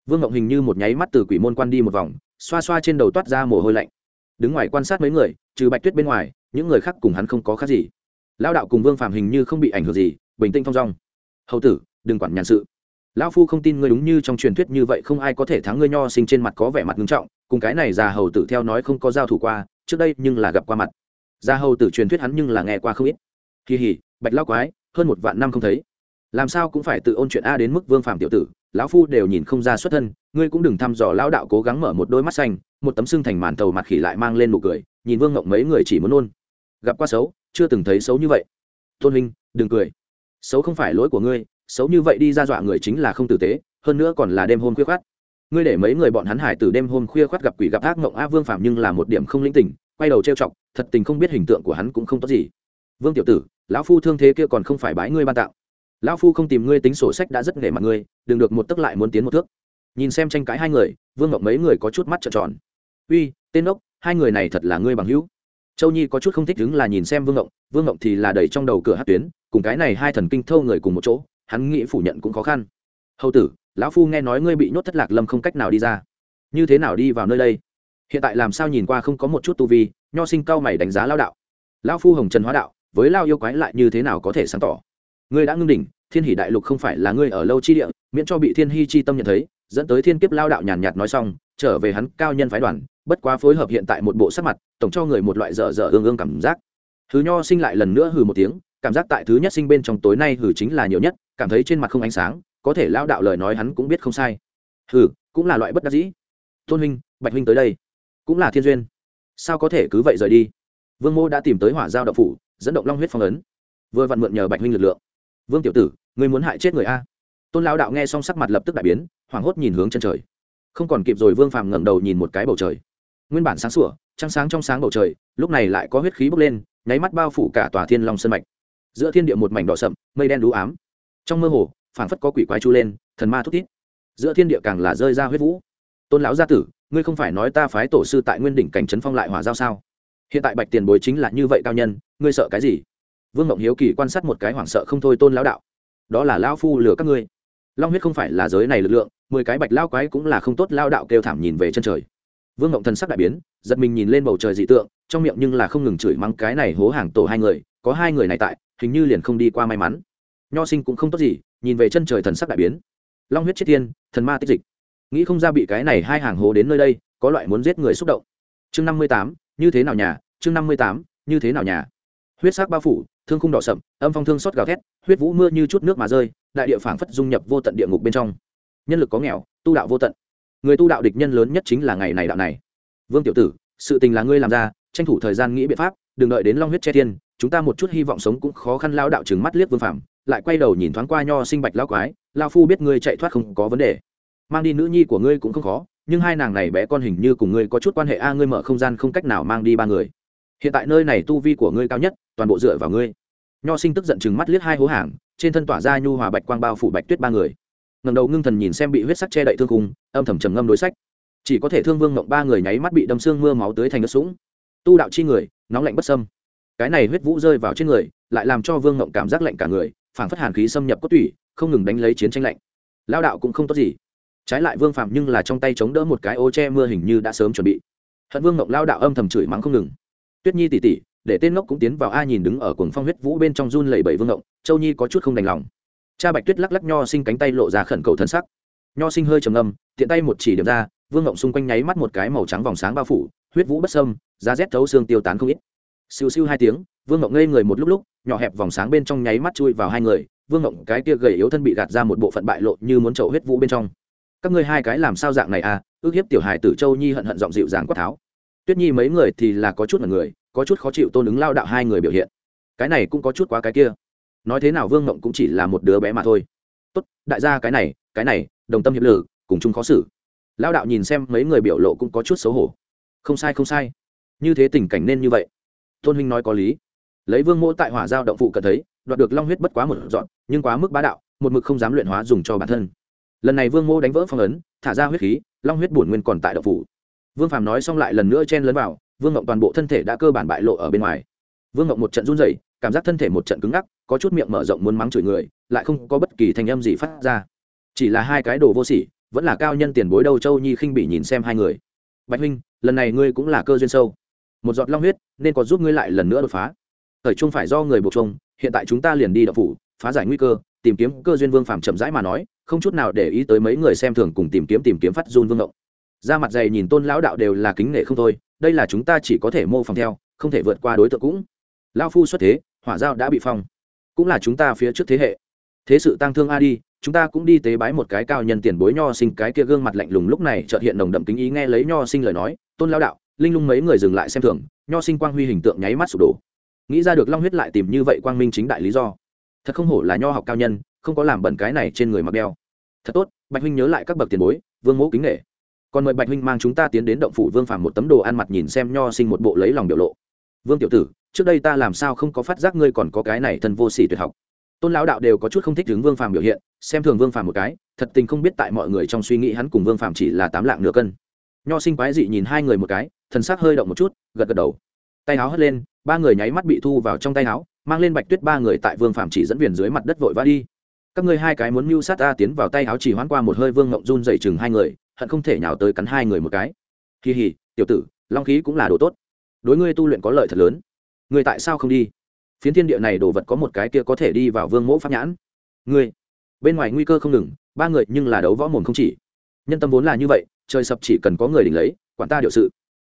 Vương ngộng hình như một nháy mắt từ quỷ môn quan đi một vòng, xoa xoa trên đầu toát ra mồ hôi lạnh. Đứng ngoài quan sát mấy người, trừ bạch tuyết bên ngoài, những người khác cùng hắn không có khác gì. Lao đạo cùng vương phàm hình như không bị ảnh hưởng gì, bình tĩnh thong dong. Hầu tử, đừng quản nhàn sự. Lão phu không tin ngươi đúng như trong truyền thuyết như vậy không ai có thể thắng ngươi nho sinh trên mặt có vẻ mặt nghiêm trọng, cùng cái này già hầu tử theo nói không có giao thủ qua, trước đây nhưng là gặp qua mặt. Già hầu tử truyền thuyết hắn nhưng là nghe qua không ít. Kỳ hỉ bạch lao quái, hơn một vạn năm không thấy làm sao cũng phải tự ôn chuyện a đến mức vương phàm tiểu tử lão phu đều nhìn không ra xuất thân ngươi cũng đừng thăm dò lão đạo cố gắng mở một đôi mắt xanh một tấm xương thành màn tàu mặt khỉ lại mang lên nụ cười nhìn vương ngộng mấy người chỉ muốn ôn, gặp qua xấu chưa từng thấy xấu như vậy. Tôn huynh đừng cười. Xấu không phải lỗi của ngươi xấu như vậy đi ra dọa người chính là không tử tế hơn nữa còn là đêm hôm khuya khoát ngươi để mấy người bọn hắn hải từ đêm hôm khuya khoát gặp quỷ gặp ác ngộng a vương phạm nhưng là một điểm không linh tình quay đầu trêu chọc thật tình không biết hình tượng của hắn cũng không tốt gì. Vương tiểu tử lão phu thương thế kia còn không phải bái ngươi ban tạo lão phu không tìm ngươi tính sổ sách đã rất nghề mặt ngươi, đừng được một tức lại muốn tiến một thước. Nhìn xem tranh cãi hai người, vương ngọc mấy người có chút mắt trợn tròn. Uy, tên ốc, hai người này thật là ngươi bằng hữu. Châu nhi có chút không thích đứng là nhìn xem vương ngộng vương ngộng thì là đẩy trong đầu cửa hát tuyến, cùng cái này hai thần kinh thâu người cùng một chỗ, hắn nghĩ phủ nhận cũng khó khăn. Hầu tử, lão phu nghe nói ngươi bị nhốt thất lạc lâm không cách nào đi ra. Như thế nào đi vào nơi đây? Hiện tại làm sao nhìn qua không có một chút tu vi, nho sinh cao mày đánh giá lao đạo. Lão phu hồng trần hóa đạo, với lao yêu quái lại như thế nào có thể sáng tỏ? Ngươi đã ngưng đỉnh, thiên hỷ đại lục không phải là ngươi ở lâu chi địa, miễn cho bị thiên hy chi tâm nhận thấy, dẫn tới thiên kiếp lao đạo nhàn nhạt nói xong, trở về hắn cao nhân phái đoàn, bất quá phối hợp hiện tại một bộ sắc mặt, tổng cho người một loại dở dở ương ương cảm giác. Thứ nho sinh lại lần nữa hừ một tiếng, cảm giác tại thứ nhất sinh bên trong tối nay hừ chính là nhiều nhất, cảm thấy trên mặt không ánh sáng, có thể lao đạo lời nói hắn cũng biết không sai. Hừ, cũng là loại bất đắc dĩ. Tôn huynh, bạch huynh tới đây. Cũng là thiên duyên. Sao có thể cứ vậy rời đi? Vương mô đã tìm tới hỏa giao đậu phủ, dẫn động long huyết phong ấn. Vừa vặn mượn nhờ bạch huynh lực lượng vương tiểu tử người muốn hại chết người a? Tôn lao đạo nghe xong sắc mặt lập tức đại biến, hoảng hốt nhìn hướng chân trời. Không còn kịp rồi, vương phàm ngẩng đầu nhìn một cái bầu trời. Nguyên bản sáng sủa, trăng sáng trong sáng bầu trời, lúc này lại có huyết khí bốc lên, nháy mắt bao phủ cả tòa thiên long sân mạch. Giữa thiên địa một mảnh đỏ sậm, mây đen đú ám. Trong mơ hồ, phảng phất có quỷ quái chu lên, thần ma thúc tít giữa thiên địa càng là rơi ra huyết vũ. Tôn lão gia tử, ngươi không phải nói ta phái tổ sư tại nguyên đỉnh cảnh trấn phong lại hỏa giao sao? Hiện tại bạch tiền bối chính là như vậy cao nhân, ngươi sợ cái gì? Vương ngộng hiếu kỳ quan sát một cái hoảng sợ không thôi tôn lão đạo. Đó là lao phu lừa các ngươi. Long huyết không phải là giới này lực lượng, mười cái bạch lao quái cũng là không tốt lao đạo kêu thảm nhìn về chân trời. Vương ngộng thần sắc đại biến, giật mình nhìn lên bầu trời dị tượng, trong miệng nhưng là không ngừng chửi mắng cái này hố hàng tổ hai người, có hai người này tại, hình như liền không đi qua may mắn. Nho sinh cũng không tốt gì, nhìn về chân trời thần sắc đại biến. Long huyết chết thiên thần ma tích dịch. Nghĩ không ra bị cái này hai hàng hố đến nơi đây, có loại muốn giết người xúc động. Chương năm mươi tám, như thế nào nhà, chương năm mươi tám, như thế nào nhà huyết sắc bao phủ, thương khung đỏ sậm, âm phong thương xót gào thét, huyết vũ mưa như chút nước mà rơi, đại địa phảng phất dung nhập vô tận địa ngục bên trong. Nhân lực có nghèo, tu đạo vô tận. Người tu đạo địch nhân lớn nhất chính là ngày này đạo này. Vương tiểu tử, sự tình là ngươi làm ra, tranh thủ thời gian nghĩ biện pháp, đừng đợi đến long huyết che thiên, chúng ta một chút hy vọng sống cũng khó khăn lao đạo trừng mắt liếc vương phạm lại quay đầu nhìn thoáng qua nho sinh bạch lao quái, lao phu biết ngươi chạy thoát không có vấn đề. Mang đi nữ nhi của ngươi cũng không khó, nhưng hai nàng này bé con hình như cùng ngươi có chút quan hệ a, ngươi mở không gian không cách nào mang đi ba người hiện tại nơi này tu vi của ngươi cao nhất toàn bộ dựa vào ngươi. Nho sinh tức giận chừng mắt liếc hai hố hàng trên thân tỏa ra nhu hòa bạch quang bao phủ bạch tuyết ba người. Ngầm đầu ngưng thần nhìn xem bị huyết sắc che đậy thương khung, âm thầm trầm ngâm đối sách. Chỉ có thể thương vương mộng ba người nháy mắt bị đâm xương mưa máu tới thành đất sũng. Tu đạo chi người nóng lạnh bất sâm cái này huyết vũ rơi vào trên người lại làm cho vương mộng cảm giác lạnh cả người phảng phất hàn khí xâm nhập cốt tủy không ngừng đánh lấy chiến tranh lạnh. Lao đạo cũng không tốt gì. Trái lại vương phạm nhưng là trong tay chống đỡ một cái ô che mưa hình như đã sớm chuẩn bị. Hận vương mộng lao đạo âm thầm chửi mắng không ngừng tuyết nhi tỉ tỉ, để tên ngốc cũng tiến vào a nhìn đứng ở cuồng phong huyết vũ bên trong run lẩy bẩy vương ngộng, châu nhi có chút không đành lòng. Cha bạch tuyết lắc lắc nho sinh cánh tay lộ ra khẩn cầu thân sắc. Nho sinh hơi trầm ngâm, tiện tay một chỉ điểm ra, vương ngộng xung quanh nháy mắt một cái màu trắng vòng sáng bao phủ, huyết vũ bất sâm giá rét thấu xương tiêu tán không ít. Siêu siêu hai tiếng, vương ngộng ngây người một lúc lúc, nhỏ hẹp vòng sáng bên trong nháy mắt chui vào hai người, vương ngộng cái kia gầy yếu thân bị gạt ra một bộ phận bại lộ như muốn trậu huyết vũ bên trong. Các ngươi hai cái làm sao dạng này à? Ước hiếp tiểu hài tử châu nhi hận hận giọng dịu dàng quát tháo tuyết nhi mấy người thì là có chút là người, có chút khó chịu tôn ứng lao đạo hai người biểu hiện. Cái này cũng có chút quá cái kia. Nói thế nào vương mộng cũng chỉ là một đứa bé mà thôi. Tốt, đại gia cái này cái này, đồng tâm hiệp lử cùng chung khó xử. Lao đạo nhìn xem mấy người biểu lộ cũng có chút xấu hổ. Không sai không sai. Như thế tình cảnh nên như vậy. Tôn huynh nói có lý. Lấy vương mỗ tại hỏa giao động phụ cần thấy, đoạt được long huyết bất quá một dọn, nhưng quá mức bá đạo, một mực không dám luyện hóa dùng cho bản thân. Lần này vương mô đánh vỡ phong ấn, thả ra huyết khí, long huyết bổn nguyên còn tại động phủ vương phàm nói xong lại lần nữa chen lấn vào, vương ngộng toàn bộ thân thể đã cơ bản bại lộ ở bên ngoài. Vương ngộng một trận run rẩy, cảm giác thân thể một trận cứng ngắc, có chút miệng mở rộng muốn mắng chửi người, lại không có bất kỳ thanh âm gì phát ra. Chỉ là hai cái đồ vô sỉ, vẫn là cao nhân tiền bối đâu châu nhi khinh bị nhìn xem hai người. Bạch huynh, lần này ngươi cũng là cơ duyên sâu. Một giọt long huyết, nên có giúp ngươi lại lần nữa đột phá. Thời trung phải do người buộc trông hiện tại chúng ta liền đi đập phủ, phá giải nguy cơ, tìm kiếm cơ duyên vương phàm chậm rãi mà nói, không chút nào để ý tới mấy người xem thường cùng tìm kiếm tìm kiếm phát run vương ngộng ra mặt dày nhìn tôn lão đạo đều là kính nể không thôi, đây là chúng ta chỉ có thể mô phỏng theo, không thể vượt qua đối tượng cũng. Lao phu xuất thế, hỏa giao đã bị phong, cũng là chúng ta phía trước thế hệ. Thế sự tăng thương a đi, chúng ta cũng đi tế bái một cái cao nhân tiền bối nho sinh, cái kia gương mặt lạnh lùng lúc này chợt hiện nồng đậm kính ý nghe lấy nho sinh lời nói, tôn lao đạo, linh lung mấy người dừng lại xem thường, nho sinh quang huy hình tượng nháy mắt sụp đổ. Nghĩ ra được long huyết lại tìm như vậy quang minh chính đại lý do. Thật không hổ là nho học cao nhân, không có làm bẩn cái này trên người mặc đeo. Thật tốt, bạch huynh nhớ lại các bậc tiền bối, vương mẫu kính nghệ còn mời bạch huynh mang chúng ta tiến đến động phủ vương phàm một tấm đồ ăn mặt nhìn xem nho sinh một bộ lấy lòng biểu lộ. Vương tiểu tử, trước đây ta làm sao không có phát giác ngươi còn có cái này thân vô sỉ tuyệt học. Tôn lão đạo đều có chút không thích đứng vương phàm biểu hiện, xem thường vương phàm một cái, thật tình không biết tại mọi người trong suy nghĩ hắn cùng vương phàm chỉ là tám lạng nửa cân. Nho sinh quái dị nhìn hai người một cái, thần sắc hơi động một chút, gật gật đầu. Tay áo hất lên, ba người nháy mắt bị thu vào trong tay áo mang lên bạch tuyết ba người tại vương phàm chỉ dẫn viền dưới mặt đất vội vã đi. Các ngươi hai cái muốn mưu sát ta tiến vào tay áo chỉ hoán qua một hơi vương ngộng run dậy chừng hai người hận không thể nhào tới cắn hai người một cái. Kỳ hỉ tiểu tử, long khí cũng là đồ tốt. Đối ngươi tu luyện có lợi thật lớn. Ngươi tại sao không đi? Phiến thiên địa này đồ vật có một cái kia có thể đi vào vương mẫu pháp nhãn. Ngươi, bên ngoài nguy cơ không ngừng, ba người nhưng là đấu võ mồm không chỉ. Nhân tâm vốn là như vậy, trời sập chỉ cần có người đỉnh lấy, quản ta điều sự.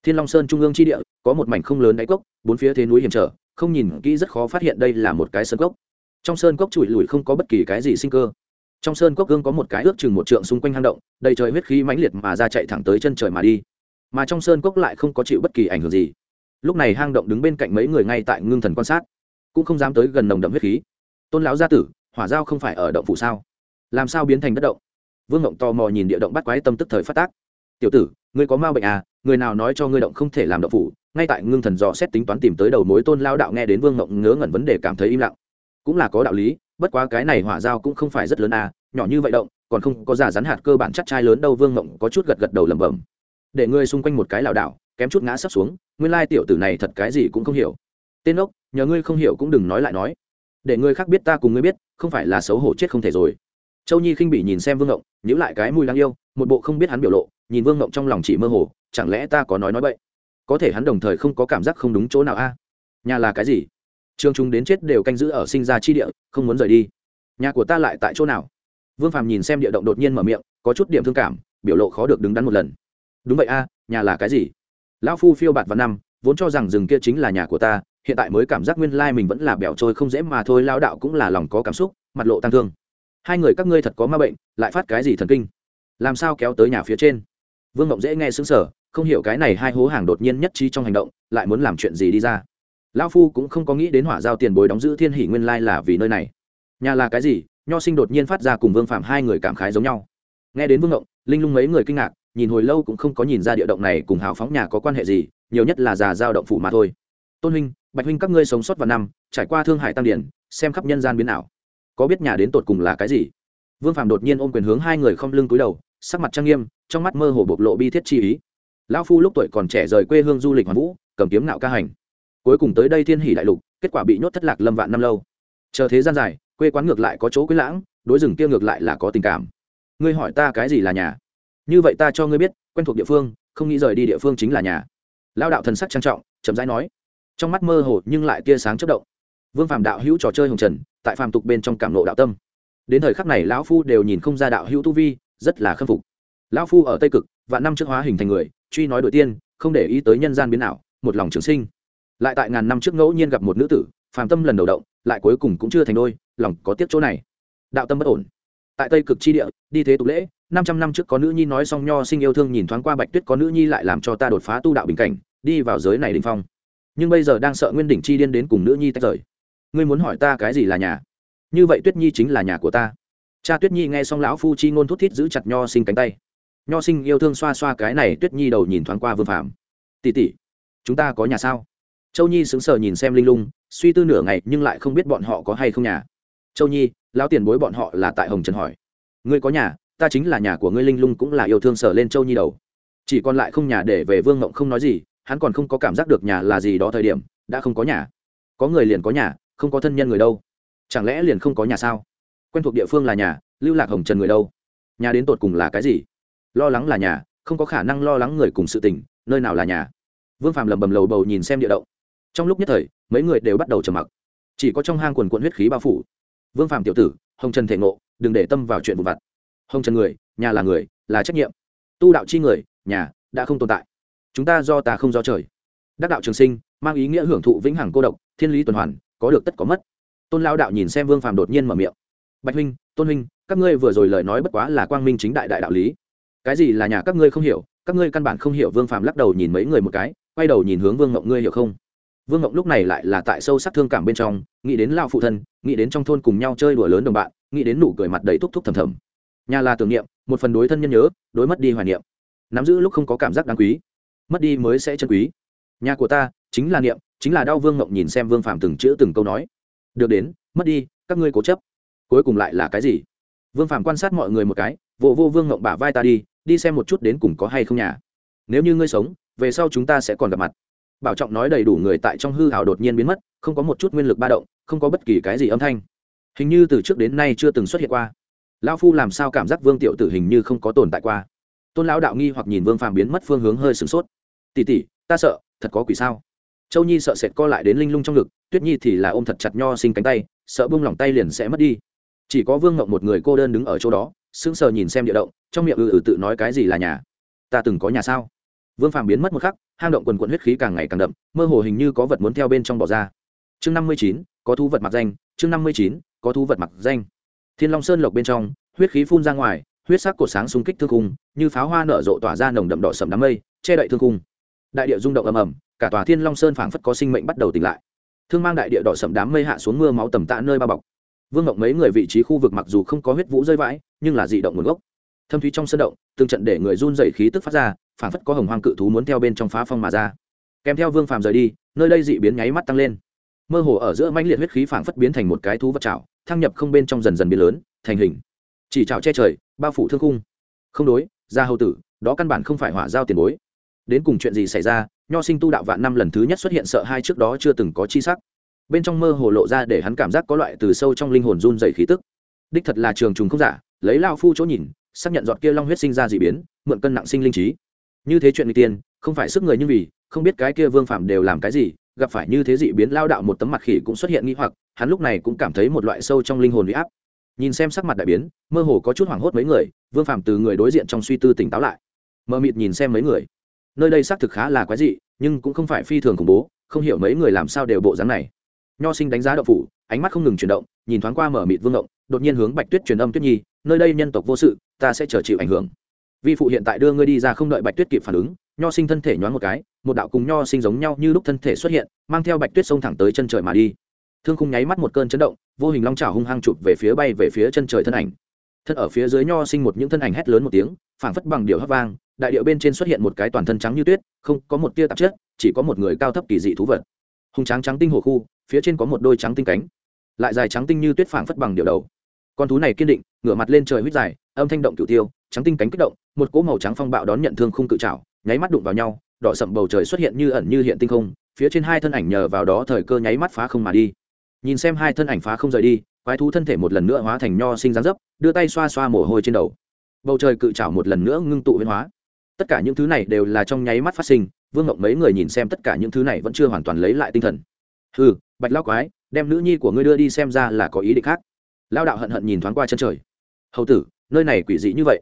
Thiên long sơn trung ương chi địa, có một mảnh không lớn đáy cốc, bốn phía thế núi hiểm trở, không nhìn kỹ rất khó phát hiện đây là một cái sơn cốc. Trong sơn cốc trụi lùi không có bất kỳ cái gì sinh cơ trong sơn cốc gương có một cái ước chừng một trượng xung quanh hang động, đầy trời huyết khí mãnh liệt mà ra chạy thẳng tới chân trời mà đi. Mà trong sơn cốc lại không có chịu bất kỳ ảnh hưởng gì. Lúc này hang động đứng bên cạnh mấy người ngay tại ngưng thần quan sát, cũng không dám tới gần nồng đậm huyết khí. Tôn lão gia tử, hỏa giao không phải ở động phủ sao? Làm sao biến thành đất động? Vương ngộng tò mò nhìn địa động bắt quái tâm tức thời phát tác. Tiểu tử, ngươi có ma bệnh à? Người nào nói cho ngươi động không thể làm động phủ? Ngay tại ngưng thần dò xét tính toán tìm tới đầu mối, tôn lao đạo nghe đến vương ngộng ngớ ngẩn vấn đề cảm thấy im lặng. Cũng là có đạo lý bất quá cái này hỏa giao cũng không phải rất lớn à nhỏ như vậy động, còn không có giả rắn hạt cơ bản chắc trai lớn đâu, vương mộng có chút gật gật đầu lẩm bẩm. Để ngươi xung quanh một cái lảo đảo, kém chút ngã sắp xuống, nguyên lai tiểu tử này thật cái gì cũng không hiểu. Tên ốc, nhờ ngươi không hiểu cũng đừng nói lại nói. Để ngươi khác biết ta cùng ngươi biết, không phải là xấu hổ chết không thể rồi. Châu nhi khinh bị nhìn xem vương ngộng nhữ lại cái mùi đáng yêu, một bộ không biết hắn biểu lộ, nhìn vương ngộng trong lòng chỉ mơ hồ, chẳng lẽ ta có nói nói vậy có thể hắn đồng thời không có cảm giác không đúng chỗ nào a? Nhà là cái gì? Trường chúng đến chết đều canh giữ ở sinh ra chi địa, không muốn rời đi. Nhà của ta lại tại chỗ nào? Vương phàm nhìn xem địa động đột nhiên mở miệng, có chút điểm thương cảm, biểu lộ khó được đứng đắn một lần. Đúng vậy a, nhà là cái gì? Lão phu phiêu bạt vào năm, vốn cho rằng rừng kia chính là nhà của ta, hiện tại mới cảm giác nguyên lai mình vẫn là bẻo trôi không dễ mà thôi lao đạo cũng là lòng có cảm xúc, mặt lộ tăng thương. Hai người các ngươi thật có ma bệnh, lại phát cái gì thần kinh? Làm sao kéo tới nhà phía trên? Vương ngộng dễ nghe xứng sở không hiểu cái này hai hố hàng đột nhiên nhất trí trong hành động, lại muốn làm chuyện gì đi ra? Lão phu cũng không có nghĩ đến hỏa giao tiền bối đóng giữ thiên hỷ nguyên lai là vì nơi này. Nhà là cái gì? Nho sinh đột nhiên phát ra cùng vương phạm hai người cảm khái giống nhau. Nghe đến vương ngộng, linh lung mấy người kinh ngạc, nhìn hồi lâu cũng không có nhìn ra địa động này cùng hào phóng nhà có quan hệ gì, nhiều nhất là già giao động phủ mà thôi. Tôn huynh, bạch huynh các ngươi sống sót vào năm, trải qua thương hải tăng điển, xem khắp nhân gian biến ảo. Có biết nhà đến tột cùng là cái gì? Vương phạm đột nhiên ôm quyền hướng hai người không lưng cúi đầu, sắc mặt trang nghiêm, trong mắt mơ hồ bộc lộ bi thiết chi ý. Lão phu lúc tuổi còn trẻ rời quê hương du lịch hoàn vũ, cầm kiếm nạo ca hành cuối cùng tới đây thiên hỷ đại lục, kết quả bị nhốt thất lạc lâm vạn năm lâu. Chờ thế gian dài, quê quán ngược lại có chỗ quý lãng, đối rừng kia ngược lại là có tình cảm. Ngươi hỏi ta cái gì là nhà? Như vậy ta cho ngươi biết, quen thuộc địa phương, không nghĩ rời đi địa phương chính là nhà. Lao đạo thần sắc trang trọng, chậm rãi nói. Trong mắt mơ hồ nhưng lại tia sáng chất động. Vương phàm đạo hữu trò chơi hồng trần, tại phàm tục bên trong cảm lộ đạo tâm. Đến thời khắc này lão phu đều nhìn không ra đạo hữu tu vi, rất là khâm phục. Lão phu ở tây cực, vạn năm trước hóa hình thành người, truy nói đội tiên, không để ý tới nhân gian biến ảo, một lòng trường sinh lại tại ngàn năm trước ngẫu nhiên gặp một nữ tử, phàm tâm lần đầu động, lại cuối cùng cũng chưa thành đôi, lòng có tiếc chỗ này. Đạo tâm bất ổn. Tại tây cực chi địa, đi thế tục lễ, năm trăm năm trước có nữ nhi nói xong nho sinh yêu thương nhìn thoáng qua bạch tuyết có nữ nhi lại làm cho ta đột phá tu đạo bình cảnh, đi vào giới này đình phong. Nhưng bây giờ đang sợ nguyên đỉnh chi điên đến cùng nữ nhi tách rời. Ngươi muốn hỏi ta cái gì là nhà? Như vậy tuyết nhi chính là nhà của ta. Cha tuyết nhi nghe xong lão phu chi ngôn thút thít giữ chặt nho sinh cánh tay. Nho sinh yêu thương xoa xoa cái này tuyết nhi đầu nhìn thoáng qua vương phạm tỉ tỉ chúng ta có nhà sao? Châu nhi sững sờ nhìn xem linh lung, suy tư nửa ngày nhưng lại không biết bọn họ có hay không nhà. Châu nhi, lão tiền bối bọn họ là tại hồng trần hỏi. Ngươi có nhà, ta chính là nhà của ngươi, linh lung cũng là yêu thương sở lên châu nhi đầu. Chỉ còn lại không nhà để về vương ngộng không nói gì, hắn còn không có cảm giác được nhà là gì đó thời điểm, đã không có nhà. Có người liền có nhà, không có thân nhân người đâu. Chẳng lẽ liền không có nhà sao? Quen thuộc địa phương là nhà, lưu lạc hồng trần người đâu? Nhà đến tột cùng là cái gì? Lo lắng là nhà, không có khả năng lo lắng người cùng sự tình, nơi nào là nhà? Vương phàm lầm bầm lầu bầu nhìn xem địa động trong lúc nhất thời, mấy người đều bắt đầu trầm mặc. Chỉ có trong hang quần quận huyết khí bao phủ. Vương phàm tiểu tử, hồng trần thể ngộ, đừng để tâm vào chuyện vụ vặt. Hồng trần người, nhà là người, là trách nhiệm. Tu đạo chi người, nhà đã không tồn tại. Chúng ta do ta không do trời. Đắc đạo trường sinh, mang ý nghĩa hưởng thụ vĩnh hằng cô độc, thiên lý tuần hoàn, có được tất có mất. Tôn lao đạo nhìn xem vương phàm đột nhiên mở miệng. Bạch huynh, tôn huynh, các ngươi vừa rồi lời nói bất quá là quang minh chính đại đại đạo lý. Cái gì là nhà các ngươi không hiểu, các ngươi căn bản không hiểu vương phàm lắc đầu nhìn mấy người một cái, quay đầu nhìn hướng vương ngộng ngươi hiểu không? Vương ngộng lúc này lại là tại sâu sắc thương cảm bên trong, nghĩ đến lao phụ thân, nghĩ đến trong thôn cùng nhau chơi đùa lớn đồng bạn, nghĩ đến nụ cười mặt đầy thúc thúc thầm thầm. Nhà là tưởng niệm, một phần đối thân nhân nhớ, đối mất đi hoài niệm. Nắm giữ lúc không có cảm giác đáng quý, mất đi mới sẽ chân quý. Nhà của ta, chính là niệm, chính là đau vương ngộng nhìn xem vương phạm từng chữ từng câu nói. Được đến, mất đi, các ngươi cố chấp. Cuối cùng lại là cái gì? Vương phạm quan sát mọi người một cái vô vô vương ngộng bả vai ta đi đi xem một chút đến cùng có hay không nhà. Nếu như ngươi sống, về sau chúng ta sẽ còn gặp mặt bảo trọng nói đầy đủ người tại trong hư hảo đột nhiên biến mất, không có một chút nguyên lực ba động, không có bất kỳ cái gì âm thanh. Hình như từ trước đến nay chưa từng xuất hiện qua. Lão phu làm sao cảm giác vương tiểu tử hình như không có tồn tại qua? Tôn lão đạo nghi hoặc nhìn vương phàm biến mất phương hướng hơi sửng sốt. Tỉ tỉ ta sợ, thật có quỷ sao? Châu nhi sợ sệt co lại đến linh lung trong ngực, tuyết nhi thì là ôm thật chặt nho sinh cánh tay, sợ bung lỏng tay liền sẽ mất đi. Chỉ có vương ngộng một người cô đơn đứng ở chỗ đó, sững sờ nhìn xem địa động, trong miệng ừ ừ tự nói cái gì là nhà? Ta từng có nhà sao? Vương phàm biến mất một khắc hang động quần quần huyết khí càng ngày càng đậm, mơ hồ hình như có vật muốn theo bên trong bỏ ra. Chương năm mươi chín, có thú vật mặc danh, chương năm mươi chín, có thú vật mặc danh. Thiên long sơn lộc bên trong, huyết khí phun ra ngoài, huyết sắc cột sáng xung kích thương khung, như pháo hoa nở rộ tỏa ra nồng đậm đỏ sầm đám mây, che đậy thương khung. Đại địa rung động ầm ầm, cả tòa thiên long sơn phảng phất có sinh mệnh bắt đầu tỉnh lại. Thương mang đại địa đỏ sầm đám mây hạ xuống mưa máu tầm tạ nơi bao bọc. Vương ngọc mấy người vị trí khu vực mặc dù không có huyết vũ rơi vãi, nhưng là dị động nguồn gốc thâm thúy trong sân động, từng trận để người run dày khí tức phát ra, phảng phất có hồng hoang cự thú muốn theo bên trong phá phong mà ra. Kèm theo vương phàm rời đi, nơi đây dị biến nháy mắt tăng lên. Mơ hồ ở giữa mãnh liệt huyết khí phảng phất biến thành một cái thú vật trào thăng nhập không bên trong dần dần biến lớn, thành hình. Chỉ trào che trời, bao phủ thương khung. Không đối ra hầu tử, đó căn bản không phải hỏa giao tiền bối. Đến cùng chuyện gì xảy ra, nho sinh tu đạo vạn năm lần thứ nhất xuất hiện sợ hai trước đó chưa từng có chi sắc. Bên trong mơ hồ lộ ra để hắn cảm giác có loại từ sâu trong linh hồn run dày khí tức. Đích thật là trường trùng không giả, lấy lao phu chỗ nhìn xác nhận giọt kia long huyết sinh ra dị biến, mượn cân nặng sinh linh trí. Như thế chuyện n g tiên không phải sức người như vì, không biết cái kia vương phạm đều làm cái gì, gặp phải như thế dị biến lao đạo một tấm mặt khỉ cũng xuất hiện nghi hoặc, hắn lúc này cũng cảm thấy một loại sâu trong linh hồn bị áp. Nhìn xem sắc mặt đại biến, mơ hồ có chút hoảng hốt mấy người, vương phạm từ người đối diện trong suy tư tỉnh táo lại. Mờ mịt nhìn xem mấy người. Nơi đây xác thực khá là quái dị, nhưng cũng không phải phi thường khủng bố, không hiểu mấy người làm sao đều bộ dáng này. Nho sinh đánh giá đậu phủ, ánh mắt không ngừng chuyển động, nhìn thoáng qua mở mịt vương động đột nhiên hướng bạch tuyết truyền âm tuyết nhi nơi đây nhân tộc vô sự, ta sẽ chờ chịu ảnh hưởng. Vi phụ hiện tại đưa ngươi đi ra không đợi bạch tuyết kịp phản ứng, nho sinh thân thể nhoáng một cái, một đạo cùng nho sinh giống nhau như lúc thân thể xuất hiện, mang theo bạch tuyết xông thẳng tới chân trời mà đi. Thương khung nháy mắt một cơn chấn động, vô hình long trào hung hăng chụp về phía bay về phía chân trời thân ảnh. Thân ở phía dưới nho sinh một những thân ảnh hét lớn một tiếng, phảng phất bằng điệu hấp vang, đại điệu bên trên xuất hiện một cái toàn thân trắng như tuyết, không có một tia tạp chất, chỉ có một người cao thấp kỳ dị thú vật. Hùng trắng trắng tinh hồ khu, phía trên có một đôi trắng tinh cánh, lại dài trắng tinh như tuyết phảng phất bằng điệu đầu con thú này kiên định, ngửa mặt lên trời huyết dài, âm thanh động cửu tiêu, trắng tinh cánh kích động, một cỗ màu trắng phong bạo đón nhận thương khung cự trảo, nháy mắt đụng vào nhau, đỏ sậm bầu trời xuất hiện như ẩn như hiện tinh không, phía trên hai thân ảnh nhờ vào đó thời cơ nháy mắt phá không mà đi. Nhìn xem hai thân ảnh phá không rời đi, quái thú thân thể một lần nữa hóa thành nho sinh dáng dấp, đưa tay xoa xoa mồ hôi trên đầu. Bầu trời cự trảo một lần nữa ngưng tụ biến hóa. Tất cả những thứ này đều là trong nháy mắt phát sinh, vương ngộng mấy người nhìn xem tất cả những thứ này vẫn chưa hoàn toàn lấy lại tinh thần. Ừ bạch lao quái, đem nữ nhi của ngươi đưa đi xem ra là có ý định khác lao đạo hận hận nhìn thoáng qua chân trời. Hầu tử, nơi này quỷ dị như vậy.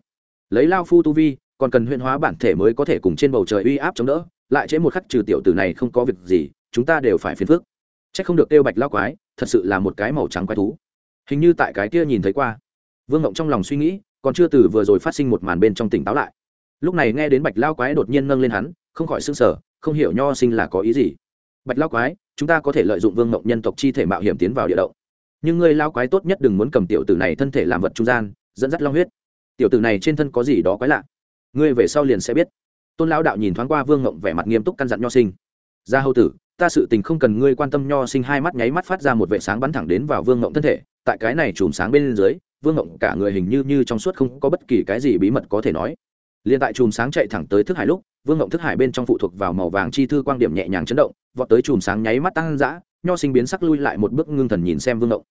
Lấy lao phu tu vi, còn cần huyên hóa bản thể mới có thể cùng trên bầu trời uy áp chống đỡ, lại chế một khắc trừ tiểu tử này không có việc gì, chúng ta đều phải phiền phức. C h ắ c không được kêu bạch lao quái, thật sự là một cái màu trắng quái thú. Hình như tại cái kia nhìn thấy qua. Vương ngộng trong lòng suy nghĩ, còn chưa từ vừa rồi phát sinh một màn bên trong tỉnh táo lại. Lúc này nghe đến bạch lao quái đột nhiên nâng lên hắn, không khỏi s ư n g sở không hiểu nho sinh là có ý gì. Bạch lao quái, chúng ta có thể lợi dụng vương ngộng nhân tộc chi thể mạo hiểm tiến vào địa động nhưng ngươi lao quái tốt nhất đừng muốn cầm tiểu tử này thân thể làm vật trung gian, dẫn dắt long huyết. Tiểu tử này trên thân có gì đó quái lạ? Ngươi về sau liền sẽ biết. Tôn lão đạo nhìn thoáng qua vương ngộng vẻ mặt nghiêm túc căn dặn nho sinh. Ra hầu tử, ta sự tình không cần ngươi quan tâm nho sinh hai mắt nháy mắt phát ra một vệ sáng bắn thẳng đến vào vương ngộng thân thể. Tại cái này chùm sáng bên dưới, vương ngộng cả người hình như như trong suốt không có bất kỳ cái gì bí mật có thể nói. Liền tại chùm sáng chạy thẳng tới thức hải lúc, vương ngộng thức hải bên trong phụ thuộc vào màu vàng chi thư quan điểm nhẹ nhàng chấn động, vọt tới chùm sáng nháy mắt tăng dã, nho sinh biến sắc lui lại một bước ngưng thần nhìn xem vương ngộng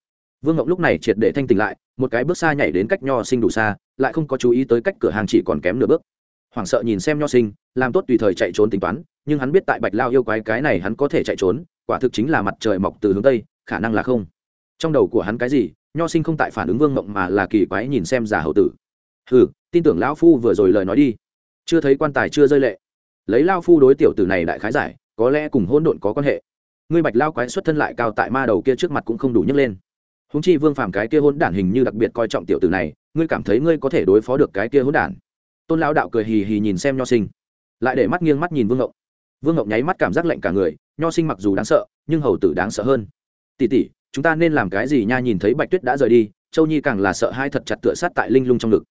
vương ngộng lúc này triệt để thanh tỉnh lại, một cái bước xa nhảy đến cách nho sinh đủ xa, lại không có chú ý tới cách cửa hàng chỉ còn kém nửa bước. Hoảng sợ nhìn xem nho sinh, làm tốt tùy thời chạy trốn tính toán, nhưng hắn biết tại bạch lao yêu quái cái này hắn có thể chạy trốn, quả thực chính là mặt trời mọc từ hướng tây, khả năng là không. Trong đầu của hắn cái gì, nho sinh không tại phản ứng vương mộng mà là kỳ quái nhìn xem giả hậu tử. Ừ tin tưởng lão phu vừa rồi lời nói đi. Chưa thấy quan tài chưa rơi lệ. Lấy lao phu đối tiểu tử này đại khái giải, có lẽ cùng hôn độn có quan hệ. Ngươi bạch lao quái xuất thân lại cao tại ma đầu kia trước mặt cũng không đủ nhấc lên húng chi vương phàm cái kia hôn đản hình như đặc biệt coi trọng tiểu tử này, ngươi cảm thấy ngươi có thể đối phó được cái kia hôn đản? Tôn lão đạo cười hì hì nhìn xem nho sinh, lại để mắt nghiêng mắt nhìn vương ngộng. Vương ngộng nháy mắt cảm giác lạnh cả người, nho sinh mặc dù đáng sợ, nhưng hầu tử đáng sợ hơn. Tỉ tỉ chúng ta nên làm cái gì nha? Nhìn thấy bạch tuyết đã rời đi, châu nhi càng là sợ hai thật chặt tựa sát tại linh lung trong ngực.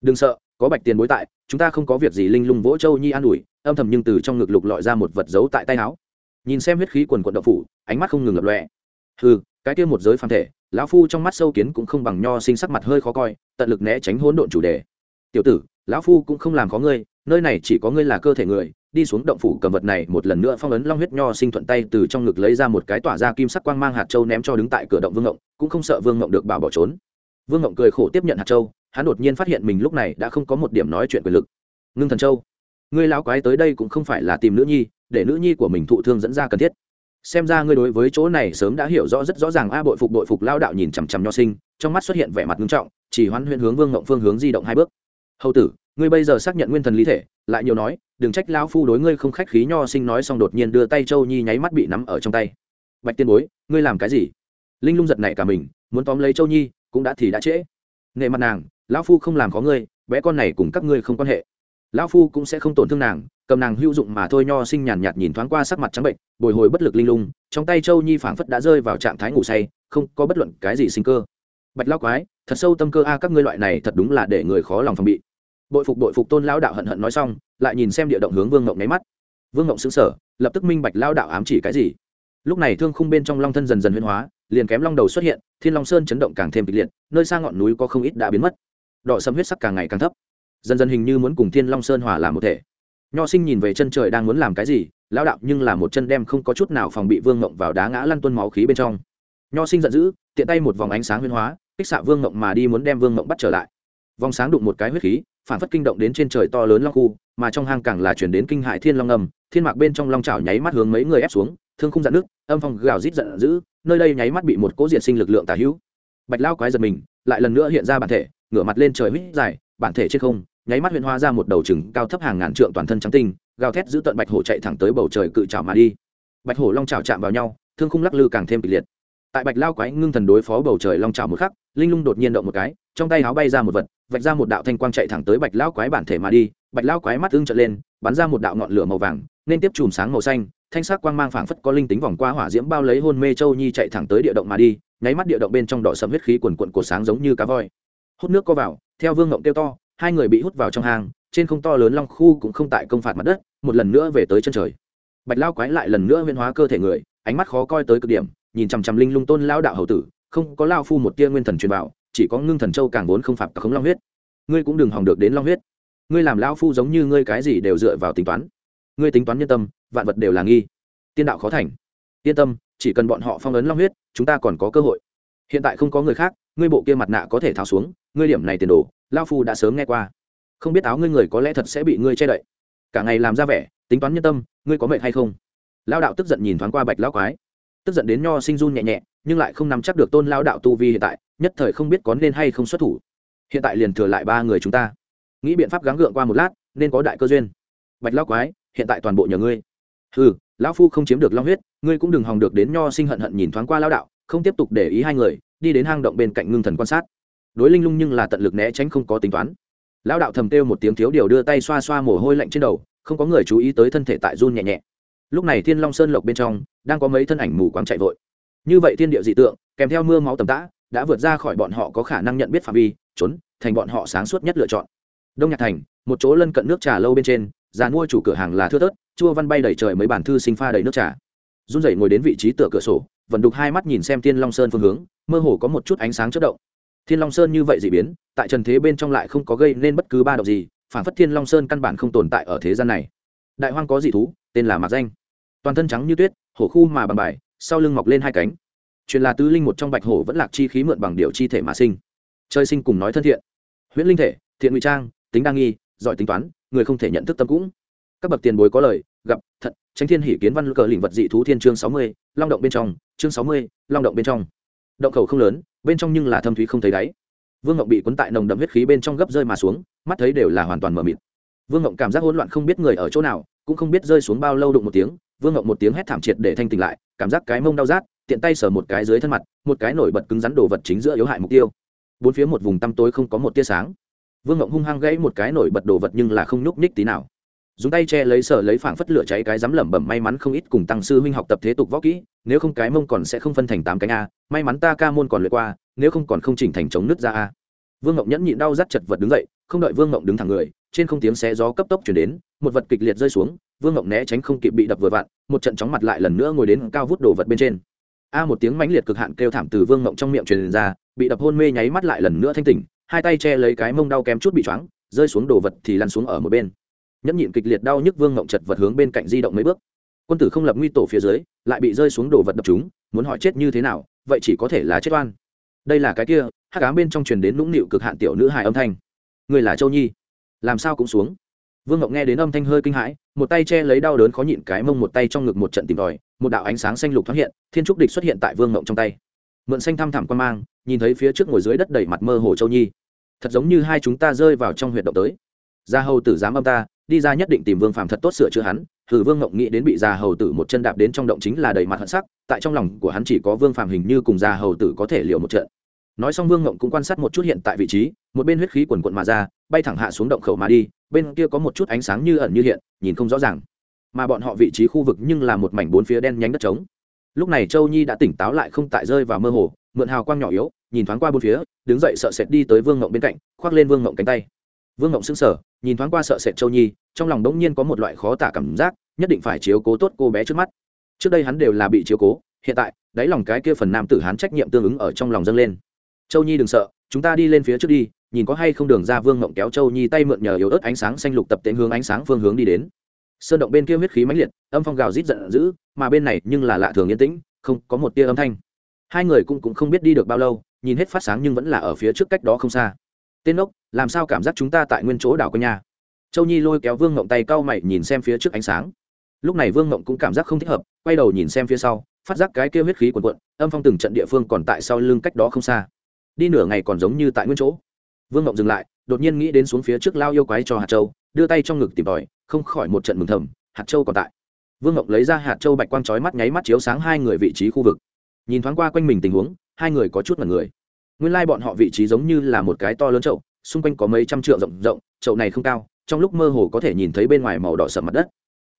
Đừng sợ, có bạch tiền bối tại, chúng ta không có việc gì. Linh lung vỗ châu nhi an ủi, âm thầm nhưng từ trong ngực lục lọi ra một vật giấu tại tay áo. Nhìn xem huyết khí quần quận đậu phủ, ánh mắt không ngừng lập lọe ừ cái kia một giới phàm thể lão phu trong mắt sâu kiến cũng không bằng nho sinh sắc mặt hơi khó coi, tận lực né tránh hỗn độn chủ đề. Tiểu tử, lão phu cũng không làm khó ngươi, nơi này chỉ có ngươi là cơ thể người, đi xuống động phủ cầm vật này một lần nữa phong ấn long huyết nho sinh thuận tay từ trong ngực lấy ra một cái tỏa ra kim sắc quang mang hạt châu ném cho đứng tại cửa động vương ngộng, cũng không sợ vương ngộng được bảo bỏ trốn. Vương ngộng cười khổ tiếp nhận hạt châu, hắn đột nhiên phát hiện mình lúc này đã không có một điểm nói chuyện quyền lực. Ngưng thần châu, ngươi lão quái tới đây cũng không phải là tìm nữ nhi, để nữ nhi của mình thụ thương dẫn ra cần thiết xem ra ngươi đối với chỗ này sớm đã hiểu rõ rất rõ ràng. A, bội phục bội phục, lao đạo nhìn chằm chằm nho sinh, trong mắt xuất hiện vẻ mặt nghiêm trọng, chỉ hoán huyện hướng vương ngộng phương hướng di động hai bước. Hầu tử, ngươi bây giờ xác nhận nguyên thần lý thể, lại nhiều nói, đừng trách lão phu đối ngươi không khách khí. Nho sinh nói xong đột nhiên đưa tay châu nhi nháy mắt bị nắm ở trong tay. Bạch tiên bối, ngươi làm cái gì? Linh lung giật này cả mình, muốn tóm lấy châu nhi, cũng đã thì đã trễ. Nề mặt nàng, lão phu không làm có ngươi, bé con này cùng các ngươi không quan hệ. Lão phu cũng sẽ không tổn thương nàng cầm nàng hữu dụng mà thôi, nho sinh nhàn nhạt nhìn thoáng qua sắc mặt trắng bệnh, bồi hồi bất lực linh lung, trong tay châu nhi phảng phất đã rơi vào trạng thái ngủ say, không có bất luận cái gì sinh cơ. Bạch lao quái, thật sâu tâm cơ a, các ngươi loại này thật đúng là để người khó lòng phòng bị. Bội phục bội phục tôn lão đạo hận hận nói xong, lại nhìn xem địa động hướng vương ngộng nháy mắt. Vương ngộng xứng sở lập tức minh bạch lao đạo ám chỉ cái gì. Lúc này thương khung bên trong long thân dần dần huyên hóa, liền kém long đầu xuất hiện, thiên long sơn chấn động càng thêm kịch liệt, nơi xa ngọn núi có không ít đã biến mất. Đỏ sâm huyết sắc càng ngày càng thấp. Dần dần hình như muốn cùng thiên long sơn hòa làm một thể nho sinh nhìn về chân trời đang muốn làm cái gì lao đạo nhưng là một chân đem không có chút nào phòng bị vương ngộng vào đá ngã lăn tuân máu khí bên trong. Nho sinh giận dữ, tiện tay một vòng ánh sáng huyên hóa, kích xạ vương ngộng mà đi muốn đem vương ngộng bắt trở lại. Vòng sáng đụng một cái huyết khí, phản phất kinh động đến trên trời to lớn long khu, mà trong hang càng là chuyển đến kinh hại thiên long ngầm thiên mạc bên trong long chảo nháy mắt hướng mấy người ép xuống, thương không dạn nước, âm phong gào rít giận dữ, nơi đây nháy mắt bị một cố diện sinh lực lượng tả hữu. Bạch lao quái giật mình, lại lần nữa hiện ra bản thể, ngửa mặt lên trời huyết dài, bản thể trên không nháy mắt Huyền hoa ra một đầu trừng cao thấp hàng ngàn trượng toàn thân trắng tinh, gào thét giữ tận bạch hổ chạy thẳng tới bầu trời cự trào mà đi. Bạch hổ long trào chạm vào nhau, thương khung lắc lư càng thêm kịch liệt. Tại bạch lao quái ngưng thần đối phó bầu trời long trào một khắc, linh lung đột nhiên động một cái, trong tay áo bay ra một vật, vạch ra một đạo thanh quang chạy thẳng tới bạch lão quái bản thể mà đi. Bạch lão quái mắt ưng trợn lên, bắn ra một đạo ngọn lửa màu vàng, nên tiếp chùm sáng màu xanh, thanh sắc quang mang phảng phất có linh tính vòng qua hỏa diễm bao lấy hôn mê châu nhi chạy thẳng tới địa động mà đi, nháy mắt địa động bên trong đỏ sầm huyết khí quần quận của sáng giống như cá voi. Hút nước co vào, theo vương ngộng kêu to hai người bị hút vào trong hang, trên không to lớn long khu cũng không tại công phạt mặt đất, một lần nữa về tới chân trời. Bạch lao quái lại lần nữa huyên hóa cơ thể người, ánh mắt khó coi tới cực điểm, nhìn chằm chằm linh lung tôn lao đạo hầu tử, không có lao phu một tia nguyên thần truyền vào chỉ có ngưng thần châu càng vốn không phạt cả khống long huyết. Ngươi cũng đừng hòng được đến long huyết. Ngươi làm lao phu giống như ngươi cái gì đều dựa vào tính toán. Ngươi tính toán nhân tâm, vạn vật đều là nghi. Tiên đạo khó thành. Yên tâm, chỉ cần bọn họ phong ấn long huyết, chúng ta còn có cơ hội. Hiện tại không có người khác, ngươi bộ kia mặt nạ có thể tháo xuống, ngươi điểm này tiền đồ lao phu đã sớm nghe qua. Không biết áo ngươi người có lẽ thật sẽ bị ngươi che đậy. Cả ngày làm ra vẻ, tính toán nhân tâm, ngươi có mệt hay không? Lao đạo tức giận nhìn thoáng qua bạch lao quái. Tức giận đến nho sinh run nhẹ nhẹ, nhưng lại không nắm chắc được tôn lao đạo tu vi hiện tại, nhất thời không biết có nên hay không xuất thủ. Hiện tại liền thừa lại ba người chúng ta. Nghĩ biện pháp gắng gượng qua một lát, nên có đại cơ duyên. Bạch lao quái, hiện tại toàn bộ nhờ ngươi. Ừ lão phu không chiếm được long huyết, ngươi cũng đừng hòng được đến nho sinh hận hận nhìn thoáng qua lao đạo, không tiếp tục để ý hai người, đi đến hang động bên cạnh ngưng thần quan sát đối linh lung nhưng là tận lực né tránh không có tính toán. Lão đạo thầm kêu một tiếng thiếu điều đưa tay xoa xoa mồ hôi lạnh trên đầu, không có người chú ý tới thân thể tại run nhẹ nhẹ. Lúc này thiên long sơn lộc bên trong, đang có mấy thân ảnh mù quáng chạy vội. Như vậy thiên địa dị tượng, kèm theo mưa máu tầm tã, đã vượt ra khỏi bọn họ có khả năng nhận biết phạm vi, trốn, thành bọn họ sáng suốt nhất lựa chọn. Đông nhạc thành, một chỗ lân cận nước trà lâu bên trên, già mua chủ cửa hàng là thưa tớt chua văn bay đầy trời mấy bản thư sinh pha đầy nước trà. Run rẩy ngồi đến vị trí tựa cửa sổ, vẫn đục hai mắt nhìn xem thiên long sơn phương hướng, mơ hồ có một chút ánh sáng chất động thiên long sơn như vậy dị biến, tại trần thế bên trong lại không có gây nên bất cứ ba động gì, phản phất thiên long sơn căn bản không tồn tại ở thế gian này. Đại hoang có dị thú, tên là mạc danh. Toàn thân trắng như tuyết, hổ khu mà bằng bài, sau lưng mọc lên hai cánh. Truyền là tứ linh một trong bạch hổ vẫn lạc chi khí mượn bằng điệu chi thể mà sinh. Chơi sinh cùng nói thân thiện. Huyễn linh thể, thiện ngụy trang, tính đa nghi, giỏi tính toán, người không thể nhận thức tâm cũng. Các bậc tiền bối có lời, gặp, thật, tránh thiên hỷ kiến văn cờ lĩnh vật dị thú thiên chương sáu mươi, long động bên trong, chương sáu mươi, long động bên trong động khẩu không lớn, bên trong nhưng là thâm thúy không thấy đáy. Vương ngộng bị cuốn tại nồng đậm huyết khí bên trong gấp rơi mà xuống, mắt thấy đều là hoàn toàn mờ mịt. Vương ngộng cảm giác hỗn loạn không biết người ở chỗ nào, cũng không biết rơi xuống bao lâu đụng một tiếng, vương ngộng một tiếng hét thảm triệt để thanh tỉnh lại, cảm giác cái mông đau rát, tiện tay sờ một cái dưới thân mặt, một cái nổi bật cứng rắn đồ vật chính giữa yếu hại mục tiêu. Bốn phía một vùng tăm tối không có một tia sáng. Vương ngộng hung hăng gãy một cái nổi bật đồ vật nhưng là không nhúc nhích tí nào. Dùng tay che lấy sở lấy phảng phất lửa cháy cái dám lẩm bẩm may mắn không ít cùng tăng sư huynh học tập thế tục võ kỹ nếu không cái mông còn sẽ không phân thành tám cánh a, may mắn ta ca môn còn lượt qua, nếu không còn không chỉnh thành chống nứt ra a. Vương ngộng nhẫn nhịn đau rắt chật vật đứng dậy, không đợi vương ngộng đứng thẳng người, trên không tiếng xé gió cấp tốc chuyển đến, một vật kịch liệt rơi xuống, vương ngộng né tránh không kịp bị đập vừa vặn, một trận chóng mặt lại lần nữa ngồi đến cao vút đồ vật bên trên. A một tiếng mãnh liệt cực hạn kêu thảm từ vương ngộng trong miệng truyền ra, bị đập hôn mê nháy mắt lại lần nữa thanh tỉnh, hai tay che lấy cái mông đau kém chút bị choáng, rơi xuống đồ vật thì lăn xuống ở một bên. Nhẫn nhịn kịch liệt đau nhức vương ngộng chật vật hướng bên cạnh di động mấy bước quân tử không lập nguy tổ phía dưới, lại bị rơi xuống đồ vật đập chúng, muốn hỏi chết như thế nào, vậy chỉ có thể là chết oan. Đây là cái kia hát cám bên trong truyền đến nũng nịu cực hạn tiểu nữ hài âm thanh. Người là châu nhi. Làm sao cũng xuống. Vương ngọc nghe đến âm thanh hơi kinh hãi, một tay che lấy đau đớn khó nhịn cái mông, một tay trong ngực một trận tìm tòi, một đạo ánh sáng xanh lục thoáng hiện, thiên trúc địch xuất hiện tại vương ngộng trong tay. Mượn xanh thăm thẳm quan mang, nhìn thấy phía trước ngồi dưới đất đầy mặt mơ hồ châu nhi. Thật giống như hai chúng ta rơi vào trong huyệt động tới. Gia hầu tử dám âm ta, đi ra nhất định tìm vương phàm thật tốt sửa chữa hắn thử vương ngộng nghĩ đến bị già hầu tử một chân đạp đến trong động chính là đầy mặt hận sắc, tại trong lòng của hắn chỉ có vương phàm hình như cùng già hầu tử có thể liệu một trận. Nói xong vương ngộng cũng quan sát một chút hiện tại vị trí, một bên huyết khí quần quận mà ra, bay thẳng hạ xuống động khẩu mà đi, bên kia có một chút ánh sáng như ẩn như hiện, nhìn không rõ ràng. Mà bọn họ vị trí khu vực nhưng là một mảnh bốn phía đen nhánh đất trống. Lúc này châu nhi đã tỉnh táo lại không tại rơi vào mơ hồ, mượn hào quang nhỏ yếu, nhìn thoáng qua bốn phía, đứng dậy sợ sệt đi tới vương ngộng bên cạnh, khoác lên vương ngộng cánh tay. Vương ngộng sững sờ, nhìn thoáng qua sợ sệt châu nhi, trong lòng đống nhiên có một loại khó tả cảm giác nhất định phải chiếu cố tốt cô bé trước mắt. Trước đây hắn đều là bị chiếu cố, hiện tại, đáy lòng cái kia phần nam tử hắn trách nhiệm tương ứng ở trong lòng dâng lên. Châu nhi đừng sợ, chúng ta đi lên phía trước đi, nhìn có hay không đường ra vương ngộng kéo châu nhi tay mượn nhờ yếu ớt ánh sáng xanh lục tập tễnh hướng ánh sáng phương hướng đi đến. Sơn động bên kia huyết khí mãnh liệt, âm phong gào rít giận dữ, mà bên này nhưng là lạ thường yên tĩnh, không có một tia âm thanh. Hai người cũng cũng không biết đi được bao lâu, nhìn hết phát sáng nhưng vẫn là ở phía trước cách đó không xa. Tên ốc làm sao cảm giác chúng ta tại nguyên chỗ đảo quanh nhà? Châu nhi lôi kéo vương ngộng tay cau mày nhìn xem phía trước ánh sáng lúc này vương ngộng cũng cảm giác không thích hợp quay đầu nhìn xem phía sau phát giác cái kêu huyết khí quần quận âm phong từng trận địa phương còn tại sau lưng cách đó không xa. Đi nửa ngày còn giống như tại nguyên chỗ. Vương ngộng dừng lại đột nhiên nghĩ đến xuống phía trước lao yêu quái cho hạt châu đưa tay trong ngực tìm tòi không khỏi một trận mừng thầm hạt châu còn tại. Vương ngộng lấy ra hạt châu bạch quang trói mắt nháy mắt chiếu sáng hai người vị trí khu vực. Nhìn thoáng qua quanh mình tình huống hai người có chút mật người. Nguyên lai bọn họ vị trí giống như là một cái to lớn chậu, xung quanh có mấy trăm trượng rộng rộng chậu này không cao trong lúc mơ hồ có thể nhìn thấy bên ngoài màu đỏ sầm mặt đất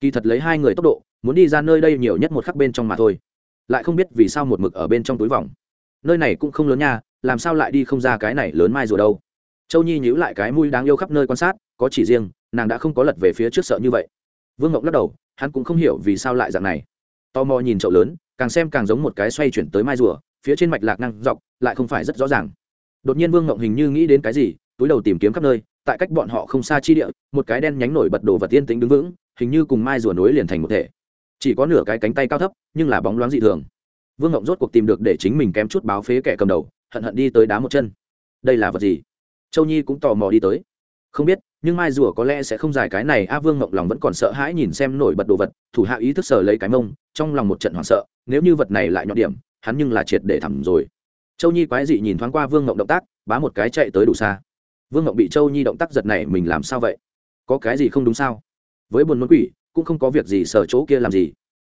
kỳ thật lấy hai người tốc độ, muốn đi ra nơi đây nhiều nhất một khắc bên trong mà thôi. Lại không biết vì sao một mực ở bên trong túi vòng. Nơi này cũng không lớn nha, làm sao lại đi không ra cái này lớn mai rồi đâu. Châu nhi nhíu lại cái mũi đáng yêu khắp nơi quan sát, có chỉ riêng, nàng đã không có lật về phía trước sợ như vậy. Vương ngộng lắc đầu, hắn cũng không hiểu vì sao lại dạng này. Tò mò nhìn chậu lớn, càng xem càng giống một cái xoay chuyển tới mai rùa, phía trên mạch lạc năng dọc, lại không phải rất rõ ràng. Đột nhiên vương ngộng hình như nghĩ đến cái gì, túi đầu tìm kiếm khắp nơi, tại cách bọn họ không xa chi địa, một cái đen nhánh nổi bật đồ vật tiên tính đứng vững hình như cùng mai rùa nối liền thành một thể. Chỉ có nửa cái cánh tay cao thấp, nhưng là bóng loáng dị thường. Vương ngộng rốt cuộc tìm được để chính mình kém chút báo phế kẻ cầm đầu, hận hận đi tới đá một chân. Đây là vật gì? Châu nhi cũng tò mò đi tới. Không biết, nhưng mai rùa có lẽ sẽ không dài cái này, a vương ngộng lòng vẫn còn sợ hãi nhìn xem nổi bật đồ vật, thủ hạ ý thức sờ lấy cái mông, trong lòng một trận hoảng sợ, nếu như vật này lại nhọn điểm, hắn nhưng là triệt để thẳm rồi. Châu nhi quái dị nhìn thoáng qua vương ngộng động tác, bá một cái chạy tới đủ xa. Vương ngộng bị châu nhi động tác giật này mình làm sao vậy? Có cái gì không đúng sao? Với buồn nôn quỷ, cũng không có việc gì sở chỗ kia làm gì.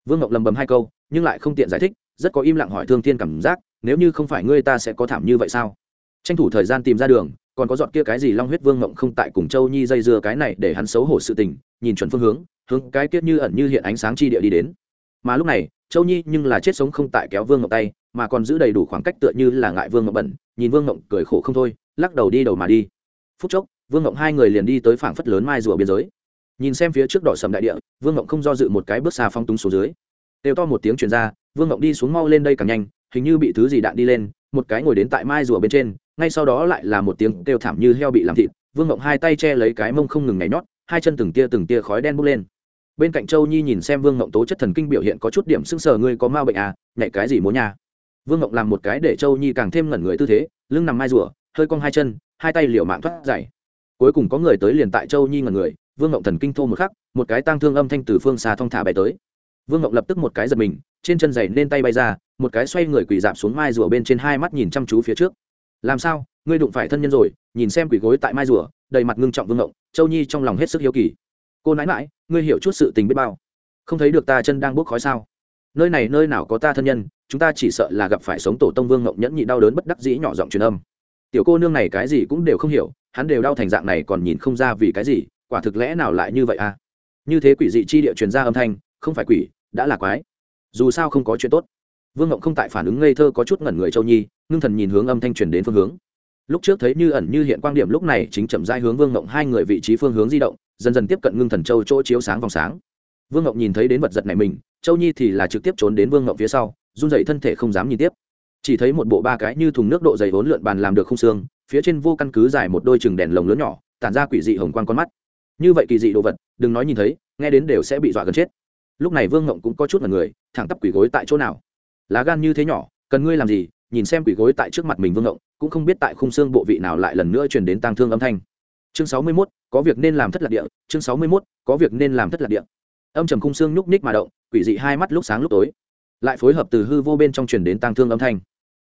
Vương ngọc lầm bầm hai câu, nhưng lại không tiện giải thích, rất có im lặng hỏi thương thiên cảm giác, nếu như không phải ngươi ta sẽ có thảm như vậy sao? Tranh thủ thời gian tìm ra đường, còn có dọn kia cái gì long huyết vương ngộng không tại cùng châu nhi dây dưa cái này để hắn xấu hổ sự tình, nhìn chuẩn phương hướng hướng cái kiết như ẩn như hiện ánh sáng chi địa đi đến. Mà lúc này, châu nhi nhưng là chết sống không tại kéo vương ngộng tay, mà còn giữ đầy đủ khoảng cách tựa như là ngại vương ngộng bẩn, nhìn vương ngộng cười khổ không thôi, lắc đầu đi đầu mà đi. Phút chốc, vương ngộng hai người liền đi tới phảng phất lớn mai rùa biên giới nhìn xem phía trước đỏ sầm đại địa, vương ngộng không do dự một cái bước xa phong túng xuống dưới. Đều to một tiếng chuyển ra, vương ngộng đi xuống mau lên đây càng nhanh, hình như bị thứ gì đạn đi lên, một cái ngồi đến tại mai rùa bên trên, ngay sau đó lại là một tiếng kêu thảm như heo bị làm thịt. Vương ngộng hai tay che lấy cái mông không ngừng nhảy nhót, hai chân từng tia từng tia khói đen bốc lên. Bên cạnh châu nhi nhìn xem vương ngộng tố chất thần kinh biểu hiện có chút điểm sưng sờ, ngươi có ma bệnh à? Nhảy cái gì muốn nha? Vương ngộng làm một cái để châu nhi càng thêm ngẩn người tư thế, lưng nằm mai rùa, hơi cong hai chân, hai tay liều mạng thoát dày cuối cùng có người tới liền tại châu nhi ngẩn người vương ngộng thần kinh thô một khắc, một cái tang thương âm thanh từ phương xa thong thả bay tới. Vương ngộng lập tức một cái giật mình, trên chân giày nên tay bay ra, một cái xoay người quỳ dạp xuống mai rùa bên trên hai mắt nhìn chăm chú phía trước. Làm sao? Ngươi đụng phải thân nhân rồi, nhìn xem quỷ gối tại mai rùa, đầy mặt ngưng trọng vương ngộng, châu nhi trong lòng hết sức hiếu kỳ. Cô nãi mãi ngươi hiểu chút sự tình biết bao. Không thấy được ta chân đang bốc khói sao? Nơi này nơi nào có ta thân nhân, chúng ta chỉ sợ là gặp phải sống tổ tông vương ngộng nhẫn nhị đau đớn bất đắc dĩ nhỏ giọng truyền âm. Tiểu cô nương này cái gì cũng đều không hiểu, hắn đều đau thành dạng này còn nhìn không ra vì cái gì quả thực lẽ nào lại như vậy à? Như thế quỷ dị chi địa truyền ra âm thanh, không phải quỷ, đã là quái. Dù sao không có chuyện tốt. Vương ngộng không tại phản ứng ngây thơ có chút ngẩn người châu nhi, ngưng thần nhìn hướng âm thanh truyền đến phương hướng. Lúc trước thấy như ẩn như hiện quan điểm lúc này chính chậm dai hướng vương ngộng hai người vị trí phương hướng di động, dần dần tiếp cận ngưng thần châu chỗ chiếu sáng vòng sáng. Vương ngộng nhìn thấy đến vật giật này mình, châu nhi thì là trực tiếp trốn đến vương ngộng phía sau, run dậy thân thể không dám nhìn tiếp. Chỉ thấy một bộ ba cái như thùng nước độ dày vốn lượn bàn làm được không xương, phía trên vô căn cứ dài một đôi chừng đèn lồng lớn nhỏ, tản ra quỷ dị hồng quan con mắt như vậy kỳ dị đồ vật đừng nói nhìn thấy nghe đến đều sẽ bị dọa gần chết. Lúc này vương ngộng cũng có chút là người thẳng tắp quỷ gối tại chỗ nào? Lá gan như thế nhỏ cần ngươi làm gì? Nhìn xem quỷ gối tại trước mặt mình vương ngộng cũng không biết tại khung xương bộ vị nào lại lần nữa truyền đến tang thương âm thanh. Chương sáu mươi 61, có việc nên làm thất lạc địa. Chương sáu mươi 61, có việc nên làm thất lạc địa. Âm trầm khung xương nhúc ních mà động quỷ dị hai mắt lúc sáng lúc tối. Lại phối hợp từ hư vô bên trong truyền đến tang thương âm thanh.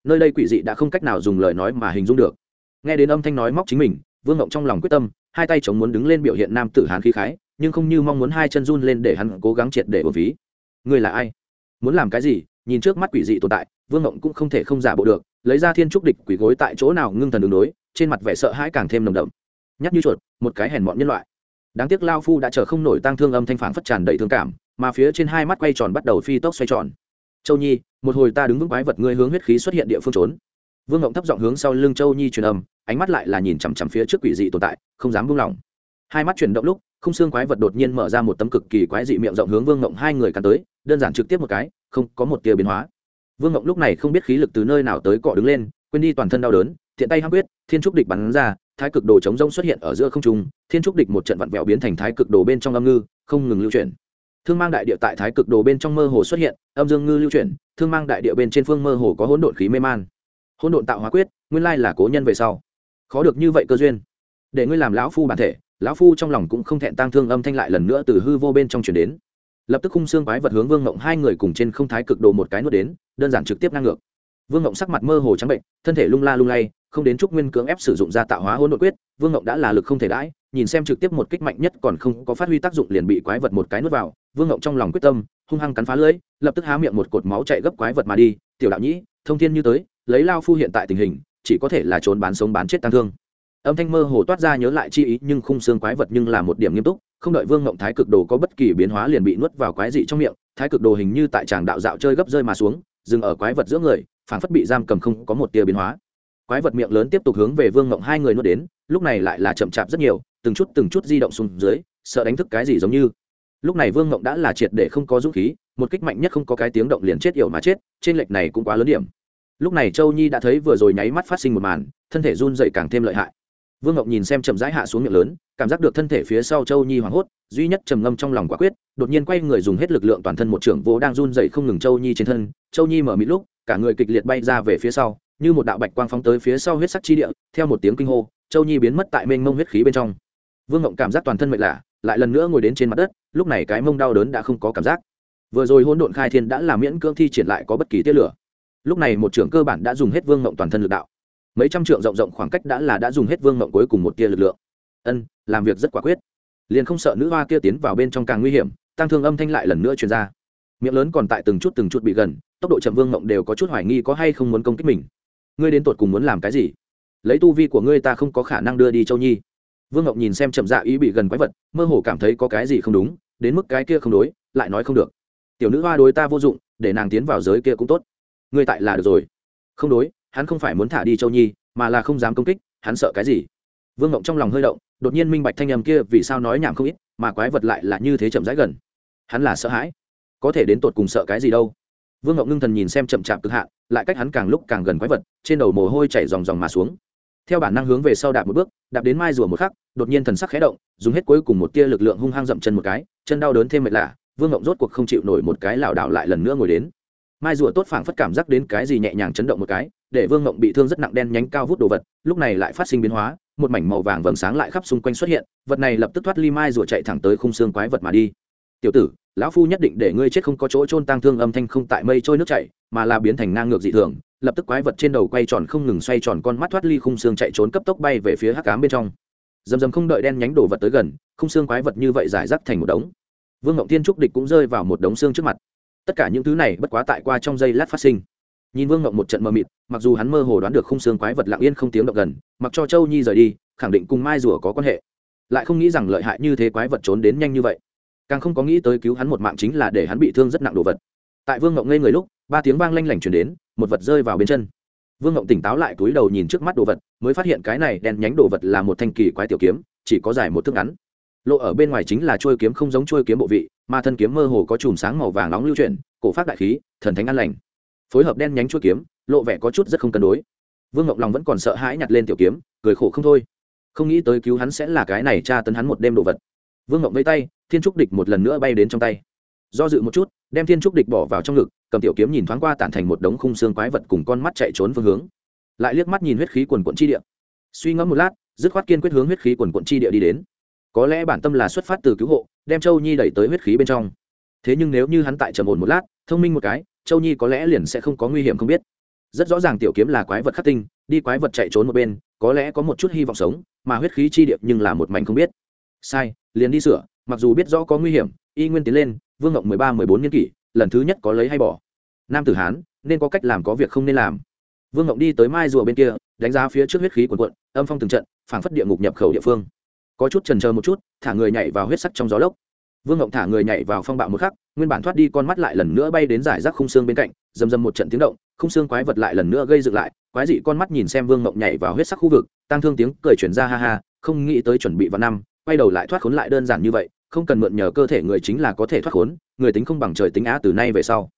Nơi đây quỷ dị đã không cách nào dùng lời nói mà hình dung được. Nghe đến âm thanh nói móc chính mình vương ngộng trong lòng quyết tâm, hai tay chống muốn đứng lên biểu hiện nam tử hán khí khái, nhưng không như mong muốn hai chân run lên để hắn cố gắng triệt để bổ ví ngươi là ai? Muốn làm cái gì? Nhìn trước mắt quỷ dị tồn tại, vương ngộng cũng không thể không giả bộ được, lấy ra thiên trúc địch quỷ gối tại chỗ nào ngưng thần đường đối, trên mặt vẻ sợ hãi càng thêm nồng đậm. Nhắc như chuột, một cái hèn mọn nhân loại. Đáng tiếc lao phu đã chờ không nổi tang thương âm thanh phản phất tràn đầy thương cảm, mà phía trên hai mắt quay tròn bắt đầu phi tốc xoay tròn. Châu nhi, một hồi ta đứng vững quái vật ngươi hướng huyết khí xuất hiện địa phương trốn vương ngộng thấp giọng hướng sau lưng châu nhi truyền âm, ánh mắt lại là nhìn chằm chằm phía trước quỷ dị tồn tại, không dám buông lỏng. Hai mắt chuyển động lúc, không xương quái vật đột nhiên mở ra một tấm cực kỳ quái dị miệng rộng hướng vương ngộng hai người cắn tới, đơn giản trực tiếp một cái, không có một tia biến hóa. Vương ngộng lúc này không biết khí lực từ nơi nào tới cọ đứng lên, quên đi toàn thân đau đớn, thiện tay hăng quyết, thiên trúc địch bắn ra, thái cực đồ chống rông xuất hiện ở giữa không trung, thiên trúc địch một trận vặn vẹo biến thành thái cực đồ bên trong âm ngư, không ngừng lưu chuyển. Thương mang đại địa tại thái cực đồ bên trong mơ hồ xuất hiện, âm dương ngư lưu chuyển, thương mang đại địa bên trên phương mơ hồ có hỗn độn khí mê man. Hôn độn tạo hóa quyết, nguyên lai là cố nhân về sau. Khó được như vậy cơ duyên. Để ngươi làm lão phu bản thể, lão phu trong lòng cũng không thẹn tang thương âm thanh lại lần nữa từ hư vô bên trong chuyển đến. Lập tức khung xương quái vật hướng vương ngộng hai người cùng trên không thái cực đồ một cái nuốt đến, đơn giản trực tiếp ngang ngược. Vương ngộng sắc mặt mơ hồ trắng bệnh, thân thể lung la lung lay, không đến trúc nguyên cưỡng ép sử dụng ra tạo hóa hôn nội quyết, vương ngộng đã là lực không thể đãi, nhìn xem trực tiếp một kích mạnh nhất còn không có phát huy tác dụng liền bị quái vật một cái nuốt vào, vương ngộng trong lòng quyết tâm, hung hăng cắn phá lưỡi, lập tức há miệng một cột máu chạy gấp quái vật mà đi, tiểu đạo nhĩ, thông thiên như tới lấy lao phu hiện tại tình hình, chỉ có thể là trốn bán sống bán chết tăng thương. Âm thanh mơ hồ toát ra nhớ lại chi ý, nhưng khung xương quái vật nhưng là một điểm nghiêm túc, không đợi vương ngộng thái cực đồ có bất kỳ biến hóa liền bị nuốt vào quái dị trong miệng, thái cực đồ hình như tại tràng đạo dạo chơi gấp rơi mà xuống, dừng ở quái vật giữa người, phảng phất bị giam cầm không có một tia biến hóa. Quái vật miệng lớn tiếp tục hướng về vương ngộng hai người nuốt đến, lúc này lại là chậm chạp rất nhiều, từng chút từng chút di động xuống dưới, sợ đánh thức cái gì giống như. Lúc này vương ngộng đã là triệt để không có dũng khí, một kích mạnh nhất không có cái tiếng động liền chết yểu mà chết, trên lệch này cũng quá lớn điểm lúc này châu nhi đã thấy vừa rồi nháy mắt phát sinh một màn, thân thể run dậy càng thêm lợi hại. Vương ngọc nhìn xem chậm rãi hạ xuống miệng lớn, cảm giác được thân thể phía sau châu nhi hoảng hốt, duy nhất trầm ngâm trong lòng quả quyết, đột nhiên quay người dùng hết lực lượng toàn thân một trưởng vô đang run dậy không ngừng châu nhi trên thân. Châu nhi mở mịt lúc, cả người kịch liệt bay ra về phía sau, như một đạo bạch quang phóng tới phía sau huyết sắc chi địa, theo một tiếng kinh hô, châu nhi biến mất tại mênh mông huyết khí bên trong. Vương ngộng cảm giác toàn thân mệt lạ, lại lần nữa ngồi đến trên mặt đất, lúc này cái mông đau đớn đã không có cảm giác. Vừa rồi hỗn độn khai thiên đã làm miễn cưỡng thi triển lại có bất kỳ tiết lửa lúc này một trưởng cơ bản đã dùng hết vương ngộng toàn thân lực đạo. Mấy trăm trượng rộng rộng khoảng cách đã là đã dùng hết vương ngộng cuối cùng một tia lực lượng. Ân, làm việc rất quả quyết. Liền không sợ nữ hoa kia tiến vào bên trong càng nguy hiểm tăng thương âm thanh lại lần nữa truyền ra. Miệng lớn còn tại từng chút từng chút bị gần, tốc độ chậm vương ngộng đều có chút hoài nghi có hay không muốn công kích mình. Ngươi đến tột cùng muốn làm cái gì? Lấy tu vi của ngươi ta không có khả năng đưa đi châu nhi. Vương ngộng nhìn xem chậm dạ ý bị gần quái vật, mơ hồ cảm thấy có cái gì không đúng, đến mức cái kia không đối, lại nói không được. Tiểu nữ hoa đối ta vô dụng, để nàng tiến vào giới kia cũng tốt ngươi tại là được rồi. Không đối, hắn không phải muốn thả đi châu nhi, mà là không dám công kích, hắn sợ cái gì? Vương ngộng trong lòng hơi động, đột nhiên minh bạch thanh âm kia vì sao nói nhảm không ít, mà quái vật lại là như thế chậm rãi gần. Hắn là sợ hãi. Có thể đến tột cùng sợ cái gì đâu? Vương ngộng ngưng thần nhìn xem chậm chạp cực hạn, lại cách hắn càng lúc càng gần quái vật, trên đầu mồ hôi chảy dòng dòng mà xuống. Theo bản năng hướng về sau đạp một bước, đạp đến mai rùa một khắc, đột nhiên thần sắc khẽ động, dùng hết cuối cùng một tia lực lượng hung hăng dậm chân một cái, chân đau đớn thêm mệt lạ, vương ngộng rốt cuộc không chịu nổi một cái lảo đảo lại lần nữa ngồi đến mai rùa tốt phảng phất cảm giác đến cái gì nhẹ nhàng chấn động một cái, để vương ngộng bị thương rất nặng đen nhánh cao vút đồ vật, lúc này lại phát sinh biến hóa, một mảnh màu vàng vầng sáng lại khắp xung quanh xuất hiện, vật này lập tức thoát ly mai rùa chạy thẳng tới khung xương quái vật mà đi. Tiểu tử, lão phu nhất định để ngươi chết không có chỗ trôn tang thương âm thanh không tại mây trôi nước chảy, mà là biến thành ngang ngược dị thường. Lập tức quái vật trên đầu quay tròn không ngừng xoay tròn con mắt thoát ly khung xương chạy trốn cấp tốc bay về phía hắc cám bên trong. Dầm dầm không đợi đen nhánh đổ vật tới gần, khung xương quái vật như vậy giải rác thành một đống. Vương ngộng tiên trúc địch cũng rơi vào một đống xương trước mặt tất cả những thứ này bất quá tại qua trong giây lát phát sinh. Nhìn vương ngộng một trận mờ mịt, mặc dù hắn mơ hồ đoán được khung xương quái vật lặng yên không tiếng động gần, mặc cho châu nhi rời đi, khẳng định cùng mai rùa có quan hệ. Lại không nghĩ rằng lợi hại như thế quái vật trốn đến nhanh như vậy. Càng không có nghĩ tới cứu hắn một mạng chính là để hắn bị thương rất nặng đồ vật. Tại vương ngộng ngây người lúc, ba tiếng vang lanh lảnh chuyển đến, một vật rơi vào bên chân. Vương ngộng tỉnh táo lại túi đầu nhìn trước mắt đồ vật, mới phát hiện cái này đen nhánh đồ vật là một thanh kỳ quái tiểu kiếm, chỉ có dài một thước ngắn lộ ở bên ngoài chính là trôi kiếm không giống trôi kiếm bộ vị, mà thân kiếm mơ hồ có chùm sáng màu vàng nóng lưu chuyển, cổ phát đại khí, thần thánh an lành. Phối hợp đen nhánh chuôi kiếm, lộ vẻ có chút rất không cân đối. Vương ngọc lòng vẫn còn sợ hãi nhặt lên tiểu kiếm, cười khổ không thôi. Không nghĩ tới cứu hắn sẽ là cái này tra tấn hắn một đêm đồ vật. Vương ngọc vây tay, thiên trúc địch một lần nữa bay đến trong tay. Do dự một chút, đem thiên trúc địch bỏ vào trong ngực, cầm tiểu kiếm nhìn thoáng qua tản thành một đống khung xương quái vật cùng con mắt chạy trốn phương hướng. Lại liếc mắt nhìn huyết khí quần quận chi địa. Suy ngẫm một lát, dứt khoát kiên quyết hướng huyết khí quần quận chi địa đi đến có lẽ bản tâm là xuất phát từ cứu hộ, đem châu nhi đẩy tới huyết khí bên trong. Thế nhưng nếu như hắn tại trầm ổn một lát, thông minh một cái, châu nhi có lẽ liền sẽ không có nguy hiểm không biết. Rất rõ ràng tiểu kiếm là quái vật khắc tinh, đi quái vật chạy trốn một bên, có lẽ có một chút hy vọng sống, mà huyết khí chi điệp nhưng là một mảnh không biết. Sai, liền đi sửa, mặc dù biết rõ có nguy hiểm, y nguyên tiến lên, vương ngộng mười ba, mười bốn niên kỷ, lần thứ nhất có lấy hay bỏ. Nam tử hán, nên có cách làm có việc không nên làm. Vương ngộng đi tới mai rùa bên kia, đánh giá phía trước huyết khí quần quận âm phong từng trận, phảng phất địa ngục nhập khẩu địa phương có chút trần chờ một chút, thả người nhảy vào huyết sắc trong gió lốc. Vương ngộng thả người nhảy vào phong bạo một khắc, nguyên bản thoát đi con mắt lại lần nữa bay đến giải rác khung xương bên cạnh dầm dầm một trận tiếng động, khung xương quái vật lại lần nữa gây dựng lại, quái dị con mắt nhìn xem vương ngộng nhảy vào huyết sắc khu vực tăng thương tiếng cười chuyển ra ha ha, không nghĩ tới chuẩn bị vào năm, quay đầu lại thoát khốn lại đơn giản như vậy, không cần mượn nhờ cơ thể người chính là có thể thoát khốn, người tính không bằng trời tính á từ nay về sau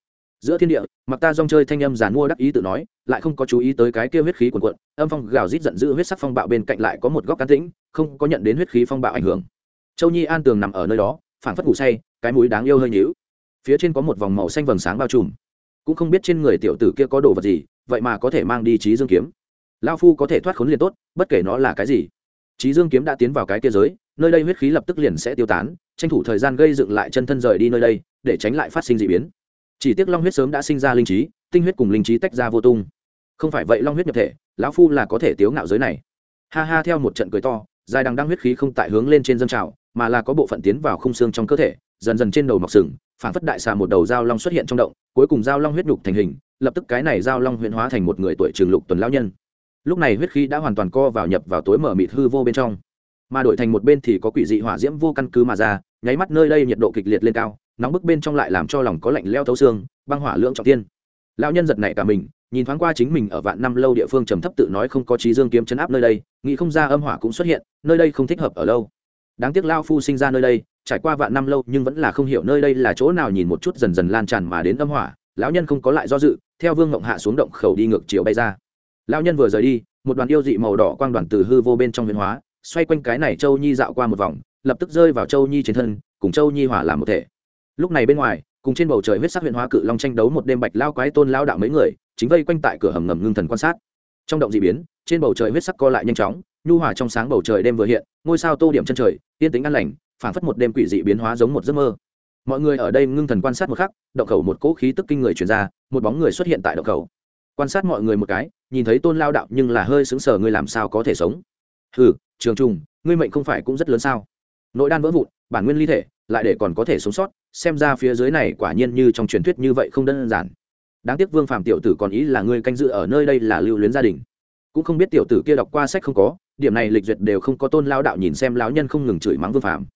giữa thiên địa mặc ta dong chơi thanh âm giàn mua đắc ý tự nói, lại không có chú ý tới cái kia huyết khí quần quận âm phong gào rít giận dữ huyết sắc phong bạo bên cạnh lại có một góc cán tĩnh, không có nhận đến huyết khí phong bạo ảnh hưởng. Châu nhi an tường nằm ở nơi đó, phảng phất ngủ say, cái mũi đáng yêu hơi nhíu. Phía trên có một vòng màu xanh vầng sáng bao trùm. Cũng không biết trên người tiểu tử kia có đồ vật gì, vậy mà có thể mang đi trí dương kiếm. Lao phu có thể thoát khốn liền tốt, bất kể nó là cái gì. Trí dương kiếm đã tiến vào cái kia giới, nơi đây huyết khí lập tức liền sẽ tiêu tán, tranh thủ thời gian gây dựng lại chân thân rời đi nơi đây, để tránh lại phát sinh d ị biến chỉ tiếc long huyết sớm đã sinh ra linh trí, tinh huyết cùng linh trí tách ra vô tung. Không phải vậy long huyết nhập thể, lão phu là có thể tiếu ngạo giới này. Ha ha, theo một trận cười to, dài đằng đăng huyết khí không tại hướng lên trên dân trào, mà là có bộ phận tiến vào khung xương trong cơ thể, dần dần trên đầu mọc sừng, phản phất đại xà một đầu dao long xuất hiện trong động, cuối cùng dao long huyết nhục thành hình, lập tức cái này dao long huyễn hóa thành một người tuổi trường lục tuần lão nhân. Lúc này huyết khí đã hoàn toàn co vào nhập vào tối mở mịt hư vô bên trong. Mà đổi thành một bên thì có quỷ dị hỏa diễm vô căn cứ mà ra nháy mắt nơi đây nhiệt độ kịch liệt lên cao, nóng bức bên trong lại làm cho lòng có lạnh leo thấu xương, băng hỏa lượng trọng tiên lão nhân giật nảy cả mình, nhìn thoáng qua chính mình ở vạn năm lâu địa phương trầm thấp tự nói không có trí dương kiếm chấn áp nơi đây, nghĩ không ra âm hỏa cũng xuất hiện, nơi đây không thích hợp ở lâu. Đáng tiếc lao phu sinh ra nơi đây, trải qua vạn năm lâu nhưng vẫn là không hiểu nơi đây là chỗ nào nhìn một chút dần dần lan tràn mà đến âm hỏa, lão nhân không có lại do dự, theo vương ngộng hạ xuống động khẩu đi ngược chiều bay ra. Lão nhân vừa rời đi, một đoàn yêu dị màu đỏ quang đoàn từ hư vô bên trong huyền hóa, xoay quanh cái này châu nhi dạo qua một vòng lập tức rơi vào châu nhi trên thân, cùng châu nhi hỏa làm một thể. Lúc này bên ngoài, cùng trên bầu trời huyết sắc huyện hóa cự long tranh đấu một đêm bạch lao quái tôn lao đạo mấy người, chính vây quanh tại cửa hầm ngầm ngưng thần quan sát. Trong động d ị biến, trên bầu trời huyết sắc co lại nhanh chóng, nhu hòa trong sáng bầu trời đêm vừa hiện, ngôi sao tô điểm chân trời, yên tính an lành, phảng phất một đêm quỷ dị biến hóa giống một giấc mơ. Mọi người ở đây ngưng thần quan sát một khắc, động khẩu một cỗ khí tức kinh người truyền ra, một bóng người xuất hiện tại động khẩu. Quan sát mọi người một cái, nhìn thấy tôn lao đạo nhưng là hơi xứng sờ, ngươi làm sao có thể sống? Ừ trường trung ngươi mệnh không phải cũng rất lớn sao? Nội đan vỡ vụn, bản nguyên ly thể, lại để còn có thể sống sót, xem ra phía dưới này quả nhiên như trong truyền thuyết như vậy không đơn giản. Đáng tiếc vương phạm tiểu tử còn ý là ngươi canh dự ở nơi đây là lưu luyến gia đình. Cũng không biết tiểu tử kia đọc qua sách không có, điểm này lịch duyệt đều không có tôn lao đạo nhìn xem lão nhân không ngừng chửi mắng vương phạm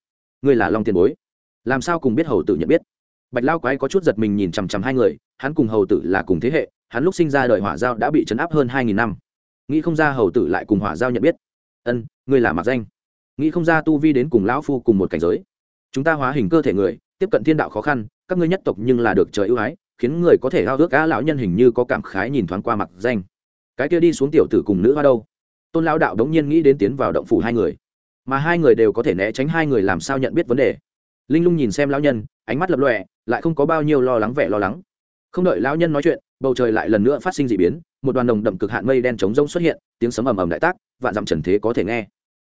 ngươi là long tiền bối. Làm sao cùng biết hầu tử nhận biết? Bạch lao quái có chút giật mình nhìn chằm chằm hai người, hắn cùng hầu tử là cùng thế hệ, hắn lúc sinh ra đời hỏa giao đã bị chấn áp hơn hai nghìn năm. Nghĩ không ra hầu tử lại cùng hỏa giao nhận biết. Ân, ngươi là mặc danh nghĩ không ra tu vi đến cùng lão phu cùng một cảnh giới. Chúng ta hóa hình cơ thể người, tiếp cận thiên đạo khó khăn, các ngươi nhất tộc nhưng là được trời ưu ái, khiến người có thể ao ước cá lão nhân hình như có cảm khái nhìn thoáng qua mặc danh. Cái kia đi xuống tiểu tử cùng nữ hoa đâu? Tôn lão đạo đống nhiên nghĩ đến tiến vào động phủ hai người. Mà hai người đều có thể né tránh hai người làm sao nhận biết vấn đề. Linh lung nhìn xem lão nhân, ánh mắt lập lọe lại không có bao nhiêu lo lắng vẻ lo lắng. Không đợi lão nhân nói chuyện, bầu trời lại lần nữa phát sinh d ị biến, một đoàn đồng đậm cực hạn mây đen trống rông xuất hiện, tiếng sấm ầm ầm đại tác, vạn dặm trần thế có thể nghe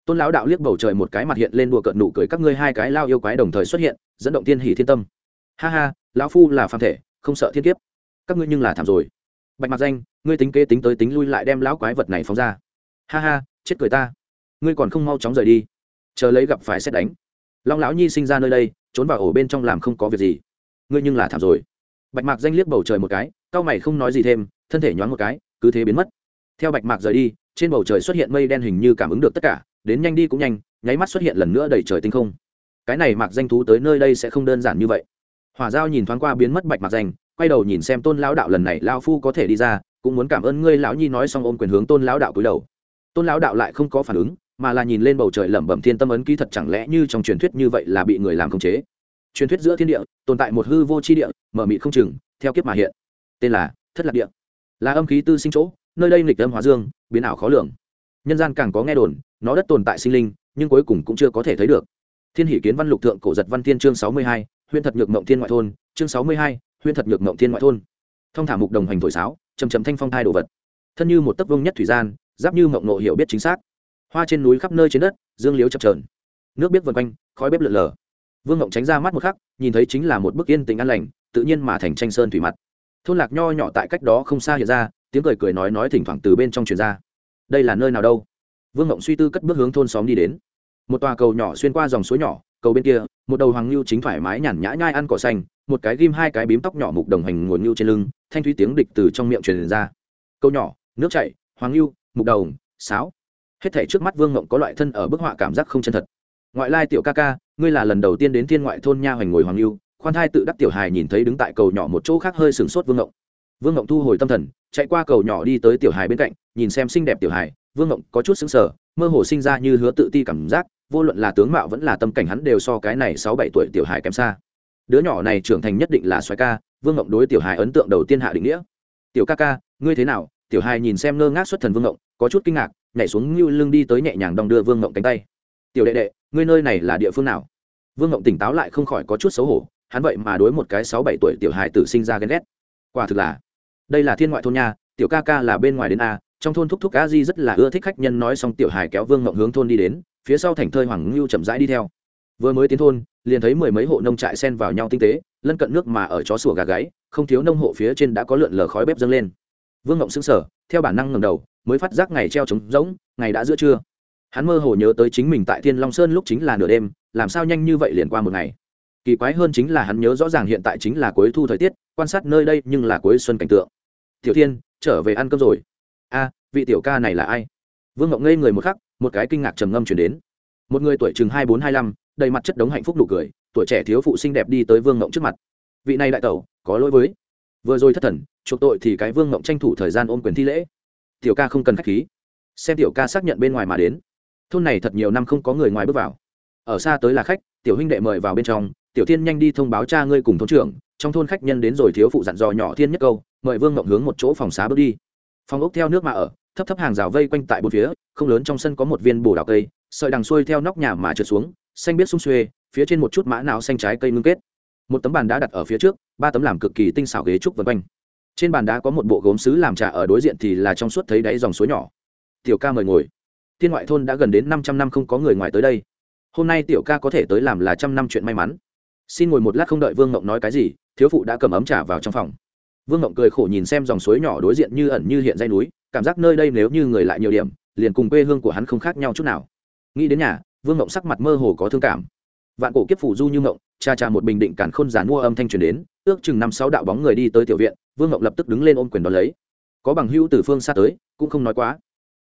tôn lão đạo liếc bầu trời một cái mặt hiện lên đùa cợt nụ cười, các ngươi hai cái lao yêu quái đồng thời xuất hiện, dẫn động tiên hỷ thiên tâm. Ha ha, lão phu là phàm thể, không sợ thiên kiếp. Các ngươi nhưng là thảm rồi. Bạch mặt danh, ngươi tính kế tính tới tính lui lại đem lão quái vật này phóng ra. Ha ha, chết cười ta. Ngươi còn không mau chóng rời đi. Chờ lấy gặp phải xét đánh. Long lão nhi sinh ra nơi đây, trốn vào ổ bên trong làm không có việc gì. Ngươi nhưng là thảm rồi. Bạch mạc danh liếc bầu trời một cái cao mày không nói gì thêm, thân thể nhoáng một cái, cứ thế biến mất. Theo bạch mạc rời đi, trên bầu trời xuất hiện mây đen hình như cảm ứng được tất cả đến nhanh đi cũng nhanh, nháy mắt xuất hiện lần nữa đầy trời tinh không. Cái này mạc danh thú tới nơi đây sẽ không đơn giản như vậy. Hỏa giao nhìn thoáng qua biến mất bạch mạc danh, quay đầu nhìn xem tôn lão đạo lần này lao phu có thể đi ra, cũng muốn cảm ơn ngươi lão nhi nói xong ôm quyền hướng tôn lão đạo cúi đầu. Tôn lão đạo lại không có phản ứng, mà là nhìn lên bầu trời lẩm bẩm thiên tâm ấn ký thật chẳng lẽ như trong truyền thuyết như vậy là bị người làm khống chế. Truyền thuyết giữa thiên địa, tồn tại một hư vô chi địa, mở mịt không chừng, theo kiếp mà hiện. Tên là thất lạc địa. Là âm khí tư sinh chỗ, nơi đây nghịch âm hóa dương, biến ảo khó lường nhân gian càng có nghe đồn, nó đất tồn tại sinh linh, nhưng cuối cùng cũng chưa có thể thấy được. Thiên hỷ kiến văn lục thượng cổ giật văn thiên chương sáu mươi hai huyện thật nhược mộng thiên ngoại thôn, chương sáu mươi hai huyện thật nhược mộng thiên ngoại thôn. Thông thả mục đồng hành thổi sáo chầm chầm thanh phong thai đồ vật. Thân như một tấc vông nhất thủy gian, giáp như mộng nộ hiểu biết chính xác. Hoa trên núi khắp nơi trên đất, dương liếu chập trờn nước biết vần quanh, khói bếp lượn lờ. Vương ngộng tránh ra mắt một khắc, nhìn thấy chính là một bức yên tình an lành, tự nhiên mà thành tranh sơn thủy mặt. Thôn lạc nho nhỏ tại cách đó không xa hiện ra, tiếng cười cười nói nói thỉnh thoảng từ bên trong truyền ra đây là nơi nào đâu? Vương ngộng suy tư cất bước hướng thôn xóm đi đến. Một tòa cầu nhỏ xuyên qua dòng suối nhỏ, cầu bên kia, một đầu hoàng lưu chính thoải mái nhàn nhã nhai ăn cỏ xanh, một cái ghim hai cái bím tóc nhỏ mục đồng hành ngồi lưu trên lưng, thanh thúy tiếng địch từ trong miệng truyền ra. Câu nhỏ, nước chảy, hoàng lưu, mục đồng, sáo. Hết thể trước mắt vương ngộng có loại thân ở bức họa cảm giác không chân thật. Ngoại lai tiểu ca ca, ngươi là lần đầu tiên đến thiên ngoại thôn nha hoành ngồi hoàng lưu, khoan thai tự đắc tiểu hài nhìn thấy đứng tại cầu nhỏ một chỗ khác hơi sừng sốt vương ngộng vương ngộng thu hồi tâm thần, chạy qua cầu nhỏ đi tới tiểu hài bên cạnh, nhìn xem xinh đẹp tiểu hài vương ngộng có chút xứng sở mơ hồ sinh ra như hứa tự ti cảm giác, vô luận là tướng mạo vẫn là tâm cảnh hắn đều so cái này sáu bảy tuổi tiểu hài kém xa. Đứa nhỏ này trưởng thành nhất định là xoái ca, vương ngộng đối tiểu hài ấn tượng đầu tiên hạ định nghĩa. Tiểu ca ca, ngươi thế nào? Tiểu hài nhìn xem ngơ ngác xuất thần vương ngộng, có chút kinh ngạc, nhảy xuống như lưng đi tới nhẹ nhàng đong đưa vương ngộng cánh tay. Tiểu đệ đệ, ngươi nơi này là địa phương nào? Vương ngộng tỉnh táo lại không khỏi có chút xấu hổ, hắn vậy mà đối một cái sáu bảy tuổi tiểu hài tử sinh ra ghen ghét. Quả thực là đây là thiên ngoại thôn nha, tiểu ca ca là bên ngoài đến a, trong thôn thúc thúc a di rất là ưa thích khách nhân nói xong tiểu hài kéo vương ngộng hướng thôn đi đến, phía sau thành thơi hoàng ngưu chậm rãi đi theo. Vừa mới tiến thôn, liền thấy mười mấy hộ nông trại xen vào nhau tinh tế, lân cận nước mà ở chó sủa gà gáy, không thiếu nông hộ phía trên đã có lượn lờ khói bếp dâng lên. Vương ngộng xứng sở theo bản năng ngầm đầu, mới phát giác ngày treo trống rỗng, ngày đã giữa trưa. Hắn mơ hồ nhớ tới chính mình tại thiên long sơn lúc chính là nửa đêm, làm sao nhanh như vậy liền qua một ngày. Kỳ quái hơn chính là hắn nhớ rõ ràng hiện tại chính là cuối thu thời tiết, quan sát nơi đây nhưng là cuối xuân cảnh tượng tiểu thiên, trở về ăn cơm rồi. A, vị tiểu ca này là ai? Vương ngộng ngây người một khắc, một cái kinh ngạc trầm ngâm chuyển đến. Một người tuổi chừng hai bốn, hai năm đầy mặt chất đống hạnh phúc đủ cười, tuổi trẻ thiếu phụ xinh đẹp đi tới vương ngộng trước mặt. Vị này đại tẩu, có lỗi với. Vừa rồi thất thần, chuộc tội thì cái vương ngộng tranh thủ thời gian ôm quyền thi lễ. Tiểu ca không cần khách khí. Xem tiểu ca xác nhận bên ngoài mà đến. Thôn này thật nhiều năm không có người ngoài bước vào. Ở xa tới là khách, tiểu huynh đệ mời vào bên trong, tiểu thiên nhanh đi thông báo cha ngươi cùng thôn trưởng, trong thôn khách nhân đến rồi thiếu phụ dặn dò nhỏ thiên nhất câu mời vương ngộng hướng một chỗ phòng xá bước đi. Phòng ốc theo nước mà ở, thấp thấp hàng rào vây quanh tại bốn phía, không lớn trong sân có một viên bồ đào cây, sợi đằng xuôi theo nóc nhà mà trượt xuống, xanh biết sung xuê, phía trên một chút mã não xanh trái cây ngưng kết. Một tấm bàn đá đặt ở phía trước, ba tấm làm cực kỳ tinh xảo ghế trúc vân quanh. Trên bàn đá có một bộ gốm sứ làm trà ở đối diện thì là trong suốt thấy đáy dòng suối nhỏ. Tiểu ca mời ngồi. Thiên ngoại thôn đã gần đến năm trăm năm không có người ngoài tới đây. Hôm nay tiểu ca có thể tới làm là trăm năm chuyện may mắn. Xin ngồi một lát không đợi vương ngộng nói cái gì, thiếu phụ đã cầm ấm trà vào trong phòng vương ngộng cười khổ nhìn xem dòng suối nhỏ đối diện như ẩn như hiện dây núi, cảm giác nơi đây nếu như người lại nhiều điểm, liền cùng quê hương của hắn không khác nhau chút nào. Nghĩ đến nhà, vương ngộng sắc mặt mơ hồ có thương cảm. Vạn cổ kiếp phủ du như ngộng cha cha một bình định cản khôn giàn mua âm thanh truyền đến, ước chừng năm sáu đạo bóng người đi tới tiểu viện, vương ngộng lập tức đứng lên ôm quyền đón lấy. Có bằng hữu từ phương xa tới, cũng không nói quá.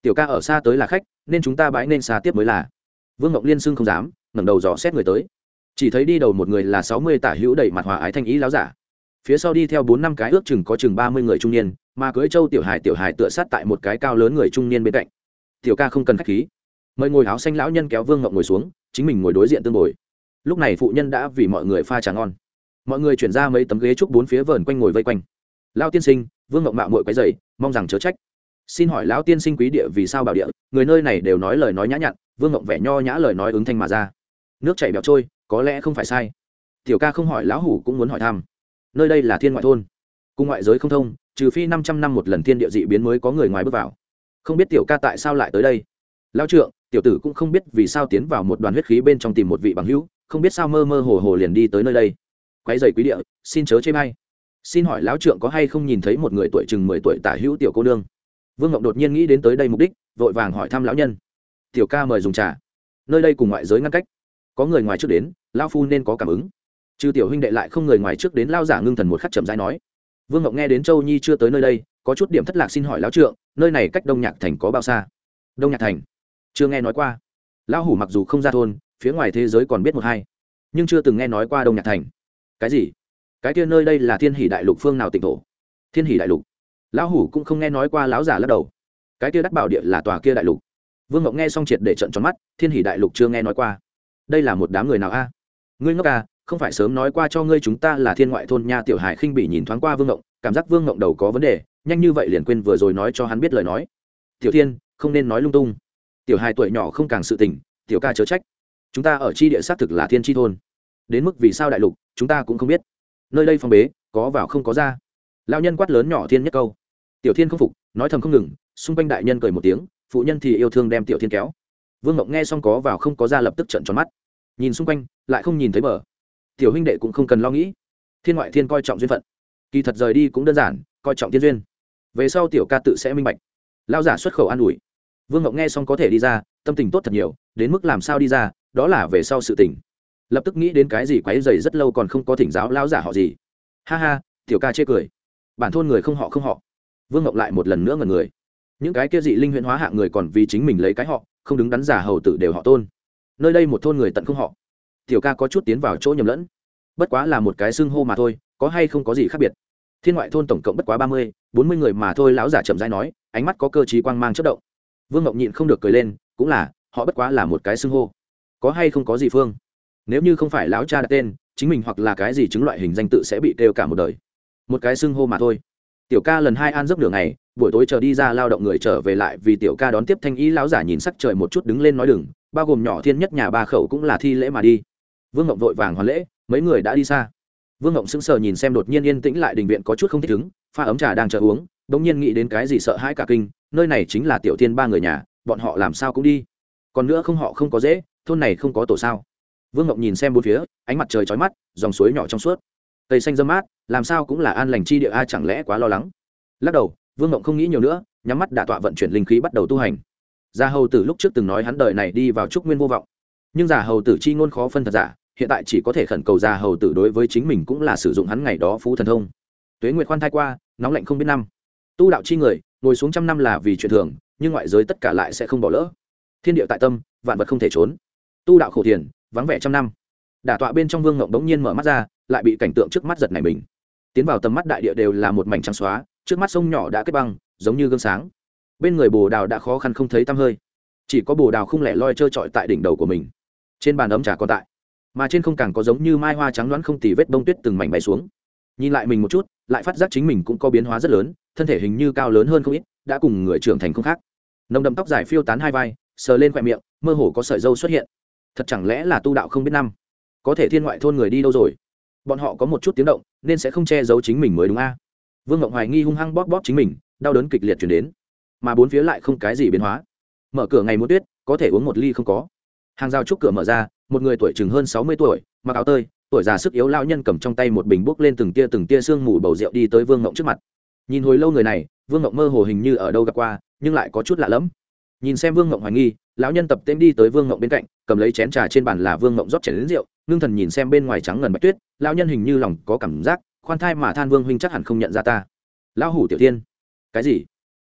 Tiểu ca ở xa tới là khách, nên chúng ta bãi nên xa tiếp mới là. Vương ngộng liên xưng không dám, ngẩng đầu dò xét người tới. Chỉ thấy đi đầu một người là sáu mươi tả hữu đầy mặt hòa ái thanh ý láo giả phía sau đi theo bốn năm cái ước chừng có chừng ba mươi người trung niên, mà cưới châu tiểu hải tiểu hải tựa sát tại một cái cao lớn người trung niên bên cạnh. Tiểu ca không cần khách khí. Mời ngồi áo xanh lão nhân kéo vương ngọc ngồi xuống, chính mình ngồi đối diện tương bồi. Lúc này phụ nhân đã vì mọi người pha trà ngon. Mọi người chuyển ra mấy tấm ghế trúc bốn phía vờn quanh ngồi vây quanh. Lao tiên sinh, vương ngọc mạo mội quấy dày mong rằng chớ trách. Xin hỏi lão tiên sinh quý địa vì sao bảo địa? Người nơi này đều nói lời nói nhã nhặn, vương ngọc vẻ nho nhã lời nói ứng thanh mà ra. Nước chảy bẹo trôi, có lẽ không phải sai. Tiểu ca không hỏi lão hủ cũng muốn hỏi thăm nơi đây là thiên ngoại thôn. Cung ngoại giới không thông, trừ phi năm trăm năm một lần thiên địa dị biến mới có người ngoài bước vào. Không biết tiểu ca tại sao lại tới đây? Lão trượng, tiểu tử cũng không biết vì sao tiến vào một đoàn huyết khí bên trong tìm một vị bằng hữu, không biết sao mơ mơ hồ hồ liền đi tới nơi đây. Quái dày quý địa, xin chớ chê may xin hỏi lão trượng có hay không nhìn thấy một người tuổi chừng mười tuổi tả hữu tiểu cô nương? Vương ngọc đột nhiên nghĩ đến tới đây mục đích, vội vàng hỏi thăm lão nhân. Tiểu ca mời dùng trà. Nơi đây cùng ngoại giới ngăn cách. Có người ngoài trước đến lao phu nên có cảm ứng trừ tiểu huynh đệ lại không người ngoài trước đến lao giả ngưng thần một khắc chậm dãi nói. Vương ngọc nghe đến châu nhi chưa tới nơi đây, có chút điểm thất lạc xin hỏi lão trượng, nơi này cách đông nhạc thành có bao xa? Đông nhạc thành? Chưa nghe nói qua. Lão hủ mặc dù không ra thôn, phía ngoài thế giới còn biết một hai, nhưng chưa từng nghe nói qua đông nhạc thành. Cái gì? Cái kia nơi đây là thiên hỷ đại lục phương nào tỉnh thổ? Thiên hỷ đại lục. Lão hủ cũng không nghe nói qua lão giả lắc đầu. Cái kia đắc bảo địa là tòa kia đại lục. Vương ngọc nghe xong triệt để trận tròn mắt, thiên hỷ đại lục chưa nghe nói qua. Đây là một đám người nào a? Ngươi ngốc à không phải sớm nói qua cho ngươi chúng ta là thiên ngoại thôn nha tiểu hải khinh bị nhìn thoáng qua vương ngộng, cảm giác vương ngộng đầu có vấn đề, nhanh như vậy liền quên vừa rồi nói cho hắn biết lời nói. Tiểu thiên, không nên nói lung tung. Tiểu hai tuổi nhỏ không càng sự tình, tiểu ca chớ trách. Chúng ta ở chi địa xác thực là thiên tri thôn. Đến mức vì sao đại lục, chúng ta cũng không biết. Nơi đây phong bế, có vào không có ra. Lao nhân quát lớn nhỏ thiên nhất câu. Tiểu thiên không phục, nói thầm không ngừng, xung quanh đại nhân cười một tiếng, phụ nhân thì yêu thương đem tiểu thiên kéo. Vương ngộng nghe xong có vào không có ra lập tức trận tròn mắt. Nhìn xung quanh, lại không nhìn thấy bờ tiểu huynh đệ cũng không cần lo nghĩ. Thiên ngoại thiên coi trọng duyên phận. Kỳ thật rời đi cũng đơn giản, coi trọng thiên duyên. Về sau tiểu ca tự sẽ minh bạch. Lao giả xuất khẩu an ủi. Vương ngộng nghe xong có thể đi ra, tâm tình tốt thật nhiều, đến mức làm sao đi ra, đó là về sau sự tình. Lập tức nghĩ đến cái gì quáy dày rất lâu còn không có thỉnh giáo lao giả họ gì. Ha ha, tiểu ca chê cười. Bản thôn người không họ không họ. Vương ngộng lại một lần nữa ngần người. Những cái kia dị linh huyễn hóa hạng người còn vì chính mình lấy cái họ, không đứng đắn giả hầu tử đều họ tôn. Nơi đây một thôn người tận không họ tiểu ca có chút tiến vào chỗ nhầm lẫn. Bất quá là một cái xưng hô mà thôi, có hay không có gì khác biệt. Thiên ngoại thôn tổng cộng bất quá ba mươi, bốn mươi người mà thôi, lão giả chậm dãi nói, ánh mắt có cơ t quang mang chất động. Vương ngọc nhịn không được cười lên, cũng là, họ bất quá là một cái xưng hô. Có hay không có gì phương? Nếu như không phải lão cha đặt tên, chính mình hoặc là cái gì chứng loại hình danh tự sẽ bị kêu cả một đời. Một cái xưng hô mà thôi. Tiểu ca lần hai an giấc đường này buổi tối chờ đi ra lao động người trở về lại vì tiểu ca đón tiếp thanh ý lão giả nhìn sắc trời một chút đứng lên nói đừng, bao gồm nhỏ thiên nhất nhà ba khẩu cũng là thi lễ mà đi vương ngộng vội vàng hoàn lễ, mấy người đã đi xa. Vương ngộng sững sờ nhìn xem đột nhiên yên tĩnh lại đình viện có chút không thích ứng, pha ấm trà đang chờ uống đ ỗ n g nhiên nghĩ đến cái gì sợ hãi cả kinh, nơi này chính là tiểu thiên ba người nhà, bọn họ làm sao cũng đi. Còn nữa không họ không có dễ, thôn này không có tổ sao. Vương ngộng nhìn xem bốn phía, ánh mặt trời trói mắt, dòng suối nhỏ trong suốt. Cây xanh dâm mát, làm sao cũng là an lành chi địa a, chẳng lẽ quá lo lắng. Lắc đầu, vương ngộng không nghĩ nhiều nữa, nhắm mắt đả tọa vận chuyển linh khí bắt đầu tu hành. Gia hầu từ lúc trước từng nói hắn đời này đi vào trúc nguyên vô vọng nhưng giả hầu tử chi ngôn khó phân thật giả, hiện tại chỉ có thể khẩn cầu giả hầu tử đối với chính mình cũng là sử dụng hắn ngày đó phú thần thông. Tuế nguyệt khoan thai qua, nóng lạnh không biết năm. Tu đạo chi người, ngồi xuống trăm năm là vì chuyện thường, nhưng ngoại giới tất cả lại sẽ không bỏ lỡ. Thiên địa tại tâm, vạn vật không thể trốn. Tu đạo khổ thiền, vắng vẻ trăm năm. Đả tọa bên trong vương ngộng đống nhiên mở mắt ra, lại bị cảnh tượng trước mắt giật này mình. Tiến vào tầm mắt đại địa đều là một mảnh trắng xóa, trước mắt sông nhỏ đã kết băng, giống như gương sáng. Bên người bồ đào đã khó khăn không thấy tăm hơi. Chỉ có bồ đào không lẻ loi trơ trọi tại đỉnh đầu của mình trên bàn ấm trà còn tại, mà trên không càng có giống như mai hoa trắng đoán không tì vết bông tuyết từng mảnh bay xuống. Nhìn lại mình một chút, lại phát giác chính mình cũng có biến hóa rất lớn, thân thể hình như cao lớn hơn không ít, đã cùng người trưởng thành không khác. Nồng đậm tóc dài phiêu tán hai vai, sờ lên khoe miệng, mơ hồ có sợi dâu xuất hiện. Thật chẳng lẽ là tu đạo không biết năm? Có thể thiên ngoại thôn người đi đâu rồi? Bọn họ có một chút tiếng động, nên sẽ không che giấu chính mình mới đúng a. Vương ngọc hoài nghi hung hăng bóp bóp chính mình, đau đớn kịch liệt chuyển đến. Mà bốn phía lại không cái gì biến hóa. Mở cửa ngày muốn tuyết, có thể uống một ly không có hàng rào trúc cửa mở ra, một người tuổi chừng hơn sáu mươi tuổi, mặc áo tơi, tuổi già sức yếu lao nhân cầm trong tay một bình bốc lên từng tia từng tia sương mù bầu rượu đi tới vương ngộng trước mặt. Nhìn hồi lâu người này, vương ngộng mơ hồ hình như ở đâu gặp qua, nhưng lại có chút lạ lẫm. Nhìn xem vương ngộng hoài nghi, lão nhân tập tên đi tới vương ngộng bên cạnh, cầm lấy chén trà trên bàn là vương ngộng rót chén đến rượu, ngưng thần nhìn xem bên ngoài trắng ngần bạch tuyết, lão nhân hình như lòng có cảm giác, khoan thai mà than vương huynh chắc hẳn không nhận ra ta. Lão hủ tiểu tiên. Cái gì?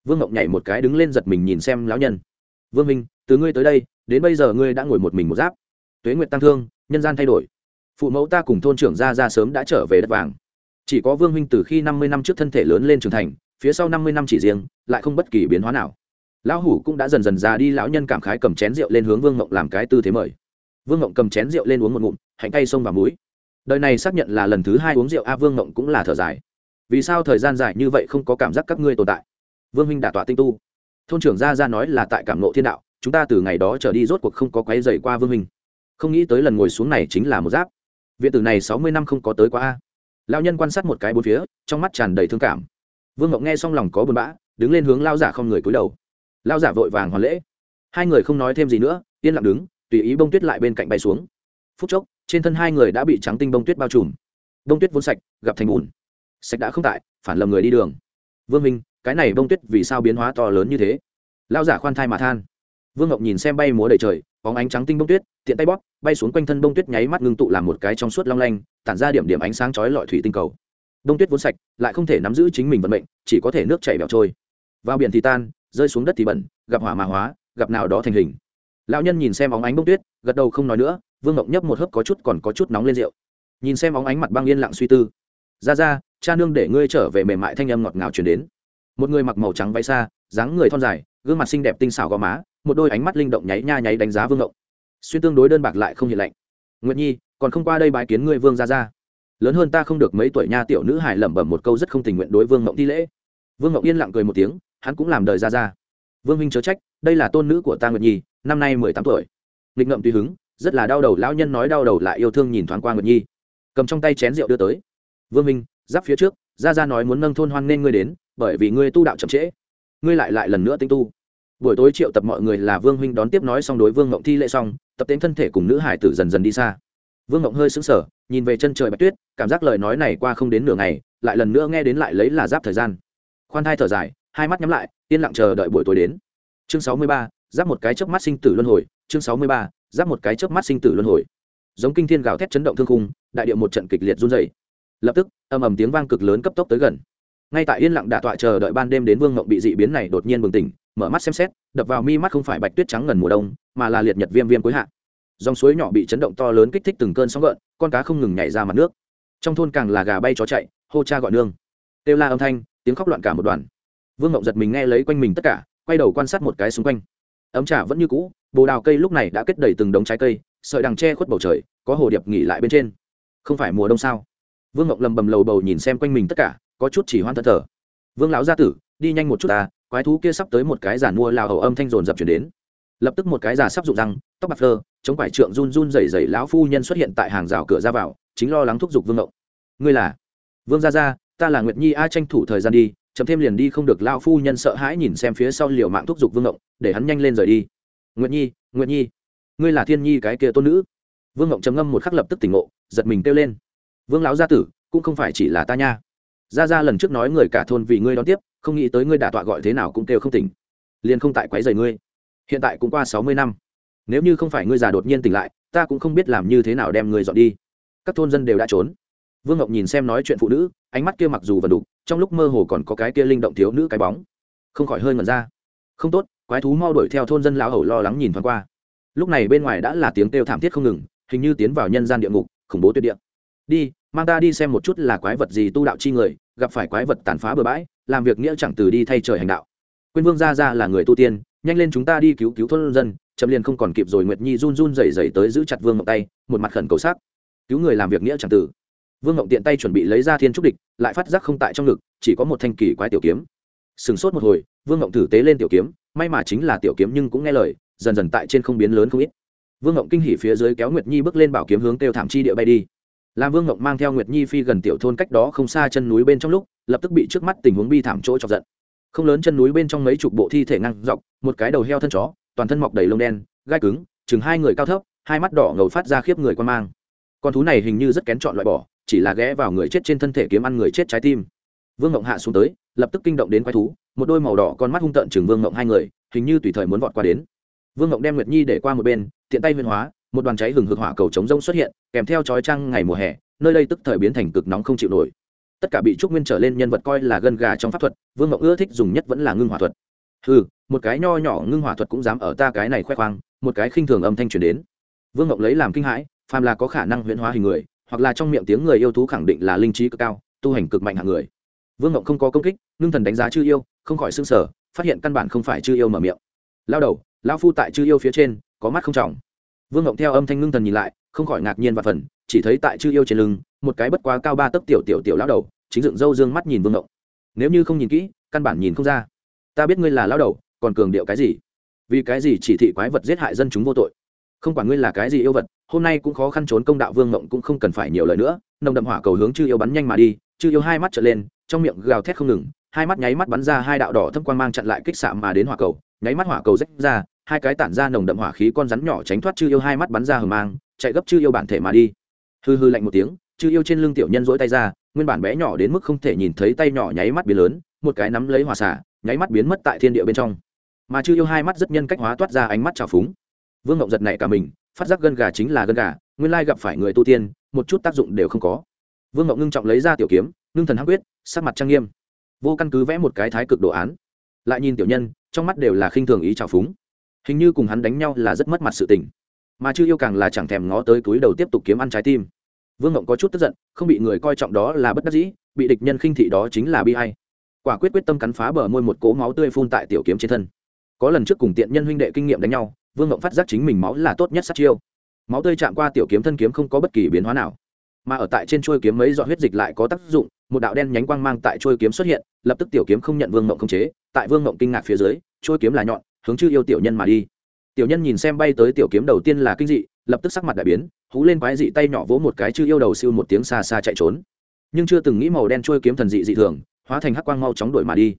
Vương ngộng nhảy một cái đứng lên giật mình nhìn xem lão nhân. Vương huynh từ ngươi tới đây, đến bây giờ ngươi đã ngồi một mình một giáp. Tuế nguyệt tăng thương, nhân gian thay đổi. Phụ mẫu ta cùng thôn trưởng ra ra sớm đã trở về đất vàng. Chỉ có vương huynh từ khi năm mươi năm trước thân thể lớn lên trưởng thành, phía sau năm mươi năm chỉ riêng, lại không bất kỳ biến hóa nào. Lão hủ cũng đã dần dần già đi, lão nhân cảm khái cầm chén rượu lên hướng vương ngộng làm cái tư thế mời. Vương ngộng cầm chén rượu lên uống một ngụm, hạnh tay sông vào muối đời này xác nhận là lần thứ hai uống rượu, a, vương ngộng cũng là thở dài. Vì sao thời gian dài như vậy không có cảm giác các ngươi tồn tại? Vương huynh đả tọa tinh tu. Thôn trưởng gia ra nói là tại cảm nộ thiên đạo chúng ta từ ngày đó trở đi rốt cuộc không có quấy dày qua vương huynh. Không nghĩ tới lần ngồi xuống này chính là một giáp. Viện tử này sáu mươi năm không có tới qua a. Lao nhân quan sát một cái bốn phía, trong mắt tràn đầy thương cảm. Vương ngọc nghe xong lòng có buồn bã, đứng lên hướng lao giả không người cúi đầu. Lao giả vội vàng hoàn lễ. Hai người không nói thêm gì nữa, yên lặng đứng, tùy ý bông tuyết lại bên cạnh bay xuống. Phút chốc, trên thân hai người đã bị trắng tinh bông tuyết bao trùm. Bông tuyết vốn sạch, gặp thành bùn. Sạch đã không tại, phản lầm người đi đường. Vương minh, cái này bông tuyết vì sao biến hóa to lớn như thế? Lao giả khoan thai mà than vương ngọc nhìn xem bay múa đầy trời, bóng ánh trắng tinh bông tuyết, tiện tay bóp, bay xuống quanh thân bông tuyết nháy mắt ngưng tụ làm một cái trong suốt long lanh, tản ra điểm điểm ánh sáng chói lọi thủy tinh cầu. Bông tuyết vốn sạch, lại không thể nắm giữ chính mình vận mệnh, chỉ có thể nước chảy bẻo trôi. Vào biển thì tan, rơi xuống đất thì bẩn, gặp hỏa mà hóa, gặp nào đó thành hình. Lão nhân nhìn xem óng ánh bông tuyết, gật đầu không nói nữa, vương ngọc nhấp một hớp có chút còn có chút nóng lên rượu. Nhìn xem óng ánh mặt băng yên lặng suy tư. Ra ra, cha nương để ngươi trở về mềm mại thanh âm ngọt ngào chuyển đến. Một người mặc màu trắng váy xa, dáng người thon dài, gương mặt xinh đẹp tinh xảo gò má một đôi ánh mắt linh động nháy nha nháy đánh giá vương ngộng xuyên tương đối đơn bạc lại không hiện lạnh nguyệt nhi còn không qua đây bái kiến ngươi vương ra ra lớn hơn ta không được mấy tuổi nha tiểu nữ hải lẩm bẩm một câu rất không tình nguyện đối vương ngộng thi lễ vương ngộng yên lặng cười một tiếng hắn cũng làm đời ra ra vương Minh chớ trách đây là tôn nữ của ta nguyệt nhi năm nay mười tám tuổi nghịch ngậm tùy hứng rất là đau đầu lão nhân nói đau đầu lại yêu thương nhìn thoáng qua nguyệt nhi cầm trong tay chén rượu đưa tới vương minh giáp phía trước ra ra nói muốn nâng thôn hoan nên ngươi đến bởi vì ngươi tu đạo chậm trễ ngươi lại lại lần nữa tinh tu buổi tối triệu tập mọi người là vương huynh đón tiếp nói xong đối vương ngộng thi lễ xong, tập tên thân thể cùng nữ hải tử dần dần đi xa. Vương ngộng hơi sững sờ, nhìn về chân trời bạch tuyết, cảm giác lời nói này qua không đến nửa ngày, lại lần nữa nghe đến lại lấy là giáp thời gian. Khoan thai thở dài, hai mắt nhắm lại, yên lặng chờ đợi buổi tối đến. Chương sáu mươi ba, giáp một cái chớp mắt sinh tử luân hồi, chương sáu mươi ba, giáp một cái chớp mắt sinh tử luân hồi. Giống kinh thiên gào thét chấn động thương khung, đại điệu một trận kịch liệt run dày lập tức, âm ầm tiếng vang cực lớn cấp tốc tới gần. Ngay tại yên lặng đạ tọa chờ đợi ban đêm đến vương ngộng bị dị biến này đột nhiên bừng tỉnh mở mắt xem xét, đập vào mi mắt không phải bạch tuyết trắng ngần mùa đông, mà là liệt nhật viêm viêm cuối hạ. Dòng suối nhỏ bị chấn động to lớn kích thích từng cơn sóng gợn, con cá không ngừng nhảy ra mặt nước. Trong thôn càng là gà bay chó chạy, hô cha gọi nương. Kêu la âm thanh, tiếng khóc loạn cả một đoàn. Vương ngộng giật mình nghe lấy quanh mình tất cả, quay đầu quan sát một cái xung quanh. Ấm trà vẫn như cũ, bồ đào cây lúc này đã kết đầy từng đống trái cây, sợi đằng tre khuất bầu trời, có hồ điệp nghỉ lại bên trên. Không phải mùa đông sao? Vương ngộng lầm bầm lầu bầu nhìn xem quanh mình tất cả, có chút chỉ hoan thật thở vương lão gia tử đi nhanh một chút ta quái thú kia sắp tới một cái giàn mua lao hầu âm thanh rồn dập chuyển đến. Lập tức một cái già sắp rụng răng tóc bạc lơ, chống phải trượng run run rẩy rẩy lão phu nhân xuất hiện tại hàng rào cửa ra vào chính lo lắng thúc giục vương ngộng. Ngươi là? Vương gia gia ta là nguyệt nhi a tranh thủ thời gian đi chấm thêm liền đi không được. Lao phu nhân sợ hãi nhìn xem phía sau liều mạng thúc giục vương ngộng để hắn nhanh lên rời đi. Nguyệt nhi nguyệt nhi ngươi là thiên nhi cái kia tôn nữ? Vương ngộng trầm ngâm một khắc lập tức tỉnh ngộ giật mình kêu lên. Vương lão gia tử cũng không phải chỉ là ta nha. Gia gia lần trước nói người cả thôn vì ngươi đón tiếp không nghĩ tới ngươi đả tọa gọi thế nào cũng kêu không tỉnh. Liền không tại quấy rầy ngươi. Hiện tại cũng qua sáu mươi năm. Nếu như không phải ngươi già đột nhiên tỉnh lại, ta cũng không biết làm như thế nào đem ngươi dọn đi. Các thôn dân đều đã trốn. Vương ngọc nhìn xem nói chuyện phụ nữ, ánh mắt kia mặc dù vần đục trong lúc mơ hồ còn có cái kia linh động thiếu nữ cái bóng. Không khỏi hơi ngẩn ra. Không tốt, quái thú mau đuổi theo thôn dân lão hầu lo lắng nhìn thoáng qua. Lúc này bên ngoài đã là tiếng kêu thảm thiết không ngừng, hình như tiến vào nhân gian địa ngục, khủng bố tuyệt địa. Đi, mang ta đi xem một chút là quái vật gì tu đạo chi người, gặp phải quái vật tàn phá bừa bãi làm việc nghĩa chẳng từ đi thay trời hành đạo. Quyên vương gia ra là người tu tiên, nhanh lên chúng ta đi cứu cứu thôn dân chậm liền không còn kịp rồi nguyệt nhi run run rẩy rẩy tới giữ chặt vương ngọc tay, một mặt khẩn cầu sắc. Cứu người làm việc nghĩa chẳng từ. Vương ngọc tiện tay chuẩn bị lấy ra thiên trúc địch, lại phát giác không tại trong ngực, chỉ có một thanh kỳ quái tiểu kiếm. Sừng sốt một hồi, vương ngọc thử tế lên tiểu kiếm, may mà chính là tiểu kiếm nhưng cũng nghe lời, dần dần tại trên không biến lớn không ít. Vương ngọc kinh hỉ phía dưới kéo nguyệt nhi bước lên bảo kiếm hướng kêu thảm chi địa bay đi. Làm vương ngọc mang theo nguyệt nhi phi gần tiểu thôn cách đó không xa chân núi bên trong lúc lập tức bị trước mắt tình huống bi thảm chỗ chọc giận. Không lớn chân núi bên trong mấy chục bộ thi thể ngang dọc, một cái đầu heo thân chó, toàn thân mọc đầy lông đen, gai cứng, chừng hai người cao thấp, hai mắt đỏ ngầu phát ra khiếp người quan mang. Con thú này hình như rất kén chọn loại bỏ, chỉ là ghé vào người chết trên thân thể kiếm ăn người chết trái tim. Vương ngộng hạ xuống tới, lập tức kinh động đến quái thú, một đôi màu đỏ con mắt hung tợn chừng vương ngộng hai người, hình như tùy thời muốn vọt qua đến. Vương ngộng đem nguyệt nhi để qua một bên, tiện tay huyền hóa, một đoàn cháy hừng hực hỏa cầu chống rông xuất hiện, kèm theo chói trăng ngày mùa hè, nơi đây tức thời biến thành cực nóng không chịu nổi tất cả bị trúc nguyên trở lên nhân vật coi là gân gà trong pháp thuật, vương ngọc ưa thích dùng nhất vẫn là ngưng hỏa thuật. Ừ một cái nho nhỏ ngưng hỏa thuật cũng dám ở ta cái này khoe khoang, một cái khinh thường âm thanh truyền đến. Vương ngọc lấy làm kinh hãi, phàm là có khả năng huyễn hóa hình người, hoặc là trong miệng tiếng người yêu thú khẳng định là linh trí cực cao, tu hành cực mạnh hạng người. Vương ngọc không có công kích, ngưng thần đánh giá chư yêu, không khỏi xương sở phát hiện căn bản không phải chư yêu mở miệng. Lao đầu lao phu tại chư yêu phía trên, có mắt không trọng. Vương ngộng theo âm thanh ngưng thần nhìn lại, không khỏi ngạc nhiên và phần, chỉ thấy tại chư yêu trên lưng một cái bất quá cao ba tấc tiểu tiểu tiểu lão đầu, chính dựng râu dương mắt nhìn vương ngộng. Nếu như không nhìn kỹ, căn bản nhìn không ra. Ta biết ngươi là lão đầu, còn cường điệu cái gì? Vì cái gì chỉ thị quái vật giết hại dân chúng vô tội? Không quản ngươi là cái gì yêu vật, hôm nay cũng khó khăn trốn công đạo vương ngộng cũng không cần phải nhiều lời nữa, nồng đậm hỏa cầu hướng chư yêu bắn nhanh mà đi, chư yêu hai mắt trở lên, trong miệng gào thét không ngừng, hai mắt nháy mắt bắn ra hai đạo đỏ thâm quang mang chặn lại kích xạ mà đến hỏa cầu, nháy mắt hỏa cầu rách ra, hai cái tản ra nồng đậm hỏa khí con rắn nhỏ tránh thoát chư yêu hai mắt bắn ra hờ mang, chạy gấp chư yêu bản thể mà đi. Hư hư lạnh một tiếng chư yêu trên lưng tiểu nhân rỗi tay ra, nguyên bản bé nhỏ đến mức không thể nhìn thấy tay nhỏ nháy mắt biến lớn, một cái nắm lấy hòa xả, nháy mắt biến mất tại thiên địa bên trong. Mà chư yêu hai mắt rất nhân cách hóa toát ra ánh mắt trào phúng. Vương ngộng giật này cả mình, phát giác gân gà chính là gân gà, nguyên lai gặp phải người tu tiên, một chút tác dụng đều không có. Vương ngộng ngưng trọng lấy ra tiểu kiếm, ngưng thần hắc quyết sắc mặt trang nghiêm. Vô căn cứ vẽ một cái thái cực đồ án. Lại nhìn tiểu nhân, trong mắt đều là khinh thường ý trào phúng. Hình như cùng hắn đánh nhau là rất mất mặt sự tình. Mà chư yêu càng là chẳng thèm ngó tới túi đầu tiếp tục kiếm ăn trái tim vương ngộng có chút tức giận, không bị người coi trọng đó là bất đắc dĩ, bị địch nhân khinh thị đó chính là bi hay quả quyết quyết tâm cắn phá bờ môi một cố máu tươi phun tại tiểu kiếm trên thân. Có lần trước cùng tiện nhân huynh đệ kinh nghiệm đánh nhau, vương ngộng phát giác chính mình máu là tốt nhất sát chiêu. Máu tươi chạm qua tiểu kiếm thân kiếm không có bất kỳ biến hóa nào. Mà ở tại trên chuôi kiếm mấy giọt huyết dịch lại có tác dụng, một đạo đen nhánh quang mang tại chuôi kiếm xuất hiện, lập tức tiểu kiếm không nhận vương ngộng không chế, tại vương ngộng kinh ngạc phía dưới, chuôi kiếm là nhọn, hướng chư yêu tiểu nhân mà đi. Tiểu nhân nhìn xem bay tới tiểu kiếm đầu tiên là kinh dị lập tức sắc mặt đại biến, hú lên quái dị tay nhỏ vỗ một cái chư yêu đầu siêu một tiếng xa xa chạy trốn. Nhưng chưa từng nghĩ màu đen trôi kiếm thần dị dị thường, hóa thành hắc quang mau chóng đuổi mà đi.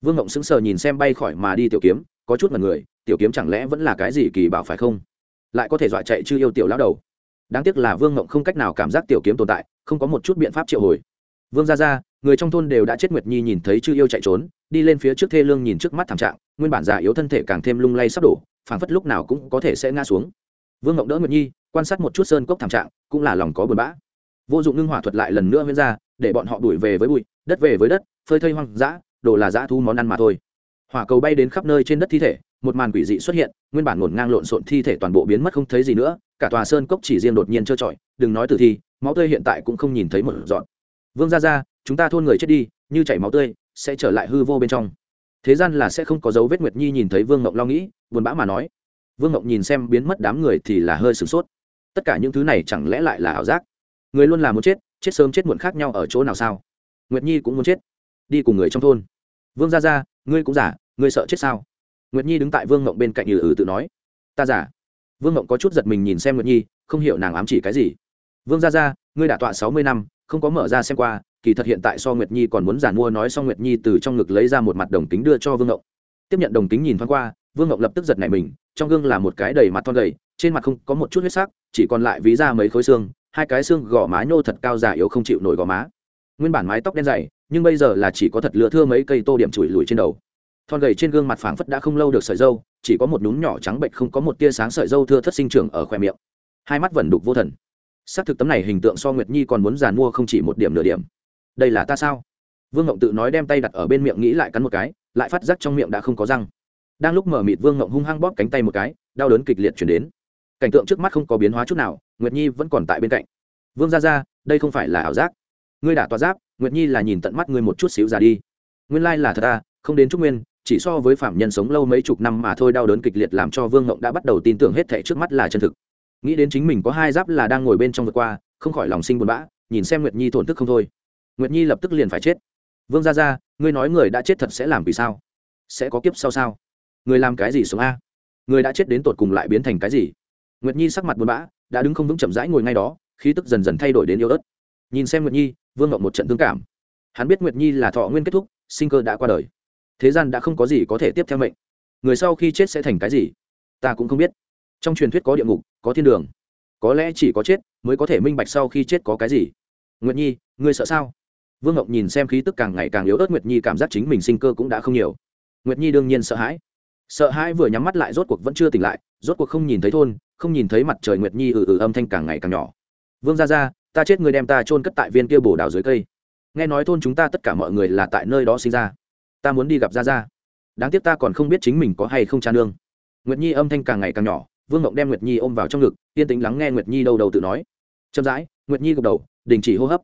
Vương ngộng sững sờ nhìn xem bay khỏi mà đi tiểu kiếm, có chút mật người, tiểu kiếm chẳng lẽ vẫn là cái gì kỳ bảo phải không? Lại có thể dọa chạy chưa yêu tiểu lão đầu. Đáng tiếc là vương ngộng không cách nào cảm giác tiểu kiếm tồn tại, không có một chút biện pháp triệu hồi. Vương ra ra người trong thôn đều đã chết nguyệt nhi nhìn thấy chư yêu chạy trốn, đi lên phía trước thê lương nhìn trước mắt thảm trạng, nguyên bản già yếu thân thể càng thêm lung lay sắp đổ, phảng phất lúc nào cũng có thể sẽ ngã xuống vương ngộng đỡ nguyệt nhi, quan sát một chút sơn cốc thảm trạng, cũng là lòng có buồn bã. Vô dụng ngưng hỏa thuật lại lần nữa nguyên ra, để bọn họ đuổi về với bụi, đất về với đất, phơi thây hoang dã, đồ là dã thu món ăn mà thôi. Hỏa cầu bay đến khắp nơi trên đất thi thể, một màn quỷ dị xuất hiện, nguyên bản ngổn ngang lộn xộn thi thể toàn bộ biến mất không thấy gì nữa, cả tòa sơn cốc chỉ riêng đột nhiên trơ trọi, đừng nói tử thi, máu tươi hiện tại cũng không nhìn thấy một dọn vương ra ra chúng ta thôn người chết đi, như chảy máu tươi, sẽ trở lại hư vô bên trong. Thế gian là sẽ không có dấu vết nguyệt nhi nhìn thấy vương ngộng lo nghĩ, buồn bã mà nói vương ngộng nhìn xem biến mất đám người thì là hơi sửng sốt. Tất cả những thứ này chẳng lẽ lại là ảo giác? Người luôn là muốn chết chết sớm chết muộn khác nhau ở chỗ nào sao? Nguyệt nhi cũng muốn chết. Đi cùng người trong thôn. Vương ra ra ngươi cũng giả, ngươi sợ chết sao? Nguyệt nhi đứng tại vương ngộng bên cạnh ừ ừ tự nói. Ta giả. Vương ngộng có chút giật mình nhìn xem nguyệt nhi, không hiểu nàng ám chỉ cái gì. Vương ra ra ngươi đã tọa sáu mươi năm, không có mở ra xem qua, kỳ thật hiện tại so nguyệt nhi còn muốn giản mua nói xong nguyệt nhi từ trong ngực lấy ra một mặt đồng kính đưa cho vương ngộng tiếp nhận đồng kính nhìn thoáng qua vương ngộng lập tức giật nảy mình, trong gương là một cái đầy mặt thon gầy, trên mặt không có một chút huyết sắc, chỉ còn lại ví ra mấy khối xương, hai cái xương gò má nhô thật cao già yếu không chịu nổi gò má. Nguyên bản mái tóc đen dày, nhưng bây giờ là chỉ có thật lựa thưa mấy cây tô điểm chùi lùi trên đầu. Thon gầy trên gương mặt phảng phất đã không lâu được sợi dâu, chỉ có một nhún nhỏ trắng bệnh không có một tia sáng sợi dâu thưa thất sinh trưởng ở khoe miệng. Hai mắt vẫn đục vô thần. Xác thực tấm này hình tượng so nguyệt nhi còn muốn giàn mua không chỉ một điểm nửa điểm. Đây là ta sao? Vương ngộng tự nói đem tay đặt ở bên miệng nghĩ lại cắn một cái, lại phát giác trong miệng đã không có răng đang lúc mở mịt vương ngộng hung hăng bóp cánh tay một cái, đau đớn kịch liệt chuyển đến. Cảnh tượng trước mắt không có biến hóa chút nào, nguyệt nhi vẫn còn tại bên cạnh. Vương ra ra đây không phải là ảo giác. Ngươi đã tỏa giáp, nguyệt nhi là nhìn tận mắt ngươi một chút xíu ra đi. Nguyên lai là thật ta không đến trúc nguyên, chỉ so với phạm nhân sống lâu mấy chục năm mà thôi đau đớn kịch liệt làm cho vương ngộng đã bắt đầu tin tưởng hết thệ trước mắt là chân thực. Nghĩ đến chính mình có hai giáp là đang ngồi bên trong vượt qua, không khỏi lòng sinh buồn bã, nhìn xem nguyệt nhi thổn thức không thôi. Nguyệt nhi lập tức liền phải chết. Vương ra ra ngươi nói người đã chết thật sẽ làm vì sao? Sẽ có kiếp sau sao? Người làm cái gì sống a? Người đã chết đến tột cùng lại biến thành cái gì? Nguyệt nhi sắc mặt buồn bã, đã đứng không vững chậm rãi ngồi ngay đó, khí tức dần dần thay đổi đến yêu ớt. Nhìn xem nguyệt nhi, vương ngậm một trận thương cảm. Hắn biết nguyệt nhi là thọ nguyên kết thúc, sinh cơ đã qua đời. Thế gian đã không có gì có thể tiếp theo mệnh. Người sau khi chết sẽ thành cái gì? Ta cũng không biết. Trong truyền thuyết có địa ngục, có thiên đường. Có lẽ chỉ có chết mới có thể minh bạch sau khi chết có cái gì. Nguyệt nhi, ngươi sợ sao? Vương ngọc nhìn xem khí tức càng ngày càng yếu ớt, nguyệt nhi cảm giác chính mình sinh cơ cũng đã không nhiều. Nguyệt nhi đương nhiên sợ hãi sợ hãi vừa nhắm mắt lại rốt cuộc vẫn chưa tỉnh lại, rốt cuộc không nhìn thấy thôn, không nhìn thấy mặt trời nguyệt nhi ừ ừ âm thanh càng ngày càng nhỏ. Vương ra ra ta chết người đem ta chôn cất tại viên kia bổ đào dưới cây. Nghe nói thôn chúng ta tất cả mọi người là tại nơi đó sinh ra. Ta muốn đi gặp ra ra đáng tiếc ta còn không biết chính mình có hay không cha nương. Nguyệt nhi âm thanh càng ngày càng nhỏ, vương ngộng đem nguyệt nhi ôm vào trong ngực, yên tĩnh lắng nghe nguyệt nhi đầu đầu tự nói. Chậm rãi, nguyệt nhi gục đầu, đình chỉ hô hấp.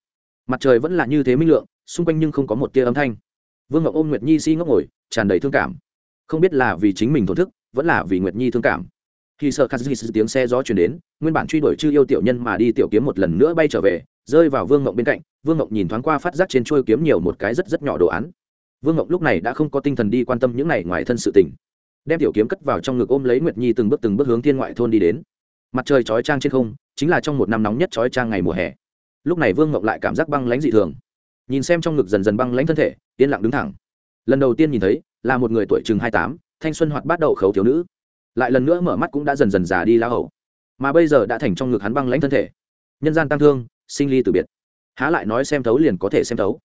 Mặt trời vẫn là như thế minh lượng, xung quanh nhưng không có một tia âm thanh. Vương ngộng ôm nguyệt nhi si ngốc ngồi, tràn đầy thương cảm không biết là vì chính mình thổn thức, vẫn là vì nguyệt nhi thương cảm. Khi sợ khát dì tiếng xe gió chuyển đến, nguyên bản truy đuổi chư yêu tiểu nhân mà đi tiểu kiếm một lần nữa bay trở về, rơi vào vương ngộng bên cạnh, vương ngộng nhìn thoáng qua phát giác trên trôi kiếm nhiều một cái rất rất nhỏ đồ án. Vương ngộng lúc này đã không có tinh thần đi quan tâm những này ngoài thân sự tình. Đem tiểu kiếm cất vào trong ngực ôm lấy nguyệt nhi từng bước từng bước hướng thiên ngoại thôn đi đến. Mặt trời chói trang trên không, chính là trong một năm nóng nhất chói trang ngày mùa hè. Lúc này vương ngộng lại cảm giác băng lãnh dị thường. Nhìn xem trong ngực dần dần băng lãnh thân thể, yên lặng đứng thẳng. Lần đầu tiên nhìn thấy là một người tuổi chừng hai tám, thanh xuân hoạt bát đậu khấu thiếu nữ. Lại lần nữa mở mắt cũng đã dần dần già đi lao hầu. Mà bây giờ đã thành trong ngực hắn băng lãnh thân thể. Nhân gian tăng thương, sinh ly từ biệt. Há lại nói xem thấu liền có thể xem thấu.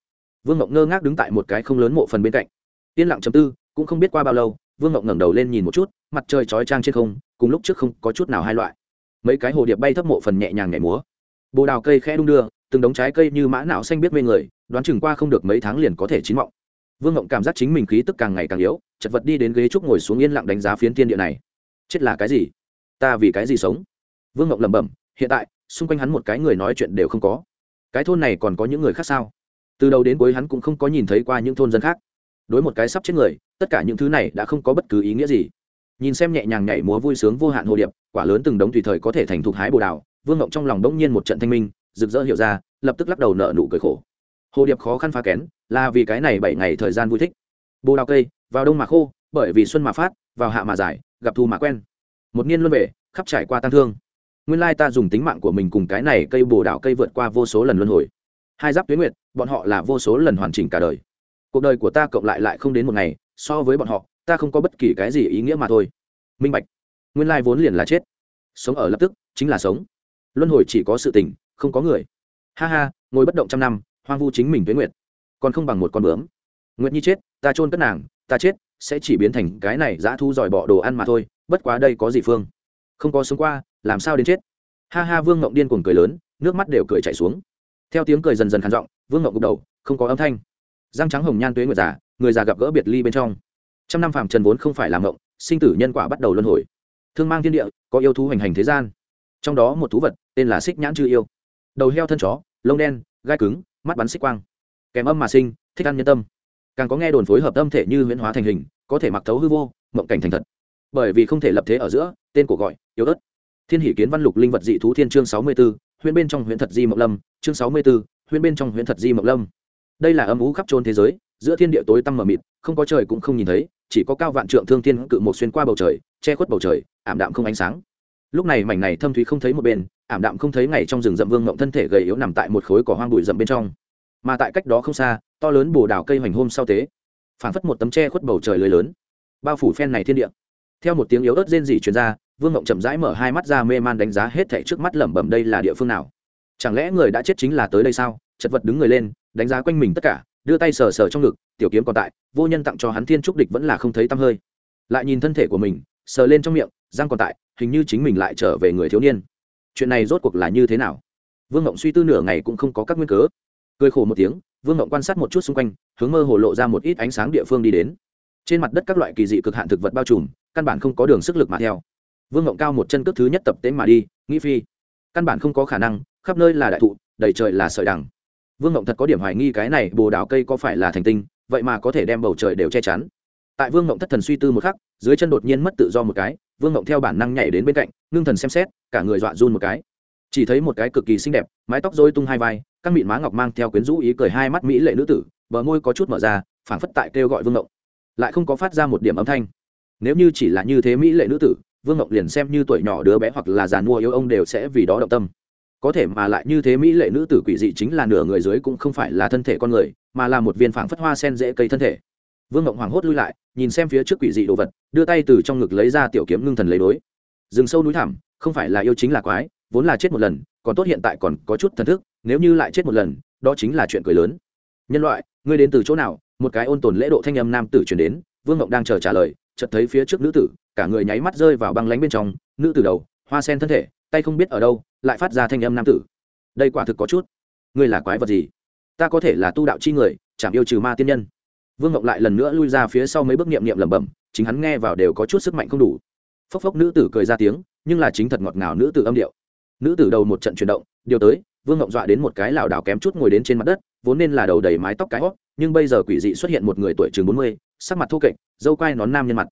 Vương ngộng ngơ ngác đứng tại một cái không lớn mộ phần bên cạnh. Yên lặng chấm tư, cũng không biết qua bao lâu, vương ngộng ngẩng đầu lên nhìn một chút, mặt trời chói trang trên không, cùng lúc trước không có chút nào hai loại. Mấy cái hồ điệp bay thấp mộ phần nhẹ nhàng nhảy múa. Bồ đào cây khẽ đung đưa, từng đống trái cây như mã não xanh biết mê người, đoán chừng qua không được mấy tháng liền có thể chín mọng vương ngộng cảm giác chính mình khí tức càng ngày càng yếu, chật vật đi đến ghế trúc ngồi xuống yên lặng đánh giá phiến thiên địa này. Chết là cái gì? Ta vì cái gì sống? Vương ngộng lẩm bẩm, hiện tại, xung quanh hắn một cái người nói chuyện đều không có. Cái thôn này còn có những người khác sao? Từ đầu đến cuối hắn cũng không có nhìn thấy qua những thôn dân khác. Đối một cái sắp chết người, tất cả những thứ này đã không có bất cứ ý nghĩa gì. Nhìn xem nhẹ nhàng nhảy múa vui sướng vô hạn hồ điệp, quả lớn từng đống tùy thời có thể thành thục hái bồ đào, vương ngộng trong lòng đ ỗ n g nhiên một trận thanh minh, rực rỡ hiểu ra, lập tức lắc đầu nợ nụ cười khổ. Hồ điệp khó khăn phá kén là vì cái này bảy ngày thời gian vui thích. Bồ đào cây, vào đông mà khô, bởi vì xuân mà phát, vào hạ mà giải gặp thu mà quen. Một niên luân về, khắp trải qua tăng thương. Nguyên lai ta dùng tính mạng của mình cùng cái này cây bồ đào cây vượt qua vô số lần luân hồi. Hai giáp tuyến nguyệt, bọn họ là vô số lần hoàn chỉnh cả đời. Cuộc đời của ta cộng lại lại không đến một ngày, so với bọn họ, ta không có bất kỳ cái gì ý nghĩa mà thôi. Minh bạch. Nguyên lai vốn liền là chết. Sống ở lập tức, chính là sống. Luân hồi chỉ có sự tình, không có người. Ha ha, ngồi bất động trăm năm, hoang vu chính mình tuyến nguyệt còn không bằng một con bướm. Nguyệt nhi chết, ta chôn cất nàng, ta chết, sẽ chỉ biến thành cái này dã thu giỏi bỏ đồ ăn mà thôi, bất quá đây có gì phương? Không có sống qua, làm sao đến chết? Ha ha, vương ngộng điên cuồng cười lớn, nước mắt đều cười chảy xuống. Theo tiếng cười dần dần khàn giọng, vương ngộng gục đầu, không có âm thanh. Răng trắng hồng nhan tuế người già người già gặp gỡ biệt ly bên trong. Trăm năm phạm trần vốn không phải làm ngộng sinh tử nhân quả bắt đầu luân hồi. Thương mang thiên địa, có yêu thú hành hành thế gian. Trong đó một thú vật, tên là xích nhãn chư yêu. Đầu heo thân chó, lông đen, gai cứng, mắt bắn xích quang kèm âm mà sinh, thích ăn nhân tâm. Càng có nghe đồn phối hợp âm thể như huyễn hóa thành hình, có thể mặc thấu hư vô, mộng cảnh thành thật. Bởi vì không thể lập thế ở giữa, tên của gọi, yếu ớt. Thiên hỷ kiến văn lục linh vật dị thú thiên chương sáu mươi b ố huyễn bên trong huyễn thật di mộng lâm, chương sáu mươi b ố huyễn bên trong huyễn thật di mộng lâm. Đây là âm ú khắp trôn thế giới, giữa thiên địa tối tăm mờ mịt, không có trời cũng không nhìn thấy, chỉ có cao vạn trượng thương thiên cự một xuyên qua bầu trời, che khuất bầu trời, ảm đạm không ánh sáng. Lúc này mảnh này thâm thúy không thấy một bên, ảm đạm không thấy ngày trong rừng rậm vương mộng thân thể gầy yếu nằm tại một khối cỏ hoang bụi rậm bên trong mà tại cách đó không xa, to lớn bồ đào cây hoành hôm sau tế, phảng phất một tấm tre khuất bầu trời lưới lớn, bao phủ phen này thiên địa. Theo một tiếng yếu ớt rên rỉ truyền ra, vương ngộng chậm rãi mở hai mắt ra mê man đánh giá hết thảy trước mắt lẩm bẩm đây là địa phương nào. Chẳng lẽ người đã chết chính là tới đây sao? Chật vật đứng người lên, đánh giá quanh mình tất cả, đưa tay sờ sờ trong ngực, tiểu kiếm còn tại, vô nhân tặng cho hắn thiên trúc địch vẫn là không thấy tăm hơi. Lại nhìn thân thể của mình, sờ lên trong miệng, răng còn tại, hình như chính mình lại trở về người thiếu niên. Chuyện này rốt cuộc là như thế nào? Vương ngộng suy tư nửa ngày cũng không có các nguyên cớ cười khổ một tiếng, vương ngộng quan sát một chút xung quanh, hướng mơ hồ lộ ra một ít ánh sáng địa phương đi đến. Trên mặt đất các loại kỳ dị cực hạn thực vật bao trùm, căn bản không có đường sức lực mà theo. Vương ngộng cao một chân cước thứ nhất tập tế mà đi, nghĩ phi. Căn bản không có khả năng, khắp nơi là đại thụ, đầy trời là sợi đằng. Vương ngộng thật có điểm hoài nghi cái này bồ đào cây có phải là thành tinh, vậy mà có thể đem bầu trời đều che chắn. Tại vương ngộng thất thần suy tư một khắc, dưới chân đột nhiên mất tự do một cái, vương ngộng theo bản năng nhảy đến bên cạnh, ngưng thần xem xét, cả người dọa run một cái. Chỉ thấy một cái cực kỳ xinh đẹp, mái tóc dôi tung hai vai các mịn má ngọc mang theo quyến rũ ý cười hai mắt mỹ lệ nữ tử, bờ môi có chút mở ra, phảng phất tại kêu gọi vương ngộng. Lại không có phát ra một điểm âm thanh. Nếu như chỉ là như thế mỹ lệ nữ tử, vương ngộng liền xem như tuổi nhỏ đứa bé hoặc là già mua yêu ông đều sẽ vì đó động tâm. Có thể mà lại như thế mỹ lệ nữ tử quỷ dị chính là nửa người dưới cũng không phải là thân thể con người, mà là một viên phảng phất hoa sen dễ cây thân thể. Vương ngộng hoảng hốt lui lại, nhìn xem phía trước quỷ dị đồ vật, đưa tay từ trong ngực lấy ra tiểu kiếm ngưng thần lấy đối. Rừng sâu núi thẳm, không phải là yêu chính là quái, vốn là chết một lần, còn tốt hiện tại còn có chút thần thức nếu như lại chết một lần, đó chính là chuyện cười lớn. Nhân loại, ngươi đến từ chỗ nào? Một cái ôn tồn lễ độ thanh âm nam tử chuyển đến, vương ngộng đang chờ trả lời, chợt thấy phía trước nữ tử, cả người nháy mắt rơi vào băng lánh bên trong, nữ tử đầu, hoa sen thân thể, tay không biết ở đâu, lại phát ra thanh âm nam tử. Đây quả thực có chút. Ngươi là quái vật gì? Ta có thể là tu đạo chi người chẳng yêu trừ ma tiên nhân. Vương ngộng lại lần nữa lui ra phía sau mấy bước niệm niệm lẩm bẩm, chính hắn nghe vào đều có chút sức mạnh không đủ. Phốc phốc nữ tử cười ra tiếng, nhưng là chính thật ngọt ngào nữ tử âm điệu. Nữ tử đầu một trận chuyển động, điều tới vương ngộng dọa đến một cái lảo đảo kém chút ngồi đến trên mặt đất, vốn nên là đầu đầy mái tóc cái hót nhưng bây giờ quỷ dị xuất hiện một người tuổi chừng bốn mươi, sắc mặt thô kệch, dâu quai nón nam nhân mặt.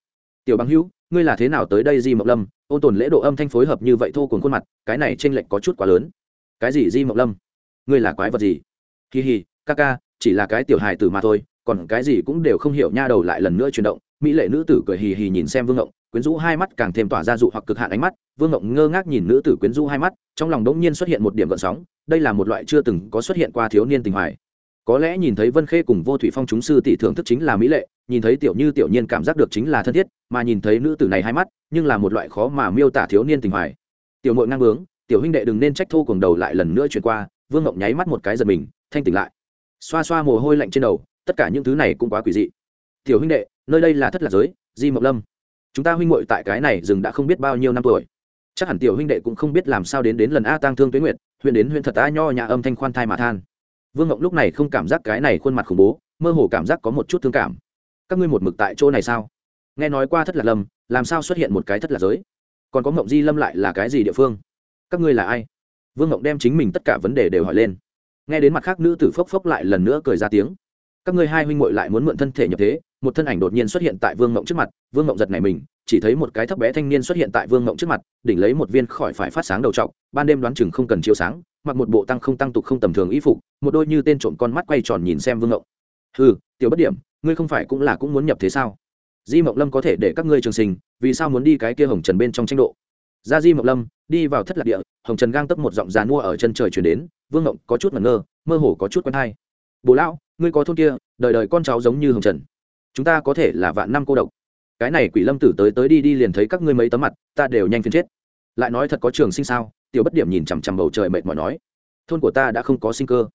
Tiểu bằng hữu, ngươi là thế nào tới đây di mộng lâm? Ôn tồn lễ độ âm thanh phối hợp như vậy thô cùng khuôn mặt, cái này t r ê n lệch có chút quá lớn. Cái gì di mộng lâm? Ngươi là quái vật gì? Kỳ hì ca ca, chỉ là cái tiểu hài tử mà thôi, còn cái gì cũng đều không hiểu nha. Đầu lại lần nữa chuyển động, mỹ lệ nữ tử cười hì hì nhìn xem vương ngộng quyến rũ hai mắt càng thêm tỏa ra dụ hoặc cực hạn ánh mắt, vương ngộng ngơ ngác nhìn nữ tử quyến rũ hai mắt, trong lòng đống nhiên xuất hiện một điểm gợn sóng, đây là một loại chưa từng có xuất hiện qua thiếu niên tình hoài. Có lẽ nhìn thấy vân khê cùng vô thủy phong chúng sư tỷ thưởng thức chính là mỹ lệ, nhìn thấy tiểu như tiểu nhiên cảm giác được chính là thân thiết, mà nhìn thấy nữ tử này hai mắt, nhưng là một loại khó mà miêu tả thiếu niên tình hoài. Tiểu mội ngang bướng, tiểu huynh đệ đừng nên trách thô cuồng đầu lại lần nữa chuyển qua, vương ngộng nháy mắt một cái giật mình, thanh tỉnh lại. Xoa xoa mồ hôi lạnh trên đầu, tất cả những thứ này cũng quá quỷ dị. Tiểu huynh đệ, nơi đây là thất lạc giới, di mộng lâm chúng ta huynh muội tại cái này rừng đã không biết bao nhiêu năm tuổi. Chắc hẳn tiểu huynh đệ cũng không biết làm sao đến đến lần a tang thương tuyến nguyệt, huyện đến huyện thật a nho nhà âm thanh khoan thai mà than. Vương ngộng lúc này không cảm giác cái này khuôn mặt khủng bố, mơ hồ cảm giác có một chút thương cảm. Các ngươi một mực tại chỗ này sao? Nghe nói qua thất lạc lâm, làm sao xuất hiện một cái thất lạc giới? Còn có ngộng di lâm lại là cái gì địa phương? Các ngươi là ai? Vương ngộng đem chính mình tất cả vấn đề đều hỏi lên. Nghe đến mặt khác nữ tử phốc phốc lại lần nữa cười ra tiếng. Các ngươi hai huynh muội lại muốn mượn thân thể nhập thế một thân ảnh đột nhiên xuất hiện tại vương ngộng trước mặt, vương ngộng giật này mình, chỉ thấy một cái thấp bé thanh niên xuất hiện tại vương ngộng trước mặt, đỉnh lấy một viên khỏi phải phát sáng đầu trọc, ban đêm đoán chừng không cần chiếu sáng, mặc một bộ tăng không tăng tục không tầm thường y phục, một đôi như tên trộm con mắt quay tròn nhìn xem vương ngộng ừ tiểu bất điểm, ngươi không phải cũng là cũng muốn nhập thế sao? Di mộng lâm có thể để các ngươi trường sinh, vì sao muốn đi cái kia hồng trần bên trong tranh độ? Ra di mộng lâm, đi vào thất lạc địa, hồng trần gang tấp một giọng già mua ở chân trời chuyển đến, vương ngộng có chút mẩn ngơ, mơ hồ có chút quen hay. Bố lão, ngươi có thôn kia, đời đời con cháu giống như hồng trần chúng ta có thể là vạn năm cô độc. Cái này quỷ lâm tử tới tới đi đi liền thấy các ngươi mấy tấm mặt, ta đều nhanh phiền chết. Lại nói thật có trường sinh sao? Tiểu bất điểm nhìn chằm chằm bầu trời mệt mỏi nói, thôn của ta đã không có sinh cơ.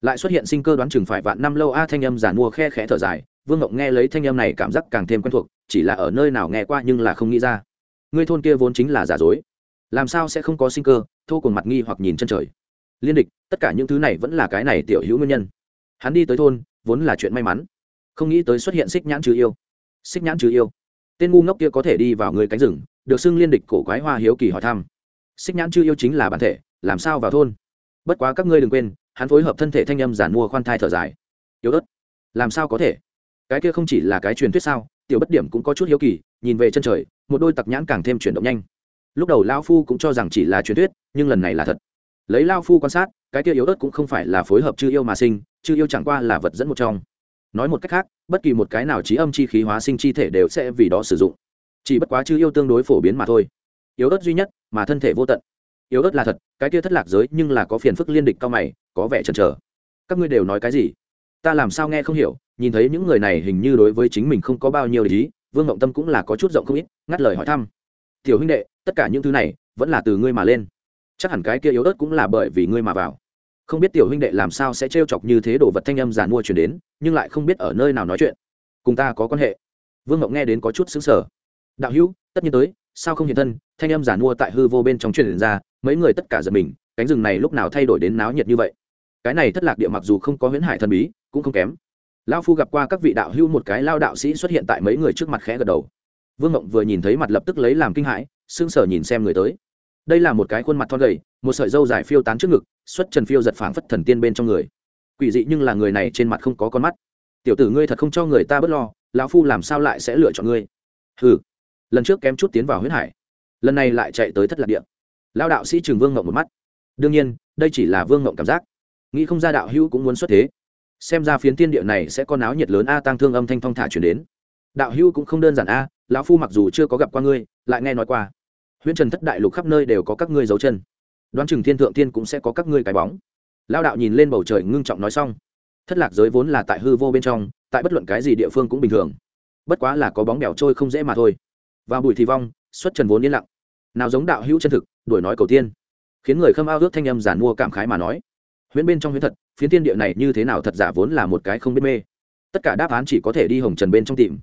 Lại xuất hiện sinh cơ đoán chừng phải vạn năm lâu a à, thanh âm giản mua khe khẽ thở dài. Vương ngộng nghe lấy thanh âm này cảm giác càng thêm quen thuộc, chỉ là ở nơi nào nghe qua nhưng là không nghĩ ra. Ngươi thôn kia vốn chính là giả dối. Làm sao sẽ không có sinh cơ? Thô cùng mặt nghi hoặc nhìn chân trời. Liên địch, tất cả những thứ này vẫn là cái này tiểu hữu nguyên nhân. Hắn đi tới thôn, vốn là chuyện may mắn không nghĩ tới xuất hiện xích nhãn chứ yêu. Xích nhãn chứ yêu. Tên ngu ngốc kia có thể đi vào người cánh rừng, được xưng liên địch cổ quái hoa hiếu kỳ hỏi thăm. Xích nhãn chư yêu chính là bản thể, làm sao vào thôn? Bất quá các ngươi đừng quên, hắn phối hợp thân thể thanh âm giản mua khoan thai thở dài. Yếu ớt. Làm sao có thể? Cái kia không chỉ là cái truyền thuyết sao, tiểu bất điểm cũng có chút hiếu kỳ, nhìn về chân trời, một đôi tặc nhãn càng thêm chuyển động nhanh. Lúc đầu lao phu cũng cho rằng chỉ là truyền thuyết, nhưng lần này là thật. Lấy lao phu quan sát, cái kia yếu ớt cũng không phải là phối hợp chư yêu mà sinh chư yêu chẳng qua là vật dẫn một trong nói một cách khác, bất kỳ một cái nào trí âm chi khí hóa sinh chi thể đều sẽ vì đó sử dụng. Chỉ bất quá chư yêu tương đối phổ biến mà thôi. Yếu ớt duy nhất mà thân thể vô tận. Yếu ớt là thật, cái kia thất lạc giới nhưng là có phiền phức liên địch cao mày, có vẻ chần chờ. Các ngươi đều nói cái gì? Ta làm sao nghe không hiểu, nhìn thấy những người này hình như đối với chính mình không có bao nhiêu lý vương ngộng tâm cũng là có chút rộng không ít, ngắt lời hỏi thăm. Tiểu huynh đệ, tất cả những thứ này vẫn là từ ngươi mà lên. Chắc hẳn cái kia yếu ớt cũng là bởi vì ngươi mà vào không biết tiểu huynh đệ làm sao sẽ trêu chọc như thế đồ vật thanh âm giàn mua chuyển đến, nhưng lại không biết ở nơi nào nói chuyện. Cùng ta có quan hệ. Vương ngộng nghe đến có chút xứng sở đạo hữu, tất nhiên tới, sao không hiện thân? Thanh âm giản mua tại hư vô bên trong truyền ra, mấy người tất cả giật mình, cánh rừng này lúc nào thay đổi đến náo nhiệt như vậy? Cái này thất lạc địa mặc dù không có huyễn hải thần bí, cũng không kém. Lao phu gặp qua các vị đạo hữu một cái lao đạo sĩ xuất hiện tại mấy người trước mặt khẽ gật đầu. Vương ngộng vừa nhìn thấy mặt lập tức lấy làm kinh hãi, sững sờ nhìn xem người tới đây là một cái khuôn mặt thon gầy, một sợi dâu dài phiêu tán trước ngực, xuất trần phiêu giật phảng phất thần tiên bên trong người. Quỷ dị nhưng là người này trên mặt không có con mắt. Tiểu tử ngươi thật không cho người ta bớt lo, lão phu làm sao lại sẽ lựa chọn ngươi? Ừ lần trước kém chút tiến vào huyết hải, lần này lại chạy tới thất lạc địa. Lao đạo sĩ trường vương ngộng một mắt. Đương nhiên, đây chỉ là vương ngộng cảm giác. Nghĩ không ra đạo hữu cũng muốn xuất thế. Xem ra phiến tiên địa này sẽ có náo nhiệt lớn a tăng thương âm thanh phong thả chuyển đến. Đạo hữu cũng không đơn giản a, lão phu mặc dù chưa có gặp qua ngươi, lại nghe nói qua huyễn trần thất đại lục khắp nơi đều có các ngươi dấu chân. Đoán chừng thiên thượng tiên cũng sẽ có các ngươi cái bóng. Lao đạo nhìn lên bầu trời ngưng trọng nói xong. Thất lạc giới vốn là tại hư vô bên trong, tại bất luận cái gì địa phương cũng bình thường. Bất quá là có bóng bèo trôi không dễ mà thôi. Và bùi thì vong, xuất trần vốn yên lặng. Nào giống đạo hữu chân thực, đuổi nói cầu tiên. Khiến người khâm ao ước thanh âm giản mua cảm khái mà nói. Huyễn bên trong huyễn thật, phiến tiên địa này như thế nào thật giả vốn là một cái không biết mê. Tất cả đáp án chỉ có thể đi hồng trần bên trong tìm.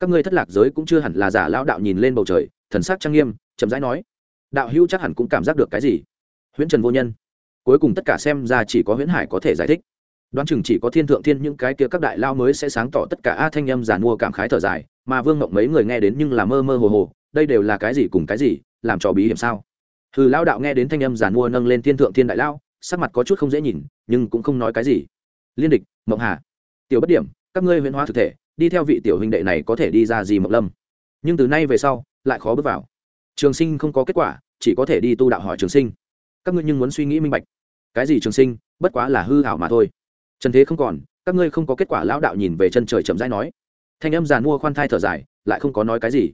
Các ngươi thất lạc giới cũng chưa hẳn là giả lão đạo nhìn lên bầu trời, thần sắc trang nghiêm chậm rãi nói, đạo hữu chắc hẳn cũng cảm giác được cái gì? Huyễn trần vô nhân, cuối cùng tất cả xem ra chỉ có huyễn hải có thể giải thích. Đoán chừng chỉ có thiên thượng thiên những cái kia các đại lao mới sẽ sáng tỏ tất cả a thanh âm giản mua cảm khái thở dài, mà vương ngộng mấy người nghe đến nhưng là mơ mơ hồ hồ, đây đều là cái gì cùng cái gì, làm trò bí hiểm sao? Hừ, lao đạo nghe đến thanh âm giản mua nâng lên thiên thượng thiên đại lao, sắc mặt có chút không dễ nhìn, nhưng cũng không nói cái gì. Liên địch, mộng hà, tiểu bất điểm, các ngươi huyễn hóa thực thể, đi theo vị tiểu huynh đệ này có thể đi ra gì mộng lâm? Nhưng từ nay về sau, lại khó bước vào trường sinh không có kết quả, chỉ có thể đi tu đạo hỏi trường sinh. Các ngươi nhưng muốn suy nghĩ minh bạch. Cái gì trường sinh, bất quá là hư hảo mà thôi. Trần thế không còn, các ngươi không có kết quả, lão đạo nhìn về chân trời chậm rãi nói. Thanh âm giàn mua khoan thai thở dài, lại không có nói cái gì.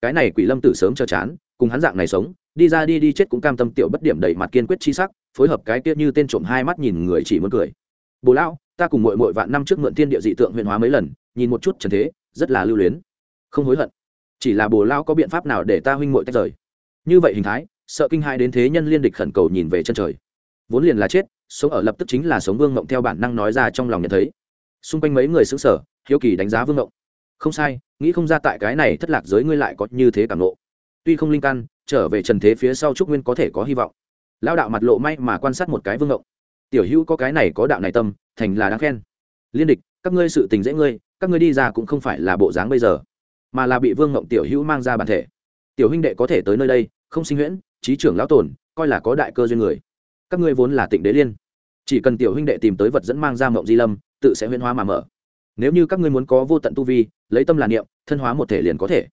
Cái này quỷ lâm tử sớm chờ chán, cùng hắn dạng này sống, đi ra đi đi chết cũng cam tâm tiểu bất điểm đầy mặt kiên quyết chi sắc, phối hợp cái kia như tên trộm hai mắt nhìn người chỉ muốn cười. Bồ lão, ta cùng mội mội vạn năm trước mượn thiên địa dị tượng huyện hóa mấy lần, nhìn một chút trần thế, rất là lưu luyến. Không hối hận chỉ là bồ lao có biện pháp nào để ta huynh muội tách rời? Như vậy hình thái, sợ kinh hai đến thế nhân liên địch khẩn cầu nhìn về chân trời. Vốn liền là chết, sống ở lập tức chính là sống vương mộng theo bản năng nói ra trong lòng nhận thấy. Xung quanh mấy người xứng sở hiếu kỳ đánh giá vương mộng. Không sai, nghĩ không ra tại cái này thất lạc giới ngươi lại có như thế cảm nộ tuy không linh căn, trở về trần thế phía sau trúc nguyên có thể có hy vọng. Lao đạo mặt lộ may mà quan sát một cái vương mộng. Tiểu hữu có cái này có đạo này tâm, thành là đáng khen. Liên địch, các ngươi sự tình dễ ngươi, các ngươi đi ra cũng không phải là bộ dáng bây giờ mà là bị vương ngộng tiểu hữu mang ra bản thể. Tiểu huynh đệ có thể tới nơi đây, không sinh huyễn trí trưởng lão tổn coi là có đại cơ duyên người. Các ngươi vốn là tịnh đế liên. Chỉ cần tiểu huynh đệ tìm tới vật dẫn mang ra mộng di lâm, tự sẽ huyễn hóa mà mở. Nếu như các ngươi muốn có vô tận tu vi, lấy tâm là niệm, thân hóa một thể liền có thể.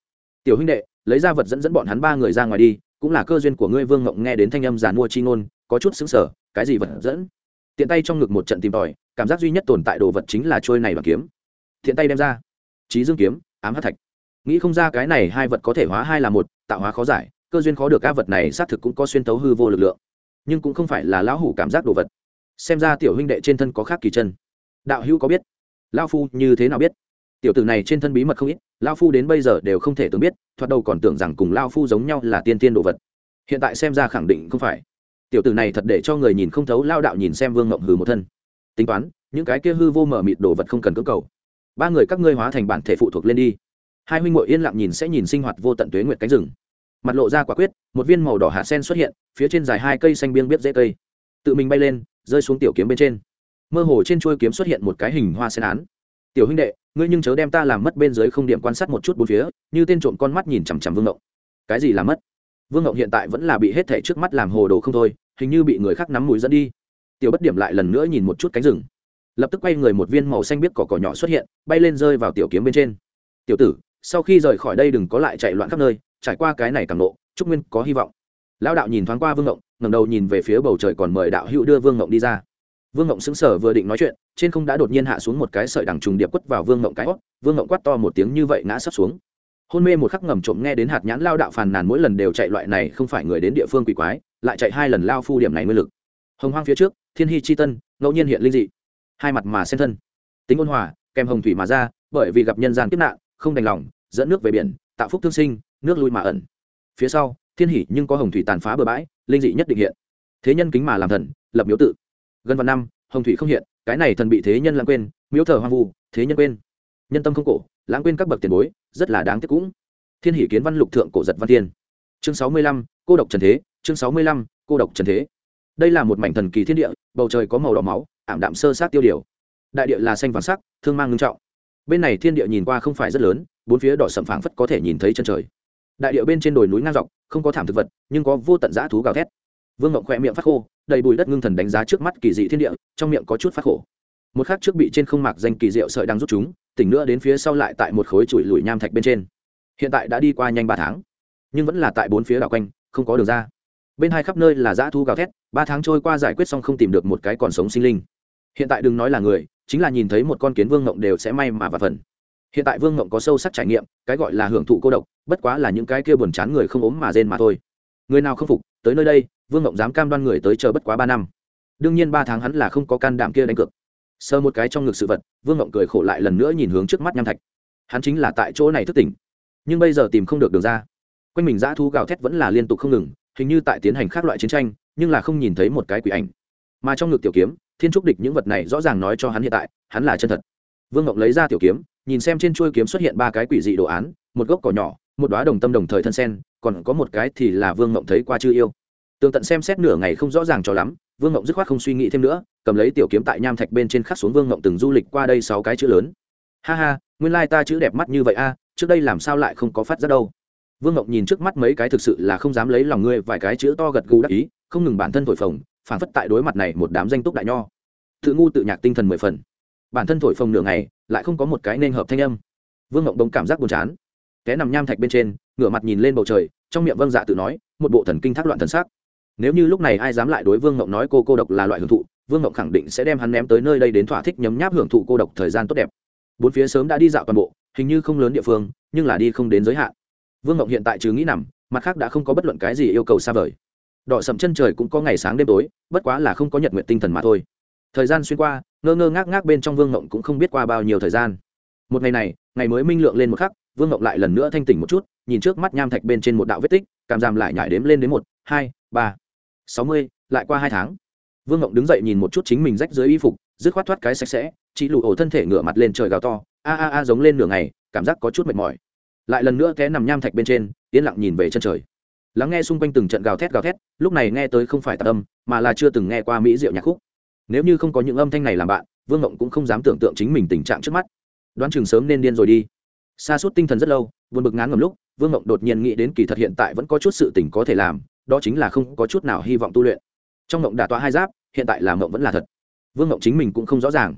Tiểu huynh đệ, lấy ra vật dẫn dẫn bọn hắn ba người ra ngoài đi, cũng là cơ duyên của ngươi, vương ngộng nghe đến thanh âm giàn mua chi ngôn, có chút xứng sở cái gì vật dẫn? Tiện tay trong ngực một trận tìm tòi, cảm giác duy nhất tồn tại đồ vật chính là trôi này và kiếm. Thiện tay đem ra. Trí dương kiếm, ám hát thạch nghĩ không ra cái này hai vật có thể hóa hai là một, tạo hóa khó giải, cơ duyên khó được các vật này xác thực cũng có xuyên tấu hư vô lực lượng. Nhưng cũng không phải là lão hủ cảm giác đồ vật. Xem ra tiểu huynh đệ trên thân có khác kỳ chân. Đạo hữu có biết? Lao phu như thế nào biết? Tiểu tử này trên thân bí mật không ít lao phu đến bây giờ đều không thể tưởng biết, thoạt đầu còn tưởng rằng cùng lao phu giống nhau là tiên tiên đồ vật. Hiện tại xem ra khẳng định không phải. Tiểu tử này thật để cho người nhìn không thấu lao đạo nhìn xem vương ngộng hừ một thân. Tính toán, những cái kia hư vô mở mịt đồ vật không cần cưỡng cầu. Ba người các ngươi hóa thành bản thể phụ thuộc lên đi hai huynh ngội yên lặng nhìn sẽ nhìn sinh hoạt vô tận tuế nguyệt cánh rừng. Mặt lộ ra quả quyết, một viên màu đỏ hạ sen xuất hiện, phía trên dài hai cây xanh biêng biết dễ cây. Tự mình bay lên, rơi xuống tiểu kiếm bên trên. Mơ hồ trên chuôi kiếm xuất hiện một cái hình hoa sen án. Tiểu huynh đệ, ngươi nhưng chớ đem ta làm mất bên dưới không điểm quan sát một chút bốn phía, như tên trộm con mắt nhìn chằm chằm vương ngộng. Cái gì làm mất? Vương ngộng hiện tại vẫn là bị hết thể trước mắt làm hồ đồ không thôi, hình như bị người khác nắm mùi dẫn đi. Tiểu bất điểm lại lần nữa nhìn một chút cánh rừng. Lập tức quay người một viên màu xanh biết cỏ cỏ nhỏ xuất hiện, bay lên rơi vào tiểu kiếm bên trên. Tiểu tử sau khi rời khỏi đây đừng có lại chạy loạn khắp nơi, trải qua cái này càng nộ trúc nguyên có hy vọng. Lão đạo nhìn thoáng qua vương ngộng, ngẩng đầu nhìn về phía bầu trời còn mời đạo hữu đưa vương ngộng đi ra. Vương ngộng xứng sở vừa định nói chuyện, trên không đã đột nhiên hạ xuống một cái sợi đằng trùng điệp quất vào vương ngộng cái hót, vương ngộng quắt to một tiếng như vậy ngã sắp xuống. Hôn mê một khắc ngầm trộm nghe đến hạt nhãn lao đạo phàn nàn mỗi lần đều chạy loại này không phải người đến địa phương quỷ quái, lại chạy hai lần lao phu điểm này mới lực. Hồng hoang phía trước, thiên hy chi tân, ngẫu nhiên hiện linh dị. Hai mặt mà xen thân. Tính ôn hòa, kèm hồng thủy mà ra, bởi vì gặp nhân gian kiếp nạn, không đành lòng dẫn nước về biển, tạo phúc thương sinh, nước lui mà ẩn. Phía sau, thiên hỷ nhưng có hồng thủy tàn phá bờ bãi, linh dị nhất định hiện. Thế nhân kính mà làm thần, lập miếu tự. Gần vạn năm, hồng thủy không hiện, cái này thần bị thế nhân lãng quên, miếu thờ hoang vu, thế nhân quên. Nhân tâm không cổ, lãng quên các bậc tiền bối, rất là đáng tiếc cũng. Thiên hỷ kiến văn lục thượng cổ giật văn thiên. Chương sáu mươi lăm, cô độc trần thế, chương sáu mươi lăm, cô độc trần thế. Đây là một mảnh thần kỳ thiên địa, bầu trời có màu đỏ máu, ảm đạm sơ sát tiêu điều. Đại địa là xanh vàng sắc, thương mang ngưng trọng bên này thiên địa nhìn qua không phải rất lớn, bốn phía đỏ sầm phảng phất có thể nhìn thấy chân trời. Đại địa bên trên đồi núi ngang dọc, không có thảm thực vật, nhưng có vô tận dã thú gào thét. Vương ngộng khoe miệng phát khô, đầy bùi đất ngưng thần đánh giá trước mắt kỳ dị thiên địa, trong miệng có chút phát khổ. Một khắc trước bị trên không mạc danh kỳ diệu sợi đang rút chúng, tỉnh nữa đến phía sau lại tại một khối chùi lùi nham thạch bên trên. Hiện tại đã đi qua nhanh ba tháng, nhưng vẫn là tại bốn phía đảo quanh, không có đường ra. Bên hai khắp nơi là dã thu gào thét, ba tháng trôi qua giải quyết xong không tìm được một cái còn sống sinh linh hiện tại đừng nói là người, chính là nhìn thấy một con kiến vương ngộng đều sẽ may mà và phần. Hiện tại vương ngộng có sâu sắc trải nghiệm, cái gọi là hưởng thụ cô độc, bất quá là những cái kia buồn chán người không ốm mà rên mà thôi. Người nào không phục, tới nơi đây, vương ngộng dám cam đoan người tới chờ bất quá ba năm. Đương nhiên ba tháng hắn là không có can đảm kia đánh cược. Sơ một cái trong ngực sự vật, vương ngộng cười khổ lại lần nữa nhìn hướng trước mắt nham thạch. Hắn chính là tại chỗ này thức tỉnh. Nhưng bây giờ tìm không được đường ra. Quanh mình dã thu gào thét vẫn là liên tục không ngừng, hình như tại tiến hành các loại chiến tranh, nhưng là không nhìn thấy một cái quỷ ảnh. Mà trong ngực tiểu kiếm thiên trúc địch những vật này rõ ràng nói cho hắn hiện tại, hắn là chân thật. Vương ngộng lấy ra tiểu kiếm, nhìn xem trên chuôi kiếm xuất hiện ba cái quỷ dị đồ án, một gốc cỏ nhỏ, một đoá đồng tâm đồng thời thân sen, còn có một cái thì là vương ngộng thấy qua chưa yêu. Tường tận xem xét nửa ngày không rõ ràng cho lắm, vương ngộng dứt khoát không suy nghĩ thêm nữa, cầm lấy tiểu kiếm tại nham thạch bên trên khắc xuống vương ngộng từng du lịch qua đây sáu cái chữ lớn. Ha ha, nguyên lai ta chữ đẹp mắt như vậy a, trước đây làm sao lại không có phát ra đâu. Vương ngộng nhìn trước mắt mấy cái thực sự là không dám lấy lòng ngươi vài cái chữ to gật gù đắc ý, không ngừng bản thân thổi phồng phản phất tại đối mặt này một đám danh túc đại nho. Tự ngu tự nhạc tinh thần mười phần. Bản thân thổi phồng nửa ngày, lại không có một cái nên hợp thanh âm. Vương ngộng đông cảm giác buồn chán. Té nằm nham thạch bên trên, ngửa mặt nhìn lên bầu trời, trong miệng vâng dạ tự nói, một bộ thần kinh thác loạn thần sắc. Nếu như lúc này ai dám lại đối vương ngộng nói cô cô độc là loại hưởng thụ, vương ngộng khẳng định sẽ đem hắn ném tới nơi đây đến thỏa thích nhấm nháp hưởng thụ cô độc thời gian tốt đẹp. Bốn phía sớm đã đi dạo toàn bộ, hình như không lớn địa phương, nhưng là đi không đến giới hạn. Vương ngộng hiện tại chứ nghĩ nằm, mặt khác đã không có bất luận cái gì yêu cầu xa vời đỏ sầm chân trời cũng có ngày sáng đêm tối, bất quá là không có nhật nguyện tinh thần mà thôi. Thời gian xuyên qua, ngơ ngơ ngác ngác bên trong vương ngộng cũng không biết qua bao nhiêu thời gian. Một ngày này, ngày mới minh lượng lên một khắc, vương ngộng lại lần nữa thanh tỉnh một chút, nhìn trước mắt nham thạch bên trên một đạo vết tích, cảm giảm lại nhảy đếm lên đến một, hai, ba, sáu mươi, lại qua hai tháng. Vương ngộng đứng dậy nhìn một chút chính mình rách dưới y phục, dứt khoát thoát cái sạch sẽ chị lụ ổ thân thể ngửa mặt lên trời gào to, a a a giống lên nửa ngày, cảm giác có chút mệt mỏi. Lại lần nữa té nằm nham thạch bên trên, yên lặng nhìn về chân trời lắng nghe xung quanh từng trận gào thét gào thét, lúc này nghe tới không phải tạc âm, mà là chưa từng nghe qua mỹ diệu nhạc khúc. Nếu như không có những âm thanh này làm bạn, vương ngộng cũng không dám tưởng tượng chính mình tình trạng trước mắt. Đoán chừng sớm nên điên rồi đi. Xa suốt tinh thần rất lâu, buồn bực ngán ngầm lúc, vương ngộng đột nhiên nghĩ đến kỳ thật hiện tại vẫn có chút sự tỉnh có thể làm, đó chính là không có chút nào hy vọng tu luyện. Trong ngộng đả tọa hai giáp, hiện tại là ngộng vẫn là thật. Vương ngộng chính mình cũng không rõ ràng.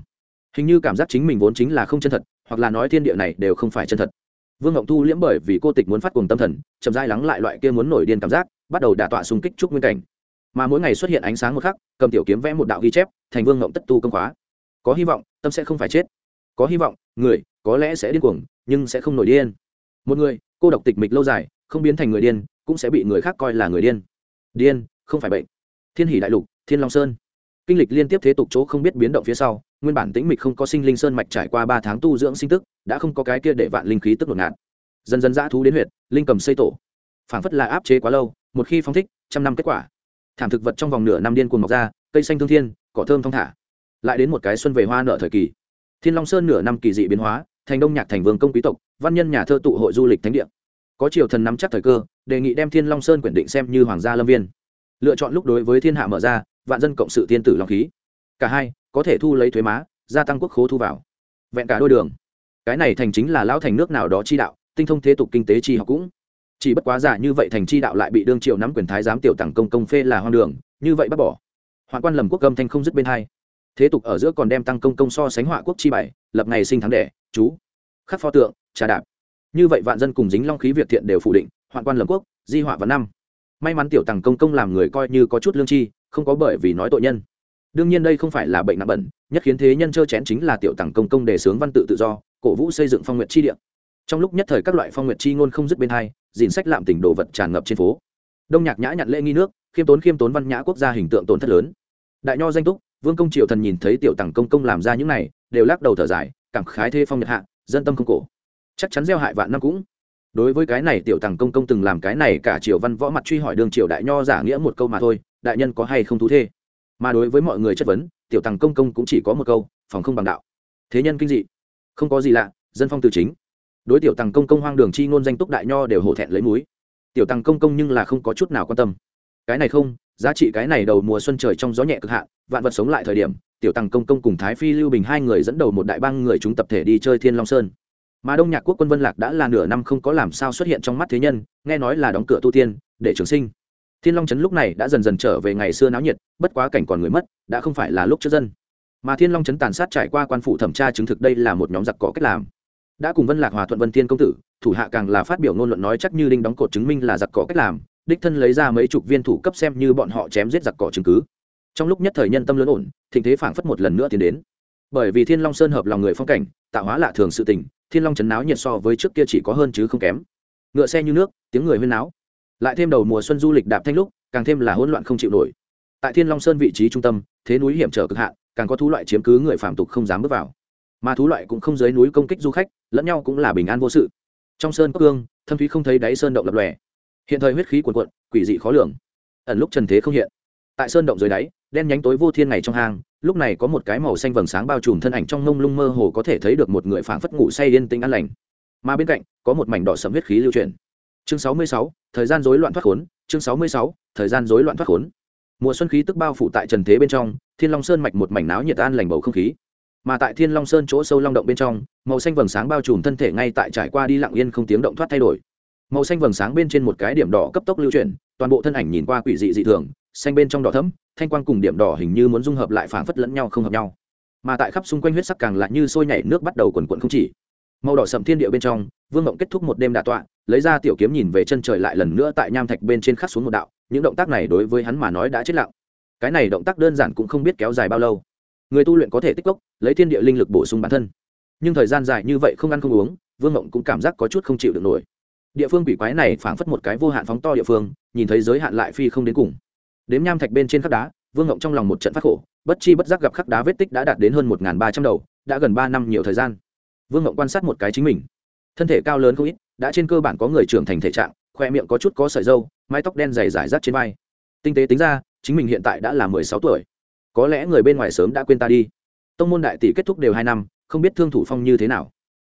Hình như cảm giác chính mình vốn chính là không chân thật, hoặc là nói thiên địa này đều không phải chân thật vương ngộng thu liễm bởi vì cô tịch muốn phát cùng tâm thần, chậm dai lắng lại loại kia muốn nổi điên cảm giác, bắt đầu đả tọa xung kích trúc nguyên cảnh. Mà mỗi ngày xuất hiện ánh sáng một khắc, cầm tiểu kiếm vẽ một đạo ghi chép, thành vương ngộng tất tu công khóa. Có hy vọng, tâm sẽ không phải chết. Có hy vọng, người, có lẽ sẽ điên cuồng, nhưng sẽ không nổi điên. Một người, cô độc tịch mịch lâu dài, không biến thành người điên, cũng sẽ bị người khác coi là người điên. Điên, không phải bệnh. Thiên hỷ đại lục, thiên long sơn. Kinh lịch liên tiếp thế tục chỗ không biết biến động phía sau, nguyên bản tĩnh mịch không có sinh linh sơn mạch trải qua ba tháng tu dưỡng sinh tức đã không có cái kia để vạn linh khí tức ngột ngạt. Dần dần dã thú đến huyệt, linh cầm xây tổ. Phảng phất là áp chế quá lâu, một khi phong thích, trăm năm kết quả. Thảm thực vật trong vòng nửa năm điên cuồng mọc ra, cây xanh thương thiên, cỏ thơm thong thả. Lại đến một cái xuân về hoa nợ thời kỳ. Thiên long sơn nửa năm kỳ dị biến hóa, thành đông nhạc thành vương công quý tộc, văn nhân nhà thơ tụ hội du lịch thánh địa. Có triều thần nắm chắc thời cơ, đề nghị đem thiên long sơn quyển định xem như hoàng gia lâm viên. Lựa chọn lúc đối với thiên hạ mở ra, vạn dân cộng sự thiên tử long khí. Cả hai, có thể thu lấy thuế má, gia tăng quốc khố thu vào. Vẹn cả đôi đường cái này thành chính là lão thành nước nào đó chi đạo, tinh thông thế tục kinh tế chi học cũng. Chỉ bất quá giả như vậy thành chi đạo lại bị đương triều nắm quyền thái giám tiểu tặng công công phê là hoang đường, như vậy bắt bỏ. Hoạn quan lầm quốc âm thanh không dứt bên hai. Thế tục ở giữa còn đem tăng công công so sánh họa quốc chi bảy lập ngày sinh tháng đẻ, chú. Khắc pho tượng, trà đạp. Như vậy vạn dân cùng dính long khí việt thiện đều phủ định, hoạn quan lầm quốc, di họa vào năm. May mắn tiểu tàng công công làm người coi như có chút lương chi không có bởi vì nói tội nhân. Đương nhiên đây không phải là bệnh nặng bẩn, nhất khiến thế nhân chơ chén chính là tiểu tàng công công đề xướng văn tự tự do cổ vũ xây dựng phong nguyện chi địa. Trong lúc nhất thời các loại phong nguyện chi ngôn không dứt bên hai, dìn sách lạm tỉnh đồ vật tràn ngập trên phố. Đông nhạc nhã nhặn lễ nghi nước, khiêm tốn khiêm tốn văn nhã quốc gia hình tượng tổn thất lớn. Đại nho danh túc, vương công triều thần nhìn thấy tiểu tàng công công làm ra những này, đều lắc đầu thở dài, cảm khái thê phong nhật hạ, dân tâm không cổ. Chắc chắn gieo hại vạn năm cũng. Đối với cái này tiểu tàng công công từng làm cái này cả triều văn võ mặt truy hỏi đường triều đại nho giả nghĩa một câu mà thôi, đại nhân có hay không thú thê? Mà đối với mọi người chất vấn, tiểu tàng công công cũng chỉ có một câu, phòng không bằng đạo. Thế nhân kinh dị không có gì lạ, dân phong từ chính. Đối tiểu tàng công công hoang đường chi ngôn danh túc đại nho đều hổ thẹn lấy múi tiểu tàng công công nhưng là không có chút nào quan tâm. Cái này không, giá trị cái này đầu mùa xuân trời trong gió nhẹ cực hạn, vạn vật sống lại thời điểm, tiểu tăng công công cùng thái phi lưu bình hai người dẫn đầu một đại bang người chúng tập thể đi chơi thiên long sơn. Mà đông nhạc quốc quân vân lạc đã là nửa năm không có làm sao xuất hiện trong mắt thế nhân, nghe nói là đóng cửa tu tiên, để trường sinh. Thiên long trấn lúc này đã dần dần trở về ngày xưa náo nhiệt, bất quá cảnh còn người mất, đã không phải là lúc trước dân mà thiên long chấn tàn sát trải qua quan phủ thẩm tra chứng thực đây là một nhóm giặc cỏ cách làm. Đã cùng vân lạc hòa thuận vân Thiên công tử, thủ hạ càng là phát biểu ngôn luận nói chắc như đinh đóng cột chứng minh là giặc cỏ cách làm, đích thân lấy ra mấy chục viên thủ cấp xem như bọn họ chém giết giặc cỏ chứng cứ. Trong lúc nhất thời nhân tâm lớn ổn, thịnh thế phảng phất một lần nữa tiến đến. Bởi vì thiên long sơn hợp lòng người phong cảnh, tạo hóa lạ thường sự tình, thiên long chấn náo nhiệt so với trước kia chỉ có hơn chứ không kém. Ngựa xe như nước, tiếng người huyên náo. Lại thêm đầu mùa xuân du lịch đạp thanh lúc, càng thêm là hỗn loạn không chịu nổi. Tại thiên long sơn vị trí trung tâm, thế núi hiểm trở cực hạn càng có thú loại chiếm cứ người phạm tục không dám bước vào. Mà thú loại cũng không dưới núi công kích du khách, lẫn nhau cũng là bình an vô sự. Trong sơn cốc cương thâm thúy không thấy đáy sơn động lập lòe. Hiện thời huyết khí cuồn cuộn, quỷ dị khó lường. Ẩn lúc trần thế không hiện. Tại sơn động dưới đáy, đen nhánh tối vô thiên ngày trong hang, lúc này có một cái màu xanh vầng sáng bao trùm thân ảnh trong mông lung mơ hồ có thể thấy được một người phảng phất ngủ say yên tĩnh an lành. Mà bên cạnh, có một mảnh đỏ sẫm huyết khí lưu truyền. chương sáu mươi sáu, thời gian rối loạn thoát khốn, chương sáu mươi sáu, thời gian rối loạn thoát khốn mùa xuân khí tức bao phủ tại trần thế bên trong, thiên long sơn mạch một mảnh náo nhiệt an lành bầu không khí. Mà tại thiên long sơn chỗ sâu long động bên trong, màu xanh vầng sáng bao trùm thân thể ngay tại trải qua đi lặng yên không tiếng động thoát thay đổi. Màu xanh vầng sáng bên trên một cái điểm đỏ cấp tốc lưu chuyển, toàn bộ thân ảnh nhìn qua quỷ dị dị thường, xanh bên trong đỏ thấm thanh quang cùng điểm đỏ hình như muốn dung hợp lại phảng phất lẫn nhau không hợp nhau. Mà tại khắp xung quanh huyết sắc càng lại như sôi nhảy nước bắt đầu quần quận không chỉ màu đỏ sậm thiên địa bên trong, vương Mộng kết thúc một đêm đà tọa, lấy ra tiểu kiếm nhìn về chân trời lại lần nữa tại nham thạch bên trên khắc xuống một đạo, những động tác này đối với hắn mà nói đã chết lặng. Cái này động tác đơn giản cũng không biết kéo dài bao lâu. Người tu luyện có thể tích cốc, lấy thiên địa linh lực bổ sung bản thân. Nhưng thời gian dài như vậy không ăn không uống, vương Mộng cũng cảm giác có chút không chịu được nổi. Địa phương quỷ quái này phảng phất một cái vô hạn phóng to địa phương, nhìn thấy giới hạn lại phi không đến cùng. Đếm nham thạch bên trên khắc đá, vương ngộng trong lòng một trận phát khổ, bất chi bất giác gặp khắc đá vết tích đã đạt đến hơn một ba trăm đầu, đã gần ba năm nhiều thời gian vương ngộng quan sát một cái chính mình. Thân thể cao lớn không ít, đã trên cơ bản có người trưởng thành thể trạng khoe miệng có chút có sợi dâu mái tóc đen dày dài rác trên vai. Tinh tế tính ra, chính mình hiện tại đã là mười sáu tuổi. Có lẽ người bên ngoài sớm đã quên ta đi. Tông môn đại tỷ kết thúc đều hai năm, không biết thương thủ phong như thế nào.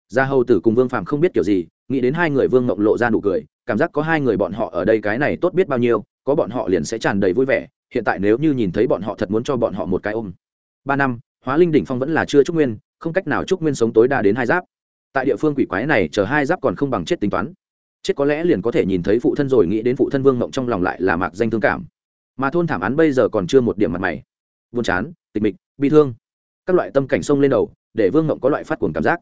Gia hầu tử cùng vương phàm không biết kiểu gì, nghĩ đến hai người vương ngộng lộ ra nụ cười, cảm giác có hai người bọn họ ở đây cái này tốt biết bao nhiêu, có bọn họ liền sẽ tràn đầy vui vẻ, hiện tại nếu như nhìn thấy bọn họ thật muốn cho bọn họ một cái ôm. Ba năm, hóa linh đỉnh phong vẫn là chưa trúc nguyên không cách nào trúc nguyên sống tối đa đến hai giáp. Tại địa phương quỷ quái này chờ hai giáp còn không bằng chết tính toán. Chết có lẽ liền có thể nhìn thấy phụ thân rồi, nghĩ đến phụ thân vương mộng trong lòng lại là mạc danh thương cảm. Mà thôn thảm án bây giờ còn chưa một điểm mặt mày. Buồn chán, tịch mịch, bi thương. Các loại tâm cảnh sông lên đầu, để vương mộng có loại phát cuồng cảm giác.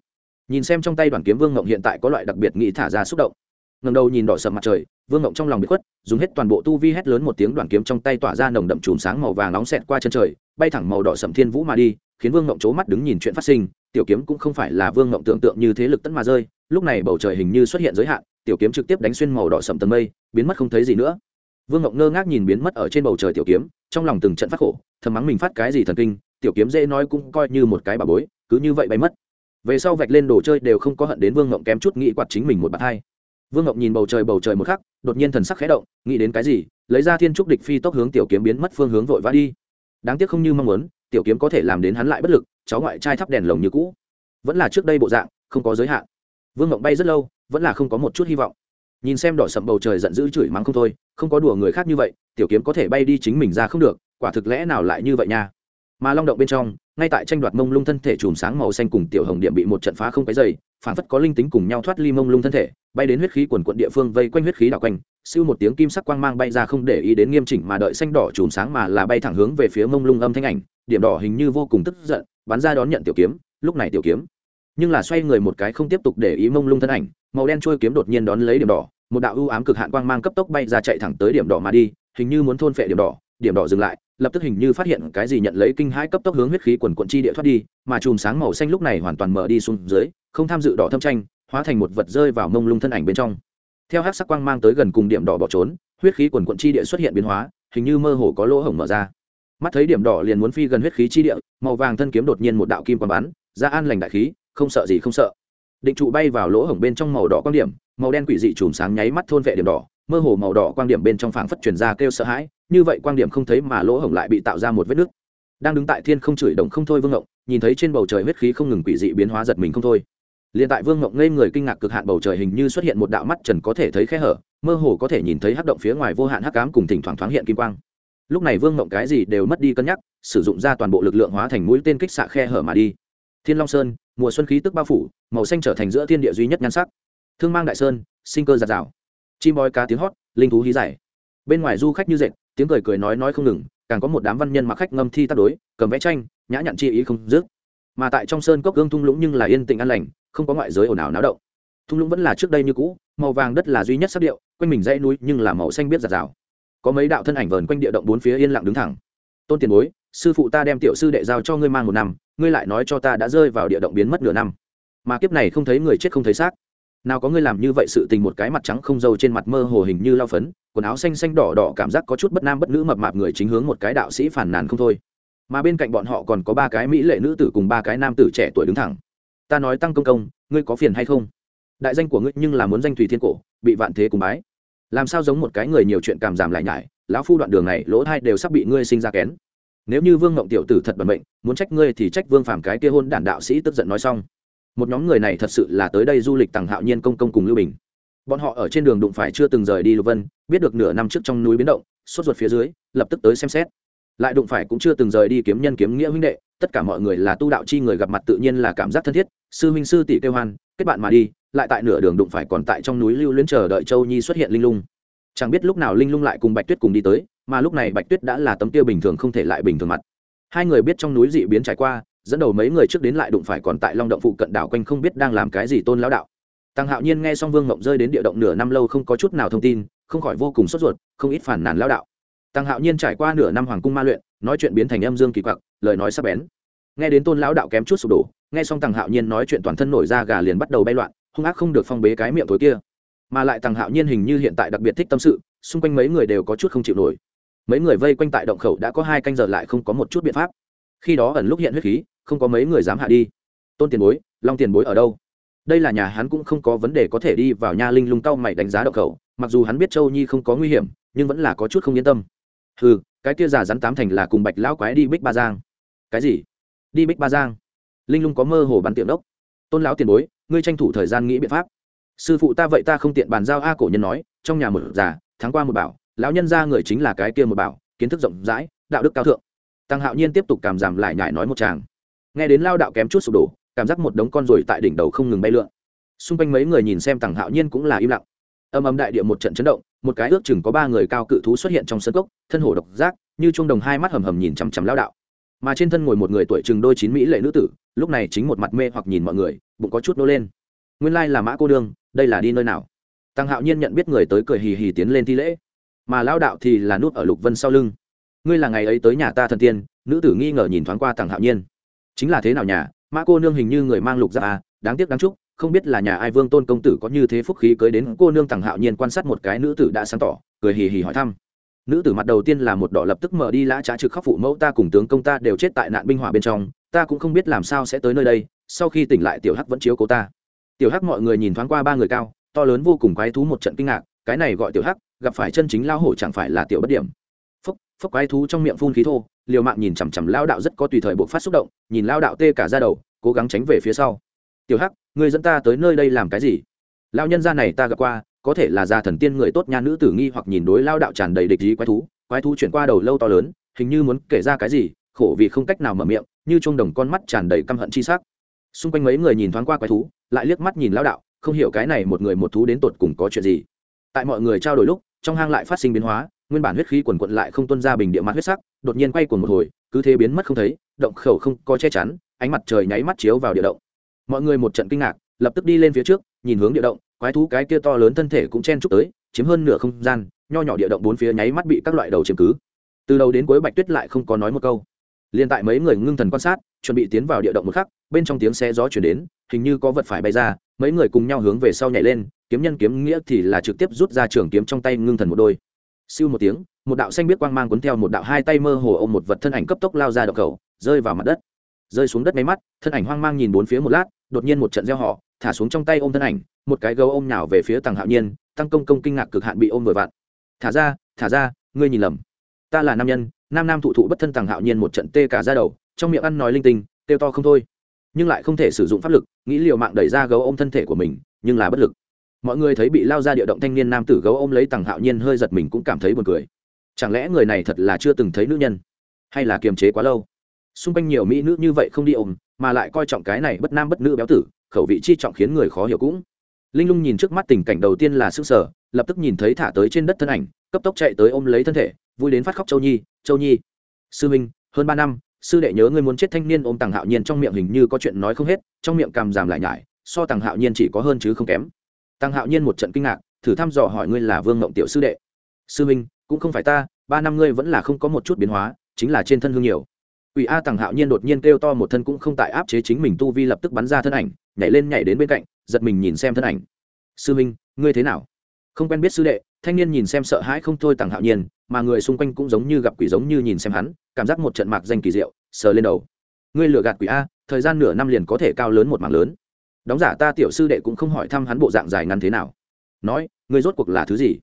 Nhìn xem trong tay đoàn kiếm vương mộng hiện tại có loại đặc biệt nghĩ thả ra xúc động. Ngầm đầu nhìn đỏ sầm mặt trời, vương mộng trong lòng bị khuất, dùng hết toàn bộ tu vi hét lớn một tiếng đoàn kiếm trong tay tỏa ra nồng đậm chùm sáng màu vàng nóng xẹt qua chân trời, bay thẳng màu đỏ sầm thiên vũ mà đi khiến vương ngộng c mắt đứng nhìn chuyện phát sinh, tiểu kiếm cũng không phải là vương ngộng tưởng tượng như thế lực tấn mà rơi, lúc này bầu trời hình như xuất hiện giới hạn, tiểu kiếm trực tiếp đánh xuyên màu đỏ sầm tầng mây, biến mất không thấy gì nữa. Vương ngộng ngơ ngác nhìn biến mất ở trên bầu trời tiểu kiếm, trong lòng từng trận phát khổ, thầm mắng mình phát cái gì thần kinh, tiểu kiếm dễ nói cũng coi như một cái bà bối, cứ như vậy bay mất. Về sau vạch lên đồ chơi đều không có hận đến vương ngộng kém chút nghĩ quạt chính mình một bạt hai. Vương ngộng nhìn bầu trời bầu trời một khắc, đột nhiên thần sắc khẽ động, nghĩ đến cái gì, lấy ra thiên trúc địch phi tốc hướng tiểu kiếm biến mất phương hướng vội vã đi. Đáng tiếc không như mong muốn tiểu kiếm có thể làm đến hắn lại bất lực, cháu ngoại trai thắp đèn lồng như cũ. Vẫn là trước đây bộ dạng, không có giới hạn. Vương Mộng bay rất lâu, vẫn là không có một chút hy vọng. Nhìn xem đỏ sậm bầu trời giận dữ chửi mắng không thôi, không có đùa người khác như vậy, tiểu kiếm có thể bay đi chính mình ra không được, quả thực lẽ nào lại như vậy nha mà long động bên trong, ngay tại tranh đoạt mông lung thân thể chùm sáng màu xanh cùng tiểu hồng điện bị một trận phá không cái dày phản phất có linh tính cùng nhau thoát ly mông lung thân thể, bay đến huyết khí quần quận địa phương vây quanh huyết khí đảo quanh, siêu một tiếng kim sắc quang mang bay ra không để ý đến nghiêm chỉnh mà đợi xanh đỏ chùm sáng mà là bay thẳng hướng về phía mông lung âm thanh ảnh, điểm đỏ hình như vô cùng tức giận, bắn ra đón nhận tiểu kiếm, lúc này tiểu kiếm, nhưng là xoay người một cái không tiếp tục để ý mông lung thân ảnh, màu đen trôi kiếm đột nhiên đón lấy điểm đỏ, một đạo ưu ám cực hạn quang mang cấp tốc bay ra chạy thẳng tới điểm đỏ mà đi, hình như muốn thôn phệ điểm đỏ điểm đỏ dừng lại, lập tức hình như phát hiện cái gì nhận lấy kinh hãi cấp tốc hướng huyết khí quần quận chi địa thoát đi, mà chùm sáng màu xanh lúc này hoàn toàn mở đi xuống dưới, không tham dự đỏ thâm tranh, hóa thành một vật rơi vào mông lung thân ảnh bên trong. Theo hát sắc quang mang tới gần cùng điểm đỏ bỏ trốn, huyết khí quần quận chi địa xuất hiện biến hóa, hình như mơ hồ có lỗ hổng mở ra. Mắt thấy điểm đỏ liền muốn phi gần huyết khí chi địa, màu vàng thân kiếm đột nhiên một đạo kim quang bắn, ra an lành đại khí, không sợ gì không sợ. Định trụ bay vào lỗ hổng bên trong màu đỏ quan điểm, màu đen quỷ dị chùm sáng nháy mắt thôn vệ điểm đỏ, mơ hồ màu đỏ quan điểm bên trong phảng phất truyền ra kêu sợ hãi như vậy quan điểm không thấy mà lỗ hổng lại bị tạo ra một vết nứt. Đang đứng tại thiên không chửi động không thôi vương ngộng, nhìn thấy trên bầu trời huyết khí không ngừng quỷ dị biến hóa giật mình không thôi. Liền tại vương ngộng ngây người kinh ngạc cực hạn bầu trời hình như xuất hiện một đạo mắt trần có thể thấy khe hở, mơ hồ có thể nhìn thấy hắc động phía ngoài vô hạn hắc ám cùng thỉnh thoảng thoáng hiện kim quang. Lúc này vương ngộng cái gì đều mất đi cân nhắc, sử dụng ra toàn bộ lực lượng hóa thành mũi tên kích xạ khe hở mà đi. Thiên long sơn, mùa xuân khí tức bao phủ, màu xanh trở thành giữa thiên địa duy nhất nhan sắc. Thương mang đại sơn, sinh cơ giạt rào. Chim bói cá tiếng hót, linh thú hí giải bên ngoài du khách như dệt tiếng cười cười nói nói không ngừng, càng có một đám văn nhân mặc khách ngâm thi tác đối, cầm vẽ tranh, nhã nhặn chi ý không dứt. Mà tại trong sơn cốc gương thung lũng nhưng là yên tĩnh an lành, không có ngoại giới ồn ào náo động. Thung lũng vẫn là trước đây như cũ, màu vàng đất là duy nhất sắc điệu, quanh mình dãy núi nhưng là màu xanh biết giạt rào. Có mấy đạo thân ảnh vờn quanh địa động bốn phía yên lặng đứng thẳng. Tôn tiền bối, sư phụ ta đem tiểu sư đệ giao cho ngươi mang một năm, ngươi lại nói cho ta đã rơi vào địa động biến mất nửa năm. Mà kiếp này không thấy người chết không thấy xác. Nào có ngươi làm như vậy sự tình một cái mặt trắng không dâu trên mặt mơ hồ hình như lao phấn quần áo xanh xanh đỏ đỏ cảm giác có chút bất nam bất nữ mập mạp người chính hướng một cái đạo sĩ phản nàn không thôi. Mà bên cạnh bọn họ còn có ba cái mỹ lệ nữ tử cùng ba cái nam tử trẻ tuổi đứng thẳng. Ta nói tăng công công, ngươi có phiền hay không? Đại danh của ngươi nhưng là muốn danh thủy thiên cổ, bị vạn thế cùng bái. Làm sao giống một cái người nhiều chuyện cảm giảm lại nhải, lão phu đoạn đường này, lỗ thai đều sắp bị ngươi sinh ra kén. Nếu như vương ngộng tiểu tử thật bẩn bệnh, muốn trách ngươi thì trách vương phàm cái kia hôn đản đạo sĩ tức giận nói xong. Một nhóm người này thật sự là tới đây du lịch tặng hạo nhiên công công cùng lưu bình bọn họ ở trên đường đụng phải chưa từng rời đi lục vân, biết được nửa năm trước trong núi biến động, sốt ruột phía dưới, lập tức tới xem xét. Lại đụng phải cũng chưa từng rời đi kiếm nhân kiếm nghĩa huynh đệ, tất cả mọi người là tu đạo chi người gặp mặt tự nhiên là cảm giác thân thiết. Sư huynh sư tỷ kêu hoan, kết bạn mà đi, lại tại nửa đường đụng phải còn tại trong núi lưu luyến chờ đợi châu nhi xuất hiện linh lung. Chẳng biết lúc nào linh lung lại cùng bạch tuyết cùng đi tới, mà lúc này bạch tuyết đã là tấm tiêu bình thường không thể lại bình thường mặt. Hai người biết trong núi dị biến trải qua, dẫn đầu mấy người trước đến lại đụng phải còn tại long động phụ cận đảo quanh không biết đang làm cái gì tôn lão đạo tăng hạo nhiên nghe xong vương mộng rơi đến địa động nửa năm lâu không có chút nào thông tin, không khỏi vô cùng sốt ruột, không ít phản nàn lão đạo. Tăng hạo nhiên trải qua nửa năm hoàng cung ma luyện, nói chuyện biến thành âm dương kỳ quặc, lời nói sắp bén. Nghe đến tôn lão đạo kém chút sụp đổ, nghe xong tăng hạo nhiên nói chuyện toàn thân nổi ra gà liền bắt đầu bay loạn, hung ác không được phong bế cái miệng tối kia. Mà lại tăng hạo nhiên hình như hiện tại đặc biệt thích tâm sự, xung quanh mấy người đều có chút không chịu nổi. Mấy người vây quanh tại động khẩu đã có hai canh giờ lại không có một chút biện pháp. Khi đó ẩn lúc hiện huyết khí, không có mấy người dám hạ đi. Tôn tiền bối, long tiền bối ở đâu? Đây là nhà hắn cũng không có vấn đề có thể đi vào nha linh lung cao mày đánh giá động khẩu, mặc dù hắn biết châu nhi không có nguy hiểm, nhưng vẫn là có chút không yên tâm. Ừ cái kia giả rắn tám thành là cùng bạch lão quái đi bích ba giang. Cái gì? Đi bích ba giang? Linh lung có mơ hồ bắn tiệm đốc. Tôn lão tiền bối, ngươi tranh thủ thời gian nghĩ biện pháp. Sư phụ ta vậy ta không tiện bàn giao a cổ nhân nói, trong nhà một già tháng qua một bảo, lão nhân ra người chính là cái kia một bảo, kiến thức rộng rãi, đạo đức cao thượng. Tăng hạo nhiên tiếp tục cảm giảm lại nhải nói một chàng nghe đến lao đạo kém chút sụp đổ cảm giác một đống con ruồi tại đỉnh đầu không ngừng bay lượn. Xung quanh mấy người nhìn xem tằng hạo nhiên cũng là im lặng. Âm âm đại địa một trận chấn động, một cái ước chừng có ba người cao cự thú xuất hiện trong sân cốc, thân hổ độc giác, như chuông đồng hai mắt hầm hầm nhìn chằm chằm lao đạo. Mà trên thân ngồi một người tuổi chừng đôi chín mỹ lệ nữ tử, lúc này chính một mặt mê hoặc nhìn mọi người, bụng có chút nô lên. Nguyên lai là mã cô đương đây là đi nơi nào? Tăng hạo nhiên nhận biết người tới cười hì hì tiến lên thi lễ. Mà lao đạo thì là nút ở lục vân sau lưng. Ngươi là ngày ấy tới nhà ta thần tiên, nữ tử nghi ngờ nhìn thoáng qua tăng hạo nhiên. Chính là thế nào nhà? Mã cô nương hình như người mang lục ra à đáng tiếc đáng chúc, không biết là nhà ai vương tôn công tử có như thế phúc khí cưới đến cô nương tăng hạo nhiên quan sát một cái nữ tử đã sáng tỏ, cười hì hì hỏi thăm. Nữ tử mặt đầu tiên là một đỏ lập tức mở đi lã trá trực khắc phụ mẫu ta cùng tướng công ta đều chết tại nạn binh hỏa bên trong, ta cũng không biết làm sao sẽ tới nơi đây, sau khi tỉnh lại tiểu hắc vẫn chiếu cố ta. Tiểu hắc mọi người nhìn thoáng qua ba người cao, to lớn vô cùng quái thú một trận kinh ngạc, cái này gọi tiểu hắc, gặp phải chân chính lao hổ chẳng phải là tiểu bất điểm. Phốc phốc quái thú trong miệng phun khí thô liều mạng nhìn chằm chằm lao đạo rất có tùy thời buộc phát xúc động, nhìn lao đạo tê cả ra đầu, cố gắng tránh về phía sau. Tiểu hắc người dẫn ta tới nơi đây làm cái gì? Lao nhân gia này ta gặp qua, có thể là gia thần tiên người tốt nha nữ tử nghi hoặc nhìn đối lao đạo tràn đầy địch ý quái thú quái thú chuyển qua đầu lâu to lớn, hình như muốn kể ra cái gì, khổ vì không cách nào mở miệng, như chuông đồng con mắt tràn đầy căm hận chi sắc. Xung quanh mấy người nhìn thoáng qua quái thú, lại liếc mắt nhìn lao đạo, không hiểu cái này một người một thú đến tột cùng có chuyện gì. Tại mọi người trao đổi lúc, trong hang lại phát sinh biến hóa nguyên bản huyết khí quần quận lại không tuân ra bình địa mặt huyết sắc, đột nhiên quay cuồng một hồi, cứ thế biến mất không thấy, động khẩu không có che chắn, ánh mặt trời nháy mắt chiếu vào địa động. Mọi người một trận kinh ngạc, lập tức đi lên phía trước, nhìn hướng địa động, quái thú cái kia to lớn thân thể cũng chen chúc tới, chiếm hơn nửa không gian, nho nhỏ địa động bốn phía nháy mắt bị các loại đầu chiếm cứ. Từ đầu đến cuối bạch tuyết lại không có nói một câu. Liền tại mấy người ngưng thần quan sát, chuẩn bị tiến vào địa động một khắc, bên trong tiếng xe gió chuyển đến, hình như có vật phải bay ra, mấy người cùng nhau hướng về sau nhảy lên, kiếm nhân kiếm nghĩa thì là trực tiếp rút ra trường kiếm trong tay ngưng thần một đôi siêu một tiếng, một đạo xanh biết quang mang cuốn theo một đạo hai tay mơ hồ ôm một vật thân ảnh cấp tốc lao ra động cầu, rơi vào mặt đất. Rơi xuống đất máy mắt, thân ảnh hoang mang nhìn bốn phía một lát, đột nhiên một trận gieo họ, thả xuống trong tay ôm thân ảnh, một cái gấu ôm nhào về phía tàng hạo nhiên, tăng công công kinh ngạc cực hạn bị ôm vừa vặn. Thả ra thả ra, ngươi nhìn lầm. Ta là nam nhân. Nam nam thụ thụ bất thân tàng hạo nhiên một trận tê cả ra đầu, trong miệng ăn nói linh tinh, kêu to không thôi. Nhưng lại không thể sử dụng pháp lực, nghĩ liều mạng đẩy ra gấu ôm thân thể của mình, nhưng là bất lực mọi người thấy bị lao ra địa động thanh niên nam tử gấu ôm lấy tàng hạo nhiên hơi giật mình cũng cảm thấy buồn cười. Chẳng lẽ người này thật là chưa từng thấy nữ nhân? Hay là kiềm chế quá lâu? Xung quanh nhiều mỹ nữ như vậy không đi ôm, mà lại coi trọng cái này bất nam bất nữ béo tử, khẩu vị chi trọng khiến người khó hiểu cũng. Linh lung nhìn trước mắt tình cảnh đầu tiên là s ư n g sở lập tức nhìn thấy thả tới trên đất thân ảnh, cấp tốc chạy tới ôm lấy thân thể, vui đến phát khóc châu nhi châu nhi, sư minh hơn ba năm, sư đệ nhớ ngươi muốn chết thanh niên ôm tàng hạo nhiên trong miệng hình như có chuyện nói không hết, trong miệng càm giảm lại nhải, so tàng hạo nhiên chỉ có hơn chứ không kém. Tăng hạo nhiên một trận kinh ngạc thử thăm dò hỏi ngươi là vương ngộng tiểu sư đệ sư minh cũng không phải ta ba năm ngươi vẫn là không có một chút biến hóa chính là trên thân hương nhiều Quỷ A Tăng Hạo Nhiên đột nhiên kêu to một thân cũng không tại áp chế chính mình tu vi lập tức bắn ra thân ảnh, nhảy lên nhảy đến bên cạnh, giật mình nhìn xem thân ảnh. "Sư Minh, ngươi thế nào?" Không quen biết sư đệ, thanh niên nhìn xem sợ hãi không thôi Tăng Hạo Nhiên, mà người xung quanh cũng giống như gặp quỷ giống như nhìn xem hắn, cảm giác một trận mạc danh kỳ diệu, sờ lên đầu. "Ngươi lừa gạt quỷ a, thời gian nửa năm liền có thể cao lớn một mảng lớn." Đóng giả ta tiểu sư đệ cũng không hỏi thăm hắn bộ dạng dài ngắn thế nào. Nói, người rốt cuộc là thứ gì?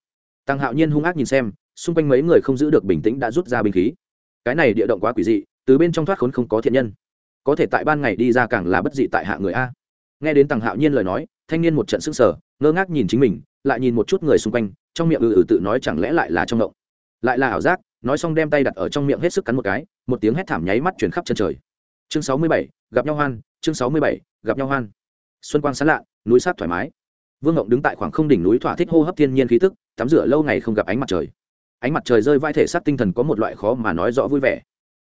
Tăng Hạo Nhiên hung ác nhìn xem, xung quanh mấy người không giữ được bình tĩnh đã rút ra binh khí. Cái này địa động quá quỷ dị, từ bên trong thoát khốn không có thiện nhân có thể tại ban ngày đi ra càng là bất dị tại hạ người a nghe đến Tăng hạo nhiên lời nói thanh niên một trận sức sở ngơ ngác nhìn chính mình lại nhìn một chút người xung quanh trong miệng ừ ừ tự nói chẳng lẽ lại là trong động lại là ảo giác nói xong đem tay đặt ở trong miệng hết sức cắn một cái một tiếng hét thảm nháy mắt chuyển khắp chân trời chương sáu mươi bảy gặp nhau hoan chương sáu mươi bảy gặp nhau hoan xuân quang sán lạ núi sát thoải mái. Vương ngộng đứng tại khoảng không đỉnh núi thỏa thích hô hấp thiên nhiên khí tức, tắm rửa lâu ngày không gặp ánh mặt trời. Ánh mặt trời rơi vai thể sát tinh thần có một loại khó mà nói rõ vui vẻ.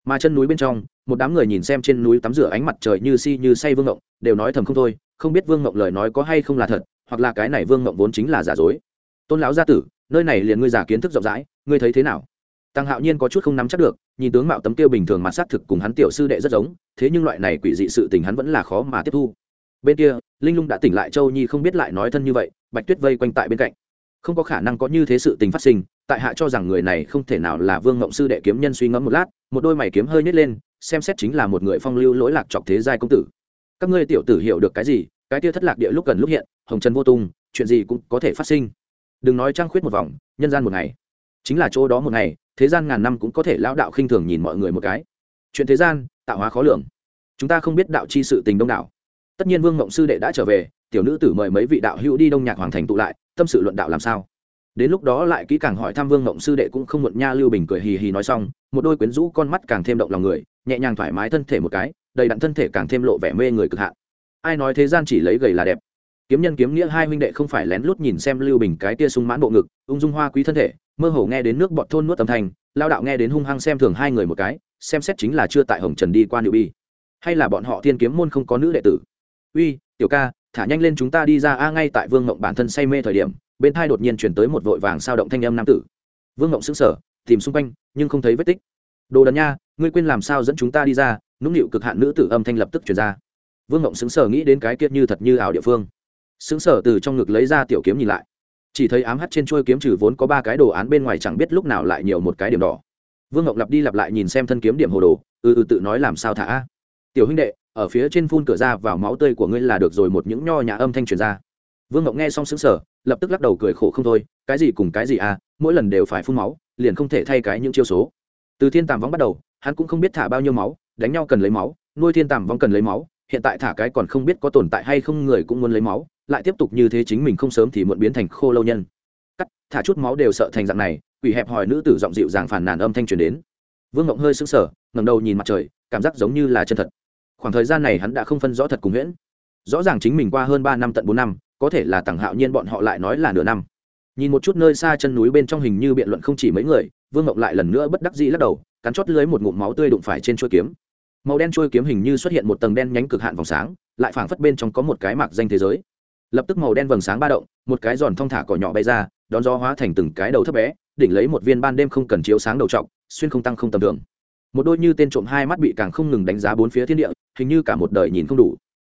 Mà chân núi bên trong, một đám người nhìn xem trên núi tắm rửa ánh mặt trời như si như say vương ngộng đều nói thầm không thôi, không biết vương ngộng lời nói có hay không là thật, hoặc là cái này vương ngộng vốn chính là giả dối. Tôn lão gia tử, nơi này liền ngươi giả kiến thức rộng rãi, ngươi thấy thế nào? Tăng hạo nhiên có chút không nắm chắc được, nhìn tướng mạo tấm tiêu bình thường mặt xác thực cùng hắn tiểu sư đệ rất giống, thế nhưng loại này quỷ dị sự tình hắn vẫn là khó mà tiếp thu bên kia, linh lung đã tỉnh lại, châu nhi không biết lại nói thân như vậy, bạch tuyết vây quanh tại bên cạnh. Không có khả năng có như thế sự tình phát sinh, tại hạ cho rằng người này không thể nào là vương ngộng sư đệ kiếm nhân suy ngẫm một lát, một đôi mày kiếm hơi nhét lên, xem xét chính là một người phong lưu lỗi lạc chọc thế giai công tử. Các ngươi tiểu tử hiểu được cái gì, cái tia thất lạc địa lúc gần lúc hiện, hồng trần vô tung, chuyện gì cũng có thể phát sinh. Đừng nói trang khuyết một vòng, nhân gian một ngày. Chính là chỗ đó một ngày, thế gian ngàn năm cũng có thể lão đạo khinh thường nhìn mọi người một cái. Chuyện thế gian, tạo hóa khó lường. Chúng ta không biết đạo chi sự tình đông đảo tất nhiên vương mộng sư đệ đã trở về, tiểu nữ tử mời mấy vị đạo hữu đi đông nhạc hoàng thành tụ lại, tâm sự luận đạo làm sao. Đến lúc đó lại kỹ càng hỏi thăm vương mộng sư đệ cũng không muộn nha lưu bình cười hì hì nói xong, một đôi quyến rũ con mắt càng thêm động lòng người, nhẹ nhàng thoải mái thân thể một cái, đầy đặn thân thể càng thêm lộ vẻ mê người cực hạn. Ai nói thế gian chỉ lấy gầy là đẹp? Kiếm nhân kiếm nghĩa hai huynh đệ không phải lén lút nhìn xem lưu bình cái tia sung mãn bộ ngực, ung dung hoa quý thân thể, mơ hồ nghe đến nước bọt thôn nuốt âm thanh, lao đạo nghe đến hung hăng xem thường hai người một cái, xem xét chính là chưa tại hồng trần đi qua nữ bi. Hay là bọn họ thiên kiếm môn không có nữ đệ tử? Uy, tiểu ca, thả nhanh lên chúng ta đi ra a, ngay tại vương mộng bản thân say mê thời điểm, bên thai đột nhiên chuyển tới một vội vàng sao động thanh âm nam tử. Vương mộng xứng sở tìm xung quanh, nhưng không thấy vết tích. Đồ đần nha, ngươi quên làm sao dẫn chúng ta đi ra? Nũng nịu cực hạn nữ tử âm thanh lập tức chuyển ra. Vương mộng xứng sở nghĩ đến cái kiệt như thật như ảo địa phương. Xứng sở từ trong ngực lấy ra tiểu kiếm nhìn lại. Chỉ thấy ám hắt trên trôi kiếm trừ vốn có ba cái đồ án bên ngoài chẳng biết lúc nào lại nhiều một cái điểm đỏ. Vương ngọc lặp đi lặp lại nhìn xem thân kiếm điểm hồ đồ ừ ừ tự nói làm sao thả tiểu huynh đệ ở phía trên phun cửa ra vào máu tươi của ngươi là được rồi, một những nho nhà âm thanh truyền ra. Vương ngọc nghe xong xứng sở lập tức lắc đầu cười khổ không thôi, cái gì cùng cái gì à mỗi lần đều phải phun máu, liền không thể thay cái những chiêu số. Từ thiên tàm vong bắt đầu, hắn cũng không biết thả bao nhiêu máu, đánh nhau cần lấy máu, nuôi thiên tàm vong cần lấy máu, hiện tại thả cái còn không biết có tồn tại hay không người cũng muốn lấy máu, lại tiếp tục như thế chính mình không sớm thì muộn biến thành khô lâu nhân. Cắt, thả chút máu đều sợ thành dạng này, quỷ hẹp hòi nữ tử giọng dịu dàng phản nàn âm thanh truyền đến. Vương ngộng hơi sững sờ, ngẩng đầu nhìn mặt trời, cảm giác giống như là chân thật khoảng thời gian này hắn đã không phân rõ thật cùng huyễn rõ ràng chính mình qua hơn ba năm tận bốn năm, có thể là tằng hạo nhiên bọn họ lại nói là nửa năm. Nhìn một chút nơi xa chân núi bên trong hình như biện luận không chỉ mấy người, vương ngộng lại lần nữa bất đắc dĩ lắc đầu, cắn chót lưới một ngụm máu tươi đụng phải trên chuôi kiếm. Màu đen chuôi kiếm hình như xuất hiện một tầng đen nhánh cực hạn vòng sáng, lại phảng phất bên trong có một cái mạc danh thế giới. Lập tức màu đen vầng sáng ba động, một cái giòn thong thả cỏ nhỏ bay ra, đón gió hóa thành từng cái đầu thấp bé, đỉnh lấy một viên ban đêm không cần chiếu sáng đầu trọc, xuyên không tăng không tầm thường một đôi như tên trộm hai mắt bị càng không ngừng đánh giá bốn phía thiên địa, hình như cả một đời nhìn không đủ.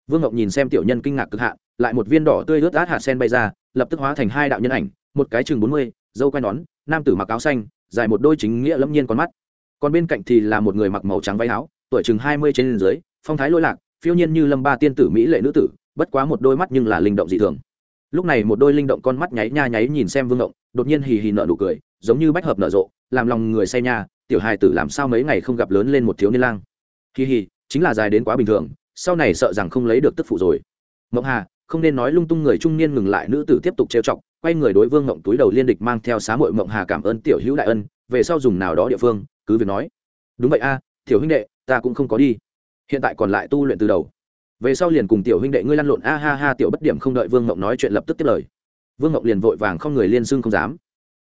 Vương ngọc nhìn xem tiểu nhân kinh ngạc cực hạn, lại một viên đỏ tươi ướt át hạt sen bay ra, lập tức hóa thành hai đạo nhân ảnh, một cái chừng bốn mươi, dâu quai nón nam tử mặc áo xanh, dài một đôi chính nghĩa lâm nhiên con mắt. Còn bên cạnh thì là một người mặc màu trắng váy áo, tuổi chừng hai mươi trên dưới, phong thái lỗi lạc, phiêu nhiên như lâm ba tiên tử mỹ lệ nữ tử, bất quá một đôi mắt nhưng là linh động dị thường. Lúc này một đôi linh động con mắt nháy nha nháy nhìn xem vương ngộng đột nhiên hì hì nở nụ cười, giống như bách hợp nở rộ, làm lòng người say nha tiểu hài tử làm sao mấy ngày không gặp lớn lên một thiếu niên lang? Kỳ hì, chính là dài đến quá bình thường, sau này sợ rằng không lấy được tức phụ rồi. Mộng hà, không nên nói lung tung người trung niên ngừng lại nữ tử tiếp tục trêu chọc, quay người đối vương mộng túi đầu liên địch mang theo xá mội mộng hà cảm ơn tiểu hữu đại ân, về sau dùng nào đó địa phương, cứ việc nói. Đúng vậy a, tiểu huynh đệ, ta cũng không có đi. Hiện tại còn lại tu luyện từ đầu. Về sau liền cùng tiểu huynh đệ ngươi lăn lộn, a ha ha, tiểu bất điểm không đợi vương mộng nói chuyện lập tức tiếp lời. Vương mộng liền vội vàng không người liên xưng không dám.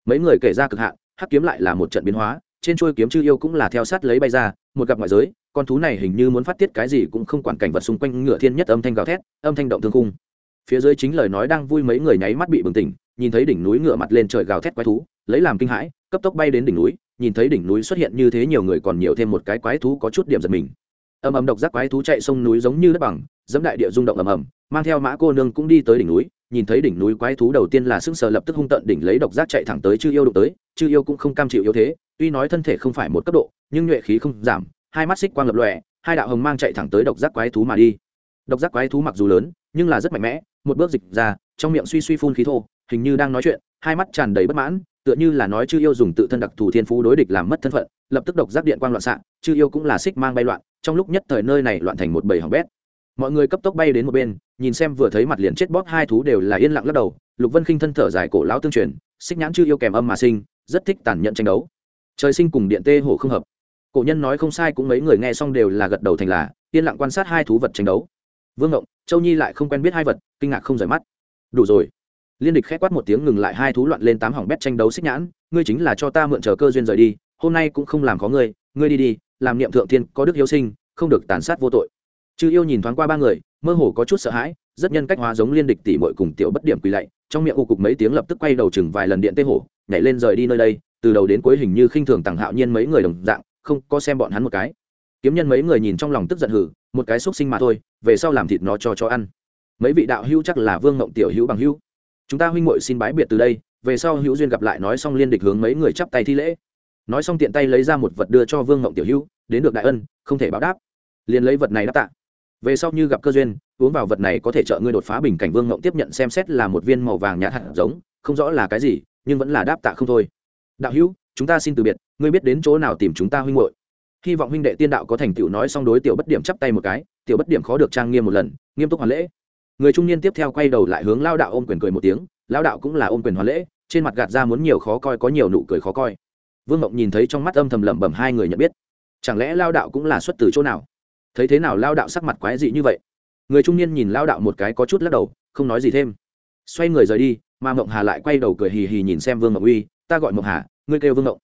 Mấy người kể ra cực hạn, hắc kiếm lại là một trận biến hóa trên chuôi kiếm chư yêu cũng là theo sát lấy bay ra, một gặp ngoại giới, con thú này hình như muốn phát tiết cái gì cũng không quản cảnh vật xung quanh ngựa thiên nhất âm thanh gào thét, âm thanh động thương cung phía dưới chính lời nói đang vui mấy người nháy mắt bị bừng tỉnh, nhìn thấy đỉnh núi ngựa mặt lên trời gào thét quái thú, lấy làm kinh hãi, cấp tốc bay đến đỉnh núi, nhìn thấy đỉnh núi xuất hiện như thế nhiều người còn nhiều thêm một cái quái thú có chút điểm giật mình. Ầm ầm độc giác quái thú chạy sông núi giống như đất bằng, dẫm đại địa rung động ầm ầm, mang theo mã cô nương cũng đi tới đỉnh núi nhìn thấy đỉnh núi quái thú đầu tiên là sững sờ lập tức hung tận đỉnh lấy độc giác chạy thẳng tới chư yêu đụng tới, chư yêu cũng không cam chịu yếu thế, tuy nói thân thể không phải một cấp độ, nhưng nhuệ khí không giảm, hai mắt xích quang lập lòe, hai đạo hồng mang chạy thẳng tới độc giác quái thú mà đi. Độc giác quái thú mặc dù lớn, nhưng là rất mạnh mẽ, một bước dịch ra, trong miệng suy suy phun khí thô, hình như đang nói chuyện, hai mắt tràn đầy bất mãn, tựa như là nói chư yêu dùng tự thân đặc thù thiên phú đối địch làm mất thân phận, lập tức độc giác điện quang loạn xạ, chư yêu cũng là xích mang bay loạn, trong lúc nhất thời nơi này loạn thành một bầy hỏng bét mọi người cấp tốc bay đến một bên, nhìn xem vừa thấy mặt liền chết bóp, hai thú đều là yên lặng lắc đầu. Lục vân khinh thân thở dài cổ lão tương truyền, xích nhãn chư yêu kèm âm mà sinh, rất thích tàn nhẫn tranh đấu. Trời sinh cùng điện tê hổ không hợp. Cổ nhân nói không sai cũng mấy người nghe xong đều là gật đầu thành là, yên lặng quan sát hai thú vật tranh đấu. Vương ngộng, châu nhi lại không quen biết hai vật, kinh ngạc không rời mắt. Đủ rồi. Liên địch khép quát một tiếng ngừng lại hai thú loạn lên tám hỏng bét tranh đấu xích nhãn, ngươi chính là cho ta mượn chờ cơ duyên rời đi, hôm nay cũng không làm khó ngươi ngươi đi đi, làm niệm thượng thiên có đức hiếu sinh, không được tàn sát vô tội chư yêu nhìn thoáng qua ba người, mơ hồ có chút sợ hãi, rất nhân cách hóa giống liên địch tỷ mội cùng tiểu bất điểm quỳ lạy, trong miệng u cục mấy tiếng lập tức quay đầu chừng vài lần điện tê hổ, nhảy lên rời đi nơi đây, từ đầu đến cuối hình như khinh thường tàng hạo nhiên mấy người đồng dạng, không có xem bọn hắn một cái. Kiếm nhân mấy người nhìn trong lòng tức giận hử, một cái xúc sinh mà thôi, về sau làm thịt nó cho cho ăn. Mấy vị đạo hữu chắc là vương ngộng tiểu hữu bằng hữu. Chúng ta huynh muội xin bái biệt từ đây, về sau hữu duyên gặp lại nói xong liên địch hướng mấy người chắp tay thi lễ. Nói xong tiện tay lấy ra một vật đưa cho vương ngộng tiểu hữu, đến được đại ân, không thể báo đáp. Liền lấy vật này đáp tạ về sau như gặp cơ duyên, uống vào vật này có thể trợ ngươi đột phá bình cảnh vương ngộng tiếp nhận xem xét là một viên màu vàng nhạt hạt giống, không rõ là cái gì, nhưng vẫn là đáp tạ không thôi. Đạo hữu, chúng ta xin từ biệt, ngươi biết đến chỗ nào tìm chúng ta huynh hội hy vọng huynh đệ tiên đạo có thành tựu nói xong đối tiểu bất điểm chắp tay một cái, tiểu bất điểm khó được trang nghiêm một lần, nghiêm túc hoàn lễ. Người trung niên tiếp theo quay đầu lại hướng lao đạo ôm quyền cười một tiếng, lao đạo cũng là ôm quyền hoàn lễ, trên mặt gạt ra muốn nhiều khó coi có nhiều nụ cười khó coi. Vương ngộng nhìn thấy trong mắt âm thầm lẩm bẩm hai người nhận biết, chẳng lẽ lao đạo cũng là xuất từ chỗ nào? Thấy thế nào lao đạo sắc mặt quái dị như vậy? Người trung niên nhìn lao đạo một cái có chút lắc đầu, không nói gì thêm. Xoay người rời đi, mà mộng hà lại quay đầu cười hì hì nhìn xem vương mộng uy, ta gọi mộng hà, ngươi kêu vương mộng.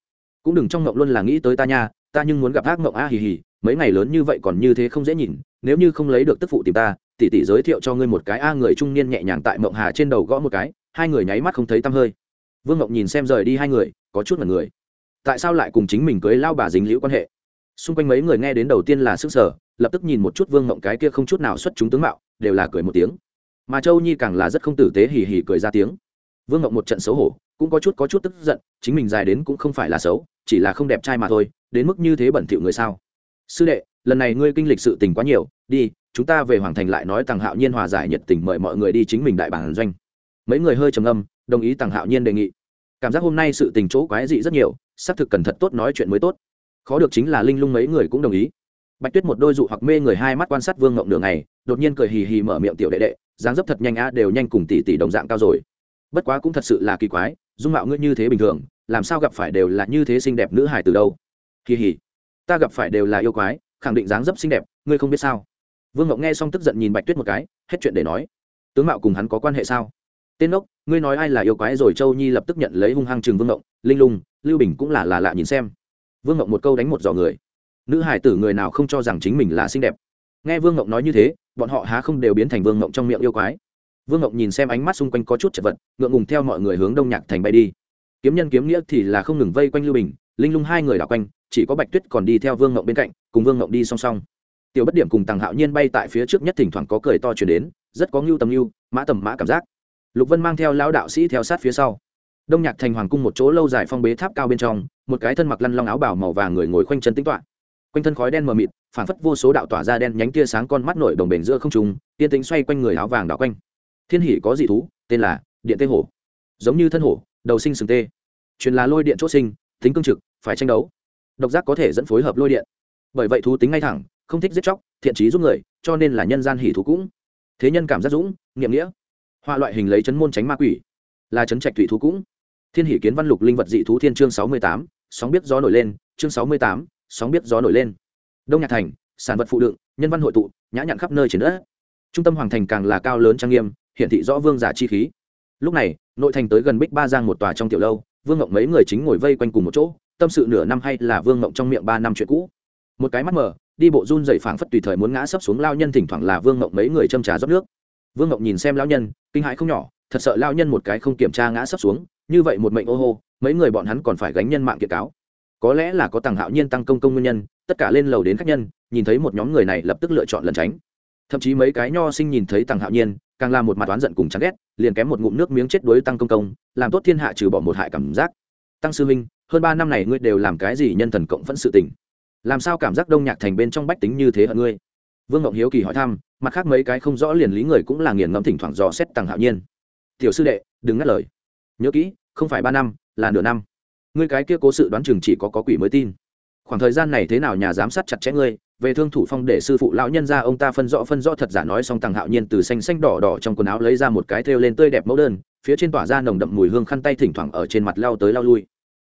Cũng đừng trong mộng luôn là nghĩ tới ta nha, ta nhưng muốn gặp ác mộng a hì hì, mấy ngày lớn như vậy còn như thế không dễ nhìn, nếu như không lấy được tức phụ tìm ta, tỷ tỷ giới thiệu cho ngươi một cái a, người trung niên nhẹ nhàng tại mộng hà trên đầu gõ một cái, hai người nháy mắt không thấy tăm hơi. Vương mộng nhìn xem rời đi hai người, có chút là người. Tại sao lại cùng chính mình cưới lao bà dính liễu quan hệ? Xung quanh mấy người nghe đến đầu tiên là sức sở lập tức nhìn một chút vương ngộng cái kia không chút nào xuất chúng tướng mạo, đều là cười một tiếng. Mà châu nhi càng là rất không tử tế hì hì cười ra tiếng. Vương ngộng một trận xấu hổ, cũng có chút có chút tức giận, chính mình dài đến cũng không phải là xấu, chỉ là không đẹp trai mà thôi, đến mức như thế bẩn thỉu người sao? Sư đệ, lần này ngươi kinh lịch sự tình quá nhiều, đi, chúng ta về hoàng thành lại nói tàng hạo nhiên hòa giải nhiệt tình mời mọi người đi chính mình đại bản doanh. Mấy người hơi trầm âm đồng ý tàng hạo nhiên đề nghị. Cảm giác hôm nay sự tình chỗ quái dị rất nhiều, xác thực cần thật tốt nói chuyện mới tốt. Khó được chính là linh lung mấy người cũng đồng ý bạch tuyết một đôi dụ hoặc mê người hai mắt quan sát vương ngộng đường này đột nhiên cười hì hì mở miệng tiểu đệ đệ, dáng dấp thật nhanh a đều nhanh cùng tỷ tỷ đồng dạng cao rồi. Bất quá cũng thật sự là kỳ quái, dung mạo ngươi như thế bình thường, làm sao gặp phải đều là như thế xinh đẹp nữ hài từ đâu? Kỳ hỉ, ta gặp phải đều là yêu quái, khẳng định dáng dấp xinh đẹp, ngươi không biết sao? Vương ngộng nghe xong tức giận nhìn bạch tuyết một cái, hết chuyện để nói. Tướng mạo cùng hắn có quan hệ sao? Tên ốc ngươi nói ai là yêu quái rồi, châu nhi lập tức nhận lấy hung hăng chừng vương ngộng, linh lung, lưu bình cũng là là lạ nhìn xem. Vương ngộng một câu đánh một giò người nữ hải tử người nào không cho rằng chính mình là xinh đẹp. Nghe vương ngộng nói như thế, bọn họ há không đều biến thành vương ngộng trong miệng yêu quái. Vương ngộng nhìn xem ánh mắt xung quanh có chút chật vật, ngượng ngùng theo mọi người hướng đông nhạc thành bay đi. Kiếm nhân kiếm nghĩa thì là không ngừng vây quanh lưu bình, linh lung hai người đảo quanh, chỉ có bạch tuyết còn đi theo vương ngộng bên cạnh, cùng vương ngộng đi song song. Tiểu bất điểm cùng tàng hạo nhiên bay tại phía trước nhất thỉnh thoảng có cười to chuyển đến, rất có ngưu tầm ngưu, mã tầm mã cảm giác. Lục vân mang theo lão đạo sĩ theo sát phía sau. Đông nhạc thành hoàng cung một chỗ lâu dài phong bế tháp cao bên trong, một cái thân mặc lăn long áo bảo màu vàng người ngồi khoanh chân tính toạ quanh thân khói đen mờ mịt phản phất vô số đạo tỏa ra đen nhánh tia sáng con mắt nổi đồng bền giữa không trùng tiên tính xoay quanh người áo vàng đảo quanh. Thiên hỷ có dị thú, tên là điện tê hổ. Giống như thân hổ, đầu sinh sừng tê. Truyền là lôi điện chỗ sinh, tính cương trực, phải tranh đấu. Độc giác có thể dẫn phối hợp lôi điện. Bởi vậy thú tính ngay thẳng, không thích giết chóc, thiện trí giúp người, cho nên là nhân gian hỷ thú cũng. Thế nhân cảm giác dũng, nghiệm nghĩa. Họa loại hình lấy chấn môn tránh ma quỷ, là chấn trạch thủy thú cũng. Thiên hỷ kiến văn lục linh vật dị thú thiên chương sáu mươi tám, sóng biết gió nổi lên, chương sáu mươi tám sóng biết gió nổi lên. Đông nhạc thành, sản vật phụ đựng, nhân văn hội tụ, nhã nhặn khắp nơi trên đất. Trung tâm hoàng thành càng là cao lớn trang nghiêm hiện thị rõ vương giả chi khí. Lúc này, nội thành tới gần bích ba giang một tòa trong tiểu lâu, vương ngộng mấy người chính ngồi vây quanh cùng một chỗ, tâm sự nửa năm hay là vương ngộng trong miệng ba năm chuyện cũ. Một cái mắt mở, đi bộ run dày phảng phất tùy thời muốn ngã sấp xuống lao nhân thỉnh thoảng là vương ngộng mấy người châm trà rót nước. Vương ngộng nhìn xem lao nhân, kinh hãi không nhỏ, thật sợ lao nhân một cái không kiểm tra ngã sấp xuống, như vậy một mệnh ô hô, mấy người bọn hắn còn phải gánh nhân mạng kiệt cáo có lẽ là có tàng hạo nhiên tăng công công nguyên nhân, tất cả lên lầu đến khách nhân, nhìn thấy một nhóm người này lập tức lựa chọn lẩn tránh. Thậm chí mấy cái nho sinh nhìn thấy tàng hạo nhiên, càng làm một mặt oán giận cùng chán ghét, liền kém một ngụm nước miếng chết đuối tăng công công, làm tốt thiên hạ trừ bỏ một hại cảm giác. Tăng sư minh hơn ba năm này ngươi đều làm cái gì nhân thần cộng vẫn sự tình? Làm sao cảm giác đông nhạc thành bên trong bách tính như thế hận ngươi? Vương ngọc hiếu kỳ hỏi thăm, mặt khác mấy cái không rõ liền lý người cũng là nghiền ngẫm thỉnh thoảng dò xét tàng hạo nhiên. Tiểu sư đệ, đừng ngắt lời. Nhớ kỹ, không phải ba năm, là nửa năm ngươi cái kia cố sự đoán chừng chỉ có có quỷ mới tin. Khoảng thời gian này thế nào nhà giám sát chặt chẽ ngươi, về thương thủ phong để sư phụ lão nhân ra ông ta phân rõ phân rõ thật giả nói xong tàng hạo nhiên từ xanh xanh đỏ đỏ trong quần áo lấy ra một cái thêu lên tươi đẹp mẫu đơn, phía trên tỏa ra nồng đậm mùi hương khăn tay thỉnh thoảng ở trên mặt lao tới lao lui.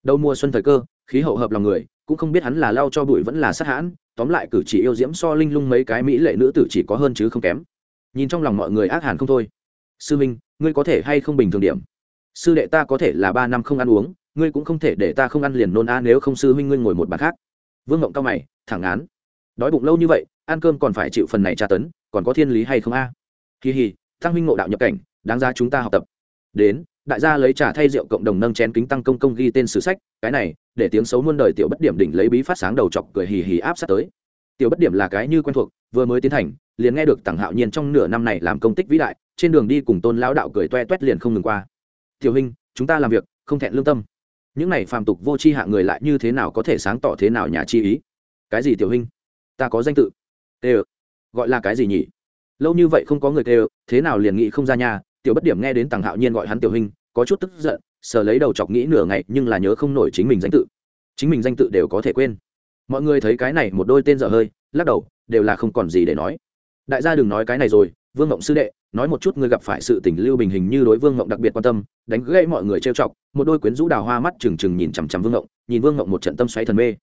Đầu mùa xuân thời cơ, khí hậu hợp lòng người, cũng không biết hắn là lao cho bụi vẫn là sát hãn, tóm lại cử chỉ yêu diễm so linh lung mấy cái mỹ lệ nữ tử chỉ có hơn chứ không kém. Nhìn trong lòng mọi người ác hàn không thôi. Sư minh, ngươi có thể hay không bình thường điểm? Sư đệ ta có thể là ba năm không ăn uống ngươi cũng không thể để ta không ăn liền nôn a nếu không sư huynh ngươi ngồi một bàn khác. Vương ngộng cao mày, thẳng án. Đói bụng lâu như vậy, ăn cơm còn phải chịu phần này tra tấn, còn có thiên lý hay không a? À? kỳ hì tăng huynh ngộ đạo nhập cảnh, đáng ra chúng ta học tập. Đến, đại gia lấy trà thay rượu cộng đồng nâng chén kính tăng công công ghi tên sử sách, cái này, để tiếng xấu muôn đời tiểu bất điểm đỉnh lấy bí phát sáng đầu chọc cười hì hì áp sát tới. Tiểu bất điểm là cái như quen thuộc, vừa mới tiến thành, liền nghe được tặng hạo nhiên trong nửa năm này làm công tích vĩ đại, trên đường đi cùng tôn lão đạo cười toe toét liền không ngừng qua. Tiểu huynh, chúng ta làm việc, không thẹn lương tâm những này phàm tục vô tri hạ người lại như thế nào có thể sáng tỏ thế nào nhà chi ý? Cái gì tiểu huynh? Ta có danh tự. Tê gọi là cái gì nhỉ? Lâu như vậy không có người tê thế nào liền nghĩ không ra nhà tiểu bất điểm nghe đến tàng hạo nhiên gọi hắn tiểu huynh, có chút tức giận, sờ lấy đầu chọc nghĩ nửa ngày nhưng là nhớ không nổi chính mình danh tự. Chính mình danh tự đều có thể quên. Mọi người thấy cái này một đôi tên dở hơi, lắc đầu, đều là không còn gì để nói. Đại gia đừng nói cái này rồi vương ngộng sư đệ, nói một chút ngươi gặp phải sự tình lưu bình hình như đối vương ngộng đặc biệt quan tâm, đánh gây mọi người trêu chọc, một đôi quyến rũ đào hoa mắt trừng trừng nhìn chằm chằm vương ngộng nhìn vương ngộng một trận tâm xoáy thần mê.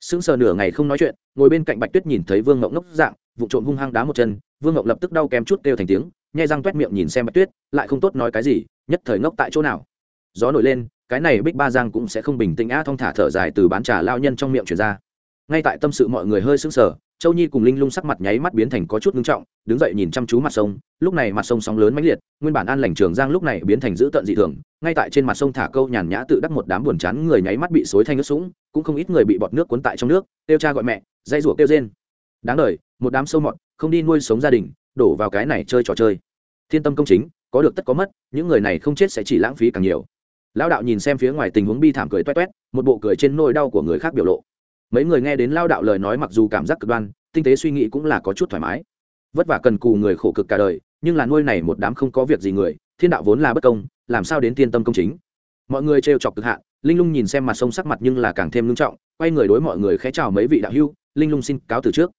Sững sờ nửa ngày không nói chuyện, ngồi bên cạnh bạch tuyết nhìn thấy vương ngộng ngốc dạng, vụ trộm hung hăng đá một chân, vương ngộng lập tức đau kém chút kêu thành tiếng, nhai răng toét miệng nhìn xem bạch tuyết, lại không tốt nói cái gì, nhất thời ngốc tại chỗ nào. Gió nổi lên, cái này bích ba giang cũng sẽ không bình tĩnh a thong thả thở dài từ bán trà lao nhân trong miệng truyền ra ngay tại tâm sự mọi người hơi sững sờ, châu nhi cùng linh lung sắc mặt nháy mắt biến thành có chút ngưng trọng, đứng dậy nhìn chăm chú mặt sông. Lúc này mặt sông sóng lớn mãnh liệt, nguyên bản an lành trường giang lúc này biến thành dữ tợn dị thường. Ngay tại trên mặt sông thả câu nhàn nhã tự đắc một đám buồn chán người nháy mắt bị xối thanh nước sũng, cũng không ít người bị bọt nước cuốn tại trong nước. Kêu cha gọi mẹ dây rủa kêu rên. Đáng đời, một đám sâu mọt, không đi nuôi sống gia đình, đổ vào cái này chơi trò chơi. Thiên tâm công chính, có được tất có mất, những người này không chết sẽ chỉ lãng phí càng nhiều. Lão đạo nhìn xem phía ngoài tình huống bi thảm cười toét toét, một bộ cười trên nôi đau của người khác biểu lộ mấy người nghe đến lao đạo lời nói mặc dù cảm giác cực đoan, tinh tế suy nghĩ cũng là có chút thoải mái. Vất vả cần cù người khổ cực cả đời, nhưng là nuôi này một đám không có việc gì người, thiên đạo vốn là bất công, làm sao đến thiên tâm công chính? Mọi người trêu chọc cực hạn, linh lung nhìn xem mặt sông sắc mặt nhưng là càng thêm ngưng trọng, quay người đối mọi người khẽ chào mấy vị đạo hưu linh lung xin cáo từ trước.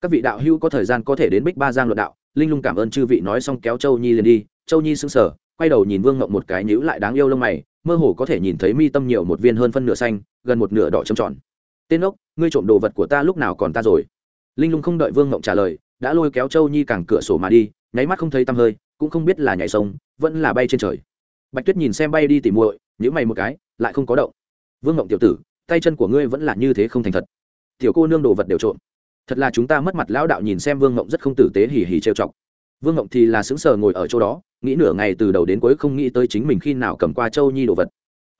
Các vị đạo hưu có thời gian có thể đến bích ba giang luận đạo, linh lung cảm ơn chư vị nói xong kéo châu nhi liền đi, châu nhi sững sờ, quay đầu nhìn vương ngộng một cái nhíu lại đáng yêu lông mày, mơ hồ có thể nhìn thấy mi tâm nhiều một viên hơn phân nửa xanh, gần một nửa đỏ trầm tròn tên ốc, ngươi trộm đồ vật của ta lúc nào còn ta rồi? Linh lung không đợi vương ngộng trả lời, đã lôi kéo châu nhi cảng cửa sổ mà đi, nháy mắt không thấy tăm hơi, cũng không biết là nhảy sông, vẫn là bay trên trời. Bạch tuyết nhìn xem bay đi tìm muội nhữ mày một cái, lại không có động. Vương ngộng tiểu tử, tay chân của ngươi vẫn là như thế không thành thật. Tiểu cô nương đồ vật đều trộm. Thật là chúng ta mất mặt lão đạo nhìn xem vương ngộng rất không tử tế hỉ hỉ trêu chọc. Vương ngộng thì là sững sờ ngồi ở chỗ đó, nghĩ nửa ngày từ đầu đến cuối không nghĩ tới chính mình khi nào cầm qua châu nhi đồ vật.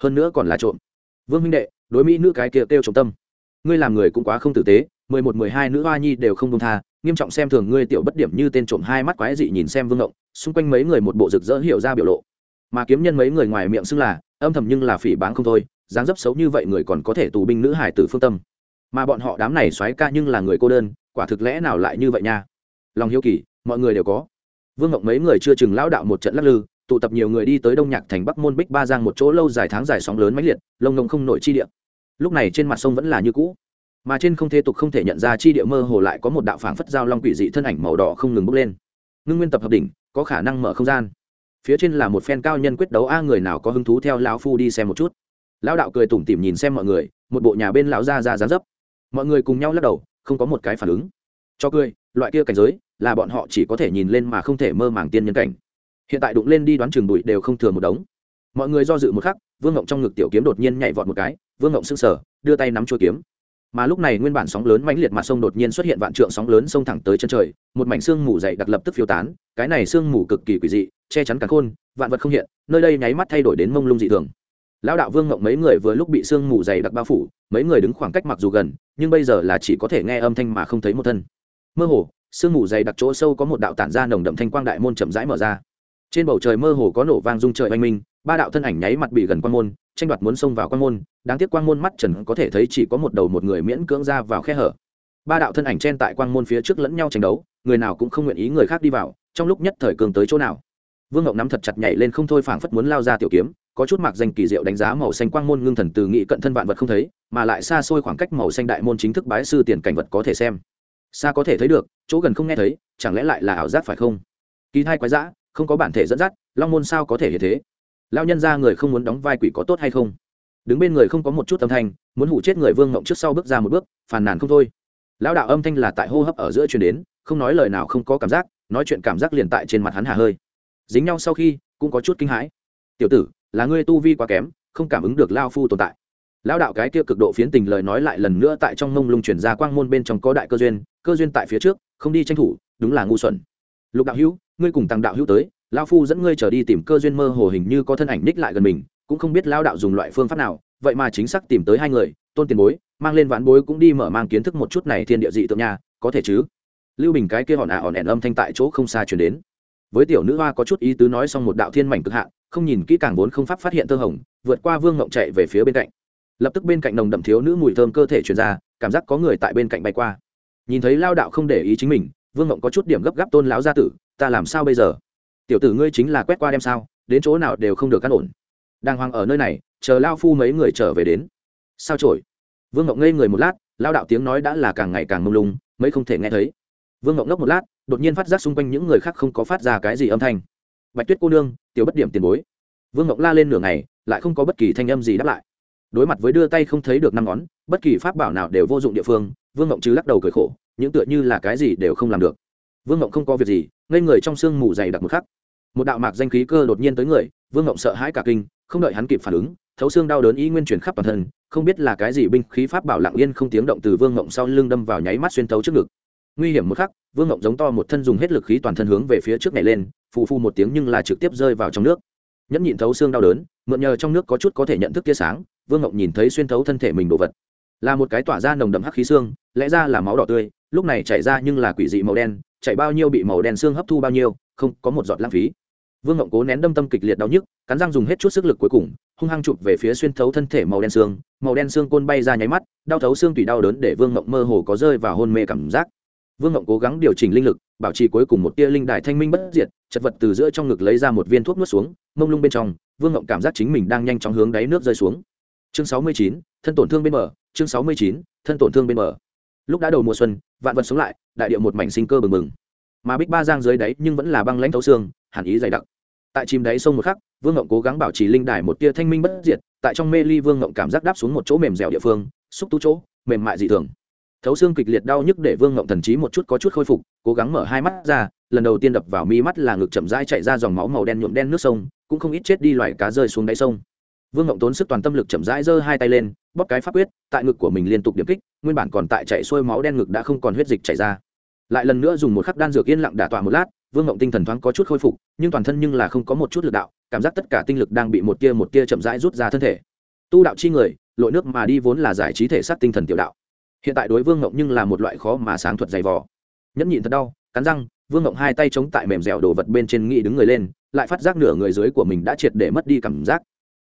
Hơn nữa còn là trộm. Vương minh đệ, đối mỹ nữ cái kia kêu trọng tâm ngươi làm người cũng quá không tử tế, mười một, mười hai nữ hoa nhi đều không buông tha, nghiêm trọng xem thường ngươi tiểu bất điểm như tên trộm hai mắt quái dị nhìn xem vương ngộng, xung quanh mấy người một bộ rực rỡ hiểu ra biểu lộ. Mà kiếm nhân mấy người ngoài miệng xưng là, âm thầm nhưng là phỉ báng không thôi, dáng dấp xấu như vậy người còn có thể tù binh nữ hải tử phương tâm. Mà bọn họ đám này xoáy ca nhưng là người cô đơn, quả thực lẽ nào lại như vậy nha? Lòng hiếu kỳ, mọi người đều có. Vương ngộng mấy người chưa chừng lão đạo một trận lắc lư, tụ tập nhiều người đi tới đông nhạc thành bắc môn bích ba giang một chỗ lâu dài tháng dài sóng lớn mãnh liệt, lông ngông không nổi chi địa lúc này trên mặt sông vẫn là như cũ, mà trên không thế tục không thể nhận ra chi địa mơ hồ lại có một đạo phảng phất giao long quỷ dị thân ảnh màu đỏ không ngừng bốc lên. Ngưng nguyên tập hợp đỉnh, có khả năng mở không gian. Phía trên là một phen cao nhân quyết đấu, a, người nào có hứng thú theo lão phu đi xem một chút. Lão đạo cười tủm tỉm nhìn xem mọi người, một bộ nhà bên lão ra ra dán dấp. Mọi người cùng nhau lắc đầu, không có một cái phản ứng. Cho cười, loại kia cảnh giới, là bọn họ chỉ có thể nhìn lên mà không thể mơ màng tiên nhân cảnh. Hiện tại đụng lên đi đoán trường bụi đều không thừa một đống. Mọi người do dự một khắc vương ngộng trong ngực tiểu kiếm đột nhiên nhảy vọt một cái, vương ngộng sững sở đưa tay nắm chuôi kiếm. Mà lúc này nguyên bản sóng lớn mãnh liệt mặt sông đột nhiên xuất hiện vạn trượng sóng lớn sông thẳng tới chân trời, một mảnh xương mù dày đặc lập tức phiêu tán, cái này xương mù cực kỳ quỷ dị, che chắn cả khôn, vạn vật không hiện, nơi đây nháy mắt thay đổi đến mông lung dị thường. Lão đạo vương ngộng mấy người vừa lúc bị sương mù dày đặc bao phủ, mấy người đứng khoảng cách mặc dù gần, nhưng bây giờ là chỉ có thể nghe âm thanh mà không thấy một thân. Mơ hồ, sương mù dày đặc chỗ sâu có một đạo tản ra nồng đậm thanh quang đại môn chậm rãi mở ra. Trên bầu trời mơ hồ có nổ vang rung trời oanh minh ba đạo thân ảnh nháy mặt bị gần quan môn, tranh đoạt muốn xông vào quan môn, đáng tiếc quang môn mắt trần có thể thấy chỉ có một đầu một người miễn cưỡng ra vào khe hở. Ba đạo thân ảnh trên tại quang môn phía trước lẫn nhau tranh đấu, người nào cũng không nguyện ý người khác đi vào, trong lúc nhất thời cường tới chỗ nào. Vương ngọc nắm thật chặt nhảy lên không thôi phảng phất muốn lao ra tiểu kiếm, có chút mạc danh kỳ diệu đánh giá màu xanh quang môn ngưng thần từ nghị cận thân vạn vật không thấy, mà lại xa xôi khoảng cách màu xanh đại môn chính thức bái sư tiền cảnh vật có thể xem. Xa có thể thấy được, chỗ gần không nghe thấy, chẳng lẽ lại là ảo giác phải không? Kỳ thai quái dã, không có bản thể dẫn dắt, long môn sao có thể như thế? Lao nhân ra người không muốn đóng vai quỷ có tốt hay không? Đứng bên người không có một chút âm thanh, muốn hủ chết người vương mộng trước sau bước ra một bước, phàn nàn không thôi. Lão đạo âm thanh là tại hô hấp ở giữa truyền đến, không nói lời nào không có cảm giác, nói chuyện cảm giác liền tại trên mặt hắn hà hơi. Dính nhau sau khi, cũng có chút kinh hãi. Tiểu tử, là ngươi tu vi quá kém, không cảm ứng được lao phu tồn tại. Lão đạo cái kia cực độ phiến tình lời nói lại lần nữa tại trong mông lung chuyển ra quang môn bên trong có đại cơ duyên cơ duyên tại phía trước, không đi tranh thủ, đúng là ngu xuẩn. Lục đạo hữu, ngươi cùng tăng đạo hữu tới lao phu dẫn ngươi trở đi tìm cơ duyên mơ hồ hình như có thân ảnh ních lại gần mình cũng không biết lao đạo dùng loại phương pháp nào vậy mà chính xác tìm tới hai người tôn tiền bối mang lên ván bối cũng đi mở mang kiến thức một chút này thiên địa dị tượng nha có thể chứ? Lưu bình cái kia hòn ả à hòn ẻn âm thanh tại chỗ không xa chuyển đến. Với tiểu nữ hoa có chút ý tứ nói xong một đạo thiên mảnh cực hạ, không nhìn kỹ càng vốn không pháp phát hiện thơ hồng vượt qua vương ngộng chạy về phía bên cạnh. Lập tức bên cạnh nồng đậm thiếu nữ mùi thơm cơ thể truyền ra cảm giác có người tại bên cạnh bay qua. Nhìn thấy lao đạo không để ý chính mình vương ngộng có chút điểm gấp gáp tôn lão gia tử ta làm sao bây giờ? Tiểu tử ngươi chính là quét qua đem sao, đến chỗ nào đều không được cắt ổn. Đang hoang ở nơi này, chờ lao phu mấy người trở về đến. Sao trổi vương ngọc ngây người một lát, lao đạo tiếng nói đã là càng ngày càng mông lung, mấy không thể nghe thấy. Vương ngọc ngốc một lát, đột nhiên phát giác xung quanh những người khác không có phát ra cái gì âm thanh. Bạch tuyết cô nương, tiểu bất điểm tiền bối. Vương ngọc la lên nửa ngày, lại không có bất kỳ thanh âm gì đáp lại. Đối mặt với đưa tay không thấy được năm ngón, bất kỳ pháp bảo nào đều vô dụng địa phương, vương ngọc chứ lắc đầu cười khổ, những tựa như là cái gì đều không làm được. Vương ngọc không có việc gì, ngây người trong sương mù dày đặc một khắc một đạo mạc danh khí cơ đột nhiên tới người, vương ngộng sợ hãi cả kinh, không đợi hắn kịp phản ứng, thấu xương đau đớn ý nguyên chuyển khắp toàn thân, không biết là cái gì binh khí pháp bảo lặng yên không tiếng động từ vương ngộng sau lưng đâm vào nháy mắt xuyên thấu trước ngực. Nguy hiểm một khắc, vương ngộng giống to một thân dùng hết lực khí toàn thân hướng về phía trước này lên, phù phu một tiếng nhưng là trực tiếp rơi vào trong nước. Nhẫn nhịn thấu xương đau đớn, mượn nhờ trong nước có chút có thể nhận thức tia sáng, vương ngộng nhìn thấy xuyên thấu thân thể mình đồ vật. Là một cái tỏa ra nồng đậm hắc khí xương, lẽ ra là máu đỏ tươi, lúc này chảy ra nhưng là quỷ dị màu đen, chảy bao nhiêu bị màu đen xương hấp thu bao nhiêu không có một giọt lãng phí vương ngộng cố nén đâm tâm kịch liệt đau nhức, cắn răng dùng hết chút sức lực cuối cùng, hung hăng chụp về phía xuyên thấu thân thể màu đen xương, màu đen xương côn bay ra nháy mắt, đau thấu xương tùy đau đớn để vương ngộng mơ hồ có rơi vào hôn mê cảm giác vương ngộng cố gắng điều chỉnh linh lực, bảo trì cuối cùng một tia linh đài thanh minh bất diệt, chật vật từ giữa trong ngực lấy ra một viên thuốc nuốt xuống, mông lung bên trong, vương ngộng cảm giác chính mình đang nhanh chóng hướng đáy nước rơi xuống chương sáu mươi chín, thân tổn thương bên mở. chương sáu mươi chín, thân tổn thương bên mở. lúc đã đầu mùa xuân, vạn vật sống lại, đại điệu một mảnh sinh cơ bừng bừng mà bích ba giang dưới đáy nhưng vẫn là băng lãnh thấu xương, hàn ý dày đặc. Tại chìm đáy sông một khắc, vương ngộng cố gắng bảo trì linh đài một tia thanh minh bất diệt, tại trong mê ly vương ngộng cảm giác đáp xuống một chỗ mềm dẻo địa phương, xúc tu chỗ, mềm mại dị thường. Thấu xương kịch liệt đau nhức để vương ngộng thần trí một chút có chút khôi phục, cố gắng mở hai mắt ra, lần đầu tiên đập vào mi mắt là ngực chậm rãi chạy ra dòng máu màu đen nhuộm đen nước sông, cũng không ít chết đi loài cá rơi xuống đáy sông. Vương ngộng tốn sức toàn tâm lực chậm rãi giơ hai tay lên, bóp cái pháp quyết, tại ngực của mình liên tục điểm kích, nguyên bản còn tại chạy xuôi máu đen ngực đã không còn huyết dịch chảy ra lại lần nữa dùng một khắc đan dược yên lặng đả tọa một lát, vương ngộng tinh thần thoáng có chút khôi phục, nhưng toàn thân nhưng là không có một chút lực đạo, cảm giác tất cả tinh lực đang bị một tia một tia chậm rãi rút ra thân thể. Tu đạo chi người, lội nước mà đi vốn là giải trí thể xác tinh thần tiểu đạo. Hiện tại đối vương ngộng nhưng là một loại khó mà sáng thuật dày vò. Nhẫn nhịn thật đau, cắn răng, vương ngộng hai tay chống tại mềm dẻo đồ vật bên trên nghĩ đứng người lên, lại phát giác nửa người dưới của mình đã triệt để mất đi cảm giác.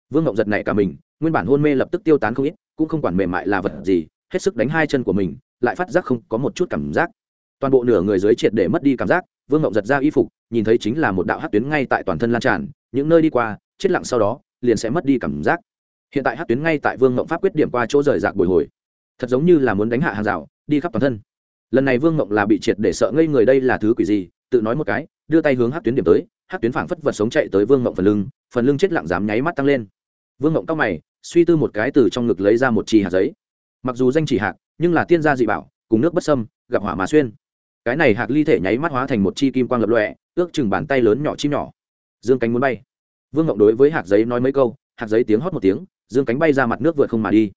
Vương ngộng giật nảy cả mình, nguyên bản hôn mê lập tức tiêu tán không ít, cũng không quản mềm mại là vật gì, hết sức đánh hai chân của mình, lại phát giác không có một chút cảm giác toàn bộ nửa người dưới triệt để mất đi cảm giác, vương ngộng giật ra y phục, nhìn thấy chính là một đạo hát tuyến ngay tại toàn thân lan tràn, những nơi đi qua, chết lặng sau đó, liền sẽ mất đi cảm giác. Hiện tại hát tuyến ngay tại vương ngộng pháp quyết điểm qua chỗ rời rạc bồi hồi. Thật giống như là muốn đánh hạ hàng rào, đi khắp toàn thân. Lần này vương ngộng là bị triệt để sợ ngây người đây là thứ quỷ gì, tự nói một cái, đưa tay hướng hát tuyến điểm tới hát tuyến phảng phất vật sống chạy tới vương ngộng phần lưng phần lưng chết lặng dám nháy mắt tăng lên. Vương ngộng tóc mày, suy tư một cái từ trong ngực lấy ra một trì hạt giấy. Mặc dù danh chỉ hạt, nhưng là tiên gia dị bảo, cùng nước bất sâm gặp hỏa mà xuyên cái này hạc ly thể nháy mắt hóa thành một chi kim quang lập lọe ước chừng bàn tay lớn nhỏ chim nhỏ. Dương cánh muốn bay. Vương ngộng đối với hạt giấy nói mấy câu hạt giấy tiếng hót một tiếng, dương cánh bay ra mặt nước vượt không mà đi.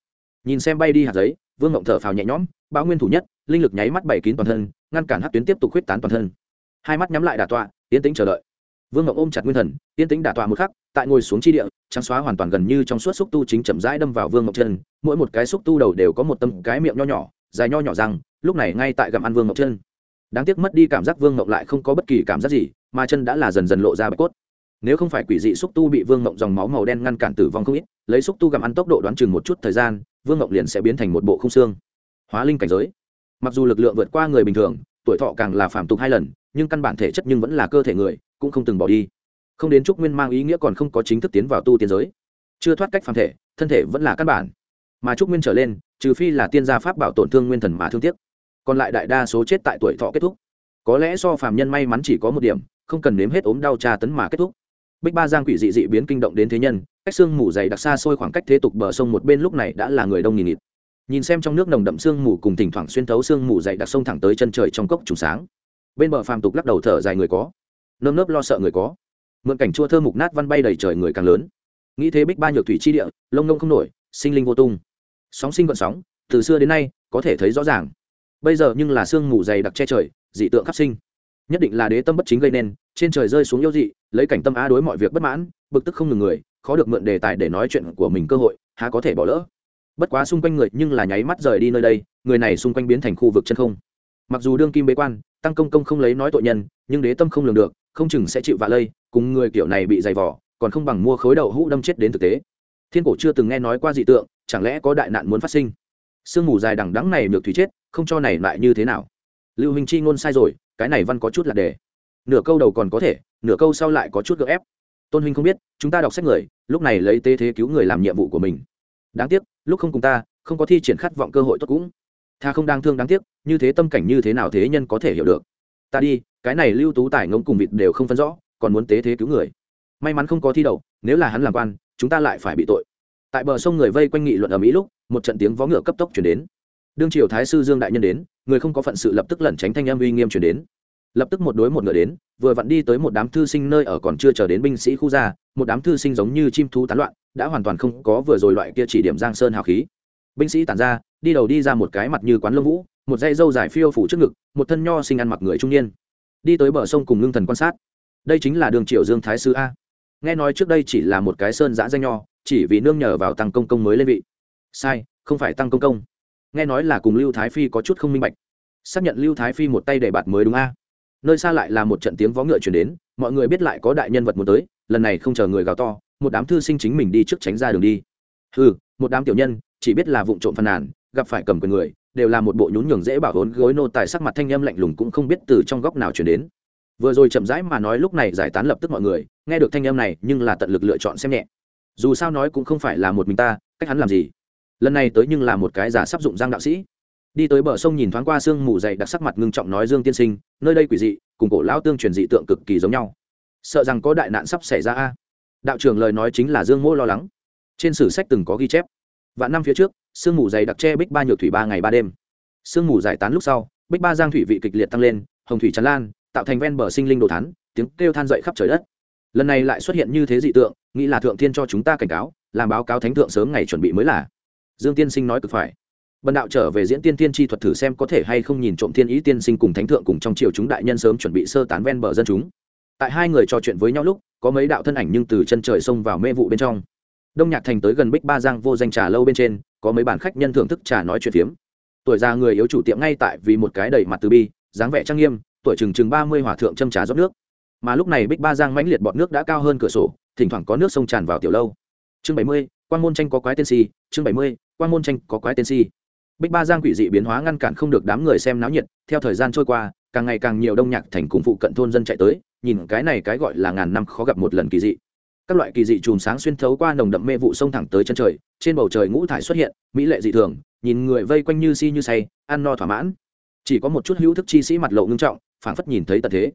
Nhìn xem bay đi hạt giấy, vương ngộng thở phào nhẹ nhõm, bão nguyên thủ nhất, linh lực nháy mắt bảy kín toàn thân, ngăn cản hát tuyến tiếp tục huyết tán toàn thân. Hai mắt nhắm lại đà tọa, yên tĩnh chờ đợi. Vương ngộng ôm chặt nguyên thần, yên tĩnh đà tọa một khắc, tại ngồi xuống chi địa, trắng xóa hoàn toàn gần như trong suốt xúc tu chính chậm rãi đâm vào vương ngộng chân, mỗi một cái xúc tu đầu đều có một tâm cái miệng nho nhỏ, dài nho nhỏ răng lúc này ngay tại gặm ăn vương ngộng chân đáng tiếc mất đi cảm giác vương ngộng lại không có bất kỳ cảm giác gì, mà chân đã là dần dần lộ ra bạch cốt. Nếu không phải quỷ dị xúc tu bị vương ngộng dòng máu màu đen ngăn cản tử vong không ít, lấy xúc tu gặm ăn tốc độ đoán chừng một chút thời gian, vương ngộng liền sẽ biến thành một bộ không xương. Hóa linh cảnh giới. Mặc dù lực lượng vượt qua người bình thường, tuổi thọ càng là phạm tục hai lần, nhưng căn bản thể chất nhưng vẫn là cơ thể người, cũng không từng bỏ đi. Không đến trúc nguyên mang ý nghĩa còn không có chính thức tiến vào tu tiên giới. Chưa thoát cách phàm thể, thân thể vẫn là căn bản. Mà trúc nguyên trở lên, trừ phi là tiên gia pháp bảo tổn thương nguyên thần mà thương tiếc còn lại đại đa số chết tại tuổi thọ kết thúc. Có lẽ do phàm nhân may mắn chỉ có một điểm, không cần nếm hết ốm đau tra tấn mà kết thúc. Bích ba giang quỷ dị dị biến kinh động đến thế nhân, cách xương mù dày đặc xa xôi khoảng cách thế tục bờ sông một bên lúc này đã là người đông nghìn nghịt. Nhìn xem trong nước nồng đậm sương mù cùng thỉnh thoảng xuyên thấu sương mù dày đặc sông thẳng tới chân trời trong cốc trùng sáng. Bên bờ phàm tục lắc đầu thở dài người có, nơm nớp lo sợ người có. Mượn cảnh chua thơ mục nát văn bay đầy trời người càng lớn. Nghĩ thế bích ba nhược thủy chi địa, lông nông không nổi, sinh linh vô tung. Sóng sinh vận sóng, từ xưa đến nay, có thể thấy rõ ràng bây giờ nhưng là sương mù dày đặc che trời, dị tượng khắc sinh. Nhất định là đế tâm bất chính gây nên, trên trời rơi xuống yêu dị, lấy cảnh tâm á đối mọi việc bất mãn, bực tức không ngừng người, khó được mượn đề tài để nói chuyện của mình cơ hội, há có thể bỏ lỡ. Bất quá xung quanh người nhưng là nháy mắt rời đi nơi đây, người này xung quanh biến thành khu vực chân không. Mặc dù đương kim bế quan, tăng công công không lấy nói tội nhân, nhưng đế tâm không lường được, không chừng sẽ chịu vạ lây, cùng người kiểu này bị dày vỏ còn không bằng mua khối đậu hũ đâm chết đến thực tế. Thiên cổ chưa từng nghe nói qua dị tượng, chẳng lẽ có đại nạn muốn phát sinh? Sương mù dài đằng đắng này được thủy chết không cho này lại như thế nào. Lưu hình chi ngôn sai rồi, cái này văn có chút là đề nửa câu đầu còn có thể, nửa câu sau lại có chút gợ ép. Tôn huynh không biết, chúng ta đọc sách người, lúc này lấy tế thế cứu người làm nhiệm vụ của mình. Đáng tiếc, lúc không cùng ta, không có thi triển khát vọng cơ hội tốt cũng. Tha không đang thương đáng tiếc, như thế tâm cảnh như thế nào thế nhân có thể hiểu được. Ta đi, cái này lưu tú tài ngông cùng vịt đều không phân rõ, còn muốn tế thế cứu người. May mắn không có thi đậu, nếu là hắn làm quan, chúng ta lại phải bị tội. Tại bờ sông người vây quanh nghị luận ở mỹ lúc, một trận tiếng vó ngựa cấp tốc chuyển đến đương triều thái sư dương đại nhân đến, người không có phận sự lập tức lẩn tránh thanh âm uy nghiêm chuyển đến. Lập tức một đối một ngựa đến, vừa vặn đi tới một đám thư sinh nơi ở còn chưa chờ đến binh sĩ khu ra, một đám thư sinh giống như chim thú tán loạn, đã hoàn toàn không có vừa rồi loại kia chỉ điểm giang sơn hào khí. Binh sĩ tản ra, đi đầu đi ra một cái mặt như quán lông vũ, một dây dâu dài phiêu phủ trước ngực, một thân nho sinh ăn mặc người trung niên. Đi tới bờ sông cùng ngưng thần quan sát. Đây chính là đường Triệu dương thái sư a. Nghe nói trước đây chỉ là một cái sơn giã danh nho, chỉ vì nương nhờ vào tăng công công mới lên vị. Sai, không phải tăng công công nghe nói là cùng lưu thái phi có chút không minh bạch. Xác nhận lưu thái phi một tay để bạt mới đúng a. Nơi xa lại là một trận tiếng vó ngựa chuyển đến, mọi người biết lại có đại nhân vật muốn tới, lần này không chờ người gào to, một đám thư sinh chính mình đi trước tránh ra đường đi. Ừ một đám tiểu nhân, chỉ biết là vụ trộm phàn nàn, gặp phải cầm quyền người, đều là một bộ nhún nhường dễ bảo hốn gối nô tài sắc mặt thanh âm lạnh lùng cũng không biết từ trong góc nào chuyển đến. Vừa rồi chậm rãi mà nói lúc này giải tán lập tức mọi người, nghe được thanh âm này nhưng là tận lực lựa chọn xem nhẹ. Dù sao nói cũng không phải là một mình ta, cách hắn làm gì? Lần này tới nhưng là một cái giả sắp dụng giang đạo sĩ. Đi tới bờ sông nhìn thoáng qua sương mù dày đặc sắc mặt ngưng trọng nói dương tiên sinh, nơi đây quỷ dị, cùng cổ lão tương truyền dị tượng cực kỳ giống nhau. Sợ rằng có đại nạn sắp xảy ra a. Đạo trưởng lời nói chính là dương mỗ lo lắng. Trên sử sách từng có ghi chép. Vạn năm phía trước, sương mù dày đặc che bích ba nhược thủy ba ngày ba đêm. Sương mù giải tán lúc sau, bích ba giang thủy vị kịch liệt tăng lên, hồng thủy tràn lan, tạo thành ven bờ sinh linh đồ thán, tiếng kêu than dậy khắp trời đất. Lần này lại xuất hiện như thế dị tượng, nghĩ là thượng thiên cho chúng ta cảnh cáo, làm báo cáo thánh thượng sớm ngày chuẩn bị mới là dương tiên sinh nói cực phải. Bần đạo trở về diễn tiên tiên tri thuật thử xem có thể hay không nhìn trộm thiên ý tiên sinh cùng thánh thượng cùng trong triều chúng đại nhân sớm chuẩn bị sơ tán ven bờ dân chúng. Tại hai người trò chuyện với nhau lúc, có mấy đạo thân ảnh nhưng từ chân trời xông vào mê vụ bên trong. Đông nhạc thành tới gần bích ba giang vô danh trà lâu bên trên, có mấy bản khách nhân thưởng thức trà nói chuyện phiếm. Tuổi già người yếu chủ tiệm ngay tại vì một cái đầy mặt từ bi, dáng vẻ trang nghiêm, tuổi chừng chừng ba mươi hòa thượng châm trà rót nước. Mà lúc này bích ba giang mãnh liệt bọt nước đã cao hơn cửa sổ, thỉnh thoảng có nước sông tràn vào tiểu lâu. Chương bảy mươi quan môn tranh có quái tiên si, chương bảy mươi quan môn tranh có quái tên si. Bích ba giang quỷ dị biến hóa ngăn cản không được đám người xem náo nhiệt, theo thời gian trôi qua, càng ngày càng nhiều đông nhạc thành cùng phụ cận thôn dân chạy tới, nhìn cái này cái gọi là ngàn năm khó gặp một lần kỳ dị. Các loại kỳ dị chùm sáng xuyên thấu qua nồng đậm mê vụ sông thẳng tới chân trời, trên bầu trời ngũ thải xuất hiện, mỹ lệ dị thường, nhìn người vây quanh như si như say, ăn no thỏa mãn. Chỉ có một chút hữu thức chi sĩ mặt lộ ngưng trọng, phảng phất nhìn thấy tật thế.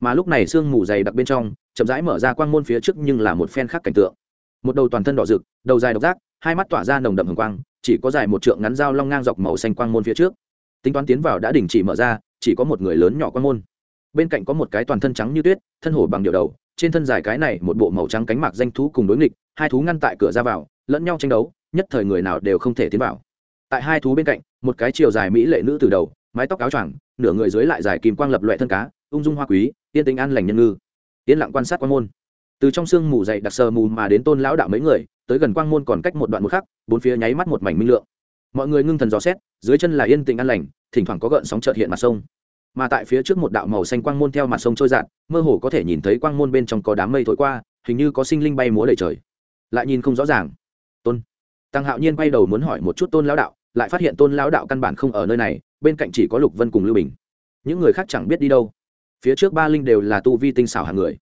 Mà lúc này sương mù dày đặc bên trong, chậm rãi mở ra quang môn phía trước nhưng là một phen khác cảnh tượng. Một đầu toàn thân đỏ rực, đầu dài độc giác, hai mắt tỏa ra nồng đậm hồng quang chỉ có dài một trượng ngắn dao long ngang dọc màu xanh quang môn phía trước. Tính toán tiến vào đã đình chỉ mở ra, chỉ có một người lớn nhỏ quang môn. Bên cạnh có một cái toàn thân trắng như tuyết, thân hổ bằng điệu đầu, trên thân dài cái này một bộ màu trắng cánh mạc danh thú cùng đối nghịch, hai thú ngăn tại cửa ra vào, lẫn nhau tranh đấu, nhất thời người nào đều không thể tiến vào. Tại hai thú bên cạnh, một cái chiều dài mỹ lệ nữ từ đầu, mái tóc áo choàng, nửa người dưới lại dài kim quang lập loại thân cá, ung dung hoa quý, yên tính an lành nhân ngư. Yên lặng quan sát quan môn từ trong sương mù dày đặc sờ mù mà đến tôn lão đạo mấy người, tới gần quang môn còn cách một đoạn một khắc, bốn phía nháy mắt một mảnh minh lượng. Mọi người ngưng thần dò xét, dưới chân là yên tĩnh an lành, thỉnh thoảng có gợn sóng trợt hiện mặt sông. Mà tại phía trước một đạo màu xanh quang môn theo mặt sông trôi dạt, mơ hồ có thể nhìn thấy quang môn bên trong có đám mây thổi qua, hình như có sinh linh bay múa đầy trời. Lại nhìn không rõ ràng. Tôn. Tăng hạo nhiên bay đầu muốn hỏi một chút tôn lão đạo, lại phát hiện tôn lão đạo căn bản không ở nơi này, bên cạnh chỉ có lục vân cùng lưu bình. Những người khác chẳng biết đi đâu. Phía trước ba linh đều là tu vi tinh xảo hàng người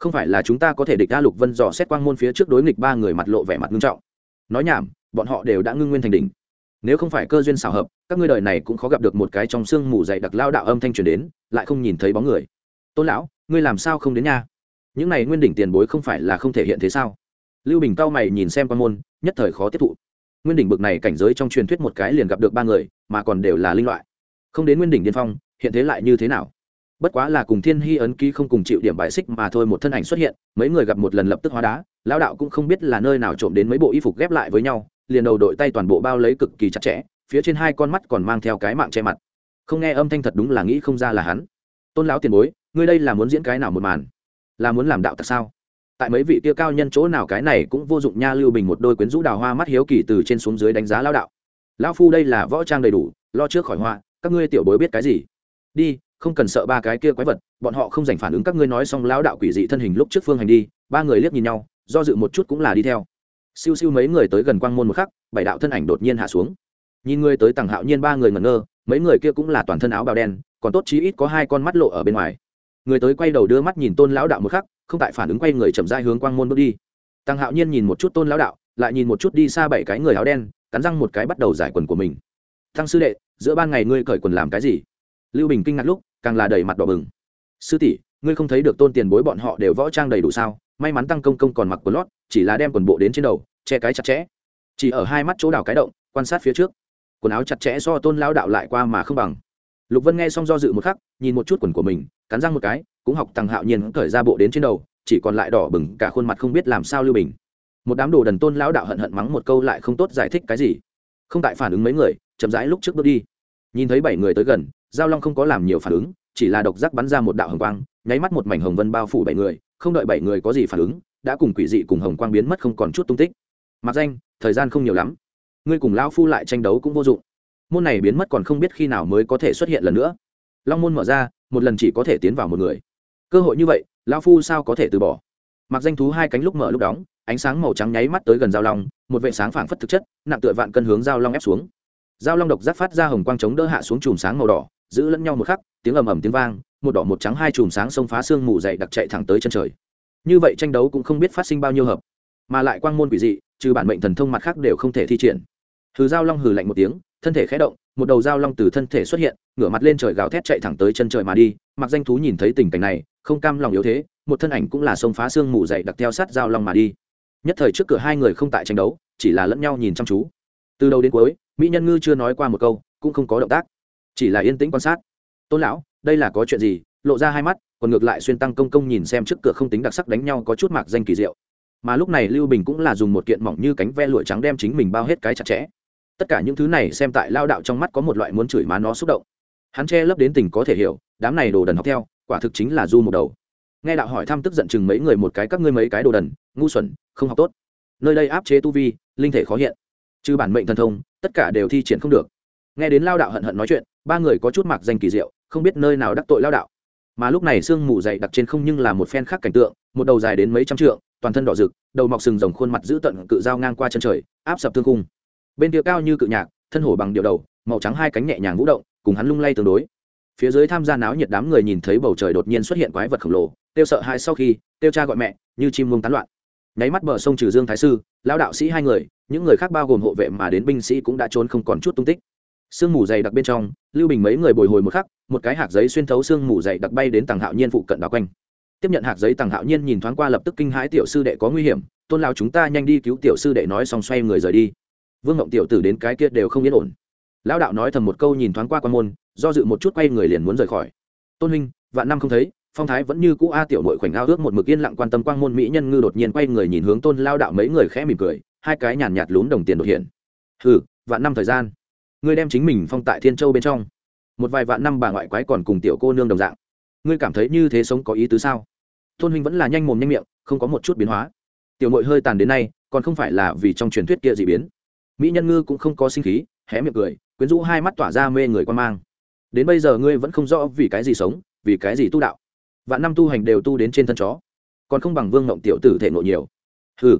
không phải là chúng ta có thể địch Ta lục vân dò xét quang môn phía trước đối nghịch ba người mặt lộ vẻ mặt nghiêm trọng. Nói nhảm, bọn họ đều đã ngưng nguyên thành đỉnh. Nếu không phải cơ duyên xảo hợp, các ngươi đời này cũng khó gặp được một cái trong xương mù dày đặc lao đạo âm thanh truyền đến, lại không nhìn thấy bóng người. Tôn lão, ngươi làm sao không đến nha những này nguyên đỉnh tiền bối không phải là không thể hiện thế sao? Lưu bình cao mày nhìn xem quan môn, nhất thời khó tiếp thụ. Nguyên đỉnh bực này cảnh giới trong truyền thuyết một cái liền gặp được ba người, mà còn đều là linh loại. Không đến nguyên đỉnh điên phong, hiện thế lại như thế nào? Bất quá là cùng thiên hy ấn ký không cùng chịu điểm bại xích mà thôi một thân ảnh xuất hiện, mấy người gặp một lần lập tức hóa đá, lão đạo cũng không biết là nơi nào trộm đến mấy bộ y phục ghép lại với nhau, liền đầu đội tay toàn bộ bao lấy cực kỳ chặt chẽ, phía trên hai con mắt còn mang theo cái mạng che mặt. Không nghe âm thanh thật đúng là nghĩ không ra là hắn. Tôn lão tiền bối, ngươi đây là muốn diễn cái nào một màn? Là muốn làm đạo tặc sao? Tại mấy vị kia cao nhân chỗ nào cái này cũng vô dụng nha, lưu bình một đôi quyến rũ đào hoa mắt hiếu kỳ từ trên xuống dưới đánh giá lao đạo. Lão phu đây là võ trang đầy đủ, lo trước khỏi hoa các ngươi tiểu bối biết cái gì? Đi không cần sợ ba cái kia quái vật, bọn họ không dành phản ứng các ngươi nói xong lão đạo quỷ dị thân hình lúc trước phương hành đi, ba người liếc nhìn nhau, do dự một chút cũng là đi theo. Siêu siêu mấy người tới gần quang môn một khắc, bảy đạo thân ảnh đột nhiên hạ xuống. Nhìn người tới tầng hạo nhiên ba người ngẩn ngơ, mấy người kia cũng là toàn thân áo bào đen, còn tốt chí ít có hai con mắt lộ ở bên ngoài. Người tới quay đầu đưa mắt nhìn tôn lão đạo một khắc, không tại phản ứng quay người chậm dai hướng quang môn bước đi. Tăng hạo nhiên nhìn một chút tôn lão đạo, lại nhìn một chút đi xa bảy cái người áo đen, cắn răng một cái bắt đầu giải quần của mình. Thăng sư đệ, giữa ban ngày ngươi cởi quần làm cái gì? Lưu bình kinh ngạc lúc càng là đầy mặt đỏ bừng. Sư tỷ, ngươi không thấy được tôn tiền bối bọn họ đều võ trang đầy đủ sao? May mắn tăng công công còn mặc quần lót, chỉ là đem quần bộ đến trên đầu, che cái chặt chẽ. Chỉ ở hai mắt chỗ đào cái động, quan sát phía trước. Quần áo chặt chẽ so tôn lao đạo lại qua mà không bằng. Lục vân nghe xong do dự một khắc, nhìn một chút quần của mình, cắn răng một cái, cũng học tăng hạo nhiên cởi ra bộ đến trên đầu, chỉ còn lại đỏ bừng, cả khuôn mặt không biết làm sao lưu bình. Một đám đồ đần tôn lão đạo hận hận mắng một câu lại không tốt giải thích cái gì. Không tại phản ứng mấy người, chậm rãi lúc trước bước đi. Nhìn thấy bảy người tới gần giao long không có làm nhiều phản ứng, chỉ là độc giác bắn ra một đạo hồng quang, nháy mắt một mảnh hồng vân bao phủ bảy người, không đợi bảy người có gì phản ứng, đã cùng quỷ dị cùng hồng quang biến mất không còn chút tung tích. Mặc danh, thời gian không nhiều lắm. Ngươi cùng lão phu lại tranh đấu cũng vô dụng. Môn này biến mất còn không biết khi nào mới có thể xuất hiện lần nữa. Long môn mở ra, một lần chỉ có thể tiến vào một người. Cơ hội như vậy, lão phu sao có thể từ bỏ? Mặc danh thú hai cánh lúc mở lúc đóng, ánh sáng màu trắng nháy mắt tới gần giao long, một vệ sáng phảng phất thực chất, nặng tựa vạn cân hướng giao long ép xuống. Giao long độc giác phát ra hồng quang chống đỡ hạ xuống chùm sáng màu đỏ giữ lẫn nhau một khắc, tiếng ầm ầm tiếng vang, một đỏ một trắng hai chùm sáng xông phá xương mù dậy đặc chạy thẳng tới chân trời. Như vậy tranh đấu cũng không biết phát sinh bao nhiêu hợp, mà lại quang môn quỷ dị, trừ bản mệnh thần thông mặt khác đều không thể thi triển. Hừ giao long hừ lạnh một tiếng, thân thể khẽ động, một đầu giao long từ thân thể xuất hiện, ngửa mặt lên trời gào thét chạy thẳng tới chân trời mà đi, mặc danh thú nhìn thấy tình cảnh này, không cam lòng yếu thế, một thân ảnh cũng là sông phá xương mù dậy đặc theo sát giao long mà đi. Nhất thời trước cửa hai người không tại tranh đấu, chỉ là lẫn nhau nhìn chăm chú. Từ đầu đến cuối, mỹ nhân ngư chưa nói qua một câu, cũng không có động tác chỉ là yên tĩnh quan sát. Tôn lão, đây là có chuyện gì? Lộ ra hai mắt, còn ngược lại xuyên tăng công công nhìn xem trước cửa không tính đặc sắc đánh nhau có chút mạc danh kỳ diệu. Mà lúc này lưu bình cũng là dùng một kiện mỏng như cánh ve lụa trắng đem chính mình bao hết cái chặt chẽ. Tất cả những thứ này xem tại lao đạo trong mắt có một loại muốn chửi má nó xúc động. Hắn che lấp đến tình có thể hiểu, đám này đồ đần học theo, quả thực chính là du một đầu. Nghe đạo hỏi thăm tức giận chừng mấy người một cái, các ngươi mấy cái đồ đần, ngu xuẩn, không học tốt. Nơi đây áp chế tu vi, linh thể khó hiện. Trừ bản mệnh thần thông, tất cả đều thi triển không được. Nghe đến lao đạo hận hận nói chuyện ba người có chút mặc danh kỳ diệu, không biết nơi nào đắc tội lao đạo. Mà lúc này sương mù dày đặc trên không nhưng là một phen khác cảnh tượng, một đầu dài đến mấy trăm trượng, toàn thân đỏ rực, đầu mọc sừng rồng khuôn mặt giữ tận cự dao ngang qua chân trời, áp sập thương cung bên kia cao như cự nhạc, thân hổ bằng điệu đầu, màu trắng hai cánh nhẹ nhàng vũ động, cùng hắn lung lay tương đối. Phía dưới tham gia náo nhiệt đám người nhìn thấy bầu trời đột nhiên xuất hiện quái vật khổng lồ tiêu sợ hai sau khi tiêu cha gọi mẹ, như chim mông tán loạn. Nháy mắt bờ sông trừ dương thái sư, lão đạo sĩ hai người, những người khác bao gồm hộ vệ mà đến binh sĩ cũng đã trốn không còn chút tung tích sương mù dày đặc bên trong, lưu bình mấy người bồi hồi một khắc, một cái hạt giấy xuyên thấu sương mù dày đặc bay đến tầng hạo nhiên phụ cận đảo quanh. Tiếp nhận hạt giấy tầng hạo nhiên nhìn thoáng qua lập tức kinh hãi tiểu sư đệ có nguy hiểm, tôn lao chúng ta nhanh đi cứu tiểu sư đệ nói xong xoay người rời đi. Vương ngộng tiểu tử đến cái kia đều không yên ổn. Lão đạo nói thầm một câu nhìn thoáng qua quan môn, do dự một chút quay người liền muốn rời khỏi. Tôn huynh, vạn năm không thấy, phong thái vẫn như cũ a tiểu nội khoảnh ao ước một mực yên lặng quan tâm quang môn mỹ nhân ngư đột nhiên quay người nhìn hướng tôn lao đạo mấy người khẽ mỉm cười, hai cái nhàn nhạt lún đồng tiền đột hiện. Hừ, vạn năm thời gian ngươi đem chính mình phong tại thiên châu bên trong. Một vài vạn năm bà ngoại quái còn cùng tiểu cô nương đồng dạng. Ngươi cảm thấy như thế sống có ý tứ sao? Tôn huynh vẫn là nhanh mồm nhanh miệng, không có một chút biến hóa. Tiểu mội hơi tàn đến nay, còn không phải là vì trong truyền thuyết kia dị biến. Mỹ nhân ngư cũng không có sinh khí, hé miệng cười, quyến rũ hai mắt tỏa ra mê người quan mang. Đến bây giờ ngươi vẫn không rõ vì cái gì sống, vì cái gì tu đạo. Vạn năm tu hành đều tu đến trên thân chó. Còn không bằng vương ngộng tiểu tử thể nội nhiều. Hừ.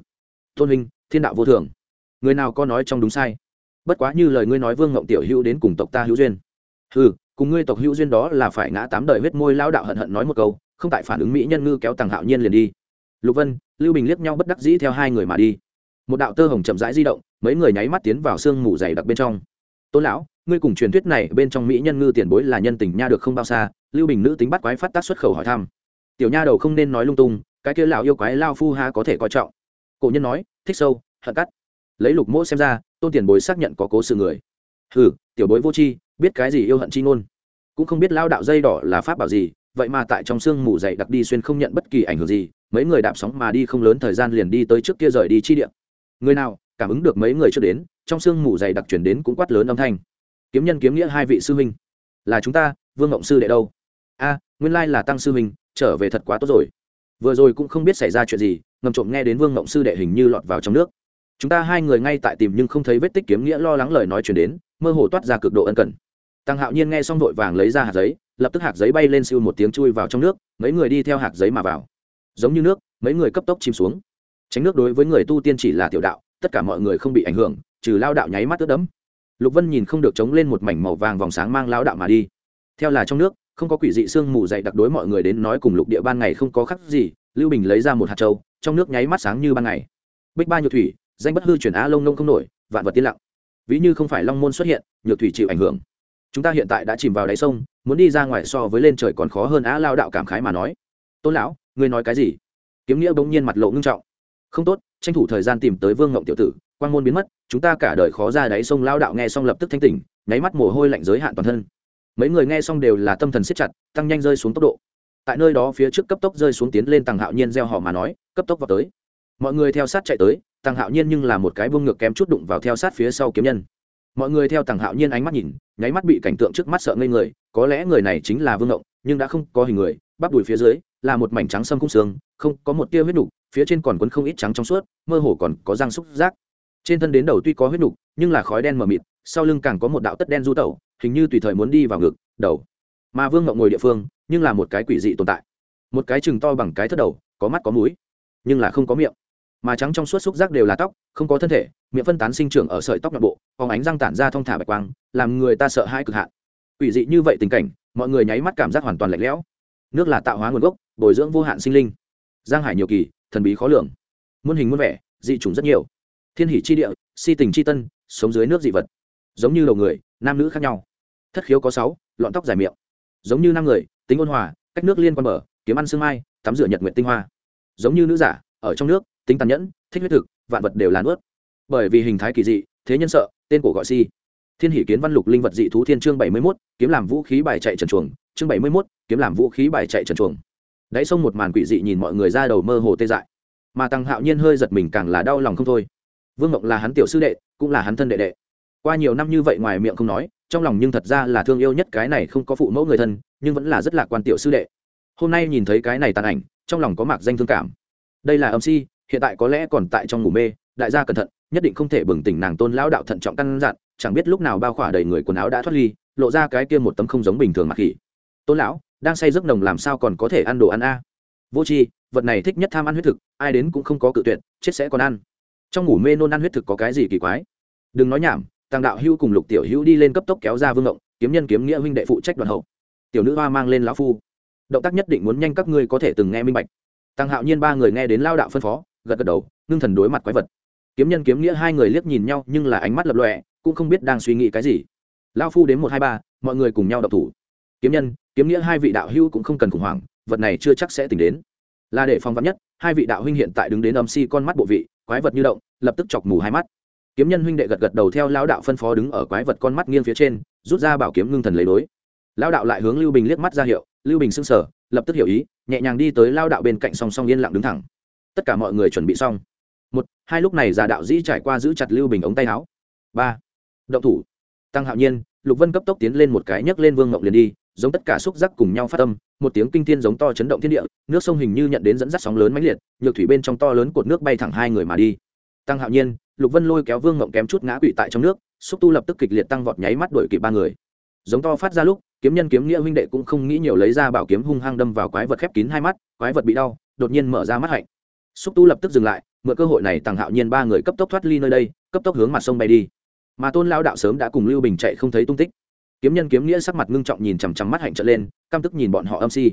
Tôn huynh, thiên đạo vô thường. Người nào có nói trong đúng sai? Bất quá như lời ngươi nói vương ngộng tiểu hữu đến cùng tộc ta hữu duyên. Hừ, cùng ngươi tộc hữu duyên đó là phải ngã tám đời huyết môi lao đạo hận hận nói một câu, không tại phản ứng mỹ nhân ngư kéo tàng hạo nhiên liền đi. Lục vân, lưu bình liếc nhau bất đắc dĩ theo hai người mà đi. Một đạo tơ hồng chậm rãi di động, mấy người nháy mắt tiến vào sương mù dày đặc bên trong. Tôn lão, ngươi cùng truyền thuyết này bên trong mỹ nhân ngư tiền bối là nhân tình nha được không bao xa? Lưu bình nữ tính bắt quái phát tác xuất khẩu hỏi thăm. Tiểu nha đầu không nên nói lung tung, cái kia lão yêu quái lao phu ha có thể coi trọng. Cổ nhân nói, thích sâu, hận cắt. Lấy lục mỗ xem ra tôn tiền bối xác nhận có cố sự người. Hừ, tiểu bối vô tri, biết cái gì yêu hận chi ngôn? Cũng không biết lao đạo dây đỏ là pháp bảo gì, vậy mà tại trong sương mù dày đặc đi xuyên không nhận bất kỳ ảnh hưởng gì, mấy người đạp sóng mà đi không lớn thời gian liền đi tới trước kia rời đi chi điện người nào cảm ứng được mấy người trước đến, trong sương mù dày đặc chuyển đến cũng quát lớn âm thanh. Kiếm nhân kiếm nghĩa hai vị sư huynh. Là chúng ta, vương ngộng sư đệ đâu? A, nguyên lai là tăng sư huynh, trở về thật quá tốt rồi. Vừa rồi cũng không biết xảy ra chuyện gì, ngầm trộm nghe đến vương ngộng sư đệ hình như lọt vào trong nước chúng ta hai người ngay tại tìm nhưng không thấy vết tích kiếm nghĩa lo lắng lời nói chuyển đến, mơ hồ toát ra cực độ ân cần. Tăng hạo nhiên nghe xong vội vàng lấy ra hạt giấy, lập tức hạt giấy bay lên siêu một tiếng chui vào trong nước, mấy người đi theo hạt giấy mà vào. Giống như nước, mấy người cấp tốc chìm xuống. Tránh nước đối với người tu tiên chỉ là tiểu đạo, tất cả mọi người không bị ảnh hưởng, trừ lao đạo nháy mắt ướt đẫm. Lục vân nhìn không được chống lên một mảnh màu vàng vòng sáng mang lao đạo mà đi. Theo là trong nước, không có quỷ dị sương mù dậy đặc đối mọi người đến nói cùng lục địa ban ngày không có khắc gì, lưu bình lấy ra một hạt trâu trong nước nháy mắt sáng như ban ngày. Bích ba nhược thủy danh bất hư chuyển á lông nông không nổi, vạn vật tiên lặng. Ví như không phải long môn xuất hiện, nhược thủy chịu ảnh hưởng. Chúng ta hiện tại đã chìm vào đáy sông, muốn đi ra ngoài so với lên trời còn khó hơn á lao đạo cảm khái mà nói. Tôn lão, ngươi nói cái gì? Kiếm nghĩa bỗng nhiên mặt lộ ngưng trọng. Không tốt, tranh thủ thời gian tìm tới vương ngộng tiểu tử quan môn biến mất, chúng ta cả đời khó ra đáy sông, lao đạo nghe xong lập tức thanh tỉnh, nháy mắt mồ hôi lạnh giới hạn toàn thân. Mấy người nghe xong đều là tâm thần siết chặt, tăng nhanh rơi xuống tốc độ. Tại nơi đó phía trước cấp tốc rơi xuống tiến lên tầng hạo nhiên gieo họ mà nói, cấp tốc vào tới. Mọi người theo sát chạy tới tàng hạo nhiên nhưng là một cái vương ngược kém chút đụng vào theo sát phía sau kiếm nhân. Mọi người theo tàng hạo nhiên ánh mắt nhìn, nháy mắt bị cảnh tượng trước mắt sợ ngây người, có lẽ người này chính là vương ngộng, nhưng đã không có hình người, bắp đùi phía dưới là một mảnh trắng sâm khung xương, không, có một tia huyết đục phía trên còn quấn không ít trắng trong suốt, mơ hồ còn có răng xúc rác. trên thân đến đầu tuy có huyết đục nhưng là khói đen mờ mịt, sau lưng càng có một đạo tất đen du tẩu, hình như tùy thời muốn đi vào ngực, đầu. Mà vương ngộng ngồi địa phương, nhưng là một cái quỷ dị tồn tại. Một cái chừng to bằng cái thất đầu, có mắt có mũi, nhưng là không có miệng mà trắng trong suốt xúc giác đều là tóc, không có thân thể, miệng phân tán sinh trưởng ở sợi tóc nội bộ phóng ánh răng tản ra thong thả bạch quang, làm người ta sợ hãi cực hạn. Quỷ dị như vậy tình cảnh, mọi người nháy mắt cảm giác hoàn toàn lạnh lẽo. Nước là tạo hóa nguồn gốc, bồi dưỡng vô hạn sinh linh. Giang hải nhiều kỳ, thần bí khó lường. Muôn hình muôn vẻ, dị chủng rất nhiều. Thiên hỷ chi địa, si tình chi tân, sống dưới nước dị vật. Giống như đầu người, nam nữ khác nhau. Thất khiếu có sáu, lọn tóc dài miệng. Giống như nam người, tính ôn hòa, cách nước liên quan bờ, kiếm ăn sương mai, tắm rửa nhật nguyện tinh hoa. Giống như nữ giả ở trong nước, tính tàn nhẫn, thích huyết thực, vạn vật đều là nuốt. Bởi vì hình thái kỳ dị, thế nhân sợ, tên cổ gọi si. Thiên hỷ kiến văn lục linh vật dị thú thiên chương bảy mươi mốt, kiếm làm vũ khí bài chạy trần chuồng. Chương bảy mươi mốt, kiếm làm vũ khí bài chạy trần chuồng. Đáy sông một màn quỷ dị nhìn mọi người ra đầu mơ hồ tê dại. Mà tăng hạo nhiên hơi giật mình càng là đau lòng không thôi. Vương mộng là hắn tiểu sư đệ, cũng là hắn thân đệ đệ. Qua nhiều năm như vậy ngoài miệng không nói, trong lòng nhưng thật ra là thương yêu nhất cái này không có phụ mẫu người thân, nhưng vẫn là rất lạc quan tiểu sư đệ. Hôm nay nhìn thấy cái này tàn ảnh, trong lòng có mạc danh thương cảm đây là âm si, hiện tại có lẽ còn tại trong ngủ mê, đại gia cẩn thận, nhất định không thể bừng tỉnh nàng tôn lão đạo thận trọng căn dặn, chẳng biết lúc nào bao khỏa đầy người quần áo đã thoát ly, lộ ra cái kia một tấm không giống bình thường mặc khỉ. Tôn lão, đang say giấc nồng làm sao còn có thể ăn đồ ăn a? Vô tri, vật này thích nhất tham ăn huyết thực, ai đến cũng không có cự tuyệt, chết sẽ còn ăn. Trong ngủ mê nôn ăn huyết thực có cái gì kỳ quái? Đừng nói nhảm, tàng đạo hưu cùng lục tiểu hữu đi lên cấp tốc kéo ra vương ngộng, kiếm nhân kiếm nghĩa huynh đệ phụ trách đoàn hậu. Tiểu nữ hoa mang lên lão phu. Động tác nhất định muốn nhanh các ngươi có thể từng nghe minh bạch tăng hạo nhiên ba người nghe đến lao đạo phân phó, gật gật đầu, ngưng thần đối mặt quái vật. Kiếm nhân kiếm nghĩa hai người liếc nhìn nhau, nhưng là ánh mắt lập lọe cũng không biết đang suy nghĩ cái gì. Lao phu đến một hai ba, mọi người cùng nhau đọc thủ. Kiếm nhân, kiếm nghĩa hai vị đạo hữu cũng không cần khủng hoảng, vật này chưa chắc sẽ tỉnh đến. Là để phòng vắn nhất, hai vị đạo huynh hiện tại đứng đến âm si con mắt bộ vị, quái vật như động, lập tức chọc mù hai mắt. Kiếm nhân huynh đệ gật gật đầu theo lao đạo phân phó đứng ở quái vật con mắt nghiêng phía trên, rút ra bảo kiếm ngưng thần lấy đối. Lao đạo lại hướng lưu bình liếc mắt ra hiệu, lưu bình sưng sở lập tức hiểu ý, nhẹ nhàng đi tới lao đạo bên cạnh song song yên lặng đứng thẳng. Tất cả mọi người chuẩn bị xong. Một, hai lúc này già đạo dĩ trải qua giữ chặt lưu bình ống tay áo. Ba, động thủ. Tăng hạo nhiên, lục vân cấp tốc tiến lên một cái nhấc lên vương ngọc liền đi, giống tất cả xúc giác cùng nhau phát tâm một tiếng kinh thiên giống to chấn động thiên địa, nước sông hình như nhận đến dẫn dắt sóng lớn mãnh liệt, nhược thủy bên trong to lớn cột nước bay thẳng hai người mà đi. Tăng hạo nhiên, lục vân lôi kéo vương ngộng kém chút ngã quỵ tại trong nước, xúc tu lập tức kịch liệt tăng vọt nháy mắt đổi kịp ba người. Giống to phát ra lúc kiếm nhân kiếm nghĩa huynh đệ cũng không nghĩ nhiều lấy ra bảo kiếm hung hăng đâm vào quái vật khép kín hai mắt, quái vật bị đau, đột nhiên mở ra mắt hạnh. Xúc tu lập tức dừng lại, mượn cơ hội này tàng hạo nhiên ba người cấp tốc thoát ly nơi đây, cấp tốc hướng mặt sông bay đi. Mà tôn lao đạo sớm đã cùng lưu bình chạy không thấy tung tích. Kiếm nhân kiếm nghĩa sắc mặt ngưng trọng nhìn chằm chằm mắt hạnh trở lên, căm tức nhìn bọn họ âm si.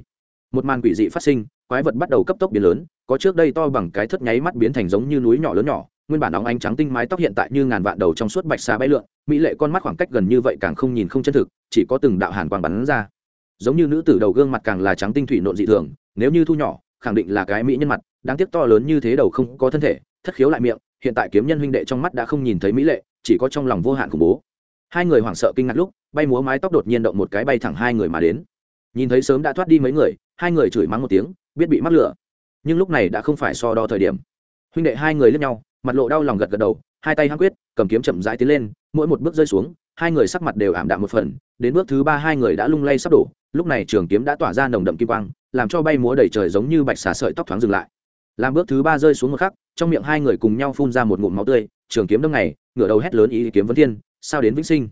Một màn quỷ dị phát sinh, quái vật bắt đầu cấp tốc biến lớn, có trước đây to bằng cái thất nháy mắt biến thành giống như núi nhỏ lớn nhỏ nguyên bản óng ánh trắng tinh mái tóc hiện tại như ngàn vạn đầu trong suốt bạch xà bay lượn, mỹ lệ con mắt khoảng cách gần như vậy càng không nhìn không chân thực, chỉ có từng đạo hàn quang bắn ra. Giống như nữ tử đầu gương mặt càng là trắng tinh thủy nộn dị thường, nếu như thu nhỏ, khẳng định là cái mỹ nhân mặt, đáng tiếc to lớn như thế đầu không có thân thể, thất khiếu lại miệng, hiện tại kiếm nhân huynh đệ trong mắt đã không nhìn thấy mỹ lệ, chỉ có trong lòng vô hạn khủng bố. Hai người hoảng sợ kinh ngạc lúc, bay múa mái tóc đột nhiên động một cái bay thẳng hai người mà đến. Nhìn thấy sớm đã thoát đi mấy người, hai người chửi mắng một tiếng, biết bị mắc lửa. Nhưng lúc này đã không phải so đo thời điểm. Huynh đệ hai người lướt nhau mặt lộ đau lòng gật gật đầu, hai tay hăng quyết, cầm kiếm chậm rãi tiến lên, mỗi một bước rơi xuống, hai người sắc mặt đều ảm đạm một phần, đến bước thứ ba hai người đã lung lay sắp đổ, lúc này trường kiếm đã tỏa ra nồng đậm kim quang, làm cho bay múa đầy trời giống như bạch xà sợi tóc thoáng dừng lại. Làm bước thứ ba rơi xuống một khắc, trong miệng hai người cùng nhau phun ra một ngụm máu tươi, trường kiếm đâm này, ngửa đầu hét lớn ý kiếm vấn thiên, sao đến vĩnh sinh?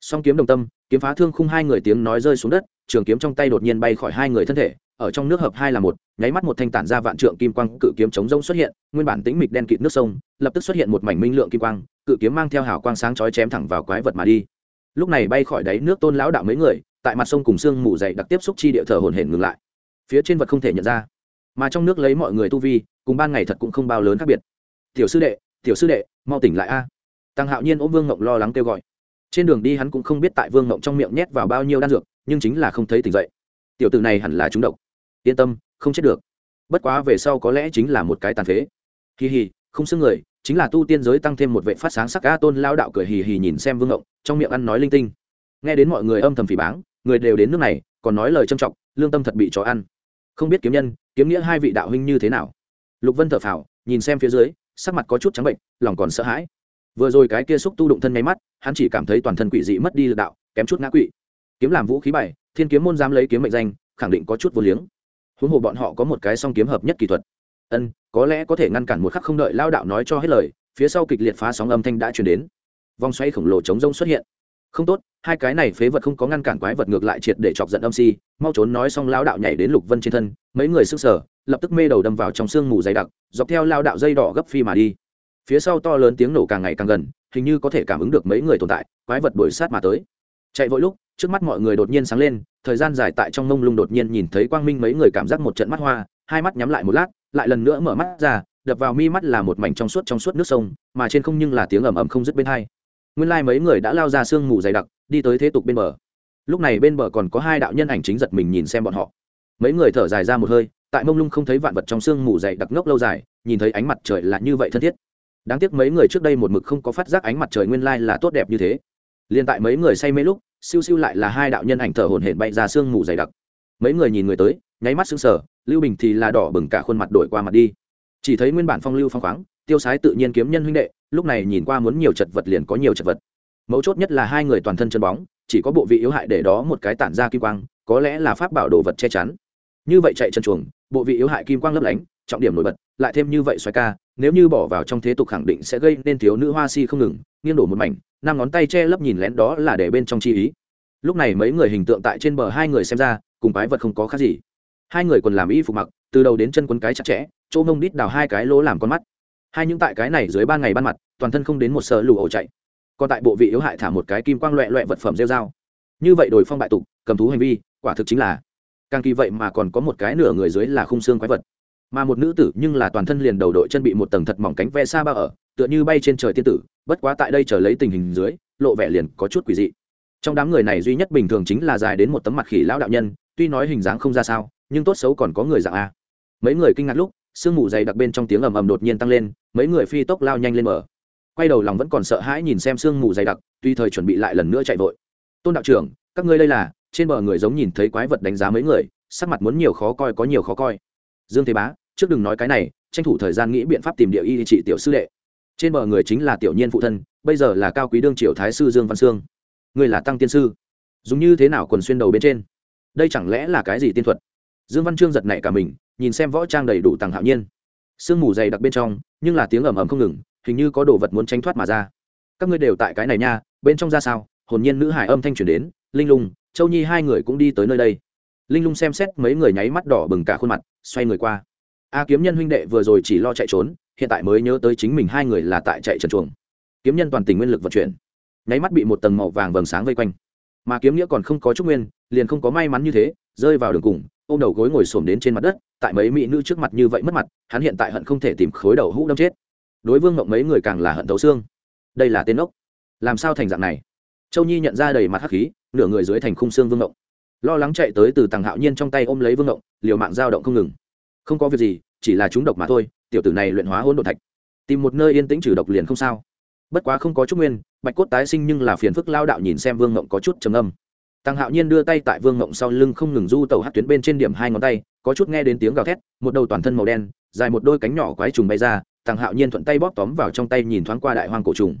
Song kiếm đồng tâm kiếm phá thương khung hai người tiếng nói rơi xuống đất, trường kiếm trong tay đột nhiên bay khỏi hai người thân thể, ở trong nước hợp hai là một, nháy mắt một thanh tản ra vạn trượng kim quang cự kiếm chống rông xuất hiện, nguyên bản tĩnh mịch đen kịt nước sông, lập tức xuất hiện một mảnh minh lượng kim quang, cự kiếm mang theo hào quang sáng chói chém thẳng vào quái vật mà đi. Lúc này bay khỏi đáy nước tôn lão đạo mấy người, tại mặt sông cùng xương mù dày đặc tiếp xúc chi địa thở hồn hển ngừng lại. Phía trên vật không thể nhận ra, mà trong nước lấy mọi người tu vi, cùng ban ngày thật cũng không bao lớn khác biệt. Tiểu sư đệ, tiểu sư đệ, mau tỉnh lại a. Tăng hạo nhiên ôm vương ngộng lo lắng kêu gọi trên đường đi hắn cũng không biết tại vương ngộng trong miệng nhét vào bao nhiêu đan dược, nhưng chính là không thấy tỉnh dậy. Tiểu tử này hẳn là trúng độc. Yên tâm, không chết được. Bất quá về sau có lẽ chính là một cái tàn phế. Hì hì, không xưng người, chính là tu tiên giới tăng thêm một vệ phát sáng sắc ca tôn lao đạo cười hì hì nhìn xem vương ngộng trong miệng ăn nói linh tinh. Nghe đến mọi người âm thầm phỉ báng, người đều đến nước này, còn nói lời trâm trọng, lương tâm thật bị chó ăn. Không biết kiếm nhân, kiếm nghĩa hai vị đạo huynh như thế nào? Lục vân thở phào, nhìn xem phía dưới, sắc mặt có chút trắng bệnh, lòng còn sợ hãi vừa rồi cái kia xúc tu đụng thân nháy mắt, hắn chỉ cảm thấy toàn thân quỷ dị mất đi lực đạo, kém chút ngã quỵ. Kiếm làm vũ khí bảy thiên kiếm môn dám lấy kiếm mệnh danh, khẳng định có chút vô liếng. Huống hồ bọn họ có một cái song kiếm hợp nhất kỹ thuật. Ân, có lẽ có thể ngăn cản một khắc không đợi lao đạo nói cho hết lời, phía sau kịch liệt phá sóng âm thanh đã chuyển đến. Vòng xoay khổng lồ chống rông xuất hiện. Không tốt, hai cái này phế vật không có ngăn cản quái vật ngược lại triệt để chọc giận âm si, mau trốn nói xong lao đạo nhảy đến lục vân trên thân, mấy người sức sở lập tức mê đầu đâm vào trong sương mù dày đặc, dọc theo lao đạo dây đỏ gấp phi mà đi phía sau to lớn tiếng nổ càng ngày càng gần, hình như có thể cảm ứng được mấy người tồn tại, quái vật đuổi sát mà tới. Chạy vội lúc, trước mắt mọi người đột nhiên sáng lên, thời gian dài tại trong mông lung đột nhiên nhìn thấy quang minh mấy người cảm giác một trận mắt hoa, hai mắt nhắm lại một lát, lại lần nữa mở mắt ra, đập vào mi mắt là một mảnh trong suốt trong suốt nước sông, mà trên không nhưng là tiếng ầm ầm không dứt bên hai. Nguyên lai、like、mấy người đã lao ra sương mù dày đặc, đi tới thế tục bên bờ. Lúc này bên bờ còn có hai đạo nhân ảnh chính giật mình nhìn xem bọn họ. Mấy người thở dài ra một hơi, tại mông lung không thấy vạn vật trong sương mù dày đặc ngốc lâu dài, nhìn thấy ánh mặt trời là như vậy thân thiết đáng tiếc mấy người trước đây một mực không có phát giác ánh mặt trời nguyên lai là tốt đẹp như thế. Liền tại mấy người say mê lúc, siêu siêu lại là hai đạo nhân ảnh thở hồn hển bay ra sương mù dày đặc. Mấy người nhìn người tới, nháy mắt sững sờ, lưu bình thì là đỏ bừng cả khuôn mặt đổi qua mặt đi. Chỉ thấy nguyên bản phong lưu phong khoáng, tiêu sái tự nhiên kiếm nhân huynh đệ, lúc này nhìn qua muốn nhiều chật vật liền có nhiều chật vật. Mấu chốt nhất là hai người toàn thân chân bóng, chỉ có bộ vị yếu hại để đó một cái tản ra kim quang, có lẽ là pháp bảo đồ vật che chắn. Như vậy chạy chân chuồng, bộ vị yếu hại kim quang lấp lánh trọng điểm nổi bật, lại thêm như vậy xoay ca, nếu như bỏ vào trong thế tục khẳng định sẽ gây nên thiếu nữ hoa si không ngừng, nghiêng đổ một mảnh, năm ngón tay che lấp nhìn lén đó là để bên trong chi ý. Lúc này mấy người hình tượng tại trên bờ hai người xem ra, cùng quái vật không có khác gì. Hai người còn làm y phục mặc, từ đầu đến chân quấn cái chặt chẽ, chỗ mông đít đào hai cái lỗ làm con mắt. Hai những tại cái này dưới ban ngày ban mặt, toàn thân không đến một sợ lù ổ chạy. Còn tại bộ vị yếu hại thả một cái kim quang loẹ loẹ vật phẩm rêu dao như vậy đổi phong bại tục, cầm thú hành vi, quả thực chính là. Càng kỳ vậy mà còn có một cái nửa người dưới là khung xương quái vật mà một nữ tử nhưng là toàn thân liền đầu đội chân bị một tầng thật mỏng cánh ve xa bao ở, tựa như bay trên trời tiên tử, bất quá tại đây trở lấy tình hình dưới, lộ vẻ liền có chút quỷ dị. Trong đám người này duy nhất bình thường chính là dài đến một tấm mặt khỉ lão đạo nhân, tuy nói hình dáng không ra sao, nhưng tốt xấu còn có người dạng a. Mấy người kinh ngạc lúc, sương mù dày đặc bên trong tiếng ầm ầm đột nhiên tăng lên, mấy người phi tốc lao nhanh lên mở quay đầu lòng vẫn còn sợ hãi nhìn xem sương mù dày đặc, tuy thời chuẩn bị lại lần nữa chạy vội. Tôn đạo trưởng, các ngươi đây là? Trên bờ người giống nhìn thấy quái vật đánh giá mấy người, sắc mặt muốn nhiều khó coi có nhiều khó coi dương thế bá trước đừng nói cái này tranh thủ thời gian nghĩ biện pháp tìm địa y trị tiểu sư đệ. Trên bờ người chính là tiểu nhiên phụ thân bây giờ là cao quý đương triều thái sư dương văn sương. Người là tăng tiên sư. Dùng như thế nào quần xuyên đầu bên trên? Đây chẳng lẽ là cái gì tiên thuật? Dương văn trương giật nảy cả mình nhìn xem võ trang đầy đủ tàng hạo nhiên. Sương mù dày đặc bên trong nhưng là tiếng ầm ầm không ngừng hình như có đồ vật muốn tránh thoát mà ra. Các ngươi đều tại cái này nha bên trong ra sao? Hồn nhiên nữ hải âm thanh truyền đến linh lùng, châu nhi hai người cũng đi tới nơi đây linh lung xem xét mấy người nháy mắt đỏ bừng cả khuôn mặt, xoay người qua. A kiếm nhân huynh đệ vừa rồi chỉ lo chạy trốn, hiện tại mới nhớ tới chính mình hai người là tại chạy trần chuồng. Kiếm nhân toàn tình nguyên lực vận chuyển. Nháy mắt bị một tầng màu vàng vầng sáng vây quanh. Mà kiếm nghĩa còn không có chút nguyên, liền không có may mắn như thế, rơi vào đường cùng, ôm đầu gối ngồi xổm đến trên mặt đất, tại mấy mỹ nữ trước mặt như vậy mất mặt, hắn hiện tại hận không thể tìm khối đầu hũ đâm chết. Đối vương mộng mấy người càng là hận thấu xương. Đây là tên ốc. Làm sao thành dạng này? Châu nhi nhận ra đầy mặt hắc khí, nửa người dưới thành khung xương vương mộng lo lắng chạy tới từ tàng hạo nhiên trong tay ôm lấy vương ngộng, liều mạng dao động không ngừng. Không có việc gì, chỉ là chúng độc mà thôi, tiểu tử này luyện hóa hỗn độ thạch, tìm một nơi yên tĩnh trừ độc liền không sao. Bất quá không có chút nguyên, bạch cốt tái sinh nhưng là phiền phức lao đạo nhìn xem vương ngộng có chút trầm âm tăng hạo nhiên đưa tay tại vương ngộng sau lưng không ngừng du tàu hát tuyến bên trên điểm hai ngón tay, có chút nghe đến tiếng gào thét, một đầu toàn thân màu đen, dài một đôi cánh nhỏ quái trùng bay ra tăng hạo nhiên thuận tay bóp tóm vào trong tay nhìn thoáng qua đại hoang cổ trùng.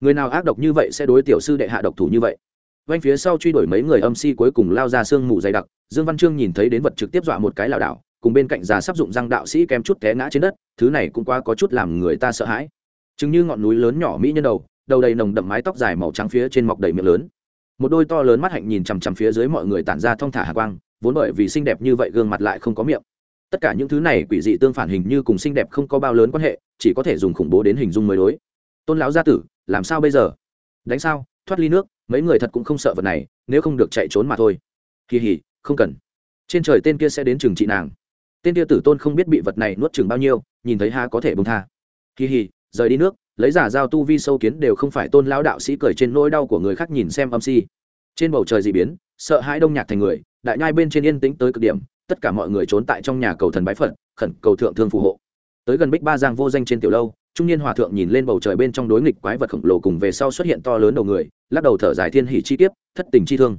Người nào ác độc như vậy sẽ đối tiểu sư đệ hạ độc thủ như vậy? Vanh phía sau truy đuổi mấy người âm si cuối cùng lao ra sương mù dày đặc, dương văn trương nhìn thấy đến vật trực tiếp dọa một cái lảo đảo, cùng bên cạnh già sắp dụng răng đạo sĩ kém chút té ngã trên đất, thứ này cũng qua có chút làm người ta sợ hãi. Chứng như ngọn núi lớn nhỏ mỹ nhân đầu đầu đầy nồng đậm mái tóc dài màu trắng phía trên mọc đầy miệng lớn. Một đôi to lớn mắt hạnh nhìn chằm chằm phía dưới mọi người tản ra thong thả hạ quang, vốn bởi vì xinh đẹp như vậy gương mặt lại không có miệng. Tất cả những thứ này quỷ dị tương phản hình như cùng xinh đẹp không có bao lớn quan hệ, chỉ có thể dùng khủng bố đến hình dung mới đối. Tôn lão gia tử, làm sao bây giờ? Đánh sao? Thoát ly nước mấy người thật cũng không sợ vật này, nếu không được chạy trốn mà thôi. Kỳ hỉ, không cần. Trên trời tên kia sẽ đến trường trị nàng. Tên kia tử tôn không biết bị vật này nuốt chừng bao nhiêu, nhìn thấy ha có thể bông tha. Kỳ hỉ, rời đi nước, lấy giả giao tu vi sâu kiến đều không phải tôn lão đạo sĩ cười trên nỗi đau của người khác nhìn xem âm si. Trên bầu trời dị biến, sợ hãi đông nhạc thành người, đại nhai bên trên yên tĩnh tới cực điểm, tất cả mọi người trốn tại trong nhà cầu thần bái phật, khẩn cầu thượng thương phù hộ. Tới gần bích ba giang vô danh trên tiểu lâu trung niên hòa thượng nhìn lên bầu trời bên trong đối nghịch quái vật khổng lồ cùng về sau xuất hiện to lớn đầu người, lắc đầu thở dài thiên hỷ chi kiếp, thất tình chi thương.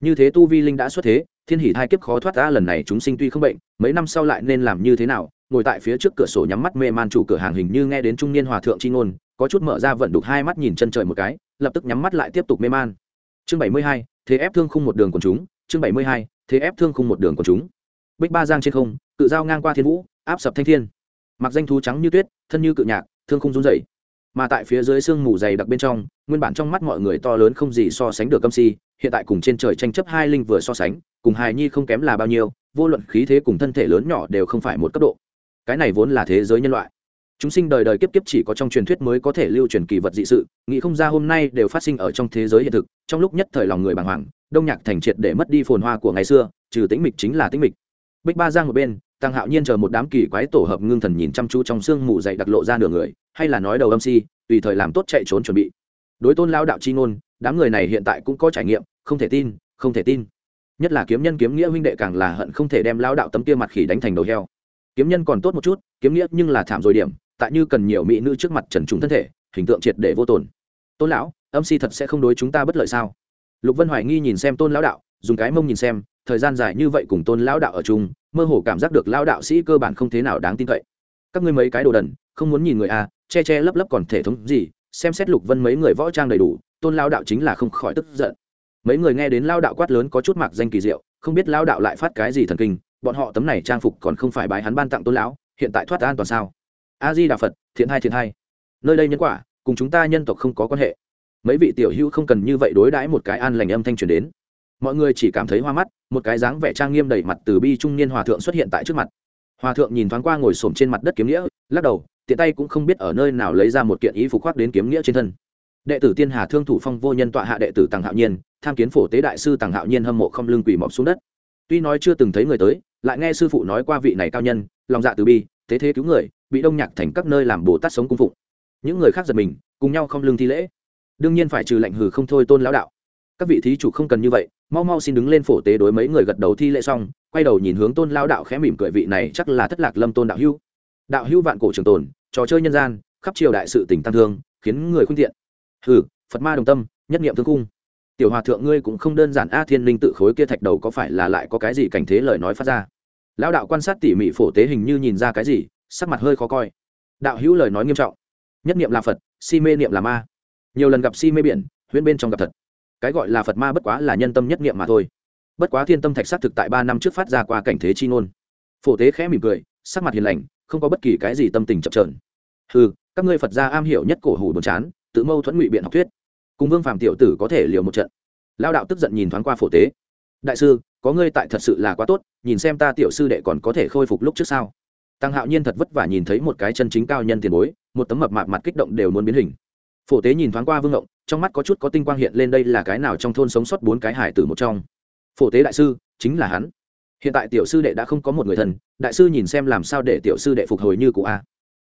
Như thế tu vi linh đã xuất thế, thiên hỷ hai kiếp khó thoát ra, lần này chúng sinh tuy không bệnh, mấy năm sau lại nên làm như thế nào? Ngồi tại phía trước cửa sổ nhắm mắt mê man chủ cửa hàng hình như nghe đến trung niên hòa thượng chi ngôn, có chút mở ra vận đục hai mắt nhìn chân trời một cái, lập tức nhắm mắt lại tiếp tục mê man. Chương bảy mươi hai, thế ép thương khung một đường của chúng, chương bảy mươi hai, thế ép thương khung một đường của chúng. Bích ba giang trên không, cự dao ngang qua thiên vũ, áp sập thanh thiên. Mặc danh thú trắng như tuyết, thân như cự nhạc thương không run dậy mà tại phía dưới sương mù dày đặc bên trong, nguyên bản trong mắt mọi người to lớn không gì so sánh được âm si, hiện tại cùng trên trời tranh chấp hai linh vừa so sánh, cùng hài nhi không kém là bao nhiêu, vô luận khí thế cùng thân thể lớn nhỏ đều không phải một cấp độ. Cái này vốn là thế giới nhân loại. Chúng sinh đời đời kiếp kiếp chỉ có trong truyền thuyết mới có thể lưu truyền kỳ vật dị sự, nghĩ không ra hôm nay đều phát sinh ở trong thế giới hiện thực, trong lúc nhất thời lòng người bàng hoàng, đông nhạc thành triệt để mất đi phồn hoa của ngày xưa, trừ tĩnh mịch chính là tĩnh mịch. Bích ba giang một bên tăng hạo nhiên chờ một đám kỳ quái tổ hợp ngưng thần nhìn chăm chú trong sương mù dậy đặc lộ ra nửa người, hay là nói đầu âm si, tùy thời làm tốt chạy trốn chuẩn bị. Đối tôn lao đạo chi ngôn, đám người này hiện tại cũng có trải nghiệm, không thể tin, không thể tin. Nhất là kiếm nhân kiếm nghĩa huynh đệ càng là hận không thể đem lao đạo tấm kia mặt khỉ đánh thành đầu heo. Kiếm nhân còn tốt một chút, kiếm nghĩa nhưng là thảm rồi điểm, tại như cần nhiều mỹ nữ trước mặt trần trùng thân thể, hình tượng triệt để vô tồn. Tôn lão, âm si thật sẽ không đối chúng ta bất lợi sao? Lục vân hoài nghi nhìn xem tôn lão đạo, dùng cái mông nhìn xem thời gian dài như vậy cùng tôn lão đạo ở chung, mơ hồ cảm giác được lão đạo sĩ cơ bản không thế nào đáng tin cậy. Các ngươi mấy cái đồ đần, không muốn nhìn người a che che lấp lấp còn thể thống gì, xem xét lục vân mấy người võ trang đầy đủ, tôn lão đạo chính là không khỏi tức giận. Mấy người nghe đến lão đạo quát lớn có chút mặc danh kỳ diệu, không biết lão đạo lại phát cái gì thần kinh, bọn họ tấm này trang phục còn không phải bài hắn ban tặng tôn lão, hiện tại thoát an toàn sao? A di đà phật thiện hai thiện hai. Nơi đây nhân quả, cùng chúng ta nhân tộc không có quan hệ. Mấy vị tiểu hữu không cần như vậy đối đãi một cái an lành âm thanh truyền đến mọi người chỉ cảm thấy hoa mắt, một cái dáng vẻ trang nghiêm đầy mặt từ bi trung niên hòa thượng xuất hiện tại trước mặt. Hòa thượng nhìn thoáng qua ngồi xổm trên mặt đất kiếm nghĩa, lắc đầu, tiện tay cũng không biết ở nơi nào lấy ra một kiện ý phục khoác đến kiếm nghĩa trên thân. Đệ tử tiên hà thương thủ phong vô nhân tọa hạ đệ tử tàng hạo nhiên, tham kiến phổ tế đại sư tàng hạo nhiên hâm mộ không lưng quỳ mọc xuống đất. Tuy nói chưa từng thấy người tới, lại nghe sư phụ nói qua vị này cao nhân, lòng dạ từ bi, thế thế cứu người, bị đông nhạc thành các nơi làm bồ tát sống cung phụng. Những người khác giật mình, cùng nhau không lưng thi lễ. Đương nhiên phải trừ lệnh hừ không thôi tôn lão đạo. Các vị thí chủ không cần như vậy mau mau xin đứng lên phổ tế đối mấy người gật đầu thi lễ xong, quay đầu nhìn hướng tôn lão đạo khẽ mỉm cười vị này chắc là thất lạc lâm tôn đạo hưu đạo hưu vạn cổ trường tồn, trò chơi nhân gian, khắp triều đại sự tỉnh tăng thương, khiến người khuyên thiện. hừ, phật ma đồng tâm, nhất nghiệm thương cung. Tiểu hòa thượng ngươi cũng không đơn giản a, thiên linh tự khối kia thạch đầu có phải là lại có cái gì cảnh thế lời nói phát ra? Lão đạo quan sát tỉ mỉ phổ tế hình như nhìn ra cái gì, sắc mặt hơi khó coi. Đạo hữu lời nói nghiêm trọng. Nhất niệm là phật, si mê niệm là ma. Nhiều lần gặp si mê biển, huyễn bên trong gặp thật cái gọi là phật ma bất quá là nhân tâm nhất niệm mà thôi. Bất quá thiên tâm thạch xác thực tại ba năm trước phát ra qua cảnh thế chi ngôn. Phổ tế khẽ mỉm cười, sắc mặt hiền lành, không có bất kỳ cái gì tâm tình chập trờn ừ các ngươi phật gia am hiểu nhất cổ hủ buồn chán, tự mâu thuẫn ngụy biện học thuyết. Cùng vương phạm tiểu tử có thể liều một trận. Lao đạo tức giận nhìn thoáng qua phổ tế. Đại sư, có ngươi tại thật sự là quá tốt, nhìn xem ta tiểu sư đệ còn có thể khôi phục lúc trước sau tăng hạo nhiên thật vất vả nhìn thấy một cái chân chính cao nhân tiền bối, một tấm mập mạp mặt kích động đều muốn biến hình. Phổ tế nhìn thoáng qua vương ngộng trong mắt có chút có tinh quang hiện lên đây là cái nào trong thôn sống sót bốn cái hải tử một trong. Phổ tế đại sư, chính là hắn. Hiện tại tiểu sư đệ đã không có một người thân, đại sư nhìn xem làm sao để tiểu sư đệ phục hồi như cụ a.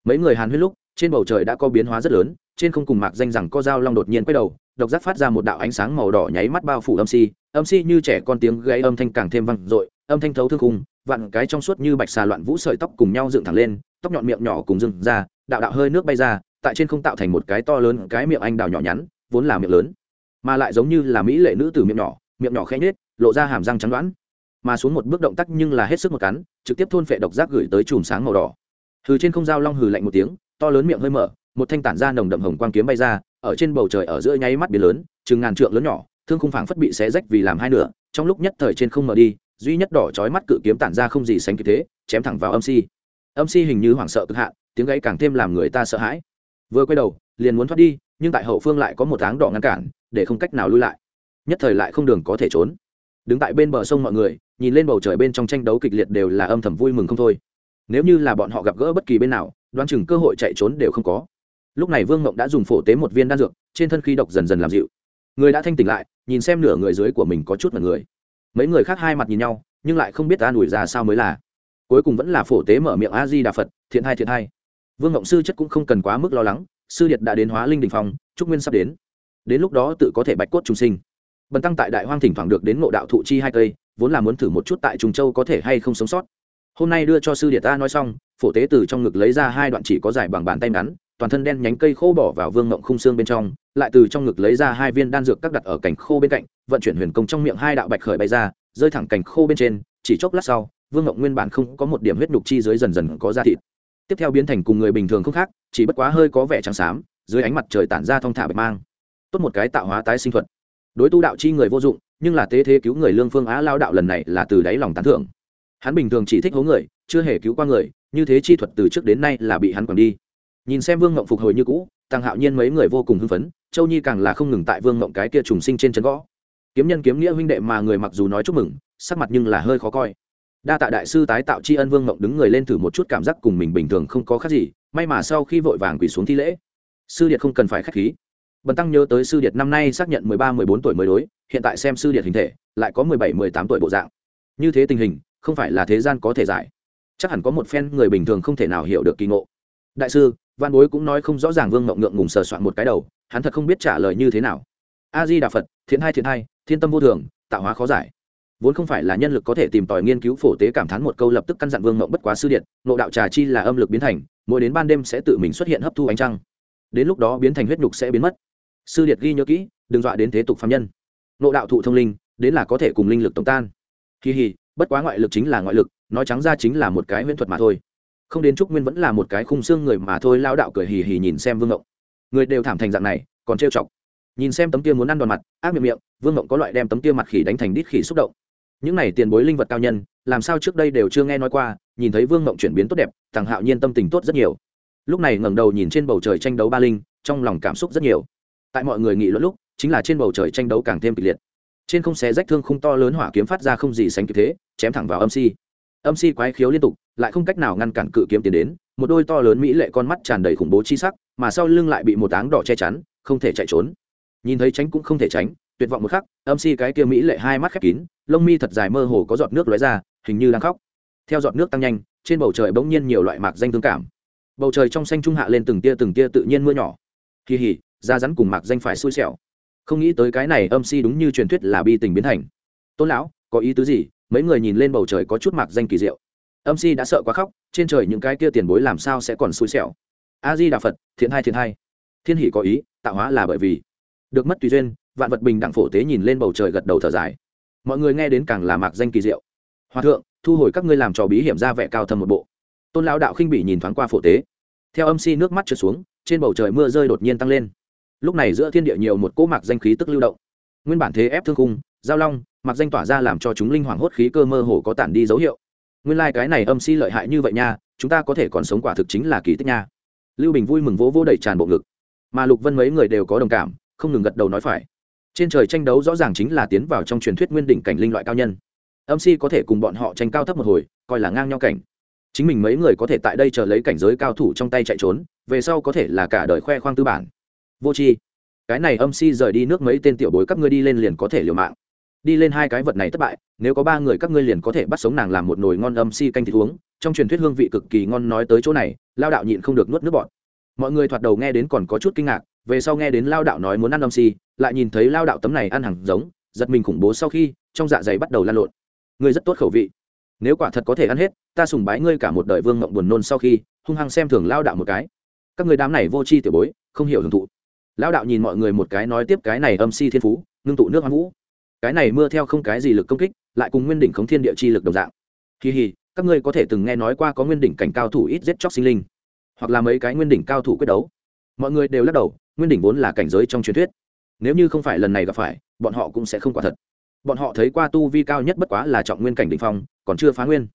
Mấy người hàn huyết lúc, trên bầu trời đã có biến hóa rất lớn, trên không cùng mạc danh rằng có dao long đột nhiên quay đầu, độc giác phát ra một đạo ánh sáng màu đỏ nháy mắt bao phủ âm si âm si như trẻ con tiếng gây âm thanh càng thêm vang dội, âm thanh thấu thương khung vặn cái trong suốt như bạch xà loạn vũ sợi tóc cùng nhau dựng thẳng lên, tóc nhọn miệng nhỏ cùng dừng ra, đạo đạo hơi nước bay ra, tại trên không tạo thành một cái to lớn, cái miệng anh đào nhỏ nhắn vốn là miệng lớn, mà lại giống như là mỹ lệ nữ từ miệng nhỏ miệng nhỏ khẽ nhết lộ ra hàm răng trắng đoán. Mà xuống một bước động tác nhưng là hết sức một cắn, trực tiếp thôn phệ độc giác gửi tới chùm sáng màu đỏ. Hừ trên không dao long hừ lạnh một tiếng, to lớn miệng hơi mở, một thanh tản ra nồng đậm hồng quang kiếm bay ra, ở trên bầu trời ở giữa nháy mắt biển lớn, chừng ngàn trượng lớn nhỏ, thương khung phảng phất bị xé rách vì làm hai nửa, trong lúc nhất thời trên không mở đi, duy nhất đỏ chói mắt cự kiếm tản ra không gì sánh kịp thế, chém thẳng vào âm si. Âm si hình như hoảng sợ cực hạn, tiếng gáy càng thêm làm người ta sợ hãi. Vừa quay đầu liền muốn thoát đi, nhưng tại hậu phương lại có một áng đỏ ngăn cản, để không cách nào lui lại. Nhất thời lại không đường có thể trốn. Đứng tại bên bờ sông mọi người, nhìn lên bầu trời bên trong tranh đấu kịch liệt đều là âm thầm vui mừng không thôi. Nếu như là bọn họ gặp gỡ bất kỳ bên nào, đoán chừng cơ hội chạy trốn đều không có. Lúc này vương ngộng đã dùng phổ tế một viên đan dược, trên thân khí độc dần dần làm dịu. Người đã thanh tỉnh lại, nhìn xem nửa người dưới của mình có chút mật người. Mấy người khác hai mặt nhìn nhau, nhưng lại không biết an ủi ra sao mới là. Cuối cùng vẫn là phổ tế mở miệng a di đà phật, thiện hai thiện hai. Vương ngộng sư chất cũng không cần quá mức lo lắng sư điệt đã đến hóa linh đình phong, trúc nguyên sắp đến. Đến lúc đó tự có thể bạch cốt trùng sinh. Bần tăng tại đại hoang thỉnh thoảng được đến ngộ đạo thụ chi hai cây, vốn là muốn thử một chút tại trùng châu có thể hay không sống sót. Hôm nay đưa cho sư điệt ta nói xong, phổ tế từ trong ngực lấy ra hai đoạn chỉ có dài bằng bàn tay ngắn, toàn thân đen nhánh cây khô bỏ vào vương ngộng khung xương bên trong, lại từ trong ngực lấy ra hai viên đan dược các đặt ở cành khô bên cạnh, vận chuyển huyền công trong miệng hai đạo bạch khởi bay ra, rơi thẳng cành khô bên trên, chỉ chốc lát sau, vương ngộng nguyên bản không có một điểm huyết nhục chi dưới dần dần có da thịt tiếp theo biến thành cùng người bình thường không khác, chỉ bất quá hơi có vẻ trắng xám, dưới ánh mặt trời tản ra thong thả bạch mang. Tốt một cái tạo hóa tái sinh thuật. Đối tu đạo chi người vô dụng, nhưng là tế thế cứu người lương phương á lao đạo lần này là từ đáy lòng tán thưởng. Hắn bình thường chỉ thích hố người, chưa hề cứu qua người, như thế chi thuật từ trước đến nay là bị hắn còn đi. Nhìn xem vương ngộng phục hồi như cũ, tăng hạo nhiên mấy người vô cùng hưng phấn, châu nhi càng là không ngừng tại vương ngộng cái kia trùng sinh trên chân gõ. Kiếm nhân kiếm nghĩa huynh đệ mà người mặc dù nói chúc mừng, sắc mặt nhưng là hơi khó coi đa tạ đại sư tái tạo tri ân vương mộng đứng người lên thử một chút cảm giác cùng mình bình thường không có khác gì, may mà sau khi vội vàng quỳ xuống thi lễ. Sư điệt không cần phải k h á c h khí. Bần tăng nhớ tới sư điệt năm nay xác nhận mười ba, mười bốn tuổi mới đối, hiện tại xem sư điệt hình thể, lại có mười bảy, mười tám tuổi bộ dạng. Như thế tình hình, không phải là thế gian có thể giải. Chắc hẳn có một phen người bình thường không thể nào hiểu được kỳ ngộ. Đại sư, văn bối cũng nói không rõ ràng vương ngộng ngượng ngùng sờ soạn một cái đầu, hắn thật không biết trả lời như thế nào. A di đà phật, thiện hai thiện hai thiên tâm vô thường, tạo hóa khó giải vốn không phải là nhân lực có thể tìm tòi nghiên cứu phổ tế cảm thán một câu lập tức căn dặn vương Mộng bất quá sư điện nộ đạo trà chi là âm lực biến thành, mỗi đến ban đêm sẽ tự mình xuất hiện hấp thu ánh trăng. Đến lúc đó biến thành huyết nhục sẽ biến mất. Sư điệt ghi nhớ kỹ, đừng dọa đến thế tục phạm nhân. Nộ đạo thụ thông linh, đến là có thể cùng linh lực tổng tan. Kỳ hì, bất quá ngoại lực chính là ngoại lực, nói trắng ra chính là một cái huyễn thuật mà thôi. Không đến trúc nguyên vẫn là một cái khung xương người mà thôi lao đạo cười hì hì nhìn xem vương ngộng người đều thảm thành dạng này, còn trêu chọc. Nhìn xem tấm kia muốn ăn đòn mặt, ác miệng miệng, vương ngộng có loại đem tấm kia mặt khỉ đánh thành đít khỉ xúc động những này tiền bối linh vật cao nhân, làm sao trước đây đều chưa nghe nói qua, nhìn thấy vương mộng chuyển biến tốt đẹp, thằng hạo nhiên tâm tình tốt rất nhiều. Lúc này ngẩng đầu nhìn trên bầu trời tranh đấu ba linh, trong lòng cảm xúc rất nhiều. Tại mọi người nghị luận lúc, chính là trên bầu trời tranh đấu càng thêm kịch liệt. Trên không xé rách thương khung to lớn hỏa kiếm phát ra không gì sánh kịp thế, chém thẳng vào âm si. Âm si quái khiếu liên tục, lại không cách nào ngăn cản cự kiếm tiến đến, một đôi to lớn mỹ lệ con mắt tràn đầy khủng bố chi sắc, mà sau lưng lại bị một áng đỏ che chắn, không thể chạy trốn. Nhìn thấy tránh cũng không thể tránh tuyệt vọng một khắc, âm si cái kia mỹ lệ hai mắt khép kín, lông mi thật dài mơ hồ có giọt nước lóe ra, hình như đang khóc. Theo giọt nước tăng nhanh, trên bầu trời bỗng nhiên nhiều loại mạc danh thương cảm. Bầu trời trong xanh trung hạ lên từng tia từng tia tự nhiên mưa nhỏ. Kỳ hỉ, da rắn cùng mạc danh phải xui xẻo. Không nghĩ tới cái này âm si đúng như truyền thuyết là bi tình biến thành. Tôn lão, có ý tứ gì? Mấy người nhìn lên bầu trời có chút mạc danh kỳ diệu. Âm si đã sợ quá khóc, trên trời những cái kia tiền bối làm sao sẽ còn xui xẻo? A di đà phật, thiện hai thiện hai thiên hỷ có ý, tạo hóa là bởi vì. Được mất tùy duyên vạn vật bình đẳng phổ tế nhìn lên bầu trời gật đầu thở dài. Mọi người nghe đến càng là mạc danh kỳ diệu. Hòa thượng, thu hồi các ngươi làm trò bí hiểm ra vẻ cao thâm một bộ. Tôn lão đạo khinh bỉ nhìn thoáng qua phổ tế. Theo âm si nước mắt trượt xuống, trên bầu trời mưa rơi đột nhiên tăng lên. Lúc này giữa thiên địa nhiều một cỗ mạc danh khí tức lưu động. Nguyên bản thế ép thương cung giao long, mạc danh tỏa ra làm cho chúng linh hoàng hốt khí cơ mơ hồ có tản đi dấu hiệu. Nguyên lai、like、cái này âm si lợi hại như vậy nha, chúng ta có thể còn sống quả thực chính là kỳ tích nha. Lưu bình vui mừng vỗ vỗ đầy tràn bộ ngực. Mà lục vân mấy người đều có đồng cảm, không ngừng gật đầu nói phải trên trời tranh đấu rõ ràng chính là tiến vào trong truyền thuyết nguyên đỉnh cảnh linh loại cao nhân. Âm si có thể cùng bọn họ tranh cao thấp một hồi, coi là ngang nhau cảnh. Chính mình mấy người có thể tại đây chờ lấy cảnh giới cao thủ trong tay chạy trốn, về sau có thể là cả đời khoe khoang tư bản. Vô c cái này âm si rời đi nước mấy tên tiểu bối các ngươi đi lên liền có thể liều mạng. Đi lên hai cái vật này thất bại, nếu có ba người các ngươi liền có thể bắt sống nàng làm một nồi ngon âm si canh thịt uống. Trong truyền thuyết hương vị cực kỳ ngon nói tới chỗ này, lao đạo nhịn không được nuốt nước bọt. Mọi người thoạt đầu nghe đến còn có chút kinh ngạc về sau nghe đến lao đạo nói muốn ăn âm si, lại nhìn thấy lao đạo tấm này ăn hàng giống, giật mình khủng bố sau khi, trong dạ dày bắt đầu lan lộn. Ngươi rất tốt khẩu vị. Nếu quả thật có thể ăn hết, ta sùng bái ngươi cả một đời vương mộng buồn nôn sau khi, hung hăng xem thường lao đạo một cái. Các người đám này vô tri tiểu bối, không hiểu hưởng thụ. Lao đạo nhìn mọi người một cái nói tiếp cái này âm si thiên phú, ngưng tụ nước hoang vũ. Cái này mưa theo không cái gì lực công kích, lại cùng nguyên đỉnh khống thiên địa chi lực đồng dạng. Kỳ hì, các ngươi có thể từng nghe nói qua có nguyên đỉnh cảnh cao thủ ít giết chóc sinh linh, hoặc là mấy cái nguyên đỉnh cao thủ quyết đấu. Mọi người đều lắc đầu nguyên đỉnh vốn là cảnh giới trong truyền thuyết. Nếu như không phải lần này gặp phải, bọn họ cũng sẽ không quả thật. Bọn họ thấy qua tu vi cao nhất bất quá là trọng nguyên cảnh đỉnh phong, còn chưa phá nguyên.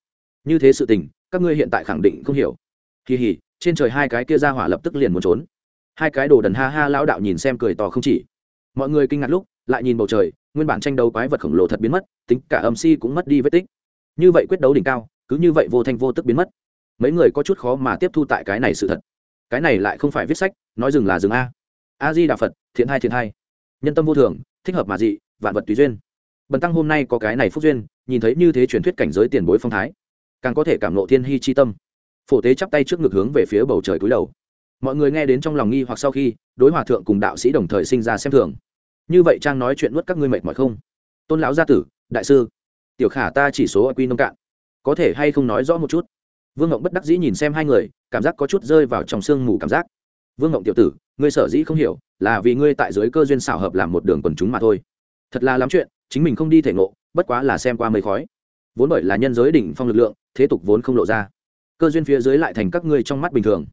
Như thế sự tình, các ngươi hiện tại khẳng định không hiểu. Kỳ hỉ, trên trời hai cái kia ra hỏa lập tức liền muốn trốn. Hai cái đồ đần ha ha lão đạo nhìn xem cười to không chỉ. Mọi người kinh ngạc lúc, lại nhìn bầu trời, nguyên bản tranh đấu quái vật khổng lồ thật biến mất, tính cả âm si cũng mất đi vết tích. Như vậy quyết đấu đỉnh cao, cứ như vậy vô thanh vô tức biến mất. Mấy người có chút khó mà tiếp thu tại cái này sự thật. Cái này lại không phải viết sách, nói dừng là dừng a a di đà phật, thiện hai thiện hai nhân tâm vô thường, thích hợp mà dị, vạn vật tùy duyên. Bần tăng hôm nay có cái này phúc duyên, nhìn thấy như thế truyền thuyết cảnh giới tiền bối phong thái, càng có thể cảm nộ thiên hy chi tâm. Phổ tế chắp tay trước ngực hướng về phía bầu trời cúi đầu. Mọi người nghe đến trong lòng nghi hoặc sau khi, đối hòa thượng cùng đạo sĩ đồng thời sinh ra xem thường. Như vậy trang nói chuyện nuốt các ngươi mệt mỏi không? Tôn lão gia tử, đại sư, tiểu khả ta chỉ số ở quy nông cạn. Có thể hay không nói rõ một chút? Vương ngộng bất đắc dĩ nhìn xem hai người, cảm giác có chút rơi vào trong sương mù cảm giác vương ngộng tiểu tử, ngươi sở dĩ không hiểu, là vì ngươi tại dưới cơ duyên xảo hợp làm một đường quần chúng mà thôi. Thật là lắm chuyện, chính mình không đi thể ngộ, bất quá là xem qua mây khói. Vốn bởi là nhân giới đỉnh phong lực lượng, thế tục vốn không lộ ra. Cơ duyên phía dưới lại thành các ngươi trong mắt bình thường.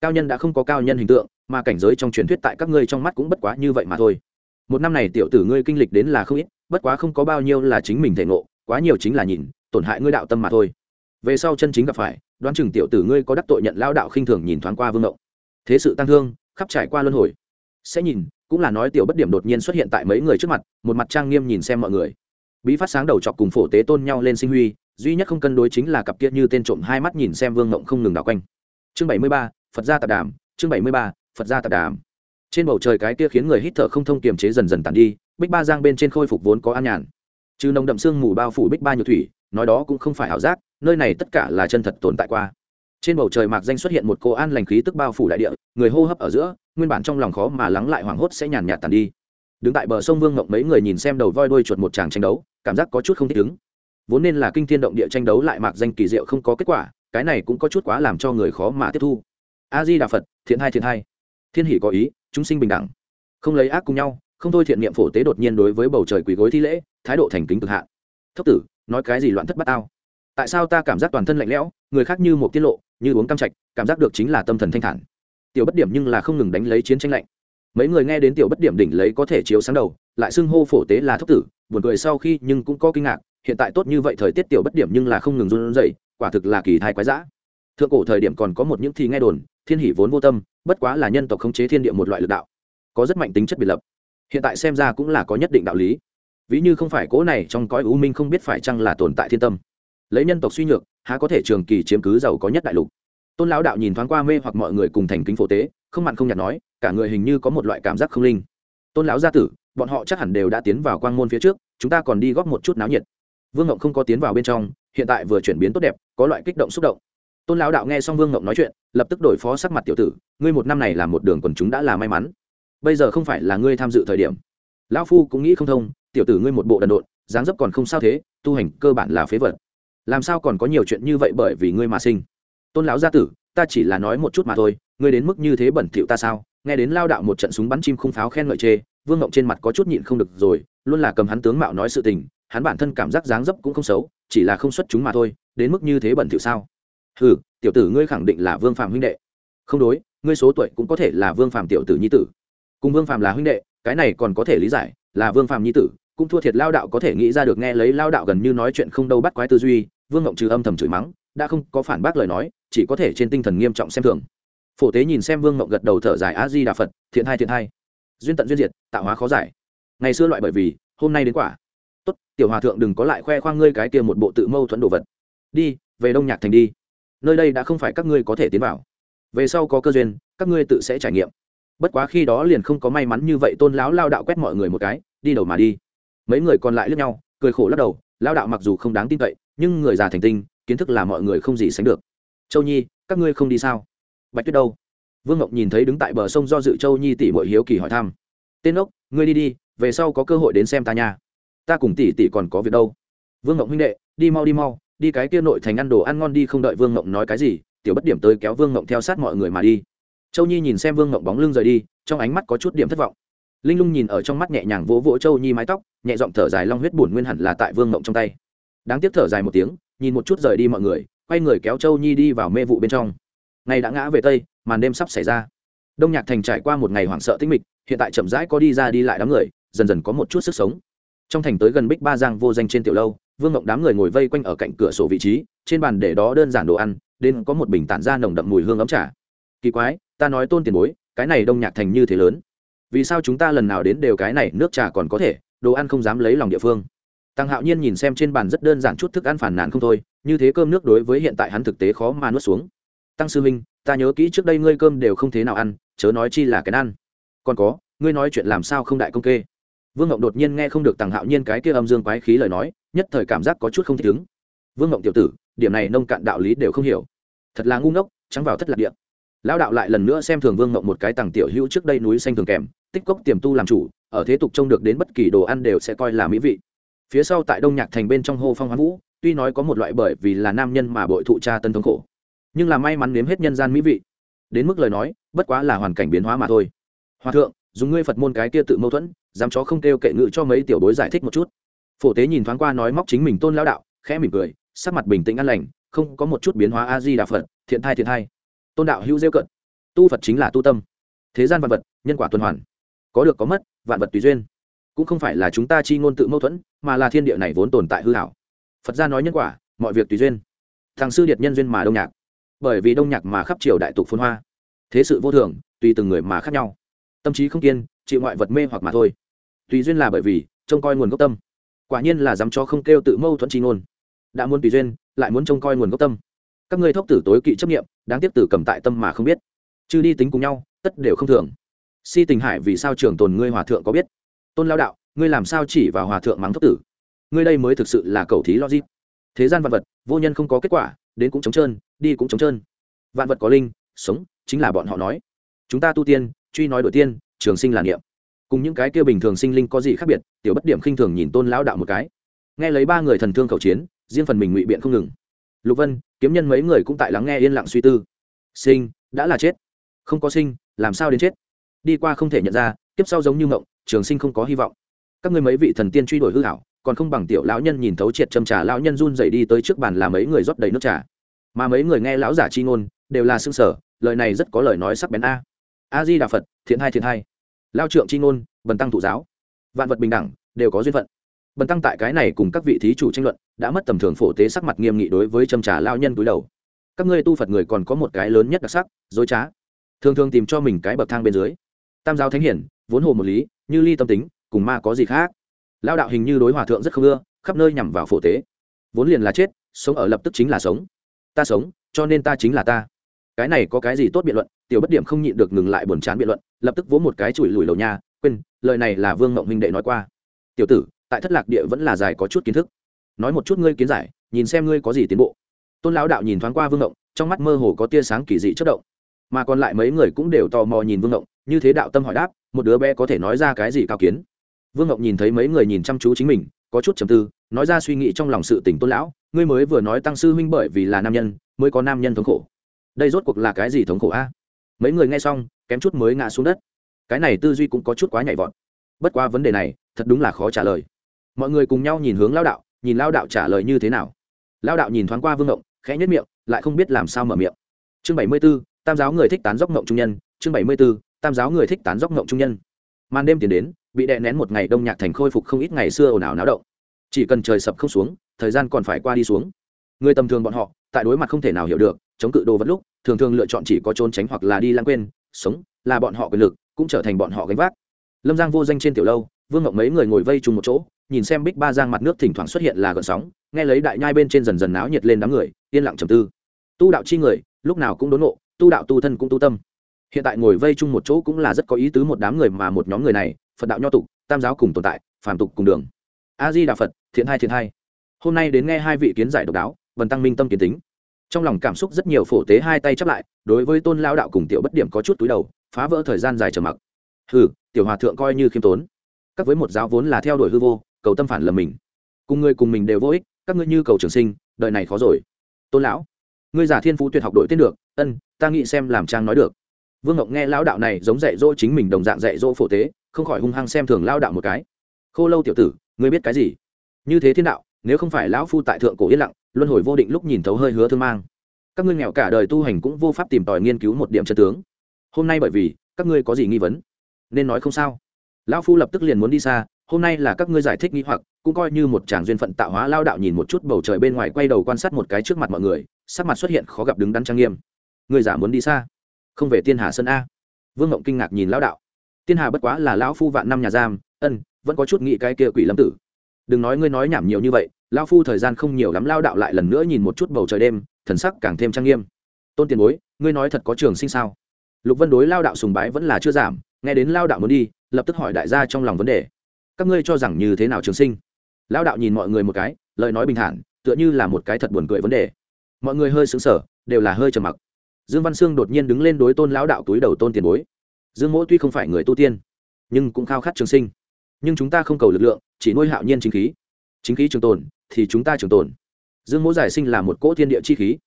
Cao nhân đã không có cao nhân hình tượng, mà cảnh giới trong truyền thuyết tại các ngươi trong mắt cũng bất quá như vậy mà thôi. Một năm này tiểu tử ngươi kinh lịch đến là không ít, bất quá không có bao nhiêu là chính mình thể ngộ, quá nhiều chính là nhìn, tổn hại ngươi đạo tâm mà thôi. Về sau chân chính gặp phải, đoán chừng tiểu tử ngươi có đắc tội nhận lao đạo khinh thường nhìn thoáng qua vương ngộng thế sự tăng thương, khắp trải qua luân hồi. Sẽ nhìn, cũng là nói tiểu bất điểm đột nhiên xuất hiện tại mấy người trước mặt, một mặt trang nghiêm nhìn xem mọi người. Bí phát sáng đầu chọc cùng phổ tế tôn nhau lên sinh huy, duy nhất không cân đối chính là cặp kia như tên trộm hai mắt nhìn xem vương ngộng không ngừng đảo quanh. Chương bảy mươi ba, phật gia tạp đàm, chương bảy mươi ba, phật gia tạp đàm. Trên bầu trời cái kia khiến người hít thở không thông kiềm chế dần dần tàn đi, bích ba giang bên trên khôi phục vốn có an nhàn. Trừ nồng đậm sương mù bao phủ bích ba nhược thủy, nói đó cũng không phải ảo giác, nơi này tất cả là chân thật tồn tại qua trên bầu trời mạc danh xuất hiện một cô an lành khí tức bao phủ đại địa, người hô hấp ở giữa, nguyên bản trong lòng khó mà lắng lại hoảng hốt sẽ nhàn nhạt tàn đi. Đứng tại bờ sông vương ngộng mấy người nhìn xem đầu voi đuôi chuột một tràng tranh đấu, cảm giác có chút không thích ứng. Vốn nên là kinh thiên động địa tranh đấu lại mạc danh kỳ diệu không có kết quả, cái này cũng có chút quá làm cho người khó mà tiếp thu. A di đà phật, thiện hai thiện hai. Thiên hỷ có ý, chúng sinh bình đẳng. Không lấy ác cùng nhau, không thôi thiện niệm phổ tế đột nhiên đối với bầu trời quỳ gối thi lễ, thái độ thành kính cực hạ thốc tử, nói cái gì loạn thất bát ao tại sao ta cảm giác toàn thân lạnh lẽo, người khác như một tiết lộ như uống cam trạch, cảm giác được chính là tâm thần thanh thản. Tiểu bất điểm nhưng là không ngừng đánh lấy chiến tranh lạnh. Mấy người nghe đến tiểu bất điểm đỉnh lấy có thể chiếu sáng đầu, lại xưng hô phổ tế là thốc tử, buồn cười sau khi nhưng cũng có kinh ngạc, hiện tại tốt như vậy thời tiết tiểu bất điểm nhưng là không ngừng run rẩy, quả thực là kỳ thai quái dã. Thượng cổ thời điểm còn có một những thì nghe đồn, thiên hỷ vốn vô tâm, bất quá là nhân tộc khống chế thiên địa một loại lực đạo, có rất mạnh tính chất biệt lập. Hiện tại xem ra cũng là có nhất định đạo lý. Ví như không phải cố này trong cõi u minh không biết phải chăng là tồn tại thiên tâm. Lấy nhân tộc suy nhược há có thể trường kỳ chiếm cứ giàu có nhất đại lục. Tôn lão đạo nhìn thoáng qua mê hoặc mọi người cùng thành kính phổ tế, không mặn không nhạt nói, cả người hình như có một loại cảm giác không linh. Tôn lão gia tử, bọn họ chắc hẳn đều đã tiến vào quang môn phía trước, chúng ta còn đi góp một chút náo nhiệt. Vương ngộng không có tiến vào bên trong, hiện tại vừa chuyển biến tốt đẹp, có loại kích động xúc động. Tôn lão đạo nghe xong vương ngộng nói chuyện, lập tức đổi phó sắc mặt tiểu tử, ngươi một năm này làm một đường quần chúng đã là may mắn. Bây giờ không phải là ngươi tham dự thời điểm. Lão phu cũng nghĩ không thông, tiểu tử ngươi một bộ đần độn, dáng dấp còn không sao thế, tu hành cơ bản là phế vật làm sao còn có nhiều chuyện như vậy bởi vì ngươi mà sinh? Tôn lão gia tử, ta chỉ là nói một chút mà thôi, ngươi đến mức như thế bẩn thỉu ta sao? Nghe đến lao đạo một trận súng bắn chim khung pháo khen ngợi chê, vương ngộng trên mặt có chút nhịn không được rồi, luôn là cầm hắn tướng mạo nói sự tình, hắn bản thân cảm giác dáng dấp cũng không xấu, chỉ là không xuất chúng mà thôi, đến mức như thế bẩn thỉu sao? Ừ tiểu tử ngươi khẳng định là vương phạm huynh đệ. Không đối, ngươi số tuổi cũng có thể là vương phạm tiểu tử nhi tử. Cùng vương phạm là huynh đệ, cái này còn có thể lý giải, là vương phạm nhi tử, cũng thua thiệt lao đạo có thể nghĩ ra được nghe lấy lao đạo gần như nói chuyện không đâu bắt quái tư duy vương ngộng trừ âm thầm chửi mắng, đã không có phản bác lời nói, chỉ có thể trên tinh thần nghiêm trọng xem thường. Phổ tế nhìn xem vương ngộng gật đầu thở dài, a di đà phật, thiện hai thiện hai. Duyên tận duyên diệt, tạo hóa khó giải. Ngày xưa loại bởi vì, hôm nay đến quả. Tốt, tiểu hòa thượng đừng có lại khoe khoang ngươi cái kia một bộ tự mâu thuẫn đồ vật. Đi, về đông nhạc thành đi. Nơi đây đã không phải các ngươi có thể tiến vào. Về sau có cơ duyên, các ngươi tự sẽ trải nghiệm. Bất quá khi đó liền không có may mắn như vậy, tôn lão lao đạo quét mọi người một cái, đi đầu mà đi. Mấy người còn lại lướt nhau, cười khổ lắc đầu lao đạo mặc dù không đáng tin cậy nhưng người già thành tinh, kiến thức là mọi người không gì sánh được. Châu nhi, các ngươi không đi sao? Bạch tuyết đâu? Vương ngọc nhìn thấy đứng tại bờ sông do dự châu nhi tỷ mội hiếu kỳ hỏi thăm. Tên ốc, ngươi đi đi, về sau có cơ hội đến xem ta nha. Ta cùng tỷ tỷ còn có việc đâu. Vương ngọc huynh đệ, đi mau đi mau, đi cái kia nội thành ăn đồ ăn ngon đi không đợi vương ngọc nói cái gì, tiểu bất điểm tới kéo vương ngọc theo sát mọi người mà đi. Châu nhi nhìn xem vương ngọc bóng lưng rời đi, trong ánh mắt có chút điểm thất vọng. Linh lung nhìn ở trong mắt nhẹ nhàng vỗ vỗ châu nhi mái tóc, nhẹ giọng thở dài long huyết bổn nguyên hẳn là tại vương ngọc trong tay đáng tiếc thở dài một tiếng, nhìn một chút rời đi mọi người, quay người kéo châu nhi đi vào mê vụ bên trong. Ngày đã ngã về tây, màn đêm sắp xảy ra. Đông nhạc thành trải qua một ngày hoảng sợ tinh mịch, hiện tại chậm rãi có đi ra đi lại đám người, dần dần có một chút sức sống. Trong thành tới gần bích ba giang vô danh trên tiểu lâu, vương ngộng đám người ngồi vây quanh ở cạnh cửa sổ vị trí, trên bàn để đó đơn giản đồ ăn, đến có một bình tản ra nồng đậm mùi hương ấm trà. Kỳ quái, ta nói tôn tiền bối, cái này đông nhạc thành như thế lớn. Vì sao chúng ta lần nào đến đều cái này nước trà còn có thể, đồ ăn không dám lấy lòng địa phương? Tăng hạo nhiên nhìn xem trên bàn rất đơn giản chút thức ăn phản nàn không thôi, như thế cơm nước đối với hiện tại hắn thực tế khó mà nuốt xuống. Tăng sư minh, ta nhớ kỹ trước đây ngươi cơm đều không thế nào ăn, chớ nói chi là cái ăn. Còn có, ngươi nói chuyện làm sao không đại công kê? Vương ngộng đột nhiên nghe không được Tăng hạo nhiên cái kia âm dương quái khí lời nói, nhất thời cảm giác có chút không thích ứng. Vương ngộng tiểu tử, điểm này nông cạn đạo lý đều không hiểu. Thật là ngu ngốc, trắng vào thất lạc điện lão đạo lại lần nữa xem thường vương ngộng một cái tàng tiểu hữu trước đây núi xanh thường kèm, tích cốc tiềm tu làm chủ, ở thế tục trông được đến bất kỳ đồ ăn đều sẽ coi là mỹ vị phía sau tại đông nhạc thành bên trong hô phong hoán vũ, tuy nói có một loại bởi vì là nam nhân mà bội thụ cha tân thống khổ, nhưng là may mắn nếm hết nhân gian mỹ vị. Đến mức lời nói, bất quá là hoàn cảnh biến hóa mà thôi. Hòa thượng, dùng ngươi phật môn cái kia tự mâu thuẫn, dám chó không kêu kệ ngự cho mấy tiểu bối giải thích một chút. Phổ tế nhìn thoáng qua nói móc chính mình tôn lão đạo, khẽ mỉm cười, sắc mặt bình tĩnh an lành, không có một chút biến hóa a di đà phật, thiện thai thiện thai. Tôn đạo hữu rêu cận, tu phật chính là tu tâm. Thế gian vạn vật, nhân quả tuần hoàn. Có được có mất, vạn vật tùy duyên cũng không phải là chúng ta chi ngôn tự mâu thuẫn, mà là thiên địa này vốn tồn tại hư hảo. Phật gia nói nhân quả, mọi việc tùy duyên. Thằng sư điệt nhân duyên mà đông nhạc. Bởi vì đông nhạc mà khắp triều đại tục phôn hoa. Thế sự vô thường, tùy từng người mà khác nhau. Tâm trí không kiên, chịu ngoại vật mê hoặc mà thôi. Tùy duyên là bởi vì, trông coi nguồn gốc tâm. Quả nhiên là dám cho không kêu tự mâu thuẫn chi ngôn. Đã muốn tùy duyên, lại muốn trông coi nguồn gốc tâm. Các ngươi thốc tử tối kỵ chấp nghiệm đáng tiếc tử cầm tại tâm mà không biết. Chứ đi tính cùng nhau, tất đều không thường. Si tình hải vì sao trường tồn ngươi hòa thượng có biết? Tôn lao đạo, ngươi làm sao chỉ vào hòa thượng mắng thốc tử? Ngươi đây mới thực sự là cầu thí logic. Thế gian vật vật, vô nhân không có kết quả, đến cũng trống trơn, đi cũng trống trơn. Vạn vật có linh, sống, chính là bọn họ nói. Chúng ta tu tiên, truy nói đổi tiên, trường sinh là niệm. Cùng những cái kia bình thường sinh linh có gì khác biệt, tiểu bất điểm khinh thường nhìn tôn lão đạo một cái. Nghe lấy ba người thần thương khẩu chiến, riêng phần mình ngụy biện không ngừng. Lục vân, kiếm nhân mấy người cũng tại lắng nghe yên lặng suy tư. Sinh, đã là chết. Không có sinh, làm sao đến chết? Đi qua không thể nhận ra tiếp sau giống như ngộng, trường sinh không có hy vọng. Các ngươi mấy vị thần tiên truy đuổi hư hảo còn không bằng tiểu lão nhân nhìn thấu triệt châm trà lão nhân run dậy đi tới trước bàn là mấy người rót đầy nước trà. Mà mấy người nghe lão giả chi ngôn, đều là xương sở lời này rất có lời nói sắc bén a. A di đà phật, thiện hai thiện hai. Lao trượng chi ngôn, bần tăng thụ giáo. Vạn vật bình đẳng, đều có duyên phận. Bần tăng tại cái này cùng các vị thí chủ tranh luận, đã mất tầm thường phổ tế sắc mặt nghiêm nghị đối với châm trà lao nhân túi đầu. Các ngươi tu phật người còn có một cái lớn nhất đặc sắc, dối trá. Thường thường tìm cho mình cái bậc thang bên dưới. Tam giáo thánh hiển vốn hồ một lý, như ly tâm tính, cùng ma có gì khác? Lao đạo hình như đối hòa thượng rất không ưa, khắp nơi nhằm vào phổ tế. Vốn liền là chết, sống ở lập tức chính là sống. Ta sống, cho nên ta chính là ta. Cái này có cái gì tốt biện luận? Tiểu bất điểm không nhịn được ngừng lại buồn chán biện luận, lập tức vỗ một cái chùi lùi lầu nhà. quên, lời này là vương mộng minh đệ nói qua. Tiểu tử, tại thất lạc địa vẫn là dài có chút kiến thức. Nói một chút ngươi kiến giải, nhìn xem ngươi có gì tiến bộ. Tôn lão đạo nhìn thoáng qua vương mộng, trong mắt mơ hồ có tia sáng kỳ dị chất động. Mà còn lại mấy người cũng đều tò mò nhìn vương mộng, như thế đạo tâm hỏi đáp một đứa bé có thể nói ra cái gì cao kiến. Vương ngọc nhìn thấy mấy người nhìn chăm chú chính mình, có chút trầm tư, nói ra suy nghĩ trong lòng sự tỉnh tôn lão, ngươi mới vừa nói tăng sư huynh bởi vì là nam nhân, mới có nam nhân thống khổ. Đây rốt cuộc là cái gì thống khổ a? Mấy người nghe xong, kém chút mới ngã xuống đất. Cái này tư duy cũng có chút quá nhạy vọt. Bất qua vấn đề này, thật đúng là khó trả lời. Mọi người cùng nhau nhìn hướng lao đạo, nhìn lao đạo trả lời như thế nào. Lao đạo nhìn thoáng qua vương ngộng khẽ nhất miệng, lại không biết làm sao mở miệng. Chương bảy mươi b ố tam giáo người thích tán dốc ngộng trung nhân, chương bảy mươi b ố tam giáo người thích tán dốc ngộng trung nhân. Màn đêm tiến đến, bị đè nén một ngày đông nhạc thành khôi phục không ít ngày xưa ồn ào náo động. Chỉ cần trời sập không xuống, thời gian còn phải qua đi xuống. Người tầm thường bọn họ, tại đối mặt không thể nào hiểu được, chống cự đồ vật lúc, thường thường lựa chọn chỉ có trốn tránh hoặc là đi lãng quên, sống, là bọn họ quyền lực, cũng trở thành bọn họ gánh vác. Lâm giang vô danh trên tiểu lâu, vương ngọc mấy người ngồi vây chung một chỗ, nhìn xem bích ba giang mặt nước thỉnh thoảng xuất hiện là gợn sóng, nghe lấy đại nhai bên trên dần dần náo nhiệt lên đám người, yên lặng trầm tư. Tu đạo chi người, lúc nào cũng đốn nộ tu đạo tu thân cũng tu tâm hiện tại ngồi vây chung một chỗ cũng là rất có ý tứ một đám người mà một nhóm người này, phật đạo nho tục, tam giáo cùng tồn tại, phàm tục cùng đường. A di đà phật thiện hai thiện hai. Hôm nay đến nghe hai vị kiến giải độc đáo vần tăng minh tâm kiến tính. Trong lòng cảm xúc rất nhiều phổ tế hai tay chắp lại, đối với tôn lao đạo cùng tiểu bất điểm có chút túi đầu, phá vỡ thời gian dài trở mặc. Hừ, tiểu hòa thượng coi như khiêm tốn. Các với một giáo vốn là theo đuổi hư vô, cầu tâm phản lầm mình. Cùng người cùng mình đều vô ích, các ngươi như cầu trường sinh đợi này khó rồi. Tôn lão, ngươi giả thiên phú tuyệt học đội tên được, ân, ta nghĩ xem làm trang nói được vương ngọc nghe lão đạo này giống dạy dỗ chính mình đồng dạng dạy dỗ phổ tế, không khỏi hung hăng xem thường lao đạo một cái. Khô lâu tiểu tử, ngươi biết cái gì? Như thế thiên đạo, nếu không phải lão phu tại thượng cổ yên lặng, luân hồi vô định lúc nhìn thấu hơi hứa thương mang. Các ngươi nghèo cả đời tu hành cũng vô pháp tìm tòi nghiên cứu một điểm chân tướng. Hôm nay bởi vì, các ngươi có gì nghi vấn? Nên nói không sao. Lão phu lập tức liền muốn đi xa, hôm nay là các ngươi giải thích nghi hoặc, cũng coi như một chàng duyên phận tạo hóa lao đạo nhìn một chút bầu trời bên ngoài quay đầu quan sát một cái trước mặt mọi người, sắc mặt xuất hiện khó gặp đứng đắn trang nghiêm. Người giả muốn đi xa? Không về tiên hà sơn a vương ngộng kinh ngạc nhìn lão đạo tiên hà bất quá là lão phu vạn năm nhà giam ân vẫn có chút nghĩ cái kia quỷ lâm tử đừng nói ngươi nói nhảm nhiều như vậy lão phu thời gian không nhiều lắm lao đạo lại lần nữa nhìn một chút bầu trời đêm thần sắc càng thêm trang nghiêm tôn tiền bối ngươi nói thật có trường sinh sao lục vân đối lao đạo sùng bái vẫn là chưa giảm nghe đến lao đạo muốn đi lập tức hỏi đại gia trong lòng vấn đề các ngươi cho rằng như thế nào trường sinh lao đạo nhìn mọi người một cái lời nói bình thản tựa như là một cái thật buồn cười vấn đề mọi người hơi sững sờ đều là hơi trầm mặc dương văn sương đột nhiên đứng lên đối tôn lão đạo túi đầu tôn tiền bối. Dương mỗ tuy không phải người tu tiên, nhưng cũng khao khát trường sinh. Nhưng chúng ta không cầu lực lượng, chỉ nuôi hạo nhiên chính khí. Chính khí trường tồn, thì chúng ta trường tồn. Dương mỗ giải sinh là một cỗ thiên địa chi khí.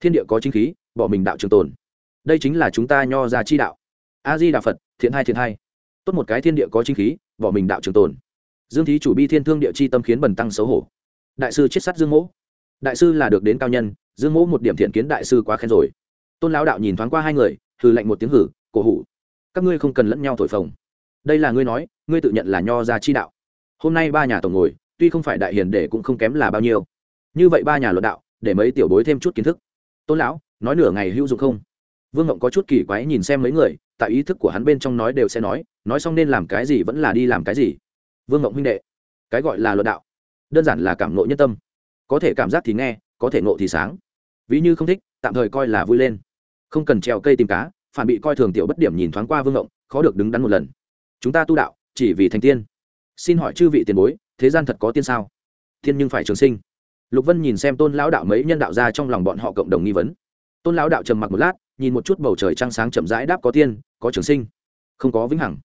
Thiên địa có chính khí, bỏ mình đạo trường tồn. Đây chính là chúng ta nho ra chi đạo. A di đà phật, thiện hai thiện hai. Tốt một cái thiên địa có chính khí, bỏ mình đạo trường tồn. Dương thí chủ bi thiên thương địa chi tâm khiến bần tăng xấu hổ. Đại sư chiết sát dương mỗ. Đại sư là được đến cao nhân, dương mỗ một điểm thiện kiến đại sư quá khen rồi tôn lão đạo nhìn thoáng qua hai người, hừ lạnh một tiếng hử, cổ hủ, các ngươi không cần lẫn nhau thổi phồng. Đây là ngươi nói, ngươi tự nhận là nho gia chi đạo. Hôm nay ba nhà tổng ngồi, tuy không phải đại hiền để cũng không kém là bao nhiêu. Như vậy ba nhà luận đạo, để mấy tiểu bối thêm chút kiến thức. Tôn lão, nói nửa ngày hữu dụng không? Vương ngộng có chút kỳ quái nhìn xem mấy người, tại ý thức của hắn bên trong nói đều sẽ nói nói xong nên làm cái gì vẫn là đi làm cái gì. Vương ngộng huynh đệ, cái gọi là luận đạo, đơn giản là cảm nộ nhân tâm. Có thể cảm giác thì nghe, có thể nộ thì sáng. Ví như không thích, tạm thời coi là vui lên không cần trèo cây tìm cá, phản bị coi thường tiểu bất điểm nhìn thoáng qua vương ngộng, khó được đứng đắn một lần. Chúng ta tu đạo, chỉ vì thành tiên. Xin hỏi chư vị tiền bối, thế gian thật có tiên sao? Tiên nhưng phải trường sinh. Lục vân nhìn xem tôn lão đạo mấy nhân đạo ra trong lòng bọn họ cộng đồng nghi vấn. Tôn lão đạo trầm mặc một lát, nhìn một chút bầu trời trăng sáng chậm rãi đáp có tiên, có trường sinh. Không có vĩnh hằng.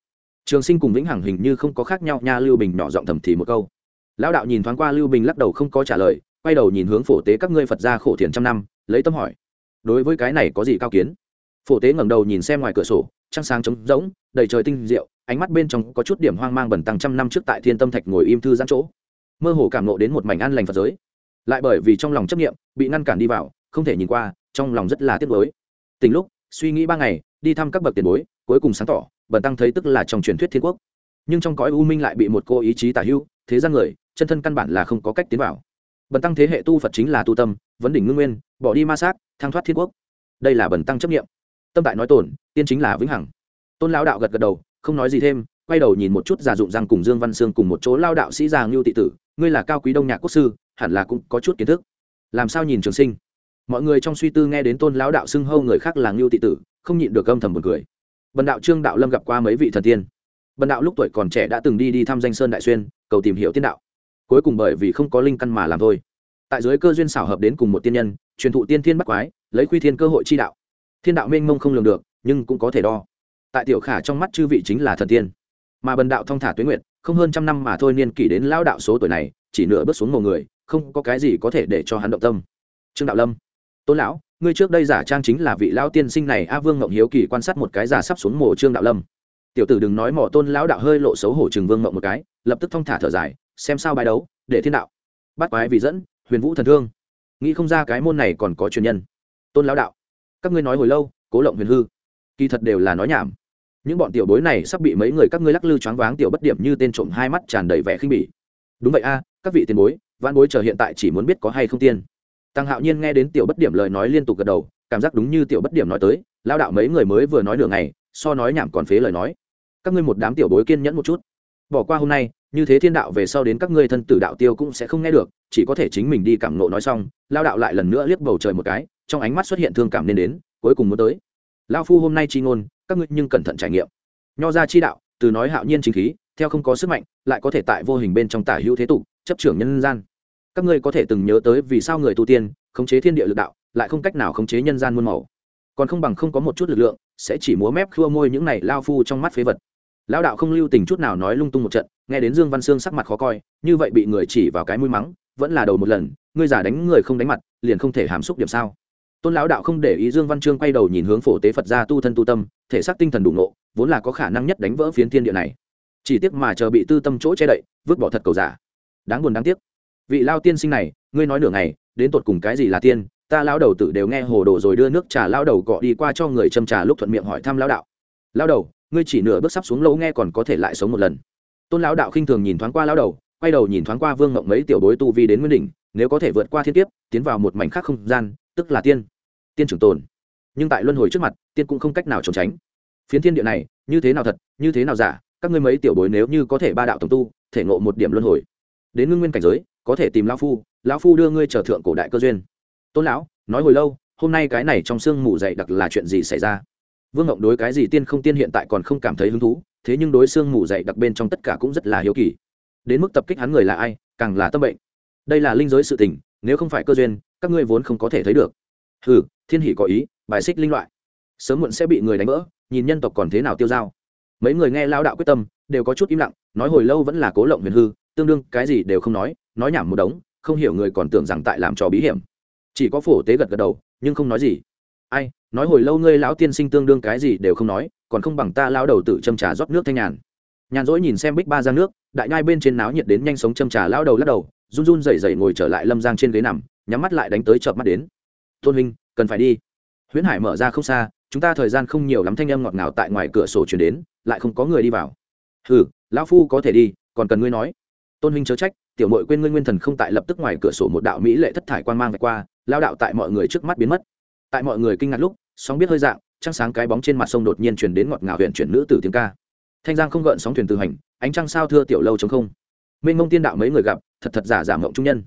Trường sinh cùng vĩnh hằng hình như không có khác nhau nha, lưu bình nhỏ giọng thầm thì một câu. Lão đạo nhìn thoáng qua lưu bình lắc đầu không có trả lời, quay đầu nhìn hướng phổ tế các ngươi phật gia khổ thiền trăm năm, lấy tâm hỏi đối với cái này có gì cao kiến? Phổ tế ngẩng đầu nhìn xem ngoài cửa sổ, trăng sáng trống rỗng, đầy trời tinh diệu, ánh mắt bên trong có chút điểm hoang mang bẩn tăng trăm năm trước tại thiên tâm thạch ngồi im thư giãn chỗ. Mơ hồ cảm nộ đến một mảnh an lành phật giới. Lại bởi vì trong lòng chấp nghiệm bị ngăn cản đi vào, không thể nhìn qua, trong lòng rất là tiếc nuối. Tình lúc, suy nghĩ ba ngày, đi thăm các bậc tiền bối, cuối cùng sáng tỏ, bần tăng thấy tức là trong truyền thuyết thiên quốc. Nhưng trong cõi u minh lại bị một cô ý chí tả hưu, thế gian người, chân thân căn bản là không có cách tiến vào bần tăng thế hệ tu phật chính là tu tâm, vấn đỉnh ngưng nguyên, bỏ đi ma sát, thăng thoát thiên quốc. Đây là bần tăng chấp nghiệm tâm tại nói tổn tiên chính là vĩnh hằng. Tôn lão đạo gật gật đầu, không nói gì thêm, quay đầu nhìn một chút giả dụng răng cùng dương văn sương cùng một chỗ lao đạo sĩ già ngưu tị tử, ngươi là cao quý đông nhạc quốc sư, hẳn là cũng có chút kiến thức. Làm sao nhìn trường sinh? Mọi người trong suy tư nghe đến tôn lão đạo xưng hâu người khác là ngưu tị tử, không nhịn được âm thầm một cười. Bần đạo trương đạo lâm gặp qua mấy vị thần tiên. Bần đạo lúc tuổi còn trẻ đã từng đi đi thăm danh sơn đại xuyên, cầu tìm hiểu tiên đạo cuối cùng bởi vì không có linh căn mà làm thôi. Tại dưới cơ duyên xảo hợp đến cùng một tiên nhân, truyền thụ tiên thiên bắt quái, lấy quy thiên cơ hội chi đạo. Thiên đạo mênh mông không lường được, nhưng cũng có thể đo. Tại tiểu khả trong mắt chư vị chính là thần tiên. Mà bần đạo thông thả tuyến nguyện không hơn trăm năm mà thôi niên kỷ đến lao đạo số tuổi này, chỉ nửa bước xuống một người, không có cái gì có thể để cho hắn động tâm. Trương đạo lâm, tôn lão, ngươi trước đây giả trang chính là vị lão tiên sinh này, a vương ngộng hiếu kỳ quan sát một cái giả sắp xuống mồ trương đạo lâm. Tiểu tử đừng nói mỏ tôn lão đạo hơi lộ xấu hổ chừng vương ngộng một cái, lập tức thong thả thở dài xem sao bài đấu, để thiên đạo. Bắt quái vì dẫn, huyền vũ thần thương. Nghĩ không ra cái môn này còn có truyền nhân. Tôn lão đạo, các ngươi nói hồi lâu, cố lộng huyền hư. Kỳ thật đều là nói nhảm. Những bọn tiểu bối này sắp bị mấy người các ngươi lắc lư choáng váng tiểu bất điểm như tên trộm hai mắt tràn đầy vẻ khinh bỉ. Đúng vậy a, các vị tiền bối văn bối chờ hiện tại chỉ muốn biết có hay không tiên. Tăng hạo nhiên nghe đến tiểu bất điểm lời nói liên tục gật đầu, cảm giác đúng như tiểu bất điểm nói tới lao đạo mấy người mới vừa nói nửa ngày, so nói nhảm còn phế lời nói. Các ngươi một đám tiểu bối kiên nhẫn một chút bỏ qua hôm nay, như thế thiên đạo về sau đến các ngươi thân tử đạo tiêu cũng sẽ không nghe được, chỉ có thể chính mình đi cảm nộ nói xong, lao đạo lại lần nữa liếc bầu trời một cái, trong ánh mắt xuất hiện thương cảm nên đến, cuối cùng muốn tới. Lao phu hôm nay chi ngôn, các ngươi nhưng cẩn thận trải nghiệm. Nho ra chi đạo, từ nói hạo nhiên chính khí, theo không có sức mạnh, lại có thể tại vô hình bên trong tả hữu thế tục, chấp trưởng nhân gian. Các ngươi có thể từng nhớ tới vì sao người tu tiên, khống chế thiên địa lực đạo, lại không cách nào khống chế nhân gian muôn màu. Còn không bằng không có một chút lực lượng, sẽ chỉ múa mép khua môi những này lao phu trong mắt phế vật. Lão đạo không lưu tình chút nào nói lung tung một trận, nghe đến dương văn sương sắc mặt khó coi, như vậy bị người chỉ vào cái mũi mắng, vẫn là đầu một lần, ngươi giả đánh người không đánh mặt, liền không thể hàm xúc điểm sao? Tôn lão đạo không để ý dương văn trương quay đầu nhìn hướng phổ tế phật gia tu thân tu tâm, thể xác tinh thần đủ nộ vốn là có khả năng nhất đánh vỡ phiến thiên địa này. Chỉ tiếc mà chờ bị tư tâm chỗ che đậy, vứt bỏ thật cầu giả. Đáng buồn đáng tiếc. Vị lao tiên sinh này, ngươi nói nửa ngày, đến tột cùng cái gì là tiên? Ta lao đầu tự đều nghe hồ đồ rồi đưa nước trà lao đầu cọ đi qua cho người châm trà lúc thuận miệng hỏi thăm lao đạo. Lao đầu ngươi chỉ nửa bước sắp xuống lâu nghe còn có thể lại sống một lần. Tôn lão đạo khinh thường nhìn thoáng qua lao đầu, quay đầu nhìn thoáng qua vương ngộng mấy tiểu bối tu vi đến nguyên đỉnh, nếu có thể vượt qua thiên tiếp tiến vào một mảnh khác không gian, tức là tiên tiên trưởng tồn. Nhưng tại luân hồi trước mặt, tiên cũng không cách nào trốn tránh. Phiến thiên địa này, như thế nào thật, như thế nào giả, các ngươi mấy tiểu bối nếu như có thể ba đạo tổng tu, thể ngộ một điểm luân hồi. Đến ngưng nguyên cảnh giới, có thể tìm lão phu lão phu đưa ngươi trở thượng cổ đại cơ duyên. Tôn lão, nói hồi lâu, hôm nay cái này trong sương mù dậy đặc là chuyện gì xảy ra? Vương ngộng đối cái gì tiên không tiên hiện tại còn không cảm thấy hứng thú, thế nhưng đối xương mù dậy đặc bên trong tất cả cũng rất là hiếu kỳ. Đến mức tập kích hắn người là ai, càng là tâm bệnh. Đây là linh giới sự tình, nếu không phải cơ duyên, các ngươi vốn không có thể thấy được. Hừ, thiên hỷ có ý, bài xích linh loại. Sớm muộn sẽ bị người đánh vỡ, nhìn nhân tộc còn thế nào tiêu dao. Mấy người nghe lao đạo quyết tâm, đều có chút im lặng, nói hồi lâu vẫn là cố lộng huyền hư, tương đương, cái gì đều không nói nói nhảm một đống, không hiểu người còn tưởng rằng tại làm trò bí hiểm. Chỉ có phổ tế gật gật đầu, nhưng không nói gì. Ai nói hồi lâu ngươi lão tiên sinh tương đương cái gì đều không nói, còn không bằng ta lao đầu tự châm trà rót nước thanh nhàn. Nhàn rỗi nhìn xem bích ba giang nước, đại nhai bên trên náo nhiệt đến nhanh sống châm trà lao đầu lắc đầu, run run rẩy rẩy ngồi trở lại lâm giang trên ghế nằm, nhắm mắt lại đánh tới chợp mắt đến. Tôn huynh, cần phải đi. Huyễn hải mở ra không xa, chúng ta thời gian không nhiều lắm thanh âm ngọt ngào tại ngoài cửa sổ chuyển đến, lại không có người đi vào. Hừ, lão phu có thể đi, còn cần ngươi nói. Tôn huynh chớ trách, tiểu mội quên ngươi nguyên thần không tại lập tức ngoài cửa sổ một đạo mỹ lệ thất thải quan mang vạch qua, lao đạo tại mọi người trước mắt biến mất tại mọi người kinh ngạc lúc, sóng biết hơi dạng, trăng sáng cái bóng trên mặt sông đột nhiên chuyển đến ngọt ngào huyện chuyển nữ tử tiếng ca. Thanh giang không gợn sóng thuyền từ hành, ánh trăng sao thưa tiểu lâu chống không. Mênh mông tiên đạo mấy người gặp, thật thật giả giả mộng trung nhân.